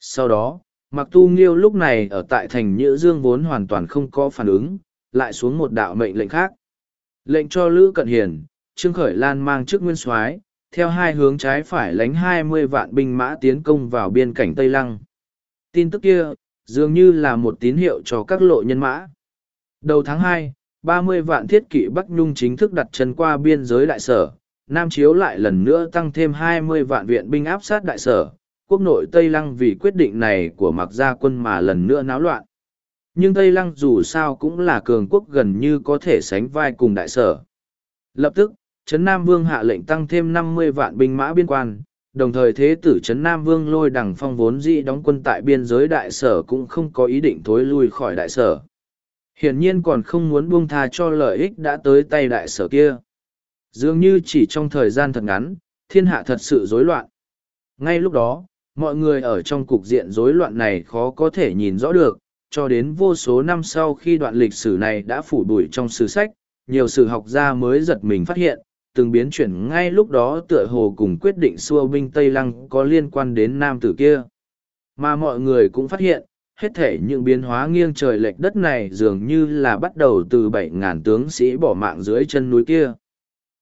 Sau đó, Mặc Tu Nghiêu lúc này ở tại thành Nhữ Dương vốn hoàn toàn không có phản ứng, lại xuống một đạo mệnh lệnh khác. Lệnh cho Lữ Cận Hiền, Trương Khởi Lan mang chức nguyên soái theo hai hướng trái phải lánh hai mươi vạn binh mã tiến công vào biên cảnh Tây Lăng. Tin tức kia, dường như là một tín hiệu cho các lộ nhân mã. Đầu tháng hai, ba mươi vạn thiết kỵ Bắc Nhung chính thức đặt chân qua biên giới đại sở, Nam Chiếu lại lần nữa tăng thêm hai mươi vạn viện binh áp sát đại sở, quốc nội Tây Lăng vì quyết định này của mặc gia quân mà lần nữa náo loạn. Nhưng Tây Lăng dù sao cũng là cường quốc gần như có thể sánh vai cùng đại sở. Lập tức, Trấn Nam Vương hạ lệnh tăng thêm năm mươi vạn binh mã biên quan, đồng thời thế tử Trấn Nam Vương lôi đằng phong vốn dĩ đóng quân tại biên giới đại sở cũng không có ý định thối lui khỏi đại sở. Hiển nhiên còn không muốn buông tha cho lợi ích đã tới tay đại sở kia. Dường như chỉ trong thời gian thật ngắn, thiên hạ thật sự rối loạn. Ngay lúc đó, mọi người ở trong cục diện rối loạn này khó có thể nhìn rõ được, cho đến vô số năm sau khi đoạn lịch sử này đã phủ bụi trong sử sách, nhiều sử học gia mới giật mình phát hiện, từng biến chuyển ngay lúc đó tựa hồ cùng quyết định xua binh Tây Lăng có liên quan đến nam tử kia. Mà mọi người cũng phát hiện, hết thể những biến hóa nghiêng trời lệch đất này dường như là bắt đầu từ bảy ngàn tướng sĩ bỏ mạng dưới chân núi kia.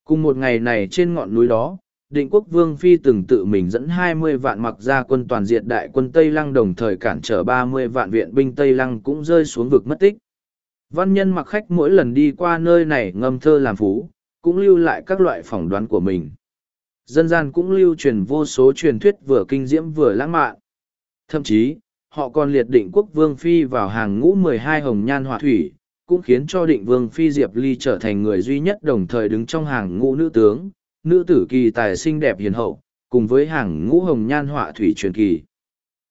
Cùng một ngày này trên ngọn núi đó, định quốc vương phi từng tự mình dẫn hai mươi vạn mặc ra quân toàn diệt đại quân Tây Lăng đồng thời cản trở ba mươi vạn viện binh Tây Lăng cũng rơi xuống vực mất tích. Văn nhân mặc khách mỗi lần đi qua nơi này ngâm thơ làm phú, cũng lưu lại các loại phỏng đoán của mình. Dân gian cũng lưu truyền vô số truyền thuyết vừa kinh diễm vừa lãng mạn. Thậm chí, họ còn liệt định quốc vương phi vào hàng ngũ mười hai hồng nhan họa thủy, cũng khiến cho định vương phi Diệp Ly trở thành người duy nhất đồng thời đứng trong hàng ngũ nữ tướng, nữ tử kỳ tài xinh đẹp hiền hậu, cùng với hàng ngũ hồng nhan họa thủy truyền kỳ.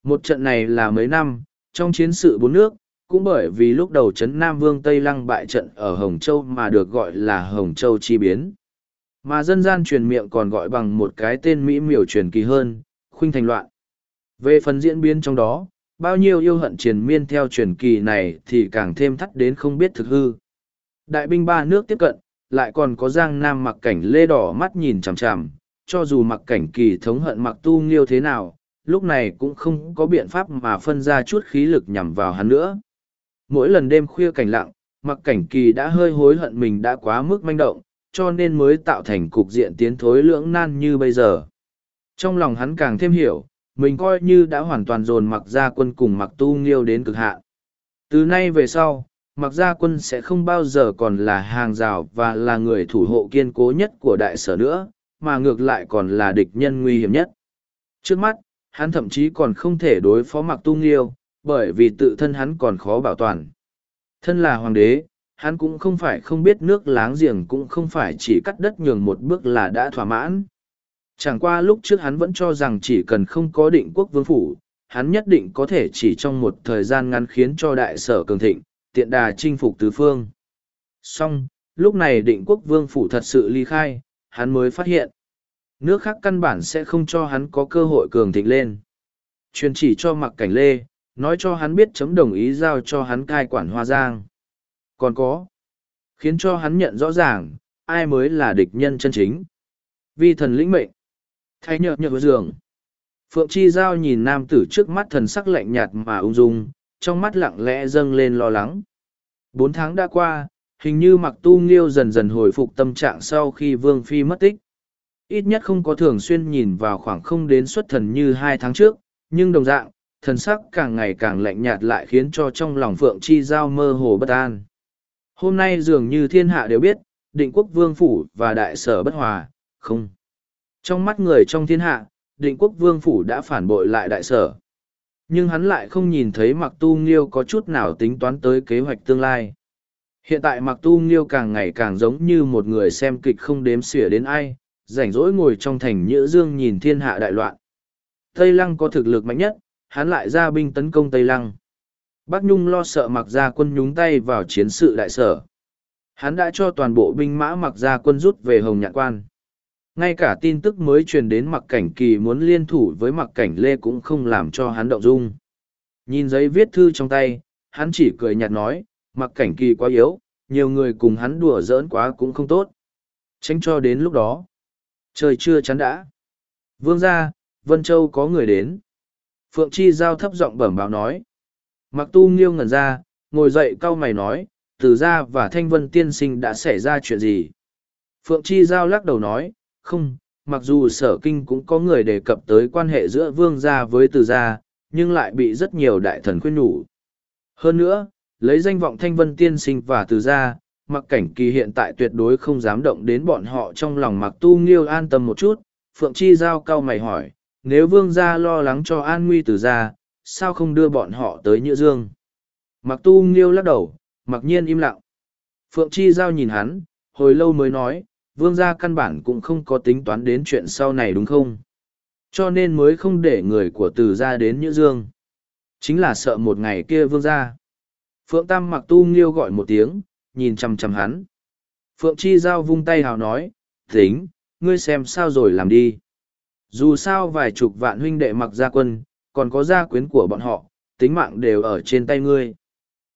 Một trận này là mấy năm, trong chiến sự bốn nước, cũng bởi vì lúc đầu Trấn Nam Vương Tây Lăng bại trận ở Hồng Châu mà được gọi là Hồng Châu Chi Biến. Mà dân gian truyền miệng còn gọi bằng một cái tên mỹ miều truyền kỳ hơn, khuynh thành loạn. Về phần diễn biến trong đó, bao nhiêu yêu hận triền miên theo truyền kỳ này thì càng thêm thắt đến không biết thực hư. Đại binh ba nước tiếp cận, lại còn có giang nam mặc cảnh lê đỏ mắt nhìn chằm chằm, cho dù mặc cảnh kỳ thống hận mặc tu nghiêu thế nào, lúc này cũng không có biện pháp mà phân ra chút khí lực nhằm vào hắn nữa. Mỗi lần đêm khuya cảnh lặng, mặc cảnh kỳ đã hơi hối hận mình đã quá mức manh động, cho nên mới tạo thành cục diện tiến thối lưỡng nan như bây giờ. Trong lòng hắn càng thêm hiểu, mình coi như đã hoàn toàn dồn mặc gia quân cùng mặc tu nghiêu đến cực hạn. Từ nay về sau, mặc gia quân sẽ không bao giờ còn là hàng rào và là người thủ hộ kiên cố nhất của đại sở nữa, mà ngược lại còn là địch nhân nguy hiểm nhất. Trước mắt, hắn thậm chí còn không thể đối phó mặc tu nghiêu, bởi vì tự thân hắn còn khó bảo toàn. Thân là hoàng đế, hắn cũng không phải không biết nước láng giềng cũng không phải chỉ cắt đất nhường một bước là đã thỏa mãn. Chẳng qua lúc trước hắn vẫn cho rằng chỉ cần không có định quốc vương phủ, hắn nhất định có thể chỉ trong một thời gian ngắn khiến cho đại sở cường thịnh, tiện đà chinh phục tứ phương. Song, lúc này định quốc vương phủ thật sự ly khai, hắn mới phát hiện. Nước khác căn bản sẽ không cho hắn có cơ hội cường thịnh lên. Truyền chỉ cho mặc cảnh lê, nói cho hắn biết chấm đồng ý giao cho hắn cai quản hoa giang. Còn có, khiến cho hắn nhận rõ ràng, ai mới là địch nhân chân chính. Vi thần lĩnh mệnh, thay nhợt nhợt giường. Phượng Chi Giao nhìn nam tử trước mắt thần sắc lạnh nhạt mà ung dung, trong mắt lặng lẽ dâng lên lo lắng. Bốn tháng đã qua, hình như mặc tu nghiêu dần dần hồi phục tâm trạng sau khi Vương Phi mất tích. Ít nhất không có thường xuyên nhìn vào khoảng không đến xuất thần như hai tháng trước, nhưng đồng dạng, thần sắc càng ngày càng lạnh nhạt lại khiến cho trong lòng Phượng Chi Giao mơ hồ bất an. Hôm nay dường như thiên hạ đều biết, định quốc vương phủ và đại sở bất hòa, không. Trong mắt người trong thiên hạ, định quốc vương phủ đã phản bội lại đại sở. Nhưng hắn lại không nhìn thấy mặc tu nghiêu có chút nào tính toán tới kế hoạch tương lai. Hiện tại mặc tu nghiêu càng ngày càng giống như một người xem kịch không đếm xỉa đến ai, rảnh rỗi ngồi trong thành nhữ dương nhìn thiên hạ đại loạn. Tây Lăng có thực lực mạnh nhất, hắn lại ra binh tấn công Tây Lăng. Bắc Nhung lo sợ mặc ra quân nhúng tay vào chiến sự đại sở. Hắn đã cho toàn bộ binh mã mặc ra quân rút về Hồng Nhạn Quan. Ngay cả tin tức mới truyền đến mặc cảnh kỳ muốn liên thủ với mặc cảnh lê cũng không làm cho hắn động dung. Nhìn giấy viết thư trong tay, hắn chỉ cười nhạt nói, mặc cảnh kỳ quá yếu, nhiều người cùng hắn đùa giỡn quá cũng không tốt. Tránh cho đến lúc đó. Trời chưa chắn đã. Vương ra, Vân Châu có người đến. Phượng Chi Giao thấp giọng bẩm báo nói. Mặc tu nghiêu ngẩn ra, ngồi dậy cau mày nói, từ gia và thanh vân tiên sinh đã xảy ra chuyện gì. Phượng Chi Giao lắc đầu nói, không, mặc dù sở kinh cũng có người đề cập tới quan hệ giữa vương gia với từ gia, nhưng lại bị rất nhiều đại thần khuyên nhủ. Hơn nữa, lấy danh vọng thanh vân tiên sinh và từ gia, mặc cảnh kỳ hiện tại tuyệt đối không dám động đến bọn họ trong lòng mặc tu nghiêu an tâm một chút. Phượng Chi Giao cau mày hỏi, nếu vương gia lo lắng cho an nguy từ gia, sao không đưa bọn họ tới Nhữ Dương? Mặc tu nghiêu lắc đầu, mặc nhiên im lặng. Phượng Chi Giao nhìn hắn, hồi lâu mới nói, vương gia căn bản cũng không có tính toán đến chuyện sau này đúng không? Cho nên mới không để người của từ gia đến Nhữ Dương. Chính là sợ một ngày kia vương gia. Phượng Tam mặc tu nghiêu gọi một tiếng, nhìn chằm chằm hắn. Phượng Chi Giao vung tay hào nói, tính, ngươi xem sao rồi làm đi. Dù sao vài chục vạn huynh đệ mặc gia quân, còn có gia quyến của bọn họ, tính mạng đều ở trên tay ngươi.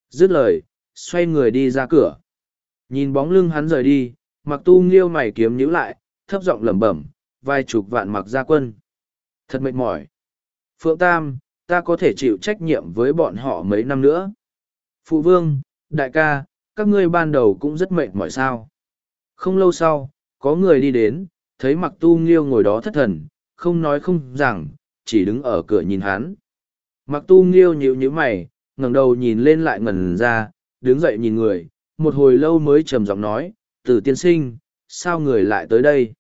Dứt lời, xoay người đi ra cửa. Nhìn bóng lưng hắn rời đi, mặc tu nghiêu mày kiếm nhíu lại, thấp giọng lẩm bẩm, vài chục vạn mặc gia quân. Thật mệt mỏi. Phượng Tam, ta có thể chịu trách nhiệm với bọn họ mấy năm nữa. Phụ vương, đại ca, các ngươi ban đầu cũng rất mệt mỏi sao. Không lâu sau, có người đi đến, thấy mặc tu nghiêu ngồi đó thất thần, không nói không rằng, chỉ đứng ở cửa nhìn hắn. Mặc tu nghiêu nhíu nhíu mày, ngẩng đầu nhìn lên lại ngẩn ra, đứng dậy nhìn người, một hồi lâu mới trầm giọng nói, tử tiên sinh, sao người lại tới đây?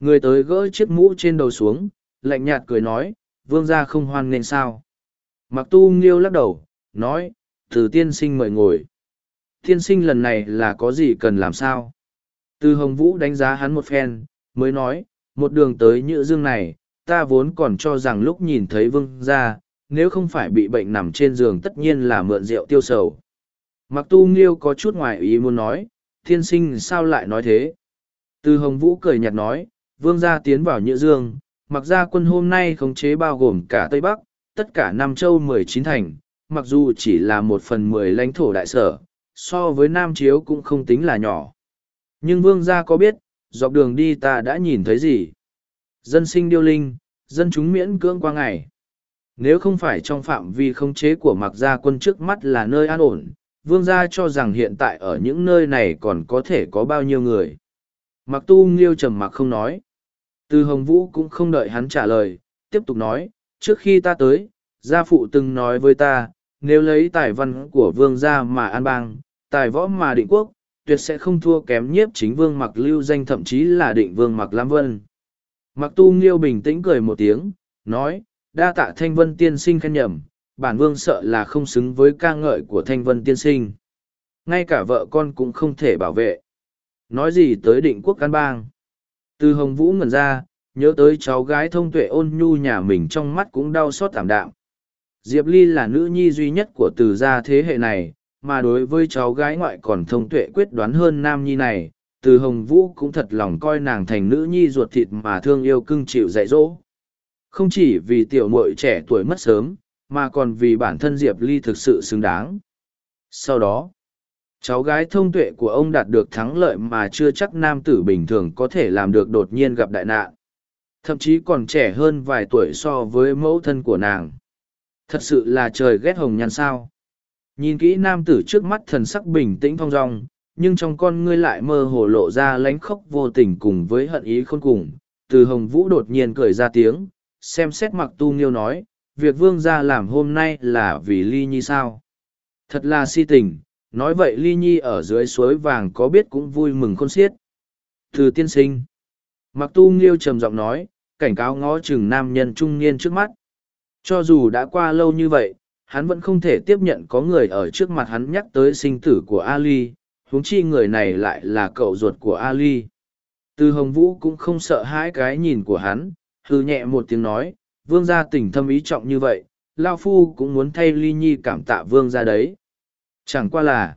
Người tới gỡ chiếc mũ trên đầu xuống, lạnh nhạt cười nói, vương gia không hoan nên sao? Mặc tu nghiêu lắc đầu, nói, tử tiên sinh mời ngồi. Tiên sinh lần này là có gì cần làm sao? Từ hồng vũ đánh giá hắn một phen, mới nói, một đường tới Nhữ dương này, ta vốn còn cho rằng lúc nhìn thấy vương gia, nếu không phải bị bệnh nằm trên giường tất nhiên là mượn rượu tiêu sầu. Mặc tu nghiêu có chút ngoài ý muốn nói, thiên sinh sao lại nói thế? Từ hồng vũ cười nhạt nói, vương gia tiến vào nhựa dương, mặc ra quân hôm nay khống chế bao gồm cả Tây Bắc, tất cả Nam Châu mười chín thành, mặc dù chỉ là một phần mười lãnh thổ đại sở, so với Nam Chiếu cũng không tính là nhỏ. Nhưng vương gia có biết, dọc đường đi ta đã nhìn thấy gì? Dân sinh điêu linh, dân chúng miễn cưỡng qua ngày. Nếu không phải trong phạm vi khống chế của mặc gia quân trước mắt là nơi an ổn, vương gia cho rằng hiện tại ở những nơi này còn có thể có bao nhiêu người. Mặc tu nghiêu trầm mặc không nói. Từ Hồng Vũ cũng không đợi hắn trả lời, tiếp tục nói, trước khi ta tới, gia phụ từng nói với ta, nếu lấy tài văn của vương gia mà an bang, tài võ mà định quốc, tuyệt sẽ không thua kém nhiếp chính vương mặc lưu danh thậm chí là định vương mặc lam vân. Mặc tu nghiêu bình tĩnh cười một tiếng, nói, đa tạ thanh vân tiên sinh khen nhầm, bản vương sợ là không xứng với ca ngợi của thanh vân tiên sinh. Ngay cả vợ con cũng không thể bảo vệ. Nói gì tới định quốc can bang. Từ hồng vũ ngẩn ra, nhớ tới cháu gái thông tuệ ôn nhu nhà mình trong mắt cũng đau xót tảm đạm. Diệp Ly là nữ nhi duy nhất của từ gia thế hệ này, mà đối với cháu gái ngoại còn thông tuệ quyết đoán hơn nam nhi này, từ hồng vũ cũng thật lòng coi nàng thành nữ nhi ruột thịt mà thương yêu cưng chịu dạy dỗ. Không chỉ vì tiểu muội trẻ tuổi mất sớm, mà còn vì bản thân Diệp Ly thực sự xứng đáng. Sau đó, cháu gái thông tuệ của ông đạt được thắng lợi mà chưa chắc nam tử bình thường có thể làm được đột nhiên gặp đại nạn. Thậm chí còn trẻ hơn vài tuổi so với mẫu thân của nàng. Thật sự là trời ghét hồng nhan sao. Nhìn kỹ nam tử trước mắt thần sắc bình tĩnh thong dong, nhưng trong con ngươi lại mơ hồ lộ ra lánh khóc vô tình cùng với hận ý khôn cùng. Từ hồng vũ đột nhiên cười ra tiếng, xem xét mặc tu nghiêu nói, việc vương gia làm hôm nay là vì ly nhi sao. Thật là si tình, nói vậy ly nhi ở dưới suối vàng có biết cũng vui mừng khôn xiết. Từ tiên sinh, mặc tu nghiêu trầm giọng nói, cảnh cáo ngó chừng nam nhân trung niên trước mắt. Cho dù đã qua lâu như vậy, hắn vẫn không thể tiếp nhận có người ở trước mặt hắn nhắc tới sinh tử của Ali, huống chi người này lại là cậu ruột của Ali. Từ Hồng Vũ cũng không sợ hãi cái nhìn của hắn, hư nhẹ một tiếng nói, vương gia tình thâm ý trọng như vậy, Lao Phu cũng muốn thay Ly Nhi cảm tạ vương gia đấy. Chẳng qua là,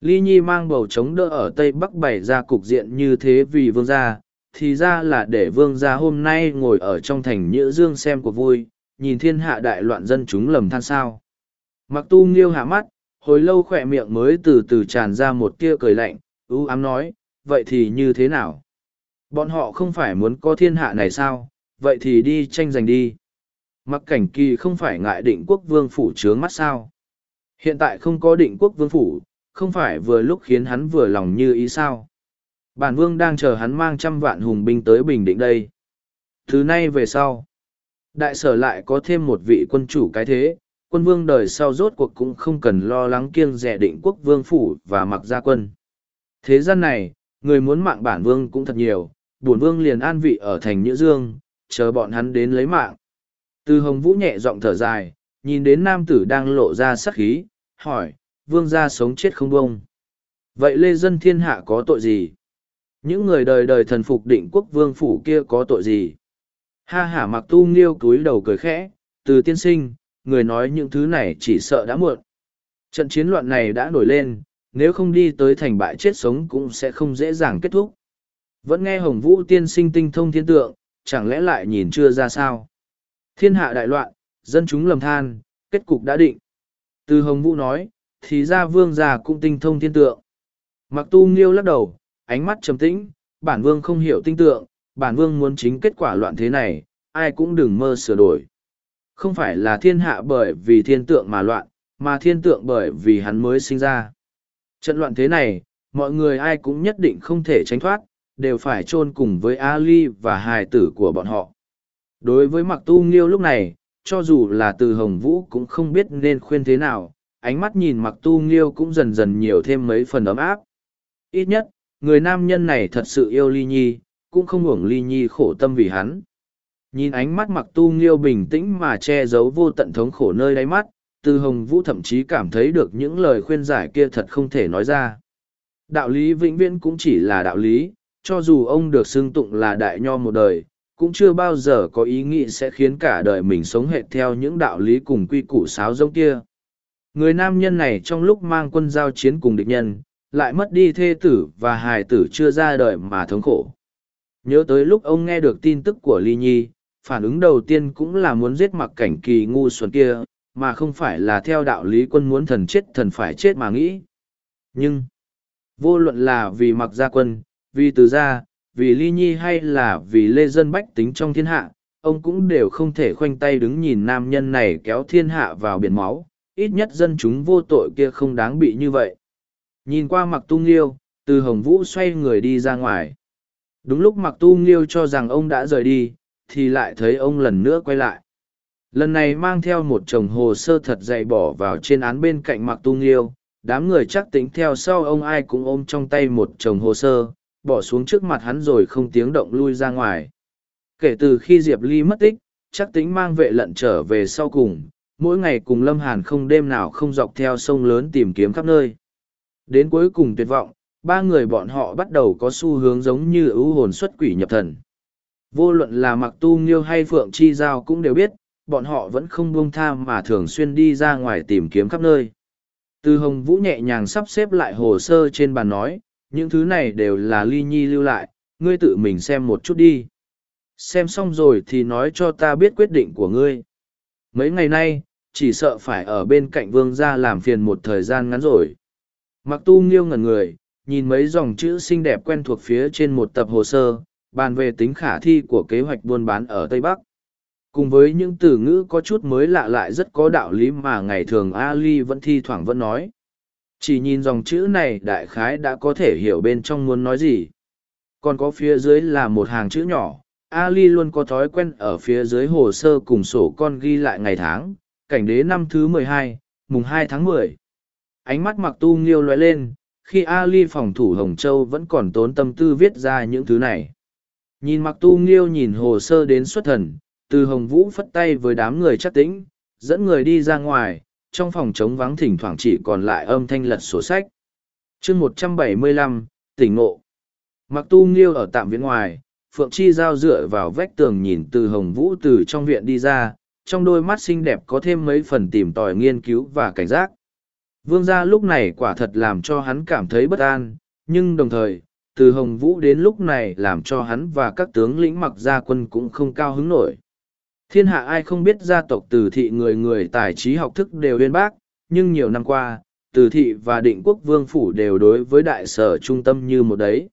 Ly Nhi mang bầu chống đỡ ở Tây Bắc bày ra cục diện như thế vì vương gia, thì ra là để vương gia hôm nay ngồi ở trong thành Nhữ Dương xem cuộc vui, nhìn thiên hạ đại loạn dân chúng lầm than sao. Mặc tu nghiêu hạ mắt, hồi lâu khỏe miệng mới từ từ tràn ra một tia cười lạnh, ưu ám nói, vậy thì như thế nào? Bọn họ không phải muốn có thiên hạ này sao, vậy thì đi tranh giành đi. Mặc cảnh kỳ không phải ngại định quốc vương phủ trướng mắt sao. Hiện tại không có định quốc vương phủ, không phải vừa lúc khiến hắn vừa lòng như ý sao. Bản vương đang chờ hắn mang trăm vạn hùng binh tới Bình Định đây. Thứ nay về sau, đại sở lại có thêm một vị quân chủ cái thế, quân vương đời sau rốt cuộc cũng không cần lo lắng kiêng rẻ định quốc vương phủ và mặc gia quân. Thế gian này, người muốn mạng bản vương cũng thật nhiều, bổn vương liền an vị ở thành Nhữ Dương, chờ bọn hắn đến lấy mạng. Từ hồng vũ nhẹ giọng thở dài, nhìn đến nam tử đang lộ ra sắc khí, hỏi, vương gia sống chết không bông. Vậy lê dân thiên hạ có tội gì? Những người đời đời thần phục định quốc vương phủ kia có tội gì? Ha hả mặc tu nghiêu cúi đầu cười khẽ, từ tiên sinh, người nói những thứ này chỉ sợ đã muộn. Trận chiến loạn này đã nổi lên, nếu không đi tới thành bại chết sống cũng sẽ không dễ dàng kết thúc. Vẫn nghe Hồng Vũ tiên sinh tinh thông thiên tượng, chẳng lẽ lại nhìn chưa ra sao? Thiên hạ đại loạn, dân chúng lầm than, kết cục đã định. Từ Hồng Vũ nói, thì ra vương già cũng tinh thông thiên tượng. Mặc tu nghiêu lắc đầu, ánh mắt trầm tĩnh, bản vương không hiểu tinh tượng, bản vương muốn chính kết quả loạn thế này, ai cũng đừng mơ sửa đổi. Không phải là thiên hạ bởi vì thiên tượng mà loạn, mà thiên tượng bởi vì hắn mới sinh ra. Trận loạn thế này, mọi người ai cũng nhất định không thể tránh thoát, đều phải chôn cùng với Ali và hài tử của bọn họ. Đối với mặc tu nghiêu lúc này, cho dù là từ hồng vũ cũng không biết nên khuyên thế nào, ánh mắt nhìn mặc tu nghiêu cũng dần dần nhiều thêm mấy phần ấm áp. Ít nhất, người nam nhân này thật sự yêu ly nhi, cũng không hưởng ly nhi khổ tâm vì hắn. Nhìn ánh mắt mặc tu nghiêu bình tĩnh mà che giấu vô tận thống khổ nơi đáy mắt, từ hồng vũ thậm chí cảm thấy được những lời khuyên giải kia thật không thể nói ra. Đạo lý vĩnh viễn cũng chỉ là đạo lý, cho dù ông được xưng tụng là đại nho một đời, cũng chưa bao giờ có ý nghĩ sẽ khiến cả đời mình sống hệt theo những đạo lý cùng quy củ sáo giống kia. Người nam nhân này trong lúc mang quân giao chiến cùng địch nhân, lại mất đi thê tử và hài tử chưa ra đời mà thống khổ. Nhớ tới lúc ông nghe được tin tức của Ly Nhi, phản ứng đầu tiên cũng là muốn giết mặc cảnh kỳ ngu xuẩn kia, mà không phải là theo đạo lý quân muốn thần chết thần phải chết mà nghĩ. Nhưng, vô luận là vì mặc gia quân, vì từ gia, vì ly nhi hay là vì lê dân bách tính trong thiên hạ, ông cũng đều không thể khoanh tay đứng nhìn nam nhân này kéo thiên hạ vào biển máu, ít nhất dân chúng vô tội kia không đáng bị như vậy. Nhìn qua mặc tu liêu, từ hồng vũ xoay người đi ra ngoài. Đúng lúc Mặc Tu Nghiêu cho rằng ông đã rời đi, thì lại thấy ông lần nữa quay lại. Lần này mang theo một chồng hồ sơ thật dày bỏ vào trên án bên cạnh Mặc Tu Nghiêu, đám người chắc tính theo sau ông ai cũng ôm trong tay một chồng hồ sơ, bỏ xuống trước mặt hắn rồi không tiếng động lui ra ngoài. Kể từ khi Diệp Ly mất tích, chắc tính mang vệ lận trở về sau cùng, mỗi ngày cùng Lâm Hàn không đêm nào không dọc theo sông lớn tìm kiếm khắp nơi. Đến cuối cùng tuyệt vọng, ba người bọn họ bắt đầu có xu hướng giống như ưu hồn xuất quỷ nhập thần. Vô luận là Mặc Tu Nghiêu hay Phượng Chi Giao cũng đều biết, bọn họ vẫn không buông tha mà thường xuyên đi ra ngoài tìm kiếm khắp nơi. Từ Hồng Vũ nhẹ nhàng sắp xếp lại hồ sơ trên bàn nói, những thứ này đều là ly nhi lưu lại, ngươi tự mình xem một chút đi. Xem xong rồi thì nói cho ta biết quyết định của ngươi. Mấy ngày nay, chỉ sợ phải ở bên cạnh vương gia làm phiền một thời gian ngắn rồi. Mặc tu nghiêu ngẩn người, nhìn mấy dòng chữ xinh đẹp quen thuộc phía trên một tập hồ sơ, bàn về tính khả thi của kế hoạch buôn bán ở Tây Bắc. Cùng với những từ ngữ có chút mới lạ lại rất có đạo lý mà ngày thường Ali vẫn thi thoảng vẫn nói. Chỉ nhìn dòng chữ này đại khái đã có thể hiểu bên trong muốn nói gì. Còn có phía dưới là một hàng chữ nhỏ, Ali luôn có thói quen ở phía dưới hồ sơ cùng sổ con ghi lại ngày tháng, cảnh đế năm thứ mười hai, mùng hai tháng mười. Ánh mắt mặc tu nghiêu lóe lên, khi Ali phòng thủ Hồng Châu vẫn còn tốn tâm tư viết ra những thứ này. Nhìn mặc tu nghiêu nhìn hồ sơ đến xuất thần, từ Hồng Vũ phất tay với đám người chắc tĩnh, dẫn người đi ra ngoài, trong phòng trống vắng thỉnh thoảng chỉ còn lại âm thanh lật sổ sách. chương một trăm bảy mươi lăm tỉnh ngộ. Mặc tu nghiêu ở tạm viện ngoài, Phượng Chi Giao dựa vào vách tường nhìn từ Hồng Vũ từ trong viện đi ra, trong đôi mắt xinh đẹp có thêm mấy phần tìm tòi nghiên cứu và cảnh giác. Vương gia lúc này quả thật làm cho hắn cảm thấy bất an, nhưng đồng thời, từ Hồng Vũ đến lúc này làm cho hắn và các tướng lĩnh mặc gia quân cũng không cao hứng nổi. Thiên hạ ai không biết gia tộc từ thị người người tài trí học thức đều uyên bác, nhưng nhiều năm qua, từ thị và định quốc vương phủ đều đối với đại sở trung tâm như một đấy.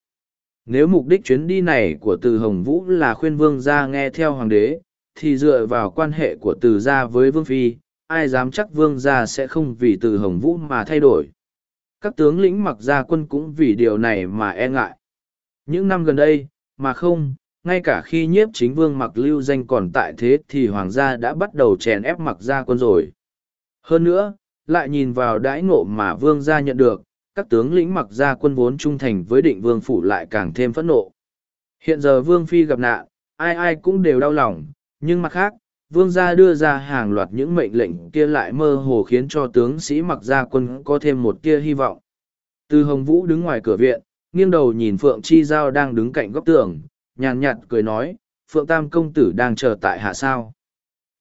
Nếu mục đích chuyến đi này của từ Hồng Vũ là khuyên vương gia nghe theo hoàng đế, thì dựa vào quan hệ của từ gia với vương phi, ai dám chắc vương gia sẽ không vì từ Hồng Vũ mà thay đổi. Các tướng lĩnh mặc gia quân cũng vì điều này mà e ngại. Những năm gần đây, mà không, ngay cả khi nhiếp chính vương mặc lưu danh còn tại thế thì hoàng gia đã bắt đầu chèn ép mặc gia quân rồi. Hơn nữa, lại nhìn vào đãi ngộ mà vương gia nhận được, các tướng lĩnh mặc gia quân vốn trung thành với định vương phủ lại càng thêm phẫn nộ. Hiện giờ vương phi gặp nạn, ai ai cũng đều đau lòng, nhưng mặt khác, vương gia đưa ra hàng loạt những mệnh lệnh kia lại mơ hồ khiến cho tướng sĩ mặc gia quân có thêm một tia hy vọng. Từ hồng vũ đứng ngoài cửa viện, nghiêng đầu nhìn Phượng Chi Giao đang đứng cạnh góc tường, nhàn nhạt cười nói, Phượng Tam công tử đang chờ tại hạ sao.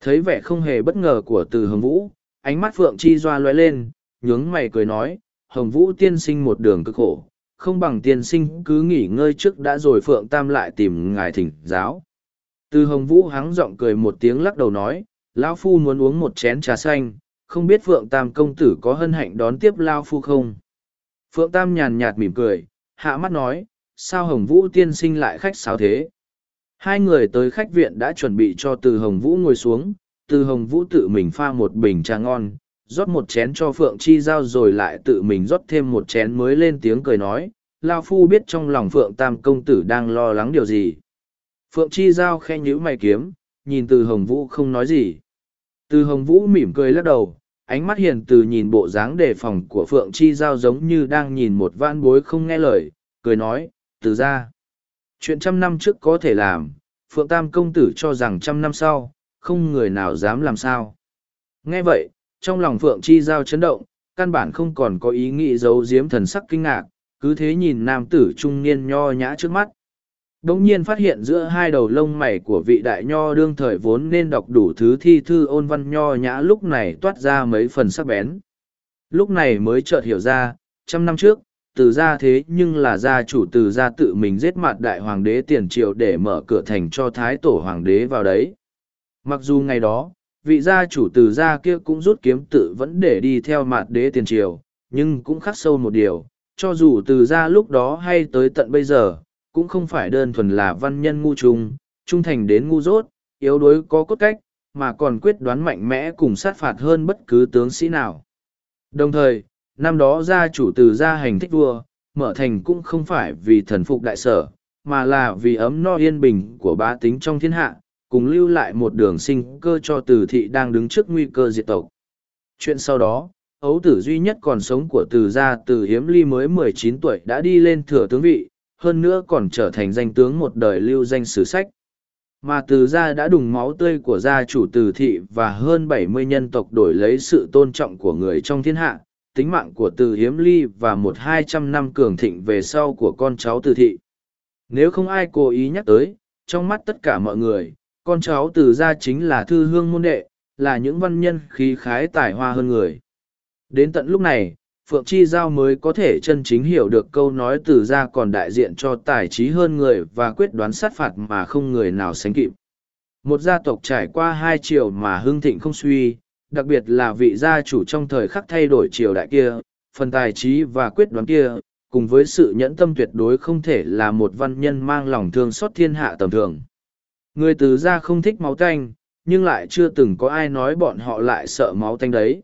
Thấy vẻ không hề bất ngờ của từ hồng vũ, ánh mắt Phượng Chi Doa lóe lên, nhướng mày cười nói, hồng vũ tiên sinh một đường cực khổ, không bằng tiên sinh cứ nghỉ ngơi trước đã rồi Phượng Tam lại tìm ngài thỉnh giáo. Từ hồng vũ hắng giọng cười một tiếng lắc đầu nói, Lão Phu muốn uống một chén trà xanh, không biết Phượng Tam công tử có hân hạnh đón tiếp Lao Phu không? Phượng Tam nhàn nhạt mỉm cười, hạ mắt nói, sao Hồng Vũ tiên sinh lại khách sáo thế? Hai người tới khách viện đã chuẩn bị cho Từ Hồng Vũ ngồi xuống, Từ Hồng Vũ tự mình pha một bình trà ngon, rót một chén cho Phượng Chi Giao rồi lại tự mình rót thêm một chén mới lên tiếng cười nói, Lao Phu biết trong lòng Phượng Tam công tử đang lo lắng điều gì. Phượng Chi Giao khe nhữ mày kiếm, nhìn Từ Hồng Vũ không nói gì. Từ Hồng Vũ mỉm cười lắc đầu, ánh mắt hiền từ nhìn bộ dáng đề phòng của Phượng Chi Giao giống như đang nhìn một vãn bối không nghe lời, cười nói, từ ra. Chuyện trăm năm trước có thể làm, Phượng Tam công tử cho rằng trăm năm sau, không người nào dám làm sao. Nghe vậy, trong lòng Phượng Chi Giao chấn động, căn bản không còn có ý nghĩ giấu giếm thần sắc kinh ngạc, cứ thế nhìn nam tử trung niên nho nhã trước mắt. Đống nhiên phát hiện giữa hai đầu lông mày của vị đại nho đương thời vốn nên đọc đủ thứ thi thư ôn văn nho nhã lúc này toát ra mấy phần sắc bén. Lúc này mới chợt hiểu ra, trăm năm trước, từ gia thế nhưng là gia chủ từ gia tự mình giết mặt đại hoàng đế tiền triệu để mở cửa thành cho thái tổ hoàng đế vào đấy. Mặc dù ngày đó, vị gia chủ từ gia kia cũng rút kiếm tự vẫn để đi theo mặt đế tiền triều, nhưng cũng khắc sâu một điều, cho dù từ gia lúc đó hay tới tận bây giờ, cũng không phải đơn thuần là văn nhân ngu trung, trung thành đến ngu dốt, yếu đuối có cốt cách, mà còn quyết đoán mạnh mẽ cùng sát phạt hơn bất cứ tướng sĩ nào. Đồng thời, năm đó gia chủ từ gia hành thích vua, mở thành cũng không phải vì thần phục đại sở, mà là vì ấm no yên bình của bá tính trong thiên hạ, cùng lưu lại một đường sinh cơ cho từ thị đang đứng trước nguy cơ diệt tộc. Chuyện sau đó, ấu tử duy nhất còn sống của từ gia từ hiếm ly mới mười chín tuổi đã đi lên thừa tướng vị, hơn nữa còn trở thành danh tướng một đời lưu danh sử sách. Mà từ gia đã đùng máu tươi của gia chủ từ thị và hơn bảy mươi nhân tộc đổi lấy sự tôn trọng của người trong thiên hạ, tính mạng của từ hiếm ly và một hai trăm năm cường thịnh về sau của con cháu từ thị. Nếu không ai cố ý nhắc tới, trong mắt tất cả mọi người, con cháu từ gia chính là thư hương môn đệ, là những văn nhân khí khái tài hoa hơn người. Đến tận lúc này, Phượng Chi Giao mới có thể chân chính hiểu được câu nói từ gia còn đại diện cho tài trí hơn người và quyết đoán sát phạt mà không người nào sánh kịp. Một gia tộc trải qua hai triệu mà hưng thịnh không suy, đặc biệt là vị gia chủ trong thời khắc thay đổi triều đại kia, phần tài trí và quyết đoán kia, cùng với sự nhẫn tâm tuyệt đối không thể là một văn nhân mang lòng thương xót thiên hạ tầm thường. Người từ gia không thích máu tanh, nhưng lại chưa từng có ai nói bọn họ lại sợ máu tanh đấy.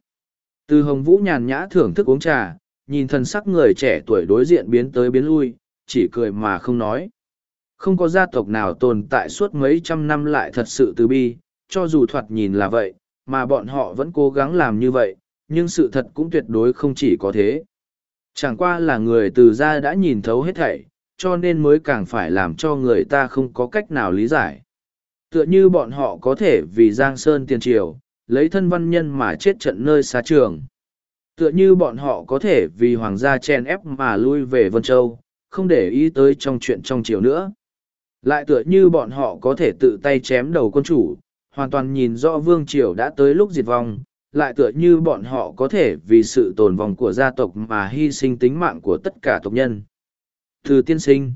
Từ hồng vũ nhàn nhã thưởng thức uống trà, nhìn thân sắc người trẻ tuổi đối diện biến tới biến lui, chỉ cười mà không nói. Không có gia tộc nào tồn tại suốt mấy trăm năm lại thật sự từ bi, cho dù thoạt nhìn là vậy, mà bọn họ vẫn cố gắng làm như vậy, nhưng sự thật cũng tuyệt đối không chỉ có thế. Chẳng qua là người từ gia đã nhìn thấu hết thảy, cho nên mới càng phải làm cho người ta không có cách nào lý giải. Tựa như bọn họ có thể vì Giang Sơn tiền triều, lấy thân văn nhân mà chết trận nơi xa trường. Tựa như bọn họ có thể vì hoàng gia chen ép mà lui về Vân Châu, không để ý tới trong chuyện trong triều nữa. Lại tựa như bọn họ có thể tự tay chém đầu quân chủ, hoàn toàn nhìn rõ vương triều đã tới lúc diệt vong, lại tựa như bọn họ có thể vì sự tồn vong của gia tộc mà hy sinh tính mạng của tất cả tộc nhân. Từ tiên sinh,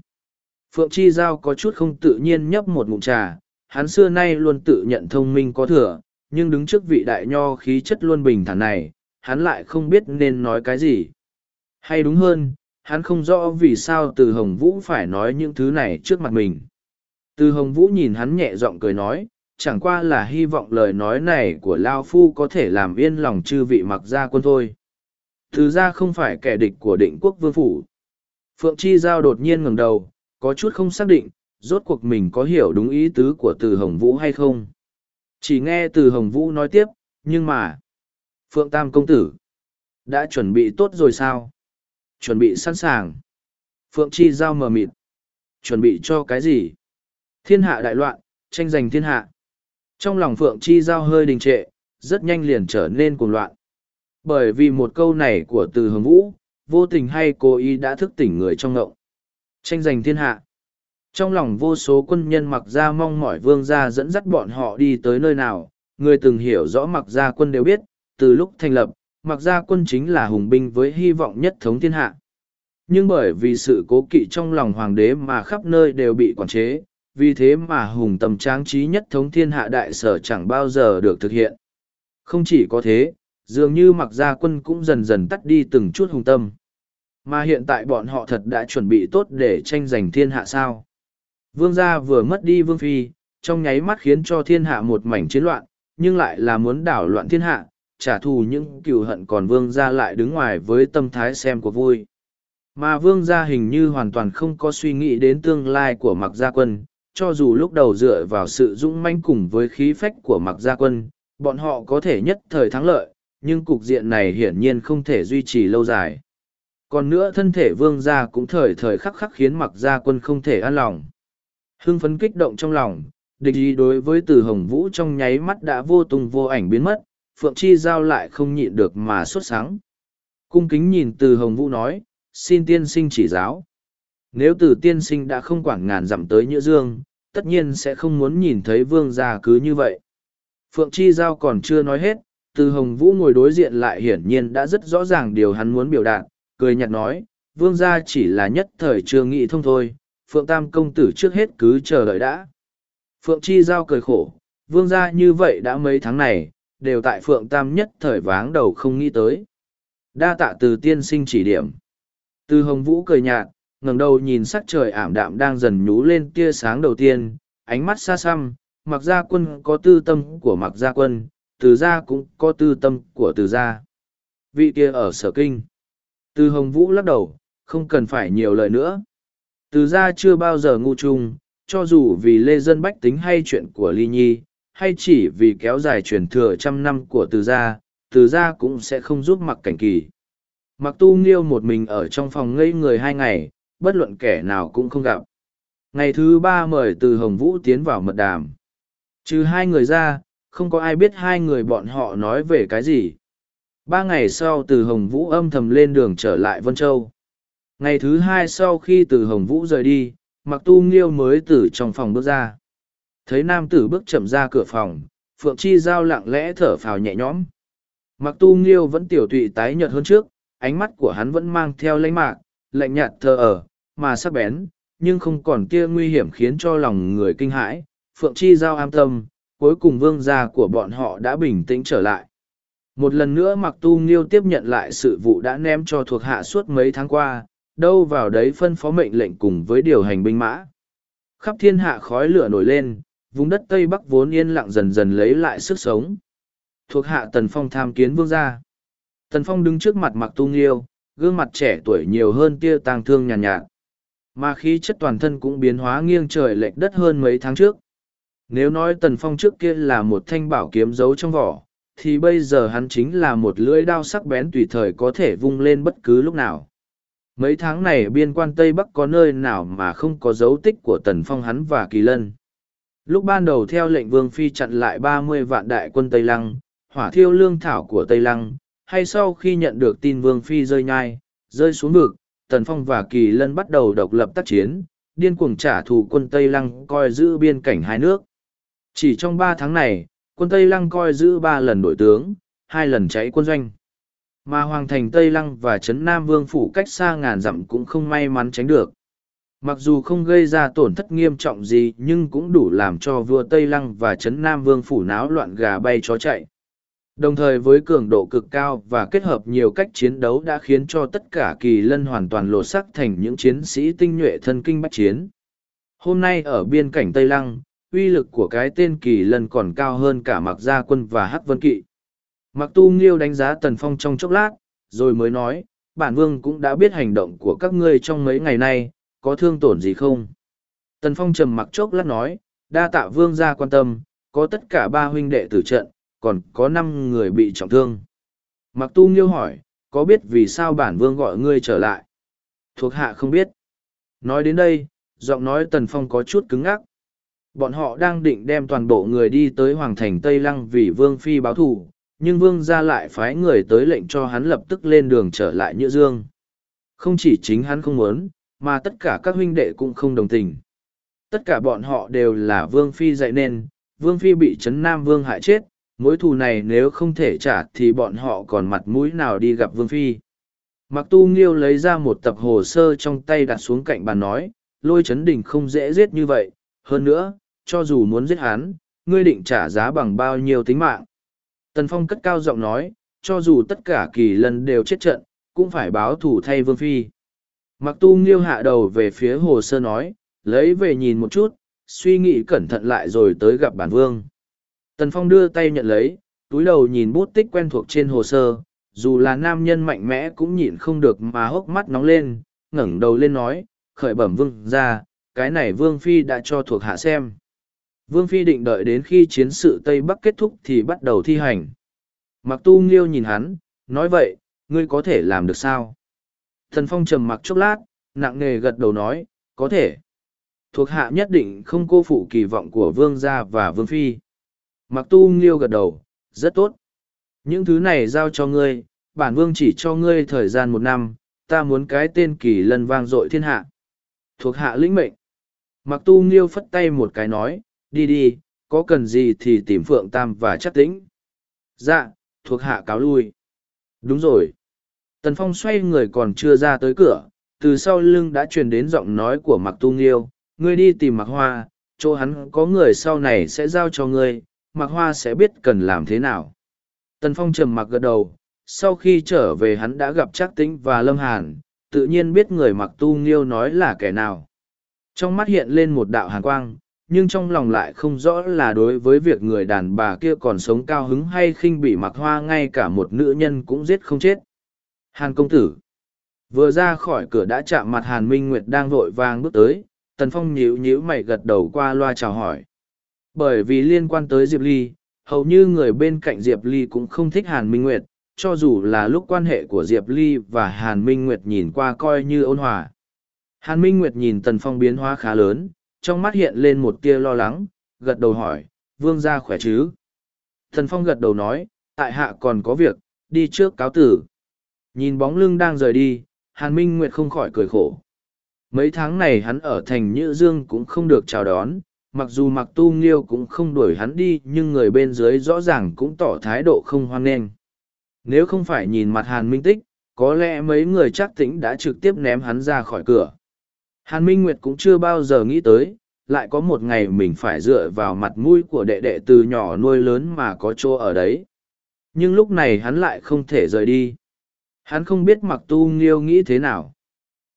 Phượng Chi Giao có chút không tự nhiên nhấp một ngụm trà, hắn xưa nay luôn tự nhận thông minh có thừa, nhưng đứng trước vị đại nho khí chất luôn bình thản này, hắn lại không biết nên nói cái gì. Hay đúng hơn, hắn không rõ vì sao từ Hồng Vũ phải nói những thứ này trước mặt mình. Từ Hồng Vũ nhìn hắn nhẹ giọng cười nói, chẳng qua là hy vọng lời nói này của Lao Phu có thể làm yên lòng chư vị mặc gia quân thôi. Từ ra không phải kẻ địch của định quốc vương phủ. Phượng Chi Giao đột nhiên ngẩng đầu, có chút không xác định, rốt cuộc mình có hiểu đúng ý tứ của từ Hồng Vũ hay không. Chỉ nghe từ Hồng Vũ nói tiếp, nhưng mà... Phượng Tam Công Tử, đã chuẩn bị tốt rồi sao? Chuẩn bị sẵn sàng. Phượng Chi Giao mờ mịt. Chuẩn bị cho cái gì? Thiên hạ đại loạn, tranh giành thiên hạ. Trong lòng Phượng Chi Giao hơi đình trệ, rất nhanh liền trở nên cuồng loạn. Bởi vì một câu này của từ Hồng Vũ, vô tình hay cố ý đã thức tỉnh người trong ngộng. Tranh giành thiên hạ. Trong lòng vô số quân nhân mặc ra mong mỏi vương gia dẫn dắt bọn họ đi tới nơi nào, người từng hiểu rõ mặc gia quân đều biết, từ lúc thành lập, mặc gia quân chính là hùng binh với hy vọng nhất thống thiên hạ. Nhưng bởi vì sự cố kỵ trong lòng hoàng đế mà khắp nơi đều bị quản chế, vì thế mà hùng tầm tráng trí nhất thống thiên hạ đại sở chẳng bao giờ được thực hiện. Không chỉ có thế, dường như mặc gia quân cũng dần dần tắt đi từng chút hùng tâm. Mà hiện tại bọn họ thật đã chuẩn bị tốt để tranh giành thiên hạ sao. Vương gia vừa mất đi vương phi, trong nháy mắt khiến cho thiên hạ một mảnh chiến loạn, nhưng lại là muốn đảo loạn thiên hạ, trả thù những cựu hận còn vương gia lại đứng ngoài với tâm thái xem của vui. Mà vương gia hình như hoàn toàn không có suy nghĩ đến tương lai của mặc gia quân, cho dù lúc đầu dựa vào sự dũng manh cùng với khí phách của mặc gia quân, bọn họ có thể nhất thời thắng lợi, nhưng cục diện này hiển nhiên không thể duy trì lâu dài. Còn nữa thân thể vương gia cũng thời thời khắc khắc khiến mặc gia quân không thể an lòng. Hưng phấn kích động trong lòng, địch ý đối với từ hồng vũ trong nháy mắt đã vô tung vô ảnh biến mất, Phượng Chi Giao lại không nhịn được mà xuất sáng. Cung kính nhìn từ hồng vũ nói, xin tiên sinh chỉ giáo. Nếu từ tiên sinh đã không quản ngàn dặm tới Nhữ Dương, tất nhiên sẽ không muốn nhìn thấy vương gia cứ như vậy. Phượng Chi Giao còn chưa nói hết, từ hồng vũ ngồi đối diện lại hiển nhiên đã rất rõ ràng điều hắn muốn biểu đạt, cười nhạt nói, vương gia chỉ là nhất thời chưa nghĩ thông thôi, Phượng Tam công tử trước hết cứ chờ đợi đã. Phượng Chi Giao cười khổ, vương gia như vậy đã mấy tháng này, đều tại Phượng Tam nhất thời váng đầu không nghĩ tới. Đa tạ từ tiên sinh chỉ điểm. Từ hồng vũ cười nhạt, ngẩng đầu nhìn sắc trời ảm đạm đang dần nhú lên tia sáng đầu tiên, ánh mắt xa xăm, mặc gia quân có tư tâm của mặc gia quân, từ gia cũng có tư tâm của từ gia. Vị kia ở sở kinh. Từ hồng vũ lắc đầu, không cần phải nhiều lời nữa. Từ gia chưa bao giờ ngu chung, cho dù vì lê dân bách tính hay chuyện của ly nhi, hay chỉ vì kéo dài truyền thừa trăm năm của từ gia, từ gia cũng sẽ không giúp mặc cảnh kỳ. Mặc tu nghiêu một mình ở trong phòng ngây người hai ngày, bất luận kẻ nào cũng không gặp. Ngày thứ ba mời từ Hồng Vũ tiến vào mật đàm. Trừ hai người ra, không có ai biết hai người bọn họ nói về cái gì. Ba ngày sau từ Hồng Vũ âm thầm lên đường trở lại Vân Châu. Ngày thứ hai sau khi từ Hồng Vũ rời đi, Mặc Tu Nghiêu mới từ trong phòng bước ra. Thấy nam tử bước chậm ra cửa phòng, Phượng Chi Giao lặng lẽ thở phào nhẹ nhõm. Mặc Tu Nghiêu vẫn tiểu tụy tái nhợt hơn trước, ánh mắt của hắn vẫn mang theo lãnh mạc, lạnh nhạt thờ ở, mà sắc bén, nhưng không còn kia nguy hiểm khiến cho lòng người kinh hãi. Phượng Chi Giao am tâm, cuối cùng vương gia của bọn họ đã bình tĩnh trở lại. Một lần nữa Mặc Tu Nghiêu tiếp nhận lại sự vụ đã ném cho thuộc hạ suốt mấy tháng qua, đâu vào đấy phân phó mệnh lệnh cùng với điều hành binh mã. Khắp thiên hạ khói lửa nổi lên, vùng đất Tây Bắc vốn yên lặng dần dần lấy lại sức sống. Thuộc hạ Tần Phong tham kiến vương gia. Tần Phong đứng trước mặt Mặc Tu Nghiêu, gương mặt trẻ tuổi nhiều hơn tia tang thương nhàn nhạt, nhạt. Mà khí chất toàn thân cũng biến hóa nghiêng trời lệch đất hơn mấy tháng trước. Nếu nói Tần Phong trước kia là một thanh bảo kiếm giấu trong vỏ, thì bây giờ hắn chính là một lưỡi đao sắc bén tùy thời có thể vung lên bất cứ lúc nào. Mấy tháng này biên quan Tây Bắc có nơi nào mà không có dấu tích của Tần Phong hắn và Kỳ Lân. Lúc ban đầu theo lệnh Vương Phi chặn lại ba mươi vạn đại quân Tây Lăng, hỏa thiêu lương thảo của Tây Lăng, hay sau khi nhận được tin Vương Phi rơi nhai, rơi xuống vực, Tần Phong và Kỳ Lân bắt đầu độc lập tác chiến, điên cuồng trả thù quân Tây Lăng coi giữ biên cảnh hai nước. Chỉ trong ba tháng này, quân Tây Lăng coi giữ ba lần đổi tướng, hai lần cháy quân doanh. Mà Hoàng thành Tây Lăng và Trấn Nam Vương Phủ cách xa ngàn dặm cũng không may mắn tránh được. Mặc dù không gây ra tổn thất nghiêm trọng gì nhưng cũng đủ làm cho vua Tây Lăng và Trấn Nam Vương Phủ náo loạn gà bay chó chạy. Đồng thời với cường độ cực cao và kết hợp nhiều cách chiến đấu đã khiến cho tất cả kỳ lân hoàn toàn lột sắc thành những chiến sĩ tinh nhuệ thân kinh bách chiến. Hôm nay ở biên cảnh Tây Lăng, uy lực của cái tên kỳ lân còn cao hơn cả mặc gia quân và hắc vân kỵ. Mặc tu nghiêu đánh giá tần phong trong chốc lát, rồi mới nói, bản vương cũng đã biết hành động của các ngươi trong mấy ngày nay, có thương tổn gì không? Tần phong trầm mặc chốc lát nói, đa tạ vương gia quan tâm, có tất cả ba huynh đệ tử trận, còn có năm người bị trọng thương. Mặc tu nghiêu hỏi, có biết vì sao bản vương gọi ngươi trở lại? Thuộc hạ không biết. Nói đến đây, giọng nói tần phong có chút cứng ngắc. Bọn họ đang định đem toàn bộ người đi tới Hoàng thành Tây Lăng vì vương phi báo thù, nhưng vương gia lại phái người tới lệnh cho hắn lập tức lên đường trở lại Nhữ Dương. Không chỉ chính hắn không muốn, mà tất cả các huynh đệ cũng không đồng tình. Tất cả bọn họ đều là vương phi dạy nên, vương phi bị Trấn Nam Vương hại chết, mối thù này nếu không thể trả thì bọn họ còn mặt mũi nào đi gặp vương phi. Mặc tu nghiêu lấy ra một tập hồ sơ trong tay đặt xuống cạnh bàn nói, lôi chấn đình không dễ giết như vậy, hơn nữa, cho dù muốn giết hắn, ngươi định trả giá bằng bao nhiêu tính mạng. Tần Phong cất cao giọng nói, cho dù tất cả kỳ lân đều chết trận, cũng phải báo thù thay vương phi. Mặc tu nghiêu hạ đầu về phía hồ sơ nói, lấy về nhìn một chút, suy nghĩ cẩn thận lại rồi tới gặp bản vương. Tần Phong đưa tay nhận lấy, túi đầu nhìn bút tích quen thuộc trên hồ sơ, dù là nam nhân mạnh mẽ cũng nhịn không được mà hốc mắt nóng lên, ngẩng đầu lên nói, khởi bẩm vương ra, cái này vương phi đã cho thuộc hạ xem. Vương phi định đợi đến khi chiến sự Tây Bắc kết thúc thì bắt đầu thi hành. Mặc tu nghiêu nhìn hắn, nói vậy, ngươi có thể làm được sao? Thần phong trầm mặc chốc lát, nặng nề gật đầu nói, có thể. Thuộc hạ nhất định không cô phụ kỳ vọng của vương gia và vương phi. Mặc tu nghiêu gật đầu, rất tốt. Những thứ này giao cho ngươi, bản vương chỉ cho ngươi thời gian một năm, ta muốn cái tên kỳ lân vang dội thiên hạ. Thuộc hạ lĩnh mệnh. Mặc tu nghiêu phất tay một cái nói, đi đi, có cần gì thì tìm Phượng Tam và chắc tĩnh. Dạ, thuộc hạ cáo lui. Đúng rồi. Tần Phong xoay người còn chưa ra tới cửa, từ sau lưng đã truyền đến giọng nói của Mặc Tu Nghiêu, ngươi đi tìm Mặc Hoa, chỗ hắn có người sau này sẽ giao cho ngươi, Mặc Hoa sẽ biết cần làm thế nào. Tần Phong trầm mặc gật đầu, sau khi trở về hắn đã gặp Trác Tĩnh và Lâm Hàn, tự nhiên biết người Mặc Tu Nghiêu nói là kẻ nào. Trong mắt hiện lên một đạo hàn quang, nhưng trong lòng lại không rõ là đối với việc người đàn bà kia còn sống cao hứng hay khinh bị mặc hoa ngay cả một nữ nhân cũng giết không chết. Hàn công tử. Vừa ra khỏi cửa đã chạm mặt Hàn Minh Nguyệt đang vội vàng bước tới, Tần Phong nhíu nhíu mày gật đầu qua loa chào hỏi. Bởi vì liên quan tới Diệp Ly, hầu như người bên cạnh Diệp Ly cũng không thích Hàn Minh Nguyệt, cho dù là lúc quan hệ của Diệp Ly và Hàn Minh Nguyệt nhìn qua coi như ôn hòa. Hàn Minh Nguyệt nhìn Tần Phong biến hóa khá lớn, trong mắt hiện lên một tia lo lắng, gật đầu hỏi, vương gia khỏe chứ? Tần Phong gật đầu nói, tại hạ còn có việc, đi trước cáo tử. Nhìn bóng lưng đang rời đi, Hàn Minh Nguyệt không khỏi cười khổ. Mấy tháng này hắn ở thành Nhữ Dương cũng không được chào đón, mặc dù mặc tu nghiêu cũng không đuổi hắn đi nhưng người bên dưới rõ ràng cũng tỏ thái độ không hoan nghênh. Nếu không phải nhìn mặt Hàn Minh Tích, có lẽ mấy người chắc tĩnh đã trực tiếp ném hắn ra khỏi cửa. Hàn Minh Nguyệt cũng chưa bao giờ nghĩ tới, lại có một ngày mình phải dựa vào mặt mũi của đệ đệ từ nhỏ nuôi lớn mà có chỗ ở đấy. Nhưng lúc này hắn lại không thể rời đi. Hắn không biết mặc tu nghiêu nghĩ thế nào.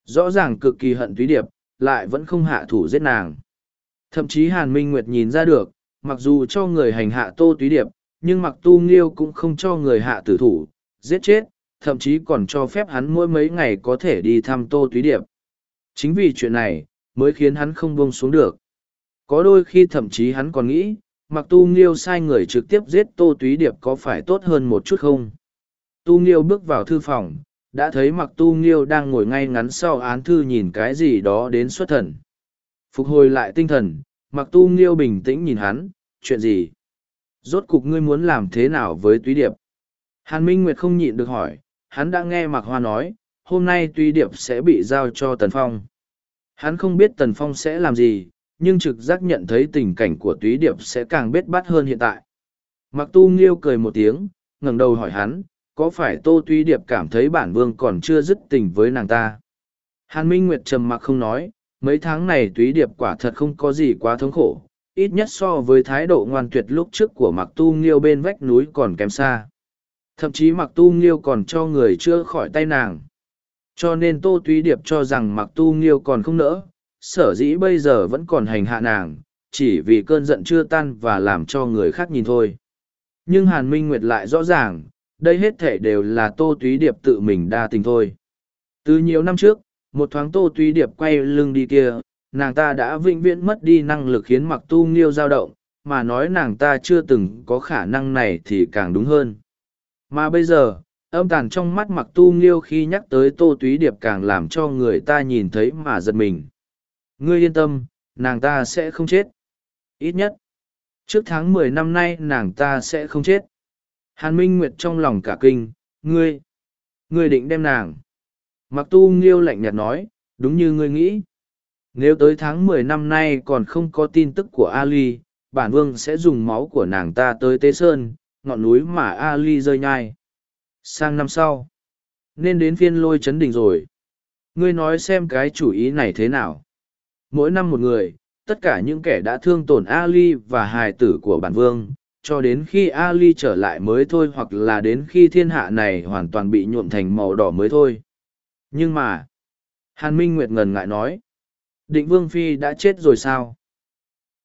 Rõ ràng cực kỳ hận túy điệp, lại vẫn không hạ thủ giết nàng. Thậm chí Hàn Minh Nguyệt nhìn ra được, mặc dù cho người hành hạ tô túy điệp, nhưng mặc tu nghiêu cũng không cho người hạ tử thủ, giết chết, thậm chí còn cho phép hắn mỗi mấy ngày có thể đi thăm tô túy điệp. Chính vì chuyện này, mới khiến hắn không buông xuống được. Có đôi khi thậm chí hắn còn nghĩ, mặc tu nghiêu sai người trực tiếp giết tô túy điệp có phải tốt hơn một chút không? Tu nghiêu bước vào thư phòng, đã thấy mặc tu nghiêu đang ngồi ngay ngắn sau án thư nhìn cái gì đó đến xuất thần. Phục hồi lại tinh thần, mặc tu nghiêu bình tĩnh nhìn hắn, chuyện gì? Rốt cục ngươi muốn làm thế nào với túy điệp? Hàn Minh Nguyệt không nhịn được hỏi, hắn đã nghe mặc hoa nói, hôm nay túy điệp sẽ bị giao cho Tần Phong. Hắn không biết Tần Phong sẽ làm gì, nhưng trực giác nhận thấy tình cảnh của túy điệp sẽ càng biết bắt hơn hiện tại. Mặc tu nghiêu cười một tiếng, ngẩng đầu hỏi hắn, có phải tô túy điệp cảm thấy bản vương còn chưa dứt tình với nàng ta? Hàn Minh Nguyệt trầm mặc không nói, mấy tháng này túy điệp quả thật không có gì quá thống khổ, ít nhất so với thái độ ngoan tuyệt lúc trước của mặc tu nghiêu bên vách núi còn kém xa. Thậm chí mặc tu nghiêu còn cho người chưa khỏi tay nàng. Cho nên tô túy điệp cho rằng mặc tu nghiêu còn không nỡ, sở dĩ bây giờ vẫn còn hành hạ nàng, chỉ vì cơn giận chưa tan và làm cho người khác nhìn thôi. Nhưng Hàn Minh Nguyệt lại rõ ràng, đây hết thể đều là tô túy điệp tự mình đa tình thôi. Từ nhiều năm trước, một thoáng tô túy điệp quay lưng đi kia, nàng ta đã vĩnh viễn mất đi năng lực khiến mặc tu nghiêu dao động, mà nói nàng ta chưa từng có khả năng này thì càng đúng hơn. Mà bây giờ, âm tàn trong mắt mặc tu nghiêu khi nhắc tới tô túy điệp càng làm cho người ta nhìn thấy mà giật mình. Ngươi yên tâm, nàng ta sẽ không chết. Ít nhất, trước tháng mười năm nay nàng ta sẽ không chết. Hàn Minh Nguyệt trong lòng cả kinh, ngươi, ngươi định đem nàng. Mặc tu nghiêu lạnh nhạt nói, đúng như ngươi nghĩ. Nếu tới tháng mười năm nay còn không có tin tức của Ali, bản vương sẽ dùng máu của nàng ta tới Tế Sơn, ngọn núi mà Ali rơi nhai. Sang năm sau, nên đến phiên lôi chấn đỉnh rồi. Ngươi nói xem cái chủ ý này thế nào. Mỗi năm một người, tất cả những kẻ đã thương tổn Ali và hài tử của bản vương, cho đến khi Ali trở lại mới thôi hoặc là đến khi thiên hạ này hoàn toàn bị nhuộm thành màu đỏ mới thôi. Nhưng mà, Hàn Minh Nguyệt ngần ngại nói, định vương phi đã chết rồi sao?